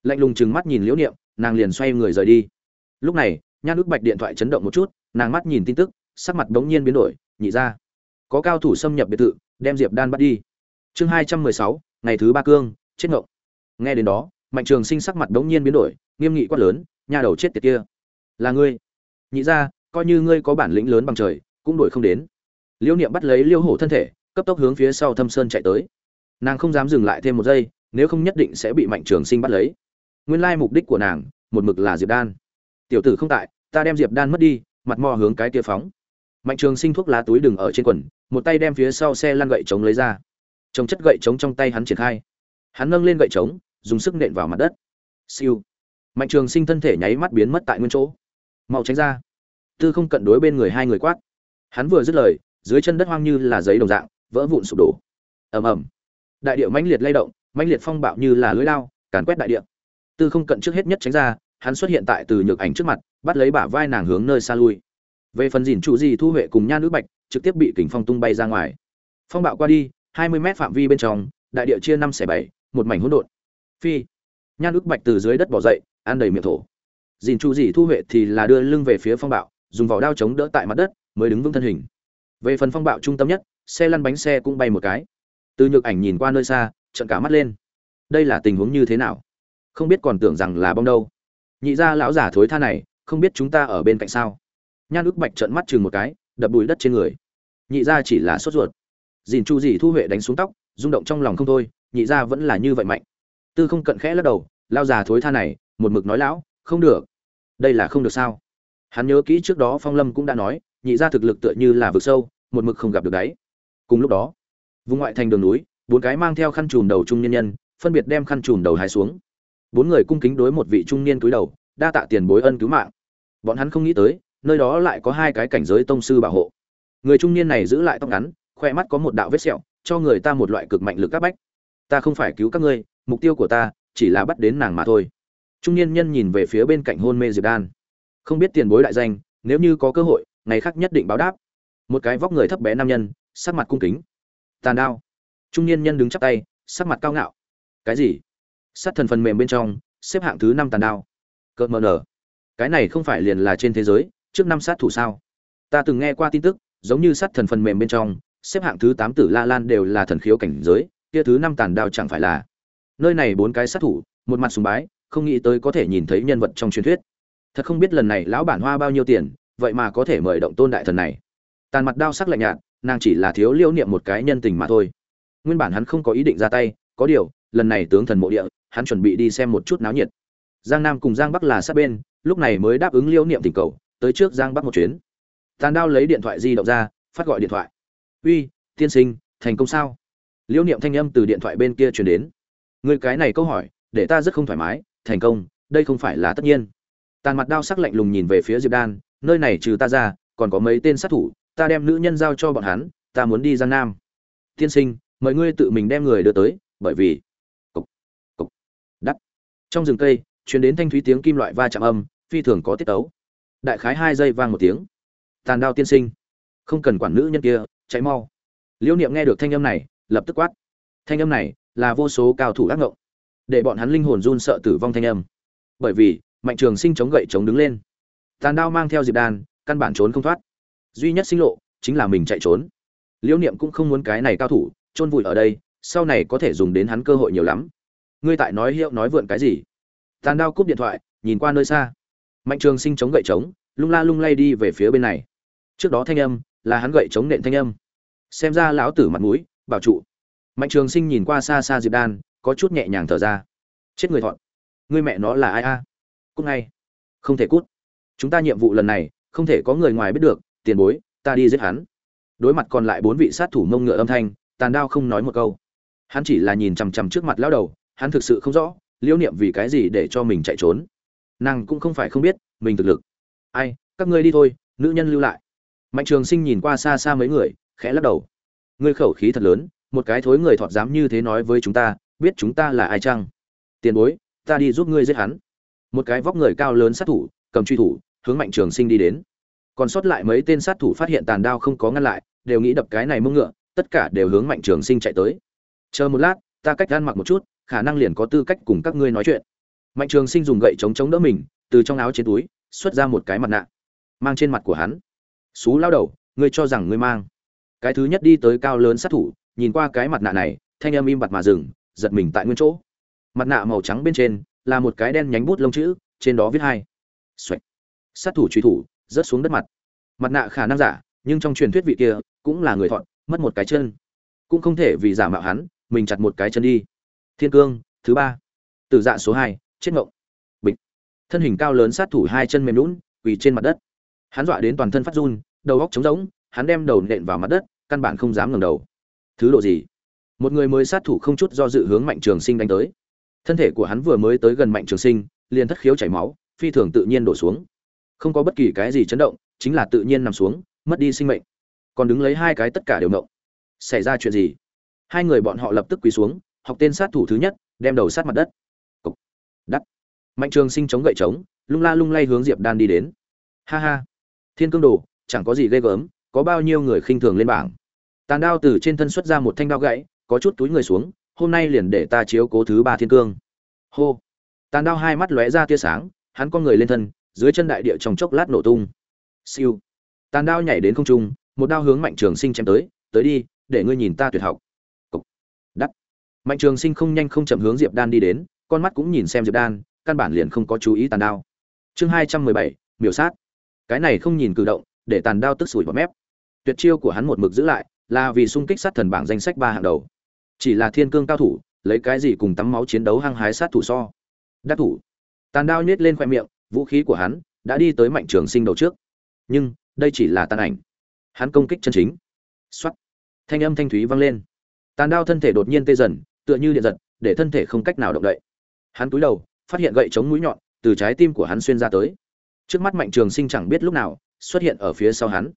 Lạnh lùng chừng mắt nhìn liễu niệm, nàng liền xoay người rời đi. Lúc này, nhan ước bạch điện thoại chấn động một chút, nàng mắt nhìn tin tức, sắc mặt bỗng nhiên biến đổi, nhị ra, có cao thủ xâm nhập biệt thự, đem diệp đan bắt đi. Chương hai trăm mười sáu, ngày thứ ba cương, chết ngộng. Nghe đến đó, mạnh trường sinh sắc mặt bỗng nhiên biến đổi, nghiêm nghị quát lớn, nhà đầu chết tiệt kia, là ngươi. Nhị ra coi như ngươi có bản lĩnh lớn bằng trời, cũng đuổi không đến. Liêu niệm bắt lấy liêu hổ thân thể, cấp tốc hướng phía sau thâm sơn chạy tới. Nàng không dám dừng lại thêm một giây, nếu không nhất định sẽ bị mạnh trường sinh bắt lấy. Nguyên lai mục đích của nàng, một mực là diệp đan. Tiểu tử không tại, ta đem diệp đan mất đi, mặt mò hướng cái kia phóng. Mạnh trường sinh thuốc lá túi đừng ở trên quần, một tay đem phía sau xe lăn gậy chống lấy ra. Trồng chất gậy chống trong tay hắn triển khai. Hắn nâng lên gậy chống dùng sức nện vào mặt đất. Siêu. Mạnh trường sinh thân thể nháy mắt biến mất tại nguyên chỗ. Mau tránh ra tư không cận đối bên người hai người quát. Hắn vừa dứt lời, dưới chân đất hoang như là giấy đồng dạng, vỡ vụn sụp đổ. Ầm ầm. Đại địa mãnh liệt lay động, mãnh liệt phong bạo như là lưỡi lao, càn quét đại địa. Tư không cận trước hết nhất tránh ra, hắn xuất hiện tại từ nhược ảnh trước mặt, bắt lấy bả vai nàng hướng nơi xa lui. Về phần dìn trụ gì thu huệ cùng nha nữ bạch, trực tiếp bị kình phong tung bay ra ngoài. Phong bạo qua đi, hai mươi mét phạm vi bên trong, đại địa chia năm xẻ bảy, một mảnh hỗn độn. Phi. Nha nữ bạch từ dưới đất bỏ dậy, ăn đầy miệng thổ. Dìn trụ gì thu huệ thì là đưa lưng về phía phong bạo dùng vỏ đao chống đỡ tại mặt đất, mới đứng vững thân hình. Về phần phong bạo trung tâm nhất, xe lăn bánh xe cũng bay một cái. Từ nhược ảnh nhìn qua nơi xa trận cả mắt lên. Đây là tình huống như thế nào? Không biết còn tưởng rằng là bong đâu. Nhị ra lão giả thối tha này, không biết chúng ta ở bên cạnh sao? Nhan ước bạch trợn mắt chừng một cái, đập bụi đất trên người. Nhị ra chỉ là sốt ruột. Dìn chu dì thu huệ đánh xuống tóc, rung động trong lòng không thôi, nhị ra vẫn là như vậy mạnh. Tư không cận khẽ lắc đầu lao già thối tha này, một mực nói lão, không được. Đây là không được sao? Hắn nhớ kỹ trước đó phong lâm cũng đã nói, nhị ra thực lực tựa như là vực sâu, một mực không gặp được đáy. Cùng lúc đó, vùng ngoại thành đường núi, bốn cái mang theo khăn trùm đầu trung niên nhân, phân biệt đem khăn trùm đầu hai xuống. Bốn người cung kính đối một vị trung niên cúi đầu, đa tạ tiền bối ân cứu mạng. Bọn hắn không nghĩ tới, nơi đó lại có hai cái cảnh giới tông sư bảo hộ. Người trung niên này giữ lại tóc ngắn, khoe mắt có một đạo vết sẹo, cho người ta một loại cực mạnh lực các bách. Ta không phải cứu các ngươi, mục tiêu của ta chỉ là bắt đến nàng mà thôi. Trung niên nhân nhìn về phía bên cạnh hôn mê diệp đan không biết tiền bối đại danh, nếu như có cơ hội, ngày khác nhất định báo đáp. Một cái vóc người thấp bé nam nhân, sắc mặt cung kính. Tàn đao. Trung niên nhân đứng chắp tay, sắc mặt cao ngạo. Cái gì? Sát thần phần mềm bên trong, xếp hạng thứ năm tàn đao. Cợt mờ nở. Cái này không phải liền là trên thế giới, trước năm sát thủ sao? Ta từng nghe qua tin tức, giống như sát thần phần mềm bên trong, xếp hạng thứ tám tử la lan đều là thần khiếu cảnh giới, kia thứ năm tàn đao chẳng phải là. Nơi này bốn cái sát thủ, một mặt sùng bái, không nghĩ tới có thể nhìn thấy nhân vật trong truyền thuyết thật không biết lần này lão bản hoa bao nhiêu tiền, vậy mà có thể mời động tôn đại thần này. Tàn mặt đao sắc lạnh nhạt, nàng chỉ là thiếu liễu niệm một cái nhân tình mà thôi. Nguyên bản hắn không có ý định ra tay, có điều, lần này tướng thần mộ địa, hắn chuẩn bị đi xem một chút náo nhiệt. Giang nam cùng giang bắc là sát bên, lúc này mới đáp ứng liễu niệm tình cầu, tới trước giang bắc một chuyến. Tàn đao lấy điện thoại di động ra, phát gọi điện thoại. Uy, tiên sinh, thành công sao? Liễu niệm thanh âm từ điện thoại bên kia truyền đến. Người cái này câu hỏi, để ta rất không thoải mái, thành công, đây không phải là tất nhiên tàn mặt đao sắc lạnh lùng nhìn về phía diệp đan, nơi này trừ ta ra, còn có mấy tên sát thủ, ta đem nữ nhân giao cho bọn hắn, ta muốn đi giang nam. Tiên sinh, mời ngươi tự mình đem người đưa tới, bởi vì cục cục, đắt. Trong rừng cây chuyển đến thanh thúy tiếng kim loại va chạm âm, phi thường có tiết tấu. Đại khái hai giây vang một tiếng. Tàn đao tiên sinh, không cần quản nữ nhân kia cháy mau. Liễu niệm nghe được thanh âm này, lập tức quát. Thanh âm này là vô số cao thủ ác ngộng. Để bọn hắn linh hồn run sợ tử vong thanh âm. Bởi vì mạnh trường sinh chống gậy chống đứng lên. Tàn đao mang theo diệp đan, căn bản trốn không thoát. Duy nhất sinh lộ chính là mình chạy trốn. Liễu niệm cũng không muốn cái này cao thủ, chôn vùi ở đây, sau này có thể dùng đến hắn cơ hội nhiều lắm. Ngươi tại nói hiệu nói vượn cái gì? Tàn đao cúp điện thoại, nhìn qua nơi xa. Mạnh trường sinh chống gậy trống lung la lung lay đi về phía bên này. Trước đó thanh âm là hắn gậy chống nện thanh âm. Xem ra lão tử mặt mũi, bảo trụ. Mạnh trường sinh nhìn qua xa xa diệp đan, có chút nhẹ nhàng thở ra. Chết người thọn. Ngươi mẹ nó là ai a? Cút ngay. Không thể cút. Chúng ta nhiệm vụ lần này, không thể có người ngoài biết được, tiền bối, ta đi giết hắn. Đối mặt còn lại bốn vị sát thủ mông ngựa âm thanh, tàn đao không nói một câu. Hắn chỉ là nhìn chằm chằm trước mặt lão đầu, hắn thực sự không rõ, liễu niệm vì cái gì để cho mình chạy trốn. Nàng cũng không phải không biết, mình thực lực. Ai, các ngươi đi thôi, nữ nhân lưu lại. Mạnh trường sinh nhìn qua xa xa mấy người, khẽ lắc đầu. Ngươi khẩu khí thật lớn, một cái thối người thọt dám như thế nói với chúng ta, biết chúng ta là ai chăng? Tiền bối, ta đi giúp ngươi giết hắn một cái vóc người cao lớn sát thủ, cầm truy thủ, hướng mạnh trường sinh đi đến. Còn sót lại mấy tên sát thủ phát hiện tàn đao không có ngăn lại, đều nghĩ đập cái này mông ngựa, tất cả đều hướng mạnh trường sinh chạy tới. Chờ một lát, ta cách gan mặc một chút, khả năng liền có tư cách cùng các ngươi nói chuyện. Mạnh trường sinh dùng gậy chống chống đỡ mình, từ trong áo trên túi, xuất ra một cái mặt nạ, mang trên mặt của hắn. Xú lao đầu, ngươi cho rằng ngươi mang. Cái thứ nhất đi tới cao lớn sát thủ, nhìn qua cái mặt nạ này, thanh âm im bặt mà dừng, giật mình tại nguyên chỗ. Mặt nạ màu trắng bên trên là một cái đen nhánh bút lông chữ, trên đó viết hai. Xoạch. sát thủ truy thủ, rớt xuống đất mặt. Mặt nạ khả năng giả, nhưng trong truyền thuyết vị kia cũng là người thọn, mất một cái chân. Cũng không thể vì giả mạo hắn, mình chặt một cái chân đi. Thiên cương, thứ ba. Tử dạ số hai, chết ngộng. Bịch. Thân hình cao lớn sát thủ hai chân mềm lún quỳ trên mặt đất. Hắn dọa đến toàn thân phát run, đầu góc trống rỗng, hắn đem đầu nện vào mặt đất, căn bản không dám ngẩng đầu. Thứ độ gì? Một người mới sát thủ không chút do dự hướng mạnh trường sinh đánh tới thân thể của hắn vừa mới tới gần mạnh trường sinh, liền thất khiếu chảy máu, phi thường tự nhiên đổ xuống. Không có bất kỳ cái gì chấn động, chính là tự nhiên nằm xuống, mất đi sinh mệnh. Còn đứng lấy hai cái tất cả đều động. Xảy ra chuyện gì? Hai người bọn họ lập tức quỳ xuống, học tên sát thủ thứ nhất, đem đầu sát mặt đất. Cục. đắt mạnh trường sinh chống gậy trống, lung la lung lay hướng diệp đan đi đến. Ha ha. Thiên cương đồ, chẳng có gì ghê gớm, có bao nhiêu người khinh thường lên bảng. Tàn đao từ trên thân xuất ra một thanh đao gãy, có chút túi người xuống hôm nay liền để ta chiếu cố thứ ba thiên cương. Hô. Tàn đao hai mắt lóe ra tia sáng, hắn con người lên thân, dưới chân đại địa trong chốc lát nổ tung. Siêu. Tàn đao nhảy đến không trung, một đao hướng mạnh trường sinh chém tới tới đi, để ngươi nhìn ta tuyệt học. Cục. đắt. Mạnh trường sinh không nhanh không chậm hướng diệp đan đi đến, con mắt cũng nhìn xem diệp đan, căn bản liền không có chú ý tàn đao. Chương hai trăm mười bảy, miểu sát. Cái này không nhìn cử động, để tàn đao tức sủi vào mép. Tuyệt chiêu của hắn một mực giữ lại, là vì xung kích sát thần bảng danh sách ba hàng đầu chỉ là thiên cương cao thủ lấy cái gì cùng tắm máu chiến đấu hăng hái sát thủ so đắc thủ tàn đao nhét lên khoe miệng vũ khí của hắn đã đi tới mạnh trường sinh đầu trước nhưng đây chỉ là tàn ảnh hắn công kích chân chính Soát. Thanh âm thanh thúy vang lên. Tàn đao thân thể đột nhiên tê dần, tựa như điện giật, để thân thể không cách nào động đậy. Hắn cúi đầu, phát hiện gậy chống mũi nhọn từ trái tim của hắn xuyên ra tới. Trước mắt Mạnh Trường Sinh chẳng biết lúc nào xuất hiện ở phía sau hắn.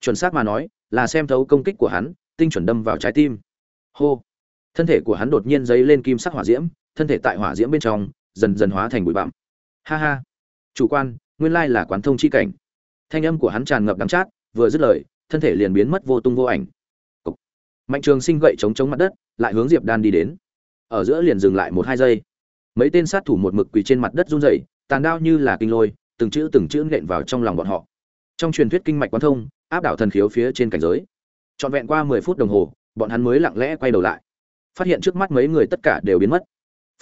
Chuẩn xác mà nói, là xem thấu công kích của hắn, tinh chuẩn đâm vào trái tim. Hô. Thân thể của hắn đột nhiên dấy lên kim sắc hỏa diễm, thân thể tại hỏa diễm bên trong dần dần hóa thành bụi bặm. Ha ha. Chủ quan, nguyên lai là quán thông chi cảnh. Thanh âm của hắn tràn ngập đắng chát, vừa dứt lời, thân thể liền biến mất vô tung vô ảnh. Cục. Mạnh Trường Sinh gậy chống chống mặt đất, lại hướng Diệp Đan đi đến. Ở giữa liền dừng lại một hai giây. Mấy tên sát thủ một mực quỳ trên mặt đất run rẩy, tàn đao như là kinh lôi, từng chữ từng chữ nện vào trong lòng bọn họ. Trong truyền thuyết kinh mạch quán thông, áp đảo thần khiếu phía trên cảnh giới. Trọn vẹn qua mười phút đồng hồ, bọn hắn mới lặng lẽ quay đầu lại. Phát hiện trước mắt mấy người tất cả đều biến mất.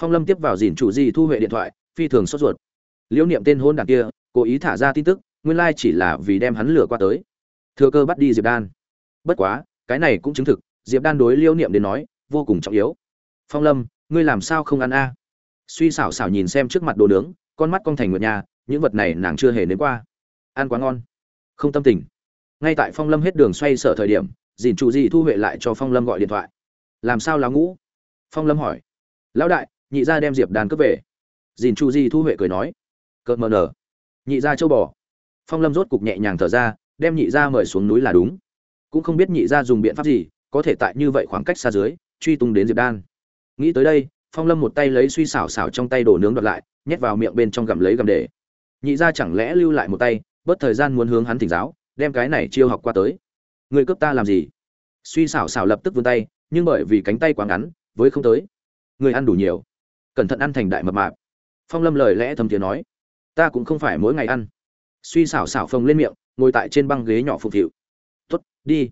Phong Lâm tiếp vào dìn chủ di thu huệ điện thoại, phi thường sốt ruột. Liễu Niệm tên hôn đàn kia, cố ý thả ra tin tức, nguyên lai chỉ là vì đem hắn lừa qua tới. Thừa cơ bắt đi diệp đan. Bất quá cái này cũng chứng thực diệp đan đối liêu niệm đến nói vô cùng trọng yếu. Phong lâm ngươi làm sao không ăn a? Suy xảo xảo nhìn xem trước mặt đồ nướng con mắt con thành nguyệt nhà những vật này nàng chưa hề nếm qua. Ăn quá ngon. Không tâm tình. Ngay tại phong lâm hết đường xoay sở thời điểm dìn chủ di thu huệ lại cho phong lâm gọi điện thoại làm sao lão ngũ? Phong lâm hỏi. Lão đại, nhị gia đem diệp đan cướp về. Dìn Chu Di thu huệ cười nói. Cợt mờ nở. Nhị gia châu bò. Phong lâm rốt cục nhẹ nhàng thở ra, đem nhị gia mời xuống núi là đúng. Cũng không biết nhị gia dùng biện pháp gì, có thể tại như vậy khoảng cách xa dưới, truy tung đến diệp đan nghĩ tới đây, phong lâm một tay lấy suy xảo xảo trong tay đồ nướng đoạt lại, nhét vào miệng bên trong gặm lấy gặm để. Nhị gia chẳng lẽ lưu lại một tay, bớt thời gian muốn hướng hắn thỉnh giáo, đem cái này chiêu học qua tới. Người cướp ta làm gì? Suy xảo xảo lập tức vươn tay nhưng bởi vì cánh tay quá ngắn, với không tới. Người ăn đủ nhiều. Cẩn thận ăn thành đại mập mạp. Phong lâm lời lẽ thầm tiếng nói, ta cũng không phải mỗi ngày ăn. Suy xảo xảo phồng lên miệng, ngồi tại trên băng ghế nhỏ phục vụ. Tuất đi.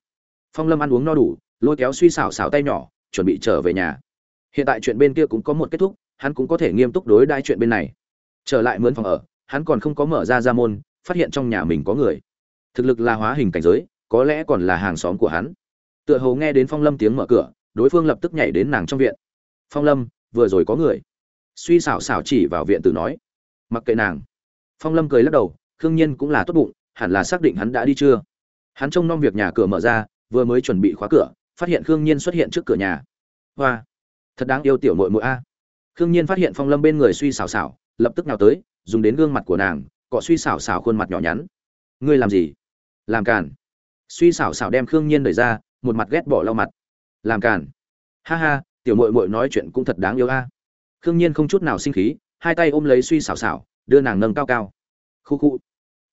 Phong lâm ăn uống no đủ, lôi kéo suy xảo xảo tay nhỏ, chuẩn bị trở về nhà. Hiện tại chuyện bên kia cũng có một kết thúc, hắn cũng có thể nghiêm túc đối đãi chuyện bên này. Trở lại mướn phòng ở, hắn còn không có mở ra ra môn, phát hiện trong nhà mình có người. Thực lực là hóa hình cảnh giới, có lẽ còn là hàng xóm của hắn tựa hồ nghe đến phong lâm tiếng mở cửa, đối phương lập tức nhảy đến nàng trong viện. Phong lâm, vừa rồi có người. Suy xảo xảo chỉ vào viện tử nói. Mặc kệ nàng. Phong lâm cười lắc đầu, khương nhiên cũng là tốt bụng, hẳn là xác định hắn đã đi chưa. Hắn trông nom việc nhà cửa mở ra, vừa mới chuẩn bị khóa cửa, phát hiện khương nhiên xuất hiện trước cửa nhà. Hoa, thật đáng yêu tiểu mội mội a. Khương nhiên phát hiện phong lâm bên người suy xảo xảo, lập tức nào tới, dùng đến gương mặt của nàng, cọ suy xảo xảo khuôn mặt nhỏ nhắn. Ngươi làm gì? Làm cản suy xảo xảo đem khương nhiên đẩy ra một mặt ghét bỏ lau mặt. Làm cản ha ha, tiểu mội mội nói chuyện cũng thật đáng yêu a. À. Khương nhiên không chút nào sinh khí, hai tay ôm lấy suy xảo xảo, đưa nàng nâng cao cao. Khu khu.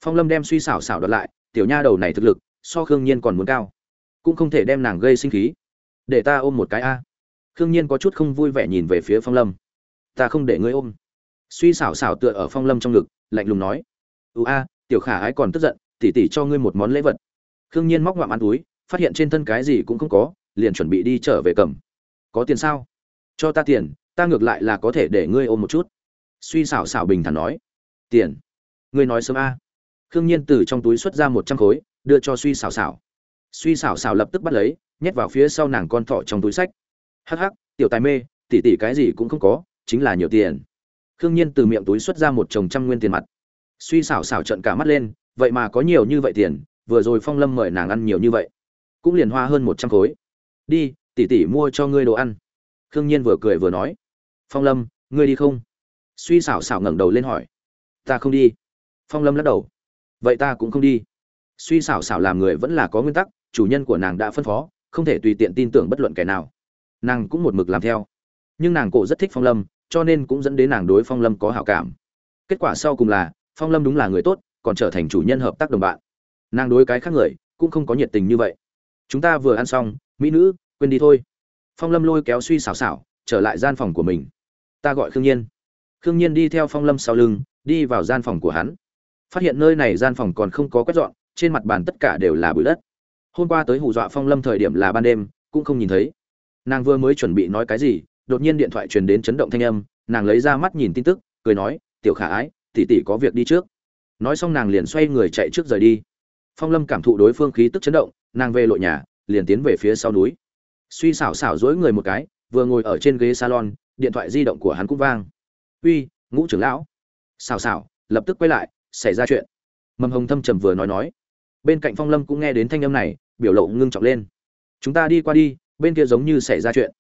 Phong lâm đem suy xảo xảo đợt lại, tiểu nha đầu này thực lực, so khương nhiên còn muốn cao. Cũng không thể đem nàng gây sinh khí. Để ta ôm một cái a. Khương nhiên có chút không vui vẻ nhìn về phía phong lâm. Ta không để ngươi ôm. Suy xảo xảo tựa ở phong lâm trong ngực, lạnh lùng nói. Ưu a, tiểu khả ái còn tức giận, tỉ tỉ cho ngươi một món lễ vật. Khương nhiên móc ngoạm ăn túi phát hiện trên thân cái gì cũng không có, liền chuẩn bị đi trở về cầm. Có tiền sao? Cho ta tiền, ta ngược lại là có thể để ngươi ôm một chút. Suy xảo xảo bình thản nói. Tiền. Ngươi nói sớm a. Khương nhiên từ trong túi xuất ra một trăm khối, đưa cho suy xảo xảo. Suy xảo xảo lập tức bắt lấy, nhét vào phía sau nàng con thỏ trong túi sách. Hắc hắc, tiểu tài mê tỉ tỉ cái gì cũng không có, chính là nhiều tiền. Khương nhiên từ miệng túi xuất ra một chồng trăm nguyên tiền mặt. Suy xảo xảo trận cả mắt lên, vậy mà có nhiều như vậy tiền, vừa rồi phong lâm mời nàng ăn nhiều như vậy cũng liền hoa hơn một trăm khối. Đi tỉ tỉ mua cho ngươi đồ ăn. Khương nhiên vừa cười vừa nói. Phong lâm, ngươi đi không? Suy xảo xảo ngẩng đầu lên hỏi. Ta không đi. Phong lâm lắc đầu. Vậy ta cũng không đi. Suy xảo xảo làm người vẫn là có nguyên tắc, chủ nhân của nàng đã phân phó, không thể tùy tiện tin tưởng bất luận kẻ nào. Nàng cũng một mực làm theo. Nhưng nàng cổ rất thích phong lâm, cho nên cũng dẫn đến nàng đối phong lâm có hảo cảm. Kết quả sau cùng là, phong lâm đúng là người tốt, còn trở thành chủ nhân hợp tác đồng bạn. Nàng đối cái khác người, cũng không có nhiệt tình như vậy chúng ta vừa ăn xong, mỹ nữ, quên đi thôi. Phong lâm lôi kéo suy xảo xảo trở lại gian phòng của mình. Ta gọi khương nhiên. Khương nhiên đi theo phong lâm sau lưng, đi vào gian phòng của hắn. Phát hiện nơi này gian phòng còn không có quét dọn, trên mặt bàn tất cả đều là bụi đất. Hôm qua tới hù dọa phong lâm thời điểm là ban đêm, cũng không nhìn thấy. Nàng vừa mới chuẩn bị nói cái gì, đột nhiên điện thoại truyền đến chấn động thanh âm, nàng lấy ra mắt nhìn tin tức, cười nói, tiểu khả ái, tỷ tỷ có việc đi trước. Nói xong nàng liền xoay người chạy trước rời đi. Phong lâm cảm thụ đối phương khí tức chấn động nàng về lộ nhà, liền tiến về phía sau núi. Suy xảo xảo dối người một cái, vừa ngồi ở trên ghế salon, điện thoại di động của hắn cũng vang. Uy, ngũ trưởng lão. Xảo xảo, lập tức quay lại, xảy ra chuyện. Mầm hồng thâm trầm vừa nói nói. Bên cạnh phong lâm cũng nghe đến thanh âm này, biểu lộ ngưng trọng lên. Chúng ta đi qua đi, bên kia giống như xảy ra chuyện.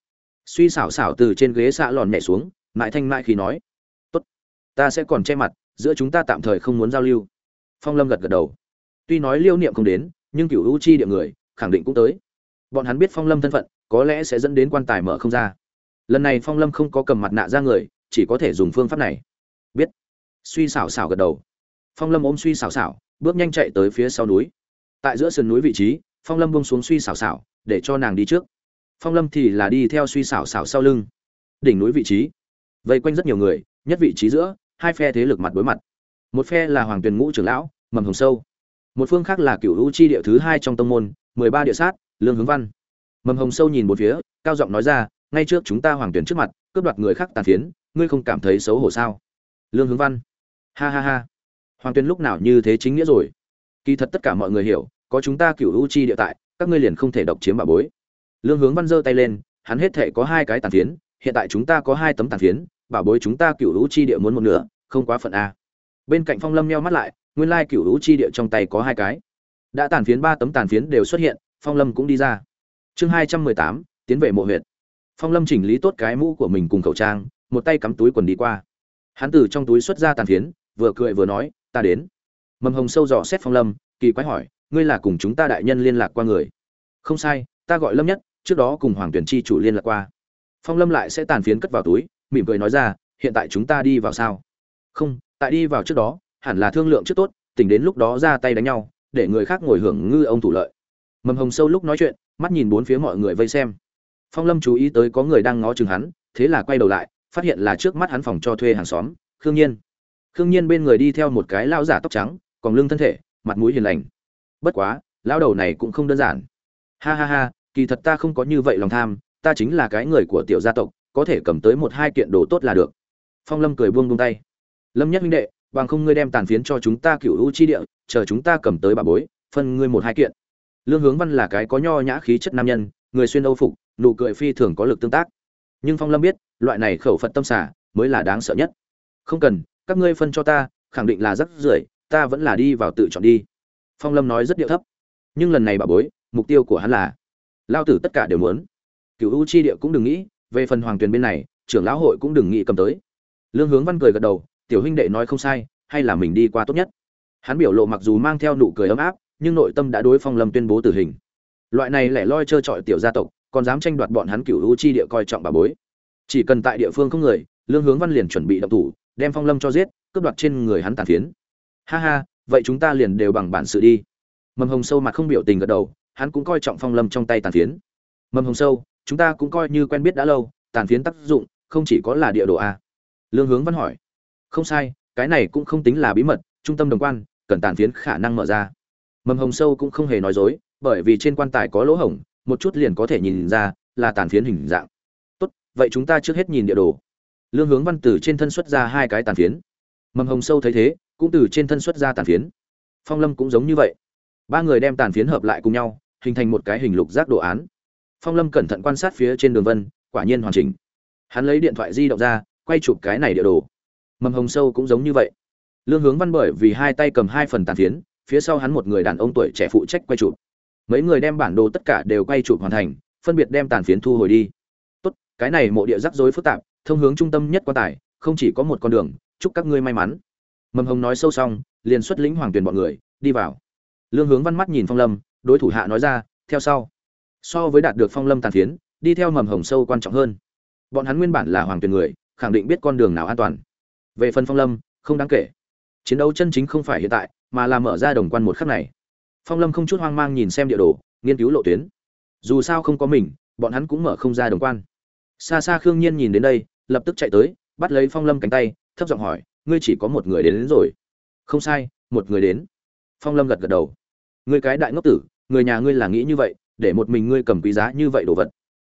Suy xảo xảo từ trên ghế xạ lòn nhảy xuống, mãi thanh mãi khi nói. Tốt, ta sẽ còn che mặt, giữa chúng ta tạm thời không muốn giao lưu. Phong lâm gật gật đầu. Tuy nói liêu niệm không đến nhưng cựu u chi địa người khẳng định cũng tới. Bọn hắn biết phong lâm thân phận, có lẽ sẽ dẫn đến quan tài mở không ra. Lần này phong lâm không có cầm mặt nạ ra người, chỉ có thể dùng phương pháp này. Biết. Suy xảo xảo gật đầu. Phong lâm ôm suy xảo xảo, bước nhanh chạy tới phía sau núi. Tại giữa sườn núi vị trí, phong lâm bông xuống suy xảo xảo, để cho nàng đi trước. Phong lâm thì là đi theo suy xảo xảo sau lưng. Đỉnh núi vị trí. Vây quanh rất nhiều người, nhất vị trí giữa, hai phe thế lực mặt đối mặt. Một phe là hoàng tuyền ngũ trưởng lão, mầm hồng sâu một phương khác là cựu u chi địa thứ hai trong tông môn, mười ba địa sát, lương hướng văn. Mầm hồng sâu nhìn một phía, cao giọng nói ra, ngay trước chúng ta hoàng tuyển trước mặt, cướp đoạt người khác tàn phiến, ngươi không cảm thấy xấu hổ sao? Lương hướng văn. Ha ha ha. Hoàng tuyển lúc nào như thế chính nghĩa rồi? Kỳ thật tất cả mọi người hiểu, có chúng ta cựu u chi địa tại, các ngươi liền không thể độc chiếm bà bối. Lương hướng văn giơ tay lên, hắn hết thể có hai cái tàn phiến, hiện tại chúng ta có hai tấm tàn phiến, bà bối chúng ta cựu u chi địa muốn một nửa, không quá phận a. Bên cạnh phong lâm nheo mắt lại nguyên lai cựu hữu chi địa trong tay có hai cái. Đã tàn phiến ba tấm tàn phiến đều xuất hiện, phong lâm cũng đi ra. Chương hai trăm mười tám, tiến về mộ huyện phong lâm chỉnh lý tốt cái mũ của mình cùng khẩu trang, một tay cắm túi quần đi qua. Hắn từ trong túi xuất ra tàn phiến, vừa cười vừa nói, ta đến. Mầm hồng sâu dò xét phong lâm, kỳ quái hỏi, ngươi là cùng chúng ta đại nhân liên lạc qua người? Không sai, ta gọi lâm nhất, trước đó cùng hoàng tuyển chi chủ liên lạc qua. Phong lâm lại sẽ tàn phiến cất vào túi, mỉm cười nói ra, hiện tại chúng ta đi vào sao? Không, tại đi vào trước đó hẳn là thương lượng trước tốt, tỉnh đến lúc đó ra tay đánh nhau, để người khác ngồi hưởng ngư ông thủ lợi. Mầm hồng sâu lúc nói chuyện, mắt nhìn bốn phía mọi người vây xem. Phong lâm chú ý tới có người đang ngó chừng hắn, thế là quay đầu lại, phát hiện là trước mắt hắn phòng cho thuê hàng xóm, khương nhiên. Khương nhiên bên người đi theo một cái lao giả tóc trắng, còn lưng thân thể, mặt mũi hiền lành. Bất quá lao đầu này cũng không đơn giản. Ha ha ha, kỳ thật ta không có như vậy lòng tham, ta chính là cái người của tiểu gia tộc, có thể cầm tới một hai kiện đồ tốt là được. Phong lâm cười buông buông tay. Lâm nhất huynh đệ bằng không ngươi đem tàn phiến cho chúng ta cựu hữu chi địa, chờ chúng ta cầm tới bà bối, phân ngươi một hai kiện. Lương hướng văn là cái có nho nhã khí chất nam nhân, người xuyên âu phục, nụ cười phi thường có lực tương tác. Nhưng phong lâm biết, loại này khẩu phật tâm xả, mới là đáng sợ nhất. Không cần, các ngươi phân cho ta, khẳng định là rất rưởi, ta vẫn là đi vào tự chọn đi. Phong lâm nói rất điệu thấp. Nhưng lần này bà bối, mục tiêu của hắn là, lao tử tất cả đều muốn. Cựu u chi địa cũng đừng nghĩ, về phần hoàng tuyền bên này, trưởng lão hội cũng đừng nghĩ cầm tới. Lương hướng văn cười gật đầu tiểu huynh đệ nói không sai, hay là mình đi qua tốt nhất. Hắn biểu lộ mặc dù mang theo nụ cười ấm áp, nhưng nội tâm đã đối phong lâm tuyên bố tử hình. Loại này lẻ loi trơ trọi tiểu gia tộc, còn dám tranh đoạt bọn hắn cựu u chi địa coi trọng bà bối. Chỉ cần tại địa phương không người, lương hướng văn liền chuẩn bị động thủ, đem phong lâm cho giết, cướp đoạt trên người hắn tàn phiến. Ha ha, vậy chúng ta liền đều bằng bản sự đi. Mầm hồng sâu mặt không biểu tình gật đầu, hắn cũng coi trọng phong lâm trong tay tàn phiến. Mầm hồng sâu, chúng ta cũng coi như quen biết đã lâu, tàn phiến tác dụng, không chỉ có là địa đồ a. Lương hướng văn hỏi không sai, cái này cũng không tính là bí mật, trung tâm đồng quan, cần tàn phiến khả năng mở ra. Mầm hồng sâu cũng không hề nói dối, bởi vì trên quan tài có lỗ hổng, một chút liền có thể nhìn ra là tàn phiến hình dạng. Tốt, vậy chúng ta trước hết nhìn địa đồ. Lương hướng văn từ trên thân xuất ra hai cái tàn phiến. Mầm hồng sâu thấy thế, cũng từ trên thân xuất ra tàn phiến. Phong lâm cũng giống như vậy. Ba người đem tàn phiến hợp lại cùng nhau, hình thành một cái hình lục giác đồ án. Phong lâm cẩn thận quan sát phía trên đường vân, quả nhiên hoàn chỉnh. Hắn lấy điện thoại di động ra, quay chụp cái này địa đồ mầm hồng sâu cũng giống như vậy. Lương hướng văn bởi vì hai tay cầm hai phần tàn phiến, phía sau hắn một người đàn ông tuổi trẻ phụ trách quay chụp. Mấy người đem bản đồ tất cả đều quay chụp hoàn thành, phân biệt đem tàn phiến thu hồi đi. Tốt, cái này mộ địa rắc rối phức tạp, thông hướng trung tâm nhất quan tài, không chỉ có một con đường, chúc các ngươi may mắn. Mầm hồng nói sâu xong, liền xuất lĩnh hoàng tuyền bọn người, đi vào. Lương hướng văn mắt nhìn phong lâm, đối thủ hạ nói ra, theo sau. So với đạt được phong lâm tàn phiến, đi theo mầm hồng sâu quan trọng hơn. Bọn hắn nguyên bản là hoàng tuyền người, khẳng định biết con đường nào an toàn về phần phong lâm không đáng kể. Chiến đấu chân chính không phải hiện tại mà là mở ra đồng quan một khắc này. Phong lâm không chút hoang mang nhìn xem địa đồ nghiên cứu lộ tuyến. Dù sao không có mình bọn hắn cũng mở không ra đồng quan. Xa xa khương nhiên nhìn đến đây lập tức chạy tới bắt lấy phong lâm cánh tay thấp giọng hỏi ngươi chỉ có một người đến, đến rồi? Không sai một người đến. Phong lâm gật gật đầu. Ngươi cái đại ngốc tử người nhà ngươi là nghĩ như vậy để một mình ngươi cầm quý giá như vậy đồ vật.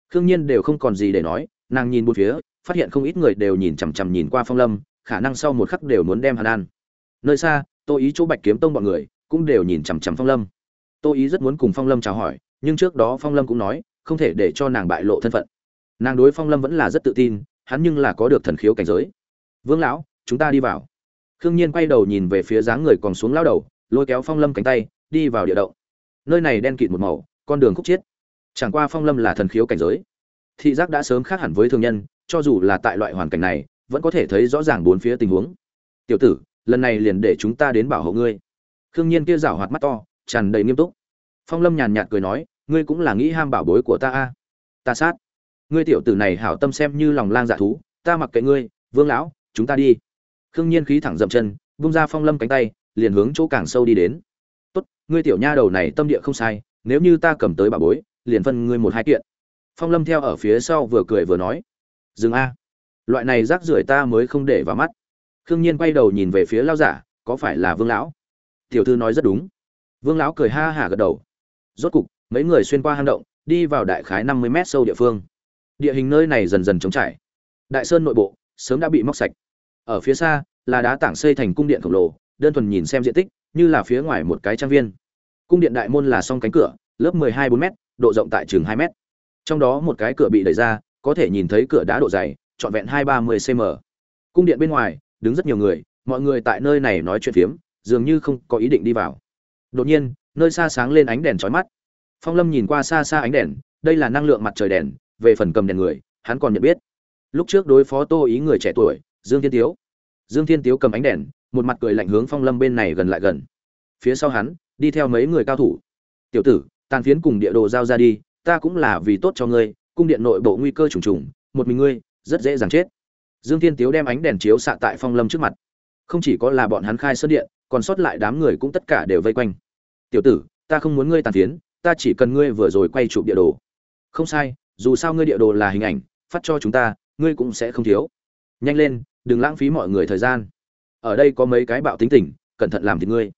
Khương nhiên đều không còn gì để nói nàng nhìn một phía phát hiện không ít người đều nhìn chằm chằm nhìn qua phong lâm khả năng sau một khắc đều muốn đem hắn ăn. Nơi xa, tô ý chỗ bạch kiếm tông bọn người cũng đều nhìn chằm chằm phong lâm. Tô ý rất muốn cùng phong lâm chào hỏi, nhưng trước đó phong lâm cũng nói, không thể để cho nàng bại lộ thân phận. Nàng đối phong lâm vẫn là rất tự tin, hắn nhưng là có được thần khiếu cảnh giới. Vương lão, chúng ta đi vào. Khương nhiên quay đầu nhìn về phía dáng người còn xuống lao đầu, lôi kéo phong lâm cánh tay, đi vào địa động. Nơi này đen kịt một màu, con đường khúc chiết. Chẳng qua phong lâm là thần khiếu cảnh giới. Thị giác đã sớm khác hẳn với thường nhân, cho dù là tại loại hoàn cảnh này vẫn có thể thấy rõ ràng bốn phía tình huống. Tiểu tử, lần này liền để chúng ta đến bảo hộ ngươi. Khương nhiên kia rảo hoạt mắt to, tràn đầy nghiêm túc. Phong lâm nhàn nhạt cười nói, ngươi cũng là nghĩ ham bảo bối của ta a. Ta sát. Ngươi tiểu tử này hảo tâm xem như lòng lang dạ thú, ta mặc kệ ngươi, vương lão, chúng ta đi. Khương nhiên khí thẳng dậm chân, vung ra phong lâm cánh tay, liền hướng chỗ càng sâu đi đến. Tốt, ngươi tiểu nha đầu này tâm địa không sai, nếu như ta cầm tới bảo bối, liền phân ngươi một hai kiện. Phong lâm theo ở phía sau vừa cười vừa nói, dừng a loại này rác rưởi ta mới không để vào mắt. Khương nhiên quay đầu nhìn về phía lao giả, có phải là vương lão? Tiểu thư nói rất đúng. Vương lão cười ha hả gật đầu. Rốt cục, mấy người xuyên qua hang động, đi vào đại khái năm mươi mét sâu địa phương. Địa hình nơi này dần dần trống trải. Đại sơn nội bộ, sớm đã bị móc sạch. Ở phía xa, là đá tảng xây thành cung điện khổng lồ, đơn thuần nhìn xem diện tích, như là phía ngoài một cái trang viên. Cung điện đại môn là song cánh cửa, lớp mười hai bốn m độ rộng tại chừng hai m trong đó một cái cửa bị đẩy ra, có thể nhìn thấy cửa đá độ dày trọn vẹn hai ba mươi cm cung điện bên ngoài, đứng rất nhiều người, mọi người tại nơi này nói chuyện phiếm, dường như không có ý định đi vào. Đột nhiên, nơi xa sáng lên ánh đèn chói mắt. Phong lâm nhìn qua xa xa ánh đèn, đây là năng lượng mặt trời đèn, về phần cầm đèn người, hắn còn nhận biết. Lúc trước đối phó tô ý người trẻ tuổi, dương thiên tiếu. Dương thiên tiếu cầm ánh đèn, một mặt cười lạnh hướng phong lâm bên này gần lại gần. Phía sau hắn, đi theo mấy người cao thủ. Tiểu tử, tàn phiến cùng địa đồ giao ra đi, ta cũng là vì tốt cho ngươi, cung điện nội bộ nguy cơ trùng trùng, một mình ngươi rất dễ dàng chết. Dương thiên tiếu đem ánh đèn chiếu xạ tại phong lâm trước mặt. Không chỉ có là bọn hắn khai sơn điện, còn sót lại đám người cũng tất cả đều vây quanh. Tiểu tử, ta không muốn ngươi tàn tiến ta chỉ cần ngươi vừa rồi quay chụp địa đồ. Không sai, dù sao ngươi địa đồ là hình ảnh, phát cho chúng ta, ngươi cũng sẽ không thiếu. Nhanh lên, đừng lãng phí mọi người thời gian. Ở đây có mấy cái bạo tính tình, cẩn thận làm thì ngươi.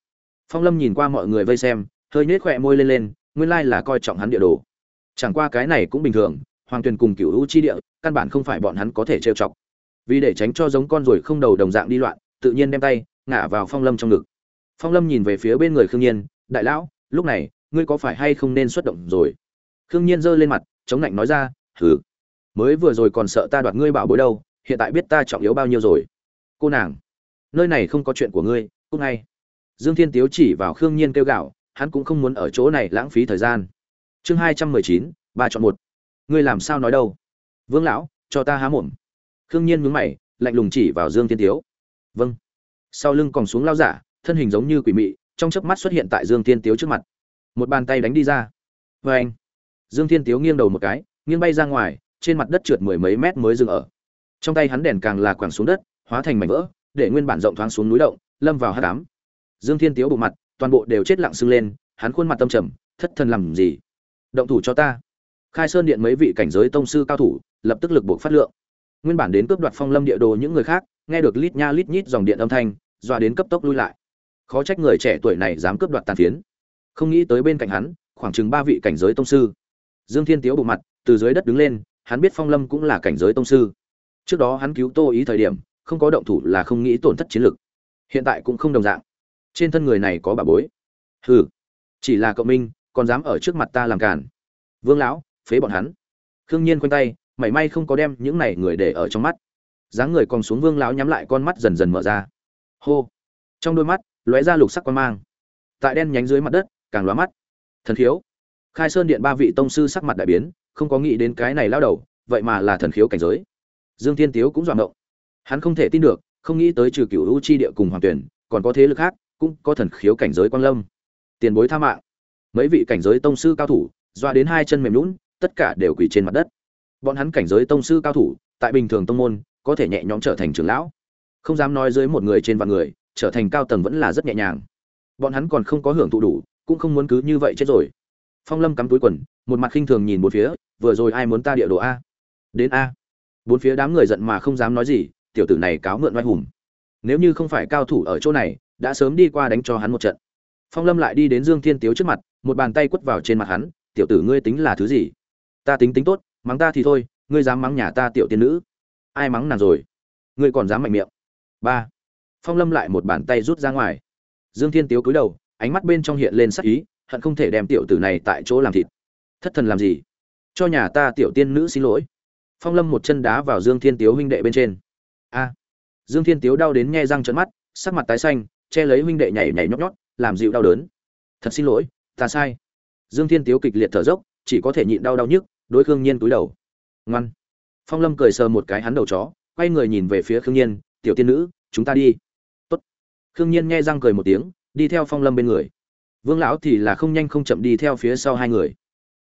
Phong lâm nhìn qua mọi người vây xem, hơi nhếch khỏe môi lên lên, nguyên lai là coi trọng hắn địa đồ. Chẳng qua cái này cũng bình thường hoàng tuyền cùng cựu U chi địa, căn bản không phải bọn hắn có thể trêu chọc. Vì để tránh cho giống con ruồi không đầu đồng dạng đi loạn, tự nhiên đem tay, ngả vào phong lâm trong ngực. Phong lâm nhìn về phía bên người khương nhiên, đại lão, lúc này, ngươi có phải hay không nên xuất động rồi? Khương nhiên giơ lên mặt, chống lạnh nói ra, hừ, mới vừa rồi còn sợ ta đoạt ngươi bảo bối đâu, hiện tại biết ta trọng yếu bao nhiêu rồi. Cô nàng, nơi này không có chuyện của ngươi cúc ngay. Dương thiên tiếu chỉ vào khương nhiên kêu gạo hắn cũng không muốn ở chỗ này lãng phí thời gian. Chương hai trăm mười chín, ba chọn một ngươi làm sao nói đâu? Vương lão, cho ta há mồm. Khương nhiên mướn mày, lạnh lùng chỉ vào dương thiên tiếu. Vâng. Sau lưng còn xuống lao giả, thân hình giống như quỷ mị, trong chớp mắt xuất hiện tại dương thiên tiếu trước mặt. Một bàn tay đánh đi ra. Vê anh. Dương thiên tiếu nghiêng đầu một cái, nghiêng bay ra ngoài, trên mặt đất trượt mười mấy mét mới dừng ở. Trong tay hắn đèn càng là quẳng xuống đất, hóa thành mảnh vỡ, để nguyên bản rộng thoáng xuống núi động, lâm vào hát đám dương thiên tiếu bộ mặt, toàn bộ đều chết lặng sưng lên, hắn khuôn mặt tâm trầm, thất thần làm gì? Động thủ cho ta khai sơn điện mấy vị cảnh giới tông sư cao thủ, lập tức lực buộc phát lượng. Nguyên bản đến cướp đoạt phong lâm địa đồ những người khác, nghe được lít nha lít nhít dòng điện âm thanh, dọa đến cấp tốc lui lại. Khó trách người trẻ tuổi này dám cướp đoạt tàn phiến. Không nghĩ tới bên cạnh hắn, khoảng chừng ba vị cảnh giới tông sư. Dương thiên tiếu bộ mặt, từ dưới đất đứng lên, hắn biết phong lâm cũng là cảnh giới tông sư. Trước đó hắn cứu tô ý thời điểm, không có động thủ là không nghĩ tổn thất chiến lực. Hiện tại cũng không đồng dạng. Trên thân người này có bà bối. Hừ, chỉ là cậu minh, còn dám ở trước mặt ta làm cản vương lão phế bọn hắn. Khương nhiên quanh tay, mảy may không có đem những này người để ở trong mắt. Dáng người còn xuống vương lão nhắm lại con mắt dần dần mở ra. Hô! Trong đôi mắt, lóe ra lục sắc quan mang. Tại đen nhánh dưới mặt đất, càng lóa mắt. Thần khiếu. Khai sơn điện ba vị tông sư sắc mặt đại biến, không có nghĩ đến cái này lao đầu, vậy mà là thần khiếu cảnh giới. Dương thiên tiếu cũng dọa động hắn không thể tin được, không nghĩ tới trừ cựu u chi địa cùng hoàng tuyển, còn có thế lực khác, cũng có thần khiếu cảnh giới quang lâm. Tiền bối tha mạng. Mấy vị cảnh giới tông sư cao thủ, doa đến hai chân mềm lún tất cả đều quỳ trên mặt đất. Bọn hắn cảnh giới tông sư cao thủ, tại bình thường tông môn, có thể nhẹ nhõm trở thành trưởng lão. Không dám nói dưới một người trên vạn người, trở thành cao tầng vẫn là rất nhẹ nhàng. Bọn hắn còn không có hưởng thụ đủ, cũng không muốn cứ như vậy chết rồi. Phong lâm cắm túi quần, một mặt khinh thường nhìn bốn phía, vừa rồi ai muốn ta địa đồ a? Đến a. Bốn phía đám người giận mà không dám nói gì, tiểu tử này cáo mượn oai hùng. Nếu như không phải cao thủ ở chỗ này, đã sớm đi qua đánh cho hắn một trận. Phong lâm lại đi đến dương thiên tiếu trước mặt, một bàn tay quất vào trên mặt hắn, tiểu tử ngươi tính là thứ gì? Ta tính tính tốt, mắng ta thì thôi, ngươi dám mắng nhà ta tiểu tiên nữ. Ai mắng nàng rồi? Ngươi còn dám mạnh miệng. Ba. Phong lâm lại một bàn tay rút ra ngoài. Dương thiên tiếu cúi đầu, ánh mắt bên trong hiện lên sắc ý, hận không thể đem tiểu tử này tại chỗ làm thịt. Thất thần làm gì? Cho nhà ta tiểu tiên nữ xin lỗi. Phong lâm một chân đá vào dương thiên tiếu huynh đệ bên trên. A. Dương thiên tiếu đau đến nghe răng trận mắt, sắc mặt tái xanh, che lấy huynh đệ nhảy nhảy nhót nhót, làm dịu đau đớn. Thật xin lỗi, ta sai. Dương thiên tiếu kịch liệt thở dốc chỉ có thể nhịn đau đau nhức, đối khương nhiên túi đầu. Ngoan. Phong lâm cười sờ một cái hắn đầu chó, quay người nhìn về phía khương nhiên, tiểu tiên nữ, chúng ta đi. Tốt. khương nhiên nghe răng cười một tiếng, đi theo phong lâm bên người. Vương lão thì là không nhanh không chậm đi theo phía sau hai người.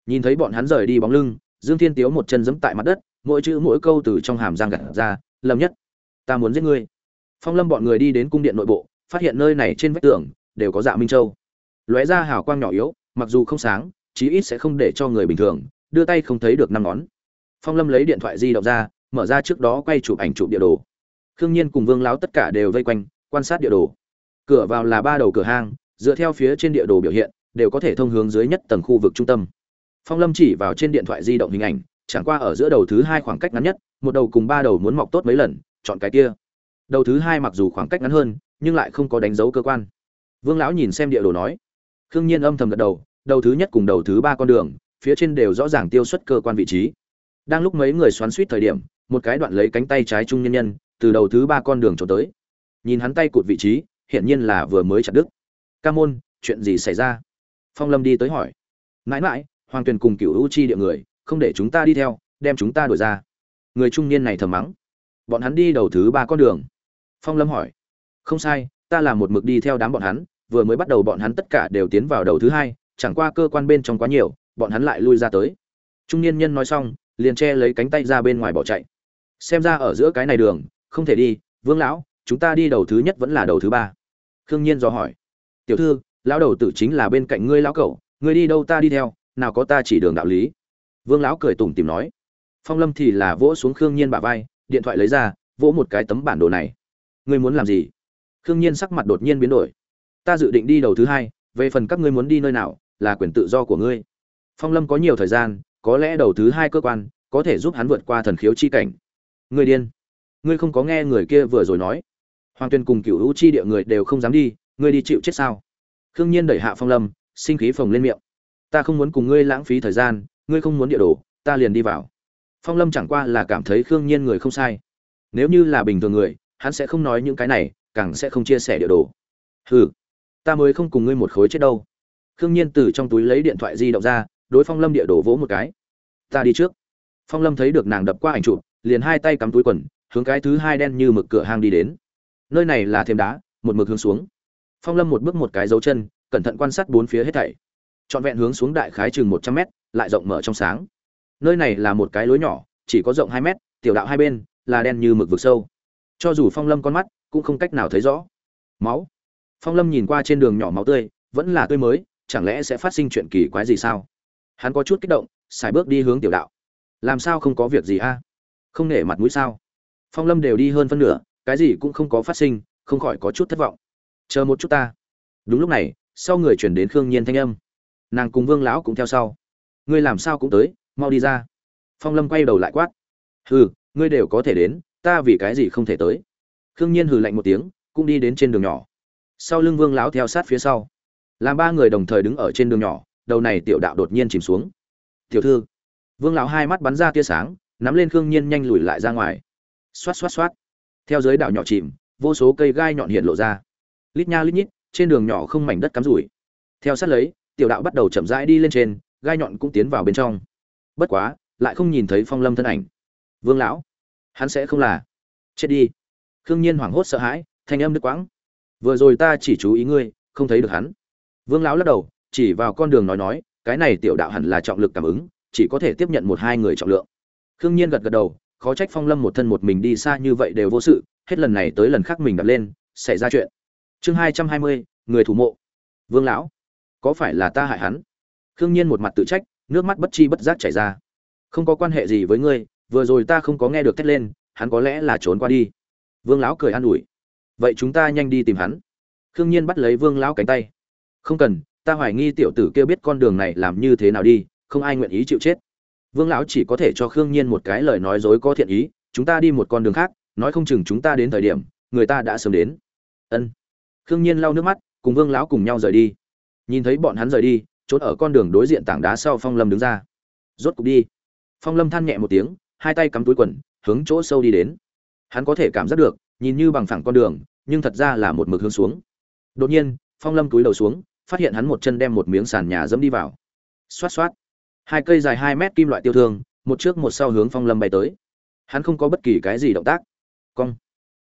Nhìn thấy bọn hắn rời đi bóng lưng, dương thiên tiếu một chân giẫm tại mặt đất, mỗi chữ mỗi câu từ trong hàm giang gặt ra, lâm nhất, ta muốn giết ngươi. Phong lâm bọn người đi đến cung điện nội bộ, phát hiện nơi này trên vách tường đều có dạ minh châu. Lóe ra hào quang nhỏ yếu, mặc dù không sáng chí ít sẽ không để cho người bình thường đưa tay không thấy được năm ngón. Phong lâm lấy điện thoại di động ra, mở ra trước đó quay chụp ảnh chụp địa đồ. Khương nhiên cùng vương láo tất cả đều vây quanh, quan sát địa đồ. Cửa vào là ba đầu cửa hang, dựa theo phía trên địa đồ biểu hiện, đều có thể thông hướng dưới nhất tầng khu vực trung tâm. Phong lâm chỉ vào trên điện thoại di động hình ảnh, chẳng qua ở giữa đầu thứ hai khoảng cách ngắn nhất, một đầu cùng ba đầu muốn mọc tốt mấy lần, chọn cái kia. Đầu thứ hai mặc dù khoảng cách ngắn hơn, nhưng lại không có đánh dấu cơ quan. Vương lão nhìn xem địa đồ nói. Khương nhiên âm thầm gật đầu đầu thứ nhất cùng đầu thứ ba con đường, phía trên đều rõ ràng tiêu xuất cơ quan vị trí. Đang lúc mấy người xoắn suýt thời điểm, một cái đoạn lấy cánh tay trái trung nhân nhân, từ đầu thứ ba con đường trốn tới. Nhìn hắn tay cụt vị trí, hiển nhiên là vừa mới chặt đứt. Ca môn, chuyện gì xảy ra? Phong lâm đi tới hỏi. Mãi mãi, hoàng tuyền cùng cựu u chi địa người, không để chúng ta đi theo, đem chúng ta đổi ra. Người trung niên này thầm mắng. Bọn hắn đi đầu thứ ba con đường. Phong lâm hỏi. Không sai, ta là một mực đi theo đám bọn hắn, vừa mới bắt đầu bọn hắn tất cả đều tiến vào đầu thứ hai chẳng qua cơ quan bên trong quá nhiều, bọn hắn lại lui ra tới. Trung niên nhân nói xong, liền che lấy cánh tay ra bên ngoài bỏ chạy. Xem ra ở giữa cái này đường, không thể đi, vương lão, chúng ta đi đầu thứ nhất vẫn là đầu thứ ba. Khương nhiên dò hỏi. Tiểu thư, lão đầu tử chính là bên cạnh ngươi lão cẩu, ngươi đi đâu ta đi theo, nào có ta chỉ đường đạo lý. Vương lão cười tủm tìm nói. Phong lâm thì là vỗ xuống khương nhiên bả vai, điện thoại lấy ra, vỗ một cái tấm bản đồ này. Ngươi muốn làm gì? Khương nhiên sắc mặt đột nhiên biến đổi. Ta dự định đi đầu thứ hai, về phần các ngươi muốn đi nơi nào là quyền tự do của ngươi. Phong lâm có nhiều thời gian, có lẽ đầu thứ hai cơ quan, có thể giúp hắn vượt qua thần khiếu chi cảnh. Ngươi điên. Ngươi không có nghe người kia vừa rồi nói. Hoàng tuyên cùng cựu hữu chi địa người đều không dám đi, ngươi đi chịu chết sao? Khương nhiên đẩy hạ phong lâm, sinh khí phồng lên miệng. Ta không muốn cùng ngươi lãng phí thời gian, ngươi không muốn địa đồ, ta liền đi vào. Phong lâm chẳng qua là cảm thấy khương nhiên người không sai. Nếu như là bình thường người, hắn sẽ không nói những cái này, càng sẽ không chia sẻ địa đồ. Hừ, ta mới không cùng ngươi một khối chết đâu khương nhiên từ trong túi lấy điện thoại di động ra, đối phong lâm địa đổ vỗ một cái. Ta đi trước. Phong lâm thấy được nàng đập qua ảnh chụp, liền hai tay cắm túi quần, hướng cái thứ hai đen như mực cửa hang đi đến. Nơi này là thêm đá, một mực hướng xuống. Phong lâm một bước một cái dấu chân, cẩn thận quan sát bốn phía hết thảy. Trọn vẹn hướng xuống đại khái chừng một trăm mét, lại rộng mở trong sáng. Nơi này là một cái lối nhỏ, chỉ có rộng hai mét, tiểu đạo hai bên là đen như mực vực sâu. Cho dù phong lâm con mắt cũng không cách nào thấy rõ. Máu. Phong lâm nhìn qua trên đường nhỏ máu tươi, vẫn là tươi mới chẳng lẽ sẽ phát sinh chuyện kỳ quái gì sao? Hắn có chút kích động, xài bước đi hướng tiểu đạo. Làm sao không có việc gì a? Không nể mặt mũi sao? Phong lâm đều đi hơn phân nửa, cái gì cũng không có phát sinh, không khỏi có chút thất vọng. Chờ một chút ta. Đúng lúc này, sau người chuyển đến khương nhiên thanh âm. Nàng cùng vương lão cũng theo sau. Ngươi làm sao cũng tới, mau đi ra. Phong lâm quay đầu lại quát. Hừ, ngươi đều có thể đến, ta vì cái gì không thể tới? Khương nhiên hừ lạnh một tiếng, cũng đi đến trên đường nhỏ. Sau lưng vương lão theo sát phía sau làm ba người đồng thời đứng ở trên đường nhỏ, đầu này tiểu đạo đột nhiên chìm xuống. Tiểu thư. Vương lão hai mắt bắn ra tia sáng, nắm lên khương nhiên nhanh lùi lại ra ngoài. Xoát xoát xoát. Theo dưới đạo nhỏ chìm, vô số cây gai nhọn hiện lộ ra. Lít nha lít nhít, trên đường nhỏ không mảnh đất cắm rủi. Theo sát lấy, tiểu đạo bắt đầu chậm rãi đi lên trên, gai nhọn cũng tiến vào bên trong. Bất quá, lại không nhìn thấy phong lâm thân ảnh. Vương lão, hắn sẽ không là. Chết đi. Khương nhiên hoảng hốt sợ hãi, thanh âm đứt quãng. Vừa rồi ta chỉ chú ý ngươi, không thấy được hắn vương lão lắc đầu, chỉ vào con đường nói nói, cái này tiểu đạo hẳn là trọng lực cảm ứng, chỉ có thể tiếp nhận một hai người trọng lượng. Khương nhiên gật gật đầu, khó trách phong lâm một thân một mình đi xa như vậy đều vô sự, hết lần này tới lần khác mình đặt lên, xảy ra chuyện. Chương hai trăm hai mươi, người thủ mộ. Vương lão, có phải là ta hại hắn? Khương nhiên một mặt tự trách, nước mắt bất chi bất giác chảy ra. Không có quan hệ gì với ngươi, vừa rồi ta không có nghe được thét lên, hắn có lẽ là trốn qua đi. Vương lão cười an ủi. Vậy chúng ta nhanh đi tìm hắn. Khương nhiên bắt lấy vương lão cánh tay không cần, ta hoài nghi tiểu tử kia biết con đường này làm như thế nào đi, không ai nguyện ý chịu chết. Vương lão chỉ có thể cho khương nhiên một cái lời nói dối có thiện ý, chúng ta đi một con đường khác, nói không chừng chúng ta đến thời điểm, người ta đã sớm đến. Ân. Khương nhiên lau nước mắt, cùng vương lão cùng nhau rời đi. Nhìn thấy bọn hắn rời đi trốn ở con đường đối diện tảng đá sau phong lâm đứng ra. Rốt cục đi. Phong lâm than nhẹ một tiếng, hai tay cắm túi quần, hướng chỗ sâu đi đến. Hắn có thể cảm giác được, nhìn như bằng phẳng con đường, nhưng thật ra là một mực hướng xuống. Đột nhiên, phong lâm túi đầu xuống phát hiện hắn một chân đem một miếng sàn nhà dẫm đi vào. Xoát xoát. Hai cây dài hai mét kim loại tiêu thương, một trước một sau hướng phong lâm bay tới. Hắn không có bất kỳ cái gì động tác. Cong.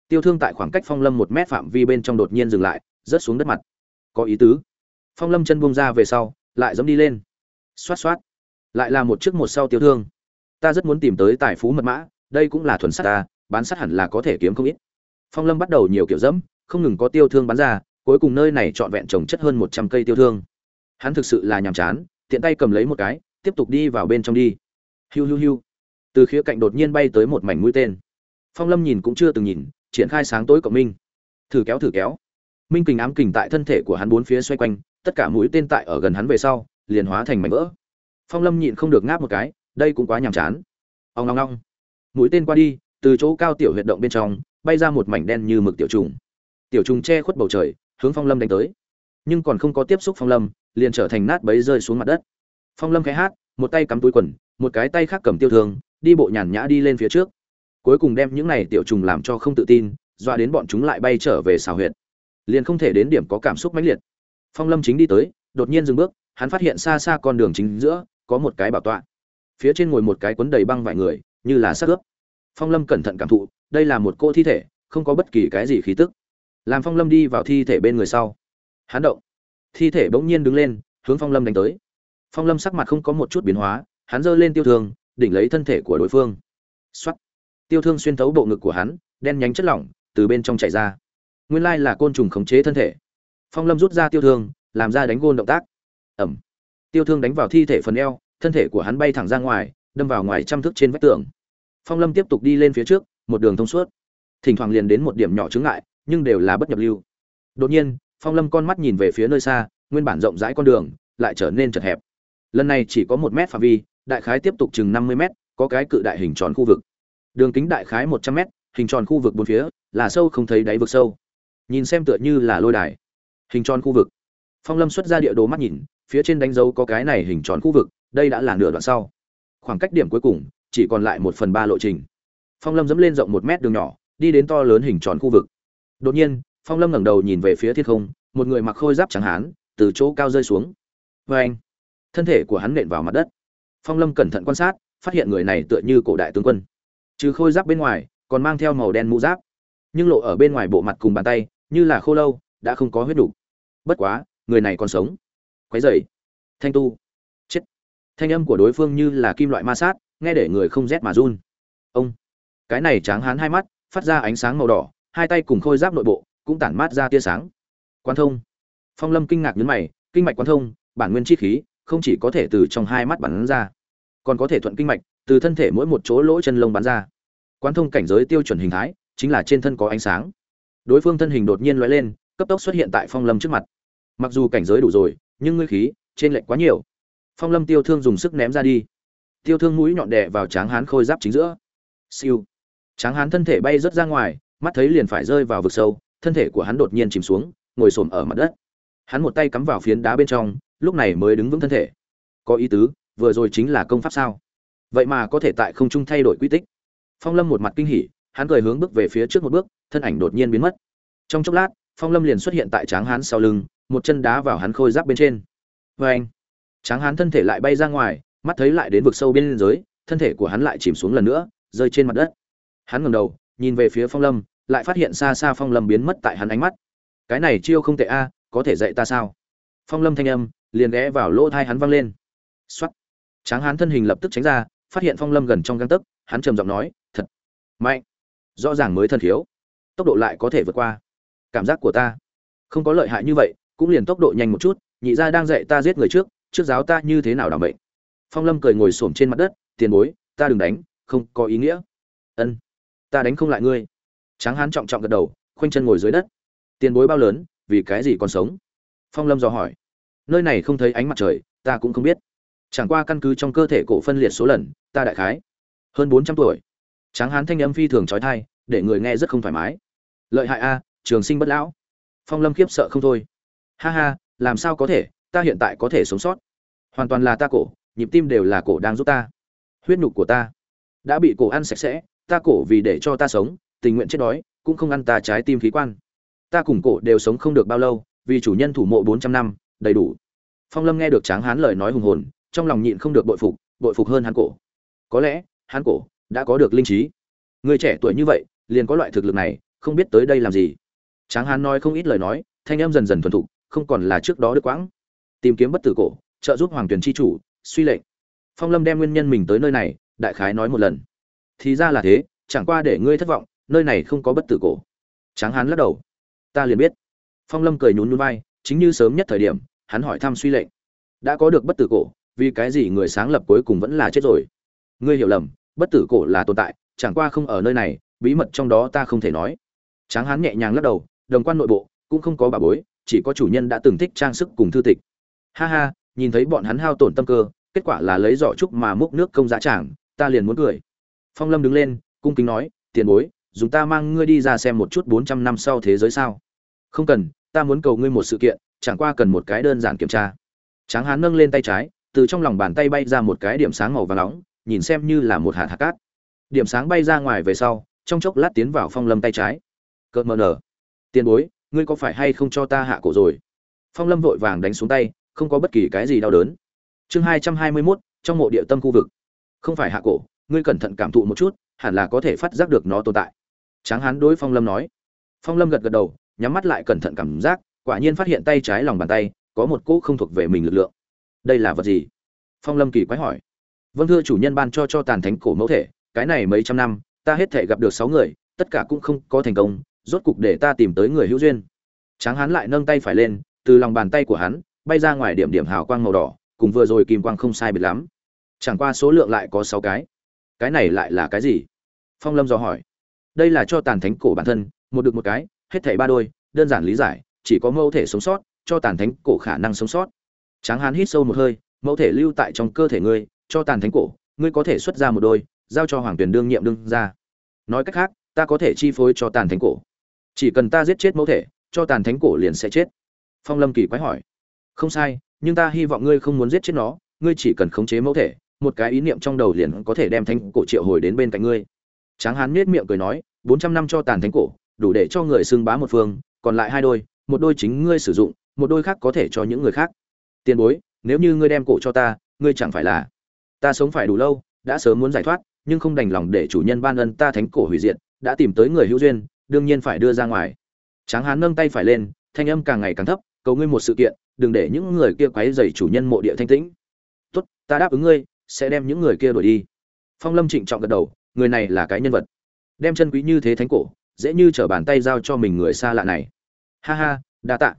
Tiêu thương tại khoảng cách phong lâm một mét phạm vi bên trong đột nhiên dừng lại, rớt xuống đất mặt. Có ý tứ. Phong lâm chân buông ra về sau, lại dẫm đi lên. Xoát xoát. Lại là một trước một sau tiêu thương. Ta rất muốn tìm tới tài phú mật mã, đây cũng là thuần sắt ta, bán sắt hẳn là có thể kiếm không ít. Phong lâm bắt đầu nhiều kiểu dẫm, không ngừng có tiêu thương bán ra cuối cùng nơi này trọn vẹn trồng chất hơn một trăm cây tiêu thương. Hắn thực sự là nhàm chán, tiện tay cầm lấy một cái, tiếp tục đi vào bên trong đi. Hiu hiu hiu. Từ khía cạnh đột nhiên bay tới một mảnh mũi tên. Phong lâm nhìn cũng chưa từng nhìn, triển khai sáng tối cộng minh. Thử kéo thử kéo. Minh kình ám kình tại thân thể của hắn bốn phía xoay quanh, tất cả mũi tên tại ở gần hắn về sau, liền hóa thành mảnh vỡ. Phong lâm nhịn không được ngáp một cái, đây cũng quá nhàm chán. Ông long long mũi tên qua đi, từ chỗ cao tiểu huyệt động bên trong, bay ra một mảnh đen như mực tiểu trùng. Tiểu trùng che khuất bầu trời hướng phong lâm đánh tới. Nhưng còn không có tiếp xúc phong lâm, liền trở thành nát bấy rơi xuống mặt đất. Phong lâm khẽ hát, một tay cắm túi quần, một cái tay khác cầm tiêu thương, đi bộ nhàn nhã đi lên phía trước. Cuối cùng đem những này tiểu trùng làm cho không tự tin, dọa đến bọn chúng lại bay trở về xào huyệt. Liền không thể đến điểm có cảm xúc mãnh liệt. Phong lâm chính đi tới, đột nhiên dừng bước, hắn phát hiện xa xa con đường chính giữa, có một cái bảo tọa. Phía trên ngồi một cái quấn đầy băng vải người, như là xác ướp. Phong lâm cẩn thận cảm thụ, đây là một cô thi thể, không có bất kỳ cái gì khí tức làm phong lâm đi vào thi thể bên người sau. Hắn động. Thi thể bỗng nhiên đứng lên, hướng phong lâm đánh tới. Phong lâm sắc mặt không có một chút biến hóa, hắn giơ lên tiêu thương, đỉnh lấy thân thể của đối phương. X tiêu thương xuyên thấu bộ ngực của hắn, đen nhánh chất lỏng, từ bên trong chảy ra. Nguyên lai là côn trùng khống chế thân thể. Phong lâm rút ra tiêu thương, làm ra đánh gôn động tác. Ẩm. Tiêu thương đánh vào thi thể phần eo, thân thể của hắn bay thẳng ra ngoài, đâm vào ngoài trăm thước trên vách tường. Phong lâm tiếp tục đi lên phía trước, một đường thông suốt. Thỉnh thoảng liền đến một điểm nhỏ chướng ngại nhưng đều là bất nhập lưu. Đột nhiên, phong lâm con mắt nhìn về phía nơi xa, nguyên bản rộng rãi con đường, lại trở nên chật hẹp. Lần này chỉ có một mét phạm vi, đại khái tiếp tục chừng năm mươi mét, có cái cự đại hình tròn khu vực. Đường kính đại khái một trăm mét, hình tròn khu vực bốn phía, là sâu không thấy đáy vực sâu. Nhìn xem tựa như là lôi đài. Hình tròn khu vực. Phong lâm xuất ra địa đồ mắt nhìn, phía trên đánh dấu có cái này hình tròn khu vực, đây đã là nửa đoạn sau. Khoảng cách điểm cuối cùng, chỉ còn lại một phần ba lộ trình. Phong lâm dẫm lên rộng một mét đường nhỏ, đi đến to lớn hình tròn khu vực đột nhiên, phong lâm ngẩng đầu nhìn về phía thiên không, một người mặc khôi giáp trắng hán, từ chỗ cao rơi xuống. Vê anh, thân thể của hắn nện vào mặt đất. Phong lâm cẩn thận quan sát, phát hiện người này tựa như cổ đại tướng quân. Trừ khôi giáp bên ngoài, còn mang theo màu đen mũ giáp. Nhưng lộ ở bên ngoài bộ mặt cùng bàn tay, như là khô lâu, đã không có huyết đủ. bất quá, người này còn sống. Quấy dày thanh tu. Chết. Thanh âm của đối phương như là kim loại ma sát, nghe để người không rét mà run. Ông. Cái này tráng hán hai mắt, phát ra ánh sáng màu đỏ hai tay cùng khôi giáp nội bộ cũng tản mát ra tia sáng. Quan thông. Phong lâm kinh ngạc nhấn mày, kinh mạch quan thông, bản nguyên chi khí, không chỉ có thể từ trong hai mắt bắn ra, còn có thể thuận kinh mạch, từ thân thể mỗi một chỗ lỗ chân lông bắn ra. Quan thông cảnh giới tiêu chuẩn hình thái chính là trên thân có ánh sáng. Đối phương thân hình đột nhiên lóe lên, cấp tốc xuất hiện tại phong lâm trước mặt. Mặc dù cảnh giới đủ rồi, nhưng ngươi khí trên lệnh quá nhiều. Phong lâm tiêu thương dùng sức ném ra đi. Tiêu thương mũi nhọn đè vào tráng hán khôi giáp chính giữa. Siêu. Tráng hán thân thể bay rớt ra ngoài mắt thấy liền phải rơi vào vực sâu, thân thể của hắn đột nhiên chìm xuống, ngồi xổm ở mặt đất. Hắn một tay cắm vào phiến đá bên trong, lúc này mới đứng vững thân thể. Có ý tứ, vừa rồi chính là công pháp sao? Vậy mà có thể tại không trung thay đổi quy tích. Phong lâm một mặt kinh hỉ, hắn cười hướng bước về phía trước một bước, thân ảnh đột nhiên biến mất. Trong chốc lát, phong lâm liền xuất hiện tại tráng hán sau lưng, một chân đá vào hắn khôi giáp bên trên. Vê anh, tráng hán thân thể lại bay ra ngoài, mắt thấy lại đến vực sâu bên dưới, thân thể của hắn lại chìm xuống lần nữa, rơi trên mặt đất. Hắn ngẩng đầu nhìn về phía phong lâm, lại phát hiện xa xa phong lâm biến mất tại hắn ánh mắt. Cái này chiêu không tệ a, có thể dạy ta sao? Phong lâm thanh âm liền ghé vào lỗ thai hắn văng lên. X o á t tráng hán thân hình lập tức tránh ra, phát hiện phong lâm gần trong găng tấc, hắn trầm giọng nói, thật mạnh. Rõ ràng mới thân thiếu. Tốc độ lại có thể vượt qua. Cảm giác của ta không có lợi hại như vậy, cũng liền tốc độ nhanh một chút, nhị gia đang dạy ta giết người trước trước giáo ta như thế nào đảm bệnh. Phong lâm cười ngồi s ổ m trên mặt đất, tiền bối, ta đừng đánh, không có ý nghĩa. Ân ta đánh không lại ngươi. Tráng hán trọng trọng gật đầu, khoanh chân ngồi dưới đất. Tiền bối bao lớn, vì cái gì còn sống? Phong lâm dò hỏi. Nơi này không thấy ánh mặt trời, ta cũng không biết. Chẳng qua căn cứ trong cơ thể cổ phân liệt số lần, ta đại khái. Hơn bốn trăm tuổi. Tráng hán thanh âm phi thường trói thai để người nghe rất không thoải mái. Lợi hại a, trường sinh bất lão. Phong lâm khiếp sợ không thôi. Ha ha, làm sao có thể, ta hiện tại có thể sống sót. Hoàn toàn là ta cổ, nhịp tim đều là cổ đang giúp ta. Huyết nhục của ta đã bị cổ ăn sạch sẽ ta cổ vì để cho ta sống, tình nguyện chết đói, cũng không ăn ta trái tim khí quan. Ta cùng cổ đều sống không được bao lâu, vì chủ nhân thủ mộ bốn trăm năm, đầy đủ. Phong lâm nghe được tráng hán lời nói hùng hồn, trong lòng nhịn không được bội phục bội phục hơn hắn cổ. Có lẽ, hắn cổ đã có được linh trí. Người trẻ tuổi như vậy, liền có loại thực lực này, không biết tới đây làm gì. Tráng hán nói không ít lời nói, thanh em dần dần thuần thục, không còn là trước đó được quãng. Tìm kiếm bất tử cổ, trợ giúp hoàng tuyền chi chủ, suy lệnh. Phong lâm đem nguyên nhân mình tới nơi này, đại khái nói một lần thì ra là thế, chẳng qua để ngươi thất vọng, nơi này không có bất tử cổ. Tráng hán lắc đầu. Ta liền biết. Phong lâm cười nhún nhún vai, chính như sớm nhất thời điểm, hắn hỏi thăm suy lệnh. Đã có được bất tử cổ, vì cái gì người sáng lập cuối cùng vẫn là chết rồi? Ngươi hiểu lầm, bất tử cổ là tồn tại, chẳng qua không ở nơi này, bí mật trong đó ta không thể nói. Tráng hán nhẹ nhàng lắc đầu, đồng quan nội bộ, cũng không có bà bối, chỉ có chủ nhân đã từng thích trang sức cùng thư tịch. Ha ha, nhìn thấy bọn hắn hao tổn tâm cơ, kết quả là lấy giỏ trúc mà múc nước công giá tràng, ta liền muốn cười phong lâm đứng lên, cung kính nói, tiền bối, dùng ta mang ngươi đi ra xem một chút bốn trăm năm sau thế giới sao. Không cần, ta muốn cầu ngươi một sự kiện, chẳng qua cần một cái đơn giản kiểm tra. Tráng hán nâng lên tay trái, từ trong lòng bàn tay bay ra một cái điểm sáng màu vàng nóng, nhìn xem như là một hạt hạt cát. Điểm sáng bay ra ngoài về sau, trong chốc lát tiến vào phong lâm tay trái. Cợt mờ nở, tiền bối, ngươi có phải hay không cho ta hạ cổ rồi? Phong lâm vội vàng đánh xuống tay, không có bất kỳ cái gì đau đớn. Chương hai trăm hai mươi mốt, trong mộ địa tâm khu vực. Không phải hạ cổ ngươi cẩn thận cảm thụ một chút, hẳn là có thể phát giác được nó tồn tại. Tráng hán đối phong lâm nói. Phong lâm gật gật đầu, nhắm mắt lại cẩn thận cảm giác, quả nhiên phát hiện tay trái lòng bàn tay, có một cỗ không thuộc về mình lực lượng. Đây là vật gì? Phong lâm kỳ quái hỏi. Vâng thưa chủ nhân ban cho cho tàn thánh cổ mẫu thể, cái này mấy trăm năm, ta hết thể gặp được sáu người, tất cả cũng không có thành công, rốt cục để ta tìm tới người hữu duyên. Tráng hán lại nâng tay phải lên, từ lòng bàn tay của hắn, bay ra ngoài điểm điểm hào quang màu đỏ, cùng vừa rồi kim quang không sai biệt lắm. Chẳng qua số lượng lại có sáu cái cái này lại là cái gì? Phong lâm dò hỏi. Đây là cho tàn thánh cổ bản thân, một được một cái, hết thảy ba đôi, đơn giản lý giải, chỉ có mẫu thể sống sót, cho tàn thánh cổ khả năng sống sót. Tráng hán hít sâu một hơi, mẫu thể lưu tại trong cơ thể ngươi, cho tàn thánh cổ, ngươi có thể xuất ra một đôi, giao cho hoàng tuyển đương nhiệm đương ra. Nói cách khác, ta có thể chi phối cho tàn thánh cổ. Chỉ cần ta giết chết mẫu thể, cho tàn thánh cổ liền sẽ chết. Phong lâm kỳ quái hỏi. Không sai, nhưng ta hy vọng ngươi không muốn giết chết nó, ngươi chỉ cần khống chế mẫu thể một cái ý niệm trong đầu liền có thể đem thánh cổ triệu hồi đến bên cạnh ngươi. Tráng hán nết miệng cười nói, bốn trăm năm cho tàn thánh cổ, đủ để cho người xưng bá một phương, còn lại hai đôi, một đôi chính ngươi sử dụng, một đôi khác có thể cho những người khác. Tiền bối, nếu như ngươi đem cổ cho ta, ngươi chẳng phải là, ta sống phải đủ lâu, đã sớm muốn giải thoát, nhưng không đành lòng để chủ nhân ban ân ta thánh cổ hủy diệt, đã tìm tới người hữu duyên, đương nhiên phải đưa ra ngoài. Tráng hán nâng tay phải lên, thanh âm càng ngày càng thấp, cầu ngươi một sự kiện, đừng để những người kia quấy rầy chủ nhân mộ địa thanh tĩnh. Tốt, ta đáp ứng ngươi sẽ đem những người kia đuổi đi. Phong lâm trịnh trọng gật đầu, người này là cái nhân vật. Đem chân quý như thế thánh cổ, dễ như trở bàn tay giao cho mình người xa lạ này. Ha ha, đa tạ.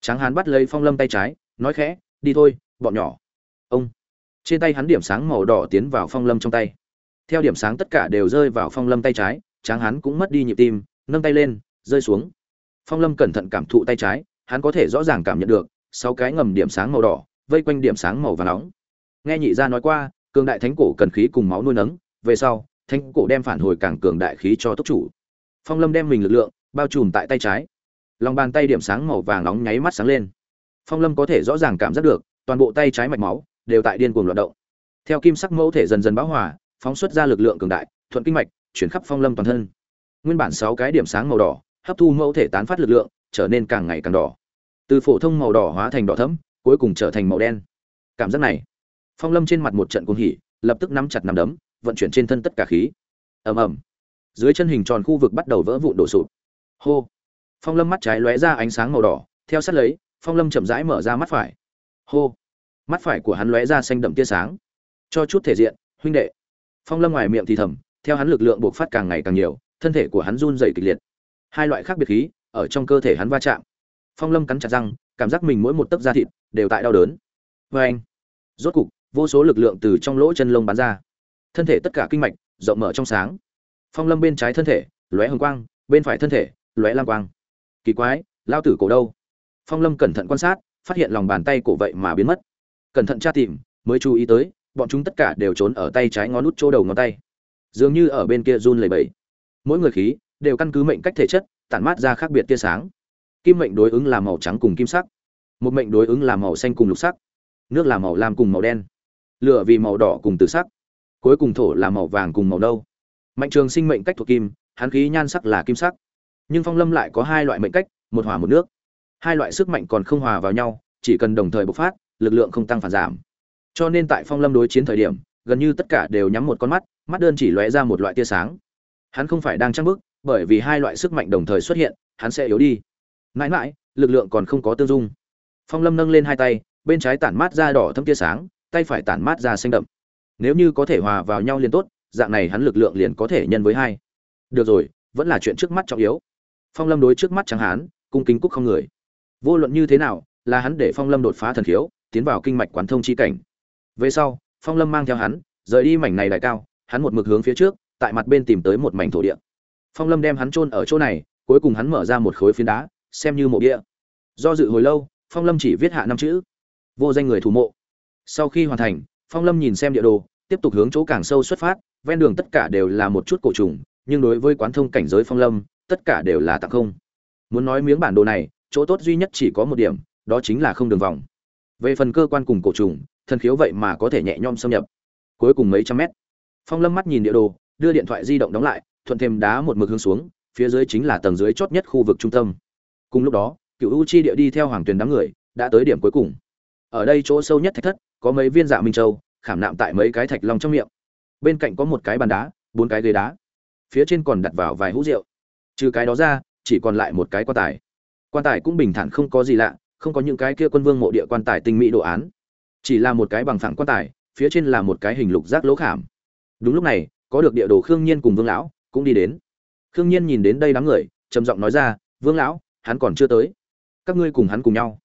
Tráng hán bắt lấy phong lâm tay trái, nói khẽ, đi thôi, bọn nhỏ. Ông. Trên tay hắn điểm sáng màu đỏ tiến vào phong lâm trong tay. Theo điểm sáng tất cả đều rơi vào phong lâm tay trái, tráng hán cũng mất đi nhịp tim, nâng tay lên, rơi xuống. Phong lâm cẩn thận cảm thụ tay trái, hắn có thể rõ ràng cảm nhận được, sáu cái ngầm điểm sáng màu đỏ, vây quanh điểm sáng màu và nóng nghe nhị gia nói qua, cường đại thánh cổ cần khí cùng máu nuôi nấng, về sau, thánh cổ đem phản hồi càng cường đại khí cho tốc chủ. Phong lâm đem mình lực lượng bao trùm tại tay trái. Lòng bàn tay điểm sáng màu vàng nóng nháy mắt sáng lên. Phong lâm có thể rõ ràng cảm giác được, toàn bộ tay trái mạch máu đều tại điên cuồng loạt động. Theo kim sắc mẫu thể dần dần bão hòa, phóng xuất ra lực lượng cường đại, thuận kinh mạch, chuyển khắp phong lâm toàn thân. Nguyên bản sáu cái điểm sáng màu đỏ, hấp thu mẫu thể tán phát lực lượng, trở nên càng ngày càng đỏ. Từ phổ thông màu đỏ hóa thành đỏ thẫm, cuối cùng trở thành màu đen. Cảm giác này phong lâm trên mặt một trận cuồng hỉ, lập tức nắm chặt nắm đấm, vận chuyển trên thân tất cả khí. Ầm ầm. Dưới chân hình tròn khu vực bắt đầu vỡ vụn đổ sụp. Hô. Phong lâm mắt trái lóe ra ánh sáng màu đỏ, theo sát lấy, phong lâm chậm rãi mở ra mắt phải. Hô. Mắt phải của hắn lóe ra xanh đậm tia sáng. Cho chút thể diện, huynh đệ. Phong lâm ngoài miệng thì thầm, theo hắn lực lượng buộc phát càng ngày càng nhiều, thân thể của hắn run dày kịch liệt. Hai loại khác biệt khí, ở trong cơ thể hắn va chạm. Phong lâm cắn chặt răng, cảm giác mình mỗi một tấc da thịt đều tại đau đớn. Vê anh rốt cục vô số lực lượng từ trong lỗ chân lông bắn ra. Thân thể tất cả kinh mạch rộng mở trong sáng. Phong lâm bên trái thân thể, lóe hồng quang, bên phải thân thể, lóe lam quang. Kỳ quái, lao tử cổ đâu? Phong lâm cẩn thận quan sát, phát hiện lòng bàn tay cổ vậy mà biến mất. Cẩn thận tra tìm, mới chú ý tới, bọn chúng tất cả đều trốn ở tay trái ngón út chỗ đầu ngón tay. Dường như ở bên kia run lầy bẫy mỗi người khí đều căn cứ mệnh cách thể chất, tản mát ra khác biệt tia sáng. Kim mệnh đối ứng là màu trắng cùng kim sắc. Một mệnh đối ứng là màu xanh cùng lục sắc. Nước là màu lam cùng màu đen lửa vì màu đỏ cùng từ sắc, cuối cùng thổ là màu vàng cùng màu nâu. Mạnh trường sinh mệnh cách thuộc kim, hắn khí nhan sắc là kim sắc. Nhưng phong lâm lại có hai loại mệnh cách, một hỏa một nước. Hai loại sức mạnh còn không hòa vào nhau, chỉ cần đồng thời bộc phát, lực lượng không tăng phản giảm. Cho nên tại phong lâm đối chiến thời điểm, gần như tất cả đều nhắm một con mắt mắt đơn chỉ lóe ra một loại tia sáng. Hắn không phải đang trăng bức bởi vì hai loại sức mạnh đồng thời xuất hiện, hắn sẽ yếu đi. Mãi mãi, lực lượng còn không có tương dung. Phong lâm nâng lên hai tay, bên trái tản mát ra đỏ thâm tia sáng tay phải tản mát ra xanh đậm. Nếu như có thể hòa vào nhau liền tốt, dạng này hắn lực lượng liền có thể nhân với hai. Được rồi, vẫn là chuyện trước mắt trọng yếu. Phong lâm đối trước mắt chẳng hán, cung kính cúc không người. Vô luận như thế nào, là hắn để phong lâm đột phá thần khiếu, tiến vào kinh mạch quán thông chi cảnh. Về sau, phong lâm mang theo hắn, rời đi mảnh này đại cao, hắn một mực hướng phía trước, tại mặt bên tìm tới một mảnh thổ địa. Phong lâm đem hắn chôn ở chỗ này, cuối cùng hắn mở ra một khối phiến đá, xem như mộ địa. Do dự hồi lâu, phong lâm chỉ viết hạ năm chữ. Vô danh người thủ mộ sau khi hoàn thành, phong lâm nhìn xem địa đồ, tiếp tục hướng chỗ càng sâu xuất phát, ven đường tất cả đều là một chút cổ trùng, nhưng đối với quán thông cảnh giới phong lâm, tất cả đều là tặng không. Muốn nói miếng bản đồ này, chỗ tốt duy nhất chỉ có một điểm, đó chính là không đường vòng. Về phần cơ quan cùng cổ trùng, thần khiếu vậy mà có thể nhẹ nhom xâm nhập. Cuối cùng mấy trăm mét. Phong lâm mắt nhìn địa đồ, đưa điện thoại di động đóng lại, thuận thêm đá một mực hướng xuống, phía dưới chính là tầng dưới chót nhất khu vực trung tâm. Cùng lúc đó cựu u chi địa đi theo hoàng tuyền đám người, đã tới điểm cuối cùng. Ở đây chỗ sâu nhất thạch thất có mấy viên dạ minh châu, khảm nạm tại mấy cái thạch long trong miệng. Bên cạnh có một cái bàn đá, bốn cái ghế đá. Phía trên còn đặt vào vài hũ rượu. Trừ cái đó ra, chỉ còn lại một cái quan tài. Quan tài cũng bình thản không có gì lạ, không có những cái kia quân vương mộ địa quan tài tinh mỹ đồ án. Chỉ là một cái bằng phẳng quan tài, phía trên là một cái hình lục giác lỗ khảm. Đúng lúc này, có được địa đồ khương nhiên cùng vương lão cũng đi đến. Khương nhiên nhìn đến đây đám người, trầm giọng nói ra, vương lão, hắn còn chưa tới. Các ngươi cùng hắn cùng nhau.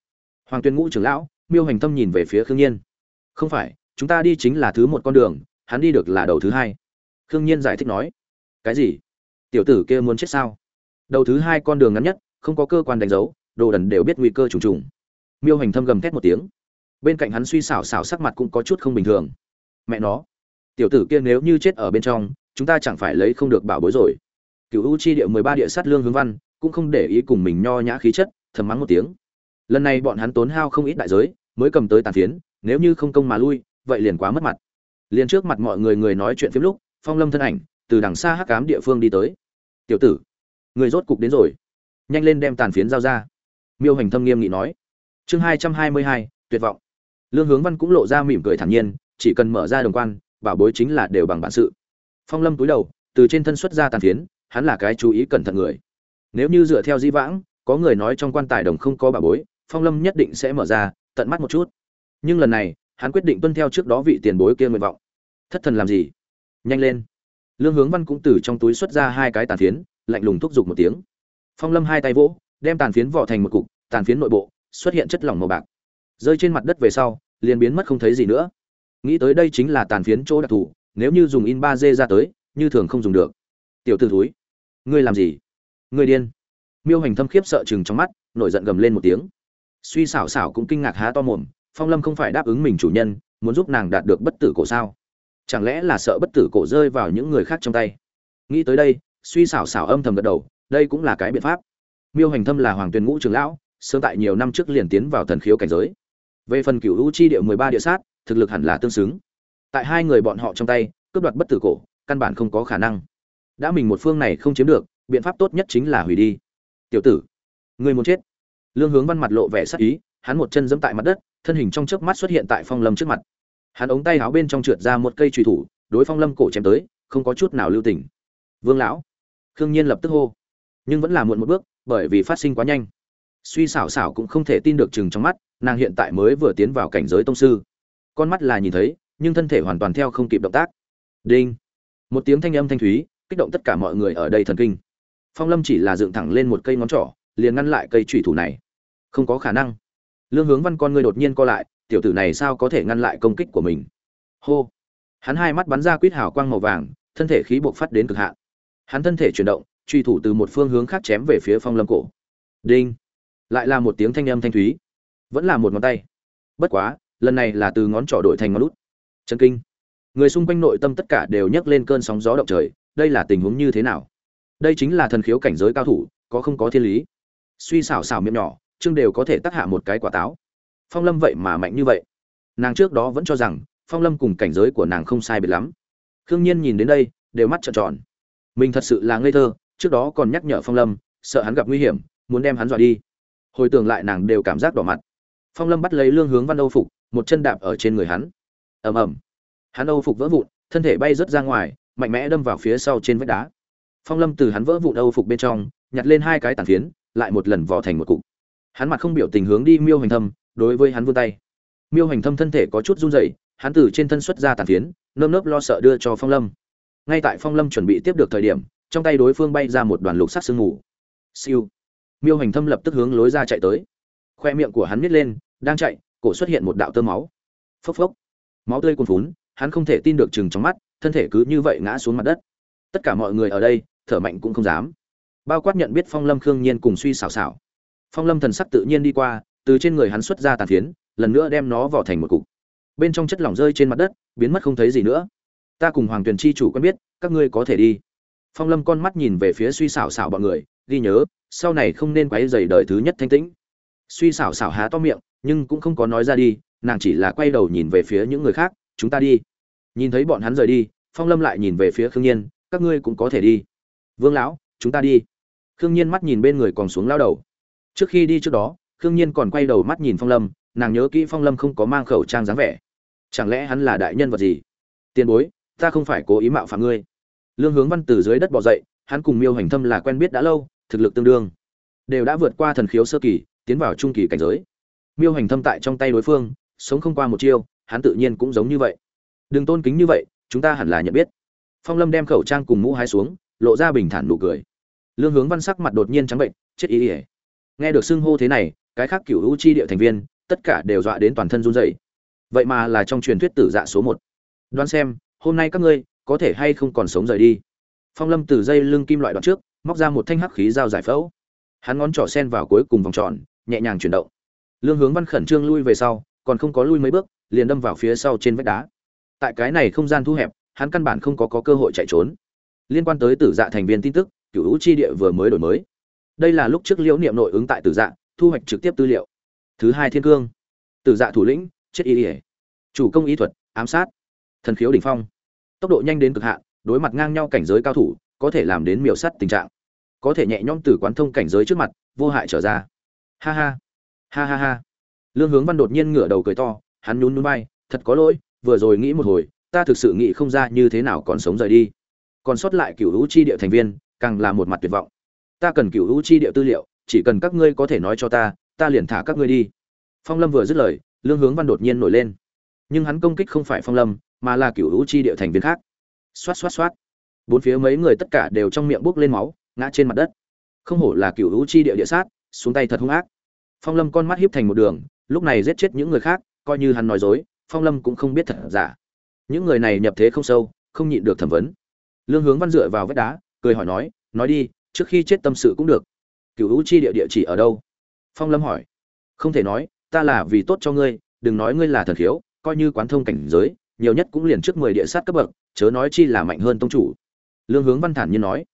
Hoàng tuyên ngũ trưởng lão miêu hành tâm nhìn về phía khương nhiên không phải, chúng ta đi chính là thứ một con đường, hắn đi được là đầu thứ hai. Khương nhiên giải thích nói. Cái gì? Tiểu tử kia muốn chết sao? Đầu thứ hai con đường ngắn nhất, không có cơ quan đánh dấu, đồ đần đều biết nguy cơ trùng trùng. Miêu hành thâm gầm thét một tiếng. Bên cạnh hắn suy xảo xảo sắc mặt cũng có chút không bình thường. Mẹ nó. Tiểu tử kia nếu như chết ở bên trong, chúng ta chẳng phải lấy không được bảo bối rồi. Cựu u chi địa mười ba địa sát lương hướng văn, cũng không để ý cùng mình nho nhã khí chất, thầm mắng một tiếng. Lần này bọn hắn tốn hao không ít đại giới, mới cầm tới tàn phiến nếu như không công mà lui, vậy liền quá mất mặt. Liền trước mặt mọi người người nói chuyện phim lúc, phong lâm thân ảnh, từ đằng xa hắc cám địa phương đi tới. Tiểu tử, người rốt cục đến rồi. Nhanh lên đem tàn phiến giao ra. Miêu hành thâm nghiêm nghị nói. Chương hai trăm hai mươi hai, tuyệt vọng. Lương hướng văn cũng lộ ra mỉm cười thản nhiên, chỉ cần mở ra đồng quan, bảo bối chính là đều bằng bản sự. Phong lâm túi đầu, từ trên thân xuất ra tàn phiến, hắn là cái chú ý cẩn thận người. Nếu như dựa theo di vãng, có người nói trong quan tài đồng không có bảo bối, phong lâm nhất định sẽ mở ra, tận mắt một chút nhưng lần này, hắn quyết định tuân theo trước đó vị tiền bối kia nguyện vọng. Thất thần làm gì? Nhanh lên. Lương hướng văn cũng từ trong túi xuất ra hai cái tàn phiến, lạnh lùng thúc giục một tiếng. Phong lâm hai tay vỗ, đem tàn phiến vỏ thành một cục, tàn phiến nội bộ, xuất hiện chất lỏng màu bạc. Rơi trên mặt đất về sau, liền biến mất không thấy gì nữa. Nghĩ tới đây chính là tàn phiến chỗ đặc thù, nếu như dùng in ba d ra tới, như thường không dùng được. Tiểu t ử thúi, ngươi làm gì? Ngươi điên. Miêu hành thâm khiếp sợ chừng trong mắt, nổi giận gầm lên một tiếng. Suy xảo xảo cũng kinh ngạc há to mồm phong lâm không phải đáp ứng mình chủ nhân, muốn giúp nàng đạt được bất tử cổ sao? Chẳng lẽ là sợ bất tử cổ rơi vào những người khác trong tay? Nghĩ tới đây, suy xảo xảo âm thầm gật đầu, đây cũng là cái biện pháp. Miêu hành thâm là hoàng tuyền ngũ trường lão, sớm tại nhiều năm trước liền tiến vào thần khiếu cảnh giới. Về phần cựu u chi địa mười ba địa sát, thực lực hẳn là tương xứng. Tại hai người bọn họ trong tay, cướp đoạt bất tử cổ, căn bản không có khả năng. Đã mình một phương này không chiếm được, biện pháp tốt nhất chính là hủy đi. Tiểu tử người muốn chết. Lương hướng văn mặt lộ vẻ sắc ý hắn một chân giẫm tại mặt đất, thân hình trong chớp mắt xuất hiện tại phong lâm trước mặt. Hắn ống tay áo bên trong trượt ra một cây chùy thủ, đối phong lâm cổ chém tới, không có chút nào lưu tình. Vương lão, khương nhiên lập tức hô. Nhưng vẫn là muộn một bước, bởi vì phát sinh quá nhanh. Suy xảo xảo cũng không thể tin được chừng trong mắt, nàng hiện tại mới vừa tiến vào cảnh giới tông sư. Con mắt là nhìn thấy, nhưng thân thể hoàn toàn theo không kịp động tác. Đinh. Một tiếng thanh âm thanh thúy, kích động tất cả mọi người ở đây thần kinh. Phong lâm chỉ là dựng thẳng lên một cây ngón trỏ, liền ngăn lại cây chùy thủ này. Không có khả năng lương hướng văn con ngươi đột nhiên co lại, tiểu tử này sao có thể ngăn lại công kích của mình? Hô! Hắn hai mắt bắn ra quýt hào quang màu vàng, thân thể khí buộc phát đến cực hạn. Hắn thân thể chuyển động, truy thủ từ một phương hướng khác chém về phía phong lâm cổ. Đinh! Lại là một tiếng thanh âm thanh thúy. Vẫn là một ngón tay. Bất quá, lần này là từ ngón trỏ đổi thành ngón út. chân kinh! Người xung quanh nội tâm tất cả đều nhấc lên cơn sóng gió động trời, đây là tình huống như thế nào? Đây chính là thần khiếu cảnh giới cao thủ, có không có thiên lý? Suy xảo xảo miệng nhỏ chương đều có thể tác hạ một cái quả táo. Phong lâm vậy mà mạnh như vậy. Nàng trước đó vẫn cho rằng, phong lâm cùng cảnh giới của nàng không sai biệt lắm. Khương nhiên nhìn đến đây, đều mắt trợn tròn. Mình thật sự là ngây thơ, trước đó còn nhắc nhở phong lâm, sợ hắn gặp nguy hiểm, muốn đem hắn dọa đi. Hồi tưởng lại nàng đều cảm giác đỏ mặt. Phong lâm bắt lấy lương hướng văn âu phục, một chân đạp ở trên người hắn. Ầm ầm. Hắn âu phục vỡ vụn, thân thể bay rớt ra ngoài, mạnh mẽ đâm vào phía sau trên vách đá. Phong lâm từ hắn vỡ vụn âu phục bên trong, nhặt lên hai cái tàn phiến, lại một lần vò thành một cục hắn mặt không biểu tình hướng đi miêu hành thâm, đối với hắn vươn tay. Miêu hành thâm thân thể có chút run rẩy, hắn từ trên thân xuất ra tàn phiến, nơm nớp lo sợ đưa cho phong lâm. Ngay tại phong lâm chuẩn bị tiếp được thời điểm, trong tay đối phương bay ra một đoàn lục sắc sương mù. Siêu. Miêu hành thâm lập tức hướng lối ra chạy tới. Khoe miệng của hắn nít lên, đang chạy, cổ xuất hiện một đạo tơ máu. Phốc phốc. Máu tươi cuồn phún hắn không thể tin được chừng trong mắt, thân thể cứ như vậy ngã xuống mặt đất. Tất cả mọi người ở đây, thở mạnh cũng không dám. Bao quát nhận biết phong lâm khương nhiên cùng suy xào xào phong lâm thần sắc tự nhiên đi qua, từ trên người hắn xuất ra tàn phiến, lần nữa đem nó vào thành một cục. Bên trong chất lỏng rơi trên mặt đất, biến mất không thấy gì nữa. Ta cùng hoàng tuyền chi chủ quen biết, các ngươi có thể đi. Phong lâm con mắt nhìn về phía suy xảo xảo bọn người, ghi nhớ, sau này không nên quấy dày đời thứ nhất thanh tĩnh. Suy xảo xảo há to miệng, nhưng cũng không có nói ra đi, nàng chỉ là quay đầu nhìn về phía những người khác, chúng ta đi. Nhìn thấy bọn hắn rời đi, phong lâm lại nhìn về phía khương nhiên, các ngươi cũng có thể đi. Vương lão, chúng ta đi. Khương nhiên mắt nhìn bên người còn xuống lao đầu trước khi đi trước đó, khương nhiên còn quay đầu mắt nhìn phong lâm, nàng nhớ kỹ phong lâm không có mang khẩu trang dáng vẻ. Chẳng lẽ hắn là đại nhân vật gì? Tiền bối, ta không phải cố ý mạo phạm ngươi. Lương hướng văn từ dưới đất bỏ dậy, hắn cùng miêu hành thâm là quen biết đã lâu, thực lực tương đương. Đều đã vượt qua thần khiếu sơ kỳ, tiến vào trung kỳ cảnh giới. Miêu hành thâm tại trong tay đối phương, sống không qua một chiêu, hắn tự nhiên cũng giống như vậy. Đừng tôn kính như vậy, chúng ta hẳn là nhận biết. Phong lâm đem khẩu trang cùng mũ hai xuống, lộ ra bình thản nụ cười. Lương hướng văn sắc mặt đột nhiên trắng bệnh, chết ý ỉa nghe được xưng hô thế này cái khác cựu hữu chi địa thành viên tất cả đều dọa đến toàn thân run rẩy. Vậy mà là trong truyền thuyết tử dạ số một. Đoán xem hôm nay các ngươi có thể hay không còn sống rời đi. Phong lâm từ dây lưng kim loại đoạn trước móc ra một thanh hắc khí dao giải phẫu. Hắn ngón trỏ sen vào cuối cùng vòng tròn nhẹ nhàng chuyển động. Lương hướng văn khẩn trương lui về sau còn không có lui mấy bước liền đâm vào phía sau trên vách đá. Tại cái này không gian thu hẹp hắn căn bản không có, có cơ hội chạy trốn. Liên quan tới tử dạ thành viên tin tức cựu hữu chi địa vừa mới đổi mới đây là lúc trước liễu niệm nội ứng tại tử dạ thu hoạch trực tiếp tư liệu. Thứ hai thiên cương. Tử dạ thủ lĩnh, chết y ỉa chủ công y thuật, ám sát. Thần khiếu đỉnh phong. Tốc độ nhanh đến cực hạn, đối mặt ngang nhau cảnh giới cao thủ, có thể làm đến miểu sắt tình trạng. Có thể nhẹ nhõm từ quán thông cảnh giới trước mặt, vô hại trở ra. Ha ha. Ha ha ha. Lương hướng văn đột nhiên ngửa đầu cười to, hắn nhún nhún vai, thật có lỗi, vừa rồi nghĩ một hồi, ta thực sự nghĩ không ra như thế nào còn sống rời đi. Còn sót lại cựu hữu chi địa thành viên, càng là một mặt tuyệt vọng ta cần cựu hữu chi địa tư liệu, chỉ cần các ngươi có thể nói cho ta ta liền thả các ngươi đi. Phong lâm vừa dứt lời, lương hướng văn đột nhiên nổi lên. Nhưng hắn công kích không phải phong lâm, mà là cựu hữu chi địa thành viên khác. Xoát xoát xoát. Bốn phía mấy người tất cả đều trong miệng bốc lên máu, ngã trên mặt đất. Không hổ là cựu hữu chi địa địa sát, xuống tay thật hung ác. Phong lâm con mắt hiếp thành một đường, lúc này giết chết những người khác, coi như hắn nói dối, phong lâm cũng không biết thật giả. Những người này nhập thế không sâu, không nhịn được thẩm vấn. Lương hướng văn dựa vào vách đá, cười hỏi nói nói đi trước khi chết tâm sự cũng được. Cựu hữu chi địa địa chỉ ở đâu? Phong lâm hỏi. Không thể nói, ta là vì tốt cho ngươi, đừng nói ngươi là thần khiếu, coi như quán thông cảnh giới, nhiều nhất cũng liền trước mười địa sát cấp bậc, chớ nói chi là mạnh hơn tông chủ. Lương hướng văn thản nhiên nói.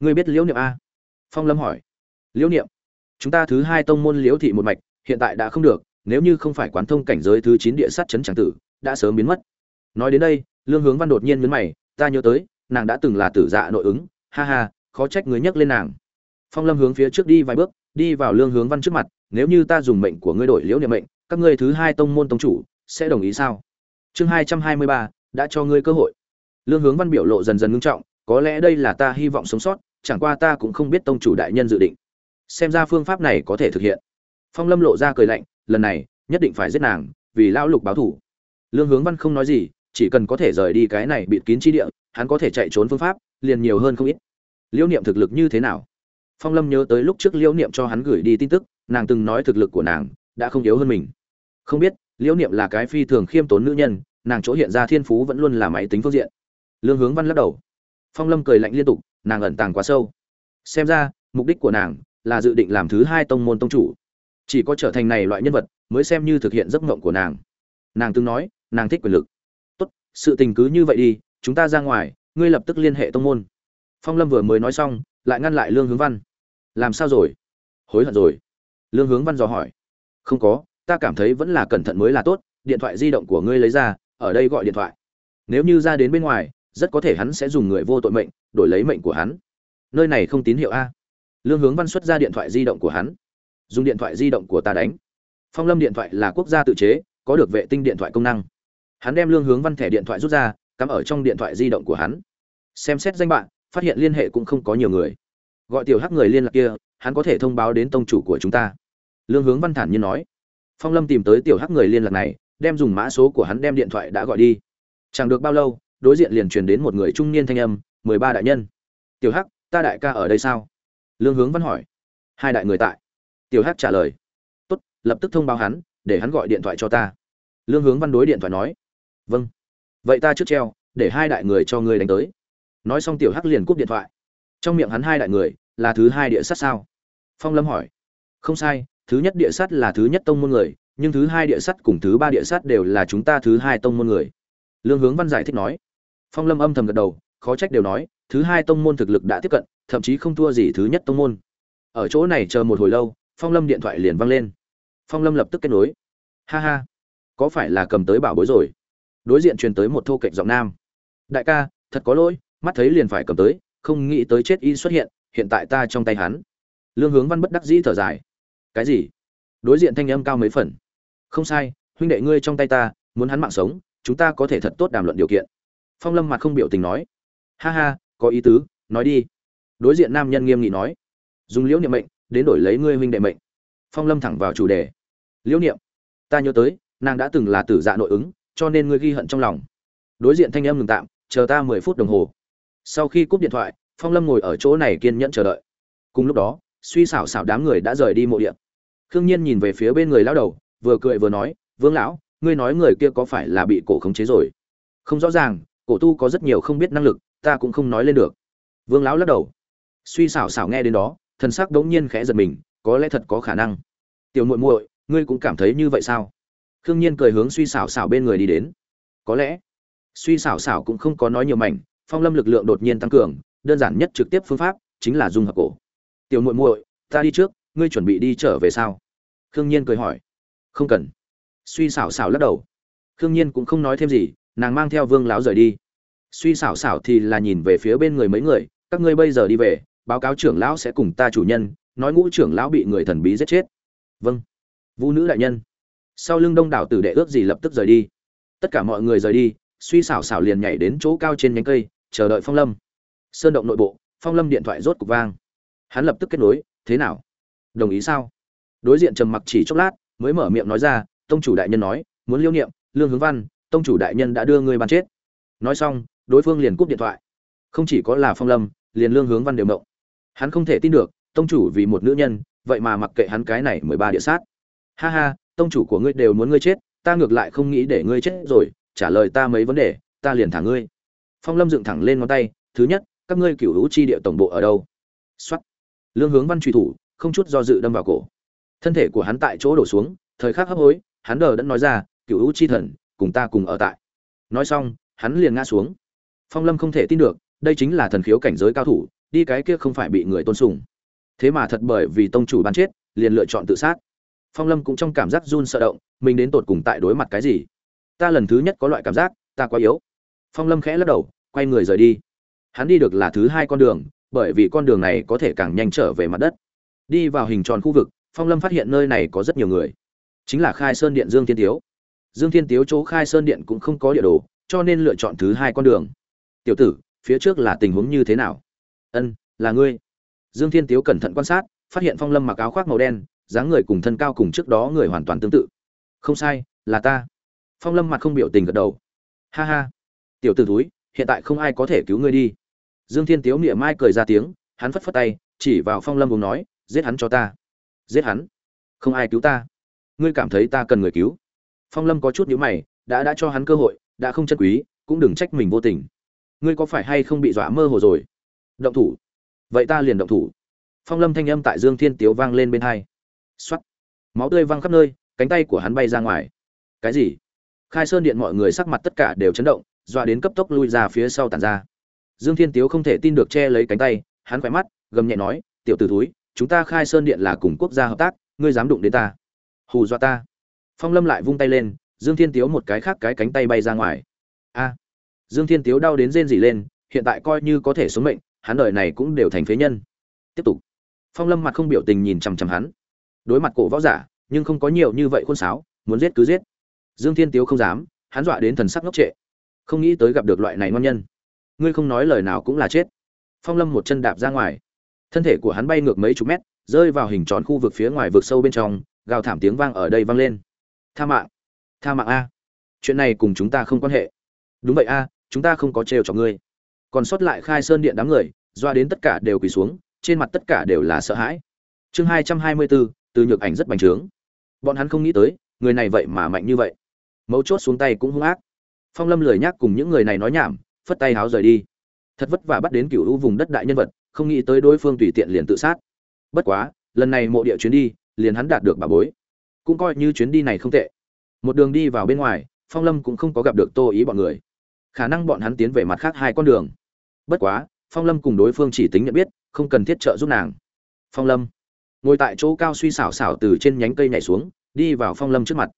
Ngươi biết liễu niệm a? Phong lâm hỏi. Liễu niệm. Chúng ta thứ hai tông môn liễu thị một mạch, hiện tại đã không được, nếu như không phải quán thông cảnh giới thứ chín địa sát chấn tràng tử, đã sớm biến mất. Nói đến đây, lương hướng văn đột nhiên nhấn mày, ta nhớ tới, nàng đã từng là tử dạ nội ứng, ha ha khó trách người nhắc lên nàng. Phong lâm hướng phía trước đi vài bước, đi vào lương hướng văn trước mặt, nếu như ta dùng mệnh của ngươi đổi liễu niệm mệnh, các ngươi thứ hai tông môn tông chủ sẽ đồng ý sao? Chương hai trăm hai mươi ba, đã cho ngươi cơ hội. Lương hướng văn biểu lộ dần dần ngưng trọng, có lẽ đây là ta hy vọng sống sót, chẳng qua ta cũng không biết tông chủ đại nhân dự định. Xem ra phương pháp này có thể thực hiện. Phong lâm lộ ra cười lạnh, lần này, nhất định phải giết nàng, vì lão lục báo thủ lương hướng văn không nói gì, chỉ cần có thể rời đi cái này bịt kín chi địa, hắn có thể chạy trốn phương pháp, liền nhiều hơn không ít liễu niệm thực lực như thế nào? Phong lâm nhớ tới lúc trước liễu niệm cho hắn gửi đi tin tức, nàng từng nói thực lực của nàng đã không yếu hơn mình. Không biết, liễu niệm là cái phi thường khiêm tốn nữ nhân, nàng chỗ hiện ra thiên phú vẫn luôn là máy tính phương diện. Lương hướng văn lắc đầu. Phong lâm cười lạnh liên tục, nàng ẩn tàng quá sâu. Xem ra, mục đích của nàng là dự định làm thứ hai tông môn tông chủ. Chỉ có trở thành này loại nhân vật mới xem như thực hiện giấc mộng của nàng. Nàng từng nói, nàng thích quyền lực. Tốt, sự tình cứ như vậy đi, chúng ta ra ngoài, ngươi lập tức liên hệ tông môn phong lâm vừa mới nói xong, lại ngăn lại lương hướng văn. Làm sao rồi? Hối hận rồi. Lương hướng văn dò hỏi. Không có, ta cảm thấy vẫn là cẩn thận mới là tốt, điện thoại di động của ngươi lấy ra, ở đây gọi điện thoại. Nếu như ra đến bên ngoài, rất có thể hắn sẽ dùng người vô tội mệnh, đổi lấy mệnh của hắn. Nơi này không tín hiệu a. Lương hướng văn xuất ra điện thoại di động của hắn. Dùng điện thoại di động của ta đánh. Phong lâm điện thoại là quốc gia tự chế, có được vệ tinh điện thoại công năng. Hắn đem lương hướng văn thẻ điện thoại rút ra, cắm ở trong điện thoại di động của hắn. Xem xét danh bạn phát hiện liên hệ cũng không có nhiều người. Gọi tiểu hắc người liên lạc kia, hắn có thể thông báo đến tông chủ của chúng ta. Lương hướng văn thản nhiên nói. Phong lâm tìm tới tiểu hắc người liên lạc này, đem dùng mã số của hắn đem điện thoại đã gọi đi. Chẳng được bao lâu, đối diện liền truyền đến một người trung niên thanh âm, mười ba đại nhân. Tiểu hắc, ta đại ca ở đây sao? Lương hướng văn hỏi. Hai đại người tại. Tiểu hắc trả lời. Tốt, lập tức thông báo hắn, để hắn gọi điện thoại cho ta. Lương hướng văn đối điện thoại nói. Vâng. Vậy ta trước treo, để hai đại người cho ngươi đánh tới nói xong tiểu hắc liền cúp điện thoại. Trong miệng hắn hai đại người, là thứ hai địa sát sao? Phong lâm hỏi. Không sai, thứ nhất địa sát là thứ nhất tông môn người, nhưng thứ hai địa sát cùng thứ ba địa sát đều là chúng ta thứ hai tông môn người. Lương hướng văn giải thích nói. Phong lâm âm thầm gật đầu, khó trách đều nói, thứ hai tông môn thực lực đã tiếp cận, thậm chí không thua gì thứ nhất tông môn. Ở chỗ này chờ một hồi lâu, phong lâm điện thoại liền văng lên. Phong lâm lập tức kết nối. Ha ha, có phải là cầm tới bảo bối rồi? Đối diện truyền tới một thô kệch giọng nam. Đại ca, thật có lỗi mắt thấy liền phải cầm tới, không nghĩ tới chết y xuất hiện hiện tại ta trong tay hắn. Lương hướng văn bất đắc dĩ thở dài. Cái gì? Đối diện thanh âm cao mấy phần. Không sai, huynh đệ ngươi trong tay ta, muốn hắn mạng sống, chúng ta có thể thật tốt đàm luận điều kiện. Phong lâm mặt không biểu tình nói. Ha ha, có ý tứ, nói đi. Đối diện nam nhân nghiêm nghị nói. Dùng liễu niệm mệnh, đến đổi lấy ngươi huynh đệ mệnh. Phong lâm thẳng vào chủ đề. Liễu niệm. Ta nhớ tới, nàng đã từng là tử dạ nội ứng, cho nên ngươi ghi hận trong lòng. Đối diện thanh âm ngừng tạm, chờ ta mười phút đồng hồ sau khi cúp điện thoại, phong lâm ngồi ở chỗ này kiên nhẫn chờ đợi. Cùng lúc đó, suy xảo xảo đám người đã rời đi mộ điện khương nhiên nhìn về phía bên người lão đầu, vừa cười vừa nói, vương lão, ngươi nói người kia có phải là bị cổ khống chế rồi? Không rõ ràng, cổ tu có rất nhiều không biết năng lực, ta cũng không nói lên được. Vương lão lắc đầu. Suy xảo xảo nghe đến đó, thần sắc đống nhiên khẽ giật mình, có lẽ thật có khả năng. Tiểu muội muội, ngươi cũng cảm thấy như vậy sao? Khương nhiên cười hướng suy xảo xảo bên người đi đến. Có lẽ. Suy xảo xảo cũng không có nói nhiều mảnh phong lâm lực lượng đột nhiên tăng cường, đơn giản nhất trực tiếp phương pháp chính là dung hợp cổ. Tiểu muội muội, ta đi trước, ngươi chuẩn bị đi trở về sao? Khương nhiên cười hỏi. Không cần. Suy xảo xảo lắc đầu. Khương nhiên cũng không nói thêm gì, nàng mang theo vương lão rời đi. Suy xảo xảo thì là nhìn về phía bên người mấy người, các ngươi bây giờ đi về, báo cáo trưởng lão sẽ cùng ta chủ nhân, nói ngũ trưởng lão bị người thần bí giết chết. Vâng. Vũ nữ đại nhân. Sau lưng đông đảo tử đệ ước gì lập tức rời đi. Tất cả mọi người rời đi, suy xảo xảo liền nhảy đến chỗ cao trên nhánh cây chờ đợi phong lâm. Sơn động nội bộ, phong lâm điện thoại rốt cục vang. Hắn lập tức kết nối, thế nào? Đồng ý sao? Đối diện trầm mặc chỉ chốc lát, mới mở miệng nói ra, tông chủ đại nhân nói, muốn liêu niệm, lương hướng văn, tông chủ đại nhân đã đưa người ban chết. Nói xong, đối phương liền cúp điện thoại. Không chỉ có là phong lâm, liền lương hướng văn đều mộng. Hắn không thể tin được, tông chủ vì một nữ nhân, vậy mà mặc kệ hắn cái này mười ba địa sát. Ha ha, tông chủ của ngươi đều muốn ngươi chết, ta ngược lại không nghĩ để ngươi chết rồi, trả lời ta mấy vấn đề, ta liền thả ngươi phong lâm dựng thẳng lên ngón tay, thứ nhất, các ngươi cựu hữu chi địa tổng bộ ở đâu? Xuất lương hướng văn truy thủ, không chút do dự đâm vào cổ. Thân thể của hắn tại chỗ đổ xuống, thời khắc hấp hối, hắn đờ đẫn nói ra cựu hữu chi thần, cùng ta cùng ở tại. Nói xong, hắn liền ngã xuống. Phong lâm không thể tin được, đây chính là thần khiếu cảnh giới cao thủ, đi cái kia không phải bị người tôn sùng. Thế mà thật bởi vì tông chủ ban chết, liền lựa chọn tự sát. Phong lâm cũng trong cảm giác run sợ động, mình đến tột cùng tại đối mặt cái gì? Ta lần thứ nhất có loại cảm giác, ta quá yếu phong lâm khẽ lắc đầu, quay người rời đi. Hắn đi được là thứ hai con đường, bởi vì con đường này có thể càng nhanh trở về mặt đất. Đi vào hình tròn khu vực, phong lâm phát hiện nơi này có rất nhiều người. Chính là khai sơn điện dương thiên tiếu. Dương thiên tiếu chỗ khai sơn điện cũng không có địa đồ, cho nên lựa chọn thứ hai con đường. Tiểu tử, phía trước là tình huống như thế nào? Ân, là ngươi. Dương thiên tiếu cẩn thận quan sát, phát hiện phong lâm mặc áo khoác màu đen, dáng người cùng thân cao cùng trước đó người hoàn toàn tương tự. Không sai, là ta. Phong lâm mặt không biểu tình gật đầu. Ha ha tiểu t ử túi hiện tại không ai có thể cứu ngươi đi. Dương thiên tiếu niệm mai cười ra tiếng, hắn phất phất tay, chỉ vào phong lâm cùng nói, giết hắn cho ta. Giết hắn? Không ai cứu ta. Ngươi cảm thấy ta cần người cứu? Phong lâm có chút nhữ mày, đã đã cho hắn cơ hội, đã không chân quý, cũng đừng trách mình vô tình. Ngươi có phải hay không bị dọa mơ hồ rồi? Động thủ. Vậy ta liền động thủ. Phong lâm thanh âm tại dương thiên tiếu vang lên bên hai. X o á t máu tươi văng khắp nơi, cánh tay của hắn bay ra ngoài. Cái gì? Khai sơn điện mọi người sắc mặt tất cả đều chấn động dọa đến cấp tốc lui ra phía sau tàn ra. Dương thiên tiếu không thể tin được che lấy cánh tay, hắn khỏe mắt, gầm nhẹ nói, tiểu t ử túi chúng ta khai sơn điện là cùng quốc gia hợp tác, ngươi dám đụng đến ta. Hù dọa ta. Phong lâm lại vung tay lên, dương thiên tiếu một cái khác cái cánh tay bay ra ngoài. A. Dương thiên tiếu đau đến rên rỉ lên, hiện tại coi như có thể sống mệnh, hắn đời này cũng đều thành phế nhân. Tiếp tục. Phong lâm mặt không biểu tình nhìn chằm chằm hắn. Đối mặt cổ võ giả, nhưng không có nhiều như vậy khuôn sáo, muốn giết cứ giết. Dương thiên tiếu không dám, hắn dọa đến thần sắc ngốc trệ không nghĩ tới gặp được loại này ngon nhân. Ngươi không nói lời nào cũng là chết. Phong lâm một chân đạp ra ngoài. Thân thể của hắn bay ngược mấy chục mét, rơi vào hình tròn khu vực phía ngoài vực sâu bên trong, gào thảm tiếng vang ở đây vang lên. Tha mạng. Tha mạng a. Chuyện này cùng chúng ta không quan hệ. Đúng vậy a, chúng ta không có trêu cho ngươi. Còn sót lại khai sơn điện đám người, doa đến tất cả đều quỳ xuống, trên mặt tất cả đều là sợ hãi. Chương hai trăm hai mươi bốn từ nhược ảnh rất bành trướng. Bọn hắn không nghĩ tới, người này vậy mà mạnh như vậy. Mấu chốt xuống tay cũng hung ác phong lâm lười nhác cùng những người này nói nhảm, phất tay háo rời đi. Thật vất vả bắt đến cựu u vùng đất đại nhân vật, không nghĩ tới đối phương tùy tiện liền tự sát. Bất quá, lần này mộ địa chuyến đi, liền hắn đạt được bà bối. Cũng coi như chuyến đi này không tệ. Một đường đi vào bên ngoài, phong lâm cũng không có gặp được tô ý bọn người. Khả năng bọn hắn tiến về mặt khác hai con đường. Bất quá, phong lâm cùng đối phương chỉ tính nhận biết, không cần thiết trợ giúp nàng. Phong lâm ngồi tại chỗ cao suy xảo xảo từ trên nhánh cây nhảy xuống, đi vào phong lâm trước mặt.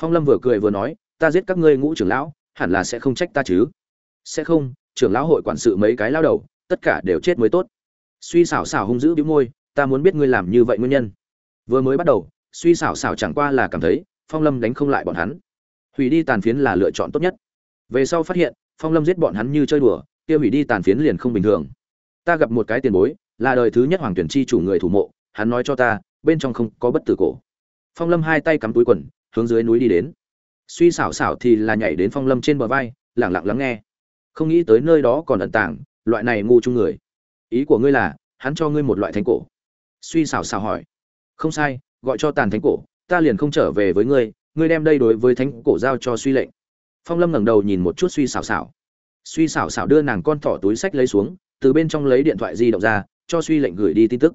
Phong lâm vừa cười vừa nói, ta giết các ngươi ngũ trưởng lão hẳn là sẽ không trách ta chứ. Sẽ không, trưởng lão hội quản sự mấy cái lao đầu, tất cả đều chết mới tốt. Suy xảo xảo hung dữ bĩu môi, ta muốn biết ngươi làm như vậy nguyên nhân. Vừa mới bắt đầu, suy xảo xảo chẳng qua là cảm thấy, phong lâm đánh không lại bọn hắn. Hủy đi tàn phiến là lựa chọn tốt nhất. Về sau phát hiện, phong lâm giết bọn hắn như chơi đùa, kia hủy đi tàn phiến liền không bình thường. Ta gặp một cái tiền bối, là đời thứ nhất hoàng tuyển chi chủ người thủ mộ, hắn nói cho ta, bên trong không có bất tử cổ. Phong lâm hai tay cắm túi quần, hướng dưới núi đi đến suy xảo xảo thì là nhảy đến phong lâm trên bờ vai, lẳng lặng lắng nghe. Không nghĩ tới nơi đó còn ẩn tàng, loại này ngu chung người. Ý của ngươi là, hắn cho ngươi một loại thánh cổ. Suy xảo xảo hỏi. Không sai, gọi cho tàn thánh cổ, ta liền không trở về với ngươi ngươi đem đây đối với thánh cổ giao cho suy lệnh. Phong lâm ngẩng đầu nhìn một chút suy xảo xảo. Suy xảo xảo đưa nàng con thỏ túi sách lấy xuống, từ bên trong lấy điện thoại di động ra, cho suy lệnh gửi đi tin tức.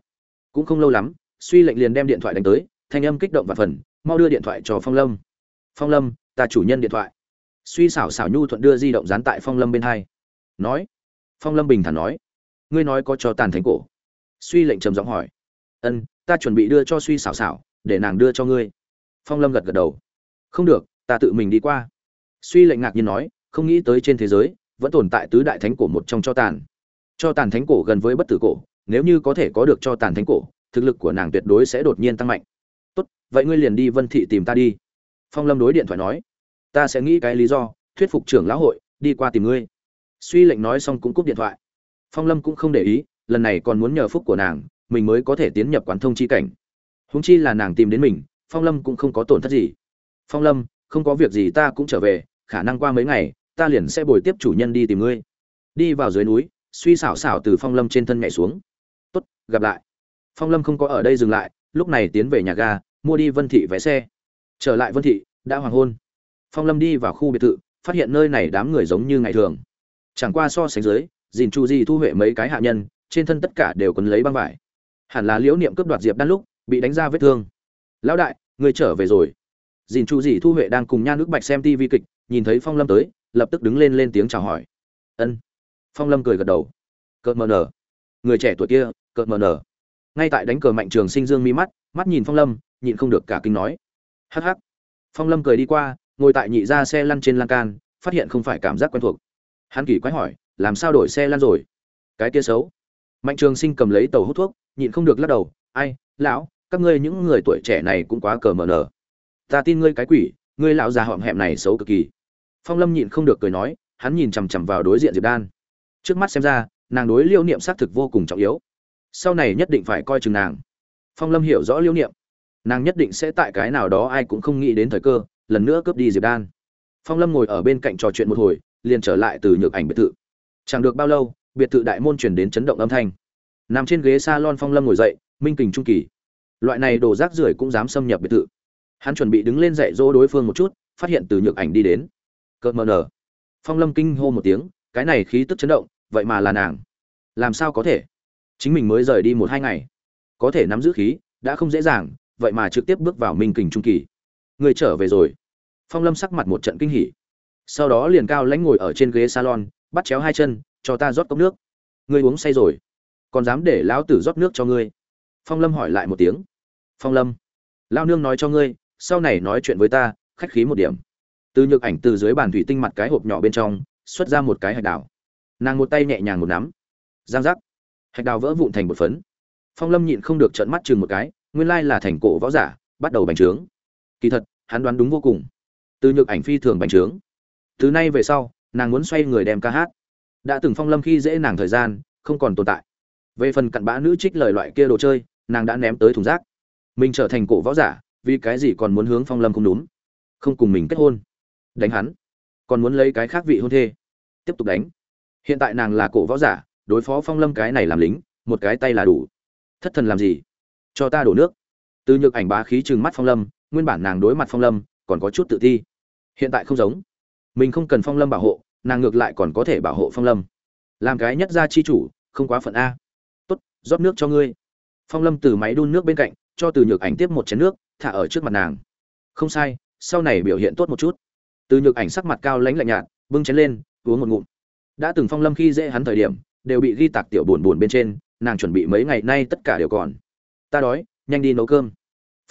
Cũng không lâu lắm, suy lệnh liền đem điện thoại đánh tới, thanh âm kích động và phần, mau đưa điện thoại cho phong lâm. Phong lâm ta chủ nhân điện thoại. Suy xảo xảo nhu thuận đưa di động dán tại phong lâm bên hai. Nói, phong lâm bình thản nói, ngươi nói có cho tàn thánh cổ. Suy lệnh trầm giọng hỏi, ân, ta chuẩn bị đưa cho suy xảo xảo, để nàng đưa cho ngươi. Phong lâm gật gật đầu, không được, ta tự mình đi qua. Suy lệnh ngạc nhiên nói, không nghĩ tới trên thế giới, vẫn tồn tại tứ đại thánh cổ một trong cho tàn. Cho tàn thánh cổ gần với bất tử cổ, nếu như có thể có được cho tàn thánh cổ, thực lực của nàng tuyệt đối sẽ đột nhiên tăng mạnh. Tốt, vậy ngươi liền đi vân thị tìm ta đi phong lâm đối điện thoại nói, ta sẽ nghĩ cái lý do, thuyết phục trưởng lão hội, đi qua tìm ngươi. Suy lệnh nói xong cũng cúp điện thoại. Phong lâm cũng không để ý, lần này còn muốn nhờ phúc của nàng, mình mới có thể tiến nhập quán thông chi cảnh. Húng chi là nàng tìm đến mình, phong lâm cũng không có tổn thất gì. Phong lâm, không có việc gì ta cũng trở về, khả năng qua mấy ngày, ta liền sẽ bồi tiếp chủ nhân đi tìm ngươi. Đi vào dưới núi, suy xảo xảo từ phong lâm trên thân nhảy xuống. Tốt, gặp lại. Phong lâm không có ở đây dừng lại, lúc này tiến về nhà ga, mua đi vân thị vé xe trở lại vân thị, đã hoàng hôn. Phong lâm đi vào khu biệt thự, phát hiện nơi này đám người giống như ngày thường. Chẳng qua so sánh dưới, dìn chu di thu huệ mấy cái hạ nhân, trên thân tất cả đều quấn lấy băng vải. Hẳn là liễu niệm cướp đoạt diệp đan lúc, bị đánh ra vết thương. Lão đại, người trở về rồi. Dìn chu di thu huệ đang cùng nha nước bạch xem tv kịch, nhìn thấy phong lâm tới, lập tức đứng lên lên tiếng chào hỏi. Ân. Phong lâm cười gật đầu. Cợt mờ nở. Người trẻ tuổi kia, cợt mờ nở. Ngay tại đánh cờ mạnh trường sinh dương mi mắt mắt nhìn phong lâm, nhịn không được cả kinh nói hắc hắc. Phong lâm cười đi qua, ngồi tại nhị ra xe lăn trên lan can, phát hiện không phải cảm giác quen thuộc. Hắn kỳ quái hỏi, làm sao đổi xe lăn rồi? Cái kia xấu. Mạnh trường sinh cầm lấy tàu hút thuốc, nhịn không được lắc đầu, ai, lão, các ngươi những người tuổi trẻ này cũng quá cờ mờ nở ta tin ngươi cái quỷ, ngươi lão già họm hẹm này xấu cực kỳ. Phong lâm nhịn không được cười nói, hắn nhìn chằm chằm vào đối diện diệp đan. Trước mắt xem ra, nàng đối liêu niệm xác thực vô cùng trọng yếu. Sau này nhất định phải coi chừng nàng. Phong lâm hiểu rõ liêu niệm nàng nhất định sẽ tại cái nào đó ai cũng không nghĩ đến thời cơ, lần nữa cướp đi diệp đan. Phong lâm ngồi ở bên cạnh trò chuyện một hồi, liền trở lại từ nhược ảnh biệt thự. Chẳng được bao lâu, biệt thự đại môn chuyển đến chấn động âm thanh. Nằm trên ghế s a lon phong lâm ngồi dậy, minh kình trung kỳ. Loại này đồ rác rưởi cũng dám xâm nhập biệt thự. Hắn chuẩn bị đứng lên dạy dỗ đối phương một chút, phát hiện từ nhược ảnh đi đến. Cợt mờ nở. Phong lâm kinh hô một tiếng, cái này khí tức chấn động, vậy mà là nàng. Làm sao có thể? Chính mình mới rời đi một hai ngày. Có thể nắm giữ khí, đã không dễ dàng vậy mà trực tiếp bước vào minh kình trung kỳ. Người trở về rồi. Phong lâm sắc mặt một trận kinh hỉ. Sau đó liền cao lãnh ngồi ở trên ghế salon, bắt chéo hai chân, cho ta rót cốc nước. Ngươi uống say rồi. Còn dám để lão tử rót nước cho ngươi? Phong lâm hỏi lại một tiếng. Phong lâm lao nương nói cho ngươi, sau này nói chuyện với ta, khách khí một điểm. Từ nhược ảnh từ dưới bàn thủy tinh mặt cái hộp nhỏ bên trong, xuất ra một cái hạch đào. Nàng một tay nhẹ nhàng một nắm. Giang giác. Hạch đào vỡ vụn thành một phấn. Phong lâm nhịn không được trợn mắt chừng một cái nguyên lai là thành cổ võ giả, bắt đầu bành trướng. Kỳ thật, hắn đoán đúng vô cùng. Từ nhược ảnh phi thường bành trướng. Từ nay về sau, nàng muốn xoay người đem ca hát. Đã từng phong lâm khi dễ nàng thời gian, không còn tồn tại. Về phần cặn bã nữ trích lời loại kia đồ chơi, nàng đã ném tới thùng rác. Mình trở thành cổ võ giả, vì cái gì còn muốn hướng phong lâm không đúng? Không cùng mình kết hôn. Đánh hắn. Còn muốn lấy cái khác vị hôn thê. Tiếp tục đánh. Hiện tại nàng là cổ võ giả, đối phó phong lâm cái này làm lính, một cái tay là đủ. Thất thần làm gì? Cho ta đổ nước. Từ nhược ảnh bá khí trừng mắt phong lâm, nguyên bản nàng đối mặt phong lâm, còn có chút tự thi. hiện tại không giống. Mình không cần phong lâm bảo hộ, nàng ngược lại còn có thể bảo hộ phong lâm. Làm cái nhất gia chi chủ, không quá phận a. Tốt, rót nước cho ngươi. Phong lâm từ máy đun nước bên cạnh, cho từ nhược ảnh tiếp một chén nước, thả ở trước mặt nàng. Không sai, sau này biểu hiện tốt một chút. Từ nhược ảnh sắc mặt cao lãnh lạnh nhạt, bưng chén lên, uống một ngụm. Đã từng phong lâm khi dễ hắn thời điểm, đều bị ghi tạc tiểu buồn buồn bên trên, nàng chuẩn bị mấy ngày nay tất cả đều còn ta đói, nhanh đi nấu cơm.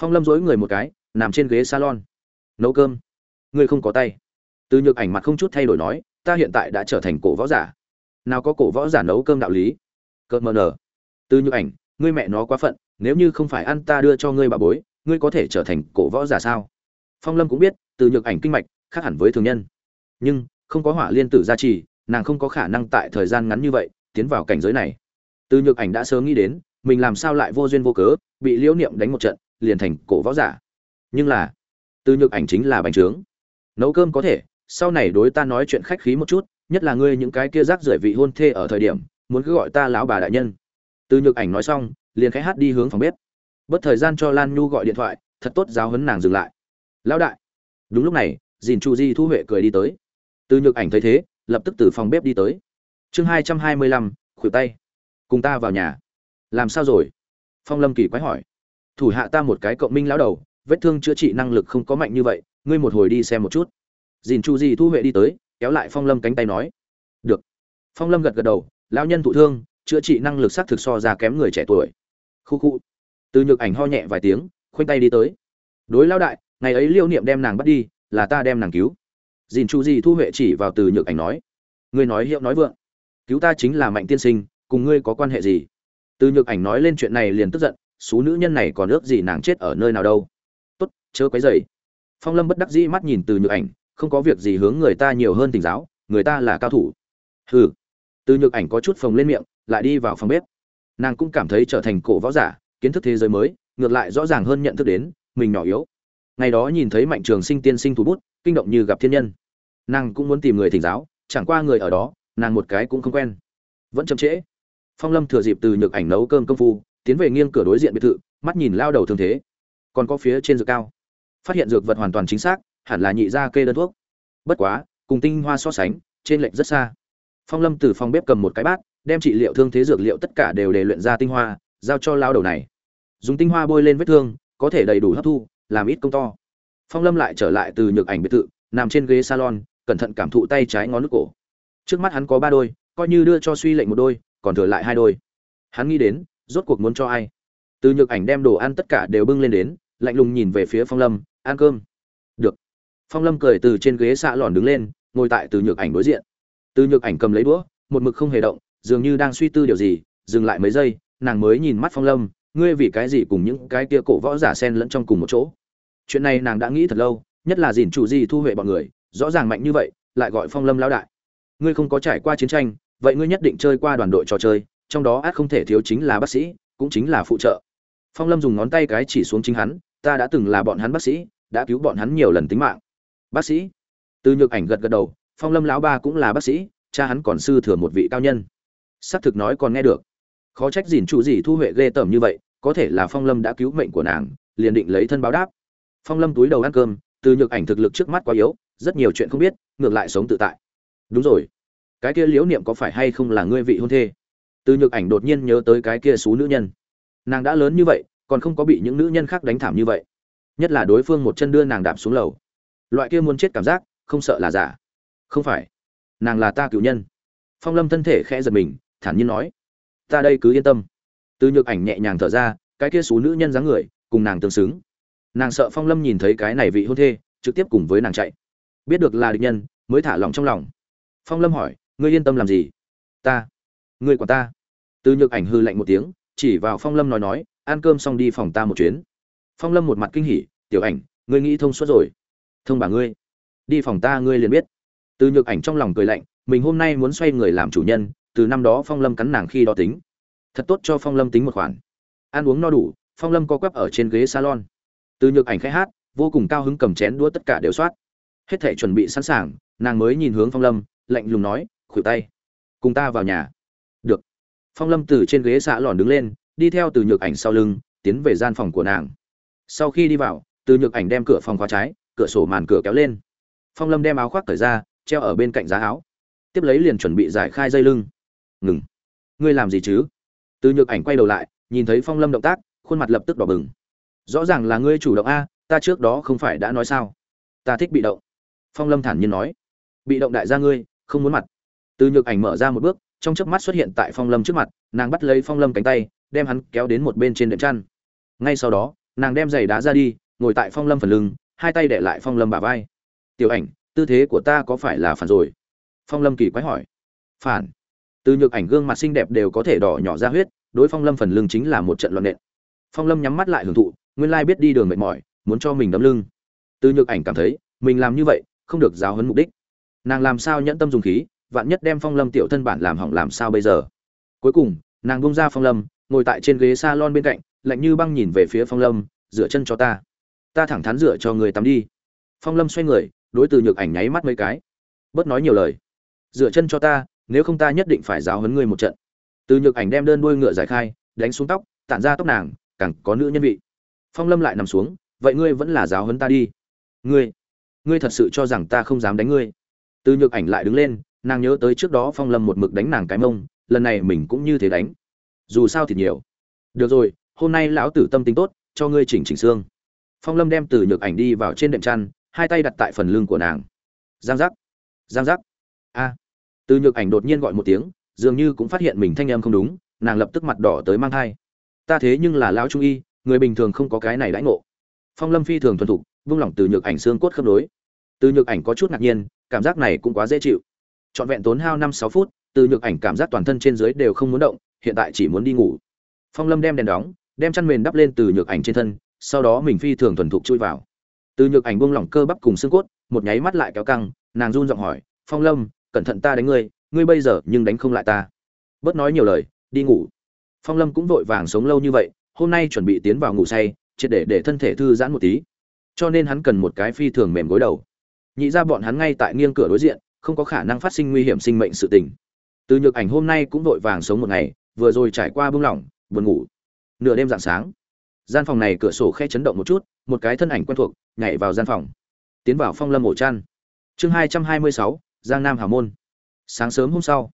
Phong lâm dối người một cái, nằm trên ghế salon. Nấu cơm. Ngươi không có tay. Từ nhược ảnh mặt không chút thay đổi nói, ta hiện tại đã trở thành cổ võ giả. Nào có cổ võ giả nấu cơm đạo lý? Cợt mờ nở. Từ nhược ảnh, ngươi mẹ nó quá phận, nếu như không phải ăn ta đưa cho ngươi bà bối, ngươi có thể trở thành cổ võ giả sao? Phong lâm cũng biết, từ nhược ảnh kinh mạch khác hẳn với thường nhân. Nhưng, không có hỏa liên tử gia trì, nàng không có khả năng tại thời gian ngắn như vậy tiến vào cảnh giới này. Từ nhược ảnh đã sớm nghĩ đến mình làm sao lại vô duyên vô cớ, bị liễu niệm đánh một trận, liền thành cổ võ giả. Nhưng là, từ nhược ảnh chính là bánh trướng. Nấu cơm có thể, sau này đối ta nói chuyện khách khí một chút, nhất là ngươi những cái kia rác rưởi vị hôn thê ở thời điểm, muốn cứ gọi ta lão bà đại nhân. Từ nhược ảnh nói xong, liền khẽ hát đi hướng phòng bếp. Bất thời gian cho lan nhu gọi điện thoại, thật tốt giáo huấn nàng dừng lại. Lão đại. Đúng lúc này, dìn chu di thu huệ cười đi tới. Từ nhược ảnh thấy thế, lập tức từ phòng bếp đi tới. Chương hai trăm hai mươi lăm, khuỷu tay. Cùng ta vào nhà làm sao rồi? Phong lâm kỳ quái hỏi. Thủ hạ ta một cái cộng minh lão đầu, vết thương chữa trị năng lực không có mạnh như vậy, ngươi một hồi đi xem một chút. Dìn chu di thu huệ đi tới, kéo lại phong lâm cánh tay nói. Được. Phong lâm gật gật đầu, lão nhân thụ thương, chữa trị năng lực xác thực so ra kém người trẻ tuổi. Khu khu. Từ nhược ảnh ho nhẹ vài tiếng, khoanh tay đi tới. Đối lão đại, ngày ấy liêu niệm đem nàng bắt đi, là ta đem nàng cứu. Dìn chu di thu huệ chỉ vào từ nhược ảnh nói. Ngươi nói hiệu nói vượng. Cứu ta chính là mạnh tiên sinh, cùng ngươi có quan hệ gì? Từ nhược ảnh nói lên chuyện này liền tức giận số nữ nhân này còn ước gì nàng chết ở nơi nào đâu. Tốt, chớ quấy dày phong lâm bất đắc dĩ mắt nhìn từ nhược ảnh, không có việc gì hướng người ta nhiều hơn tình giáo, người ta là cao thủ. Hừ. Từ nhược ảnh có chút phồng lên miệng, lại đi vào phòng bếp. Nàng cũng cảm thấy trở thành cổ võ giả, kiến thức thế giới mới, ngược lại rõ ràng hơn nhận thức đến, mình nhỏ yếu. Ngày đó nhìn thấy mạnh trường sinh tiên sinh thủ bút, kinh động như gặp thiên nhân. Nàng cũng muốn tìm người thỉnh giáo, chẳng qua người ở đó, nàng một cái cũng không quen. Vẫn chậm trễ phong lâm thừa dịp từ nhược ảnh nấu cơm công phu, tiến về nghiêng cửa đối diện biệt thự, mắt nhìn lao đầu thương thế. Còn có phía trên dược cao. Phát hiện dược vật hoàn toàn chính xác, hẳn là nhị ra kê đơn thuốc. Bất quá, cùng tinh hoa so sánh, trên lệnh rất xa. Phong lâm từ phòng bếp cầm một cái bát, đem trị liệu thương thế dược liệu tất cả đều để luyện ra tinh hoa, giao cho lao đầu này. Dùng tinh hoa bôi lên vết thương, có thể đầy đủ hấp thu, làm ít công to. Phong lâm lại trở lại từ nhược ảnh biệt thự, nằm trên ghế salon, cẩn thận cảm thụ tay trái ngón nước cổ. Trước mắt hắn có ba đôi, coi như đưa cho suy lệnh một đôi còn thừa lại hai đôi. Hắn nghĩ đến, rốt cuộc muốn cho ai? Từ nhược ảnh đem đồ ăn tất cả đều bưng lên đến, lạnh lùng nhìn về phía phong lâm, ăn cơm. Được. Phong lâm cười từ trên ghế xạ lòn đứng lên, ngồi tại từ nhược ảnh đối diện. Từ nhược ảnh cầm lấy đũa, một mực không hề động, dường như đang suy tư điều gì, dừng lại mấy giây, nàng mới nhìn mắt phong lâm, ngươi vì cái gì cùng những cái kia cổ võ giả sen lẫn trong cùng một chỗ? Chuyện này nàng đã nghĩ thật lâu, nhất là dìn chủ gì thu huệ bọn người, rõ ràng mạnh như vậy, lại gọi phong lâm lão đại. Ngươi không có trải qua chiến tranh vậy ngươi nhất định chơi qua đoàn đội trò chơi, trong đó át không thể thiếu chính là bác sĩ, cũng chính là phụ trợ. Phong lâm dùng ngón tay cái chỉ xuống chính hắn, ta đã từng là bọn hắn bác sĩ, đã cứu bọn hắn nhiều lần tính mạng. Bác sĩ. Từ nhược ảnh gật gật đầu, phong lâm lão ba cũng là bác sĩ, cha hắn còn sư thừa một vị cao nhân. Xác thực nói còn nghe được. Khó trách dìn chủ gì thu huệ ghê tởm như vậy, có thể là phong lâm đã cứu mệnh của nàng, liền định lấy thân báo đáp. Phong lâm túi đầu ăn cơm, từ nhược ảnh thực lực trước mắt quá yếu, rất nhiều chuyện không biết, ngược lại sống tự tại. Đúng rồi cái kia liễu niệm có phải hay không là ngươi vị hôn thê? Từ nhược ảnh đột nhiên nhớ tới cái kia xú nữ nhân. Nàng đã lớn như vậy, còn không có bị những nữ nhân khác đánh thảm như vậy. Nhất là đối phương một chân đưa nàng đạp xuống lầu. Loại kia muốn chết cảm giác, không sợ là giả. Không phải. Nàng là ta cựu nhân. Phong lâm thân thể khẽ giật mình, thản nhiên nói. Ta đây cứ yên tâm. Từ nhược ảnh nhẹ nhàng thở ra, cái kia xú nữ nhân dáng người, cùng nàng tương xứng. Nàng sợ phong lâm nhìn thấy cái này vị hôn thê, trực tiếp cùng với nàng chạy. Biết được là địch nhân, mới thả lòng trong lòng. Phong lâm hỏi ngươi yên tâm làm gì? Ta, ngươi quản ta. Từ nhược ảnh hư lạnh một tiếng, chỉ vào phong lâm nói nói, ăn cơm xong đi phòng ta một chuyến. Phong lâm một mặt kinh hỉ, tiểu ảnh, ngươi nghĩ thông suốt rồi. Thông bà ngươi. Đi phòng ta ngươi liền biết. Từ nhược ảnh trong lòng cười lạnh, mình hôm nay muốn xoay người làm chủ nhân, từ năm đó phong lâm cắn nàng khi đó tính. Thật tốt cho phong lâm tính một khoản. Ăn uống no đủ, phong lâm co quắp ở trên ghế salon. Từ nhược ảnh khai hát, vô cùng cao hứng cầm chén đũa tất cả đều soát. Hết thể chuẩn bị sẵn sàng, nàng mới nhìn hướng phong lâm, lạnh lùng nói khuỷu tay. Cùng ta vào nhà. Được. Phong lâm từ trên ghế xạ lòn đứng lên, đi theo từ nhược ảnh sau lưng, tiến về gian phòng của nàng. Sau khi đi vào, từ nhược ảnh đem cửa phòng khóa trái, cửa sổ màn cửa kéo lên. Phong lâm đem áo khoác cởi ra, treo ở bên cạnh giá áo. Tiếp lấy liền chuẩn bị giải khai dây lưng. Ngừng. Ngươi làm gì chứ? Từ nhược ảnh quay đầu lại, nhìn thấy phong lâm động tác, khuôn mặt lập tức đỏ bừng. Rõ ràng là ngươi chủ động a, ta trước đó không phải đã nói sao? Ta thích bị động. Phong lâm thản nhiên nói. Bị động đại gia ngươi, không muốn mặt từ nhược ảnh mở ra một bước, trong chớp mắt xuất hiện tại phong lâm trước mặt, nàng bắt lấy phong lâm cánh tay, đem hắn kéo đến một bên trên đệm chăn. Ngay sau đó, nàng đem giày đá ra đi, ngồi tại phong lâm phần lưng, hai tay để lại phong lâm bả vai. Tiểu ảnh, tư thế của ta có phải là phản rồi? Phong lâm kỳ quái hỏi. Phản? Từ nhược ảnh gương mặt xinh đẹp đều có thể đỏ nhỏ ra huyết, đối phong lâm phần lưng chính là một trận loạn nện. Phong lâm nhắm mắt lại hưởng thụ, nguyên lai biết đi đường mệt mỏi, muốn cho mình đấm lưng. Từ nhược ảnh cảm thấy, mình làm như vậy, không được giáo hấn mục đích. Nàng làm sao nhẫn tâm dùng khí vạn nhất đem phong lâm tiểu thân bản làm hỏng làm sao bây giờ? Cuối cùng, nàng bông ra phong lâm, ngồi tại trên ghế s a lon bên cạnh, lạnh như băng nhìn về phía phong lâm, dựa chân cho ta. Ta thẳng thắn dựa cho người tắm đi. Phong lâm xoay người, đối từ nhược ảnh nháy mắt mấy cái. Bớt nói nhiều lời. Dựa chân cho ta, nếu không ta nhất định phải giáo huấn ngươi một trận. Từ nhược ảnh đem đơn đuôi ngựa giải khai, đánh xuống tóc, tản ra tóc nàng, càng có nữ nhân vị. Phong lâm lại nằm xuống, vậy ngươi vẫn là giáo huấn ta đi. Ngươi ngươi thật sự cho rằng ta không dám đánh ngươi? Từ nhược ảnh lại đứng lên nàng nhớ tới trước đó phong lâm một mực đánh nàng cái mông, lần này mình cũng như thế đánh. Dù sao thì nhiều. Được rồi, hôm nay lão tử tâm tính tốt, cho ngươi chỉnh chỉnh xương. Phong lâm đem từ nhược ảnh đi vào trên đệm chăn, hai tay đặt tại phần lưng của nàng. Giang giác. Giang giác. A. Từ nhược ảnh đột nhiên gọi một tiếng, dường như cũng phát hiện mình thanh em không đúng, nàng lập tức mặt đỏ tới mang thai. Ta thế nhưng là lão trung y, người bình thường không có cái này đãi ngộ. Phong lâm phi thường thuần thục, vung lỏng từ nhược ảnh xương cốt khớp nối. Từ nhược ảnh có chút ngạc nhiên, cảm giác này cũng quá dễ chịu trọn vẹn tốn hao năm sáu phút, từ nhược ảnh cảm giác toàn thân trên dưới đều không muốn động, hiện tại chỉ muốn đi ngủ. Phong lâm đem đèn đóng, đem chăn mền đắp lên từ nhược ảnh trên thân, sau đó mình phi thường thuần thục chui vào. Từ nhược ảnh buông lỏng cơ bắp cùng xương cốt, một nháy mắt lại kéo căng, nàng run giọng hỏi, phong lâm, cẩn thận ta đánh ngươi ngươi bây giờ nhưng đánh không lại ta. Bớt nói nhiều lời, đi ngủ. Phong lâm cũng vội vàng sống lâu như vậy, hôm nay chuẩn bị tiến vào ngủ say, triệt để để thân thể thư giãn một tí. Cho nên hắn cần một cái phi thường mềm gối đầu. Nhị ra bọn hắn ngay tại nghiêng cửa đối diện không có khả năng phát sinh nguy hiểm sinh mệnh sự tình. Từ nhược ảnh hôm nay cũng vội vàng sống một ngày, vừa rồi trải qua bưng lỏng, buồn ngủ. Nửa đêm dạng sáng, gian phòng này cửa sổ khe chấn động một chút, một cái thân ảnh quen thuộc nhảy vào gian phòng. Tiến vào phong lâm ổ chăn. Chương hai trăm hai mươi sáu, giang nam Hà môn. Sáng sớm hôm sau,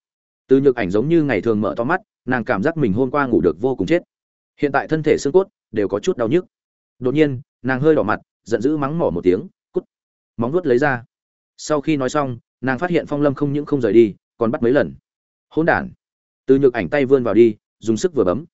từ nhược ảnh giống như ngày thường mở to mắt, nàng cảm giác mình hôm qua ngủ được vô cùng chết. Hiện tại thân thể xương cốt đều có chút đau nhức. Đột nhiên, nàng hơi đỏ mặt, giận dữ mắng mỏ một tiếng, cút, móng vuốt lấy ra. Sau khi nói xong nàng phát hiện phong lâm không những không rời đi, còn bắt mấy lần. Hỗn đản. Từ nhược ảnh tay vươn vào đi, dùng sức vừa bấm.